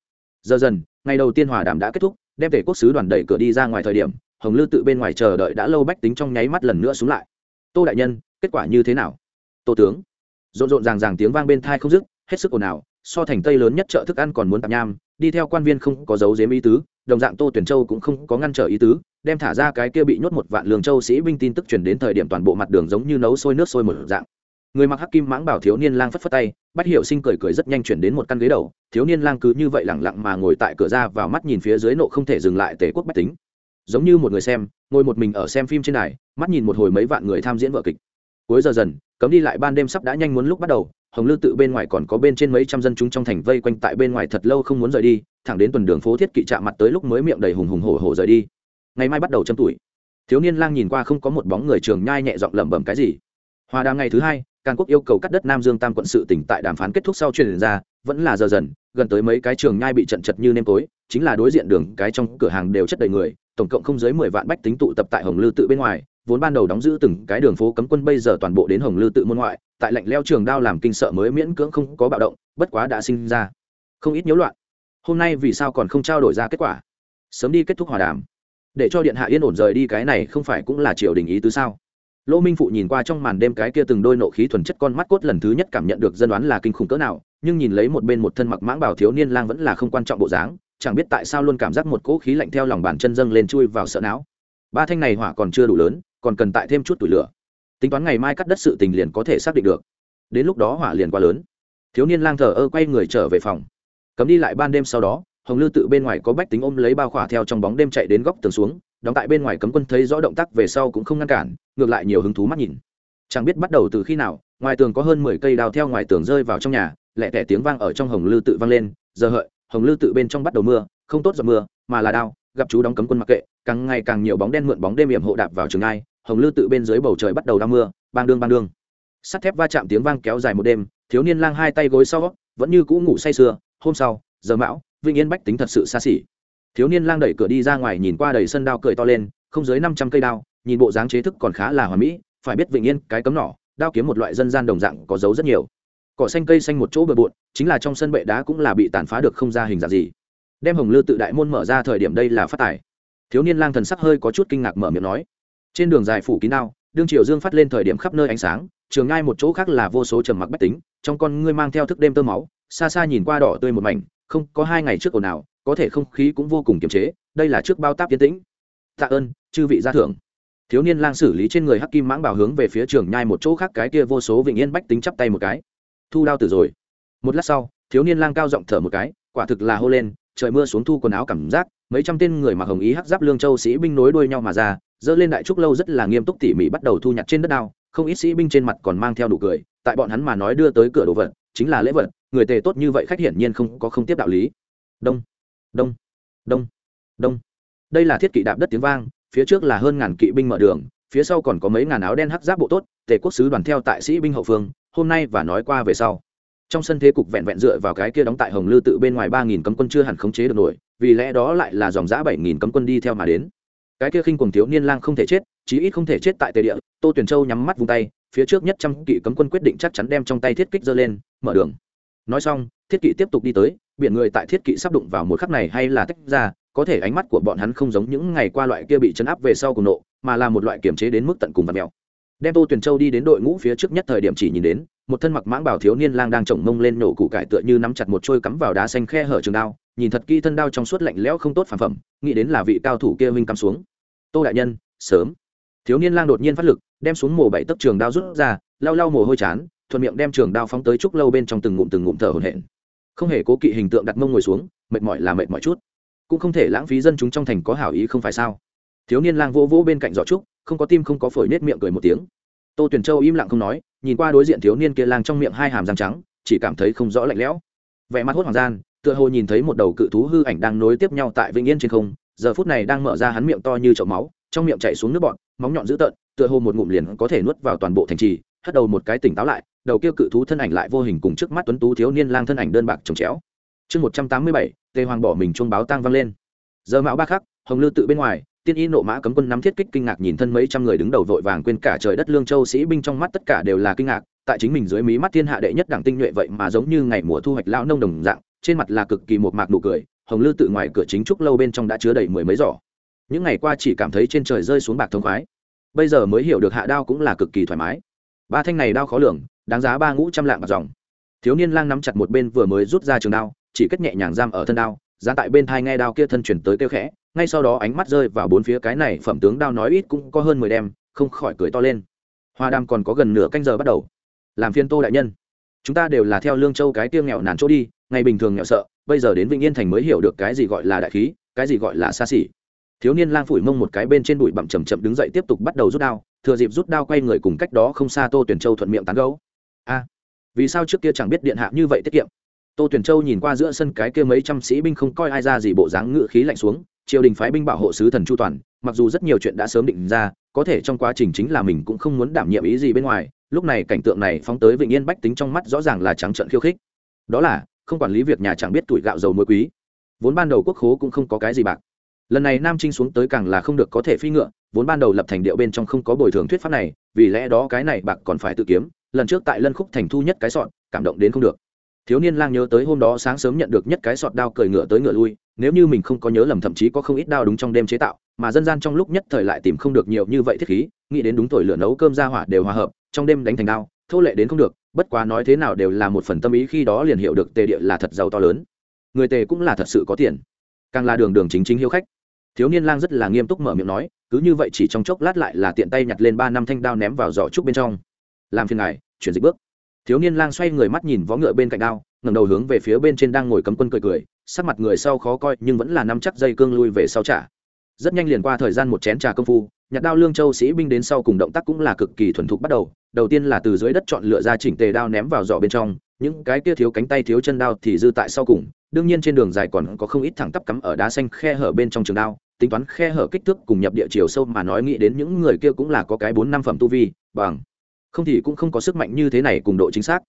Giờ dần, ngày đầu tiên hòa đàm đã kết thúc, đem tể quốc sứ đoàn đẩy cửa đi ra ngoài thời điểm, hồng lư tự bên ngoài chờ đợi đã lâu bách tính trong nháy mắt lần nữa xuống lại. Tô đại nhân, kết quả như thế nào? Tô tướng rộn rộn ràng ràng tiếng vang bên thai không dứt, hết sức ồn ào, so thành tây lớn nhất chợ thức ăn còn muốn tạm nham, đi theo quan viên không có dấu dếm ý tứ, đồng dạng tô tuyển châu cũng không có ngăn trở ý tứ, đem thả ra cái kia bị nhốt một vạn lường châu sĩ binh tin tức chuyển đến thời điểm toàn bộ mặt đường giống như nấu sôi nước sôi một dạng. Người mặc hắc kim mãng bảo thiếu niên lang phất phất tay bắt hiệu sinh cười cười rất nhanh chuyển đến một căn ghế đầu, thiếu niên lang cứ như vậy lẳng lặng mà ngồi tại cửa ra vào mắt nhìn phía dưới nộ không thể dừng lại tề quốc bách tính. Giống như một người xem, ngồi một mình ở xem phim trên này mắt nhìn một hồi mấy vạn người tham diễn vợ kịch. Cuối giờ dần cấm đi lại ban đêm sắp đã nhanh muốn lúc bắt đầu, hồng lư tự bên ngoài còn có bên trên mấy trăm dân chúng trong thành vây quanh tại bên ngoài thật lâu không muốn rời đi, thẳng đến tuần đường phố thiết kỵ chạm mặt tới lúc mới miệng đầy hùng hùng hổ hổ rời đi. Ngày mai bắt đầu châm tuổi. Thiếu niên lang nhìn qua không có một bóng người trường nhai nhẹ giọng lẩm bẩm cái gì. Hòa đàm ngày thứ hai, càn quốc yêu cầu cắt đất nam dương tam quận sự tỉnh tại đàm phán kết thúc sau truyền ra, vẫn là giờ dần, gần tới mấy cái trường nhai bị trận chật như nêm tối, chính là đối diện đường, cái trong cửa hàng đều chất đầy người, tổng cộng không dưới mười vạn bách tính tụ tập tại hồng lư tự bên ngoài vốn ban đầu đóng giữ từng cái đường phố cấm quân bây giờ toàn bộ đến hồng lư tự môn ngoại, tại lạnh leo trường đao làm kinh sợ mới miễn cưỡng không có bạo động, bất quá đã sinh ra. Không ít nhiễu loạn. Hôm nay vì sao còn không trao đổi ra kết quả? Sớm đi kết thúc hòa đàm. Để cho điện hạ yên ổn rời đi cái này không phải cũng là triều đình ý tứ sao? Lỗ minh phụ nhìn qua trong màn đêm cái kia từng đôi nộ khí thuần chất con mắt cốt lần thứ nhất cảm nhận được dân đoán là kinh khủng cỡ nào, nhưng nhìn lấy một bên một thân mặc mãng bảo thiếu niên lang vẫn là không quan trọng bộ dáng, chẳng biết tại sao luôn cảm giác một cỗ khí lạnh theo lòng bàn chân dâng lên chui vào sợ não. Ba thanh này hỏa còn chưa đủ lớn còn cần tại thêm chút tuổi lửa. Tính toán ngày mai cắt đất sự tình liền có thể xác định được. Đến lúc đó hỏa liền quá lớn. Thiếu niên lang thờ ơ quay người trở về phòng. Cấm đi lại ban đêm sau đó, hồng lư tự bên ngoài có bách tính ôm lấy bao khỏa theo trong bóng đêm chạy đến góc tường xuống, đóng tại bên ngoài cấm quân thấy rõ động tác về sau cũng không ngăn cản, ngược lại nhiều hứng thú mắt nhìn. Chẳng biết bắt đầu từ khi nào, ngoài tường có hơn mười cây đào theo ngoài tường rơi vào trong nhà, lẹ tẻ tiếng vang ở trong hồng lư tự vang lên, giờ hợi, hồng lư tự bên trong bắt đầu mưa, không tốt giọt mưa, mà là đao, gặp chú đóng cấm quân mặc kệ, càng ngày càng nhiều bóng đen mượn bóng đêm hiểm hộ đạp vào trường ai hồng lư tự bên dưới bầu trời bắt đầu đang mưa, bang đương bang đương. Sắt thép va chạm tiếng vang kéo dài một đêm, thiếu niên lang hai tay gối sau, vẫn như cũ ngủ say sưa, hôm sau, giờ mão vinh yên bách tính thật sự xa xỉ. Thiếu niên lang đẩy cửa đi ra ngoài nhìn qua đầy sân đao cười to lên, không dưới năm trăm cây đao, nhìn bộ dáng chế thức còn khá là hoàn mỹ, phải biết vĩnh yên cái cấm nỏ, đao kiếm một loại dân gian đồng dạng có dấu rất nhiều. Cỏ xanh cây xanh một chỗ bờ bộn, chính là trong sân bệ đá cũng là bị tàn phá được không ra hình dạng gì. Đem hồng lư tự đại môn mở ra thời điểm đây là phát tài. Thiếu niên lang thần sắc hơi có chút kinh ngạc mở miệng nói trên đường dài phủ kín đao đương triều dương phát lên thời điểm khắp nơi ánh sáng, trường ngai một chỗ khác là vô số trầm mặc bách tính, trong con ngươi mang theo thức đêm tơ máu, xa xa nhìn qua đỏ tươi một mảnh, không có hai ngày trước ồn nào có thể không khí cũng vô cùng kiềm chế, đây là trước bao táp yên tĩnh. Tạ ơn, chư vị gia thưởng. Thiếu niên lang xử lý trên người hắc kim mãng bảo hướng về phía trường nhai một chỗ khác, cái kia vô số vịnh yên bách tính chắp tay một cái. Thu đao tử rồi. Một lát sau, thiếu niên lang cao giọng thở một cái, quả thực là hô lên, trời mưa xuống thu quần áo cảm giác mấy trăm tên người mặc hồng ý hắc giáp lương châu sĩ binh nối đuôi nhau mà ra, dơ lên đại trúc lâu rất là nghiêm túc tỉ mỉ bắt đầu thu nhặt trên đất đao, không ít sĩ binh trên mặt còn mang theo đủ cười, tại bọn hắn mà nói đưa tới cửa đồ vật, chính là lễ vật, người tề tốt như vậy khách hiển nhiên không có không tiếp đạo lý. Đông đông đông đông. Đây là thiết kỵ đạp đất tiếng vang, phía trước là hơn ngàn kỵ binh mở đường, phía sau còn có mấy ngàn áo đen hắc giáp bộ tốt, tề quốc sứ đoàn theo tại sĩ binh hậu phương, hôm nay và nói qua về sau trong sân thế cục vẹn vẹn dựa vào cái kia đóng tại hồng lư tự bên ngoài ba nghìn cấm quân chưa hẳn khống chế được nổi, vì lẽ đó lại là dòng giã bảy nghìn cấm quân đi theo mà đến. Cái kia khinh cùng thiếu niên lang không thể chết, chí ít không thể chết tại tề địa, tô tuyển châu nhắm mắt vung tay, phía trước nhất trăm kỵ cấm quân quyết định chắc chắn đem trong tay thiết kích giơ lên, mở đường. Nói xong, thiết kỵ tiếp tục đi tới, biển người tại thiết kỵ sắp đụng vào một khắc này hay là tách ra, có thể ánh mắt của bọn hắn không giống những ngày qua loại kia bị chấn áp về sau cùng nộ, mà là một loại kiềm chế đến mức tận cùng vật mèo đem tô tuyền châu đi đến đội ngũ phía trước nhất thời điểm chỉ nhìn đến một thân mặc mãng bảo thiếu niên lang đang trồng mông lên nổ củ cải tựa như nắm chặt một trôi cắm vào đá xanh khe hở trường đao, nhìn thật kỹ thân đao trong suốt lạnh lẽo không tốt phản phẩm, nghĩ đến là vị cao thủ kia huynh cắm xuống. Tô đại nhân, sớm. Thiếu niên lang đột nhiên phát lực, đem xuống mồ bảy tấc trường đao rút ra, lau lau mồ hôi chán, thuận miệng đem trường đao phóng tới trúc lâu bên trong từng ngụm từng ngụm thở hổn hển. Không hề cố kỵ hình tượng đặt mông ngồi xuống, mệt mỏi là mệt mỏi chút. Cũng không thể lãng phí dân chúng trong thành có hảo ý không phải sao? Thiếu niên lang vỗ vỗ bên cạnh giỏ trúc, không có tim không có phổi nết miệng cười một tiếng. Tô tuyển châu im lặng không nói nhìn qua đối diện thiếu niên kia lang trong miệng hai hàm răng trắng, chỉ cảm thấy không rõ lạnh lẽo. Vẻ mặt hốt hoàng gian, tựa hồ nhìn thấy một đầu cự thú hư ảnh đang nối tiếp nhau tại vĩnh yên trên không, giờ phút này đang mở ra hắn miệng to như chậu máu, trong miệng chảy xuống nước bọn móng nhọn dữ tợn, tựa hồ một ngụm liền có thể nuốt vào toàn bộ thành trì, hất đầu một cái tỉnh táo lại, đầu kia cự thú thân ảnh lại vô hình cùng trước mắt tuấn tú thiếu niên lang thân ảnh đơn bạc trồng chéo. Chương một trăm tám mươi bảy, tề hoàng bỏ mình chuông báo tang vang lên. Giờ mão ba khắc, hồng lư tự bên ngoài tiên y nộ mã cấm quân nắm thiết kích kinh ngạc nhìn thân mấy trăm người đứng đầu vội vàng quên cả trời đất lương châu sĩ binh trong mắt tất cả đều là kinh ngạc, tại chính mình dưới mí mắt thiên hạ đệ nhất đảng tinh nhuệ vậy mà giống như ngày mùa thu hoạch lão nông đồng dạng, trên mặt là cực kỳ một mạc nụ cười, hồng lư tự ngoài cửa chính trúc lâu bên trong đã chứa đầy mười mấy giỏ. Những ngày qua chỉ cảm thấy trên trời rơi xuống bạc thông khoái. Bây giờ mới hiểu được hạ đao cũng là cực kỳ thoải mái. Ba thanh này đao khó lường, đáng giá ba ngũ trăm lạng bạc dòng. Thiếu niên lang nắm chặt một bên vừa mới rút ra trường đao, chỉ cất nhẹ nhàng giam ở thân đao giá tại bên thai nghe đao kia thân chuyển tới kêu khẽ, ngay sau đó ánh mắt rơi vào bốn phía cái này phẩm tướng đao nói ít cũng có hơn mười đem, không khỏi cười to lên. Hoa đam còn có gần nửa canh giờ bắt đầu. Làm phiên tô đại nhân. Chúng ta đều là theo lương châu cái tiêu nghèo nàn chỗ đi, ngày bình thường nghèo sợ, bây giờ đến vĩnh yên thành mới hiểu được cái gì gọi là đại khí, cái gì gọi là xa xỉ. Thiếu niên lang phủi mông một cái bên trên bụi bặm chầm chậm đứng dậy tiếp tục bắt đầu rút đao, thừa dịp rút đao quay người cùng cách đó không xa tô tuyển châu thuận miệng tán gấu a, vì sao trước kia chẳng biết điện hạ như vậy tiết kiệm? Tô tuyển châu nhìn qua giữa sân cái kia mấy trăm sĩ binh không coi ai ra gì bộ dáng ngự khí lạnh xuống, triều đình phái binh bảo hộ sứ thần chu toàn, mặc dù rất nhiều chuyện đã sớm định ra, có thể trong quá trình chính là mình cũng không muốn đảm nhiệm ý gì bên ngoài, lúc này cảnh tượng này phóng tới vịnh yên bách tính trong mắt rõ ràng là trắng trợn khiêu khích. Đó là, không quản lý việc nhà chẳng biết tuổi gạo dầu muối quý. Vốn ban đầu quốc khố cũng không có cái gì bạc. Lần này nam trinh xuống tới càng là không được có thể phi ngựa, vốn ban đầu lập thành điệu bên trong không có bồi thường thuyết pháp này, vì lẽ đó cái này bạc còn phải tự kiếm, lần trước tại lân khúc thành thu nhất cái sọn, cảm động đến không được thiếu niên lang nhớ tới hôm đó sáng sớm nhận được nhất cái sọt đao cười ngựa tới ngựa lui, nếu như mình không có nhớ lầm thậm chí có không ít đao đúng trong đêm chế tạo, mà dân gian trong lúc nhất thời lại tìm không được nhiều như vậy thiết khí, nghĩ đến đúng tuổi lửa nấu cơm ra hỏa đều hòa hợp, trong đêm đánh thành đao, thô lệ đến không được, bất quá nói thế nào đều là một phần tâm ý khi đó liền hiểu được tề địa là thật giàu to lớn. Người tề cũng là thật sự có tiền. Càng là đường đường chính chính hiếu khách. Thiếu niên lang rất là nghiêm túc mở miệng nói, cứ như vậy chỉ trong chốc lát lại là tiện tay nhặt lên ba năm thanh đao ném vào giỏ trúc bên trong. Làm phiền ngài, chuyển dịch bước thiếu niên lang xoay người mắt nhìn vó ngựa bên cạnh đao, ngẩng đầu hướng về phía bên trên đang ngồi cấm quân cười cười, sắc mặt người sau khó coi, nhưng vẫn là nắm chắc dây cương lui về sau trả. Rất nhanh liền qua thời gian một chén trà công phu, nhặt đao lương châu sĩ binh đến sau cùng động tác cũng là cực kỳ thuần thục bắt đầu. Đầu tiên là từ dưới đất chọn lựa ra chỉnh tề đao ném vào giỏ bên trong, những cái kia thiếu cánh tay thiếu chân đao thì dư tại sau cùng. Đương nhiên trên đường dài còn có không ít thẳng tắp cắm ở đá xanh khe hở bên trong trường đao, tính toán khe hở kích thước cùng nhập địa chiều sâu mà nói nghĩ đến những người kia cũng là có cái bốn năm phẩm tu vi, bằng không thì cũng không có sức mạnh như thế này cùng độ chính xác.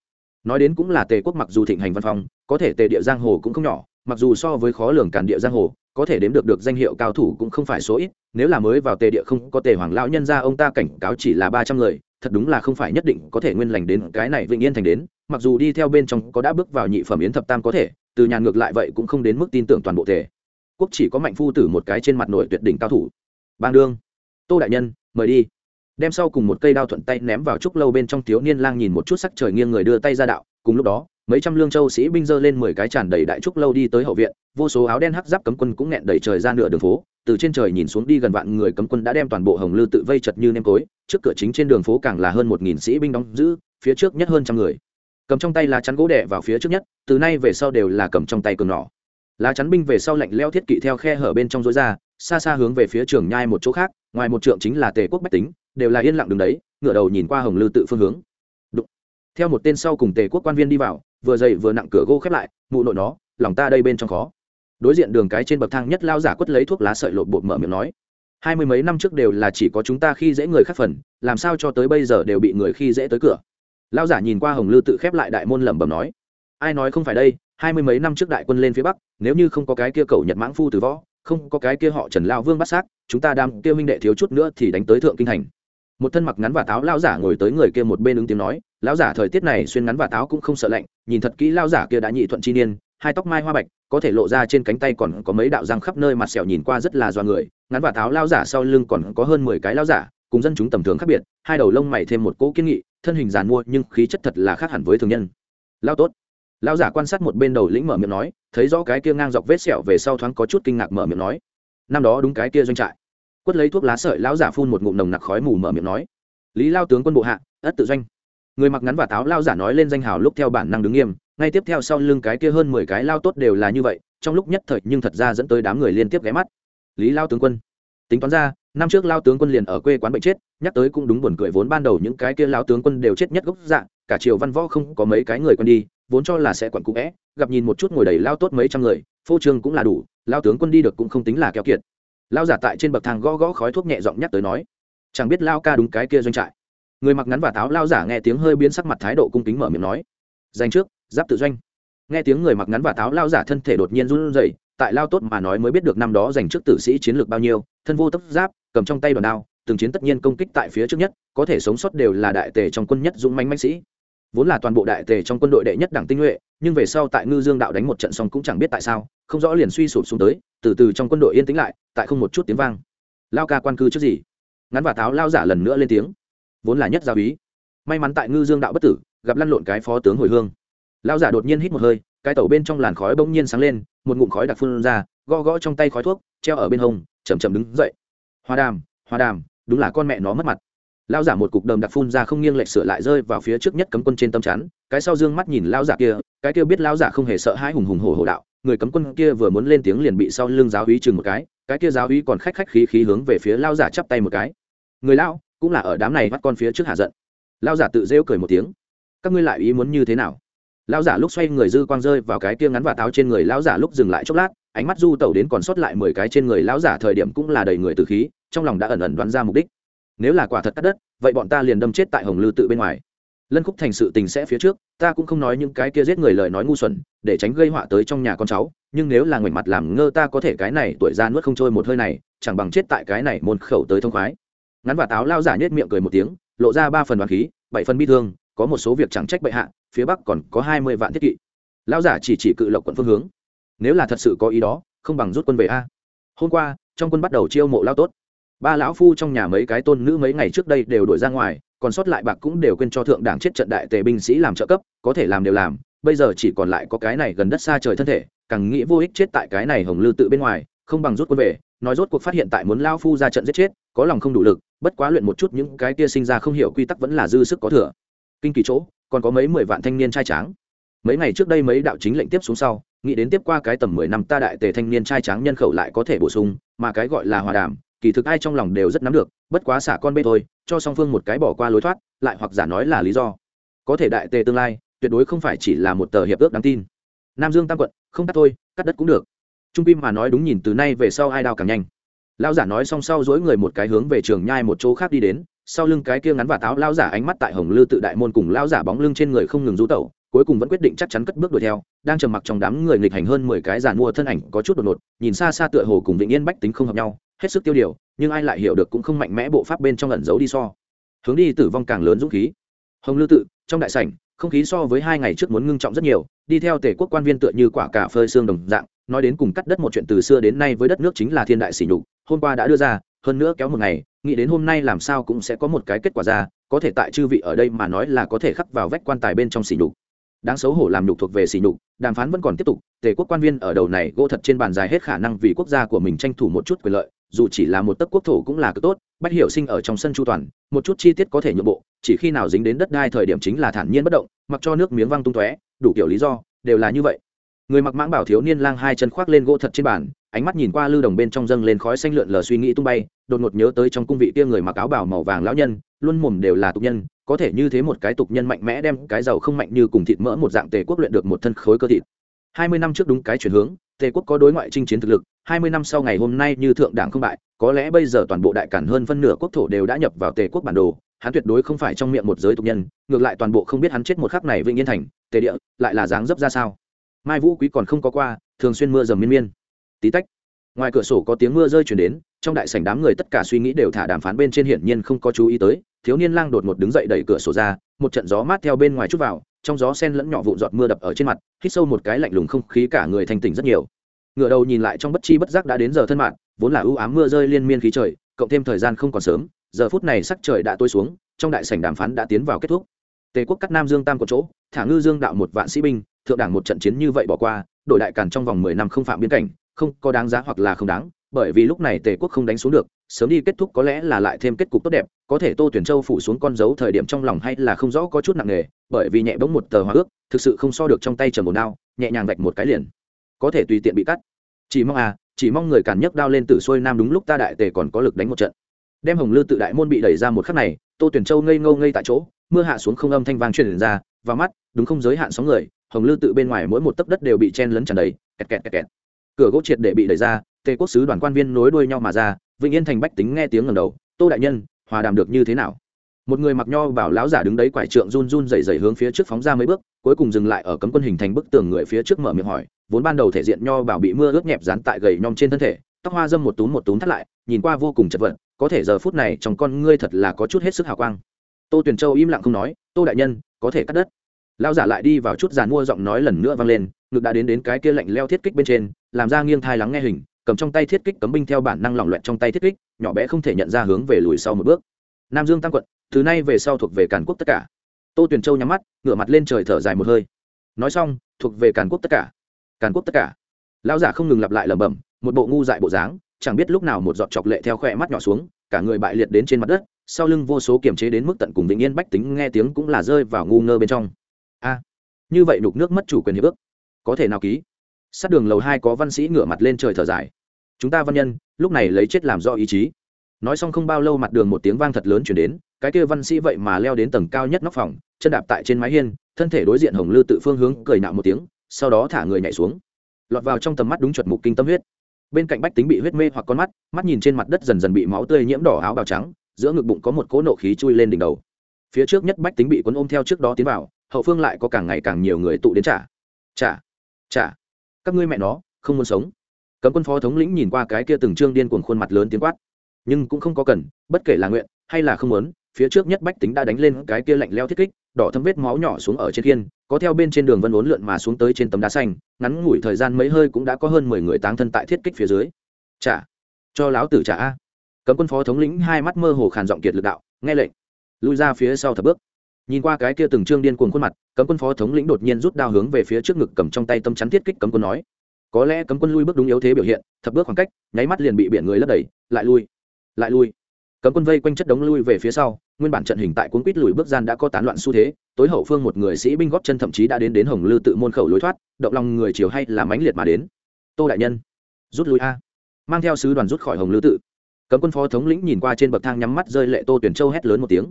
Nói đến cũng là tề quốc mặc dù thịnh hành văn phòng có thể tề địa giang hồ cũng không nhỏ, mặc dù so với khó lường cản địa giang hồ, có thể đếm được được danh hiệu cao thủ cũng không phải số ít, nếu là mới vào tề địa không có tề hoàng lão nhân ra, ông ta cảnh cáo chỉ là ba trăm người, thật đúng là không phải nhất định có thể nguyên lành đến cái này vĩnh yên thành đến, mặc dù đi theo bên trong có đã bước vào nhị phẩm yến thập tam có thể, từ nhà ngược lại vậy cũng không đến mức tin tưởng toàn bộ Tề. Quốc chỉ có mạnh phu tử một cái trên mặt nổi tuyệt đỉnh cao thủ. Bang đương, tô đại nhân, mời đi đem sau cùng một cây đao thuận tay ném vào trúc lâu bên trong thiếu niên lang nhìn một chút sắc trời nghiêng người đưa tay ra đạo. Cùng lúc đó, mấy trăm lương châu sĩ binh dơ lên mười cái tràn đầy đại trúc lâu đi tới hậu viện, vô số áo đen hắc giáp cấm quân cũng nghẹn đầy trời ra nửa đường phố. Từ trên trời nhìn xuống đi gần vạn người cấm quân đã đem toàn bộ hồng lư tự vây chật như nêm cối trước cửa chính trên đường phố càng là hơn một nghìn sĩ binh đóng giữ, phía trước nhất hơn trăm người. Cầm trong tay lá chắn gỗ đẻ vào phía trước nhất, từ nay về sau đều là cầm trong tay cường nỏ lá chắn binh về sau lạnh leo thiết kỵ theo khe hở bên trong dối ra, xa xa hướng về phía trường nhai một chỗ khác, ngoài một trượng chính là tề quốc bách tính đều là yên lặng đường đấy, ngửa đầu nhìn qua hồng lư tự phương hướng. Đụng. theo một tên sau cùng tề quốc quan viên đi vào, vừa dậy vừa nặng cửa gỗ khép lại, mụ nội nó, lòng ta đây bên trong khó. Đối diện đường cái trên bậc thang nhất lao giả quất lấy thuốc lá sợi lột bột mở miệng nói, hai mươi mấy năm trước đều là chỉ có chúng ta khi dễ người khác phần, làm sao cho tới bây giờ đều bị người khi dễ tới cửa? Lao giả nhìn qua hồng lư tự khép lại đại môn lẩm bẩm nói, ai nói không phải đây, hai mươi mấy năm trước đại quân lên phía bắc, nếu như không có cái kia cầu nhật mãng phu từ võ, không có cái kia họ trần lao vương bắt xác, chúng ta đang kia minh đệ thiếu chút nữa thì đánh tới thượng kinh thành một thân mặc ngắn và táo lao giả ngồi tới người kia một bên ứng tiếng nói, lão giả, thời tiết này xuyên ngắn và táo cũng không sợ lạnh, nhìn thật kỹ lao giả kia đã nhị thuận chi niên, hai tóc mai hoa bạch, có thể lộ ra trên cánh tay còn có mấy đạo răng khắp nơi mặt sẹo nhìn qua rất là do người, ngắn và táo lao giả sau lưng còn có hơn mười cái lao giả, cùng dân chúng tầm thường khác biệt, hai đầu lông mày thêm một cỗ kiên nghị, thân hình giàn mua nhưng khí chất thật là khác hẳn với thường nhân. Lao tốt. Lao giả quan sát một bên đầu lĩnh mở miệng nói, thấy rõ cái kia ngang dọc vết sẹo về sau thoáng có chút kinh ngạc mở miệng nói, năm đó đúng cái kia doanh trại quất lấy thuốc lá sợi lão giả phun một ngụm nồng nặc khói mù mở miệng nói, lý lao tướng quân bộ hạ, ất tự doanh. Người mặc ngắn và táo lao giả nói lên danh hào lúc theo bản năng đứng nghiêm, ngay tiếp theo sau lưng cái kia hơn mười cái lao tốt đều là như vậy, trong lúc nhất thời nhưng thật ra dẫn tới đám người liên tiếp ghé mắt. Lý lao tướng quân. Tính toán ra, năm trước lao tướng quân liền ở quê quán bệnh chết, nhắc tới cũng đúng buồn cười vốn ban đầu những cái kia lao tướng quân đều chết nhất gốc dạng cả triều văn võ không có mấy cái người quân đi, vốn cho là sẽ quản cũ vẽ, gặp nhìn một chút ngồi đầy lao tốt mấy trăm người, phô trương cũng là đủ, lao tướng quân đi được cũng không tính là keo kiệt lao giả tại trên bậc thang gõ gõ khói thuốc nhẹ giọng nhắc tới nói, chẳng biết lao ca đúng cái kia doanh trại. Người mặc ngắn và táo lao giả nghe tiếng hơi biến sắc mặt thái độ cung kính mở miệng nói dành trước, giáp tự doanh. Nghe tiếng người mặc ngắn và táo lao giả thân thể đột nhiên run rẩy, tại lao tốt mà nói mới biết được năm đó dành trước tử sĩ chiến lược bao nhiêu, thân vô tốc giáp, cầm trong tay đòn đao, từng chiến tất nhiên công kích tại phía trước nhất, có thể sống sót đều là đại tề trong quân nhất dũng manh manh sĩ. Vốn là toàn bộ đại tề trong quân đội đệ nhất đảng tinh nhuệ, nhưng về sau tại ngư dương đạo đánh một trận xong cũng chẳng biết tại sao, không rõ liền suy sụp xuống tới từ từ trong quân đội yên tĩnh lại, tại không một chút tiếng vang. Lao ca quan cư trước gì? Ngắn và tháo lao giả lần nữa lên tiếng. Vốn là nhất gia úy. May mắn tại ngư dương đạo bất tử, gặp lăn lộn cái phó tướng hồi hương. Lao giả đột nhiên hít một hơi, cái tàu bên trong làn khói bỗng nhiên sáng lên, một ngụm khói đặc phun ra, gõ gõ trong tay khói thuốc, treo ở bên hông chầm chầm đứng dậy. Hoa đàm hoa đàm, đúng là con mẹ nó mất mặt. Lao giả một cục đờm đặc phun ra không nghiêng lệch sửa lại rơi vào phía trước nhất cấm quân trên tâm chắn, cái sau dương mắt nhìn lao giả kia, cái kia biết lao giả không hề sợ hãi hùng hùng hổ hổ đạo người cấm quân kia vừa muốn lên tiếng liền bị sau lưng giáo úy chừng một cái cái kia giáo úy còn khách khách khí khí hướng về phía lao giả chắp tay một cái. Người lao cũng là ở đám này bắt con phía trước hạ giận. Lao giả tự rêu cười một tiếng. Các ngươi lại ý muốn như thế nào? Lao giả lúc xoay người dư quang rơi vào cái kia ngắn và táo trên người lao giả lúc dừng lại chốc lát, ánh mắt du tẩu đến còn sót lại mười cái trên người lao giả thời điểm cũng là đầy người từ khí, trong lòng đã ẩn ẩn đoán ra mục đích. Nếu là quả thật cắt đất, vậy bọn ta liền đâm chết tại hồng lư tự bên ngoài lân khúc thành sự tình sẽ phía trước, ta cũng không nói những cái kia giết người lời nói ngu xuẩn, để tránh gây họa tới trong nhà con cháu, nhưng nếu là ngoảnh mặt làm ngơ ta có thể cái này tuổi ra nuốt không trôi một hơi này, chẳng bằng chết tại cái này môn khẩu tới thông khoái. Ngắn và táo lao giả nhếch miệng cười một tiếng, lộ ra ba phần đoàn khí, bảy phần bi thương, có một số việc chẳng trách bệ hạ, phía bắc còn có hai mươi vạn thiết kỵ. Lao giả chỉ chỉ cự lộc quận phương hướng. Nếu là thật sự có ý đó, không bằng rút quân về a. Hôm qua, trong quân bắt đầu chiêu mộ lao tốt. Ba lão phu trong nhà mấy cái tôn nữ mấy ngày trước đây đều đổi ra ngoài còn sót lại bạc cũng đều quên cho thượng đảng chết trận đại tề binh sĩ làm trợ cấp, có thể làm đều làm, bây giờ chỉ còn lại có cái này gần đất xa trời thân thể, càng nghĩ vô ích chết tại cái này hồng lư tự bên ngoài, không bằng rút quân về, nói rốt cuộc phát hiện tại muốn lao phu ra trận giết chết, có lòng không đủ lực, bất quá luyện một chút những cái kia sinh ra không hiểu quy tắc vẫn là dư sức có thừa. Kinh kỳ chỗ, còn có mấy mười vạn thanh niên trai tráng. Mấy ngày trước đây mấy đạo chính lệnh tiếp xuống sau, nghĩ đến tiếp qua cái tầm mười năm ta đại tề thanh niên trai tráng nhân khẩu lại có thể bổ sung, mà cái gọi là hòa đàm kỳ thực ai trong lòng đều rất nắm được, bất quá xả con bê thôi, cho song phương một cái bỏ qua lối thoát, lại hoặc giả nói là lý do. Có thể đại tề tương lai, tuyệt đối không phải chỉ là một tờ hiệp ước đáng tin. Nam dương tam quận, không cắt thôi, cắt đất cũng được. Trung pim mà nói đúng nhìn từ nay về sau ai đào càng nhanh. Lão giả nói xong sau dối người một cái hướng về trường nhai một chỗ khác đi đến, sau lưng cái kia ngắn và táo lão giả ánh mắt tại hồng lư tự đại môn cùng lão giả bóng lưng trên người không ngừng rú tẩu, cuối cùng vẫn quyết định chắc chắn cất bước đuổi theo, đang trầm mặc trong đám người nghịch hành hơn mười cái giàn mua thân ảnh có chút đột ngột, nhìn xa xa tựa hồ cùng vĩnh yên bách tính không hợp nhau hết sức tiêu điều, nhưng ai lại hiểu được cũng không mạnh mẽ bộ pháp bên trong ẩn giấu đi so. Hướng đi tử vong càng lớn dũng khí. Hồng lư tự, trong đại sảnh, không khí so với hai ngày trước muốn ngưng trọng rất nhiều, đi theo tể quốc quan viên tựa như quả cà phơi xương đồng dạng, nói đến cùng cắt đất một chuyện từ xưa đến nay với đất nước chính là thiên đại sỉ nhục, hôm qua đã đưa ra, hơn nữa kéo một ngày, nghĩ đến hôm nay làm sao cũng sẽ có một cái kết quả ra, có thể tại chư vị ở đây mà nói là có thể khắc vào vách quan tài bên trong sỉ nhục. Đáng xấu hổ làm nhục thuộc về sỉ nhục, đàm phán vẫn còn tiếp tục, tề quốc quan viên ở đầu này gỗ thật trên bàn dài hết khả năng vì quốc gia của mình tranh thủ một chút quyền lợi dù chỉ là một tấc quốc thổ cũng là cực tốt, bách hiểu sinh ở trong sân chu toàn, một chút chi tiết có thể nhượng bộ, chỉ khi nào dính đến đất đai thời điểm chính là thản nhiên bất động, mặc cho nước miếng văng tung tóe, đủ kiểu lý do, đều là như vậy. Người mặc mãng bảo thiếu niên lang hai chân khoác lên gỗ thật trên bàn, ánh mắt nhìn qua lưu đồng bên trong dâng lên khói xanh lượn lờ suy nghĩ tung bay, đột ngột nhớ tới trong cung vị kia người mặc áo bảo màu vàng lão nhân, luôn mồm đều là tục nhân, có thể như thế một cái tục nhân mạnh mẽ đem cái giàu không mạnh như cùng thịt mỡ một dạng tề quốc luyện được một thân khối cơ thịt. Hai mươi năm trước đúng cái chuyển hướng tề quốc có đối ngoại chinh chiến thực lực, hai mươi năm sau ngày hôm nay như thượng đảng không bại, có lẽ bây giờ toàn bộ đại cản hơn phân nửa quốc thổ đều đã nhập vào tề quốc bản đồ, hắn tuyệt đối không phải trong miệng một giới tục nhân, ngược lại toàn bộ không biết hắn chết một khắc này vĩnh yên thành, tề địa, lại là dáng dấp ra sao? Mai vũ quý còn không có qua, thường xuyên mưa dầm miên miên. Tí tách. Ngoài cửa sổ có tiếng mưa rơi chuyển đến, trong đại sảnh đám người tất cả suy nghĩ đều thả đàm phán bên trên hiển nhiên không có chú ý tới, thiếu niên lang đột một đứng dậy đẩy cửa sổ ra, một trận gió mát theo bên ngoài chút vào trong gió sen lẫn nhỏ vụn giọt mưa đập ở trên mặt, hít sâu một cái lạnh lùng không khí cả người thanh tỉnh rất nhiều. Ngựa đầu nhìn lại trong bất chi bất giác đã đến giờ thân mạng, vốn là ưu ám mưa rơi liên miên khí trời, cộng thêm thời gian không còn sớm, giờ phút này sắc trời đã tối xuống, trong đại sảnh đàm phán đã tiến vào kết thúc. Tề quốc cắt nam dương tam có chỗ, thả ngư dương đạo một vạn sĩ binh, thượng đảng một trận chiến như vậy bỏ qua đội đại càn trong vòng mười năm không phạm biến cảnh, không có đáng giá hoặc là không đáng bởi vì lúc này tề quốc không đánh xuống được, sớm đi kết thúc có lẽ là lại thêm kết cục tốt đẹp, có thể tô tuyển châu phủ xuống con dấu thời điểm trong lòng hay là không rõ có chút nặng nề, bởi vì nhẹ bỗng một tờ hóa ước, thực sự không so được trong tay trầm một đao, nhẹ nhàng vạch một cái liền. Có thể tùy tiện bị cắt. Chỉ mong à chỉ mong người càn nhấc đao lên từ xuôi nam đúng lúc ta đại tề còn có lực đánh một trận. Đem hồng lư tự đại môn bị đẩy ra một khắc này, tô tuyển châu ngây ngâu ngây tại chỗ, mưa hạ xuống không âm thanh vang truyền ra và mắt, đúng không giới hạn sóng người, hồng lư tự bên ngoài mỗi một tấc đất đều bị chen lấn tràn đầy, kẹt kẹt kẹt kẹt. Cửa gỗ triệt để bị đẩy ra tề quốc sứ đoàn quan viên nối đuôi nhau mà ra vĩnh yên thành bách tính nghe tiếng ngầm đầu, tô đại nhân, hòa đàm được như thế nào? Một người mặc nho bảo lão giả đứng đấy quải trượng run run dày dày hướng phía trước phóng ra mấy bước, cuối cùng dừng lại ở cấm quân hình thành bức tường người phía trước mở miệng hỏi, vốn ban đầu thể diện nho bảo bị mưa ướt nhẹp dán tại gầy nhom trên thân thể, tóc hoa dâm một túm một túm thắt lại, nhìn qua vô cùng chật vật, có thể giờ phút này trong con ngươi thật là có chút hết sức hào quang. Tô tuyền châu im lặng không nói, tô đại nhân, có thể cắt đất. Lão giả lại đi vào chút giàn mua giọng nói lần nữa vang lên, ngực đã đến đến cái kia lạnh leo thiết kích bên trên, làm ra nghiêng thai lắng nghe hình cầm trong tay thiết kích cấm binh theo bản năng lỏng loẹt trong tay thiết kích, nhỏ bé không thể nhận ra hướng về lùi sau một bước. Nam dương tăng quận, từ nay về sau thuộc về càn quốc tất cả. Tô tuyền châu nhắm mắt, ngửa mặt lên trời thở dài một hơi. Nói xong, thuộc về càn quốc tất cả. Càn quốc tất cả. Lão giả không ngừng lặp lại lẩm bẩm, một bộ ngu dại bộ dáng, chẳng biết lúc nào một giọt chọc lệ theo khoe mắt nhỏ xuống, cả người bại liệt đến trên mặt đất, sau lưng vô số kiềm chế đến mức tận cùng vĩnh yên bách tính nghe tiếng cũng là rơi vào ngu ngơ bên trong. A, như vậy đục nước mất chủ quyền hiệp ước, có thể nào ký? Sát đường lầu hai có văn sĩ ngửa mặt lên trời thở dài chúng ta văn nhân, lúc này lấy chết làm do ý chí. Nói xong không bao lâu mặt đường một tiếng vang thật lớn chuyển đến, cái kia văn sĩ vậy mà leo đến tầng cao nhất nóc phòng, chân đạp tại trên mái hiên, thân thể đối diện hồng lư tự phương hướng cười nạo một tiếng, sau đó thả người nhảy xuống. Lọt vào trong tầm mắt đúng chuẩn mục kinh tâm huyết. Bên cạnh bách tính bị huyết mê hoặc con mắt mắt nhìn trên mặt đất dần dần bị máu tươi nhiễm đỏ áo bào trắng, giữa ngực bụng có một cỗ nộ khí chui lên đỉnh đầu. Phía trước nhất bách tính bị cuốn ôm theo trước đó tiến vào, hậu phương lại có càng ngày càng nhiều người tụ đến trả. Trả trả. Các ngươi mẹ nó, không muốn sống cấm quân phó thống lĩnh nhìn qua cái kia từng trương điên cuồng khuôn mặt lớn tiếng quát. Nhưng cũng không có cần, bất kể là nguyện, hay là không muốn, phía trước nhất bách tính đã đánh lên cái kia lạnh leo thiết kích, đỏ thâm vết máu nhỏ xuống ở trên thiên, có theo bên trên đường vân uốn lượn mà xuống tới trên tấm đá xanh, ngắn ngủi thời gian mấy hơi cũng đã có hơn mười người táng thân tại thiết kích phía dưới. Trả cho láo tử trả a. Cấm quân phó thống lĩnh hai mắt mơ hồ khàn giọng kiệt lực đạo, nghe lệnh. Lui ra phía sau thập bước. Nhìn qua cái kia từng trương điên cuồng khuôn mặt, cấm quân phó thống lĩnh đột nhiên rút đao hướng về phía trước ngực cầm trong tay tâm chắn thiết kích, cấm quân nói có lẽ cấm quân lui bước đúng yếu thế biểu hiện, thập bước khoảng cách, nháy mắt liền bị biển người lấp đầy, lại lui lại lui. Cấm quân vây quanh chất đống lui về phía sau, nguyên bản trận hình tại cuốn quýt lùi bước gian đã có tán loạn xu thế, tối hậu phương một người sĩ binh góp chân thậm chí đã đến đến hồng lư tự môn khẩu lối thoát, động lòng người chiều hay là mãnh liệt mà đến. Tô đại nhân, rút lui a. Mang theo sứ đoàn rút khỏi hồng lư tự. Cấm quân phó thống lĩnh nhìn qua trên bậc thang nhắm mắt rơi lệ tô tuyển châu hét lớn một tiếng.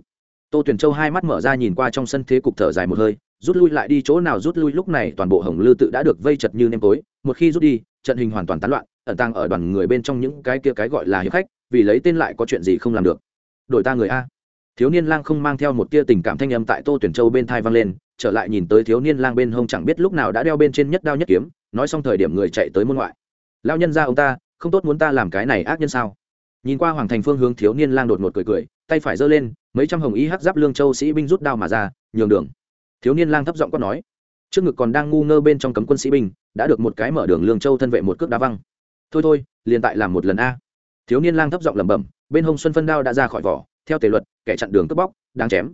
Tô tuyển châu hai mắt mở ra nhìn qua trong sân thế cục thở dài một hơi rút lui lại đi chỗ nào rút lui, lúc này toàn bộ hồng lư tự đã được vây chật như nêm tối. Một khi rút đi, trận hình hoàn toàn tán loạn, ẩn tàng ở đoàn người bên trong những cái kia cái gọi là hiệp khách, vì lấy tên lại có chuyện gì không làm được. Đội ta người a. Thiếu niên lang không mang theo một tia tình cảm thanh âm tại tô tuyển châu bên thai vang lên, trở lại nhìn tới thiếu niên lang bên hông chẳng biết lúc nào đã đeo bên trên nhất đao nhất kiếm, nói xong thời điểm người chạy tới môn ngoại. Lao nhân ra ông ta, không tốt muốn ta làm cái này ác nhân sao? Nhìn qua hoàng thành phương hướng, thiếu niên lang đột ngột cười cười, tay phải giơ lên, mấy trăm hồng y hắc giáp lương châu sĩ binh rút đao mà ra, nhường đường thiếu niên lang thấp giọng quát nói, trước ngực còn đang ngu ngơ bên trong cấm quân sĩ binh, đã được một cái mở đường lương châu thân vệ một cước đá văng. Thôi thôi, liền tại làm một lần a. Thiếu niên lang thấp giọng lẩm bẩm, bên hông xuân phân đao đã ra khỏi vỏ, theo tề luật, kẻ chặn đường cướp bóc đang chém.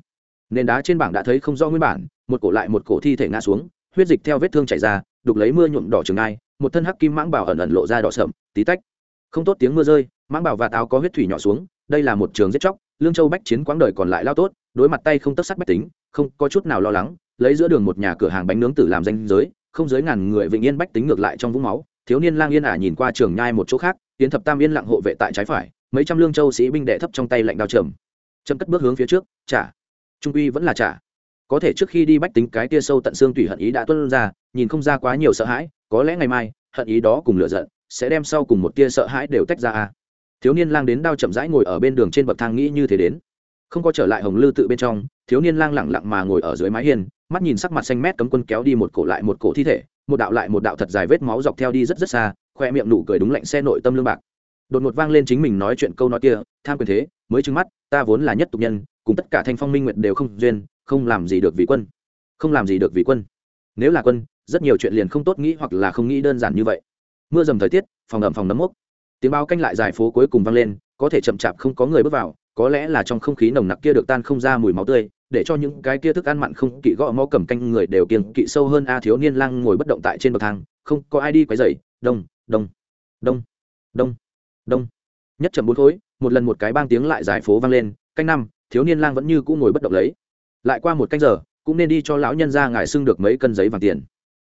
Nền đá trên bảng đã thấy không rõ nguyên bản, một cổ lại một cổ thi thể ngã xuống, huyết dịch theo vết thương chảy ra, đục lấy mưa nhuộm đỏ trường ai, một thân hắc kim mãng bảo ẩn ẩn lộ ra đỏ sậm, tí tách. Không tốt tiếng mưa rơi, mãng bảo và táo có huyết thủy nhỏ xuống, đây là một trường giết chóc, lương châu bách chiến quãng đời còn lại lao tốt đối mặt tay không tất sắt bách tính, không có chút nào lo lắng, lấy giữa đường một nhà cửa hàng bánh nướng tử làm danh giới, không dưới ngàn người vĩnh yên bách tính ngược lại trong vũng máu, thiếu niên lang yên ả nhìn qua trường nhai một chỗ khác, tiến thập tam yên lặng hộ vệ tại trái phải, mấy trăm lương châu sĩ binh đệ thấp trong tay lạnh đao trầm. Châm cất bước hướng phía trước, trả. Trung uy vẫn là trả. Có thể trước khi đi bách tính cái tia sâu tận xương tùy hận ý đã tuân ra, nhìn không ra quá nhiều sợ hãi, có lẽ ngày mai, hận ý đó cùng lựa giận, sẽ đem sau cùng một tia sợ hãi đều tách ra a. Thiếu niên lang đến đao chậm rãi ngồi ở bên đường trên bậc thang nghĩ như thế đến không có trở lại hồng lư tự bên trong, thiếu niên lang lẳng lặng mà ngồi ở dưới mái hiên, mắt nhìn sắc mặt xanh mét cấm quân kéo đi một cổ lại một cổ thi thể, một đạo lại một đạo thật dài vết máu dọc theo đi rất rất xa, khoe miệng nụ cười đúng lạnh xe nội tâm lương bạc. Đột ngột vang lên chính mình nói chuyện câu nói kia, tham quyền thế, mới trừng mắt, ta vốn là nhất tục nhân, cùng tất cả thanh phong minh nguyện đều không duyên, không làm gì được vì quân. Không làm gì được vì quân. Nếu là quân, rất nhiều chuyện liền không tốt nghĩ hoặc là không nghĩ đơn giản như vậy. Mưa dầm thời tiết, phòng ẩm phòng nấm mốc. Tiếng báo canh lại dài phố cuối cùng vang lên, có thể chậm chạp không có người bước vào có lẽ là trong không khí nồng nặc kia được tan không ra mùi máu tươi, để cho những cái kia thức ăn mặn không kỵ gõ mó cầm canh người đều kiêng kỵ sâu hơn a thiếu niên lang ngồi bất động tại trên bậc thang, không có ai đi quấy dậy đông đông đông đông đông. Nhất chậm bốn khối, một lần một cái bang tiếng lại giải phố vang lên, canh năm, thiếu niên lang vẫn như cũ ngồi bất động lấy. Lại qua một canh giờ, cũng nên đi cho lão nhân ra ngài xưng được mấy cân giấy vàng tiền.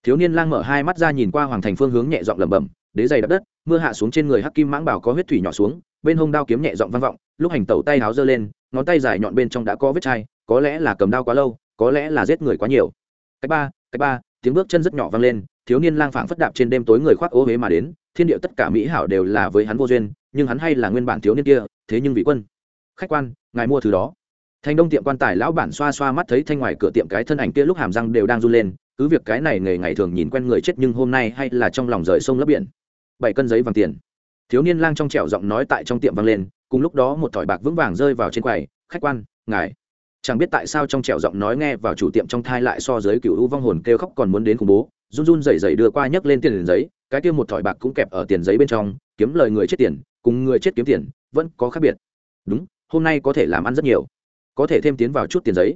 Thiếu niên lang mở hai mắt ra nhìn qua hoàng thành phương hướng nhẹ giọng lẩm bẩm, đế dày đập đất, mưa hạ xuống trên người hắc kim mãng bảo có huyết thủy nhỏ xuống, bên hông đao kiếm nhẹ giọng vang vọng lúc hành tẩu tay háo giơ lên, ngón tay dài nhọn bên trong đã có vết chai, có lẽ là cầm đao quá lâu, có lẽ là giết người quá nhiều. Cách ba cách ba, tiếng bước chân rất nhỏ vang lên, thiếu niên lang phảng phất đạp trên đêm tối người khoác ô huế mà đến, thiên địa tất cả mỹ hảo đều là với hắn vô duyên, nhưng hắn hay là nguyên bản thiếu niên kia, thế nhưng vị quân. Khách quan, ngài mua thứ đó. Thành đông tiệm quan tài lão bản xoa xoa mắt thấy thanh ngoài cửa tiệm cái thân ảnh kia lúc hàm răng đều đang run lên, cứ việc cái này nghề ngày thường nhìn quen người chết nhưng hôm nay hay là trong lòng rời sông lấp biển. Bảy cân giấy vàng tiền. Thiếu niên lang trong trẻo giọng nói tại trong tiệm vang lên cùng lúc đó một thỏi bạc vững vàng rơi vào trên quầy, khách quan, ngài. Chẳng biết tại sao trong trẻo giọng nói nghe vào chủ tiệm trong thai lại so giới cựu u vong hồn kêu khóc còn muốn đến khủng bố, run run rẩy rẩy đưa qua nhấc lên tiền giấy, cái kia một thỏi bạc cũng kẹp ở tiền giấy bên trong, kiếm lời người chết tiền, cùng người chết kiếm tiền, vẫn có khác biệt. Đúng, hôm nay có thể làm ăn rất nhiều, có thể thêm tiến vào chút tiền giấy.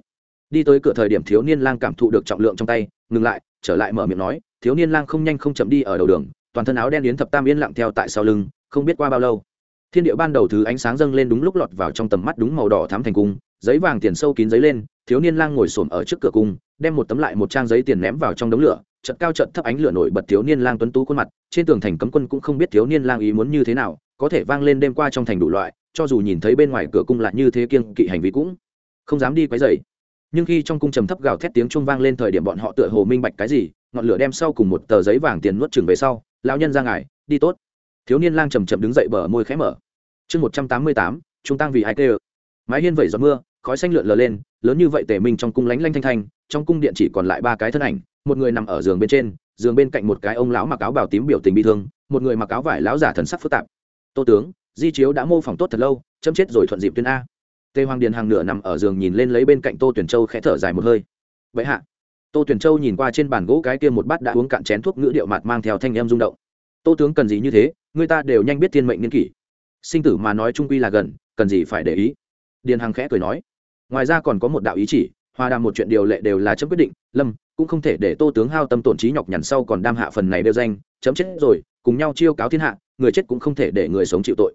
Đi tới cửa thời điểm thiếu niên lang cảm thụ được trọng lượng trong tay, ngừng lại, trở lại mở miệng nói, thiếu niên lang không nhanh không chậm đi ở đầu đường, toàn thân áo đen yến thập tam yên lặng theo tại sau lưng, không biết qua bao lâu thiên địa ban đầu thứ ánh sáng dâng lên đúng lúc lọt vào trong tầm mắt đúng màu đỏ thắm thành cung, giấy vàng tiền sâu kín giấy lên, thiếu niên lang ngồi xổm ở trước cửa cung, đem một tấm lại một trang giấy tiền ném vào trong đống lửa trận cao trận thấp ánh lửa nổi bật thiếu niên lang tuấn tú khuôn mặt, trên tường thành cấm quân cũng không biết thiếu niên lang ý muốn như thế nào, có thể vang lên đêm qua trong thành đủ loại, cho dù nhìn thấy bên ngoài cửa cung lại như thế kiêng kỵ hành vi cũng không dám đi quấy rầy. Nhưng khi trong cung trầm thấp gào thét tiếng trung vang lên thời điểm bọn họ tựa hồ minh bạch cái gì, ngọn lửa đem sau cùng một tờ giấy vàng tiền nuốt chừng về sau, lão nhân ra ngài, đi tốt. Thiếu niên lang chầm chậm đứng dậy bờ môi khẽ mở chương một trăm tám mươi tám, chúng tăng vì hai tê mái hiên vẩy gió mưa, khói xanh lượn lờ lên, lớn như vậy tể minh trong cung lánh lanh thanh thanh, trong cung điện chỉ còn lại ba cái thân ảnh, một người nằm ở giường bên trên, giường bên cạnh một cái ông lão mặc áo bào tím biểu tình bị thương, một người mặc áo vải lão giả thần sắc phức tạp. Tô tướng, di chiếu đã mô phỏng tốt thật lâu, chấm chết rồi thuận dịp tuyên a. Tề hoàng điền hàng nửa nằm ở giường nhìn lên lấy bên cạnh tô tuyển châu khẽ thở dài một hơi. Vậy hạ. Tô tuyển châu nhìn qua trên bàn gỗ cái kia một bát đã uống cạn chén thuốc ngữ điệu mặt mang theo thanh em rung động. Tô tướng cần gì như thế, người ta đều nhanh biết thiên mệnh niên kỷ sinh tử mà nói trung quy là gần, cần gì phải để ý. Điền hằng khẽ cười nói, ngoài ra còn có một đạo ý chỉ, hòa đàm một chuyện điều lệ đều là chấm quyết định, lâm, cũng không thể để tô tướng hao tâm tổn trí nhọc nhằn sau còn đam hạ phần này đeo danh, chấm chết rồi, cùng nhau chiêu cáo thiên hạ, người chết cũng không thể để người sống chịu tội.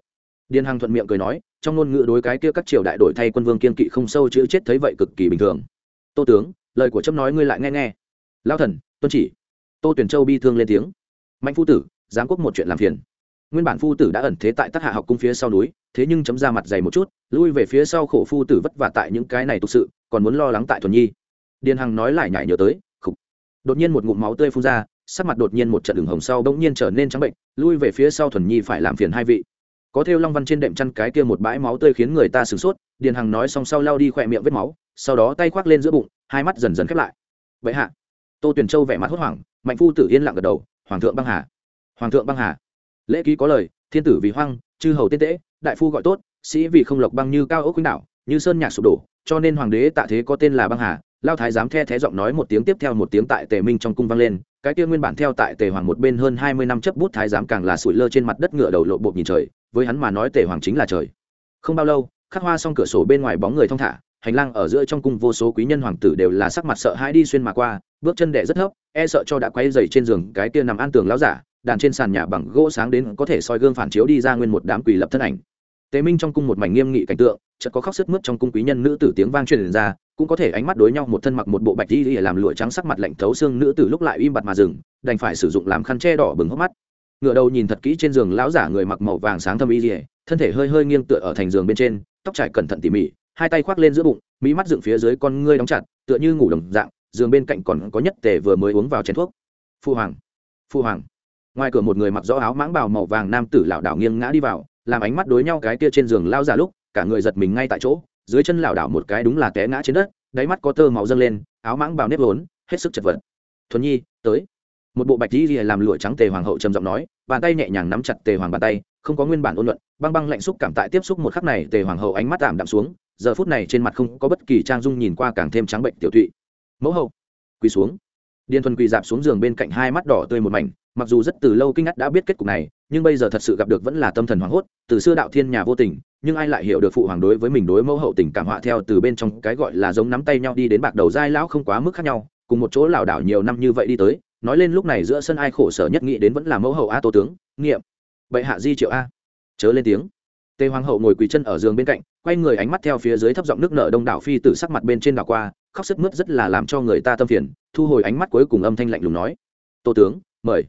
Điền hằng thuận miệng cười nói, trong ngôn ngữ đối cái kia các triều đại đổi thay quân vương kiên kỵ không sâu chữ chết thấy vậy cực kỳ bình thường. Tô tướng, lời của chấm nói ngươi lại nghe nghe. Lao thần, tuân chỉ. Tô tuyển châu bi thương lên tiếng. Mạnh phu tử, giáng quốc một chuyện làm phiền nguyên bản phu tử đã ẩn thế tại tác hạ học cung phía sau núi, thế nhưng chấm ra mặt dày một chút, lui về phía sau khổ phu tử vất vả tại những cái này thực sự, còn muốn lo lắng tại thuần nhi. Điền hằng nói lại nhảy nhớ tới, khục. Đột nhiên một ngụm máu tươi phun ra, sắc mặt đột nhiên một trận đường hồng sau bỗng nhiên trở nên trắng bệnh, lui về phía sau thuần nhi phải làm phiền hai vị. Có theo long văn trên đệm chăn cái kia một bãi máu tươi khiến người ta sửng sốt, điền hằng nói xong sau lao đi khỏe miệng vết máu, sau đó tay khoác lên giữa bụng, hai mắt dần dần khép lại. Vậy hạ. Tô Tuyền châu vẻ mặt hốt hoảng, mạnh phu tử yên lặng gật đầu, hoàng thượng băng hà. Hoàng thượng băng hà lễ ký có lời, thiên tử vì hoang, chư hầu tiên tễ, đại phu gọi tốt, sĩ vì không lộc băng như cao ốc quýnh đảo, như sơn nhạc sụp đổ, cho nên hoàng đế tạ thế có tên là băng hà, lao thái dám the thé giọng nói một tiếng tiếp theo một tiếng tại tề minh trong cung vang lên, cái kia nguyên bản theo tại tề hoàng một bên hơn hai mươi năm chấp bút thái giám càng là sủi lơ trên mặt đất ngựa đầu lộ bột nhìn trời, với hắn mà nói tề hoàng chính là trời. Không bao lâu, khắc hoa xong cửa sổ bên ngoài bóng người thong thả, hành lang ở giữa trong cung vô số quý nhân hoàng tử đều là sắc mặt sợ hãi đi xuyên mà qua, bước chân đẻ rất thấp e sợ cho đã quay dày trên giường cái kia nằm an tường lao giả đàn trên sàn nhà bằng gỗ sáng đến có thể soi gương phản chiếu đi ra nguyên một đám quỷ lập thân ảnh. Tế minh trong cung một mảnh nghiêm nghị cảnh tượng, chợt có khóc sức mướt trong cung quý nhân nữ tử tiếng vang truyền ra, cũng có thể ánh mắt đối nhau một thân mặc một bộ bạch đi để làm lụa trắng sắc mặt lạnh thấu xương nữ tử lúc lại im bặt mà dừng, đành phải sử dụng làm khăn che đỏ bừng hốc mắt. Ngựa đầu nhìn thật kỹ trên giường lão giả người mặc màu vàng sáng thâm y dỉa thân thể hơi hơi nghiêng tựa ở thành giường bên trên, tóc trải cẩn thận tỉ mỉ, hai tay khoác lên giữa bụng mỹ mắt dựng phía dưới con ngươi đóng chặt, tựa như ngủ đồng dạng, giường bên cạnh còn có nhất tề vừa mới uống vào chén thuốc. Phu hoàng phu hoàng ngoài cửa một người mặc rõ áo mãng bào màu vàng nam tử lảo đảo nghiêng ngã đi vào, làm ánh mắt đối nhau cái kia trên giường lao ra lúc, cả người giật mình ngay tại chỗ, dưới chân lảo đảo một cái đúng là té ngã trên đất, đáy mắt có tơ máu dâng lên, áo mãng bào nếp vốn, hết sức chật vật. Thuần nhi, tới. Một bộ bạch di làm lụa trắng tề hoàng hậu trầm giọng nói, bàn tay nhẹ nhàng nắm chặt tề hoàng bàn tay, không có nguyên bản ôn luận, băng băng lạnh xúc cảm tại tiếp xúc một khắc này, tề hoàng hậu ánh mắt tạm đạm xuống, giờ phút này trên mặt không có bất kỳ trang dung nhìn qua càng thêm trắng bệnh tiểu thụy. Mẫu hậu. Quỳ xuống. Điền thuần quỳ dạp xuống giường bên cạnh hai mắt đỏ tươi một mảnh mặc dù rất từ lâu kinh ngắt đã biết kết cục này, nhưng bây giờ thật sự gặp được vẫn là tâm thần hoảng hốt, từ xưa đạo thiên nhà vô tình, nhưng ai lại hiểu được phụ hoàng đối với mình đối mẫu hậu tình cảm họa theo từ bên trong cái gọi là giống nắm tay nhau đi đến bạc đầu dai lão không quá mức khác nhau, cùng một chỗ lảo đảo nhiều năm như vậy đi tới, nói lên lúc này giữa sân ai khổ sở nhất nghĩ đến vẫn là mẫu hậu a tô tướng, nghiệm. Bệ hạ di triệu a. Chớ lên tiếng. Tề hoàng hậu ngồi quỳ chân ở giường bên cạnh, quay người ánh mắt theo phía dưới thấp giọng nước nở đông đảo phi tử sắc mặt bên trên đảo qua, khóc sức mướt rất là làm cho người ta tâm phiền, thu hồi ánh mắt cuối cùng âm thanh lạnh lùng nói. Tô tướng, mời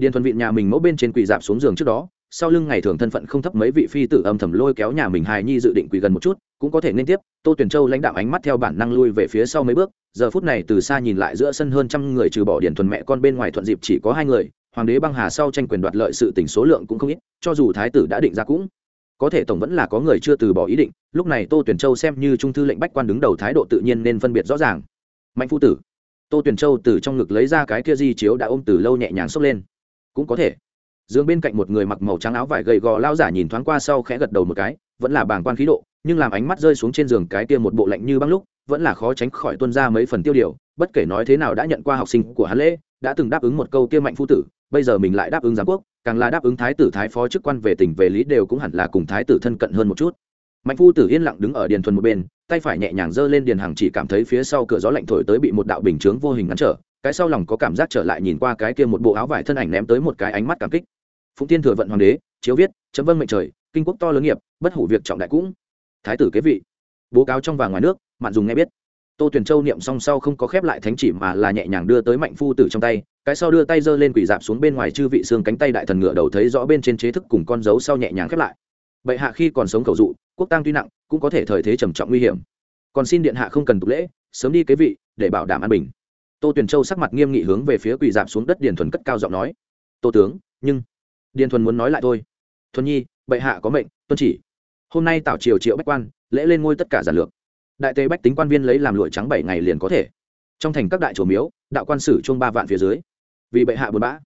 điền thuần vịn nhà mình mẫu bên trên quỳ dạp xuống giường trước đó, sau lưng ngày thường thân phận không thấp mấy vị phi tử âm thầm lôi kéo nhà mình hài nhi dự định quỳ gần một chút, cũng có thể nên tiếp. Tô tuyển châu lãnh đạo ánh mắt theo bản năng lui về phía sau mấy bước, giờ phút này từ xa nhìn lại giữa sân hơn trăm người trừ bỏ điển thuần mẹ con bên ngoài thuận dịp chỉ có hai người, hoàng đế băng hà sau tranh quyền đoạt lợi sự tỉnh số lượng cũng không ít, cho dù thái tử đã định ra cũng có thể tổng vẫn là có người chưa từ bỏ ý định. Lúc này tô tuyển châu xem như trung thư lệnh bách quan đứng đầu thái độ tự nhiên nên phân biệt rõ ràng. Mạnh phu tử. Tô tuyển châu từ trong ngực lấy ra cái kia di chiếu đã ôm từ lâu nhẹ nhàng xốc lên cũng có thể. Dương bên cạnh một người mặc màu trắng áo vải gầy gò lao giả nhìn thoáng qua sau khẽ gật đầu một cái, vẫn là bàng quan khí độ, nhưng làm ánh mắt rơi xuống trên giường cái kia một bộ lạnh như băng lúc, vẫn là khó tránh khỏi tuân ra mấy phần tiêu điều, bất kể nói thế nào đã nhận qua học sinh của hắn lễ, đã từng đáp ứng một câu kia mạnh phu tử, bây giờ mình lại đáp ứng giám quốc, càng là đáp ứng thái tử thái phó chức quan về tỉnh về lý đều cũng hẳn là cùng thái tử thân cận hơn một chút. Mạnh phu tử yên lặng đứng ở điền thuần một bên, tay phải nhẹ nhàng giơ lên điền hàng chỉ cảm thấy phía sau cửa gió lạnh thổi tới bị một đạo bình chướng vô hình ngăn trở cái sau lòng có cảm giác trở lại nhìn qua cái kia một bộ áo vải thân ảnh ném tới một cái ánh mắt cảm kích. Phụng tiên thừa vận hoàng đế, chiếu viết, chấm vâng mệnh trời, kinh quốc to lớn nghiệp, bất hủ việc trọng đại cũng. Thái tử kế vị. Bố cáo trong và ngoài nước, mạn dùng nghe biết. Tô tuyển châu niệm song sau không có khép lại thánh chỉ mà là nhẹ nhàng đưa tới mạnh phu tử trong tay, cái sau đưa tay giơ lên quỷ dạp xuống bên ngoài chư vị xương cánh tay đại thần ngựa đầu thấy rõ bên trên chế thức cùng con dấu sau nhẹ nhàng khép lại. Bệ hạ khi còn sống cầu dụ, quốc tang tuy nặng, cũng có thể thời thế trầm trọng nguy hiểm. Còn xin điện hạ không cần tục lễ, sớm đi kế vị, để bảo đảm an bình tô tuyển châu sắc mặt nghiêm nghị hướng về phía quỳ dạp xuống đất điền thuần cất cao giọng nói. Tô tướng, nhưng điền thuần muốn nói lại thôi. Thuần nhi, bệ hạ có mệnh, tuân chỉ. Hôm nay tạo triều triệu bách quan, lễ lên ngôi tất cả giản lược. Đại tế bách tính quan viên lấy làm lụi trắng bảy ngày liền có thể. Trong thành các đại chùa miếu, đạo quan sử chung ba vạn phía dưới. Vì bệ hạ buồn bã.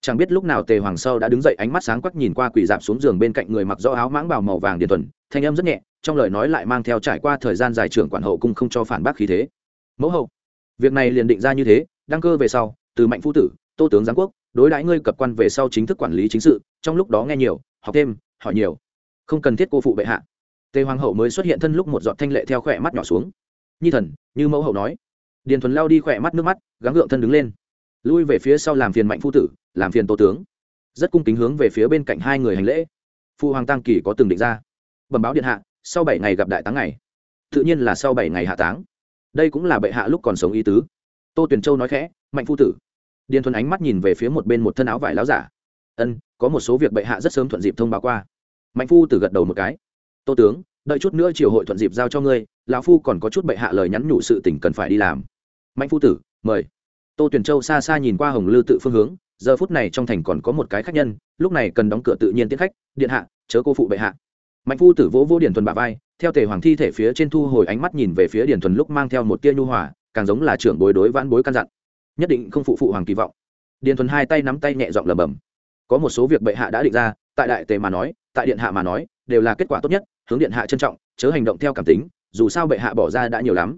Chẳng biết lúc nào tề hoàng sâu đã đứng dậy ánh mắt sáng quắc nhìn qua quỷ dạp xuống giường bên cạnh người mặc rõ áo mãng bào màu vàng điền thuần, thanh âm rất nhẹ, trong lời nói lại mang theo trải qua thời gian dài trưởng quản hậu cung không cho phản bác khí thế. Mẫu hậu việc này liền định ra như thế, đăng cơ về sau, từ mạnh phu tử, tô tướng giáng quốc, đối đãi ngươi cập quan về sau chính thức quản lý chính sự, trong lúc đó nghe nhiều, học thêm, hỏi nhiều. Không cần thiết cô phụ bệ hạ. Tề hoàng hậu mới xuất hiện thân lúc một giọt thanh lệ theo khỏe mắt nhỏ xuống. Nhi thần, như mẫu hậu nói. Điền thuần lao đi khỏe mắt nước mắt, gắng gượng thân đứng lên. Lui về phía sau làm phiền mạnh phu tử, làm phiền tô tướng. Rất cung kính hướng về phía bên cạnh hai người hành lễ. Phu hoàng tăng kỳ có từng định ra. Bẩm báo điện hạ, sau bảy ngày gặp đại táng ngày. Tự nhiên là sau bảy ngày hạ táng đây cũng là bệ hạ lúc còn sống ý tứ. Tô tuyền châu nói khẽ, mạnh phu tử. Điền thuần ánh mắt nhìn về phía một bên một thân áo vải láo giả. Ân, có một số việc bệ hạ rất sớm thuận dịp thông báo qua. Mạnh phu tử gật đầu một cái. Tô tướng, đợi chút nữa triều hội thuận dịp giao cho ngươi, lão phu còn có chút bệ hạ lời nhắn nhủ sự tỉnh cần phải đi làm. Mạnh phu tử, mời. Tô tuyển châu xa xa nhìn qua hồng lư tự phương hướng, giờ phút này trong thành còn có một cái khách nhân, lúc này cần đóng cửa tự nhiên tiếp khách, điện hạ, chớ cô phụ bệ hạ. Mạnh phu tử vỗ vỗ điển thuần bà vai theo tề hoàng thi thể phía trên thu hồi ánh mắt nhìn về phía điển thuần lúc mang theo một tia nhu hòa, càng giống là trưởng bối đối vãn bối căn dặn. Nhất định không phụ phụ hoàng kỳ vọng. Điển thuần hai tay nắm tay nhẹ giọng lầm bầm có một số việc bệ hạ đã định ra, tại đại tề mà nói, tại điện hạ mà nói, đều là kết quả tốt nhất, hướng điện hạ trân trọng, chớ hành động theo cảm tính, dù sao bệ hạ bỏ ra đã nhiều lắm.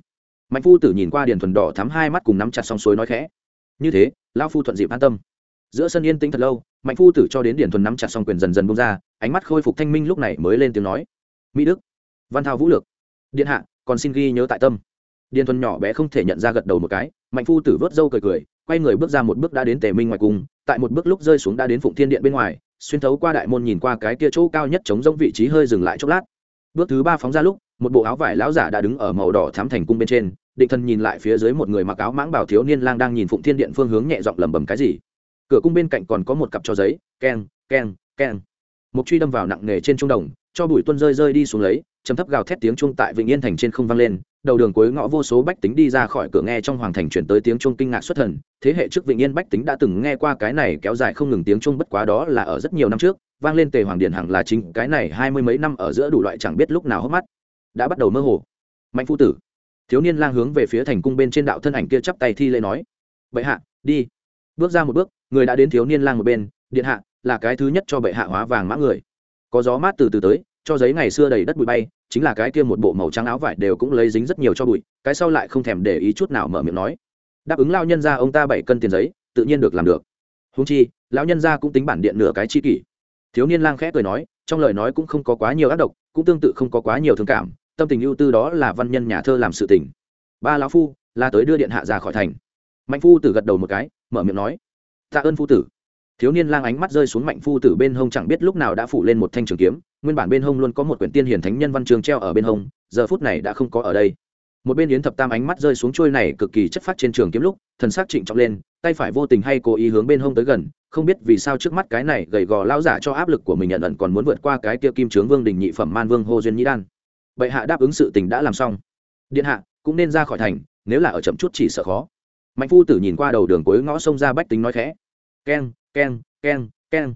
Mạnh phu tử nhìn qua điền thuần đỏ thắm hai mắt cùng nắm chặt song suối nói khẽ. Như thế lao phu thuận dịp an tâm. Giữa sân yên tĩnh thật lâu, mạnh phu tử cho đến điền thuần nắm chặt song quyền dần dần bông ra, ánh mắt khôi phục thanh minh lúc này mới lên tiếng nói. Mỹ đức văn thao vũ lược. Điện hạ, còn xin ghi nhớ tại tâm. Điền thuần nhỏ bé không thể nhận ra gật đầu một cái, mạnh phu tử vớt râu cười cười, quay người bước ra một bước đã đến tề minh ngoài cung, tại một bước lúc rơi xuống đã đến phụng thiên điện bên ngoài, xuyên thấu qua đại môn nhìn qua cái kia chỗ cao nhất chống rông vị trí hơi dừng lại chốc lát. Bước thứ ba phóng ra lúc, một bộ áo vải lão giả đã đứng ở màu đỏ thám thành cung bên trên, định thân nhìn lại phía dưới một người mặc áo mãng bảo thiếu niên lang đang nhìn phụng thiên điện phương hướng nhẹ giọng lẩm bẩm cái gì. Cửa cung bên cạnh còn có một cặp cho giấy, keng keng keng. Một truy đâm vào nặng nề trên trung đồng cho bụi tuân rơi rơi đi xuống lấy chấm thấp gào thét tiếng chuông tại vĩnh yên thành trên không vang lên, đầu đường cuối ngõ vô số bách tính đi ra khỏi cửa nghe trong hoàng thành chuyển tới tiếng chuông kinh ngạc xuất thần, thế hệ trước vĩnh yên bách tính đã từng nghe qua cái này kéo dài không ngừng tiếng chuông bất quá đó là ở rất nhiều năm trước, vang lên tề hoàng điện hằng là chính, cái này hai mươi mấy năm ở giữa đủ loại chẳng biết lúc nào hốc mắt, đã bắt đầu mơ hồ. Mạnh phu tử, thiếu niên lang hướng về phía thành cung bên trên đạo thân ảnh kia chắp tay thi lễ nói, bệ hạ, đi. Bước ra một bước, người đã đến thiếu niên lang một bên, điện hạ, là cái thứ nhất cho bệ hạ hóa vàng mã người có gió mát từ từ tới, cho giấy ngày xưa đầy đất bụi bay, chính là cái kia một bộ màu trắng áo vải đều cũng lấy dính rất nhiều cho bụi, cái sau lại không thèm để ý chút nào mở miệng nói. Đáp ứng lao nhân ra ông ta bảy cân tiền giấy, tự nhiên được làm được. Húng chi, lão nhân ra cũng tính bản điện nửa cái chi kỷ. Thiếu niên lang khẽ cười nói, trong lời nói cũng không có quá nhiều ác độc, cũng tương tự không có quá nhiều thương cảm, tâm tình ưu tư đó là văn nhân nhà thơ làm sự tình. Ba lão phu là tới đưa điện hạ ra khỏi thành. Mạnh phu tử gật đầu một cái, mở miệng nói, tạ ơn phu tử thiếu niên lang ánh mắt rơi xuống mạnh phu tử bên hông chẳng biết lúc nào đã phủ lên một thanh trường kiếm, nguyên bản bên hông luôn có một quyển tiên hiển thánh nhân văn trường treo ở bên hông, giờ phút này đã không có ở đây. Một bên yến thập tam ánh mắt rơi xuống trôi này cực kỳ chất phát trên trường kiếm lúc, thần sắc trịnh trọng lên, tay phải vô tình hay cố ý hướng bên hông tới gần, không biết vì sao trước mắt cái này gầy gò lao giả cho áp lực của mình nhận ẩn còn muốn vượt qua cái kia kim trướng vương đình nhị phẩm man vương hô duyên nhĩ đan. Bệ hạ đáp ứng sự tình đã làm xong. Điện hạ, cũng nên ra khỏi thành, nếu là ở chậm chút chỉ sợ khó. Mạnh phu tử nhìn qua đầu đường cuối ngõ sông ra bách tính nói khẽ. Keng keng keng keng.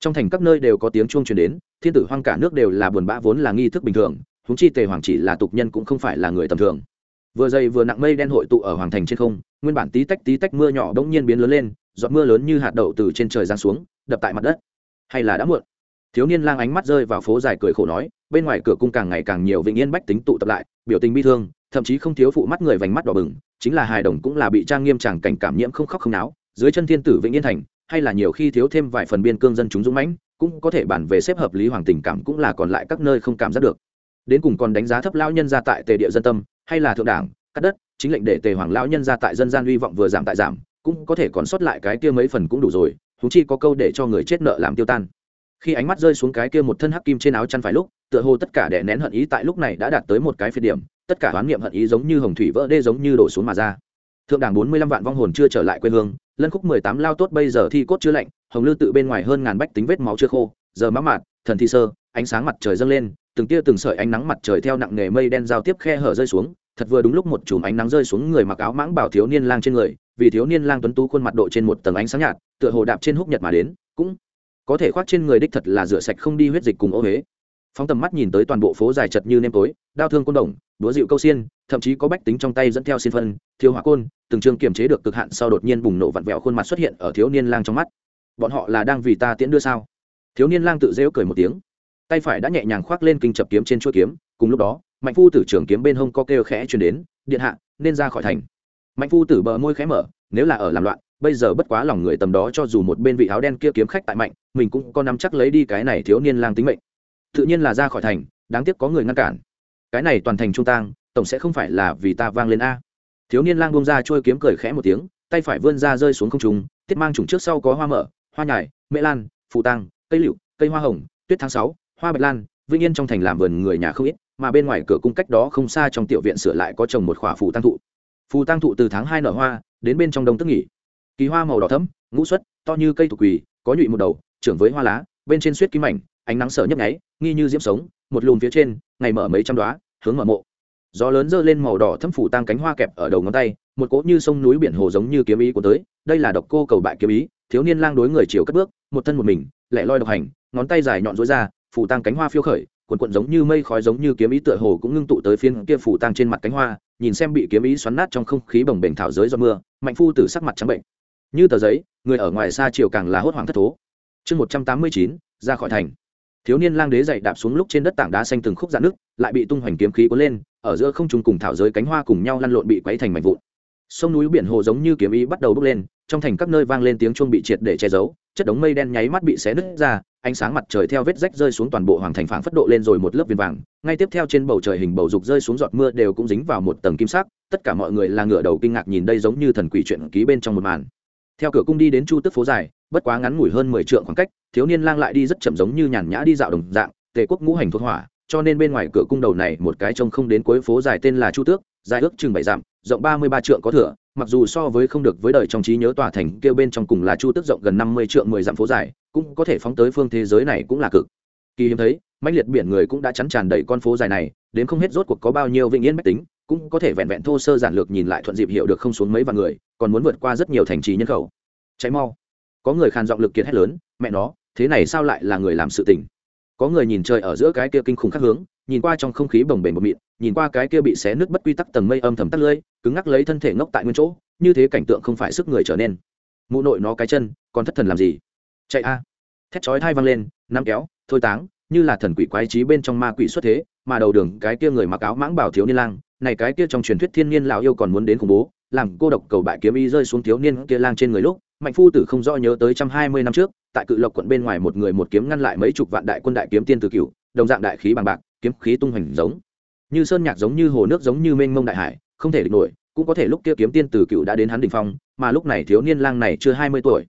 Trong thành các nơi đều có tiếng chuông truyền đến, thiên tử hoang cả nước đều là buồn bã vốn là nghi thức bình thường húng chi tề hoàng chỉ là tục nhân cũng không phải là người tầm thường. Vừa dày vừa nặng mây đen hội tụ ở hoàng thành trên không, nguyên bản tí tách tí tách mưa nhỏ đ ỗ n g nhiên biến lớn lên, giọt mưa lớn như hạt đậu từ trên trời giang xuống, đập tại mặt đất. Hay là đã muộn? Thiếu niên lang ánh mắt rơi vào phố dài cười khổ nói, bên ngoài cửa cung càng ngày càng nhiều vĩnh yên bách tính tụ tập lại, biểu tình bi thương, thậm chí không thiếu phụ mắt người vành mắt đỏ bừng, chính là hài đồng cũng là bị trang nghiêm chẳng cảnh cảm nhiễm không khóc không náo dưới chân thiên tử vĩnh yên thành, hay là nhiều khi thiếu thêm vài phần biên cương dân chúng dũng mãnh, cũng có thể bản về xếp hợp lý hoàng tình cảm cũng là còn lại các nơi không cảm giác được. Đến cùng còn đánh giá thấp lão nhân gia tại tề địa dân tâm, hay là thượng đảng, cắt đất, chính lệnh để tề hoàng lão nhân gia tại dân gian hy vọng vừa giảm tại giảm, cũng có thể còn sót lại cái kia mấy phần cũng đủ rồi thú chi có câu để cho người chết nợ làm tiêu tan. Khi ánh mắt rơi xuống cái kia một thân hắc kim trên áo chăn phải lúc, tựa hồ tất cả đè nén hận ý tại lúc này đã đạt tới một cái phiên điểm, tất cả hoán niệm hận ý giống như hồng thủy vỡ đê giống như đổ xuống mà ra. Thượng đảng bốn mươi lăm vạn vong hồn chưa trở lại quê hương lân khúc mười tám lao tốt bây giờ thi cốt chưa lạnh, hồng lư tự bên ngoài hơn ngàn bách tính vết máu chưa khô, giờ mã mạt, thần thi sơ, ánh sáng mặt trời dâng lên, từng tia từng sợi ánh nắng mặt trời theo nặng nghề mây đen giao tiếp khe hở rơi xuống, thật vừa đúng lúc một chùm ánh nắng rơi xuống người mặc áo mãng bảo thiếu niên lang trên người, vì thiếu niên lang tuấn tú khuôn mặt độ trên một tầng ánh sáng nhạt, tựa hồ đạp trên húc nhật mà đến, cũng có thể khoác trên người đích thật là rửa sạch không đi huyết dịch cùng ô huế. Phóng tầm mắt nhìn tới toàn bộ phố dài chật như nêm tối, đau thương côn đồng đúa dịu câu xiên, thậm chí có bách tính trong tay dẫn theo xin phân thiếu hỏa côn, từng trường kiềm chế được cực hạn sau đột nhiên bùng nổ vặn vẹo khuôn mặt xuất hiện ở thiếu niên lang trong mắt. Bọn họ là đang vì ta tiễn đưa sao? Thiếu niên lang tự rêu cười một tiếng. Tay phải đã nhẹ nhàng khoác lên kinh chập kiếm trên chuôi kiếm, cùng lúc đó, mạnh phu tử trưởng kiếm bên hông có kêu khẽ chuyển đến, điện hạ, nên ra khỏi thành. Mạnh phu tử bờ môi khẽ mở, nếu là ở làm loạn, bây giờ bất quá lòng người tầm đó cho dù một bên vị áo đen kia kiếm khách tại mạnh, mình cũng có nắm chắc lấy đi cái này thiếu niên lang tính mệnh. Tự nhiên là ra khỏi thành, đáng tiếc có người ngăn cản cái này toàn thành trung tang, tổng sẽ không phải là vì ta vang lên a. Thiếu niên lang bông ra trôi kiếm cười khẽ một tiếng, tay phải vươn ra rơi xuống không trung, tiết mang trùng trước sau có hoa mở, hoa nhài, mễ lan phụ tăng cây liệu cây hoa hồng, tuyết tháng sáu, hoa bạch lan, vĩnh yên trong thành làm vườn người nhà không ít, mà bên ngoài cửa cung cách đó không xa trong tiểu viện sửa lại có trồng một khỏa phù tăng thụ. Phù tăng thụ từ tháng hai nở hoa, đến bên trong đông tức nghỉ. Kỳ hoa màu đỏ thấm ngũ xuất, to như cây thục quỳ, có nhụy một đầu, trưởng với hoa lá, bên trên suýt kim mảnh ánh nắng sở nhấp nháy, nghi như diễm sống một lùm phía trên, ngày mở mấy trăm đoá, hướng mở mộ. Gió lớn dơ lên màu đỏ thâm phủ tăng cánh hoa kẹp ở đầu ngón tay, một cỗ như sông núi biển hồ giống như kiếm ý của tới, đây là độc cô cầu bại kiếm ý, thiếu niên lang đối người chiều cất bước, một thân một mình, lẻ loi độc hành, ngón tay dài nhọn rối ra, phủ tăng cánh hoa phiêu khởi, cuộn cuộn giống như mây khói giống như kiếm ý tựa hồ cũng ngưng tụ tới phiên kia phủ tăng trên mặt cánh hoa, nhìn xem bị kiếm ý xoắn nát trong không khí bồng bềnh thảo giới do mưa, mạnh phu tử sắc mặt trắng bệnh. Như tờ giấy, người ở ngoài xa chiều càng là hốt hoảng thất thố. Chương một trăm tám mươi chín, ra khỏi thành thiếu niên lang đế dậy đạp xuống lúc trên đất tảng đá xanh từng khúc dạn nước, lại bị tung hoành kiếm khí cuốn lên, ở giữa không trung cùng thảo giới cánh hoa cùng nhau lăn lộn bị quấy thành mảnh vụn. Sông núi biển hồ giống như kiếm ý bắt đầu bốc lên, trong thành các nơi vang lên tiếng chuông bị triệt để che giấu, chất đống mây đen nháy mắt bị xé nứt ra, ánh sáng mặt trời theo vết rách rơi xuống toàn bộ hoàng thành phảng phất độ lên rồi một lớp viền vàng, ngay tiếp theo trên bầu trời hình bầu dục rơi xuống giọt mưa đều cũng dính vào một tầng kim sắc, tất cả mọi người là ngửa đầu kinh ngạc nhìn đây giống như thần quỷ chuyện ký bên trong một màn. Theo cửa cung đi đến chu tức phố dài, bất quá ngắn ngủi hơn mười trượng khoảng cách thiếu niên lang lại đi rất chậm giống như nhàn nhã đi dạo đồng dạng, tề quốc ngũ hành thuộc hỏa, cho nên bên ngoài cửa cung đầu này một cái trông không đến cuối phố dài tên là chu tước, dài ước chừng bảy dặm, rộng ba mươi ba trượng có thửa, mặc dù so với không được với đời trong trí nhớ tòa thành kêu bên trong cùng là chu tước rộng gần năm mươi trượng mười dặm phố dài, cũng có thể phóng tới phương thế giới này cũng là cực kỳ hiếm thấy, mãnh liệt biển người cũng đã chắn tràn đầy con phố dài này, đến không hết rốt cuộc có bao nhiêu vĩnh yên mách tính, cũng có thể vẹn vẹn thô sơ giản lược nhìn lại thuận dịp hiểu được không xuống mấy vạn người, còn muốn vượt qua rất nhiều thành trì nhân khẩu. Cháy mau. Có người khàn giọng lực kiệt hét lớn, mẹ nó thế này sao lại là người làm sự tình? Có người nhìn trời ở giữa cái kia kinh khủng khác hướng, nhìn qua trong không khí bồng bềnh một mịn, nhìn qua cái kia bị xé nứt bất quy tắc tầng mây âm thầm tắt lưỡi cứng ngắc lấy thân thể ngốc tại nguyên chỗ, như thế cảnh tượng không phải sức người trở nên. Mụ nội nó cái chân, còn thất thần làm gì? Chạy a! Thét chói thai văng lên, nắm kéo, thôi táng, như là thần quỷ quái trí bên trong ma quỷ xuất thế, mà đầu đường cái kia người mặc áo mãng bảo thiếu niên lang, này cái kia trong truyền thuyết thiên niên lão yêu còn muốn đến khủng bố, làm cô độc cầu bại kiếm y rơi xuống thiếu niên kia lang trên người lúc mạnh phu tử không rõ nhớ tới trăm hai mươi năm trước, tại cự lộc quận bên ngoài một người một kiếm ngăn lại mấy chục vạn đại quân đại kiếm tiên từ cửu, đồng dạng đại khí bằng bạc, kiếm khí tung hoành giống. Như sơn nhạc giống như hồ nước giống như mênh mông đại hải, không thể địch nổi, cũng có thể lúc kia kiếm tiên từ cựu đã đến hắn đỉnh phong, mà lúc này thiếu niên lang này chưa hai mươi tuổi.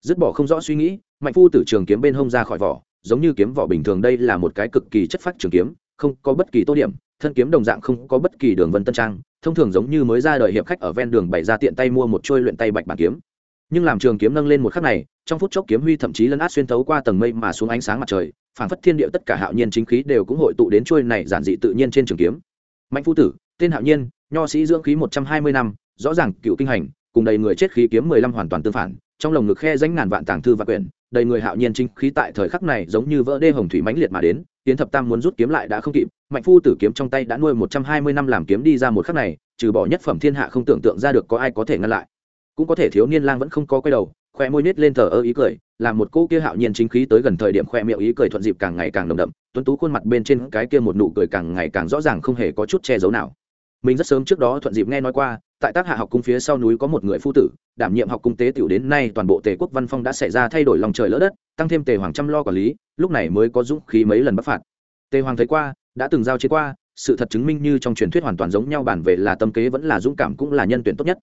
Dứt bỏ không rõ suy nghĩ, mạnh phu tử trường kiếm bên hông ra khỏi vỏ, giống như kiếm vỏ bình thường đây là một cái cực kỳ chất phát trường kiếm, không có bất kỳ tô điểm, thân kiếm đồng dạng không có bất kỳ đường vân tân trang, thông thường giống như mới ra đời hiệp khách ở ven đường bày ra tiện tay mua một trôi luyện tay bạch bản kiếm nhưng làm trường kiếm nâng lên một khắc này, trong phút chốc kiếm huy thậm chí lấn át xuyên thấu qua tầng mây mà xuống ánh sáng mặt trời, phảng phất thiên địa tất cả hạo nhiên chính khí đều cũng hội tụ đến trôi này giản dị tự nhiên trên trường kiếm. Mạnh phu tử, tên hạo nhiên, nho sĩ dưỡng khí một trăm hai mươi năm, rõ ràng cựu kinh hành, cùng đầy người chết khí kiếm mười lăm hoàn toàn tương phản, trong lồng ngực khe danh ngàn vạn tàng thư và quyển, đầy người hạo nhiên chính khí tại thời khắc này giống như vỡ đê hồng thủy mãnh liệt mà đến tiến thập tam muốn rút kiếm lại đã không kịp, mạnh phu tử kiếm trong tay đã nuôi một trăm hai mươi năm làm kiếm đi ra một khắc này, trừ bỏ nhất phẩm thiên hạ không tưởng tượng ra được có ai có thể ngăn lại cũng có thể thiếu niên lang vẫn không có quay đầu, khoe môi nết lên thờ ơ ý cười, làm một cô kia hạo nhiên chính khí tới gần thời điểm khoe miệng ý cười thuận dịp càng ngày càng nồng đậm, tuấn tú khuôn mặt bên trên cái kia một nụ cười càng ngày càng rõ ràng không hề có chút che giấu nào. Mình rất sớm trước đó thuận dịp nghe nói qua, tại tác hạ học cung phía sau núi có một người phu tử, đảm nhiệm học cung tế tiểu đến nay toàn bộ tề quốc văn phong đã xảy ra thay đổi lòng trời lỡ đất, tăng thêm tề hoàng chăm lo quản lý, lúc này mới có dũng khí mấy lần bắc phạt. Tề hoàng thấy qua, đã từng giao chế qua, sự thật chứng minh như trong truyền thuyết hoàn toàn giống nhau bản về là tâm kế vẫn là dũng cảm cũng là nhân tuyển tốt nhất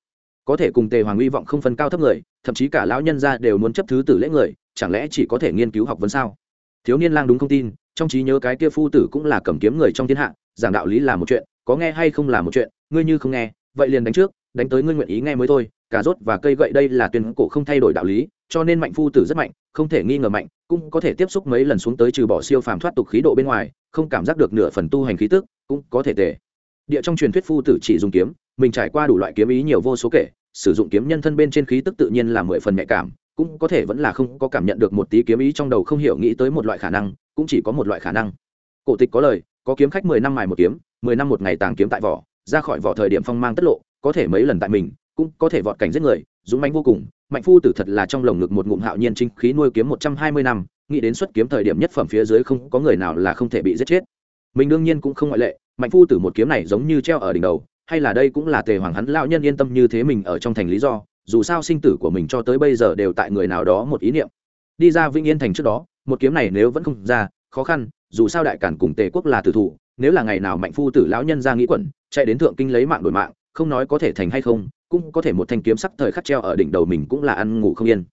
có thể cùng tề hoàng uy vọng không phân cao thấp người, thậm chí cả lão nhân gia đều muốn chấp thứ tử lễ người, chẳng lẽ chỉ có thể nghiên cứu học vấn sao? Thiếu niên lang đúng không tin, trong trí nhớ cái kia phu tử cũng là cầm kiếm người trong thiên hạ, giảng đạo lý là một chuyện, có nghe hay không là một chuyện, ngươi như không nghe, vậy liền đánh trước, đánh tới ngươi nguyện ý nghe mới thôi cả rốt và cây gậy đây là tuyên cổ không thay đổi đạo lý, cho nên mạnh phu tử rất mạnh, không thể nghi ngờ mạnh, cũng có thể tiếp xúc mấy lần xuống tới trừ bỏ siêu phàm thoát tục khí độ bên ngoài, không cảm giác được nửa phần tu hành khí tức, cũng có thể tề. Địa trong truyền thuyết phu tử chỉ dùng kiếm, mình trải qua đủ loại kiếm ý nhiều vô số kể sử dụng kiếm nhân thân bên trên khí tức tự nhiên là mười phần nhạy cảm, cũng có thể vẫn là không có cảm nhận được một tí kiếm ý trong đầu không hiểu nghĩ tới một loại khả năng, cũng chỉ có một loại khả năng. Cổ tịch có lời, có kiếm khách mười năm mài một kiếm, mười năm một ngày tàng kiếm tại vỏ, ra khỏi vỏ thời điểm phong mang tất lộ, có thể mấy lần tại mình, cũng có thể vọt cảnh giết người, dũng mãnh vô cùng. Mạnh phu tử thật là trong lồng ngực một ngụm hạo nhiên chính khí nuôi kiếm một trăm hai mươi năm, nghĩ đến xuất kiếm thời điểm nhất phẩm phía dưới không có người nào là không thể bị giết chết. Mình đương nhiên cũng không ngoại lệ, mạnh phu tử một kiếm này giống như treo ở đỉnh đầu hay là đây cũng là tề hoàng hắn lão nhân yên tâm như thế mình ở trong thành lý do dù sao sinh tử của mình cho tới bây giờ đều tại người nào đó một ý niệm. Đi ra vĩnh yên thành trước đó một kiếm này nếu vẫn không ra khó khăn dù sao đại cản cùng tề quốc là tử thủ nếu là ngày nào mạnh phu tử lão nhân ra nghĩ quẩn chạy đến thượng kinh lấy mạng đổi mạng không nói có thể thành hay không cũng có thể một thanh kiếm sắc thời khắc treo ở đỉnh đầu mình cũng là ăn ngủ không yên.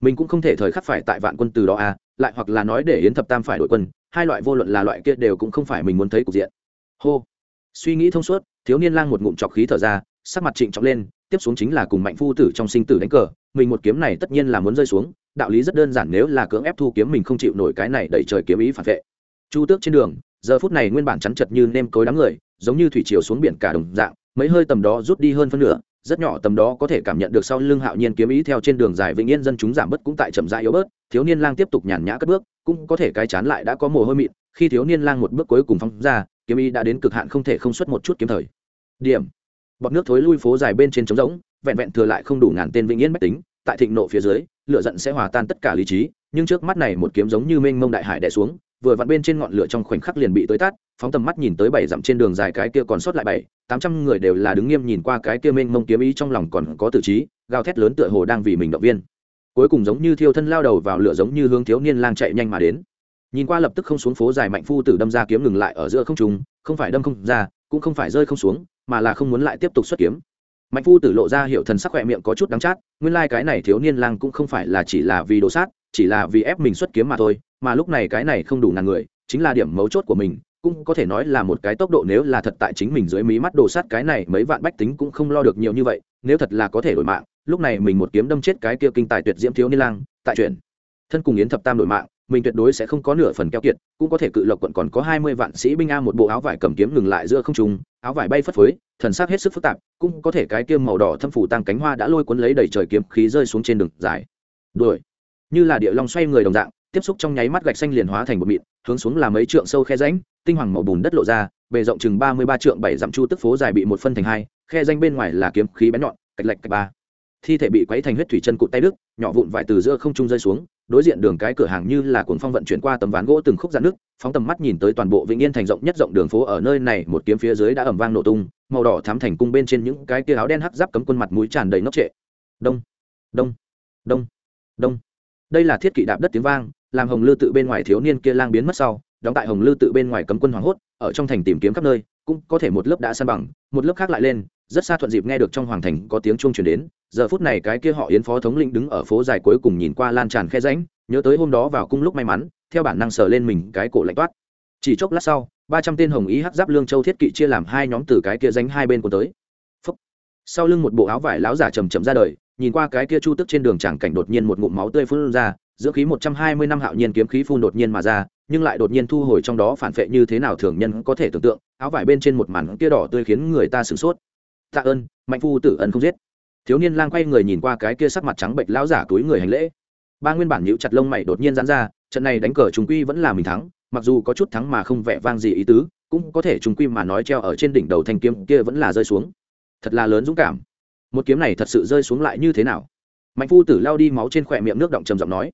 Mình cũng không thể thời khắc phải tại vạn quân từ đó a à, lại hoặc là nói để yến thập tam phải đội quân hai loại vô luận là loại kia đều cũng không phải mình muốn thấy cục diện. Hô. Suy nghĩ thông suốt thiếu niên lang một ngụm trọc khí thở ra, sắc mặt trịnh trọng lên, tiếp xuống chính là cùng mạnh phu tử trong sinh tử đánh cờ, mình một kiếm này tất nhiên là muốn rơi xuống, đạo lý rất đơn giản nếu là cưỡng ép thu kiếm mình không chịu nổi cái này đẩy trời kiếm ý phản vệ. Chu tước trên đường, giờ phút này nguyên bản chắn chật như nêm cối đám người, giống như thủy chiều xuống biển cả đồng dạng, mấy hơi tầm đó rút đi hơn phân nửa, rất nhỏ tầm đó có thể cảm nhận được sau lưng hạo nhiên kiếm ý theo trên đường dài vĩnh yên dân chúng giảm bớt cũng tại chậm rãi yếu bớt, thiếu niên lang tiếp tục nhàn nhã cất bước, cũng có thể cái chán lại đã có mồ hôi mịn, khi thiếu niên lang một bước cuối cùng phóng ra kiếm ý đã đến cực hạn không thể không xuất một chút kiếm thời. Điểm. Bọt nước thối lui phố dài bên trên trống rỗng, vẹn vẹn thừa lại không đủ ngàn tên vĩnh yên bách tính, tại thịnh nộ phía dưới, lửa giận sẽ hòa tan tất cả lý trí, nhưng trước mắt này một kiếm giống như mênh mông đại hải đè xuống, vừa vặn bên trên ngọn lửa trong khoảnh khắc liền bị tới tát, phóng tầm mắt nhìn tới bảy dặm trên đường dài cái kia còn sót lại bảy, tám trăm người đều là đứng nghiêm nhìn qua cái kia mênh mông kiếm ý trong lòng còn có tử trí, gào thét lớn tựa hồ đang vì mình động viên. Cuối cùng giống như thiêu thân lao đầu vào lửa giống như hướng thiếu niên lang chạy nhanh mà đến nhìn qua lập tức không xuống phố dài mạnh phu tử đâm ra kiếm ngừng lại ở giữa không trung, không phải đâm không ra, cũng không phải rơi không xuống, mà là không muốn lại tiếp tục xuất kiếm. Mạnh phu tử lộ ra hiệu thần sắc khỏe miệng có chút đắng chát, nguyên lai、like、cái này thiếu niên lang cũng không phải là chỉ là vì đồ sát, chỉ là vì ép mình xuất kiếm mà thôi, mà lúc này cái này không đủ ngàn người, chính là điểm mấu chốt của mình, cũng có thể nói là một cái tốc độ nếu là thật tại chính mình dưới mí mắt đồ sát cái này mấy vạn bách tính cũng không lo được nhiều như vậy, nếu thật là có thể đổi mạng, lúc này mình một kiếm đâm chết cái kia kinh tài tuyệt diễm thiếu niên lang, tại chuyện. Thân cùng yến thập tam đổi mạng mình tuyệt đối sẽ không có nửa phần keo kiệt, cũng có thể cự lộc quận còn có hai mươi vạn sĩ binh a một bộ áo vải cầm kiếm ngừng lại giữa không trung, áo vải bay phất phới, thần sắc hết sức phức tạp, cũng có thể cái kia màu đỏ thâm phủ tăng cánh hoa đã lôi cuốn lấy đầy trời kiếm khí rơi xuống trên đường dài. Đuổi. Như là địa long xoay người đồng dạng, tiếp xúc trong nháy mắt gạch xanh liền hóa thành một mịn, hướng xuống là mấy trượng sâu khe rãnh, tinh hoàng màu bùn đất lộ ra, bề rộng chừng ba mươi ba trượng bảy dặm chu tức phố dài bị một phân thành hai, khe danh bên ngoài là kiếm khí bén nhọn, cạch lệch cạch ba. Thi thể bị quấy thành huyết thủy chân cụt tay đức nhỏ vụn vải từ giữa không trung rơi xuống đối diện đường cái cửa hàng như là cuồng phong vận chuyển qua tấm ván gỗ từng khúc dạn nước, phóng tầm mắt nhìn tới toàn bộ vĩnh yên thành rộng nhất rộng đường phố ở nơi này, một kiếm phía dưới đã ẩm vang nổ tung, màu đỏ thắm thành cung bên trên những cái kia áo đen hắc giáp cấm quân mặt mũi tràn đầy ngốc trệ. Đông đông đông đông. Đây là thiết kỵ đạp đất tiếng vang, làm hồng lư tự bên ngoài thiếu niên kia lang biến mất sau, đóng tại hồng lư tự bên ngoài cấm quân hoảng hốt, ở trong thành tìm kiếm khắp nơi, cũng có thể một lớp đã san bằng, một lớp khác lại lên, rất xa thuận dịp nghe được trong hoàng thành có tiếng chuông truyền đến giờ phút này cái kia họ yến phó thống lĩnh đứng ở phố dài cuối cùng nhìn qua lan tràn khe ránh nhớ tới hôm đó vào cung lúc may mắn, theo bản năng sờ lên mình cái cổ lạnh toát. Chỉ chốc lát sau, ba trăm tên hồng ý hắc giáp lương châu thiết kỵ chia làm hai nhóm từ cái kia danh hai bên của tới. Phúc. sau lưng một bộ áo vải láo giả trầm trầm ra đời, nhìn qua cái kia chu tức trên đường tràng cảnh đột nhiên một ngụm máu tươi phun ra giữa khí một trăm hai mươi năm hạo nhiên kiếm khí phun đột nhiên mà ra, nhưng lại đột nhiên thu hồi trong đó phản vệ như thế nào thường nhân có thể tưởng tượng, áo vải bên trên một màn kia đỏ tươi khiến người ta sửng sốt. Tạ ơn, mạnh phu tử ẩn không giết thiếu niên lang quay người nhìn qua cái kia sắc mặt trắng bệnh lão giả túi người hành lễ. Ba nguyên bản nhíu chặt lông mày đột nhiên giãn ra, trận này đánh cờ trùng quy vẫn là mình thắng, mặc dù có chút thắng mà không vẻ vang gì ý tứ, cũng có thể trùng quy mà nói treo ở trên đỉnh đầu thanh kiếm kia vẫn là rơi xuống. Thật là lớn dũng cảm. Một kiếm này thật sự rơi xuống lại như thế nào? Mạnh phu tử lao đi máu trên khỏe miệng nước động trầm giọng nói.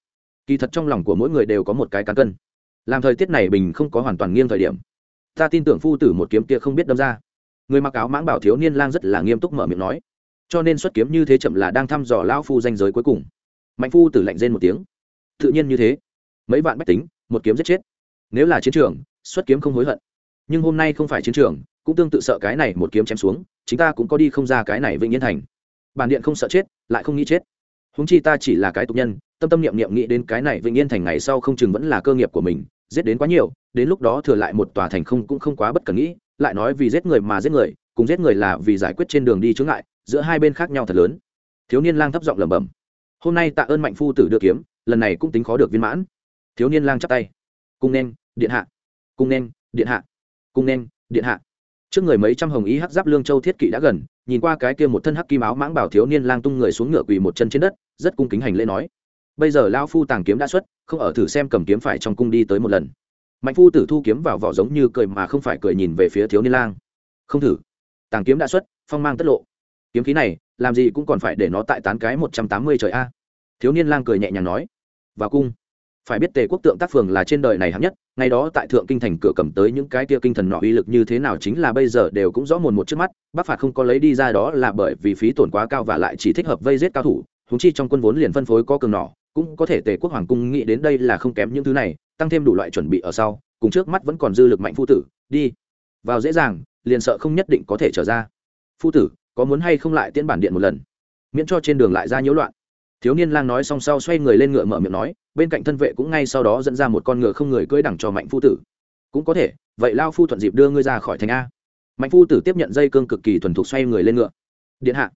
Kỳ thật trong lòng của mỗi người đều có một cái cán cân. Làm thời tiết này bình không có hoàn toàn nghiêng thời điểm. Ta tin tưởng phu tử một kiếm kia không biết đâm ra. Người mặc áo mãng bảo thiếu niên lang rất là nghiêm túc mở miệng nói cho nên xuất kiếm như thế chậm là đang thăm dò lão phu danh giới cuối cùng. Mạnh phu tử lạnh rên một tiếng. Tự nhiên như thế. Mấy vạn bách tính, một kiếm giết chết. Nếu là chiến trường, xuất kiếm không hối hận. Nhưng hôm nay không phải chiến trường, cũng tương tự sợ cái này một kiếm chém xuống chúng ta cũng có đi không ra cái này vĩnh yên thành. Bản điện không sợ chết, lại không nghĩ chết. Húng chi ta chỉ là cái tục nhân, tâm tâm niệm niệm nghĩ đến cái này vĩnh yên thành ngày sau không chừng vẫn là cơ nghiệp của mình, giết đến quá nhiều, đến lúc đó thừa lại một tòa thành không cũng không quá bất cần nghĩ, lại nói vì giết người mà giết người, cùng giết người là vì giải quyết trên đường đi chướng ngại giữa hai bên khác nhau thật lớn. Thiếu niên lang thấp giọng lẩm bẩm, hôm nay tạ ơn mạnh phu tử đưa kiếm, lần này cũng tính khó được viên mãn. Thiếu niên lang chắp tay, cung nên, điện hạ, cung nên, điện hạ, cung nên, điện hạ. Trước người mấy trăm hồng ý hắc giáp lương châu thiết kỵ đã gần, nhìn qua cái kia một thân hắc kim áo mãng bảo thiếu niên lang tung người xuống ngựa quỳ một chân trên đất, rất cung kính hành lễ nói, bây giờ lao phu tàng kiếm đã xuất, không ở thử xem cầm kiếm phải trong cung đi tới một lần. Mạnh phu tử thu kiếm vào vỏ giống như cười mà không phải cười nhìn về phía thiếu niên lang, không thử, tàng kiếm đã xuất, phong mang tất lộ kiếm khí này, làm gì cũng còn phải để nó tại tán cái một trăm tám mươi trời a. Thiếu niên lang cười nhẹ nhàng nói. Vào cung. Phải biết tề quốc tượng tác phường là trên đời này hạng nhất, ngày đó tại thượng kinh thành cửa cầm tới những cái kia kinh thần nọ uy lực như thế nào chính là bây giờ đều cũng rõ mồn một trước mắt, bắc phạt không có lấy đi ra đó là bởi vì phí tổn quá cao và lại chỉ thích hợp vây giết cao thủ húng chi trong quân vốn liền phân phối có cường nọ, cũng có thể tề quốc hoàng cung nghĩ đến đây là không kém những thứ này, tăng thêm đủ loại chuẩn bị ở sau, cùng trước mắt vẫn còn dư lực mạnh phu tử, đi. Vào dễ dàng, liền sợ không nhất định có thể trở ra. Phu tử có muốn hay không lại tiễn bản điện một lần? Miễn cho trên đường lại ra nhiễu loạn. Thiếu niên lang nói xong sau xoay người lên ngựa mở miệng nói, bên cạnh thân vệ cũng ngay sau đó dẫn ra một con ngựa không người cưỡi đẳng cho mạnh phu tử. Cũng có thể, vậy lao phu thuận dịp đưa ngươi ra khỏi thành a. Mạnh phu tử tiếp nhận dây cương cực kỳ thuần thục xoay người lên ngựa. Điện hạ.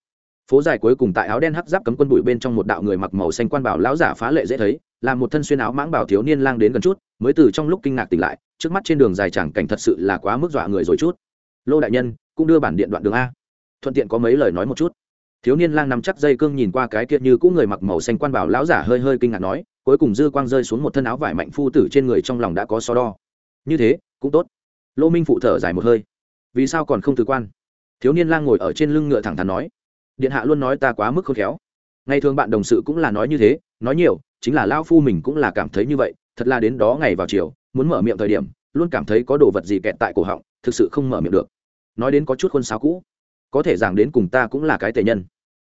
Phố dài cuối cùng tại áo đen hắc giáp cấm quân bụi bên trong một đạo người mặc màu xanh quan bảo lão giả phá lệ dễ thấy, là một thân xuyên áo mãng bảo thiếu niên lang đến gần chút, mới từ trong lúc kinh ngạc tỉnh lại, trước mắt trên đường dài chẳng cảnh thật sự là quá mức dọa người rồi chút. Lô đại nhân, cũng đưa bản điện đoạn đường a thuận tiện có mấy lời nói một chút. Thiếu niên lang nằm chắc dây cương nhìn qua cái kia như cũ người mặc màu xanh quan bảo lão giả hơi hơi kinh ngạc nói, cuối cùng dư quang rơi xuống một thân áo vải mạnh phu tử trên người trong lòng đã có so đo. Như thế, cũng tốt. Lô minh phụ thở dài một hơi. Vì sao còn không từ quan? Thiếu niên lang ngồi ở trên lưng ngựa thẳng thắn nói, điện hạ luôn nói ta quá mức khôn khéo. Ngày thường bạn đồng sự cũng là nói như thế, nói nhiều, chính là lao phu mình cũng là cảm thấy như vậy, thật là đến đó ngày vào chiều, muốn mở miệng thời điểm, luôn cảm thấy có đồ vật gì kẹt tại cổ họng, thực sự không mở miệng được. Nói đến có chút khuôn sáo cũ có thể giảng đến cùng ta cũng là cái tề nhân.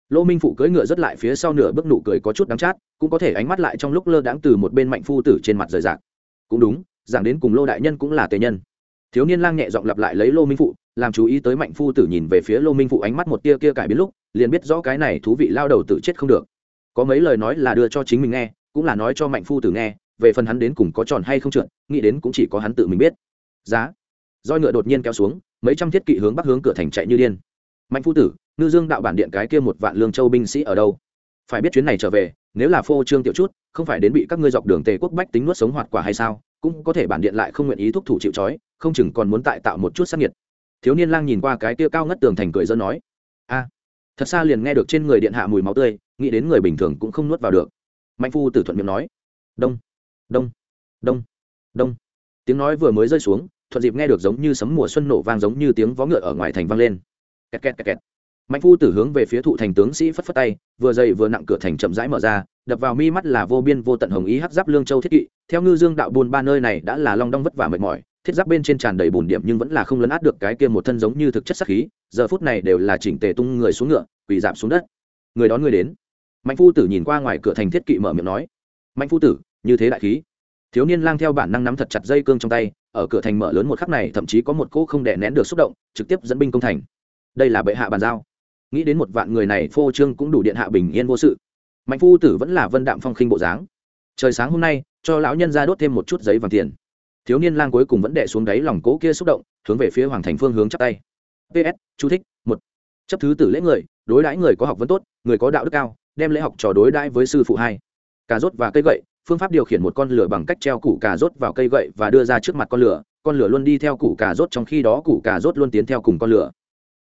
Lô minh phụ cưỡi ngựa rất lại phía sau nửa bước nụ cười có chút đắng chát, cũng có thể ánh mắt lại trong lúc lơ đãng từ một bên mạnh phu tử trên mặt rời rạc. Cũng đúng, giảng đến cùng lô đại nhân cũng là tề nhân. Thiếu niên lang nhẹ giọng lặp lại lấy lô minh phụ, làm chú ý tới mạnh phu tử nhìn về phía lô minh phụ ánh mắt một tia kia cải biến lúc, liền biết rõ cái này thú vị lao đầu tự chết không được. Có mấy lời nói là đưa cho chính mình nghe, cũng là nói cho mạnh phu tử nghe, về phần hắn đến cùng có tròn hay không trượt, nghĩ đến cũng chỉ có hắn tự mình biết. Giá. Roi ngựa đột nhiên kéo xuống, mấy trăm thiết kỵ hướng bắc hướng cửa thành chạy như điên mạnh phu tử, ngư dương đạo bản điện cái kia một vạn lương châu binh sĩ ở đâu? Phải biết chuyến này trở về, nếu là phô trương tiểu chút, không phải đến bị các ngươi dọc đường tề quốc bách tính nuốt sống hoạt quả hay sao, cũng có thể bản điện lại không nguyện ý thúc thủ chịu trói, không chừng còn muốn tại tạo một chút sắc nhiệt thiếu niên lang nhìn qua cái kia cao ngất tường thành cười dân nói, a, thật xa liền nghe được trên người điện hạ mùi máu tươi, nghĩ đến người bình thường cũng không nuốt vào được. Mạnh phu tử thuận miệng nói, đông đông đông đông. Tiếng nói vừa mới rơi xuống, thuận dịp nghe được giống như sấm mùa xuân nổ vang giống như tiếng vó ngựa ở ngoài thành vang lên kẹt kẹt kẹt kẹt. Mạnh phu tử hướng về phía thụ thành tướng sĩ phất phất tay, vừa dày vừa nặng cửa thành chậm rãi mở ra, đập vào mi mắt là vô biên vô tận hồng ý hắc giáp lương châu thiết kỵ. Theo ngư dương đạo buôn ba nơi này đã là long đong vất vả mệt mỏi, thiết giáp bên trên tràn đầy bùn điểm nhưng vẫn là không lấn át được cái kia một thân giống như thực chất sắc khí, giờ phút này đều là chỉnh tề tung người xuống ngựa, quỳ giảm xuống đất. Người đón người đến. Mạnh phu tử nhìn qua ngoài cửa thành thiết kỵ mở miệng nói, mạnh phu tử, như thế đại khí. Thiếu niên lang theo bản năng nắm thật chặt dây cương trong tay, ở cửa thành mở lớn một khắc này thậm chí có một cỗ không đè nén được xúc động, trực tiếp dẫn binh công thành đây là bệ hạ bàn giao. Nghĩ đến một vạn người này, phô trương cũng đủ điện hạ bình yên vô sự. Mạnh phu tử vẫn là vân đạm phong khinh bộ dáng. Trời sáng hôm nay, cho lão nhân ra đốt thêm một chút giấy vàng tiền. Thiếu niên lang cuối cùng vẫn đẻ xuống đáy lòng cố kia xúc động, hướng về phía hoàng thành phương hướng chắp tay. Ps chú thích, một. Chấp thứ tử lễ người, đối đãi người có học vấn tốt, người có đạo đức cao, đem lễ học trò đối đãi với sư phụ hai. Cà rốt và cây gậy, phương pháp điều khiển một con lửa bằng cách treo củ cà rốt vào cây gậy và đưa ra trước mặt con lửa con lửa luôn đi theo củ cà rốt trong khi đó củ cà rốt luôn tiến theo cùng con lửa.